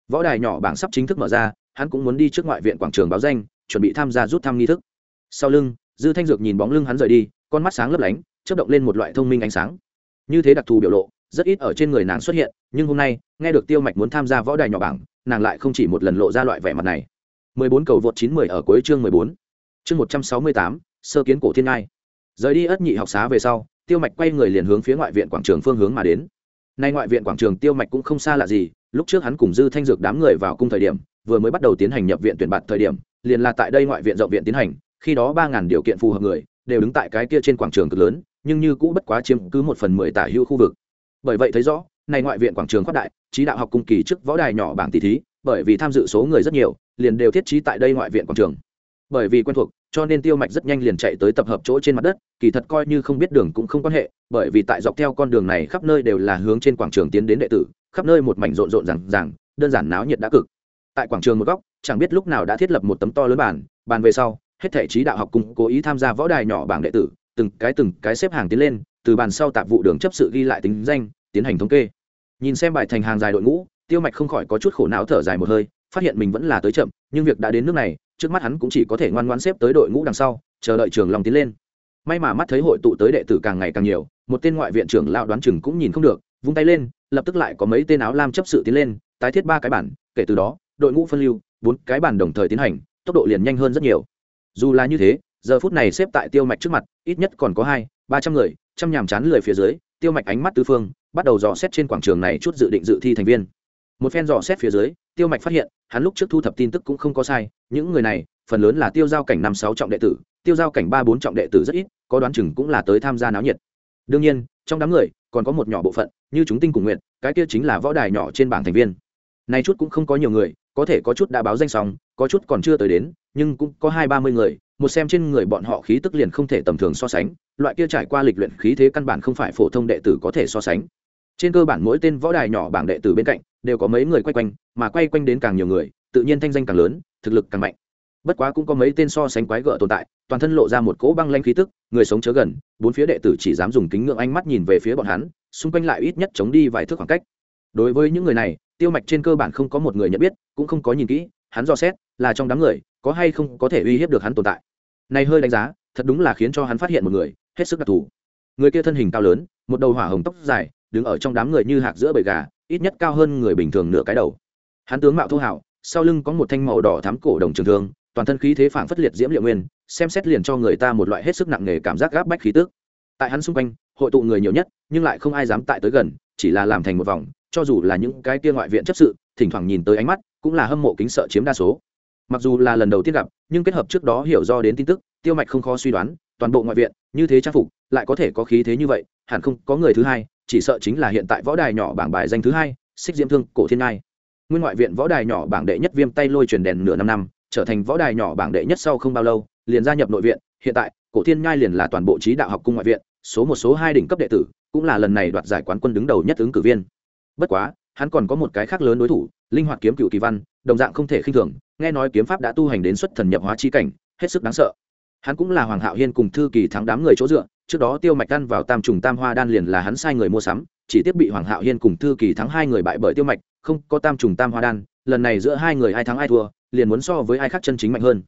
Võ đài nhỏ bảng sắp chính thức mở ra, hắn cũng muốn đi trước ngoại viện quảng trường báo danh, chuẩn bị tham gia rút thăm nghi thức. Sau lưng dư thanh dược nhìn bóng lưng hắn rời đi con mắt sáng lấp lánh chớp động lên một loại thông minh ánh sáng như thế đặc thù biểu lộ rất ít ở trên người nàng xuất hiện nhưng hôm nay nghe được tiêu mạch muốn tham gia võ đài nhỏ bảng nàng lại không chỉ một lần lộ ra loại vẻ mặt này 14 cầu vượt 910 ở cuối chương 14. Chương 168, sơ kiến cổ thiên ngai. Rời đi ất nhị học xá về sau, Tiêu Mạch quay người liền hướng phía ngoại viện quảng trường phương hướng mà đến. Nay ngoại viện quảng trường Tiêu Mạch cũng không xa lạ gì, lúc trước hắn cùng Dư Thanh Dược đám người vào cung thời điểm, vừa mới bắt đầu tiến hành nhập viện tuyển bạt thời điểm, liền là tại đây ngoại viện rộng viện tiến hành, khi đó ba ngàn điều kiện phù hợp người, đều đứng tại cái kia trên quảng trường cực lớn nhưng như cũ bất quá chiếm cứ một phần mười tả hữu khu vực. Bởi vậy thấy rõ này ngoại viện quảng trường khoát đại trí đạo học cung kỳ trước võ đài nhỏ bảng tỷ thí bởi vì tham dự số người rất nhiều liền đều thiết trí tại đây ngoại viện quảng trường. Bởi vì quen thuộc cho nên tiêu mạch rất nhanh liền chạy tới tập hợp chỗ trên mặt đất kỳ thật coi như không biết đường cũng không quan hệ bởi vì tại dọc theo con đường này khắp nơi đều là hướng trên quảng trường tiến đến đệ tử khắp nơi một mảnh rộn rộn rằng rằng đơn giản náo nhiệt đã cực. Tại quảng trường một góc chẳng biết lúc nào đã thiết lập một tấm to lớn bàn bàn về sau hết thể trí đạo học cùng cố ý tham gia võ đài nhỏ bảng đệ tử, từng cái từng cái xếp hàng tiến lên, từ bàn sau tạp vụ đường chấp sự ghi lại tính danh, tiến hành thống kê. Nhìn xem bài thành hàng dài đội ngũ, tiêu mạch không khỏi có chút khổ não thở dài một hơi, phát hiện mình vẫn là tới chậm, nhưng việc đã đến nước này, trước mắt hắn cũng chỉ có thể ngoan ngoan xếp tới đội ngũ đằng sau, chờ đợi trường long tiến lên. May mà mắt thấy hội tụ tới đệ tử càng ngày càng nhiều, một tên ngoại viện trưởng lão đoán chừng cũng nhìn không được, vung tay lên, lập tức lại có mấy tên áo lam chấp sự tiến lên, tái thiết ba cái bản, kể từ đó, đội ngũ phân lưu, bốn cái bản đồng thời tiến hành, tốc độ liền nhanh hơn rất nhiều dù là như thế, giờ phút này xếp tại tiêu mạch trước mặt, ít nhất còn có hai, ba trăm người trăm nhàm chán lười phía dưới, tiêu mạch ánh mắt tư phương, bắt đầu dò xét trên quảng trường này chút dự định dự thi thành viên. Một phen dò xét phía dưới, tiêu mạch phát hiện, hắn lúc trước thu thập tin tức cũng không có sai, những người này, phần lớn là tiêu giao cảnh năm sáu trọng đệ tử, tiêu giao cảnh ba bốn trọng đệ tử rất ít, có đoán chừng cũng là tới tham gia náo nhiệt. Đương nhiên, trong đám người, còn có một nhỏ bộ phận, như chúng tinh cùng nguyện cái kia chính là võ đài nhỏ trên bảng thành viên. Này chút cũng không có nhiều người, có thể có chút đã báo danh xong, có chút còn chưa tới đến nhưng cũng có hai ba mươi người, một xem trên người bọn họ khí tức liền không thể tầm thường so sánh, loại kia trải qua lịch luyện khí thế căn bản không phải phổ thông đệ tử có thể so sánh. Trên cơ bản mỗi tên võ đài nhỏ bảng đệ tử bên cạnh, đều có mấy người quay quanh, mà quay quanh đến càng nhiều người, tự nhiên thanh danh càng lớn, thực lực càng mạnh. Bất quá cũng có mấy tên so sánh quái gở tồn tại, toàn thân lộ ra một cỗ băng lanh khí tức, người sống chớ gần, bốn phía đệ tử chỉ dám dùng kính ngưỡng ánh mắt nhìn về phía bọn hắn, xung quanh lại ít nhất chống đi vài thước khoảng cách. Đối với những người này, tiêu mạch trên cơ bản không có một người nhận biết, cũng không có nhìn kỹ, hắn do xét, là trong đám người có hay không có thể uy hiếp được hắn tồn tại. Này hơi đánh giá, thật đúng là khiến cho hắn phát hiện một người, hết sức đặc thù. Người kia thân hình cao lớn, một đầu hỏa hồng tóc dài, đứng ở trong đám người như hạc giữa bầy gà, ít nhất cao hơn người bình thường nửa cái đầu. Hắn tướng mạo thô hảo, sau lưng có một thanh màu đỏ thắm cổ đồng trường thương, toàn thân khí thế phảng phất liệt diễm liệu nguyên, xem xét liền cho người ta một loại hết sức nặng nề cảm giác gáp bách khí tức. Tại hắn xung quanh, hội tụ người nhiều nhất, nhưng lại không ai dám tại tới gần, chỉ là làm thành một vòng, cho dù là những cái kia ngoại viện chấp sự, thỉnh thoảng nhìn tới ánh mắt, cũng là hâm mộ kính sợ chiếm đa số mặc dù là lần đầu tiên gặp, nhưng kết hợp trước đó hiểu do đến tin tức, tiêu mạch không khó suy đoán, toàn bộ ngoại viện, như thế trang phục, lại có thể có khí thế như vậy, hẳn không có người thứ hai, chỉ sợ chính là hiện tại võ đài nhỏ bảng bài danh thứ hai, xích diễm thương, cổ thiên ngai. Nguyên ngoại viện võ đài nhỏ bảng đệ nhất viêm tay lôi truyền đèn nửa năm năm, trở thành võ đài nhỏ bảng đệ nhất sau không bao lâu, liền gia nhập nội viện, hiện tại, cổ thiên nhai liền là toàn bộ trí đạo học cung ngoại viện, số một, số hai đỉnh cấp đệ tử, cũng là lần này đoạt giải quán quân đứng đầu nhất ứng cử viên. Bất quá, hắn còn có một cái khác lớn đối thủ, linh hoạt kiếm cựu kỳ văn, đồng dạng không thể khinh thường nghe nói kiếm pháp đã tu hành đến xuất thần nhập hóa chi cảnh, hết sức đáng sợ. Hắn cũng là hoàng hạo hiên cùng thư kỳ thắng đám người chỗ dựa, trước đó tiêu mạch căn vào tam trùng tam hoa đan liền là hắn sai người mua sắm, chỉ tiếp bị hoàng hạo hiên cùng thư kỳ thắng hai người bại bởi tiêu mạch, không có tam trùng tam hoa đan, lần này giữa hai người ai thắng ai thua, liền muốn so với ai khác chân chính mạnh hơn.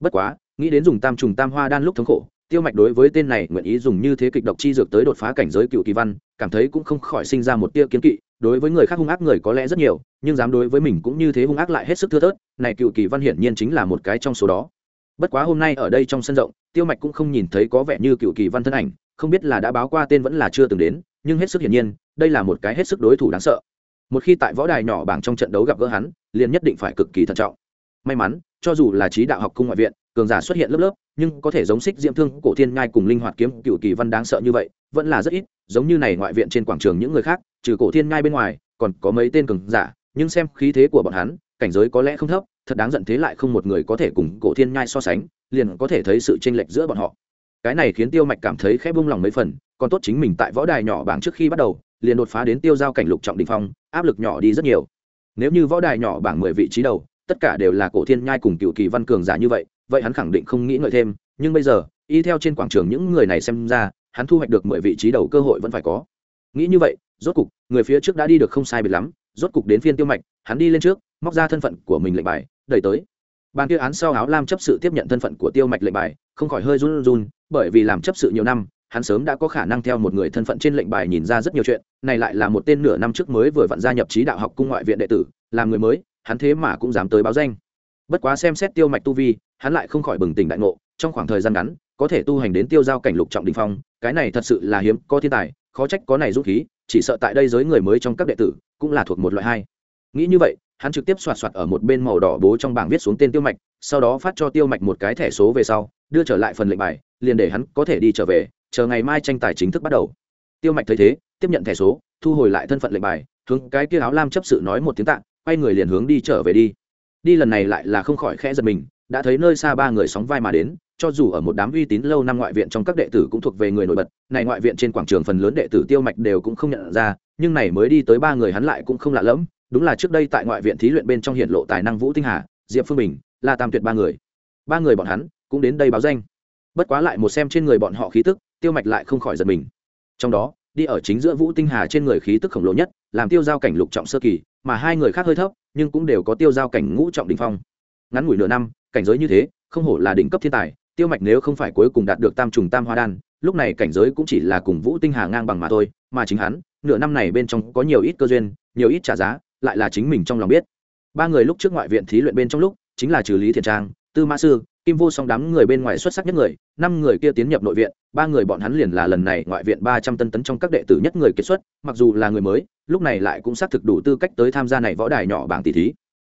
Bất quá, nghĩ đến dùng tam trùng tam hoa đan lúc thống khổ tiêu mạch đối với tên này nguyện ý dùng như thế kịch độc chi dược tới đột phá cảnh giới cựu kỳ văn, cảm thấy cũng không khỏi sinh ra một tia kiến kỵ, đối với người khác hung ác người có lẽ rất nhiều, nhưng dám đối với mình cũng như thế hung ác lại hết sức thưa thớt, này cựu kỳ văn hiển nhiên chính là một cái trong số đó. Bất quá hôm nay ở đây trong sân rộng, tiêu mạch cũng không nhìn thấy có vẻ như cựu kỳ văn thân ảnh, không biết là đã báo qua tên vẫn là chưa từng đến, nhưng hết sức hiển nhiên, đây là một cái hết sức đối thủ đáng sợ. Một khi tại võ đài nhỏ bảng trong trận đấu gặp gỡ hắn, liền nhất định phải cực kỳ thận trọng. May mắn, cho dù là trí đạo học cung ngoại viện, cường giả xuất hiện lớp lớp nhưng có thể giống xích diễm thương cổ thiên nhai cùng linh hoạt kiếm cựu kỳ văn đáng sợ như vậy, vẫn là rất ít, giống như này ngoại viện trên quảng trường những người khác, trừ cổ thiên nhai bên ngoài, còn có mấy tên cường giả, nhưng xem khí thế của bọn hắn, cảnh giới có lẽ không thấp, thật đáng giận thế lại không một người có thể cùng cổ thiên nhai so sánh, liền có thể thấy sự chênh lệch giữa bọn họ. Cái này khiến tiêu mạch cảm thấy khẽ buông lòng mấy phần, còn tốt chính mình tại võ đài nhỏ bảng trước khi bắt đầu, liền đột phá đến tiêu giao cảnh lục trọng đình phong, áp lực nhỏ đi rất nhiều. Nếu như võ đài nhỏ bảng mười vị trí đầu, tất cả đều là cổ thiên nhai cùng cựu kỳ văn cường giả như vậy vậy hắn khẳng định không nghĩ ngợi thêm, nhưng bây giờ, y theo trên quảng trường những người này xem ra, hắn thu hoạch được mười vị trí đầu cơ hội vẫn phải có. Nghĩ như vậy, rốt cục, người phía trước đã đi được không sai biệt lắm, rốt cục đến phiên tiêu mạch, hắn đi lên trước, móc ra thân phận của mình lệnh bài, đẩy tới. Bàn kia án sau áo lam chấp sự tiếp nhận thân phận của tiêu mạch lệnh bài, không khỏi hơi run run, bởi vì làm chấp sự nhiều năm, hắn sớm đã có khả năng theo một người thân phận trên lệnh bài nhìn ra rất nhiều chuyện, này lại là một tên nửa năm trước mới vừa vặn gia nhập trí đạo học cung ngoại viện đệ tử làm người mới, hắn thế mà cũng dám tới báo danh. Bất quá xem xét tiêu mạch tu vi hắn lại không khỏi bừng tỉnh đại ngộ, trong khoảng thời gian ngắn, có thể tu hành đến tiêu giao cảnh lục trọng đình phong, cái này thật sự là hiếm có thiên tài, khó trách có này dũng khí, chỉ sợ tại đây giới người mới trong các đệ tử, cũng là thuộc một loại hai nghĩ như vậy, hắn trực tiếp soạt soạt ở một bên màu đỏ bố trong bảng viết xuống tên tiêu mạch, sau đó phát cho tiêu mạch một cái thẻ số về sau, đưa trở lại phần lệnh bài, liền để hắn có thể đi trở về, chờ ngày mai tranh tài chính thức bắt đầu. Tiêu mạch thấy thế, tiếp nhận thẻ số, thu hồi lại thân phận lệnh bài, hướng cái kia áo lam chấp sự nói một tiếng tạng quay người liền hướng đi trở về đi. Đi lần này lại là không khỏi khẽ giật mình đã thấy nơi xa ba người sóng vai mà đến, cho dù ở một đám uy tín lâu năm ngoại viện trong các đệ tử cũng thuộc về người nổi bật, này ngoại viện trên quảng trường phần lớn đệ tử tiêu mạch đều cũng không nhận ra, nhưng này mới đi tới ba người hắn lại cũng không lạ lẫm, đúng là trước đây tại ngoại viện thí luyện bên trong hiện lộ tài năng vũ tinh hà, diệp phương bình, la tam tuyệt ba người. Ba người bọn hắn cũng đến đây báo danh. Bất quá lại một xem trên người bọn họ khí tức, tiêu mạch lại không khỏi giật mình. Trong đó, đi ở chính giữa vũ tinh hà trên người khí tức khổng lồ nhất, làm tiêu giao cảnh lục trọng sơ kỳ, mà hai người khác hơi thấp, nhưng cũng đều có tiêu giao cảnh ngũ trọng đình phong. Ngắn ngủi nửa năm cảnh giới như thế, không hổ là đỉnh cấp thiên tài, tiêu mạch nếu không phải cuối cùng đạt được tam trùng tam hoa đan, lúc này cảnh giới cũng chỉ là cùng vũ tinh hà ngang bằng mà thôi, mà chính hắn, nửa năm này bên trong có nhiều ít cơ duyên, nhiều ít trả giá, lại là chính mình trong lòng biết. Ba người lúc trước ngoại viện thí luyện bên trong lúc, chính là trừ lý thiền trang, tư mã sư, kim vô song đám người bên ngoài xuất sắc nhất người, năm người kia tiến nhập nội viện, ba người bọn hắn liền là lần này ngoại viện ba trăm tân tấn trong các đệ tử nhất người kết xuất, mặc dù là người mới, lúc này lại cũng xác thực đủ tư cách tới tham gia này võ đài nhỏ bảng tỷ thí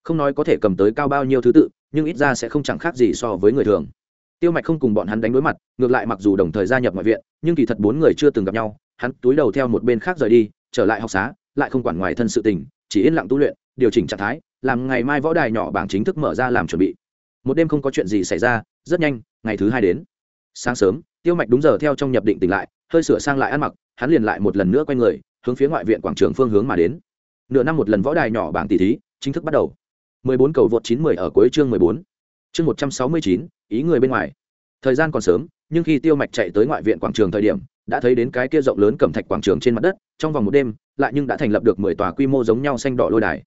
không nói có thể cầm tới cao bao nhiêu thứ tự, nhưng ít ra sẽ không chẳng khác gì so với người thường. Tiêu mạch không cùng bọn hắn đánh đối mặt, ngược lại mặc dù đồng thời gia nhập ngoại viện, nhưng kỳ thật bốn người chưa từng gặp nhau, hắn túi đầu theo một bên khác rời đi, trở lại học xá, lại không quản ngoài thân sự tình, chỉ yên lặng tu luyện, điều chỉnh trạng thái, làm ngày mai võ đài nhỏ bảng chính thức mở ra làm chuẩn bị. Một đêm không có chuyện gì xảy ra, rất nhanh, ngày thứ hai đến. Sáng sớm, tiêu mạch đúng giờ theo trong nhập định tỉnh lại, hơi sửa sang lại ăn mặc, hắn liền lại một lần nữa quay người, hướng phía ngoại viện quảng trường phương hướng mà đến. Nửa năm một lần võ đài nhỏ bảng tỷ thí, chính thức bắt đầu. 14 cầu vượt 910 ở cuối chương 14. Chương 169, ý người bên ngoài. Thời gian còn sớm, nhưng khi Tiêu Mạch chạy tới ngoại viện quảng trường thời điểm, đã thấy đến cái kia rộng lớn cẩm thạch quảng trường trên mặt đất, trong vòng một đêm, lại nhưng đã thành lập được 10 tòa quy mô giống nhau xanh đỏ lôi đài.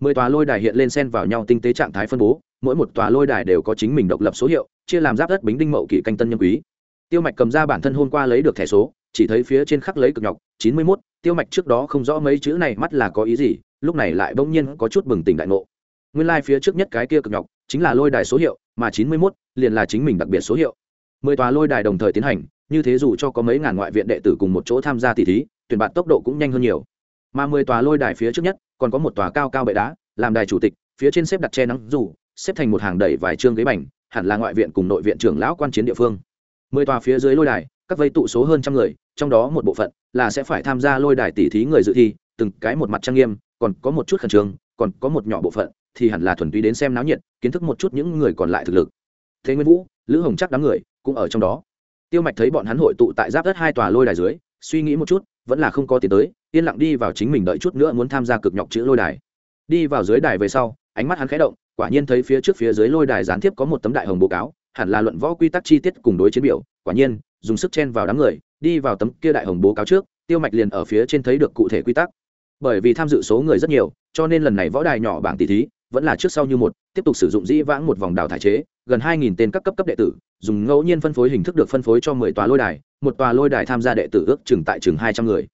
10 tòa lôi đài hiện lên xen vào nhau tinh tế trạng thái phân bố, mỗi một tòa lôi đài đều có chính mình độc lập số hiệu, chia làm giáp đất bính đinh mậu kỷ canh tân nhân quý. Tiêu Mạch cầm ra bản thân hôm qua lấy được thẻ số, chỉ thấy phía trên khắc lấy cực nhọc 91, Tiêu Mạch trước đó không rõ mấy chữ này mắt là có ý gì, lúc này lại bỗng nhiên có chút bừng tỉnh đại ngộ nguyên lai、like、phía trước nhất cái kia cực nhọc, chính là lôi đài số hiệu, mà chín mươi mốt liền là chính mình đặc biệt số hiệu. Mười tòa lôi đài đồng thời tiến hành, như thế dù cho có mấy ngàn ngoại viện đệ tử cùng một chỗ tham gia tỷ thí, tuyển bạn tốc độ cũng nhanh hơn nhiều. Mà mười tòa lôi đài phía trước nhất, còn có một tòa cao cao bệ đá, làm đài chủ tịch, phía trên xếp đặt che nắng dù, xếp thành một hàng đẩy vài chương ghế bành, hẳn là ngoại viện cùng nội viện trưởng lão quan chiến địa phương. Mười tòa phía dưới lôi đài, các vây tụ số hơn trăm người, trong đó một bộ phận là sẽ phải tham gia lôi đài tỷ thí người dự thi, từng cái một mặt trang nghiêm, còn có một chút khẩn trương, còn có một nhỏ bộ phận thì hẳn là thuần túy đến xem náo nhiệt, kiến thức một chút những người còn lại thực lực. Thế nguyên vũ, lữ hồng chắc đám người cũng ở trong đó. Tiêu mạch thấy bọn hắn hội tụ tại giáp đất hai tòa lôi đài dưới, suy nghĩ một chút, vẫn là không có tiền tới, yên lặng đi vào chính mình đợi chút nữa muốn tham gia cực nhọc chữ lôi đài. Đi vào dưới đài về sau, ánh mắt hắn khẽ động, quả nhiên thấy phía trước phía dưới lôi đài gián tiếp có một tấm đại hồng bố cáo, hẳn là luận võ quy tắc chi tiết cùng đối chiến biểu. Quả nhiên, dùng sức chen vào đám người, đi vào tấm kia đại hồng bố cáo trước, tiêu mạch liền ở phía trên thấy được cụ thể quy tắc. Bởi vì tham dự số người rất nhiều, cho nên lần này võ đài nhỏ bảng tỷ thí vẫn là trước sau như một, tiếp tục sử dụng dĩ vãng một vòng đào thải chế, gần hai nghìn tên các cấp cấp đệ tử, dùng ngẫu nhiên phân phối hình thức được phân phối cho mười tòa lôi đài, một tòa lôi đài tham gia đệ tử ước chừng tại chừng hai trăm người.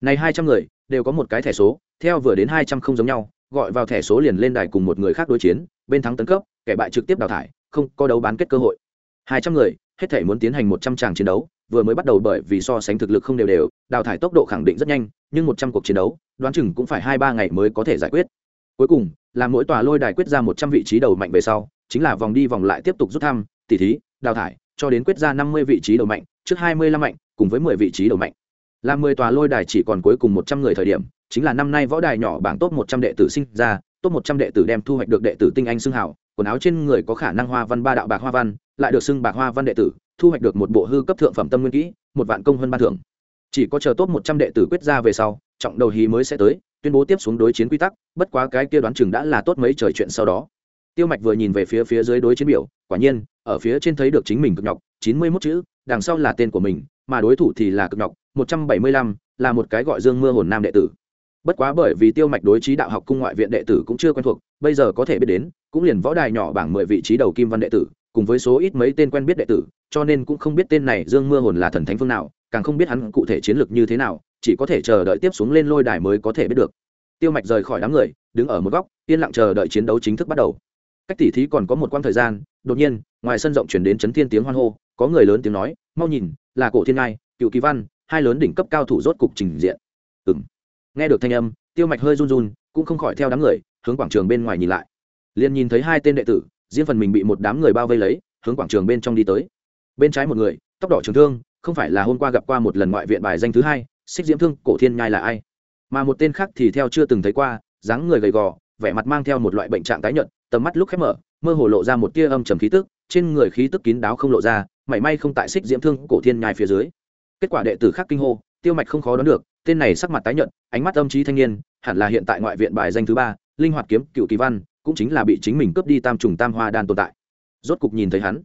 Này hai trăm người, đều có một cái thẻ số, theo vừa đến hai trăm không giống nhau, gọi vào thẻ số liền lên đài cùng một người khác đối chiến, bên thắng tấn cấp, kẻ bại trực tiếp đào thải, không có đấu bán kết cơ hội. Hai trăm người, hết thể muốn tiến hành một trăm tràng chiến đấu, vừa mới bắt đầu bởi vì so sánh thực lực không đều đều, đào thải tốc độ khẳng định rất nhanh, nhưng một trăm cuộc chiến đấu, đoán chừng cũng phải hai ba ngày mới có thể giải quyết cuối cùng là mỗi tòa lôi đài quyết ra một trăm vị trí đầu mạnh về sau, chính là vòng đi vòng lại tiếp tục rút thăm, tỉ thí, đào thải, cho đến quyết ra năm mươi vị trí đầu mạnh, trước hai mươi lăm mạnh, cùng với mười vị trí đầu mạnh. Là mười tòa lôi đài chỉ còn cuối cùng một trăm người thời điểm, chính là năm nay võ đài nhỏ bảng top một trăm đệ tử sinh ra, top một trăm đệ tử đem thu hoạch được đệ tử tinh anh xưng hảo quần áo trên người có khả năng hoa văn ba đạo bạc hoa văn, lại được xưng bạc hoa văn đệ tử, thu hoạch được một bộ hư cấp thượng phẩm tâm nguyên kỹ, một vạn công hơn ban thưởng. Chỉ có chờ top một trăm đệ tử quyết ra về sau, trọng đầu hí mới sẽ tới tuyên bố tiếp xuống đối chiến quy tắc, bất quá cái kia đoán chừng đã là tốt mấy trời chuyện sau đó. Tiêu mạch vừa nhìn về phía phía dưới đối chiến biểu, quả nhiên, ở phía trên thấy được chính mình cực nhọc, chín mươi mốt chữ, đằng sau là tên của mình, mà đối thủ thì là cực nhọc, một trăm bảy mươi lăm, là một cái gọi dương mưa hồn nam đệ tử. Bất quá bởi vì tiêu mạch đối trí đạo học cung ngoại viện đệ tử cũng chưa quen thuộc, bây giờ có thể biết đến, cũng liền võ đài nhỏ bảng mười vị trí đầu kim văn đệ tử, cùng với số ít mấy tên quen biết đệ tử, cho nên cũng không biết tên này dương mưa hồn là thần thánh phương nào, càng không biết hắn cụ thể chiến lược như thế nào chỉ có thể chờ đợi tiếp xuống lên lôi đài mới có thể biết được. Tiêu mạch rời khỏi đám người, đứng ở một góc, yên lặng chờ đợi chiến đấu chính thức bắt đầu. Cách tỉ thí còn có một quãng thời gian, đột nhiên, ngoài sân rộng chuyển đến chấn thiên tiếng hoan hô, có người lớn tiếng nói, mau nhìn, là cổ thiên ngai, cựu kỳ văn, hai lớn đỉnh cấp cao thủ rốt cục trình diện. Ừng nghe được thanh âm, tiêu mạch hơi run run, cũng không khỏi theo đám người, hướng quảng trường bên ngoài nhìn lại. Liền nhìn thấy hai tên đệ tử, riêng phần mình bị một đám người bao vây lấy, hướng quảng trường bên trong đi tới. Bên trái một người, tóc đỏ trường thương, không phải là hôm qua gặp qua một lần ngoại viện bài danh thứ hai xích diễm thương, cổ thiên nhai là ai? Mà một tên khác thì theo chưa từng thấy qua, dáng người gầy gò, vẻ mặt mang theo một loại bệnh trạng tái nhợt, tầm mắt lúc khép mở, mơ hồ lộ ra một tia âm trầm khí tức, trên người khí tức kín đáo không lộ ra, mảy may không tại xích diễm thương, cổ thiên nhai phía dưới. Kết quả đệ tử khác kinh hô, tiêu mạch không khó đoán được, tên này sắc mặt tái nhợt, ánh mắt âm trí thanh niên, hẳn là hiện tại ngoại viện bài danh thứ ba, linh hoạt kiếm, cựu kỳ văn, cũng chính là bị chính mình cướp đi tam trùng tam hoa đan tồn tại. Rốt cục nhìn thấy hắn.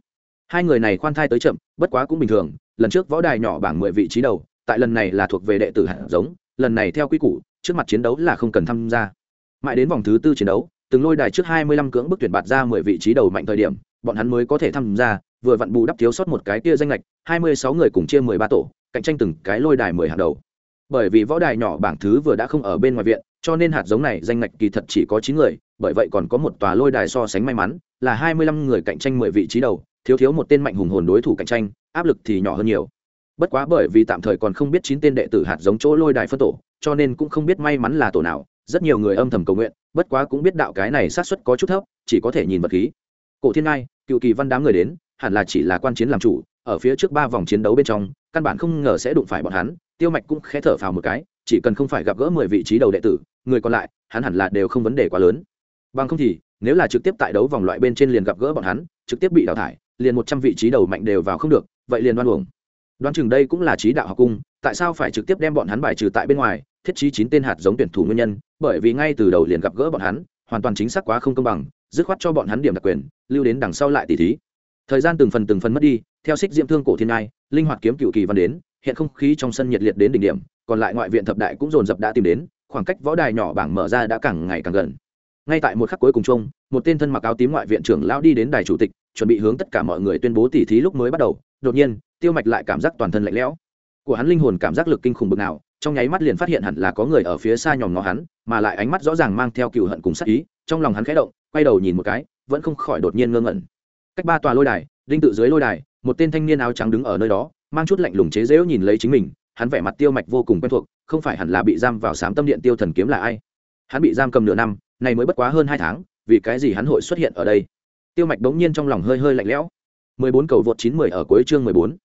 Hai người này khoan thai tới chậm, bất quá cũng bình thường, lần trước võ đài nhỏ bảng mười vị trí đầu tại lần này là thuộc về đệ tử hạt giống, lần này theo quy củ, trước mặt chiến đấu là không cần tham gia. Mãi đến vòng thứ tư chiến đấu, từng lôi đài trước hai mươi lăm cưỡng bức tuyển bạt ra mười vị trí đầu mạnh thời điểm, bọn hắn mới có thể tham gia, vừa vặn bù đắp thiếu sót một cái kia danh lệch, hai mươi sáu người cùng chia mười ba tổ, cạnh tranh từng cái lôi đài mười hàng đầu. Bởi vì võ đài nhỏ bảng thứ vừa đã không ở bên ngoài viện, cho nên hạt giống này danh ngạch kỳ thật chỉ có chín người, bởi vậy còn có một tòa lôi đài so sánh may mắn, là hai mươi lăm người cạnh tranh mười vị trí đầu, thiếu thiếu một tên mạnh hùng hồn đối thủ cạnh tranh, áp lực thì nhỏ hơn nhiều bất quá bởi vì tạm thời còn không biết chín tên đệ tử hạt giống chỗ lôi đài phân tổ, cho nên cũng không biết may mắn là tổ nào, rất nhiều người âm thầm cầu nguyện, bất quá cũng biết đạo cái này sát xuất có chút thấp, chỉ có thể nhìn vật khí. Cổ thiên ngai, cựu kỳ văn đám người đến, hẳn là chỉ là quan chiến làm chủ, ở phía trước ba vòng chiến đấu bên trong, căn bản không ngờ sẽ đụng phải bọn hắn, tiêu mạch cũng khẽ thở phào một cái, chỉ cần không phải gặp gỡ mười vị trí đầu đệ tử, người còn lại, hắn hẳn là đều không vấn đề quá lớn. Bằng không thì, nếu là trực tiếp tại đấu vòng loại bên trên liền gặp gỡ bọn hắn, trực tiếp bị đào thải, liền một trăm vị trí đầu mạnh đều vào không được, vậy liền đoan uổng đoán chừng đây cũng là trí đạo học cung, tại sao phải trực tiếp đem bọn hắn bài trừ tại bên ngoài, thiết trí chín tên hạt giống tuyển thủ nguyên nhân, bởi vì ngay từ đầu liền gặp gỡ bọn hắn, hoàn toàn chính xác quá không công bằng, dứt khoát cho bọn hắn điểm đặc quyền, lưu đến đằng sau lại tỉ thí. Thời gian từng phần từng phần mất đi, theo xích diễm thương cổ thiên ngai, linh hoạt kiếm cựu kỳ văn đến, hiện không khí trong sân nhiệt liệt đến đỉnh điểm, còn lại ngoại viện thập đại cũng dồn dập đã tìm đến, khoảng cách võ đài nhỏ bảng mở ra đã càng ngày càng gần. Ngay tại một khắc cuối cùng chung, một tên thân mặc áo tím ngoại viện trưởng lão đi đến đài chủ tịch, chuẩn bị hướng tất cả mọi người tuyên bố tỉ thí lúc mới bắt đầu đột nhiên, tiêu mạch lại cảm giác toàn thân lạnh lẽo. Của hắn linh hồn cảm giác lực kinh khủng bực nào, trong nháy mắt liền phát hiện hẳn là có người ở phía xa nhòm ngó hắn, mà lại ánh mắt rõ ràng mang theo cựu hận cùng sắc ý, trong lòng hắn khẽ động, quay đầu nhìn một cái, vẫn không khỏi đột nhiên ngơ ngẩn. Cách ba tòa lôi đài, đinh tự dưới lôi đài, một tên thanh niên áo trắng đứng ở nơi đó, mang chút lạnh lùng chế dễu nhìn lấy chính mình, hắn vẻ mặt tiêu mạch vô cùng quen thuộc, không phải hẳn là bị giam vào sám tâm điện tiêu thần kiếm là ai. Hắn bị giam cầm nửa năm, này mới bất quá hơn hai tháng, vì cái gì hắn hội xuất hiện ở đây? Tiêu mạch bỗng nhiên trong lòng hơi hơi lạnh lẽo. 14 cầu vượt 910 ở cuối chương 14.